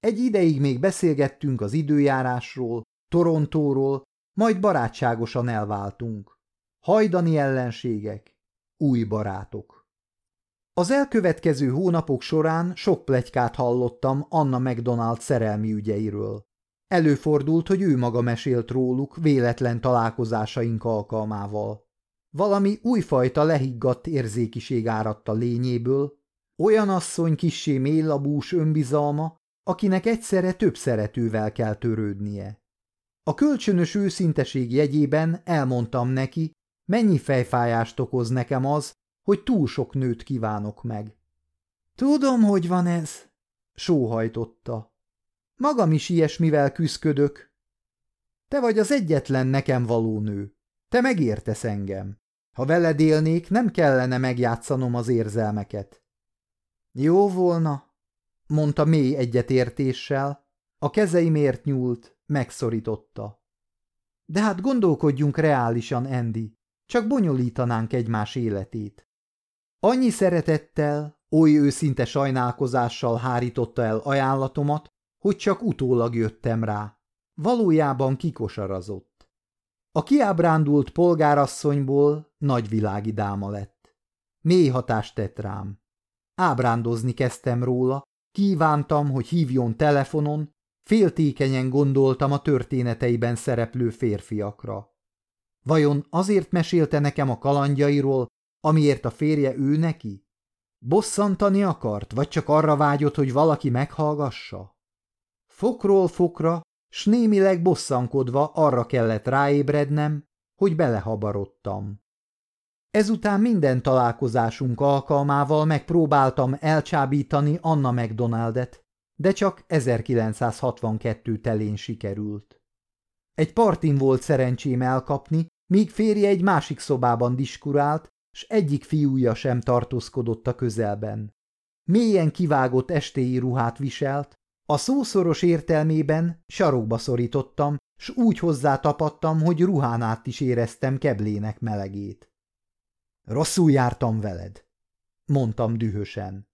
Egy ideig még beszélgettünk az időjárásról, Torontóról, majd barátságosan elváltunk. Hajdani ellenségek, új barátok. Az elkövetkező hónapok során sok plegykát hallottam Anna McDonald szerelmi ügyeiről. Előfordult, hogy ő maga mesélt róluk véletlen találkozásaink alkalmával. Valami újfajta lehiggadt érzékiség áradt a lényéből, olyan asszony kissé mélylabús önbizalma, akinek egyszerre több szeretővel kell törődnie. A kölcsönös őszinteség jegyében elmondtam neki, mennyi fejfájást okoz nekem az, hogy túl sok nőt kívánok meg. Tudom, hogy van ez, sóhajtotta. Magam is ilyesmivel küszködök. Te vagy az egyetlen nekem való nő. Te megértesz engem. Ha veled élnék, nem kellene megjátszanom az érzelmeket. Jó volna, mondta mély egyetértéssel, a kezeimért nyúlt, megszorította. De hát gondolkodjunk reálisan, Andy, csak bonyolítanánk egymás életét. Annyi szeretettel, oly őszinte sajnálkozással hárította el ajánlatomat, hogy csak utólag jöttem rá. Valójában kikosarazott. A kiábrándult polgárasszonyból nagyvilági dáma lett. Mély hatást tett rám. Ábrándozni kezdtem róla, kívántam, hogy hívjon telefonon, féltékenyen gondoltam a történeteiben szereplő férfiakra. Vajon azért mesélte nekem a kalandjairól, amiért a férje ő neki? Bosszantani akart, vagy csak arra vágyott, hogy valaki meghallgassa? Fokról fokra, s némileg bosszankodva arra kellett ráébrednem, hogy belehabarodtam. Ezután minden találkozásunk alkalmával megpróbáltam elcsábítani Anna McDonaldet, de csak 1962 telén sikerült. Egy partin volt szerencsém elkapni, míg férje egy másik szobában diskurált, s egyik fiúja sem tartózkodott a közelben. Mélyen kivágott estéi ruhát viselt, a szószoros értelmében sarokba szorítottam, s úgy hozzá tapadtam, hogy ruhán át is éreztem keblének melegét. Rosszul jártam veled, mondtam dühösen.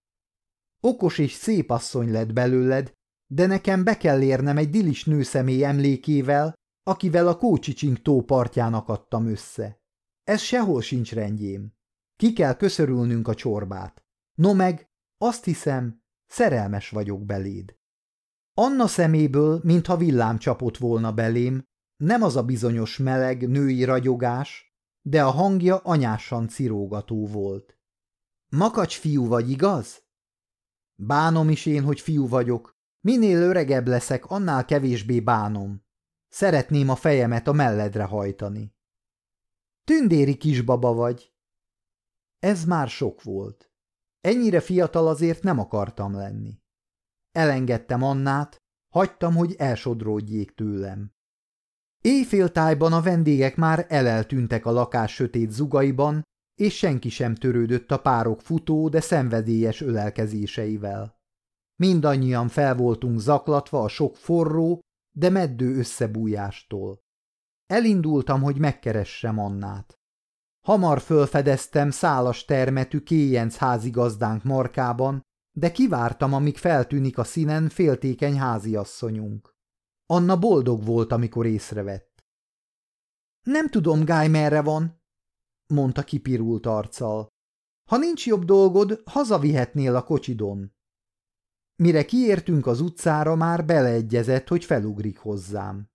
Okos és szép asszony lett belőled, de nekem be kell érnem egy dilis nőszemély emlékével, akivel a Kócsicsink tó akadtam össze. Ez sehol sincs rendjém. Ki kell köszörülnünk a csorbát. No meg, azt hiszem, szerelmes vagyok beléd. Anna szeméből, mintha villám csapott volna belém, nem az a bizonyos meleg, női ragyogás, de a hangja anyásan cirógató volt. Makacs fiú vagy, igaz? Bánom is én, hogy fiú vagyok. Minél öregebb leszek, annál kevésbé bánom. Szeretném a fejemet a melledre hajtani. Tündéri kisbaba vagy. Ez már sok volt. Ennyire fiatal azért nem akartam lenni. Elengedtem Annát, hagytam, hogy elsodródjék tőlem. Éjféltájban a vendégek már eleltűntek a lakás sötét zugaiban, és senki sem törődött a párok futó, de szenvedélyes ölelkezéseivel. Mindannyian fel voltunk zaklatva a sok forró, de meddő összebújástól. Elindultam, hogy megkeressem Annát. Hamar fölfedeztem szálas termetű kéjenc házigazdánk markában, de kivártam, amíg feltűnik a színen féltékeny háziasszonyunk. Anna boldog volt, amikor észrevett. Nem tudom, Gály merre van, mondta kipirult arccal. Ha nincs jobb dolgod, hazavihetnél a kocsidon. Mire kiértünk az utcára, már beleegyezett, hogy felugrik hozzám.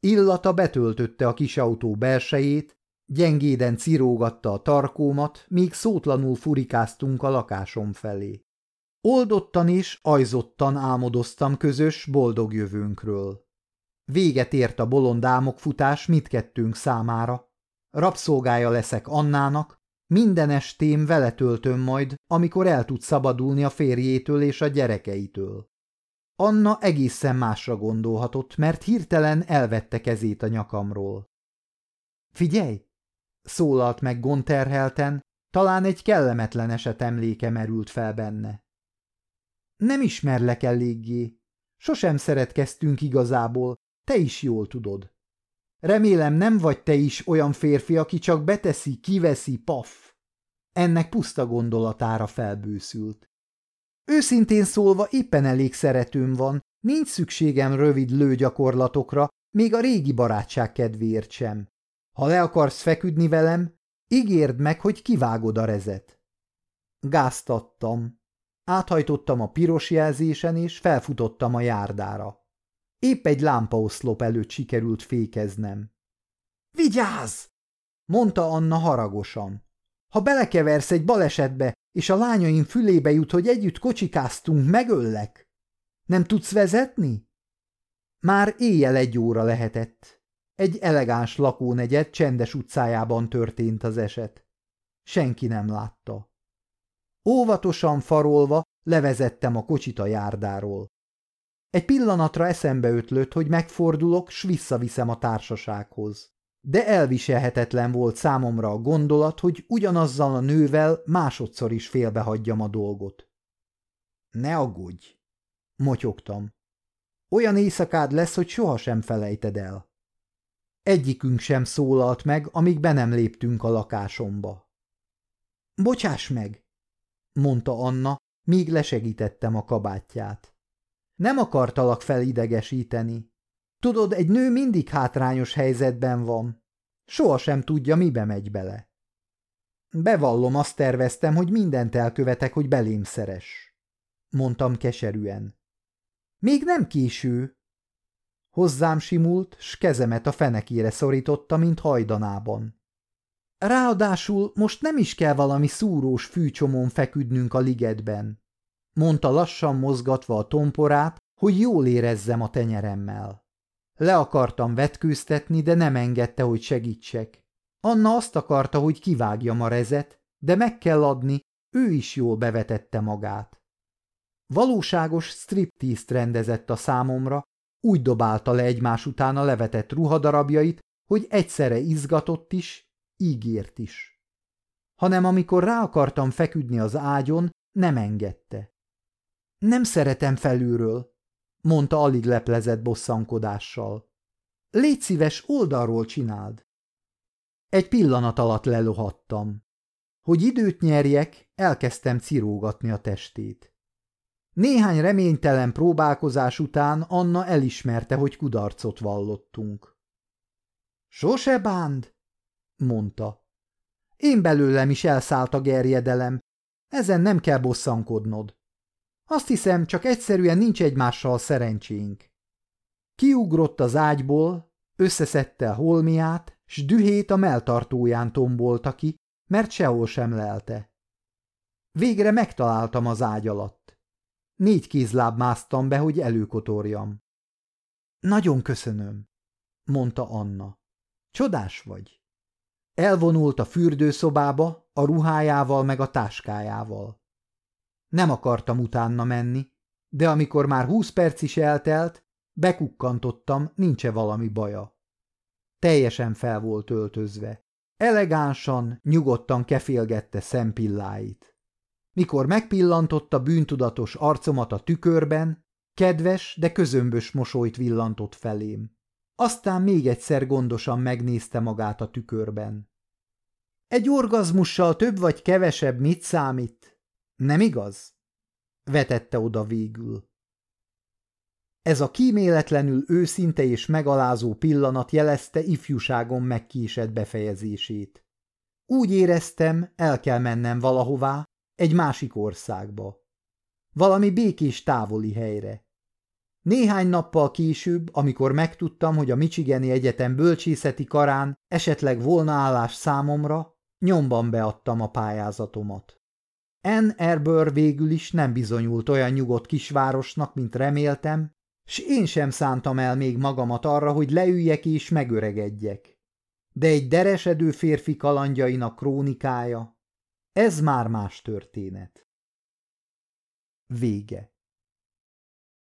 Illata betöltötte a kis autó belsejét, gyengéden cirógatta a tarkómat, míg szótlanul furikáztunk a lakásom felé. Oldottan is, ajzottan álmodoztam közös, boldog jövőnkről. Véget ért a bolond álmokfutás mindkettőnk számára. Rabszolgája leszek Annának, minden estém vele töltöm majd, amikor el tud szabadulni a férjétől és a gyerekeitől. Anna egészen másra gondolhatott, mert hirtelen elvette kezét a nyakamról. Figyelj! szólalt meg gonterhelten, talán egy kellemetlen eset emléke merült fel benne. Nem ismerlek eléggé. Sosem szeretkeztünk igazából, te is jól tudod. Remélem nem vagy te is olyan férfi, aki csak beteszi, kiveszi, paf. Ennek puszta gondolatára felbőszült. Őszintén szólva éppen elég szeretőm van, nincs szükségem rövid lőgyakorlatokra, még a régi barátság kedvéért sem. Ha le akarsz feküdni velem, ígérd meg, hogy kivágod a rezet. Gáztattam. Áthajtottam a piros jelzésen, és felfutottam a járdára. Épp egy lámpaoszlop előtt sikerült fékeznem. – Vigyázz! – mondta Anna haragosan. – Ha belekeversz egy balesetbe, és a lányaim fülébe jut, hogy együtt kocsikáztunk, megöllek. Nem tudsz vezetni? Már éjjel egy óra lehetett. Egy elegáns lakónegyed csendes utcájában történt az eset. Senki nem látta. Óvatosan farolva levezettem a kocsit a járdáról. Egy pillanatra eszembe ötlött, hogy megfordulok, s visszaviszem a társasághoz. De elviselhetetlen volt számomra a gondolat, hogy ugyanazzal a nővel másodszor is félbehagyjam a dolgot. Ne aggódj, motyogtam. Olyan éjszakád lesz, hogy sohasem felejted el. Egyikünk sem szólalt meg, amíg be nem léptünk a lakásomba. Bocsáss meg, mondta Anna, míg lesegítettem a kabátját. Nem akartalak felidegesíteni. Tudod, egy nő mindig hátrányos helyzetben van. Soha sem tudja, mibe megy bele. Bevallom, azt terveztem, hogy mindent elkövetek, hogy belém szeres. Mondtam keserűen. Még nem késő. Hozzám simult, s kezemet a fenekére szorította, mint hajdanában. Ráadásul most nem is kell valami szúrós fűcsomón feküdnünk a ligetben mondta lassan mozgatva a tomporát, hogy jól érezzem a tenyeremmel. Le akartam vetkőztetni, de nem engedte, hogy segítsek. Anna azt akarta, hogy kivágjam a rezet, de meg kell adni, ő is jól bevetette magát. Valóságos striptease rendezett a számomra, úgy dobálta le egymás után a levetett ruhadarabjait, hogy egyszerre izgatott is, ígért is. Hanem amikor rá akartam feküdni az ágyon, nem engedte. Nem szeretem felülről, mondta alig leplezett bosszankodással. Légy szíves, oldalról csináld. Egy pillanat alatt lelohattam. Hogy időt nyerjek, elkezdtem cirógatni a testét. Néhány reménytelen próbálkozás után Anna elismerte, hogy kudarcot vallottunk. Sose bánd, mondta. Én belőlem is elszállt a gerjedelem, ezen nem kell bosszankodnod. Azt hiszem, csak egyszerűen nincs egymással szerencsénk. Kiugrott az ágyból, összeszedte a holmiát, s dühét a melltartóján tombolta ki, mert sehol sem lelte. Végre megtaláltam az ágy alatt. Négy kézláb másztam be, hogy előkotorjam. Nagyon köszönöm, mondta Anna. Csodás vagy. Elvonult a fürdőszobába, a ruhájával meg a táskájával. Nem akartam utána menni, de amikor már húsz perc is eltelt, bekukkantottam, nincs-e valami baja. Teljesen fel volt öltözve. Elegánsan, nyugodtan kefélgette szempilláit. Mikor megpillantotta bűntudatos arcomat a tükörben, kedves, de közömbös mosolyt villantott felém. Aztán még egyszer gondosan megnézte magát a tükörben. Egy orgazmussal több vagy kevesebb mit számít? Nem igaz? Vetette oda végül. Ez a kíméletlenül őszinte és megalázó pillanat jelezte ifjúságom megkésett befejezését. Úgy éreztem, el kell mennem valahová, egy másik országba. Valami békés távoli helyre. Néhány nappal később, amikor megtudtam, hogy a Michigani Egyetem bölcsészeti karán esetleg volna állás számomra, nyomban beadtam a pályázatomat. Ann Arbor végül is nem bizonyult olyan nyugodt kisvárosnak, mint reméltem, s én sem szántam el még magamat arra, hogy leüljek és megöregedjek. De egy deresedő férfi kalandjainak krónikája, ez már más történet. Vége